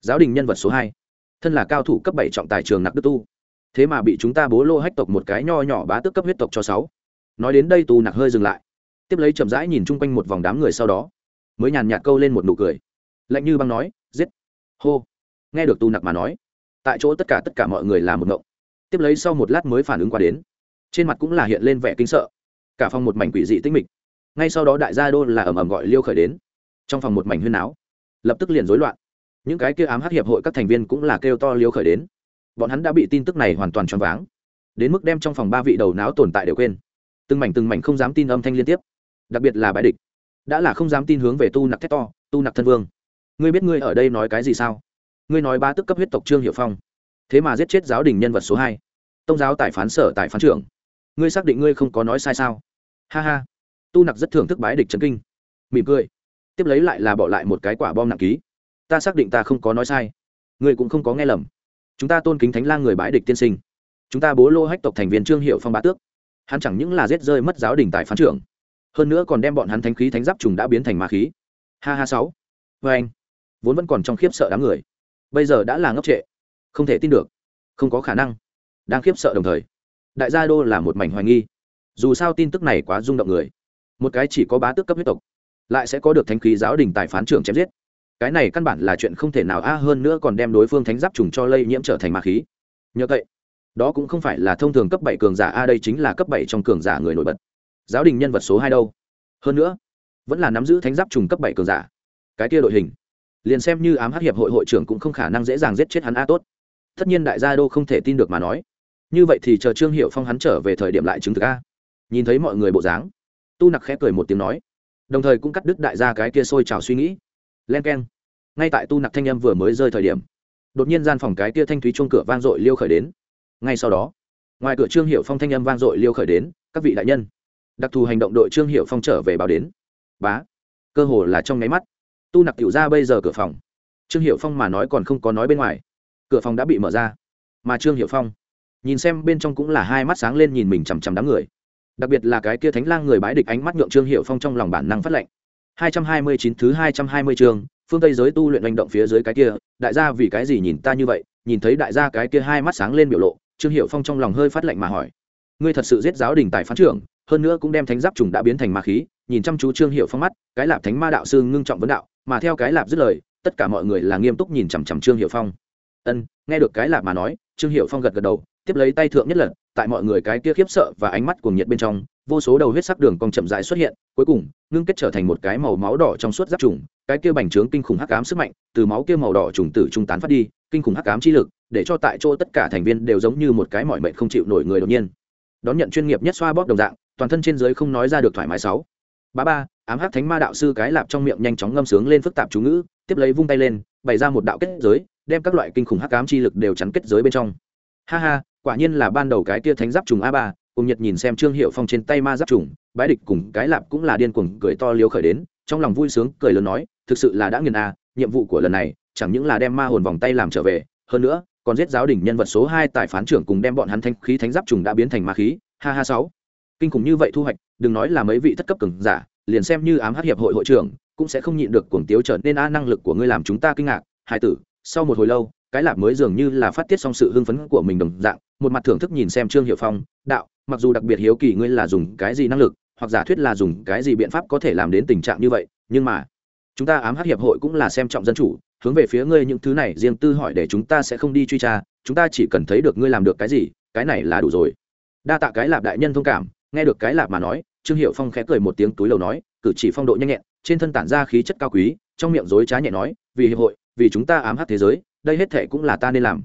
giáo đình nhân vật số hai, thân là cao thủ cấp bảy trọng tài trường nặc đức tu thế mà bị chúng ta bố lô hách tộc một cái nho nhỏ bá tước cấp huyết tộc cho sáu. Nói đến đây tu nặc hơi dừng lại. Tiếp lấy chậm rãi nhìn chung quanh một vòng đám người sau đó, mới nhàn nhạt câu lên một nụ cười. Lạnh như băng nói, giết. Hô. Nghe được tu nặc mà nói, tại chỗ tất cả tất cả mọi người là một ngộng. Tiếp lấy sau một lát mới phản ứng qua đến. Trên mặt cũng là hiện lên vẻ kinh sợ. Cả phòng một mảnh quỷ dị tinh mịch. Ngay sau đó đại gia đô là ầm ầm gọi liêu khởi đến. Trong phòng một mảnh huyên áo lập tức liền rối loạn. Những cái kia ám hát hiệp hội các thành viên cũng là kêu to liêu khởi đến bọn hắn đã bị tin tức này hoàn toàn choáng váng. Đến mức đem trong phòng ba vị đầu não tồn tại đều quên. Từng mảnh từng mảnh không dám tin âm thanh liên tiếp. Đặc biệt là bãi địch. Đã là không dám tin hướng về tu nặc thét to, tu nặc thân vương. Ngươi biết ngươi ở đây nói cái gì sao? Ngươi nói ba tức cấp huyết tộc trương hiệu phong. Thế mà giết chết giáo đình nhân vật số hai. Tông giáo tài phán sở tài phán trưởng. Ngươi xác định ngươi không có nói sai sao? Ha ha. Tu nặc rất thưởng thức bái địch trấn kinh. Mỉm cười. Tiếp lấy lại là bỏ lại một cái quả bom nặng ký. Ta xác định ta không có nói sai. Ngươi cũng không có nghe lầm chúng ta tôn kính thánh lang người bãi địch tiên sinh. Chúng ta bố lô hách tộc thành viên trương hiệu phong bá tước. Hắn chẳng những là giết rơi mất giáo đình tài phán trưởng, hơn nữa còn đem bọn hắn thánh khí thánh giáp trùng đã biến thành ma khí. Ha ha sáu. Vê anh, vốn vẫn còn trong khiếp sợ đám người, bây giờ đã là ngốc trệ, không thể tin được, không có khả năng, đang khiếp sợ đồng thời, đại gia đô là một mảnh hoài nghi. Dù sao tin tức này quá rung động người, một cái chỉ có bá tước cấp huyết tộc, lại sẽ có được thánh khí giáo đình tài phán trưởng chém giết cái này căn bản là chuyện không thể nào a, hơn nữa còn đem đối phương thánh giáp trùng cho lây nhiễm trở thành ma khí. Nhờ vậy, đó cũng không phải là thông thường cấp bảy cường giả a, đây chính là cấp bảy trong cường giả người nổi bật. Giáo đình nhân vật số hai đâu? Hơn nữa, vẫn là nắm giữ thánh giáp trùng cấp bảy cường giả. Cái kia đội hình, liền xem như ám hát hiệp hội hội trưởng cũng không khả năng dễ dàng giết chết hắn a tốt. Tất nhiên đại gia đô không thể tin được mà nói. Như vậy thì chờ trương hiệu phong hắn trở về thời điểm lại chứng thực a. Nhìn thấy mọi người bộ dáng, tu nặc khẽ cười một tiếng nói, đồng thời cũng cắt đứt đại gia cái kia sôi trào suy nghĩ len k e n ngay tại tu nặc thanh â m vừa mới rơi thời điểm, đột nhiên gian phòng cái kia thanh thúy chuông cửa vang dội liêu khởi đến. Ngay sau đó, ngoài cửa trương hiệu phong thanh â m vang dội liêu khởi đến, các vị đại nhân. Đặc thù hành động đội trương hiệu phong trở về báo đến. Bá, cơ hồ là trong nháy mắt, tu nặc tiểu ra bây giờ cửa phòng. Trương hiệu phong mà nói còn không có nói bên ngoài. Cửa phòng đã bị mở ra, mà trương hiệu phong nhìn xem bên trong cũng là hai mắt sáng lên nhìn mình chằm chằm đám người. Đặc biệt là cái kia thánh lang người bái địch ánh mắt nhượng trương hiệu phong trong lòng bản năng phát lệnh. 229 thứ 220 trường phương Tây giới tu luyện hành động phía dưới cái kia, đại gia vì cái gì nhìn ta như vậy, nhìn thấy đại gia cái kia hai mắt sáng lên biểu lộ, Trương Hiểu Phong trong lòng hơi phát lạnh mà hỏi: "Ngươi thật sự giết giáo đình tại phán trưởng, hơn nữa cũng đem thánh giáp trùng đã biến thành ma khí?" Nhìn chăm chú Trương Hiểu Phong mắt, cái lạp thánh ma đạo sư ngưng trọng vấn đạo, mà theo cái lạp dứt lời, tất cả mọi người là nghiêm túc nhìn chằm chằm Trương Hiểu Phong. Ân, nghe được cái lạp mà nói, Trương Hiểu Phong gật gật đầu, tiếp lấy tay thượng nhất lần, tại mọi người cái kia khiếp sợ và ánh mắt cuồng nhiệt bên trong, vô số đầu huyết sắc đường cong chậm rãi xuất hiện, cuối cùng ngưng kết trở thành một cái màu máu đỏ trong suốt giáp trùng, cái kia bành trướng kinh khủng hắc ám sức mạnh, từ máu kia màu đỏ trùng tử trung tán phát đi, kinh khủng hắc ám chi lực, để cho tại chỗ tất cả thành viên đều giống như một cái mỏi mệt không chịu nổi người đột nhiên. Đón nhận chuyên nghiệp nhất xoa bóp đồng dạng, toàn thân trên dưới không nói ra được thoải mái sáu. Bá ba, ám hắc thánh ma đạo sư cái lạp trong miệng nhanh chóng ngâm sướng lên phức tạp chú ngữ, tiếp lấy vung tay lên, bày ra một đạo kết giới, đem các loại kinh khủng hắc ám chi lực đều chắn kết giới bên trong. Ha ha, quả nhiên là ban đầu cái kia thánh giáp trùng a ba, cùng nhật nhìn xem trương hiệu phong trên tay ma giáp trùng bái địch cùng cái lạp cũng là điên cuồng cười to liếu khởi đến trong lòng vui sướng cười lớn nói thực sự là đã nghiền a nhiệm vụ của lần này chẳng những là đem ma hồn vòng tay làm trở về hơn nữa còn giết giáo đình nhân vật số hai tại phán trưởng cùng đem bọn hắn thanh khí thánh giáp trùng đã biến thành ma khí. Ha ha sáu. Kinh khủng như vậy thu hoạch đừng nói là mấy vị thất cấp cường giả liền xem như ám hắc hiệp hội hội trưởng cũng sẽ không nhịn được cuồng tiếu trở nên a năng lực của ngươi làm chúng ta kinh ngạc. Hai tử sau một hồi lâu cái lạp mới dường như là phát tiết xong sự hưng phấn của mình đồng dạng một mặt thưởng thức nhìn xem trương hiệu phong, đạo, mặc dù đặc biệt hiếu kỳ ngươi là dùng cái gì năng lực, hoặc giả thuyết là dùng cái gì biện pháp có thể làm đến tình trạng như vậy, nhưng mà chúng ta ám hát hiệp hội cũng là xem trọng dân chủ, hướng về phía ngươi những thứ này riêng tư hỏi để chúng ta sẽ không đi truy tra, chúng ta chỉ cần thấy được ngươi làm được cái gì, cái này là đủ rồi. Đa tạ cái lạp đại nhân thông cảm, nghe được cái lạp mà nói, trương hiệu phong khẽ cười một tiếng túi lầu nói, cử chỉ phong độ nhanh nhẹn, trên thân tản ra khí chất cao quý, trong miệng dối trá nhẹ nói, vì hiệp hội, vì chúng ta ám hát thế giới, đây hết thệ cũng là ta nên làm.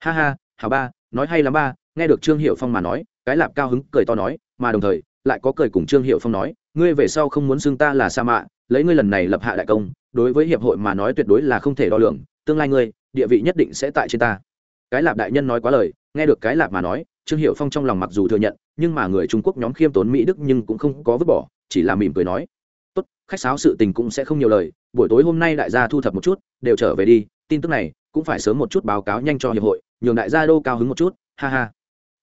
Ha ha hào ba nói hay lắm ba, nghe được trương hiệu phong mà nói, cái lạp cao hứng cười to nói, mà đồng thời, lại có cười cùng trương hiệu phong nói, ngươi về sau không muốn xưng ta là sa mạ, lấy ngươi lần này lập hạ đại công, đối với hiệp hội mà nói tuyệt đối là không thể đo lường, tương lai ngươi, địa vị nhất định sẽ tại trên ta. Cái lạp đại nhân nói quá lời, nghe được cái lạp mà nói, trương hiệu phong trong lòng mặc dù thừa nhận, nhưng mà người trung quốc nhóm khiêm tốn mỹ đức nhưng cũng không có vứt bỏ, chỉ là mỉm cười nói, tốt, khách sáo sự tình cũng sẽ không nhiều lời, buổi tối hôm nay đại gia thu thập một chút, đều trở về đi, tin tức này cũng phải sớm một chút báo cáo nhanh cho hiệp hội nhường đại gia đô cao hứng một chút, ha ha.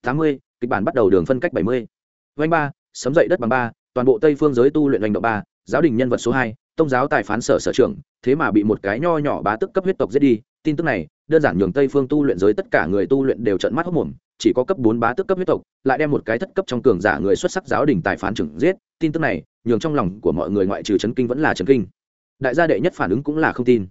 Tám mươi, kịch bản bắt đầu đường phân cách bảy mươi. Vanh ba, sấm dậy đất bằng ba, toàn bộ tây phương giới tu luyện hành động ba, giáo đình nhân vật số hai, tông giáo tài phán sở sở trưởng, thế mà bị một cái nho nhỏ bá tức cấp huyết tộc giết đi. Tin tức này, đơn giản nhường tây phương tu luyện giới tất cả người tu luyện đều trận mắt hốc mồm, chỉ có cấp bốn bá tức cấp huyết tộc, lại đem một cái thất cấp trong cường giả người xuất sắc giáo đình tài phán trưởng giết. Tin tức này, nhường trong lòng của mọi người ngoại trừ chấn kinh vẫn là chấn kinh. Đại gia đệ nhất phản ứng cũng là không tin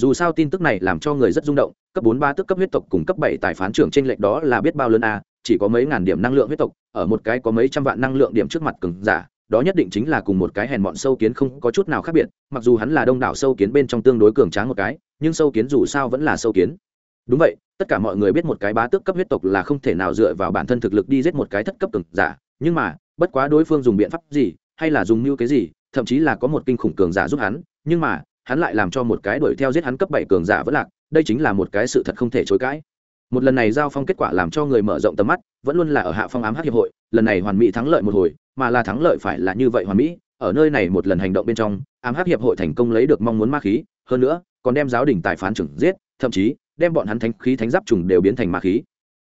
dù sao tin tức này làm cho người rất rung động, cấp bốn ba tức cấp huyết tộc cùng cấp bảy tài phán trưởng trên lệch đó là biết bao lớn a, chỉ có mấy ngàn điểm năng lượng huyết tộc, ở một cái có mấy trăm vạn năng lượng điểm trước mặt cường giả, đó nhất định chính là cùng một cái hèn bọn sâu kiến không có chút nào khác biệt, mặc dù hắn là đông đảo sâu kiến bên trong tương đối cường tráng một cái, nhưng sâu kiến dù sao vẫn là sâu kiến. Đúng vậy, tất cả mọi người biết một cái bá tước cấp huyết tộc là không thể nào dựa vào bản thân thực lực đi giết một cái thất cấp cường giả, nhưng mà, bất quá đối phương dùng biện pháp gì, hay là dùng mưu cái gì, thậm chí là có một kinh khủng cường giả giúp hắn, nhưng mà hắn lại làm cho một cái đuổi theo giết hắn cấp bảy cường giả vẫn lạc, đây chính là một cái sự thật không thể chối cãi. Một lần này giao phong kết quả làm cho người mở rộng tầm mắt, vẫn luôn là ở hạ phong ám hát hiệp hội, lần này hoàn mỹ thắng lợi một hồi, mà là thắng lợi phải là như vậy hoàn mỹ, ở nơi này một lần hành động bên trong, ám hắc hiệp hội thành công lấy được mong muốn ma khí, hơn nữa, còn đem giáo đình tài phán trưởng giết, thậm chí, đem bọn hắn thánh khí thánh giáp trùng đều biến thành ma khí.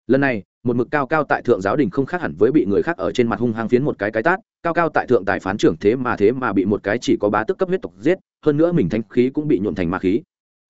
Lần này một mực cao cao tại thượng giáo đình không khác hẳn với bị người khác ở trên mặt hung hăng phiến một cái cái tát, cao cao tại thượng tài phán trưởng thế mà thế mà bị một cái chỉ có bá tức cấp huyết tộc giết, hơn nữa mình thanh khí cũng bị nhuộn thành ma khí.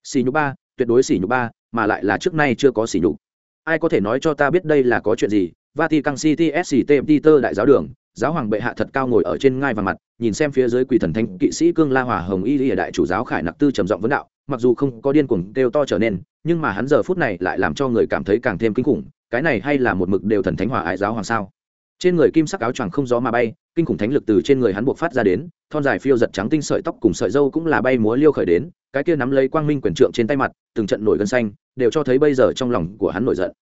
Xì nhục ba, tuyệt đối xì nhục ba, mà lại là trước nay chưa có xì nhục. Ai có thể nói cho ta biết đây là có chuyện gì? Vatican city sct peter đại giáo đường, giáo hoàng bệ hạ thật cao ngồi ở trên ngai và mặt, nhìn xem phía dưới quỷ thần thánh kỵ sĩ cương la hòa hồng y lìa đại chủ giáo khải nặc tư trầm giọng vấn đạo, mặc dù không có điên cuồng đều to trở nên, nhưng mà hắn giờ phút này lại làm cho người cảm thấy càng thêm kinh khủng cái này hay là một mực đều thần thánh hòa ái giáo hoàng sao? Trên người kim sắc áo choàng không gió mà bay, kinh khủng thánh lực từ trên người hắn buộc phát ra đến, thon dài phiêu giật trắng tinh sợi tóc cùng sợi dâu cũng là bay múa liêu khởi đến, cái kia nắm lấy quang minh quyền trượng trên tay mặt, từng trận nổi gân xanh, đều cho thấy bây giờ trong lòng của hắn nổi giận.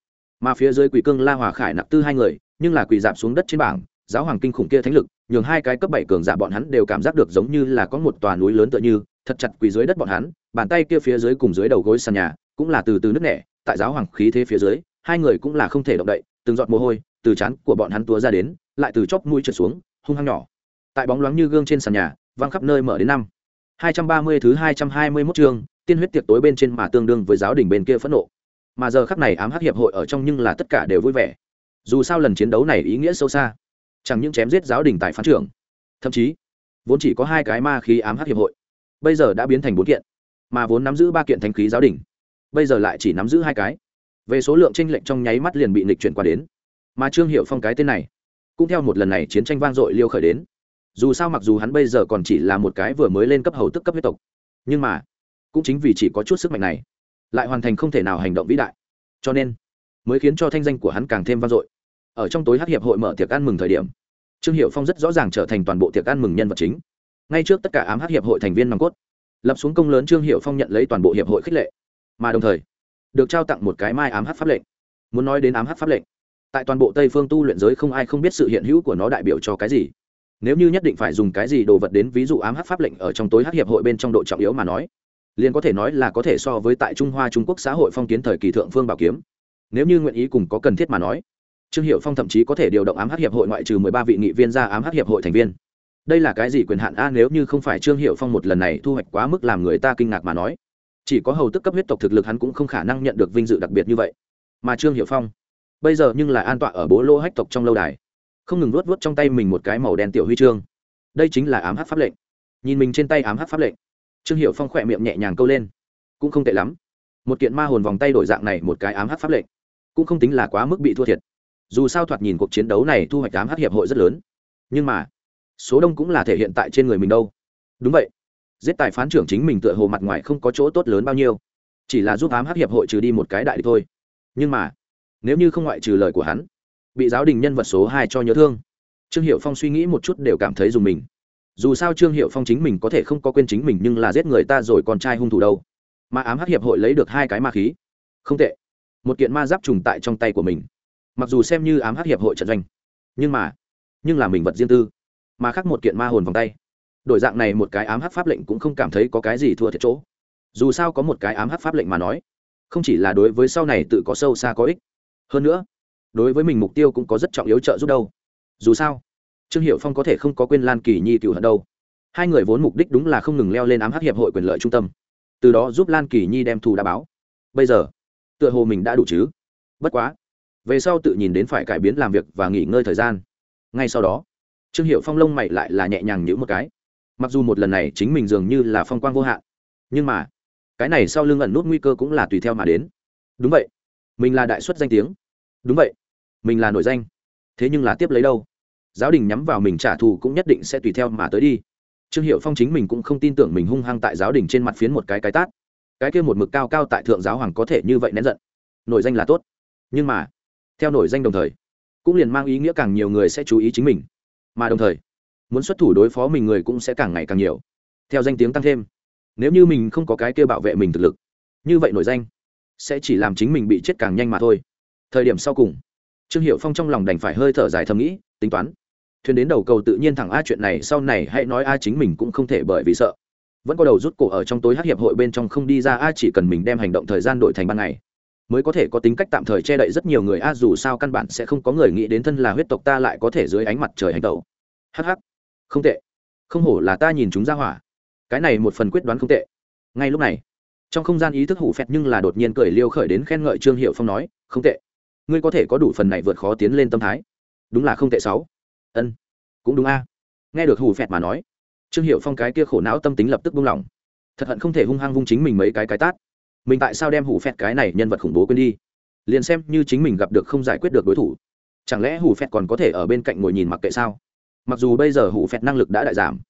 Mà phía dưới quỷ cương la hòa khải nặc tư hai người, nhưng là quỷ dạp xuống đất trên bảng, giáo hoàng kinh khủng kia thánh lực, nhường hai cái cấp bảy cường giả bọn hắn đều cảm giác được giống như là có một tòa núi lớn tựa như, thật chặt quỳ dưới đất bọn hắn, bàn tay kia phía dưới cùng dưới đầu gối sàn nhà, cũng là từ từ nước nẻ, tại giáo hoàng khí thế phía dưới hai người cũng là không thể động đậy, từng giọt mồ hôi từ chán của bọn hắn túa ra đến, lại từ chóp mũi trượt xuống, hung hăng nhỏ. Tại bóng loáng như gương trên sàn nhà văng khắp nơi mở đến năm. hai trăm ba mươi thứ hai trăm hai mươi mốt chương, tiên huyết tiệc tối bên trên mà tương đương với giáo đình bên kia phẫn nộ. Mà giờ khắc này ám hắc hiệp hội ở trong nhưng là tất cả đều vui vẻ. Dù sao lần chiến đấu này ý nghĩa sâu xa, chẳng những chém giết giáo đình tại phán trưởng, thậm chí, vốn chỉ có hai cái ma khí ám hắc hiệp hội, bây giờ đã biến thành bốn kiện, mà vốn nắm giữ ba kiện thanh khí giáo đình, bây giờ lại chỉ nắm giữ hai cái về số lượng tranh lệch trong nháy mắt liền bị nịch chuyển qua đến. Mà trương hiệu phong cái tên này, cũng theo một lần này chiến tranh vang dội liêu khởi đến. Dù sao mặc dù hắn bây giờ còn chỉ là một cái vừa mới lên cấp hầu tức cấp huyết tộc, nhưng mà cũng chính vì chỉ có chút sức mạnh này, lại hoàn thành không thể nào hành động vĩ đại. Cho nên mới khiến cho thanh danh của hắn càng thêm vang dội. Ở trong tối hát hiệp hội mở tiệc ăn mừng thời điểm, trương hiệu phong rất rõ ràng trở thành toàn bộ tiệc ăn mừng nhân vật chính. Ngay trước tất cả ám hát hiệp hội thành viên nòng cốt, lập xuống công lớn trương hiệu phong nhận lấy toàn bộ hiệp hội khích lệ. Mà đồng thời được trao tặng một cái mai ám hát pháp lệnh. Muốn nói đến ám hát pháp lệnh, tại toàn bộ tây phương tu luyện giới không ai không biết sự hiện hữu của nó đại biểu cho cái gì. Nếu như nhất định phải dùng cái gì đồ vật đến ví dụ ám hát pháp lệnh ở trong tối hát hiệp hội bên trong độ trọng yếu mà nói, liền có thể nói là có thể so với tại trung hoa trung quốc xã hội phong kiến thời kỳ thượng phương bảo kiếm. Nếu như nguyện ý cùng có cần thiết mà nói, trương hiệu phong thậm chí có thể điều động ám hát hiệp hội ngoại trừ mười ba vị nghị viên ra ám hát hiệp hội thành viên. Đây là cái gì quyền hạn a? Nếu như không phải trương hiệu phong một lần này thu hoạch quá mức làm người ta kinh ngạc mà nói chỉ có hầu tức cấp huyết tộc thực lực hắn cũng không khả năng nhận được vinh dự đặc biệt như vậy. Mà trương hiệu phong, bây giờ nhưng là an tọa ở bố lô hách tộc trong lâu đài, không ngừng luốt vuốt trong tay mình một cái màu đen tiểu huy chương. Đây chính là ám hát pháp lệnh. Nhìn mình trên tay ám hát pháp lệnh, trương hiệu phong khỏe miệng nhẹ nhàng câu lên. Cũng không tệ lắm. Một kiện ma hồn vòng tay đổi dạng này một cái ám hát pháp lệnh, cũng không tính là quá mức bị thua thiệt. Dù sao thoạt nhìn cuộc chiến đấu này thu hoạch ám hát hiệp hội rất lớn. Nhưng mà, số đông cũng là thể hiện tại trên người mình đâu. Đúng vậy giết tài phán trưởng chính mình tựa hồ mặt ngoài không có chỗ tốt lớn bao nhiêu. Chỉ là giúp ám hắc hiệp hội trừ đi một cái đại địch thôi. Nhưng mà, nếu như không ngoại trừ lời của hắn, bị giáo đình nhân vật số hai cho nhớ thương, trương hiệu phong suy nghĩ một chút đều cảm thấy dùng mình. Dù sao trương hiệu phong chính mình có thể không có quên chính mình nhưng là giết người ta rồi con trai hung thủ đâu. Mà ám hắc hiệp hội lấy được hai cái ma khí. Không tệ. Một kiện ma giáp trùng tại trong tay của mình. Mặc dù xem như ám hắc hiệp hội trận doanh, nhưng mà, nhưng là mình vật riêng tư. Mà khác một kiện ma hồn vòng tay đổi dạng này một cái ám hắc pháp lệnh cũng không cảm thấy có cái gì thua thiệt chỗ. Dù sao có một cái ám hắc pháp lệnh mà nói, không chỉ là đối với sau này tự có sâu xa có ích, hơn nữa, đối với mình mục tiêu cũng có rất trọng yếu trợ giúp đâu. Dù sao, trương hiệu phong có thể không có quên lan kỳ nhi cựu hận đâu. Hai người vốn mục đích đúng là không ngừng leo lên ám hắc hiệp hội quyền lợi trung tâm, từ đó giúp lan kỳ nhi đem thù đã báo. Bây giờ, tựa hồ mình đã đủ chứ? Bất quá, về sau tự nhìn đến phải cải biến làm việc và nghỉ ngơi thời gian. Ngay sau đó, trương hiệu phong lông mày lại là nhẹ nhàng nhữ một cái mặc dù một lần này chính mình dường như là phong quang vô hạn, nhưng mà cái này sau lưng ẩn nút nguy cơ cũng là tùy theo mà đến. Đúng vậy, mình là đại xuất danh tiếng. Đúng vậy, mình là nổi danh. Thế nhưng là tiếp lấy đâu? Giáo đình nhắm vào mình trả thù cũng nhất định sẽ tùy theo mà tới đi. Trương hiệu phong chính mình cũng không tin tưởng mình hung hăng tại giáo đình trên mặt phiến một cái cái tát. Cái kia một mực cao cao tại thượng giáo hoàng có thể như vậy nén giận. Nổi danh là tốt. Nhưng mà, theo nổi danh đồng thời, cũng liền mang ý nghĩa càng nhiều người sẽ chú ý chính mình. Mà đồng thời muốn xuất thủ đối phó mình người cũng sẽ càng ngày càng nhiều. Theo danh tiếng tăng thêm, nếu như mình không có cái kia bảo vệ mình thực lực, như vậy nổi danh sẽ chỉ làm chính mình bị chết càng nhanh mà thôi. Thời điểm sau cùng, trương hiệu phong trong lòng đành phải hơi thở dài thầm nghĩ, tính toán. Thuyền đến đầu cầu tự nhiên thẳng a chuyện này, sau này hãy nói a chính mình cũng không thể bởi vì sợ. Vẫn có đầu rút cổ ở trong tối hát hiệp hội bên trong không đi ra, a chỉ cần mình đem hành động thời gian đổi thành ban ngày, mới có thể có tính cách tạm thời che đậy rất nhiều người. A dù sao căn bản sẽ không có người nghĩ đến thân là huyết tộc ta lại có thể dưới ánh mặt trời hành tẩu. Hh không tệ. Không hổ là ta nhìn chúng ra hỏa. Cái này một phần quyết đoán không tệ. Ngay lúc này, trong không gian ý thức hủ phẹt nhưng là đột nhiên cười liêu khởi đến khen ngợi trương hiệu phong nói, không tệ. Ngươi có thể có đủ phần này vượt khó tiến lên tâm thái. Đúng là không tệ sáu. Ân, cũng đúng a. Nghe được hủ phẹt mà nói, trương hiệu phong cái kia khổ não tâm tính lập tức buông lỏng thật hận không thể hung hăng vung chính mình mấy cái cái tát. Mình tại sao đem hủ phẹt cái này nhân vật khủng bố quên đi? Liền xem như chính mình gặp được không giải quyết được đối thủ. Chẳng lẽ hủ phẹt còn có thể ở bên cạnh ngồi nhìn mặc kệ sao? Mặc dù bây giờ hủ phẹt năng lực đã đại giảm,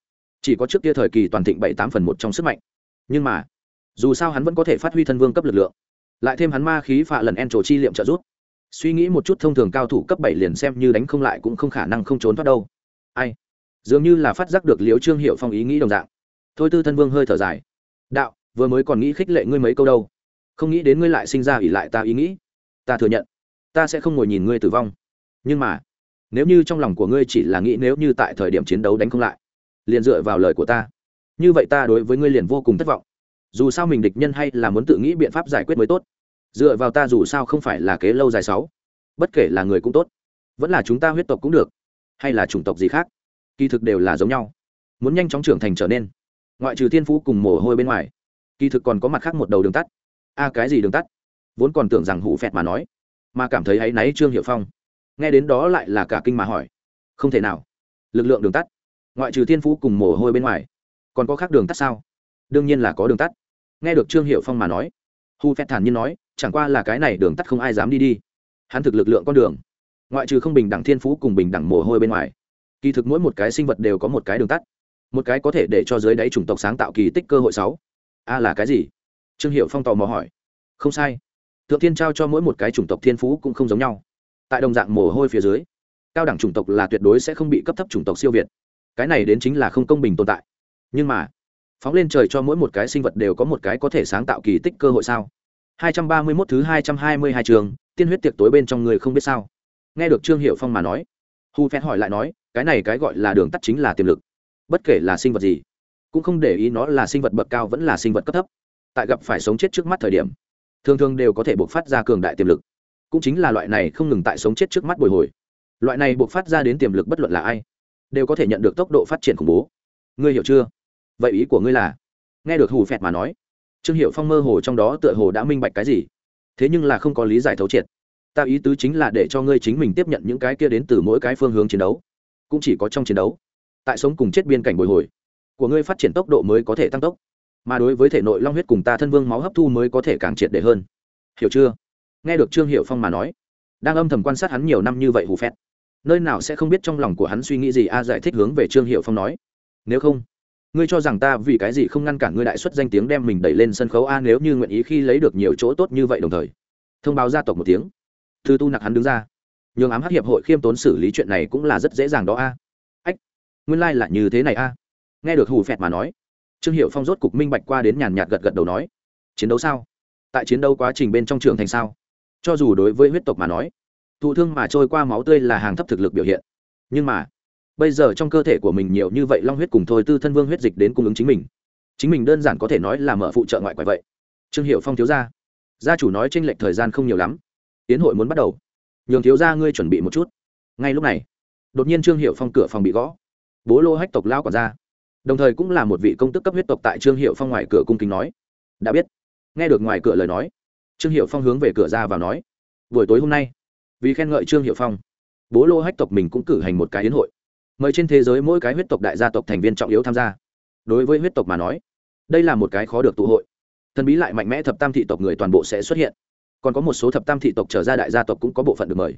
chỉ có trước kia thời kỳ toàn thịnh bảy tám phần một trong sức mạnh. Nhưng mà, dù sao hắn vẫn có thể phát huy thân vương cấp lực lượng. Lại thêm hắn ma khí phạ lần en trổ chi liệm trợ giúp. Suy nghĩ một chút thông thường cao thủ cấp bảy liền xem như đánh không lại cũng không khả năng không trốn thoát đâu. Ai? Dường như là phát giác được liếu trương hiệu phong ý nghĩ đồng dạng. Thôi tư thân vương hơi thở dài. Đạo, vừa mới còn nghĩ khích lệ ngươi mấy câu đâu. Không nghĩ đến ngươi lại sinh ra ỉ lại ta ý nghĩ. Ta thừa nhận. Ta sẽ không ngồi nhìn ngươi tử vong. Nhưng mà nếu như trong lòng của ngươi chỉ là nghĩ nếu như tại thời điểm chiến đấu đánh không lại, liền dựa vào lời của ta, như vậy ta đối với ngươi liền vô cùng thất vọng. Dù sao mình địch nhân hay là muốn tự nghĩ biện pháp giải quyết mới tốt. Dựa vào ta dù sao không phải là kế lâu dài sáu, bất kể là người cũng tốt, vẫn là chúng ta huyết tộc cũng được, hay là chủng tộc gì khác, kỳ thực đều là giống nhau. Muốn nhanh chóng trưởng thành trở nên, ngoại trừ thiên phú cùng mồ hôi bên ngoài, kỳ thực còn có mặt khác một đầu đường tắt. A, cái gì đường tắt? Vốn còn tưởng rằng hủ phẹt mà nói, mà cảm thấy áy náy trương hiệu phong nghe đến đó lại là cả kinh mà hỏi. Không thể nào. Lực lượng đường tắt. Ngoại trừ thiên phú cùng mồ hôi bên ngoài, còn có khác đường tắt sao? Đương nhiên là có đường tắt. Nghe được trương hiệu phong mà nói, hu phét thản nhiên nói, chẳng qua là cái này đường tắt không ai dám đi đi. Hắn thực lực lượng con đường. Ngoại trừ không bình đẳng thiên phú cùng bình đẳng mồ hôi bên ngoài, kỳ thực mỗi một cái sinh vật đều có một cái đường tắt. Một cái có thể để cho dưới đáy chủng tộc sáng tạo kỳ tích cơ hội sáu. A là cái gì? Trương hiệu phong tò mò hỏi. Không sai. Thượng thiên trao cho mỗi một cái chủng tộc thiên phú cũng không giống nhau tại đồng dạng mồ hôi phía dưới, cao đẳng chủng tộc là tuyệt đối sẽ không bị cấp thấp chủng tộc siêu việt. Cái này đến chính là không công bình tồn tại. Nhưng mà, phóng lên trời cho mỗi một cái sinh vật đều có một cái có thể sáng tạo kỳ tích cơ hội sao? 231 thứ 222 trường, tiên huyết tiệc tối bên trong người không biết sao. Nghe được trương hiệu phong mà nói, hu phép hỏi lại nói, cái này cái gọi là đường tắt chính là tiềm lực, bất kể là sinh vật gì, cũng không để ý nó là sinh vật bậc cao vẫn là sinh vật cấp thấp. Tại gặp phải sống chết trước mắt thời điểm, thường thường đều có thể buộc phát ra cường đại tiềm lực cũng chính là loại này không ngừng tại sống chết trước mắt bồi hồi. Loại này buộc phát ra đến tiềm lực bất luận là ai, đều có thể nhận được tốc độ phát triển khủng bố. Ngươi hiểu chưa? Vậy ý của ngươi là? Nghe được hù phẹt mà nói, trương hiệu phong mơ hồ trong đó tựa hồ đã minh bạch cái gì, thế nhưng là không có lý giải thấu triệt. Ta ý tứ chính là để cho ngươi chính mình tiếp nhận những cái kia đến từ mỗi cái phương hướng chiến đấu, cũng chỉ có trong chiến đấu, tại sống cùng chết biên cảnh bồi hồi, của ngươi phát triển tốc độ mới có thể tăng tốc, mà đối với thể nội long huyết cùng ta thân vương máu hấp thu mới có thể càng triệt để hơn. Hiểu chưa? Nghe được trương hiệu phong mà nói, đang âm thầm quan sát hắn nhiều năm như vậy hù phét nơi nào sẽ không biết trong lòng của hắn suy nghĩ gì a giải thích hướng về trương hiệu phong nói, nếu không, ngươi cho rằng ta vì cái gì không ngăn cản ngươi đại xuất danh tiếng đem mình đẩy lên sân khấu a nếu như nguyện ý khi lấy được nhiều chỗ tốt như vậy đồng thời? Thông báo gia tộc một tiếng. Thư tu nặc hắn đứng ra. Nhường ám hắc hiệp hội khiêm tốn xử lý chuyện này cũng là rất dễ dàng đó a. Ách, nguyên lai、like、là như thế này a. Nghe được hù phẹt mà nói, trương hiệu phong rốt cục minh bạch qua đến nhàn nhạt gật gật đầu nói, chiến đấu sao? Tại chiến đấu quá trình bên trong trường thành sao? Cho dù đối với huyết tộc mà nói, thụ thương mà trôi qua máu tươi là hàng thấp thực lực biểu hiện. Nhưng mà, bây giờ trong cơ thể của mình nhiều như vậy long huyết cùng thôi tư thân vương huyết dịch đến cung ứng chính mình. Chính mình đơn giản có thể nói là mở phụ trợ ngoại quái vậy. Trương hiệu phong thiếu gia. Gia chủ nói tranh lệch thời gian không nhiều lắm. Tiến hội muốn bắt đầu. Nhường thiếu gia ngươi chuẩn bị một chút. Ngay lúc này, đột nhiên trương hiệu phong cửa phòng bị gõ. Bố lô hách tộc lao còn ra. Đồng thời cũng là một vị công tức cấp huyết tộc tại trương hiệu phong ngoài cửa cung kính nói. Đã biết. Nghe được ngoài cửa lời nói trương hiệu phong hướng về cửa ra và nói, buổi tối hôm nay, vì khen ngợi trương hiệu phong, bố lô hách tộc mình cũng cử hành một cái hiến hội. Mời trên thế giới mỗi cái huyết tộc đại gia tộc thành viên trọng yếu tham gia. Đối với huyết tộc mà nói, đây là một cái khó được tụ hội. Thần bí lại mạnh mẽ thập tam thị tộc người toàn bộ sẽ xuất hiện. Còn có một số thập tam thị tộc trở ra đại gia tộc cũng có bộ phận được mời.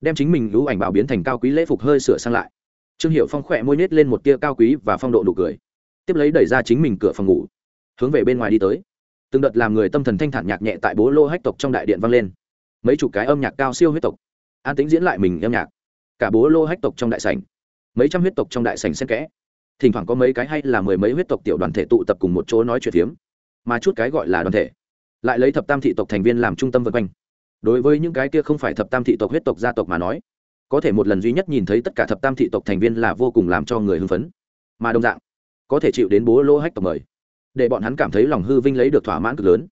Đem chính mình lũ ảnh bảo biến thành cao quý lễ phục hơi sửa sang lại. Trương hiệu phong khỏe môi nết lên một tia cao quý và phong độ nụ cười. Tiếp lấy đẩy ra chính mình cửa phòng ngủ, hướng về bên ngoài đi tới từng đợt làm người tâm thần thanh thản nhạc nhẹ tại bố lô hách tộc trong đại điện vang lên. Mấy chục cái âm nhạc cao siêu huyết tộc. An tính diễn lại mình âm nhạc. Cả bố lô hách tộc trong đại sảnh. Mấy trăm huyết tộc trong đại sảnh xen kẽ. Thỉnh thoảng có mấy cái hay là mười mấy huyết tộc tiểu đoàn thể tụ tập cùng một chỗ nói chuyện phiếm. Mà chút cái gọi là đoàn thể. Lại lấy thập tam thị tộc thành viên làm trung tâm vân quanh. Đối với những cái kia không phải thập tam thị tộc huyết tộc gia tộc mà nói, có thể một lần duy nhất nhìn thấy tất cả thập tam thị tộc thành viên là vô cùng làm cho người hưng phấn. Mà đồng dạng, có thể chịu đến bố lô hách tộc mời để bọn hắn cảm thấy lòng hư vinh lấy được thỏa mãn cực lớn.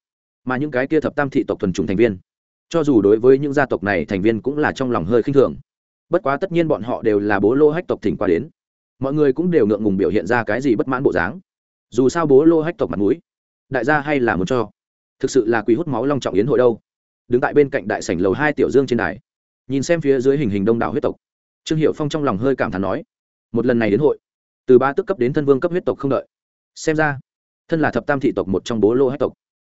Mà những cái kia thập tam thị tộc thuần chủng thành viên, cho dù đối với những gia tộc này thành viên cũng là trong lòng hơi khinh thường. Bất quá tất nhiên bọn họ đều là bố lô hách tộc thỉnh qua đến. Mọi người cũng đều ngượng ngùng biểu hiện ra cái gì bất mãn bộ dáng. Dù sao bố lô hách tộc mặt mũi, đại gia hay là muốn cho. Thực sự là quý hút máu long trọng yến hội đâu. Đứng tại bên cạnh đại sảnh lầu hai tiểu dương trên đài, nhìn xem phía dưới hình hình đông đảo huyết tộc. Trương hiệu phong trong lòng hơi cảm thán nói, một lần này đến hội, từ ba tức cấp đến thân vương cấp huyết tộc không đợi. Xem ra thân là thập tam thị tộc một trong bố lô hách tộc.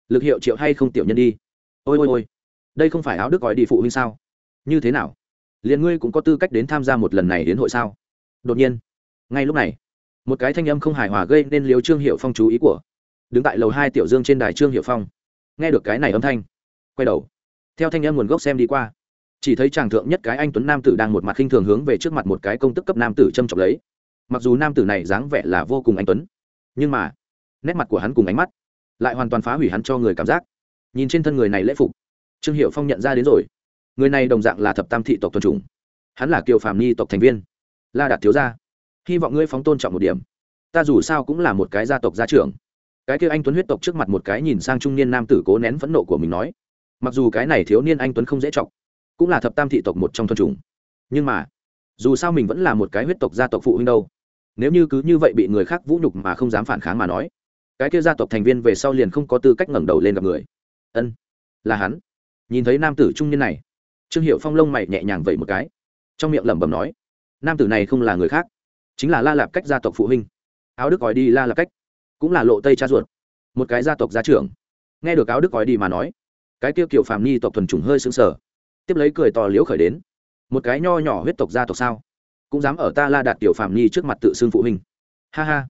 Lực hiệu triệu hay không tiểu nhân đi. Ôi ôi ôi. Đây không phải áo đức gọi đi phụ huynh sao? Như thế nào? Liền ngươi cũng có tư cách đến tham gia một lần này đến hội sao? Đột nhiên, ngay lúc này, một cái thanh âm không hài hòa gây nên liều trương hiệu phong chú ý của. Đứng tại lầu hai tiểu dương trên đài trương hiệu phong. Nghe được cái này âm thanh, quay đầu. Theo thanh âm nguồn gốc xem đi qua, chỉ thấy chàng thượng nhất cái anh tuấn nam tử đang một mặt khinh thường hướng về trước mặt một cái công tức cấp nam tử châm trọng lấy. Mặc dù nam tử này dáng vẻ là vô cùng anh tuấn, nhưng mà nét mặt của hắn cùng ánh mắt lại hoàn toàn phá hủy hắn cho người cảm giác. Nhìn trên thân người này lễ phục, trương hiệu phong nhận ra đến rồi. Người này đồng dạng là thập tam thị tộc tuần chủng. Hắn là kiều phàm nhi tộc thành viên. La đạt thiếu gia, hy vọng ngươi phóng tôn trọng một điểm. Ta dù sao cũng là một cái gia tộc gia trưởng. Cái kia anh tuấn huyết tộc trước mặt một cái nhìn sang trung niên nam tử cố nén phẫn nộ của mình nói, mặc dù cái này thiếu niên anh tuấn không dễ chọc, cũng là thập tam thị tộc một trong thuần chủng. Nhưng mà, dù sao mình vẫn là một cái huyết tộc gia tộc phụ huynh đâu. Nếu như cứ như vậy bị người khác vũ nhục mà không dám phản kháng mà nói cái kia gia tộc thành viên về sau liền không có tư cách ngẩng đầu lên gặp người. Ân, là hắn. Nhìn thấy nam tử trung niên này, trương hiệu phong lông mày nhẹ nhàng vậy một cái, trong miệng lẩm bẩm nói, nam tử này không là người khác, chính là la lạp cách gia tộc phụ huynh. Áo đức gói đi la lạp cách, cũng là lộ tây cha ruột, một cái gia tộc gia trưởng. Nghe được áo đức gói đi mà nói, cái kia kiểu phàm ni tộc thuần chủng hơi sững sở tiếp lấy cười to liễu khởi đến, một cái nho nhỏ huyết tộc gia tộc sao? Cũng dám ở ta la đạt tiểu phàm ni trước mặt tự xưng phụ huynh. Ha ha,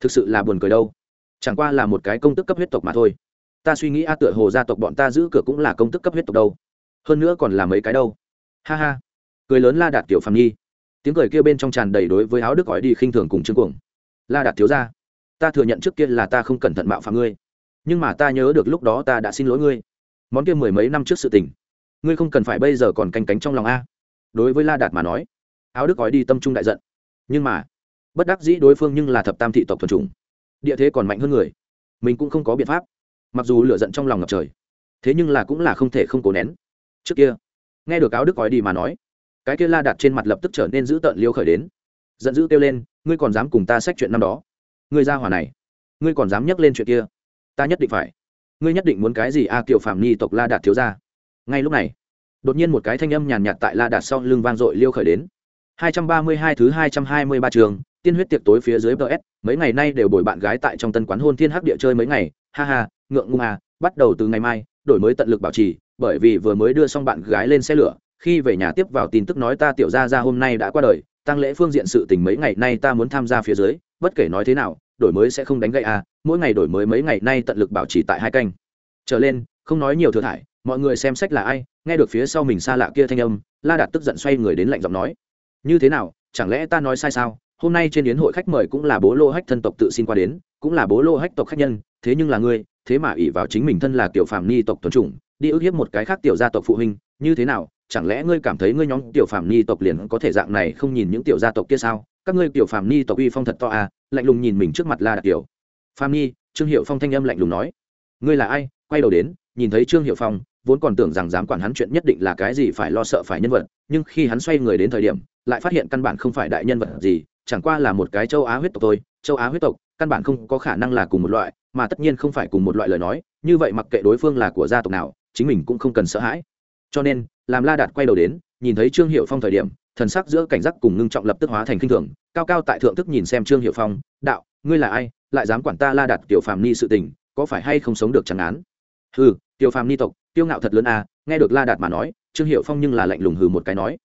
thực sự là buồn cười đâu chẳng qua là một cái công tức cấp huyết tộc mà thôi. Ta suy nghĩ a, tựa hồ gia tộc bọn ta giữ cửa cũng là công tức cấp huyết tộc đâu. Hơn nữa còn là mấy cái đâu. Ha ha. Cười lớn la đạt tiểu phàm nhi. Tiếng cười kia bên trong tràn đầy đối với áo đức gọi đi khinh thường cùng chương cuồng. La đạt thiếu ra ta thừa nhận trước kia là ta không cẩn thận mạo phạm ngươi. Nhưng mà ta nhớ được lúc đó ta đã xin lỗi ngươi. Món kia mười mấy năm trước sự tình, ngươi không cần phải bây giờ còn canh cánh trong lòng a. Đối với la đạt mà nói, áo đức gói đi tâm trung đại giận. Nhưng mà, bất đắc dĩ đối phương nhưng là thập tam thị tộc thuần chủng địa thế còn mạnh hơn người. Mình cũng không có biện pháp. Mặc dù lựa giận trong lòng ngập trời thế nhưng là cũng là không thể không cố nén. Trước kia nghe được áo đức gói đi mà nói cái kia la đạt trên mặt lập tức trở nên dữ tợn liêu khởi đến. Giận dữ kêu lên ngươi còn dám cùng ta xét chuyện năm đó? Ngươi ra hỏa này ngươi còn dám nhắc lên chuyện kia? Ta nhất định phải. Ngươi nhất định muốn cái gì a à, kiều phạm nhi tộc la đạt thiếu ra ngay lúc này đột nhiên một cái thanh âm nhàn nhạt tại la đạt sau lưng vang dội liêu khởi đến. Hai trăm ba mươi hai thứ hai trăm hai mươi ba trường tiên huyết tiệc tối phía dưới ps mấy ngày nay đều bồi bạn gái tại trong tân quán hôn thiên hắc địa chơi mấy ngày. Ha ha, ngượng ngung à bắt đầu từ ngày mai, đổi mới tận lực bảo trì, bởi vì vừa mới đưa xong bạn gái lên xe lửa, khi về nhà tiếp vào tin tức nói ta tiểu gia ra hôm nay đã qua đời, tăng lễ phương diện sự tình mấy ngày nay ta muốn tham gia phía dưới, bất kể nói thế nào, đổi mới sẽ không đánh gậy à mỗi ngày đổi mới mấy ngày nay tận lực bảo trì tại hai canh. Trở lên, không nói nhiều thừa thải, mọi người xem sách là ai, nghe được phía sau mình xa lạ kia thanh âm, la đạt tức giận xoay người đến lạnh giọng nói. Như thế nào, chẳng lẽ ta nói sai sao? Hôm nay trên yến hội khách mời cũng là bố lô hách thân tộc tự xin qua đến, cũng là bố lô hách tộc khách nhân, thế nhưng là ngươi, thế mà ỷ vào chính mình thân là tiểu phàm ni tộc tuần chủng, đi ức hiếp một cái khác tiểu gia tộc phụ huynh, như thế nào, chẳng lẽ ngươi cảm thấy ngươi nhóm tiểu phàm ni tộc liền có thể dạng này không nhìn những tiểu gia tộc kia sao? Các ngươi tiểu phàm ni tộc uy phong thật to à lạnh lùng nhìn mình trước mặt la đặc tiểu phàm ni, trương hiệu phong thanh âm lạnh lùng nói. Ngươi là ai? Quay đầu đến, nhìn thấy trương hiệu phong, vốn còn tưởng rằng dám quản hắn chuyện nhất định là cái gì phải lo sợ phải nhân vật, nhưng khi hắn xoay người đến thời điểm, lại phát hiện căn bản không phải đại nhân vật gì chẳng qua là một cái châu á huyết tộc thôi châu á huyết tộc căn bản không có khả năng là cùng một loại mà tất nhiên không phải cùng một loại lời nói như vậy mặc kệ đối phương là của gia tộc nào chính mình cũng không cần sợ hãi. Cho nên làm la đạt quay đầu đến nhìn thấy trương hiệu phong thời điểm thần sắc giữa cảnh giác cùng ngưng trọng lập tức hóa thành kinh thường cao cao tại thượng thức nhìn xem trương hiệu phong đạo ngươi là ai? Lại dám quản ta la đạt tiểu phàm ni sự tình có phải hay không sống được chẳng án? Hừ, tiểu phàm ni tộc tiêu ngạo thật lớn à nghe được la đạt mà nói trương hiệu phong nhưng là lạnh lùng hừ một cái nói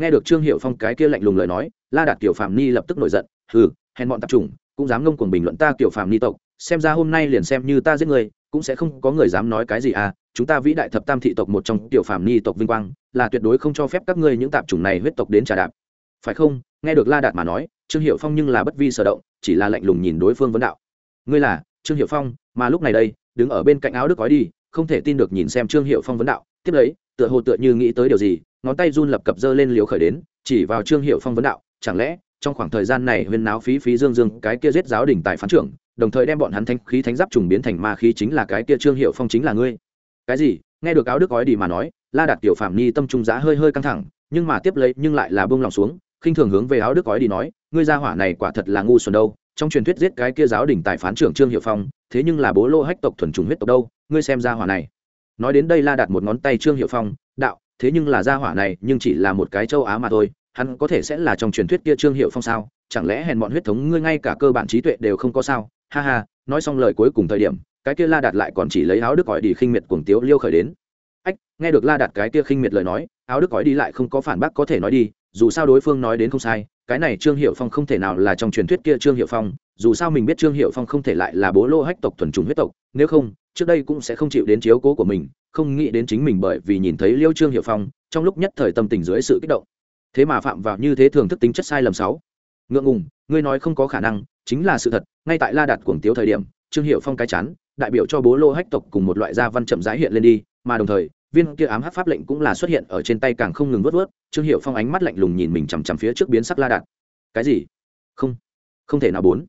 nghe được trương hiệu phong cái kia lạnh lùng lời nói, la đạt tiểu phạm ni lập tức nổi giận, hừ, hèn bọn tạp chủng, cũng dám ngông cuồng bình luận ta tiểu phạm ni tộc, xem ra hôm nay liền xem như ta giết người, cũng sẽ không có người dám nói cái gì à chúng ta vĩ đại thập tam thị tộc một trong tiểu phạm ni tộc vinh quang, là tuyệt đối không cho phép các ngươi những tạp chủng này huyết tộc đến trà đạp. Phải không? Nghe được la đạt mà nói, trương hiệu phong nhưng là bất vi sở động, chỉ là lạnh lùng nhìn đối phương vấn đạo. Ngươi là, trương hiệu phong, mà lúc này đây, đứng ở bên cạnh áo đức gói đi, không thể tin được nhìn xem trương hiệu phong vấn đạo, tiếp lấy, tựa hồ tựa như nghĩ tới điều gì ngón tay run lập cập dơ lên liễu khởi đến, chỉ vào trương hiệu phong vấn đạo, chẳng lẽ, trong khoảng thời gian này huyên náo phí phí dương dương, cái kia giết giáo đình tại phán trưởng, đồng thời đem bọn hắn thanh khí thánh giáp trùng biến thành ma khí chính là cái kia trương hiệu phong chính là ngươi? Cái gì? Nghe được áo đức gói đi mà nói, la đạt tiểu phạm ni tâm trung giá hơi hơi căng thẳng, nhưng mà tiếp lấy nhưng lại là bông lòng xuống, khinh thường hướng về áo đức gói đi nói, ngươi gia hỏa này quả thật là ngu xuẩn đâu, trong truyền thuyết giết cái kia giáo đình tài phán trưởng trương hiệu phong, thế nhưng là bố lô hách tộc thuần trùng huyết tộc đâu, ngươi xem gia hỏa này. Nói đến đây la đạt một ngón tay trương hiệu phong, đạo thế nhưng là gia hỏa này nhưng chỉ là một cái châu á mà thôi, hắn có thể sẽ là trong truyền thuyết kia trương hiệu phong sao? Chẳng lẽ hèn bọn huyết thống ngươi ngay cả cơ bản trí tuệ đều không có sao? Ha ha, nói xong lời cuối cùng thời điểm, cái kia la đạt lại còn chỉ lấy áo đức cõi đi khinh miệt cuồng tiếu liêu khởi đến. Ách, nghe được la đạt cái kia khinh miệt lời nói, áo đức cõi đi lại không có phản bác có thể nói đi, dù sao đối phương nói đến không sai, cái này trương hiệu phong không thể nào là trong truyền thuyết kia trương hiệu phong, dù sao mình biết trương hiệu phong không thể lại là bố lô hách tộc thuần trùng huyết tộc, nếu không, trước đây cũng sẽ không chịu đến chiếu cố của mình không nghĩ đến chính mình bởi vì nhìn thấy liêu trương hiệu phong, trong lúc nhất thời tâm tình dưới sự kích động. Thế mà phạm vào như thế thường thức tính chất sai lầm sáu. Ngượng ngùng, ngươi nói không có khả năng, chính là sự thật, ngay tại la đạt cuồng tiếu thời điểm, trương hiệu phong cái chán, đại biểu cho bố lô hách tộc cùng một loại gia văn chậm rãi hiện lên đi, mà đồng thời, viên kia ám hát pháp lệnh cũng là xuất hiện ở trên tay càng không ngừng vớt vớt, trương hiệu phong ánh mắt lạnh lùng nhìn mình chằm chằm phía trước biến sắc la đạt. Cái gì? Không không thể nào bốn.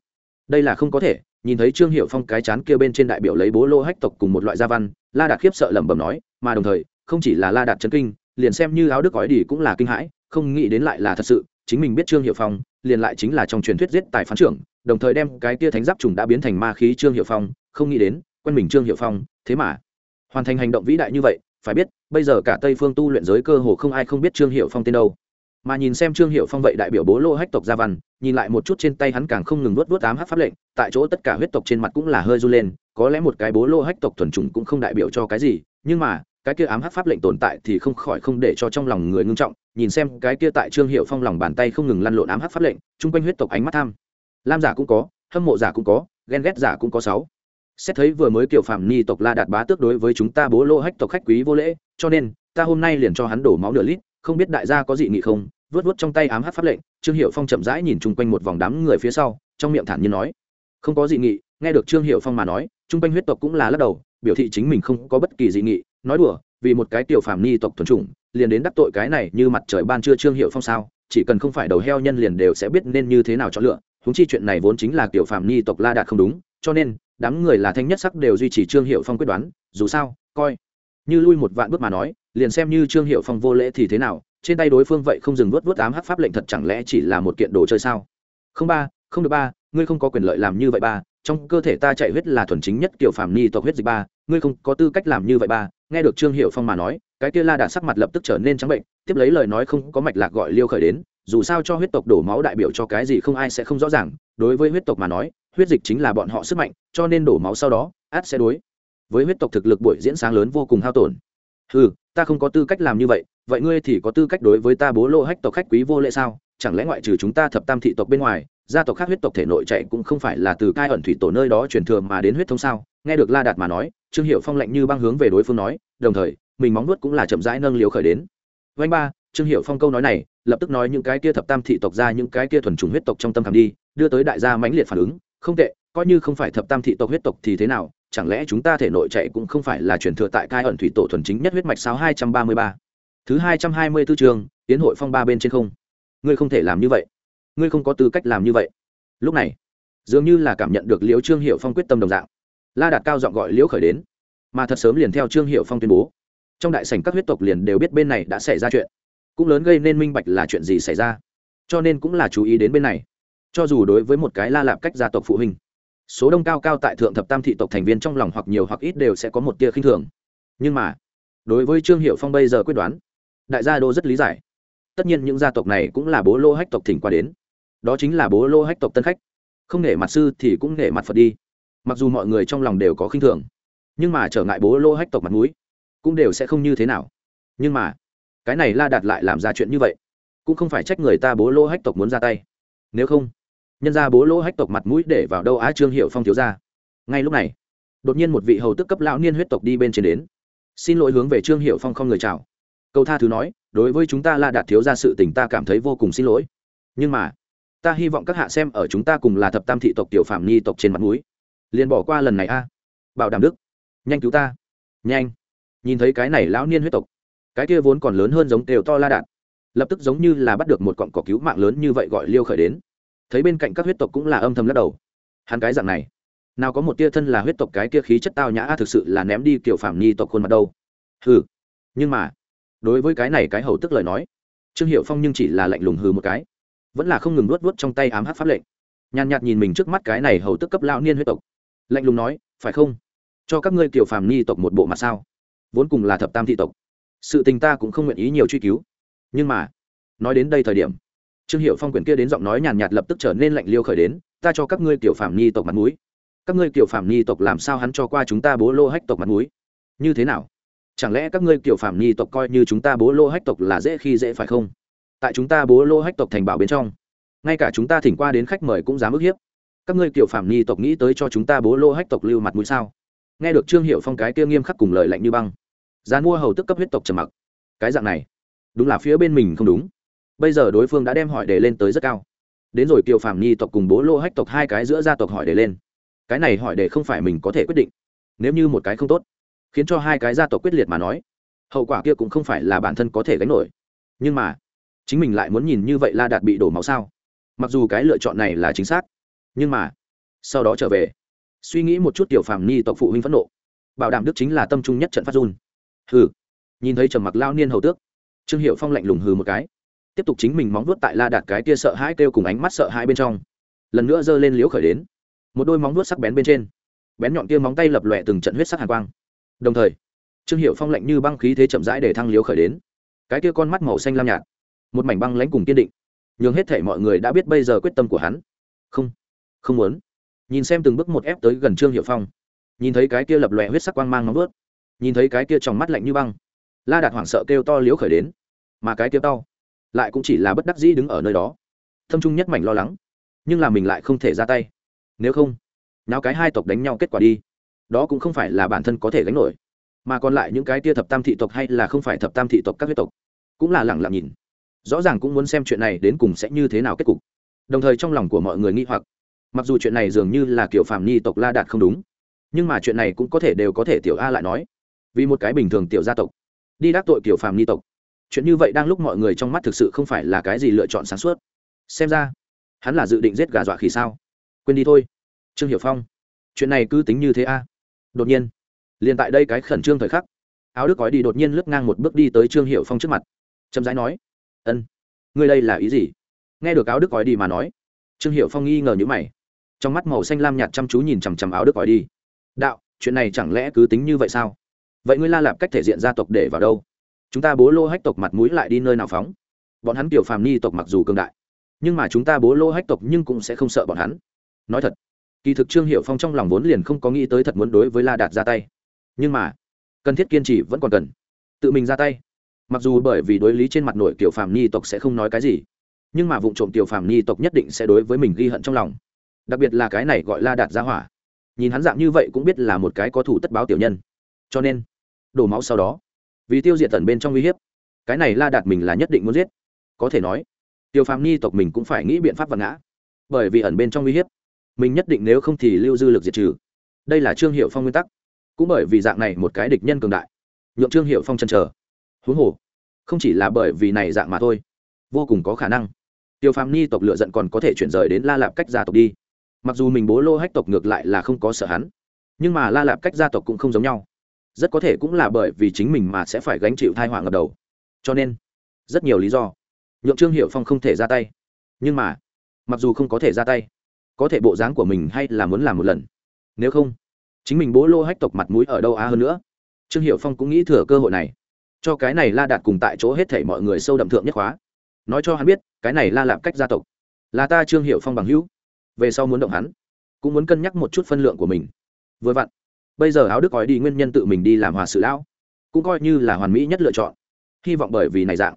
Đây là không có thể nhìn thấy trương hiệu phong cái chán kia bên trên đại biểu lấy bố lô hách tộc cùng một loại gia văn, la đạt khiếp sợ lẩm bẩm nói, mà đồng thời, không chỉ là la đạt chấn kinh, liền xem như áo đức gói đi cũng là kinh hãi, không nghĩ đến lại là thật sự, chính mình biết trương hiệu phong, liền lại chính là trong truyền thuyết giết tài phán trưởng, đồng thời đem cái kia thánh giáp trùng đã biến thành ma khí trương hiệu phong, không nghĩ đến, quen mình trương hiệu phong, thế mà hoàn thành hành động vĩ đại như vậy, phải biết, bây giờ cả tây phương tu luyện giới cơ hồ không ai không biết trương hiệu phong tên đâu mà nhìn xem trương hiệu phong vậy đại biểu bố lô hách tộc gia văn, nhìn lại một chút trên tay hắn càng không ngừng nuốt vớt ám hát pháp lệnh, tại chỗ tất cả huyết tộc trên mặt cũng là hơi r u lên, có lẽ một cái bố lô hách tộc thuần chủng cũng không đại biểu cho cái gì, nhưng mà, cái kia ám hát pháp lệnh tồn tại thì không khỏi không để cho trong lòng người ngưng trọng, nhìn xem cái kia tại trương hiệu phong lòng bàn tay không ngừng lăn lộn ám hát pháp lệnh, chung quanh huyết tộc ánh mắt tham. Lam giả cũng có, hâm mộ giả cũng có ghen ghét giả cũng có sáu. Xét thấy vừa mới kiểu phạm ni tộc la đạt bá tước đối với chúng ta bố lô hách tộc khách quý vô lễ, cho nên, ta hôm nay liền cho hắn đổ máu nửa lít không biết đại gia có dị nghị không? Vớt vớt trong tay ám hát pháp lệnh, trương hiệu phong chậm rãi nhìn chung quanh một vòng đám người phía sau, trong miệng thản nhiên nói, không có dị nghị, nghe được trương hiệu phong mà nói, chung quanh huyết tộc cũng là lắc đầu, biểu thị chính mình không có bất kỳ dị nghị, nói đùa, vì một cái tiểu phàm ni tộc thuần chủng, liền đến đắc tội cái này như mặt trời ban trưa trương hiệu phong sao? Chỉ cần không phải đầu heo nhân liền đều sẽ biết nên như thế nào chọn lựa húng chi chuyện này vốn chính là tiểu phàm ni tộc la đạt không đúng, cho nên, đám người là thanh nhất sắc đều duy trì trương hiệu phong quyết đoán, dù sao, coi. Như lui một vạn bước mà nói liền xem như trương hiệu phong vô lễ thì thế nào, trên tay đối phương vậy không dừng vớt vớt ám hát pháp lệnh thật chẳng lẽ chỉ là một kiện đồ chơi sao? Không ba, không được ba, ngươi không có quyền lợi làm như vậy ba, trong cơ thể ta chạy huyết là thuần chính nhất kiểu phàm ni tộc huyết dịch ba, ngươi không có tư cách làm như vậy ba. Nghe được trương hiệu phong mà nói, cái kia la đạt sắc mặt lập tức trở nên trắng bệnh, tiếp lấy lời nói không có mạch lạc gọi liêu khởi đến, dù sao cho huyết tộc đổ máu đại biểu cho cái gì không ai sẽ không rõ ràng, đối với huyết tộc mà nói, huyết dịch chính là bọn họ sức mạnh, cho nên đổ máu sau đó, át sẽ đối. Với huyết tộc thực lực buổi diễn sáng lớn vô cùng hao tổn. Ừ ta không có tư cách làm như vậy vậy ngươi thì có tư cách đối với ta bố lô hách tộc khách quý vô lệ sao? Chẳng lẽ ngoại trừ chúng ta thập tam thị tộc bên ngoài, gia tộc khác huyết tộc thể nội chạy cũng không phải là từ cai ẩn thủy tổ nơi đó truyền thừa mà đến huyết thông sao? Nghe được la đạt mà nói, trương hiệu phong lạnh như băng hướng về đối phương nói, đồng thời, mình móng nuốt cũng là chậm rãi nâng liều khởi đến. Vanh ba, trương hiệu phong câu nói này, lập tức nói những cái kia thập tam thị tộc ra những cái kia thuần trùng huyết tộc trong tâm khảm đi, đưa tới đại gia mãnh liệt phản ứng. Không tệ, coi như không phải thập tam thị tộc huyết tộc thì thế nào chẳng lẽ chúng ta thể nội chạy cũng không phải là truyền thừa tại cai ẩn thủy tổ thuần chính nhất huyết mạch sao hai trăm ba mươi ba? Thứ hai trăm hai mươi 224 trường tiến hội phong ba bên trên không. Ngươi không thể làm như vậy. Ngươi không có tư cách làm như vậy. Lúc này, dường như là cảm nhận được liễu trương hiệu phong quyết tâm đồng dạng. La đạt cao giọng gọi liễu khởi đến. Mà thật sớm liền theo trương hiệu phong tuyên bố, trong đại sảnh các huyết tộc liền đều biết bên này đã xảy ra chuyện. Cũng lớn gây nên minh bạch là chuyện gì xảy ra. Cho nên cũng là chú ý đến bên này. Cho dù đối với một cái la lạp cách gia tộc phụ huynh số đông cao cao tại thượng thập tam thị tộc thành viên trong lòng hoặc nhiều hoặc ít đều sẽ có một tia khinh thường. Nhưng mà, đối với trương hiệu phong bây giờ quyết đoán, đại gia đô rất lý giải. Tất nhiên những gia tộc này cũng là bố lô hách tộc thỉnh qua đến. Đó chính là bố lô hách tộc tân khách. Không nể mặt sư thì cũng nể mặt phật đi. Mặc dù mọi người trong lòng đều có khinh thường, nhưng mà trở ngại bố lô hách tộc mặt mũi cũng đều sẽ không như thế nào. Nhưng mà, cái này la đạt lại làm ra chuyện như vậy, cũng không phải trách người ta bố lô hách tộc muốn ra tay. Nếu không nhân ra bố lỗ hách tộc mặt mũi để vào đâu á trương hiệu phong thiếu ra ngay lúc này, đột nhiên một vị hầu tức cấp lão niên huyết tộc đi bên trên đến. Xin lỗi hướng về trương hiệu phong không người chào. Câu tha thứ nói, đối với chúng ta la đạt thiếu ra sự tình ta cảm thấy vô cùng xin lỗi. Nhưng mà, ta hy vọng các hạ xem ở chúng ta cùng là thập tam thị tộc tiểu phạm nhi tộc trên mặt núi liền bỏ qua lần này a. Bảo đảm đức. Nhanh cứu ta. Nhanh. Nhìn thấy cái này lão niên huyết tộc, cái kia vốn còn lớn hơn giống đều to la đạn lập tức giống như là bắt được một cọng cỏ cứu mạng lớn như vậy gọi liêu khởi đến thấy bên cạnh các huyết tộc cũng là âm thầm lắc đầu. Hắn cái dạng này, nào có một tia thân là huyết tộc cái kia khí chất tao nhã thực sự là ném đi kiểu phạm nhi tộc khuôn mặt đâu. Hừ, nhưng mà, đối với cái này cái hầu tức lời nói, trương hiệu phong nhưng chỉ là lạnh lùng hừ một cái, vẫn là không ngừng luốt luốt trong tay ám hát pháp lệnh. Nhàn nhạt nhìn mình trước mắt cái này hầu tức cấp lão niên huyết tộc, lạnh lùng nói, phải không? Cho các ngươi kiểu phàm ni tộc một bộ mặt sao? Vốn cùng là thập tam thị tộc, sự tình ta cũng không nguyện ý nhiều truy cứu. Nhưng mà, nói đến đây thời điểm trương hiệu phong quyển kia đến giọng nói nhàn nhạt lập tức trở nên lạnh liêu khởi đến, ta cho các ngươi kiểu phàm ni tộc mặt mũi. Các ngươi kiểu phàm ni tộc làm sao hắn cho qua chúng ta bố lô hách tộc mặt mũi? Như thế nào? Chẳng lẽ các ngươi kiểu phàm ni tộc coi như chúng ta bố lô hách tộc là dễ khi dễ phải không? Tại chúng ta bố lô hách tộc thành bảo bên trong, ngay cả chúng ta thỉnh qua đến khách mời cũng dám ức hiếp. Các ngươi kiểu phàm ni tộc nghĩ tới cho chúng ta bố lô hách tộc lưu mặt mũi sao? Nghe được trương hiệu phong cái kia nghiêm khắc cùng lời lạnh như băng gian mua hầu tức cấp huyết tộc trầm mặc. Cái dạng này, đúng là phía bên mình không đúng bây giờ đối phương đã đem hỏi đề lên tới rất cao. Đến rồi kiều phạm nhi tộc cùng bố lô hách tộc hai cái giữa gia tộc hỏi đề lên. Cái này hỏi đề không phải mình có thể quyết định, nếu như một cái không tốt, khiến cho hai cái gia tộc quyết liệt mà nói, hậu quả kia cũng không phải là bản thân có thể gánh nổi. Nhưng mà, chính mình lại muốn nhìn như vậy la đạt bị đổ máu sao? Mặc dù cái lựa chọn này là chính xác, nhưng mà, sau đó trở về, suy nghĩ một chút tiểu phàm ni tộc phụ huynh phẫn nộ. Bảo đảm đức chính là tâm trung nhất trận phát run. Hừ, nhìn thấy trầm mặc lao niên hầu tước, trương hiệu phong lạnh lùng hừ một cái tiếp tục chính mình móng vuốt tại la đạt cái kia sợ hãi kêu cùng ánh mắt sợ hãi bên trong. Lần nữa giơ lên liễu khởi đến. Một đôi móng vuốt sắc bén bên trên. Bén nhọn kia móng tay lập lòe từng trận huyết sắc hàn quang. Đồng thời, trương hiệu phong lạnh như băng khí thế chậm rãi để thăng liễu khởi đến. Cái kia con mắt màu xanh lam nhạt, một mảnh băng lãnh cùng kiên định. Nhường hết thể mọi người đã biết bây giờ quyết tâm của hắn. Không không muốn. Nhìn xem từng bước một ép tới gần trương hiệu phong, nhìn thấy cái kia lập lòe huyết sắc quang mang nóng vớt nhìn thấy cái kia trong mắt lạnh như băng, la đạt hoảng sợ kêu to liếu khởi đến, mà cái kia đau lại cũng chỉ là bất đắc dĩ đứng ở nơi đó. Thâm trung nhất mảnh lo lắng, nhưng là mình lại không thể ra tay. Nếu không nào cái hai tộc đánh nhau kết quả đi. Đó cũng không phải là bản thân có thể gánh nổi, mà còn lại những cái tia thập tam thị tộc hay là không phải thập tam thị tộc các huyết tộc, cũng là lẳng lặng nhìn. Rõ ràng cũng muốn xem chuyện này đến cùng sẽ như thế nào kết cục. Đồng thời trong lòng của mọi người nghi hoặc, mặc dù chuyện này dường như là kiểu phàm nhi tộc la đạt không đúng, nhưng mà chuyện này cũng có thể đều có thể tiểu a lại nói. Vì một cái bình thường tiểu gia tộc, đi đắc tội kiểu phàm nhi tộc chuyện như vậy đang lúc mọi người trong mắt thực sự không phải là cái gì lựa chọn sáng suốt. Xem ra, hắn là dự định giết gà dọa khỉ sao? Quên đi thôi. Trương hiểu phong, chuyện này cứ tính như thế a. Đột nhiên, liền tại đây cái khẩn trương thời khắc, áo đức gói đi đột nhiên lướt ngang một bước đi tới trương hiểu phong trước mặt, chậm rãi nói, ân, ngươi đây là ý gì? Nghe được áo đức gói đi mà nói, trương hiểu phong nghi ngờ như mày, trong mắt màu xanh lam nhạt chăm chú nhìn chằm chằm áo đức gói đi. Đạo, chuyện này chẳng lẽ cứ tính như vậy sao? Vậy ngươi la lạp cách thể diện gia tộc để vào đâu? Chúng ta bố lô hách tộc mặt mũi lại đi nơi nào phóng? Bọn hắn kiểu phàm ni tộc mặc dù cường đại, nhưng mà chúng ta bố lô hách tộc nhưng cũng sẽ không sợ bọn hắn. Nói thật, kỳ thực trương hiệu phong trong lòng vốn liền không có nghĩ tới thật muốn đối với la đạt ra tay. Nhưng mà, cần thiết kiên trì vẫn còn cần. Tự mình ra tay. Mặc dù bởi vì đối lý trên mặt nội kiểu phàm ni tộc sẽ không nói cái gì, nhưng mà vụ trộm tiểu phàm ni tộc nhất định sẽ đối với mình ghi hận trong lòng. Đặc biệt là cái này gọi la đạt ra hỏa. Nhìn hắn dạng như vậy cũng biết là một cái có thủ tất báo tiểu nhân. Cho nên, đổ máu sau đó vì tiêu diệt tần bên trong uy hiếp. Cái này la đạt mình là nhất định muốn giết. Có thể nói tiêu phàm ni tộc mình cũng phải nghĩ biện pháp vật ngã. Bởi vì ẩn bên trong uy hiếp mình nhất định nếu không thì lưu dư lực diệt trừ. Đây là trương hiệu phong nguyên tắc. Cũng bởi vì dạng này một cái địch nhân cường đại nhượng trương hiệu phong chân trở, huống hồ không chỉ là bởi vì này dạng mà thôi vô cùng có khả năng tiêu phàm ni tộc lựa giận còn có thể chuyển rời đến la lạp cách gia tộc đi. Mặc dù mình bố lô hách tộc ngược lại là không có sợ hắn nhưng mà la lạp cách gia tộc cũng không giống nhau rất có thể cũng là bởi vì chính mình mà sẽ phải gánh chịu thai họa ngập đầu. Cho nên, rất nhiều lý do, nhượng trương hiệu phong không thể ra tay. Nhưng mà, mặc dù không có thể ra tay, có thể bộ dáng của mình hay là muốn làm một lần. Nếu không, chính mình bố lô hách tộc mặt mũi ở đâu á hơn nữa? Trương hiệu phong cũng nghĩ thừa cơ hội này. Cho cái này la đạt cùng tại chỗ hết thảy mọi người sâu đậm thượng nhất khóa. Nói cho hắn biết, cái này la lạp cách gia tộc, là ta trương hiệu phong bằng hữu. Về sau muốn động hắn, cũng muốn cân nhắc một chút phân lượng của mình. Vừa vặn bây giờ áo đức gói đi nguyên nhân tự mình đi làm hòa sự lão, cũng coi như là hoàn mỹ nhất lựa chọn. Hy vọng bởi vì này dạng,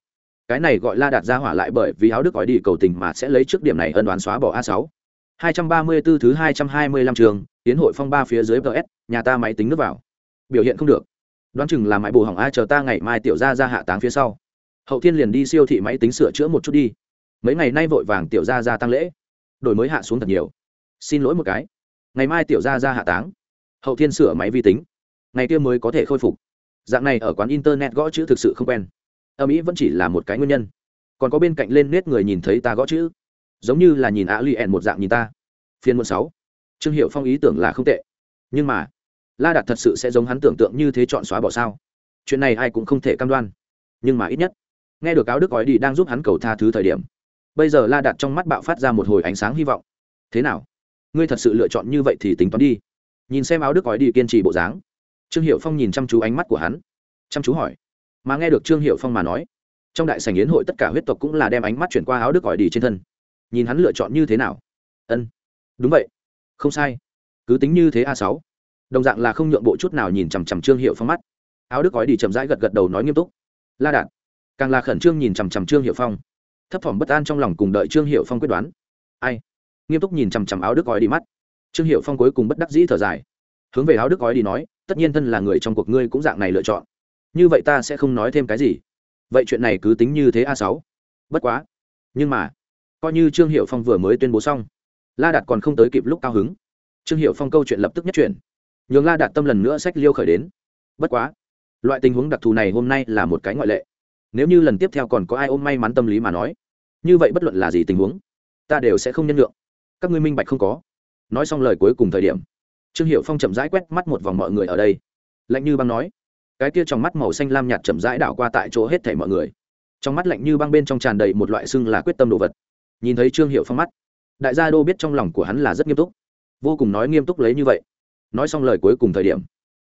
cái này gọi la đạt ra hỏa lại bởi vì áo đức gói đi cầu tình mà sẽ lấy trước điểm này ân đoán xóa bỏ a sáu. Hai trăm ba mươi 234 thứ hai trăm hai mươi lăm trường, tiến hội phong ba phía dưới ps nhà ta máy tính nước vào. Biểu hiện không được. Đoán chừng là máy bù hỏng a chờ ta ngày mai tiểu ra ra hạ táng phía sau. Hậu thiên liền đi siêu thị máy tính sửa chữa một chút đi. Mấy ngày nay vội vàng tiểu ra ra tăng lễ. Đổi mới hạ xuống thật nhiều. Xin lỗi một cái. Ngày mai tiểu ra ra hạ táng hậu thiên sửa máy vi tính. Ngày kia mới có thể khôi phục. Dạng này ở quán internet gõ chữ thực sự không quen. Âm ý vẫn chỉ là một cái nguyên nhân. Còn có bên cạnh lên nết người nhìn thấy ta gõ chữ. Giống như là nhìn á lì ẹn một dạng nhìn ta. Phiên muộn sáu. Trương hiệu phong ý tưởng là không tệ. Nhưng mà, la đạt thật sự sẽ giống hắn tưởng tượng như thế chọn xóa bỏ sao? Chuyện này ai cũng không thể cam đoan. Nhưng mà ít nhất, nghe được áo đức gói đi đang giúp hắn cầu tha thứ thời điểm, bây giờ la đạt trong mắt bạo phát ra một hồi ánh sáng hy vọng. Thế nào? Ngươi thật sự lựa chọn như vậy thì tính toán đi nhìn xem áo đức gói đi kiên trì bộ dáng. Trương hiệu phong nhìn chăm chú ánh mắt của hắn. Chăm chú hỏi. Mà nghe được trương hiệu phong mà nói, trong đại sảnh yến hội tất cả huyết tộc cũng là đem ánh mắt chuyển qua áo đức gói đi trên thân. Nhìn hắn lựa chọn như thế nào? Ân. Đúng vậy. Không sai. Cứ tính như thế a sáu. Đồng dạng là không nhượng bộ chút nào nhìn chằm chằm trương hiệu phong mắt. Áo đức gói đi chậm rãi gật gật đầu nói nghiêm túc. La đạt. Càng là khẩn trương nhìn chằm chằm trương hiệu phong. Thấp thỏm bất an trong lòng cùng đợi trương hiệu phong quyết đoán. Ai? Nghiêm túc nhìn chằm chằm áo đức gói đi mắt trương hiệu phong cuối cùng bất đắc dĩ thở dài. Hướng về áo đức gói đi nói, tất nhiên thân là người trong cuộc ngươi cũng dạng này lựa chọn. Như vậy ta sẽ không nói thêm cái gì. Vậy chuyện này cứ tính như thế a sáu. Bất quá. Nhưng mà, coi như trương hiệu phong vừa mới tuyên bố xong, la đạt còn không tới kịp lúc cao hứng. Trương hiệu phong câu chuyện lập tức nhất chuyển. Nhường la đạt tâm lần nữa sách liêu khởi đến. Bất quá, loại tình huống đặc thù này hôm nay là một cái ngoại lệ. Nếu như lần tiếp theo còn có ai ôm may mắn tâm lý mà nói, như vậy bất luận là gì tình huống, ta đều sẽ không nhân lượng các ngươi minh bạch không có nói xong lời cuối cùng thời điểm, trương hiệu phong chậm rãi quét mắt một vòng mọi người ở đây. Lạnh như băng nói, cái kia trong mắt màu xanh lam nhạt chậm rãi đảo qua tại chỗ hết thảy mọi người. Trong mắt lạnh như băng bên trong tràn đầy một loại xưng là quyết tâm đồ vật. Nhìn thấy trương hiệu phong mắt, đại gia đô biết trong lòng của hắn là rất nghiêm túc, vô cùng nói nghiêm túc lấy như vậy. Nói xong lời cuối cùng thời điểm,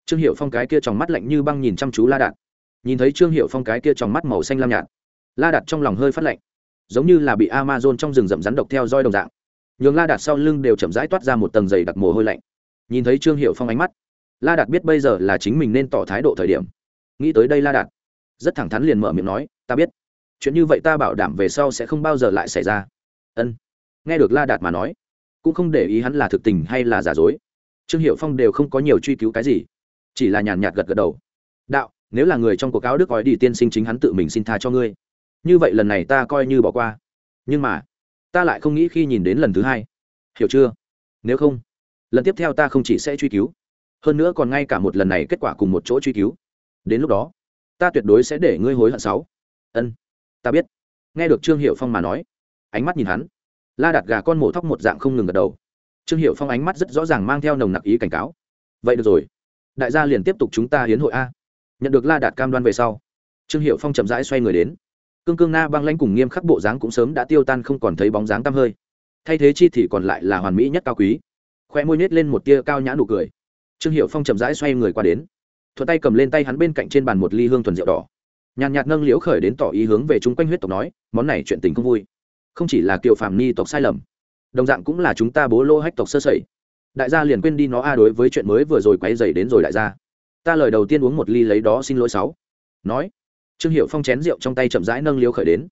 trương hiệu phong cái kia trong mắt lạnh như băng nhìn chăm chú la đạt. Nhìn thấy trương hiệu phong cái kia trong mắt màu xanh lam nhạt, la đạt trong lòng hơi phát lạnh, giống như là bị amazon trong rừng rậm rắn độc theo roi đồng dạng nhường la đạt sau lưng đều chậm rãi toát ra một tầng dày đặc mồ hôi lạnh. Nhìn thấy trương hiệu phong ánh mắt, la đạt biết bây giờ là chính mình nên tỏ thái độ thời điểm. Nghĩ tới đây la đạt, rất thẳng thắn liền mở miệng nói, ta biết, chuyện như vậy ta bảo đảm về sau sẽ không bao giờ lại xảy ra. Ân. Nghe được la đạt mà nói, cũng không để ý hắn là thực tình hay là giả dối. Trương hiệu phong đều không có nhiều truy cứu cái gì, chỉ là nhàn nhạt gật gật đầu. Đạo, nếu là người trong cuộc cáo đức gói đi tiên sinh chính hắn tự mình xin tha cho ngươi. Như vậy lần này ta coi như bỏ qua. Nhưng mà ta lại không nghĩ khi nhìn đến lần thứ hai. Hiểu chưa? Nếu không, lần tiếp theo ta không chỉ sẽ truy cứu, hơn nữa còn ngay cả một lần này kết quả cùng một chỗ truy cứu. Đến lúc đó, ta tuyệt đối sẽ để ngươi hối hận sáu. Ân, ta biết. Nghe được trương hiệu phong mà nói, ánh mắt nhìn hắn. La đặt gà con mổ thóc một dạng không ngừng gật đầu. Trương hiệu phong ánh mắt rất rõ ràng mang theo nồng nặc ý cảnh cáo. Vậy được rồi. Đại gia liền tiếp tục chúng ta hiến hội a. Nhận được la đạt cam đoan về sau, trương hiệu phong chậm rãi xoay người đến cương cương na băng lãnh cùng nghiêm khắc bộ dáng cũng sớm đã tiêu tan không còn thấy bóng dáng tăm hơi. Thay thế chi thì còn lại là hoàn mỹ nhất cao quý. Khoe môi nhét lên một tia cao nhã nụ cười. Trương hiệu phong chậm rãi xoay người qua đến. Thuận tay cầm lên tay hắn bên cạnh trên bàn một ly hương thuần rượu đỏ. Nhàn nhạt nâng liễu khởi đến tỏ ý hướng về chúng quanh huyết tộc nói, món này chuyện tình không vui. Không chỉ là kiều phàm ni tộc sai lầm, đồng dạng cũng là chúng ta bố lô hách tộc sơ sẩy. Đại gia liền quên đi nó a đối với chuyện mới vừa rồi quấy dày đến rồi đại gia. Ta lời đầu tiên uống một ly lấy đó xin lỗi sáu. Nói trương hiệu phong chén rượu trong tay chậm rãi nâng liêu khởi đến.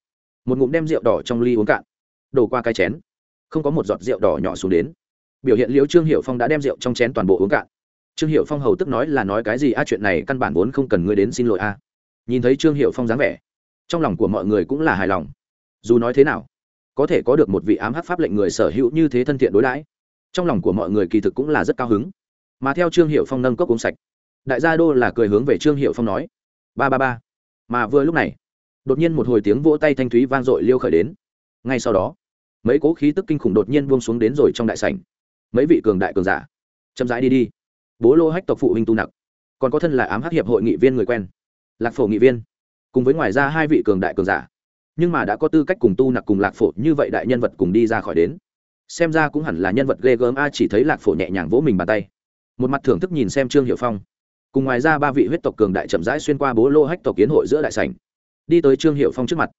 Một ngụm đem rượu đỏ trong ly uống cạn. Đổ qua cái chén. Không có một giọt rượu đỏ nhỏ xuống đến. Biểu hiện Liêu trương hiệu phong đã đem rượu trong chén toàn bộ uống cạn. Trương hiệu phong hầu tức nói là nói cái gì? A, chuyện này căn bản vốn không cần ngươi đến xin lỗi a. Nhìn thấy trương hiệu phong dáng vẻ, trong lòng của mọi người cũng là hài lòng. Dù nói thế nào, có thể có được một vị ám hắc pháp lệnh người sở hữu như thế thân thiện đối đãi, trong lòng của mọi người kỳ thực cũng là rất cao hứng. Mà theo trương hiệu phong nâng cốc uống sạch, đại gia đô là cười hướng về trương hiệu phong nói, ba ba ba mà vừa lúc này, đột nhiên một hồi tiếng vỗ tay thanh thúy vang dội liêu khởi đến. Ngay sau đó, mấy cố khí tức kinh khủng đột nhiên buông xuống đến rồi trong đại sảnh. Mấy vị cường đại cường giả, chậm rãi đi đi. Bố lô hách tộc phụ huynh tu nặc, còn có thân là ám hắc hiệp hội nghị viên người quen, lạc phổ nghị viên. Cùng với ngoài ra hai vị cường đại cường giả, nhưng mà đã có tư cách cùng tu nặc cùng lạc phổ như vậy đại nhân vật cùng đi ra khỏi đến. Xem ra cũng hẳn là nhân vật ghê gớm a, chỉ thấy lạc phổ nhẹ nhàng vỗ mình bàn tay. Một mặt thưởng thức nhìn xem trương hiệu phong cùng ngoài ra ba vị huyết tộc cường đại chậm rãi xuyên qua bố lô hách tộc kiến hội giữa đại sảnh. Đi tới trương hiệu phong trước mặt.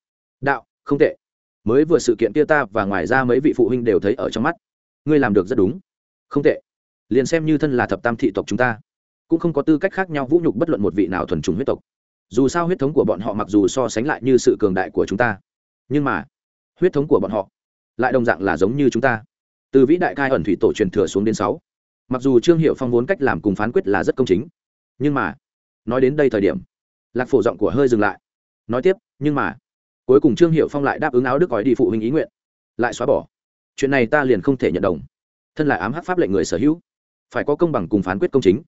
Đạo, không tệ. Mới vừa sự kiện kia ta và ngoài ra mấy vị phụ huynh đều thấy ở trong mắt. Ngươi làm được rất đúng. Không tệ. Liền xem như thân là thập tam thị tộc chúng ta, cũng không có tư cách khác nhau vũ nhục bất luận một vị nào thuần trùng huyết tộc. Dù sao huyết thống của bọn họ mặc dù so sánh lại như sự cường đại của chúng ta, nhưng mà huyết thống của bọn họ lại đồng dạng là giống như chúng ta. Từ vĩ đại cai ẩn thủy tổ truyền thừa xuống đến sáu. Mặc dù trương hiệu phong vốn cách làm cùng phán quyết là rất công chính nhưng mà, nói đến đây thời điểm, lạc phổ giọng của hơi dừng lại. Nói tiếp, nhưng mà, cuối cùng trương hiệu phong lại đáp ứng áo đức gói đi phụ huynh ý nguyện. Lại xóa bỏ. Chuyện này ta liền không thể nhận đồng. Thân là ám hắc pháp lệnh người sở hữu, phải có công bằng cùng phán quyết công chính.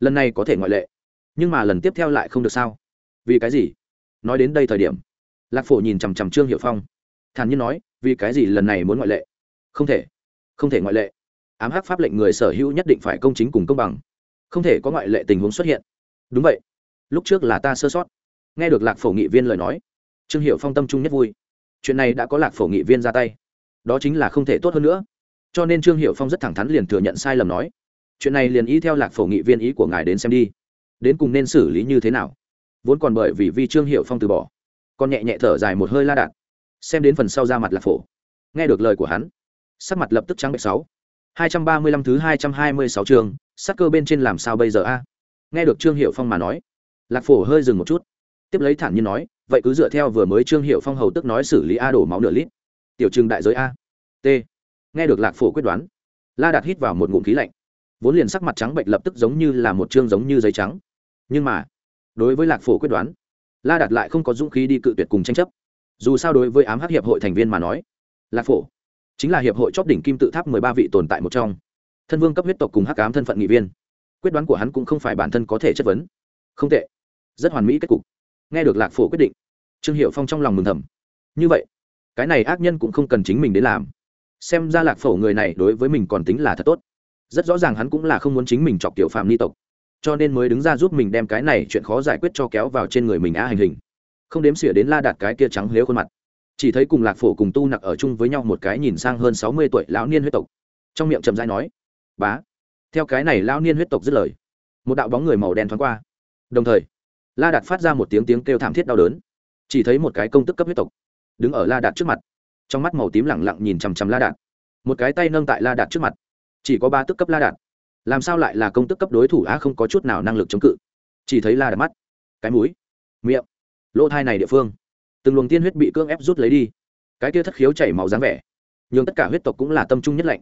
Lần này có thể ngoại lệ, nhưng mà lần tiếp theo lại không được sao? Vì cái gì? Nói đến đây thời điểm, lạc phổ nhìn chằm chằm trương hiệu phong. Thản nhiên nói, vì cái gì lần này muốn ngoại lệ? Không thể không thể ngoại lệ. Ám hắc pháp lệnh người sở hữu nhất định phải công chính cùng công bằng không thể có ngoại lệ tình huống xuất hiện. Đúng vậy. Lúc trước là ta sơ sót. Nghe được lạc phổ nghị viên lời nói, trương hiệu phong tâm trung nhất vui. Chuyện này đã có lạc phổ nghị viên ra tay. Đó chính là không thể tốt hơn nữa. Cho nên trương hiệu phong rất thẳng thắn liền thừa nhận sai lầm nói, chuyện này liền ý theo lạc phổ nghị viên ý của ngài đến xem đi. Đến cùng nên xử lý như thế nào? Vốn còn bởi vì vi trương hiệu phong từ bỏ, còn nhẹ nhẹ thở dài một hơi la đạn. Xem đến phần sau ra mặt lạc phổ. Nghe được lời của hắn, sắc mặt lập tức trắng bệch sáu hai trăm ba mươi lăm thứ hai trăm hai mươi sáu trường sắc cơ bên trên làm sao bây giờ a? Nghe được trương hiệu phong mà nói, lạc phổ hơi dừng một chút. Tiếp lấy thản nhiên nói, vậy cứ dựa theo vừa mới trương hiệu phong hầu tức nói xử lý a đổ máu nửa lít. Tiểu trương đại giới a. T. Nghe được lạc phổ quyết đoán, la đạt hít vào một ngụm khí lạnh. Vốn liền sắc mặt trắng bệnh lập tức giống như là một trương giống như giấy trắng. Nhưng mà, đối với lạc phổ quyết đoán, la đạt lại không có dũng khí đi cự tuyệt cùng tranh chấp. Dù sao đối với ám hắc hiệp hội thành viên mà nói, lạc phổ chính là hiệp hội chóp đỉnh kim tự tháp mười ba vị tồn tại một trong. Thân vương cấp huyết tộc cùng hắc ám thân phận nghị viên. Quyết đoán của hắn cũng không phải bản thân có thể chất vấn. Không tệ. Rất hoàn mỹ kết cục. Nghe được lạc phổ quyết định, trương hiệu phong trong lòng mừng thầm. Như vậy, cái này ác nhân cũng không cần chính mình đến làm. Xem ra lạc phổ người này đối với mình còn tính là thật tốt. Rất rõ ràng hắn cũng là không muốn chính mình chọc tiểu phạm ni tộc. Cho nên mới đứng ra giúp mình đem cái này chuyện khó giải quyết cho kéo vào trên người mình á hành hình. Không đếm xỉa đến la đạt cái kia trắng lếu khuôn mặt chỉ thấy cùng lạc phổ cùng tu nặc ở chung với nhau một cái nhìn sang hơn sáu mươi tuổi lão niên huyết tộc. Trong miệng trầm dai nói, bá. Theo cái này lão niên huyết tộc dứt lời, một đạo bóng người màu đen thoáng qua. Đồng thời, la đạt phát ra một tiếng tiếng kêu thảm thiết đau đớn. Chỉ thấy một cái công tức cấp huyết tộc đứng ở la đạt trước mặt, trong mắt màu tím lẳng lặng nhìn chằm chằm la đạt. Một cái tay nâng tại la đạt trước mặt, chỉ có ba tức cấp la đạt. Làm sao lại là công tức cấp đối thủ á, không có chút nào năng lực chống cự. Chỉ thấy la đạt mắt, cái mũi, miệng, lỗ thai này địa phương từng luồng tiên huyết bị cưỡng ép rút lấy đi. Cái kia thất khiếu chảy màu dáng vẻ. Nhường tất cả huyết tộc cũng là tâm trung nhất lạnh.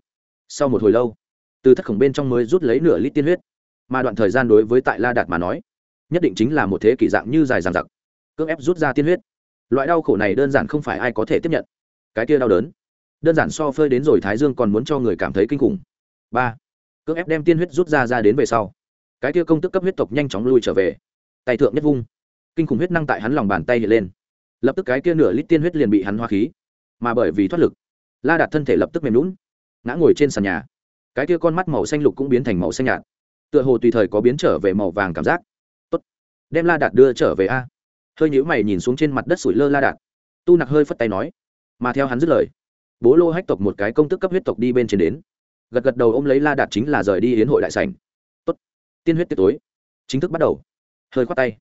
Sau một hồi lâu, từ thất khổng bên trong mới rút lấy nửa lít tiên huyết. Mà đoạn thời gian đối với tại la đạt mà nói, nhất định chính là một thế kỷ dạng như dài dằng dặc, cưỡng ép rút ra tiên huyết. Loại đau khổ này đơn giản không phải ai có thể tiếp nhận. Cái kia đau đớn, đơn giản so phơi đến rồi thái dương còn muốn cho người cảm thấy kinh khủng. Ba, cưỡng ép đem tiên huyết rút ra ra đến về sau, cái kia công tức cấp huyết tộc nhanh chóng lui trở về. Tay thượng nhất vung, kinh khủng huyết năng tại hắn lòng bàn tay hiện lên lập tức cái kia nửa lít tiên huyết liền bị hắn hoa khí, mà bởi vì thoát lực, la đạt thân thể lập tức mềm lún ngã ngồi trên sàn nhà. Cái kia con mắt màu xanh lục cũng biến thành màu xanh nhạt, tựa hồ tùy thời có biến trở về màu vàng cảm giác. Tốt, đem la đạt đưa trở về a. Hơi nhữ mày nhìn xuống trên mặt đất sủi lơ la đạt. Tu nặc hơi phất tay nói, mà theo hắn dứt lời, bố lô hách tộc một cái công tức cấp huyết tộc đi bên trên đến. Gật gật đầu ôm lấy la đạt chính là rời đi hiến hội đại sảnh. Tốt, tiên huyết tiết tối, chính thức bắt đầu. Hơi khoát tay,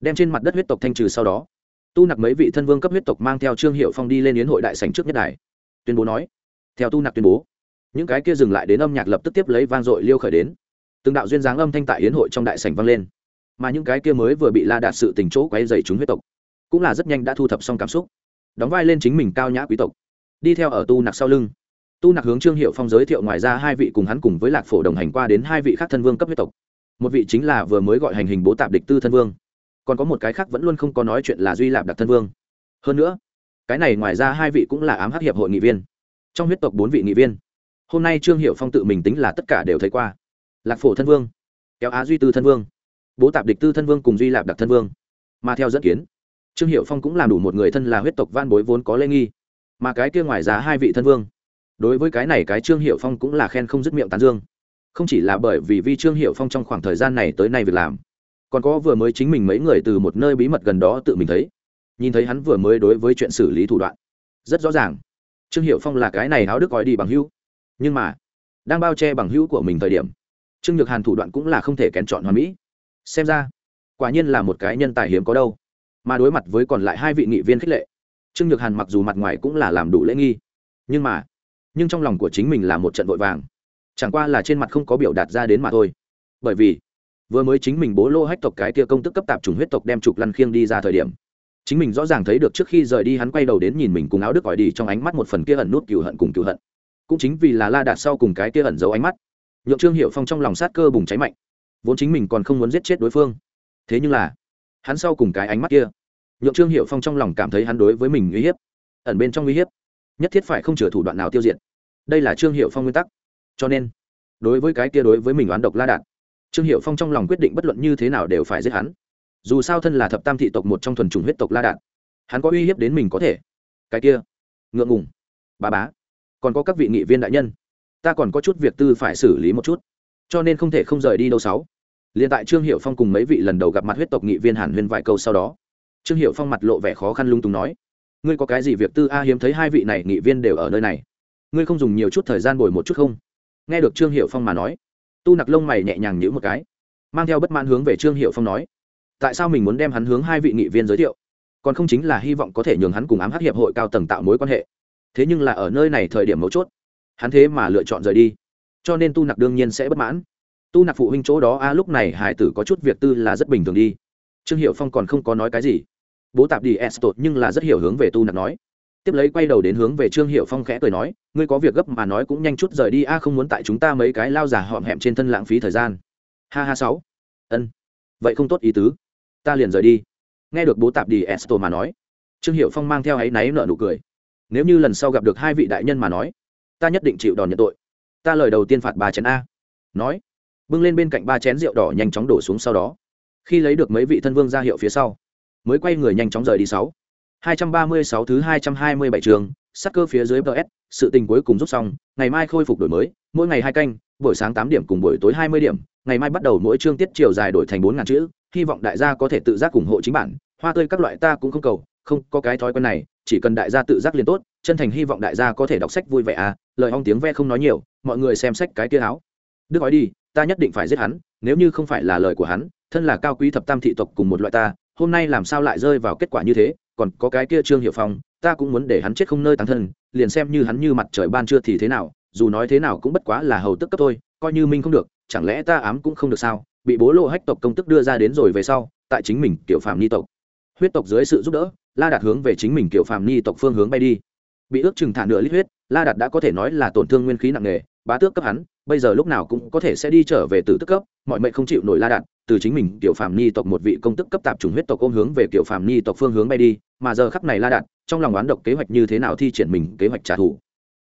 đem trên mặt đất huyết tộc thanh trừ sau đó tu nặc mấy vị thân vương cấp huyết tộc mang theo trương hiệu phong đi lên yến hội đại sảnh trước nhất đài. Tuyên bố nói, theo tu nặc tuyên bố, những cái kia dừng lại đến âm nhạc lập tức tiếp lấy vang dội liêu khởi đến. Từng đạo duyên dáng âm thanh tại yến hội trong đại sảnh vang lên. Mà những cái kia mới vừa bị la đạt sự tình chỗ quay dày chúng huyết tộc, cũng là rất nhanh đã thu thập xong cảm xúc, đóng vai lên chính mình cao nhã quý tộc. Đi theo ở tu nặc sau lưng, tu nặc hướng trương hiệu phong giới thiệu ngoài ra hai vị cùng hắn cùng với lạc phổ đồng hành qua đến hai vị khác thân vương cấp huyết tộc. Một vị chính là vừa mới gọi hành hình bố tạp địch tư thân vương còn có một cái khác vẫn luôn không có nói chuyện là duy lạp đặc thân vương hơn nữa cái này ngoài ra hai vị cũng là ám hắc hiệp hội nghị viên trong huyết tộc bốn vị nghị viên hôm nay trương hiệu phong tự mình tính là tất cả đều thấy qua lạc phổ thân vương kéo á duy tư thân vương bố tạp địch tư thân vương cùng duy lạp đặc thân vương mà theo dẫn kiến trương hiệu phong cũng làm đủ một người thân là huyết tộc van bối vốn có lê nghi mà cái kia ngoài giá hai vị thân vương đối với cái này cái trương hiệu phong cũng là khen không dứt miệng tán dương không chỉ là bởi vì vi trương hiệu phong trong khoảng thời gian này tới nay việc làm còn có vừa mới chính mình mấy người từ một nơi bí mật gần đó tự mình thấy. Nhìn thấy hắn vừa mới đối với chuyện xử lý thủ đoạn. Rất rõ ràng. Trương hiệu phong là cái này háo đức gói đi bằng hữu. Nhưng mà, đang bao che bằng hữu của mình thời điểm, trương nhược hàn thủ đoạn cũng là không thể kén chọn hoàn mỹ. Xem ra, quả nhiên là một cái nhân tài hiếm có đâu. Mà đối mặt với còn lại hai vị nghị viên khích lệ, trương nhược hàn mặc dù mặt ngoài cũng là làm đủ lễ nghi. Nhưng mà, nhưng trong lòng của chính mình là một trận vội vàng. Chẳng qua là trên mặt không có biểu đạt ra đến mà thôi. Bởi vì vừa mới chính mình bố lô hách tộc cái kia công tức cấp tạp trùng huyết tộc đem trục lăn khiêng đi ra thời điểm, chính mình rõ ràng thấy được trước khi rời đi hắn quay đầu đến nhìn mình cùng áo đức gọi đi trong ánh mắt một phần kia ẩn nút cựu hận cùng cựu hận. Cũng chính vì là la đạt sau cùng cái kia ẩn giấu ánh mắt nhượng trương hiệu phong trong lòng sát cơ bùng cháy mạnh. Vốn chính mình còn không muốn giết chết đối phương, thế nhưng là, hắn sau cùng cái ánh mắt kia nhượng trương hiệu phong trong lòng cảm thấy hắn đối với mình uy hiếp, ẩn bên trong uy hiếp, nhất thiết phải không chừa thủ đoạn nào tiêu diệt. Đây là trương hiệu phong nguyên tắc. Cho nên, đối với cái kia đối với mình oán độc la đạt trương hiệu phong trong lòng quyết định bất luận như thế nào đều phải giết hắn. Dù sao thân là thập tam thị tộc một trong thuần chủng huyết tộc la Đạn, hắn có uy hiếp đến mình có thể. Cái kia ngượng ngùng. Bà bá còn có các vị nghị viên đại nhân ta còn có chút việc tư phải xử lý một chút cho nên không thể không rời đi đâu sáu. Liền tại trương hiệu phong cùng mấy vị lần đầu gặp mặt huyết tộc nghị viên hàn huyên vài câu sau đó trương hiệu phong mặt lộ vẻ khó khăn lung túng nói ngươi có cái gì việc tư a hiếm thấy hai vị này nghị viên đều ở nơi này. Ngươi không dùng nhiều chút thời gian bồi một chút không? Nghe được trương hiệu phong mà nói tu nặc lông mày nhẹ nhàng nhữ một cái, mang theo bất mãn hướng về trương hiệu phong nói, tại sao mình muốn đem hắn hướng hai vị nghị viên giới thiệu? Còn không chính là hy vọng có thể nhường hắn cùng ám hắc hiệp hội cao tầng tạo mối quan hệ. Thế nhưng là ở nơi này thời điểm mấu chốt, hắn thế mà lựa chọn rời đi. Cho nên tu nặc đương nhiên sẽ bất mãn. Tu nặc phụ huynh chỗ đó, a, lúc này hải tử có chút việc tư là rất bình thường đi. Trương hiệu phong còn không có nói cái gì. Bố tạp đi s tột nhưng là rất hiểu hướng về tu nặc nói tiếp lấy quay đầu đến hướng về trương hiệu phong khẽ cười nói, ngươi có việc gấp mà nói cũng nhanh chút rời đi, a, không muốn tại chúng ta mấy cái lao giả họm hẹm trên thân lãng phí thời gian. Ha ha sáu. Ân. Vậy không tốt ý tứ. Ta liền rời đi. Nghe được bố tạp đi esto mà nói, trương hiệu phong mang theo áy náy nợ nụ cười. Nếu như lần sau gặp được hai vị đại nhân mà nói, ta nhất định chịu đòn nhận tội. Ta lời đầu tiên phạt ba chén a. Nói, bưng lên bên cạnh ba chén rượu đỏ nhanh chóng đổ xuống sau đó. Khi lấy được mấy vị thân vương ra hiệu phía sau, mới quay người nhanh chóng rời đi sáu hai trăm ba mươi sáu thứ hai trăm hai mươi bảy trường, sắc cơ phía dưới ps sự tình cuối cùng rút xong, ngày mai khôi phục đổi mới, mỗi ngày hai canh, buổi sáng tám điểm cùng buổi tối hai mươi điểm, ngày mai bắt đầu mỗi chương tiết chiều dài đổi thành bốn ngàn chữ, hy vọng đại gia có thể tự giác ủng hộ chính bản, hoa tươi các loại ta cũng không cầu, không có cái thói quen này, chỉ cần đại gia tự giác liền tốt, chân thành hy vọng đại gia có thể đọc sách vui vẻ à lời ong tiếng ve không nói nhiều, mọi người xem sách cái kia áo. Đức nói đi, ta nhất định phải giết hắn, nếu như không phải là lời của hắn, thân là cao quý thập tam thị tộc cùng một loại ta, hôm nay làm sao lại rơi vào kết quả như thế? Còn có cái kia trương hiệu phong, ta cũng muốn để hắn chết không nơi tán thân, liền xem như hắn như mặt trời ban trưa thì thế nào, dù nói thế nào cũng bất quá là hầu tức cấp thôi, coi như minh không được, chẳng lẽ ta ám cũng không được sao? Bị bố lộ hách tộc công tức đưa ra đến rồi về sau, tại chính mình kiểu phàm ni tộc, huyết tộc dưới sự giúp đỡ, la đạt hướng về chính mình kiểu phàm ni tộc phương hướng bay đi. Bị ước chừng thả nửa lít huyết, la đạt đã có thể nói là tổn thương nguyên khí nặng nề, bá tước cấp hắn bây giờ lúc nào cũng có thể sẽ đi trở về từ tức cấp, mọi mệnh không chịu nổi la đạt từ chính mình, kiểu phàm ni tộc một vị công tức cấp tạp chủng huyết tộc ôm hướng về kiểu phàm ni tộc phương hướng bay đi, mà giờ khắc này la đạt trong lòng oán độc kế hoạch như thế nào thi triển mình kế hoạch trả thù.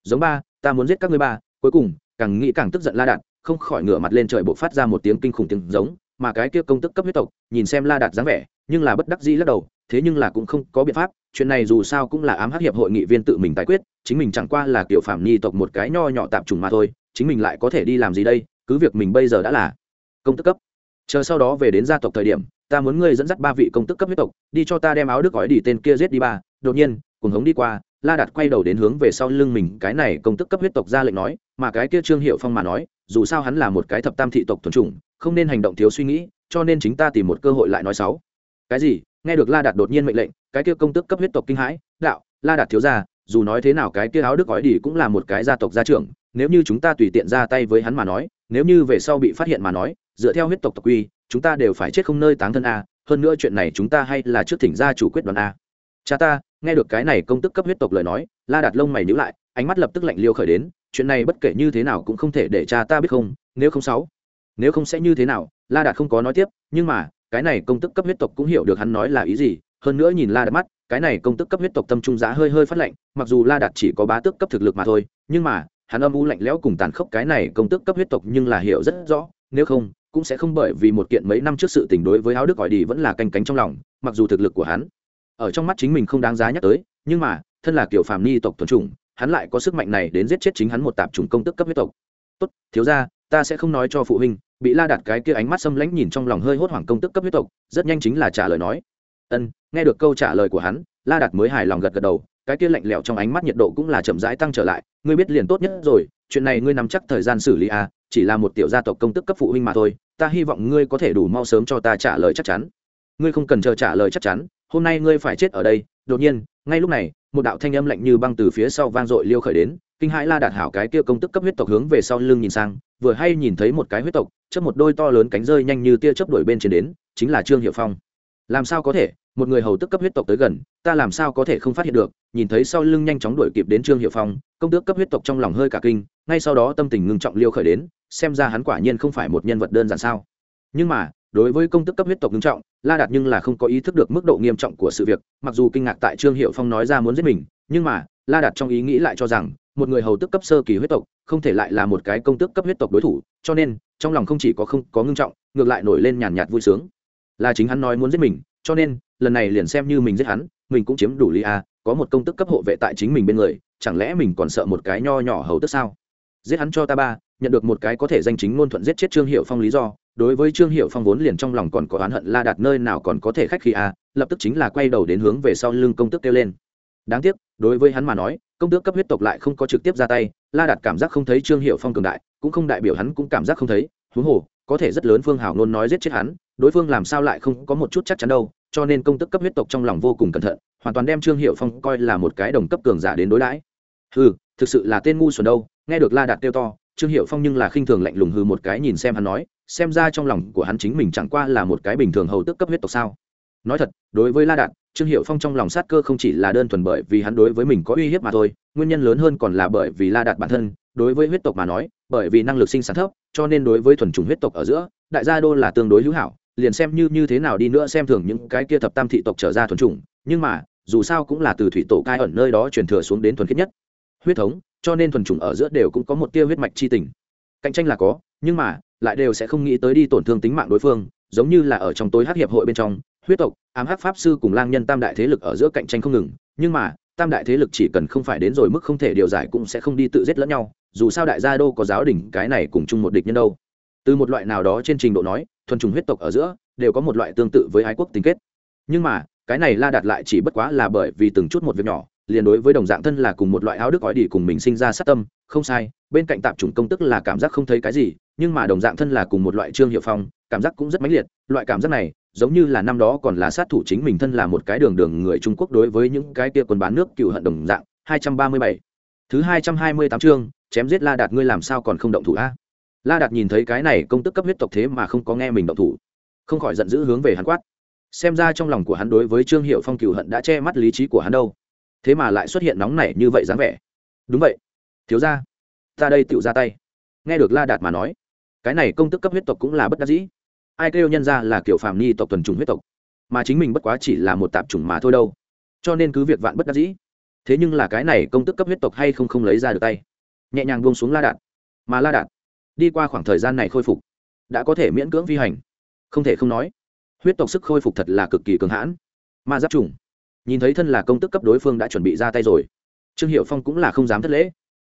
Giống ba, ta muốn giết các ngươi ba, cuối cùng, càng nghĩ càng tức giận la đạt không khỏi ngửa mặt lên trời bộ phát ra một tiếng kinh khủng tiếng giống, mà cái kia công tức cấp huyết tộc, nhìn xem la đạt dáng vẻ, nhưng là bất đắc dĩ lắc đầu, thế nhưng là cũng không có biện pháp, chuyện này dù sao cũng là ám hắc hiệp hội nghị viên tự mình tài quyết, chính mình chẳng qua là kiểu phạm ni tộc một cái nho nhỏ tạp trùng mà thôi chính mình lại có thể đi làm gì đây, cứ việc mình bây giờ đã là công tức cấp. Chờ sau đó về đến gia tộc thời điểm, ta muốn ngươi dẫn dắt ba vị công tức cấp huyết tộc, đi cho ta đem áo đức gói đi tên kia giết đi ba. Đột nhiên cùng hống đi qua, la đạt quay đầu đến hướng về sau lưng mình, cái này công tức cấp huyết tộc ra lệnh nói, mà cái kia trương hiệu phong mà nói, dù sao hắn là một cái thập tam thị tộc thuần chủng, không nên hành động thiếu suy nghĩ, cho nên chính ta tìm một cơ hội lại nói sáu cái gì? Nghe được la đạt đột nhiên mệnh lệnh, cái kia công tức cấp huyết tộc kinh hãi, đạo, la đạt thiếu ra dù nói thế nào cái kia áo đức gói đi cũng là một cái gia tộc gia trưởng nếu như chúng ta tùy tiện ra tay với hắn mà nói, nếu như về sau bị phát hiện mà nói, dựa theo huyết tộc tộc quy, chúng ta đều phải chết không nơi táng thân a, hơn nữa chuyện này chúng ta hay là trước thỉnh ra chủ quyết đoán a. Cha ta, nghe được cái này công tức cấp huyết tộc lời nói, la đạt lông mày nhữ lại, ánh mắt lập tức lạnh liêu khởi đến, chuyện này bất kể như thế nào cũng không thể để cha ta biết không, nếu không sáu, nếu không sẽ như thế nào, la đạt không có nói tiếp, nhưng mà, cái này công tức cấp huyết tộc cũng hiểu được hắn nói là ý gì, hơn nữa nhìn la đạt mắt, cái này công tức cấp huyết tộc tâm trung giá hơi hơi phát lạnh, mặc dù la đạt chỉ có bá tước cấp thực lực mà thôi, nhưng mà hắn âm u lạnh lẽo cùng tàn khốc cái này công tức cấp huyết tộc nhưng là hiểu rất rõ, nếu không, cũng sẽ không bởi vì một kiện mấy năm trước sự tình đối với áo đức gọi đi vẫn là canh cánh trong lòng, mặc dù thực lực của hắn ở trong mắt chính mình không đáng giá nhắc tới, nhưng mà, thân là kiểu phàm ni tộc thuần chủng, hắn lại có sức mạnh này đến giết chết chính hắn một tạp chủng công tức cấp huyết tộc. Tốt, thiếu ra ta sẽ không nói cho phụ huynh, bị la đặt cái kia ánh mắt xâm lãnh nhìn trong lòng hơi hốt hoảng công tức cấp huyết tộc, rất nhanh chính là trả lời nói. Ân, nghe được câu trả lời của hắn, la đặt mới hài lòng gật gật đầu cái kia lạnh lẽo trong ánh mắt nhiệt độ cũng là chậm rãi tăng trở lại, ngươi biết liền tốt nhất rồi, chuyện này ngươi nắm chắc thời gian xử lý à chỉ là một tiểu gia tộc công tức cấp phụ huynh mà thôi, ta hy vọng ngươi có thể đủ mau sớm cho ta trả lời chắc chắn. Ngươi không cần chờ trả lời chắc chắn, hôm nay ngươi phải chết ở đây. Đột nhiên, ngay lúc này, một đạo thanh âm lạnh như băng từ phía sau vang dội liêu khởi đến, kinh hãi la đạt hảo cái kia công tức cấp huyết tộc hướng về sau lưng nhìn sang, vừa hay nhìn thấy một cái huyết tộc, chớp một đôi to lớn cánh rơi nhanh như tia chớp đuổi bên trên đến, chính là trương hiệu phong. Làm sao có thể? Một người hầu tức cấp huyết tộc tới gần, ta làm sao có thể không phát hiện được, nhìn thấy sau lưng nhanh chóng đuổi kịp đến trương hiệu phong, công tước cấp huyết tộc trong lòng hơi cả kinh, ngay sau đó tâm tình ngưng trọng liêu khởi đến, xem ra hắn quả nhiên không phải một nhân vật đơn giản sao. Nhưng mà, đối với công tức cấp huyết tộc ngưng trọng, la đạt nhưng là không có ý thức được mức độ nghiêm trọng của sự việc, mặc dù kinh ngạc tại trương hiệu phong nói ra muốn giết mình, nhưng mà, la đạt trong ý nghĩ lại cho rằng, một người hầu tức cấp sơ kỳ huyết tộc, không thể lại là một cái công tước cấp huyết tộc đối thủ, cho nên, trong lòng không chỉ có không có ngưng trọng, ngược lại nổi lên nhàn nhạt vui sướng. Là chính hắn nói muốn giết mình, cho nên lần này liền xem như mình giết hắn, mình cũng chiếm đủ lý a, có một công tức cấp hộ vệ tại chính mình bên người, chẳng lẽ mình còn sợ một cái nho nhỏ hầu tức sao? Giết hắn cho ta ba, nhận được một cái có thể danh chính ngôn thuận giết chết trương hiệu phong lý do, đối với trương hiệu phong vốn liền trong lòng còn có oán hận la đạt nơi nào còn có thể khách khi a, lập tức chính là quay đầu đến hướng về sau lưng công tức kêu lên. Đáng tiếc, đối với hắn mà nói, công tước cấp huyết tộc lại không có trực tiếp ra tay, la đạt cảm giác không thấy trương hiệu phong cường đại, cũng không đại biểu hắn cũng cảm giác không thấy, huống hồ có thể rất lớn phương hảo nôn nói giết chết hắn, đối phương làm sao lại không có một chút chắc chắn đâu, cho nên công tức cấp huyết tộc trong lòng vô cùng cẩn thận, hoàn toàn đem trương hiệu phong coi là một cái đồng cấp cường giả đến đối đãi. Hừ, thực sự là tên ngu xuẩn đâu, nghe được la đạt kêu to, trương hiệu phong nhưng là khinh thường lạnh lùng hư một cái nhìn xem hắn nói, xem ra trong lòng của hắn chính mình chẳng qua là một cái bình thường hầu tức cấp huyết tộc sao. Nói thật, đối với la đạt, trương hiệu phong trong lòng sát cơ không chỉ là đơn thuần bởi vì hắn đối với mình có uy hiếp mà thôi, nguyên nhân lớn hơn còn là bởi vì la đạt bản thân, đối với huyết tộc mà nói bởi vì năng lực sinh sản thấp, cho nên đối với thuần chủng huyết tộc ở giữa, đại gia đô là tương đối hữu hảo, liền xem như như thế nào đi nữa xem thường những cái kia thập tam thị tộc trở ra thuần chủng, nhưng mà, dù sao cũng là từ thủy tổ cai ẩn nơi đó truyền thừa xuống đến thuần khiết nhất. Huyết thống, cho nên thuần chủng ở giữa đều cũng có một tia huyết mạch chi tình. Cạnh tranh là có, nhưng mà, lại đều sẽ không nghĩ tới đi tổn thương tính mạng đối phương, giống như là ở trong tối hát hiệp hội bên trong, huyết tộc, ám hắc pháp sư cùng lang nhân tam đại thế lực ở giữa cạnh tranh không ngừng, nhưng mà, tam đại thế lực chỉ cần không phải đến rồi mức không thể điều giải cũng sẽ không đi tự giết lẫn nhau dù sao đại gia đô có giáo đình, cái này cùng chung một địch nhân đâu. Từ một loại nào đó trên trình độ nói, thuần trùng huyết tộc ở giữa, đều có một loại tương tự với ái quốc tình kết. Nhưng mà, cái này la đạt lại chỉ bất quá là bởi vì từng chút một việc nhỏ, liền đối với đồng dạng thân là cùng một loại áo đức gói đi cùng mình sinh ra sát tâm, không sai, bên cạnh tạp chủng công tức là cảm giác không thấy cái gì, nhưng mà đồng dạng thân là cùng một loại trương hiệu phong, cảm giác cũng rất mãnh liệt, loại cảm giác này, giống như là năm đó còn là sát thủ chính mình thân là một cái đường đường người trung quốc đối với những cái kia quân bán nước cựu hận đồng dạng, hai trăm ba mươi bảy. Thứ hai trăm hai mươi tám chương chém giết la đạt ngươi làm sao còn không động thủ a? La đạt nhìn thấy cái này công tức cấp huyết tộc thế mà không có nghe mình động thủ, không khỏi giận dữ hướng về hắn quát. Xem ra trong lòng của hắn đối với trương hiệu phong cựu hận đã che mắt lý trí của hắn đâu, thế mà lại xuất hiện nóng nảy như vậy dáng vẻ. Đúng vậy, thiếu ra ta đây tựu ra tay. Nghe được la đạt mà nói, cái này công tức cấp huyết tộc cũng là bất đắc dĩ. Ai kêu nhân ra là kiểu phàm ni tộc tuần trùng huyết tộc, mà chính mình bất quá chỉ là một tạp chủng mà thôi đâu. Cho nên cứ việc vạn bất đắc dĩ, thế nhưng là cái này công tức cấp huyết tộc hay không không lấy ra được tay nhẹ nhàng buông xuống la đạt mà la đạt đi qua khoảng thời gian này khôi phục, đã có thể miễn cưỡng vi hành. Không thể không nói, huyết tộc sức khôi phục thật là cực kỳ cường hãn. Ma giáp trùng, nhìn thấy thân là công tức cấp đối phương đã chuẩn bị ra tay rồi, trương hiệu phong cũng là không dám thất lễ.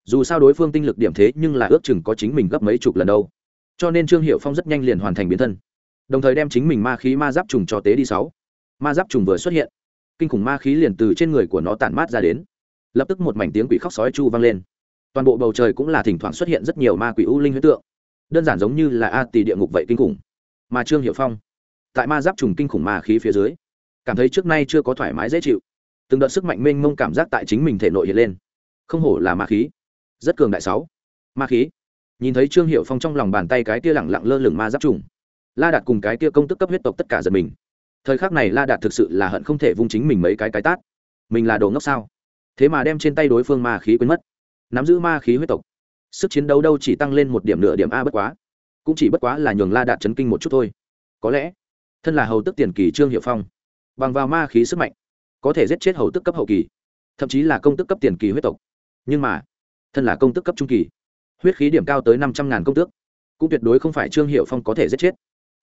Dù sao đối phương tinh lực điểm thế nhưng là ước chừng có chính mình gấp mấy chục lần đâu. Cho nên trương hiệu phong rất nhanh liền hoàn thành biến thân. Đồng thời đem chính mình ma khí ma giáp trùng cho tế đi sáu. Ma giáp trùng vừa xuất hiện, kinh khủng ma khí liền từ trên người của nó tản mát ra đến. Lập tức một mảnh tiếng quỷ khóc sói chu vang lên toàn bộ bầu trời cũng là thỉnh thoảng xuất hiện rất nhiều ma quỷ u linh huyết tượng. Đơn giản giống như là a tỷ địa ngục vậy kinh khủng. Mà trương hiệu phong, tại ma giáp trùng kinh khủng ma khí phía dưới, cảm thấy trước nay chưa có thoải mái dễ chịu. Từng đợt sức mạnh mênh mông cảm giác tại chính mình thể nội hiện lên. Không hổ là ma khí. Rất cường đại sáu. Ma khí. Nhìn thấy trương hiệu phong trong lòng bàn tay cái kia lẳng lặng lơ lửng ma giáp trùng, la đạt cùng cái kia công tức cấp huyết tộc tất cả giật mình. Thời khắc này la đạt thực sự là hận không thể vung chính mình mấy cái cái tát. Mình là đồ ngốc sao? Thế mà đem trên tay đối phương ma khí quên mất nắm giữ ma khí huyết tộc. Sức chiến đấu đâu chỉ tăng lên một điểm nửa điểm a bất quá. Cũng chỉ bất quá là nhường la đạt chấn kinh một chút thôi. Có lẽ, thân là hầu tức tiền kỳ trương hiệu phong, bằng vào ma khí sức mạnh, có thể giết chết hầu tức cấp hậu kỳ, thậm chí là công tức cấp tiền kỳ huyết tộc. Nhưng mà, thân là công tức cấp trung kỳ, huyết khí điểm cao tới năm trăm ngàn công tước, cũng tuyệt đối không phải trương hiệu phong có thể giết chết.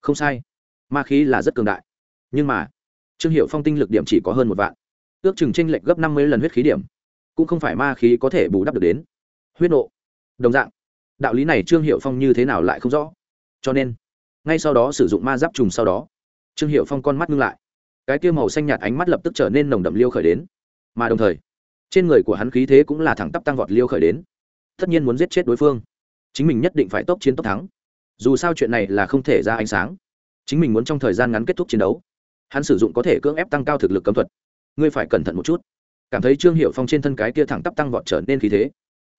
Không sai, ma khí là rất cường đại. Nhưng mà, trương hiệu phong tinh lực điểm chỉ có hơn một vạn, ước chừng tranh lệch gấp năm mươi lần huyết khí điểm cũng không phải ma khí có thể bù đắp được đến. Huyết nộ. Đồng dạng, đạo lý này trương hiệu phong như thế nào lại không rõ? Cho nên, ngay sau đó sử dụng ma giáp trùng sau đó, trương hiệu phong con mắt ngưng lại. Cái tiêu màu xanh nhạt ánh mắt lập tức trở nên nồng đậm liêu khởi đến. Mà đồng thời, trên người của hắn khí thế cũng là thẳng tắp tăng vọt liêu khởi đến. Tất nhiên muốn giết chết đối phương, chính mình nhất định phải tốc chiến tốc thắng. Dù sao chuyện này là không thể ra ánh sáng. Chính mình muốn trong thời gian ngắn kết thúc chiến đấu, hắn sử dụng có thể cưỡng ép tăng cao thực lực cấm thuật. Ngươi phải cẩn thận một chút cảm thấy trương hiệu phong trên thân cái kia thẳng tắp tăng vọt trở nên khí thế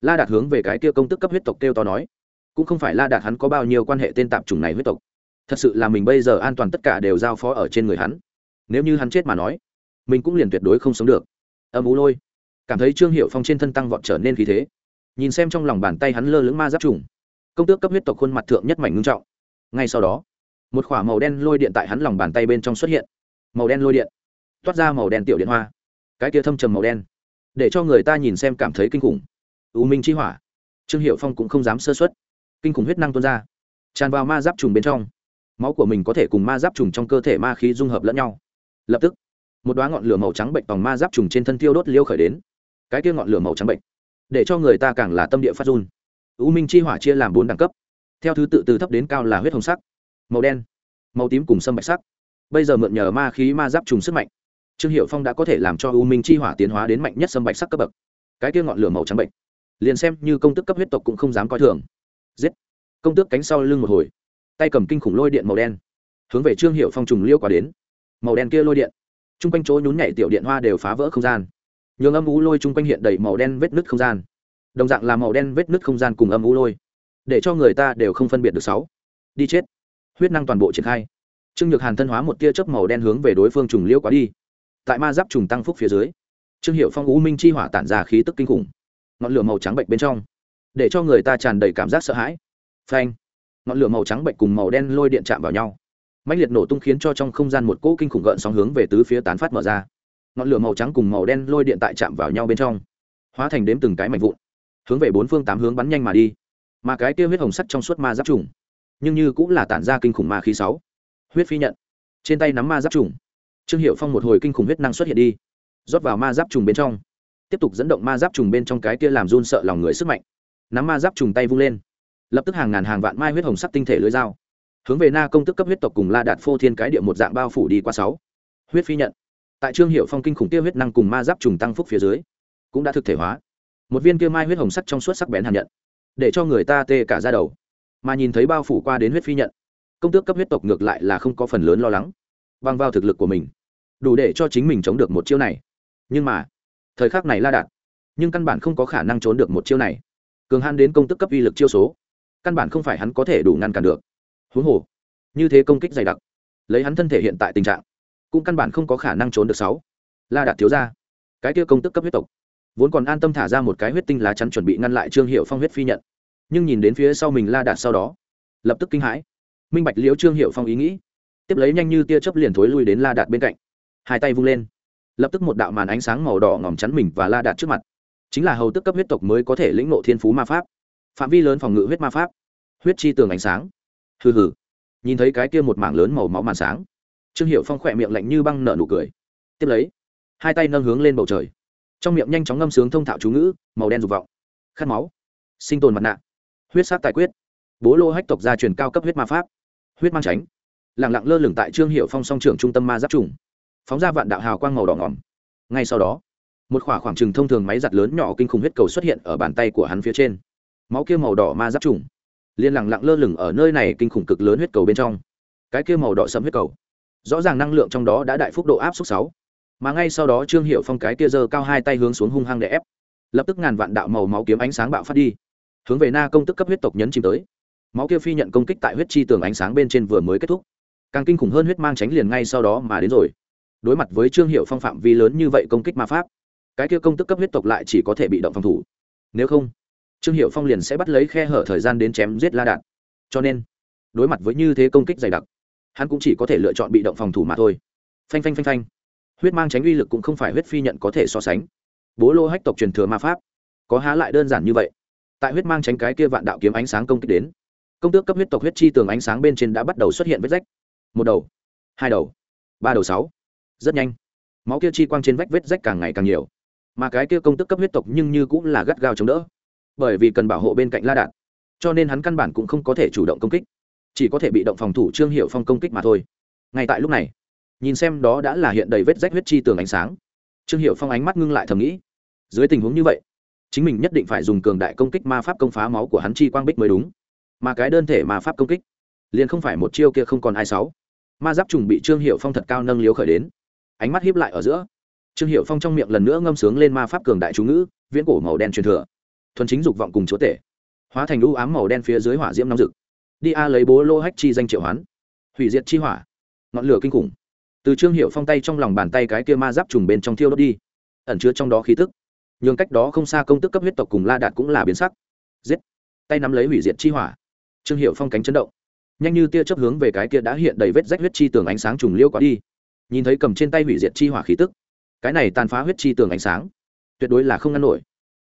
la đạt hướng về cái kia công tức cấp huyết tộc kêu to nói cũng không phải la đạt hắn có bao nhiêu quan hệ tên tạp chủng này huyết tộc thật sự là mình bây giờ an toàn tất cả đều giao phó ở trên người hắn nếu như hắn chết mà nói mình cũng liền tuyệt đối không sống được âm ú lôi cảm thấy trương hiệu phong trên thân tăng vọt trở nên khí thế nhìn xem trong lòng bàn tay hắn lơ lưỡng ma giáp trùng công tước cấp huyết tộc khuôn mặt thượng nhất mảnh ngưng trọng ngay sau đó một k h ỏ a màu đen lôi điện tại hắn lòng bàn tay bên trong xuất hiện màu đen lôi điện toát ra màu đen tiểu điện hoa cái kia thâm trầm màu đen, để cho người ta nhìn xem cảm thấy kinh khủng. U minh chi hỏa. Trương hiệu phong cũng không dám sơ xuất kinh khủng huyết năng tuôn ra, tràn vào ma giáp trùng bên trong. Máu của mình có thể cùng ma giáp trùng trong cơ thể ma khí dung hợp lẫn nhau. Lập tức, một đoá ngọn lửa màu trắng bệnh tòng ma giáp trùng trên thân tiêu đốt liêu khởi đến. Cái kia ngọn lửa màu trắng bệnh, để cho người ta càng là tâm địa phát run. U minh chi hỏa chia làm bốn đẳng cấp. Theo thứ tự từ thấp đến cao là huyết hồng sắc, màu đen, màu tím cùng sâm bạch sắc. Bây giờ mượn nhờ ma khí ma giáp trùng sức mạnh trương hiệu phong đã có thể làm cho u minh chi hỏa tiến hóa đến mạnh nhất sâm bạch sắc cấp bậc. Cái kia ngọn lửa màu trắng bệnh, liền xem như công tức cấp huyết tộc cũng không dám coi thường. Giết! Công tước cánh sau lưng một hồi, tay cầm kinh khủng lôi điện màu đen, hướng về trương hiệu phong trùng liêu quả đến. Màu đen kia lôi điện t r u n g quanh chỗ nhún nhảy tiểu điện hoa đều phá vỡ không gian. Nhường âm u lôi t r u n g quanh hiện đầy màu đen vết nứt không gian. Đồng dạng là màu đen vết nứt không gian cùng âm u lôi, để cho người ta đều không phân biệt được sáu. Đi chết! Huyết năng toàn bộ triển khai. Trương nhược hàn thân hóa một tia chớp màu đen hướng về đối phương trùng liêu quá đi tại ma giáp trùng tăng phúc phía dưới, trương hiệu phong, u minh chi hỏa tản ra khí tức kinh khủng. Ngọn lửa màu trắng bệnh bên trong, để cho người ta tràn đầy cảm giác sợ hãi. Phanh! Ngọn lửa màu trắng bệnh cùng màu đen lôi điện chạm vào nhau. Mạnh liệt nổ tung khiến cho trong không gian một cỗ kinh khủng gợn sóng hướng về tứ phía tán phát mở ra. Ngọn lửa màu trắng cùng màu đen lôi điện tại chạm vào nhau bên trong, hóa thành đếm từng cái mảnh vụn, hướng về bốn phương tám hướng bắn nhanh mà đi. Mà cái kia huyết hồng sắt trong suốt ma giáp trùng, nhưng như cũng là tản ra kinh khủng ma khí sáu. Huyết phi nhận. Trên tay nắm ma giáp trùng trương hiệu phong một hồi kinh khủng huyết năng xuất hiện đi, rót vào ma giáp trùng bên trong. Tiếp tục dẫn động ma giáp trùng bên trong cái kia làm run sợ lòng người sức mạnh. Nắm ma giáp trùng tay vung lên. Lập tức hàng ngàn hàng vạn mai huyết hồng sắc tinh thể lưới dao. Hướng về na công tức cấp huyết tộc cùng la đạt phô thiên cái địa một dạng bao phủ đi qua sáu. Huyết phi nhận. Tại trương hiệu phong kinh khủng tiêu huyết năng cùng ma giáp trùng tăng phúc phía dưới, cũng đã thực thể hóa. Một viên kia mai huyết hồng sắc trong suốt sắc bén hàn nhận, để cho người ta tê cả ra đầu. Mà nhìn thấy bao phủ qua đến huyết phi nhận, công tước cấp huyết tộc ngược lại là không có phần lớn lo lắng. Bằng vào thực lực của mình đủ để cho chính mình chống được một chiêu này. Nhưng mà, thời khắc này la đạt, nhưng căn bản không có khả năng trốn được một chiêu này. Cường hãn đến công tức cấp uy lực chiêu số, căn bản không phải hắn có thể đủ ngăn cản được. Huống hồ, như thế công kích dày đặc, lấy hắn thân thể hiện tại tình trạng, cũng căn bản không có khả năng trốn được sáu. La đạt thiếu ra, cái kia công tức cấp huyết tộc, vốn còn an tâm thả ra một cái huyết tinh lá chắn chuẩn bị ngăn lại trương hiệu phong huyết phi nhận. Nhưng nhìn đến phía sau mình la đạt sau đó, lập tức kinh hãi. Minh bạch liễu trương hiệu phong ý nghĩ, tiếp lấy nhanh như tia chớp liền thối lui đến la đạt bên cạnh hai tay vung lên. Lập tức một đạo màn ánh sáng màu đỏ ngòm chắn mình và la đạt trước mặt. Chính là hầu tức cấp huyết tộc mới có thể lĩnh ngộ thiên phú ma pháp. Phạm vi lớn phòng ngự huyết ma pháp. Huyết chi tường ánh sáng. Hừ hừ. Nhìn thấy cái kia một mảng lớn màu máu màn sáng, trương hiệu phong khỏe miệng lạnh như băng nở nụ cười. Tiếp lấy, hai tay nâng hướng lên bầu trời. Trong miệng nhanh chóng ngâm sướng thông thạo chú ngữ, màu đen dục vọng. Khát máu. Sinh tồn mặt nạ. Huyết sát tài quyết. Bố lô hách tộc gia truyền cao cấp huyết ma pháp. Huyết mang tránh. Lẳng lặng lơ lửng tại trương hiệu phong song trưởng trung tâm ma giáp trùng phóng ra vạn đạo hào quang màu đỏ ngỏm. Ngay sau đó, một khỏa khoảng trừng thông thường máy giặt lớn nhỏ kinh khủng huyết cầu xuất hiện ở bàn tay của hắn phía trên. Máu kia màu đỏ ma giáp trùng liên lẳng lặng lơ lửng ở nơi này kinh khủng cực lớn huyết cầu bên trong. Cái kia màu đỏ sẫm huyết cầu, rõ ràng năng lượng trong đó đã đại phúc độ áp suất sáu. Mà ngay sau đó trương hiệu phong cái kia giơ cao hai tay hướng xuống hung hăng để ép. Lập tức ngàn vạn đạo màu máu kiếm ánh sáng bạo phát đi. Hướng về na công tức cấp huyết tộc nhấn chìm tới. Máu kia phi nhận công kích tại huyết chi tường ánh sáng bên trên vừa mới kết thúc. Càng kinh khủng hơn huyết mang tránh liền ngay sau đó mà đến rồi đối mặt với trương hiệu phong phạm vi lớn như vậy công kích ma pháp, cái kia công tức cấp huyết tộc lại chỉ có thể bị động phòng thủ. Nếu không, trương hiệu phong liền sẽ bắt lấy khe hở thời gian đến chém giết la đạn cho nên, đối mặt với như thế công kích dày đặc, hắn cũng chỉ có thể lựa chọn bị động phòng thủ mà thôi. Phanh phanh phanh phanh. Huyết mang tránh uy lực cũng không phải huyết phi nhận có thể so sánh. Bố lô hách tộc truyền thừa ma pháp, có há lại đơn giản như vậy. Tại huyết mang tránh cái kia vạn đạo kiếm ánh sáng công kích đến, công tước cấp huyết tộc huyết chi tường ánh sáng bên trên đã bắt đầu xuất hiện vết rách. Một đầu, hai đầu, ba đầu, sáu rất nhanh, máu kia chi quang trên vách vết rách càng ngày càng nhiều. Mà cái kia công tức cấp huyết tộc nhưng như cũng là gắt gao chống đỡ. Bởi vì cần bảo hộ bên cạnh la đạn cho nên hắn căn bản cũng không có thể chủ động công kích. Chỉ có thể bị động phòng thủ trương hiệu phong công kích mà thôi. Ngay tại lúc này, nhìn xem đó đã là hiện đầy vết rách huyết chi tường ánh sáng, trương hiệu phong ánh mắt ngưng lại thầm nghĩ. Dưới tình huống như vậy, chính mình nhất định phải dùng cường đại công kích ma pháp công phá máu của hắn chi quang bích mới đúng. Mà cái đơn thể ma pháp công kích, liền không phải một chiêu kia không còn ai sáu. Ma giáp trùng bị trương hiệu phong thật cao nâng liếu khởi đến ánh mắt hiếp lại ở giữa. Trương hiệu phong trong miệng lần nữa ngâm sướng lên ma pháp cường đại chú ngữ, viễn cổ màu đen truyền thừa. Thuần chính dục vọng cùng chúa tể. Hóa thành u ám màu đen phía dưới hỏa diễm nóng rực. Đi a lấy bố lô hách chi danh triệu hoán. Hủy diệt chi hỏa. Ngọn lửa kinh khủng. Từ trương hiệu phong tay trong lòng bàn tay cái kia ma giáp trùng bên trong thiêu đốt đi. Ẩn chứa trong đó khí tức. Nhường cách đó không xa công tức cấp huyết tộc cùng la đạt cũng là biến sắc. Giết. Tay nắm lấy hủy diệt chi hỏa. Trương hiệu phong cánh chấn động. Nhanh như tia chấp hướng về cái kia đã hiện đầy vết rách huyết chi tường ánh sáng trùng liêu quá đi nhìn thấy cầm trên tay hủy diệt chi hỏa khí tức, cái này tàn phá huyết chi tường ánh sáng, tuyệt đối là không ngăn nổi.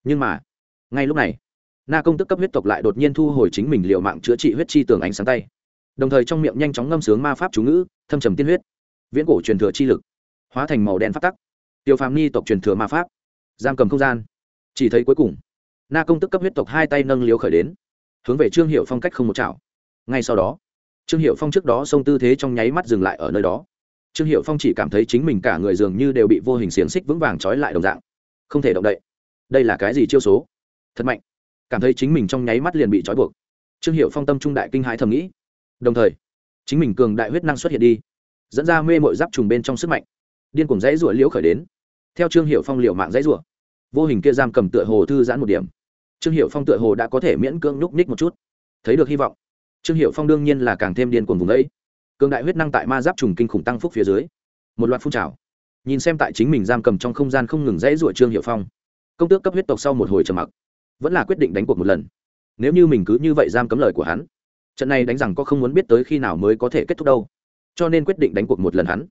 Nhưng mà, ngay lúc này, na công tức cấp huyết tộc lại đột nhiên thu hồi chính mình liệu mạng chữa trị huyết chi tường ánh sáng tay. Đồng thời trong miệng nhanh chóng ngâm sướng ma pháp chú ngữ, thâm trầm tiên huyết, viễn cổ truyền thừa chi lực, hóa thành màu đen phát tắc. Tiêu phàm ni tộc truyền thừa ma pháp, giam cầm không gian. Chỉ thấy cuối cùng, na công tức cấp huyết tộc hai tay nâng liếu khởi đến, hướng về trương hiệu phong cách không một chảo. Ngay sau đó, trương hiệu phong trước đó xông tư thế trong nháy mắt dừng lại ở nơi đó trương hiệu phong chỉ cảm thấy chính mình cả người dường như đều bị vô hình xiềng xích vững vàng trói lại đồng dạng. Không thể động đậy. Đây là cái gì chiêu số? Thật mạnh. Cảm thấy chính mình trong nháy mắt liền bị trói buộc. Trương hiệu phong tâm trung đại kinh hãi thầm nghĩ. Đồng thời, chính mình cường đại huyết năng xuất hiện đi, dẫn ra mê mội giáp trùng bên trong sức mạnh. Điên cùng dãy rủa liễu khởi đến. Theo trương hiệu phong liệu mạng dãy rủa, vô hình kia giam cầm tựa hồ thư giãn một điểm. Trương hiệu phong tựa hồ đã có thể miễn cưỡng nhúc ních một chút. Thấy được hy vọng, trương hiệu phong đương nhiên là càng thêm điên cuồng vùng ấy cường đại huyết năng tại ma giáp trùng kinh khủng tăng phúc phía dưới. Một loạt phun trào. Nhìn xem tại chính mình giam cầm trong không gian không ngừng dãy rủa trương hiệu phong, công tước cấp huyết tộc sau một hồi trầm mặc, vẫn là quyết định đánh cuộc một lần. Nếu như mình cứ như vậy giam cấm lời của hắn, trận này đánh rằng có không muốn biết tới khi nào mới có thể kết thúc đâu. Cho nên quyết định đánh cuộc một lần hắn.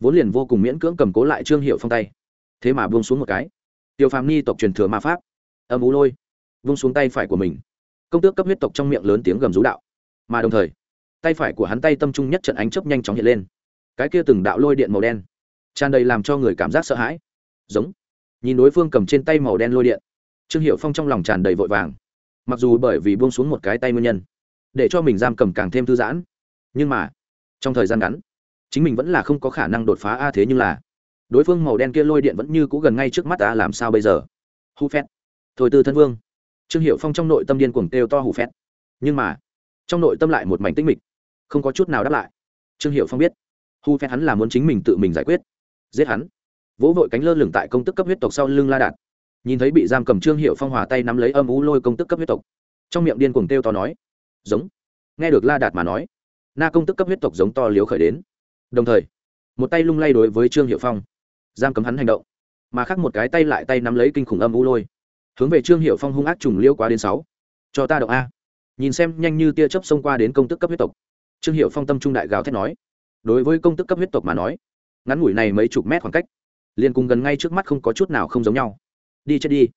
Vốn liền vô cùng miễn cưỡng cầm cố lại trương hiệu phong tay. Thế mà buông xuống một cái. Tiêu phàm ni tộc truyền thừa ma pháp. Âm ú lôi. Vung xuống tay phải của mình. Công tước cấp huyết tộc trong miệng lớn tiếng gầm rú đạo. Mà đồng thời tay phải của hắn tay tâm trung nhất trận ánh chớp nhanh chóng hiện lên. Cái kia từng đạo lôi điện màu đen, tràn đầy làm cho người cảm giác sợ hãi. Giống. Nhìn đối phương cầm trên tay màu đen lôi điện, trương hiệu phong trong lòng tràn đầy vội vàng. Mặc dù bởi vì buông xuống một cái tay nguyên nhân, để cho mình giam cầm càng thêm thư giãn, nhưng mà, trong thời gian ngắn, chính mình vẫn là không có khả năng đột phá a thế nhưng là, đối phương màu đen kia lôi điện vẫn như cũ gần ngay trước mắt ta làm sao bây giờ? Hù phét. Thôi từ thân vương. Trương hiệu phong trong nội tâm điên cuồng kêu to hù phét. Nhưng mà, trong nội tâm lại một mảnh tĩnh mịch không có chút nào đáp lại. Trương hiệu phong biết, hu phét hắn là muốn chính mình tự mình giải quyết. Giết hắn. Vỗ vội cánh lơ lửng tại công tức cấp huyết tộc sau lưng la đạt. Nhìn thấy bị giam cầm trương hiệu phong hòa tay nắm lấy âm ú lôi công tức cấp huyết tộc. Trong miệng điên cuồng kêu to nói, giống. Nghe được la đạt mà nói, na công tức cấp huyết tộc giống to liếu khởi đến. Đồng thời, một tay lung lay đối với trương hiệu phong, giam cấm hắn hành động. Mà khác một cái tay lại tay nắm lấy kinh khủng âm u lôi. Hướng về trương hiệu phong hung ác trùng liêu quá đến sáu. Cho ta động a. Nhìn xem nhanh như tia chớp xông qua đến công tức cấp huyết tộc trương hiệu phong tâm trung đại gào thét nói, đối với công tức cấp huyết tộc mà nói, ngắn ngủi này mấy chục mét khoảng cách, liền cùng gần ngay trước mắt không có chút nào không giống nhau. Đi chết đi.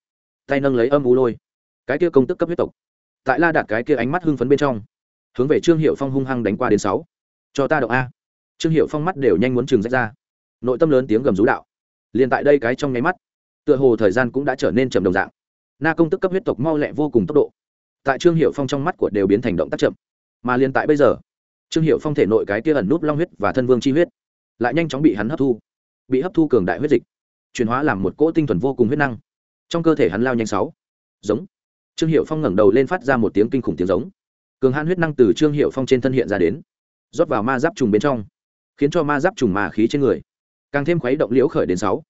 Tay nâng lấy âm u lôi. Cái kia công tức cấp huyết tộc. Tại la đạt cái kia ánh mắt hưng phấn bên trong, hướng về trương hiệu phong hung hăng đánh qua đến sáu. Cho ta động a. Trương hiệu phong mắt đều nhanh muốn chừng rách ra. Nội tâm lớn tiếng gầm rú đạo. Liền tại đây cái trong nháy mắt, tựa hồ thời gian cũng đã trở nên chậm đồng dạng. Na công tức cấp huyết tộc mau lẹ vô cùng tốc độ. Tại trương hiệu phong trong mắt của đều biến thành động tác chậm. Mà liền tại bây giờ trương hiệu phong thể nội cái kia ẩn núp long huyết và thân vương chi huyết, lại nhanh chóng bị hắn hấp thu, bị hấp thu cường đại huyết dịch, chuyển hóa làm một cỗ tinh thuần vô cùng huyết năng. Trong cơ thể hắn lao nhanh sáu, giống. Trương hiệu phong ngẩng đầu lên phát ra một tiếng kinh khủng tiếng giống. Cường hãn huyết năng từ trương hiệu phong trên thân hiện ra đến, rót vào ma giáp trùng bên trong, khiến cho ma giáp trùng mà khí trên người càng thêm khuấy động liễu khởi đến sáu.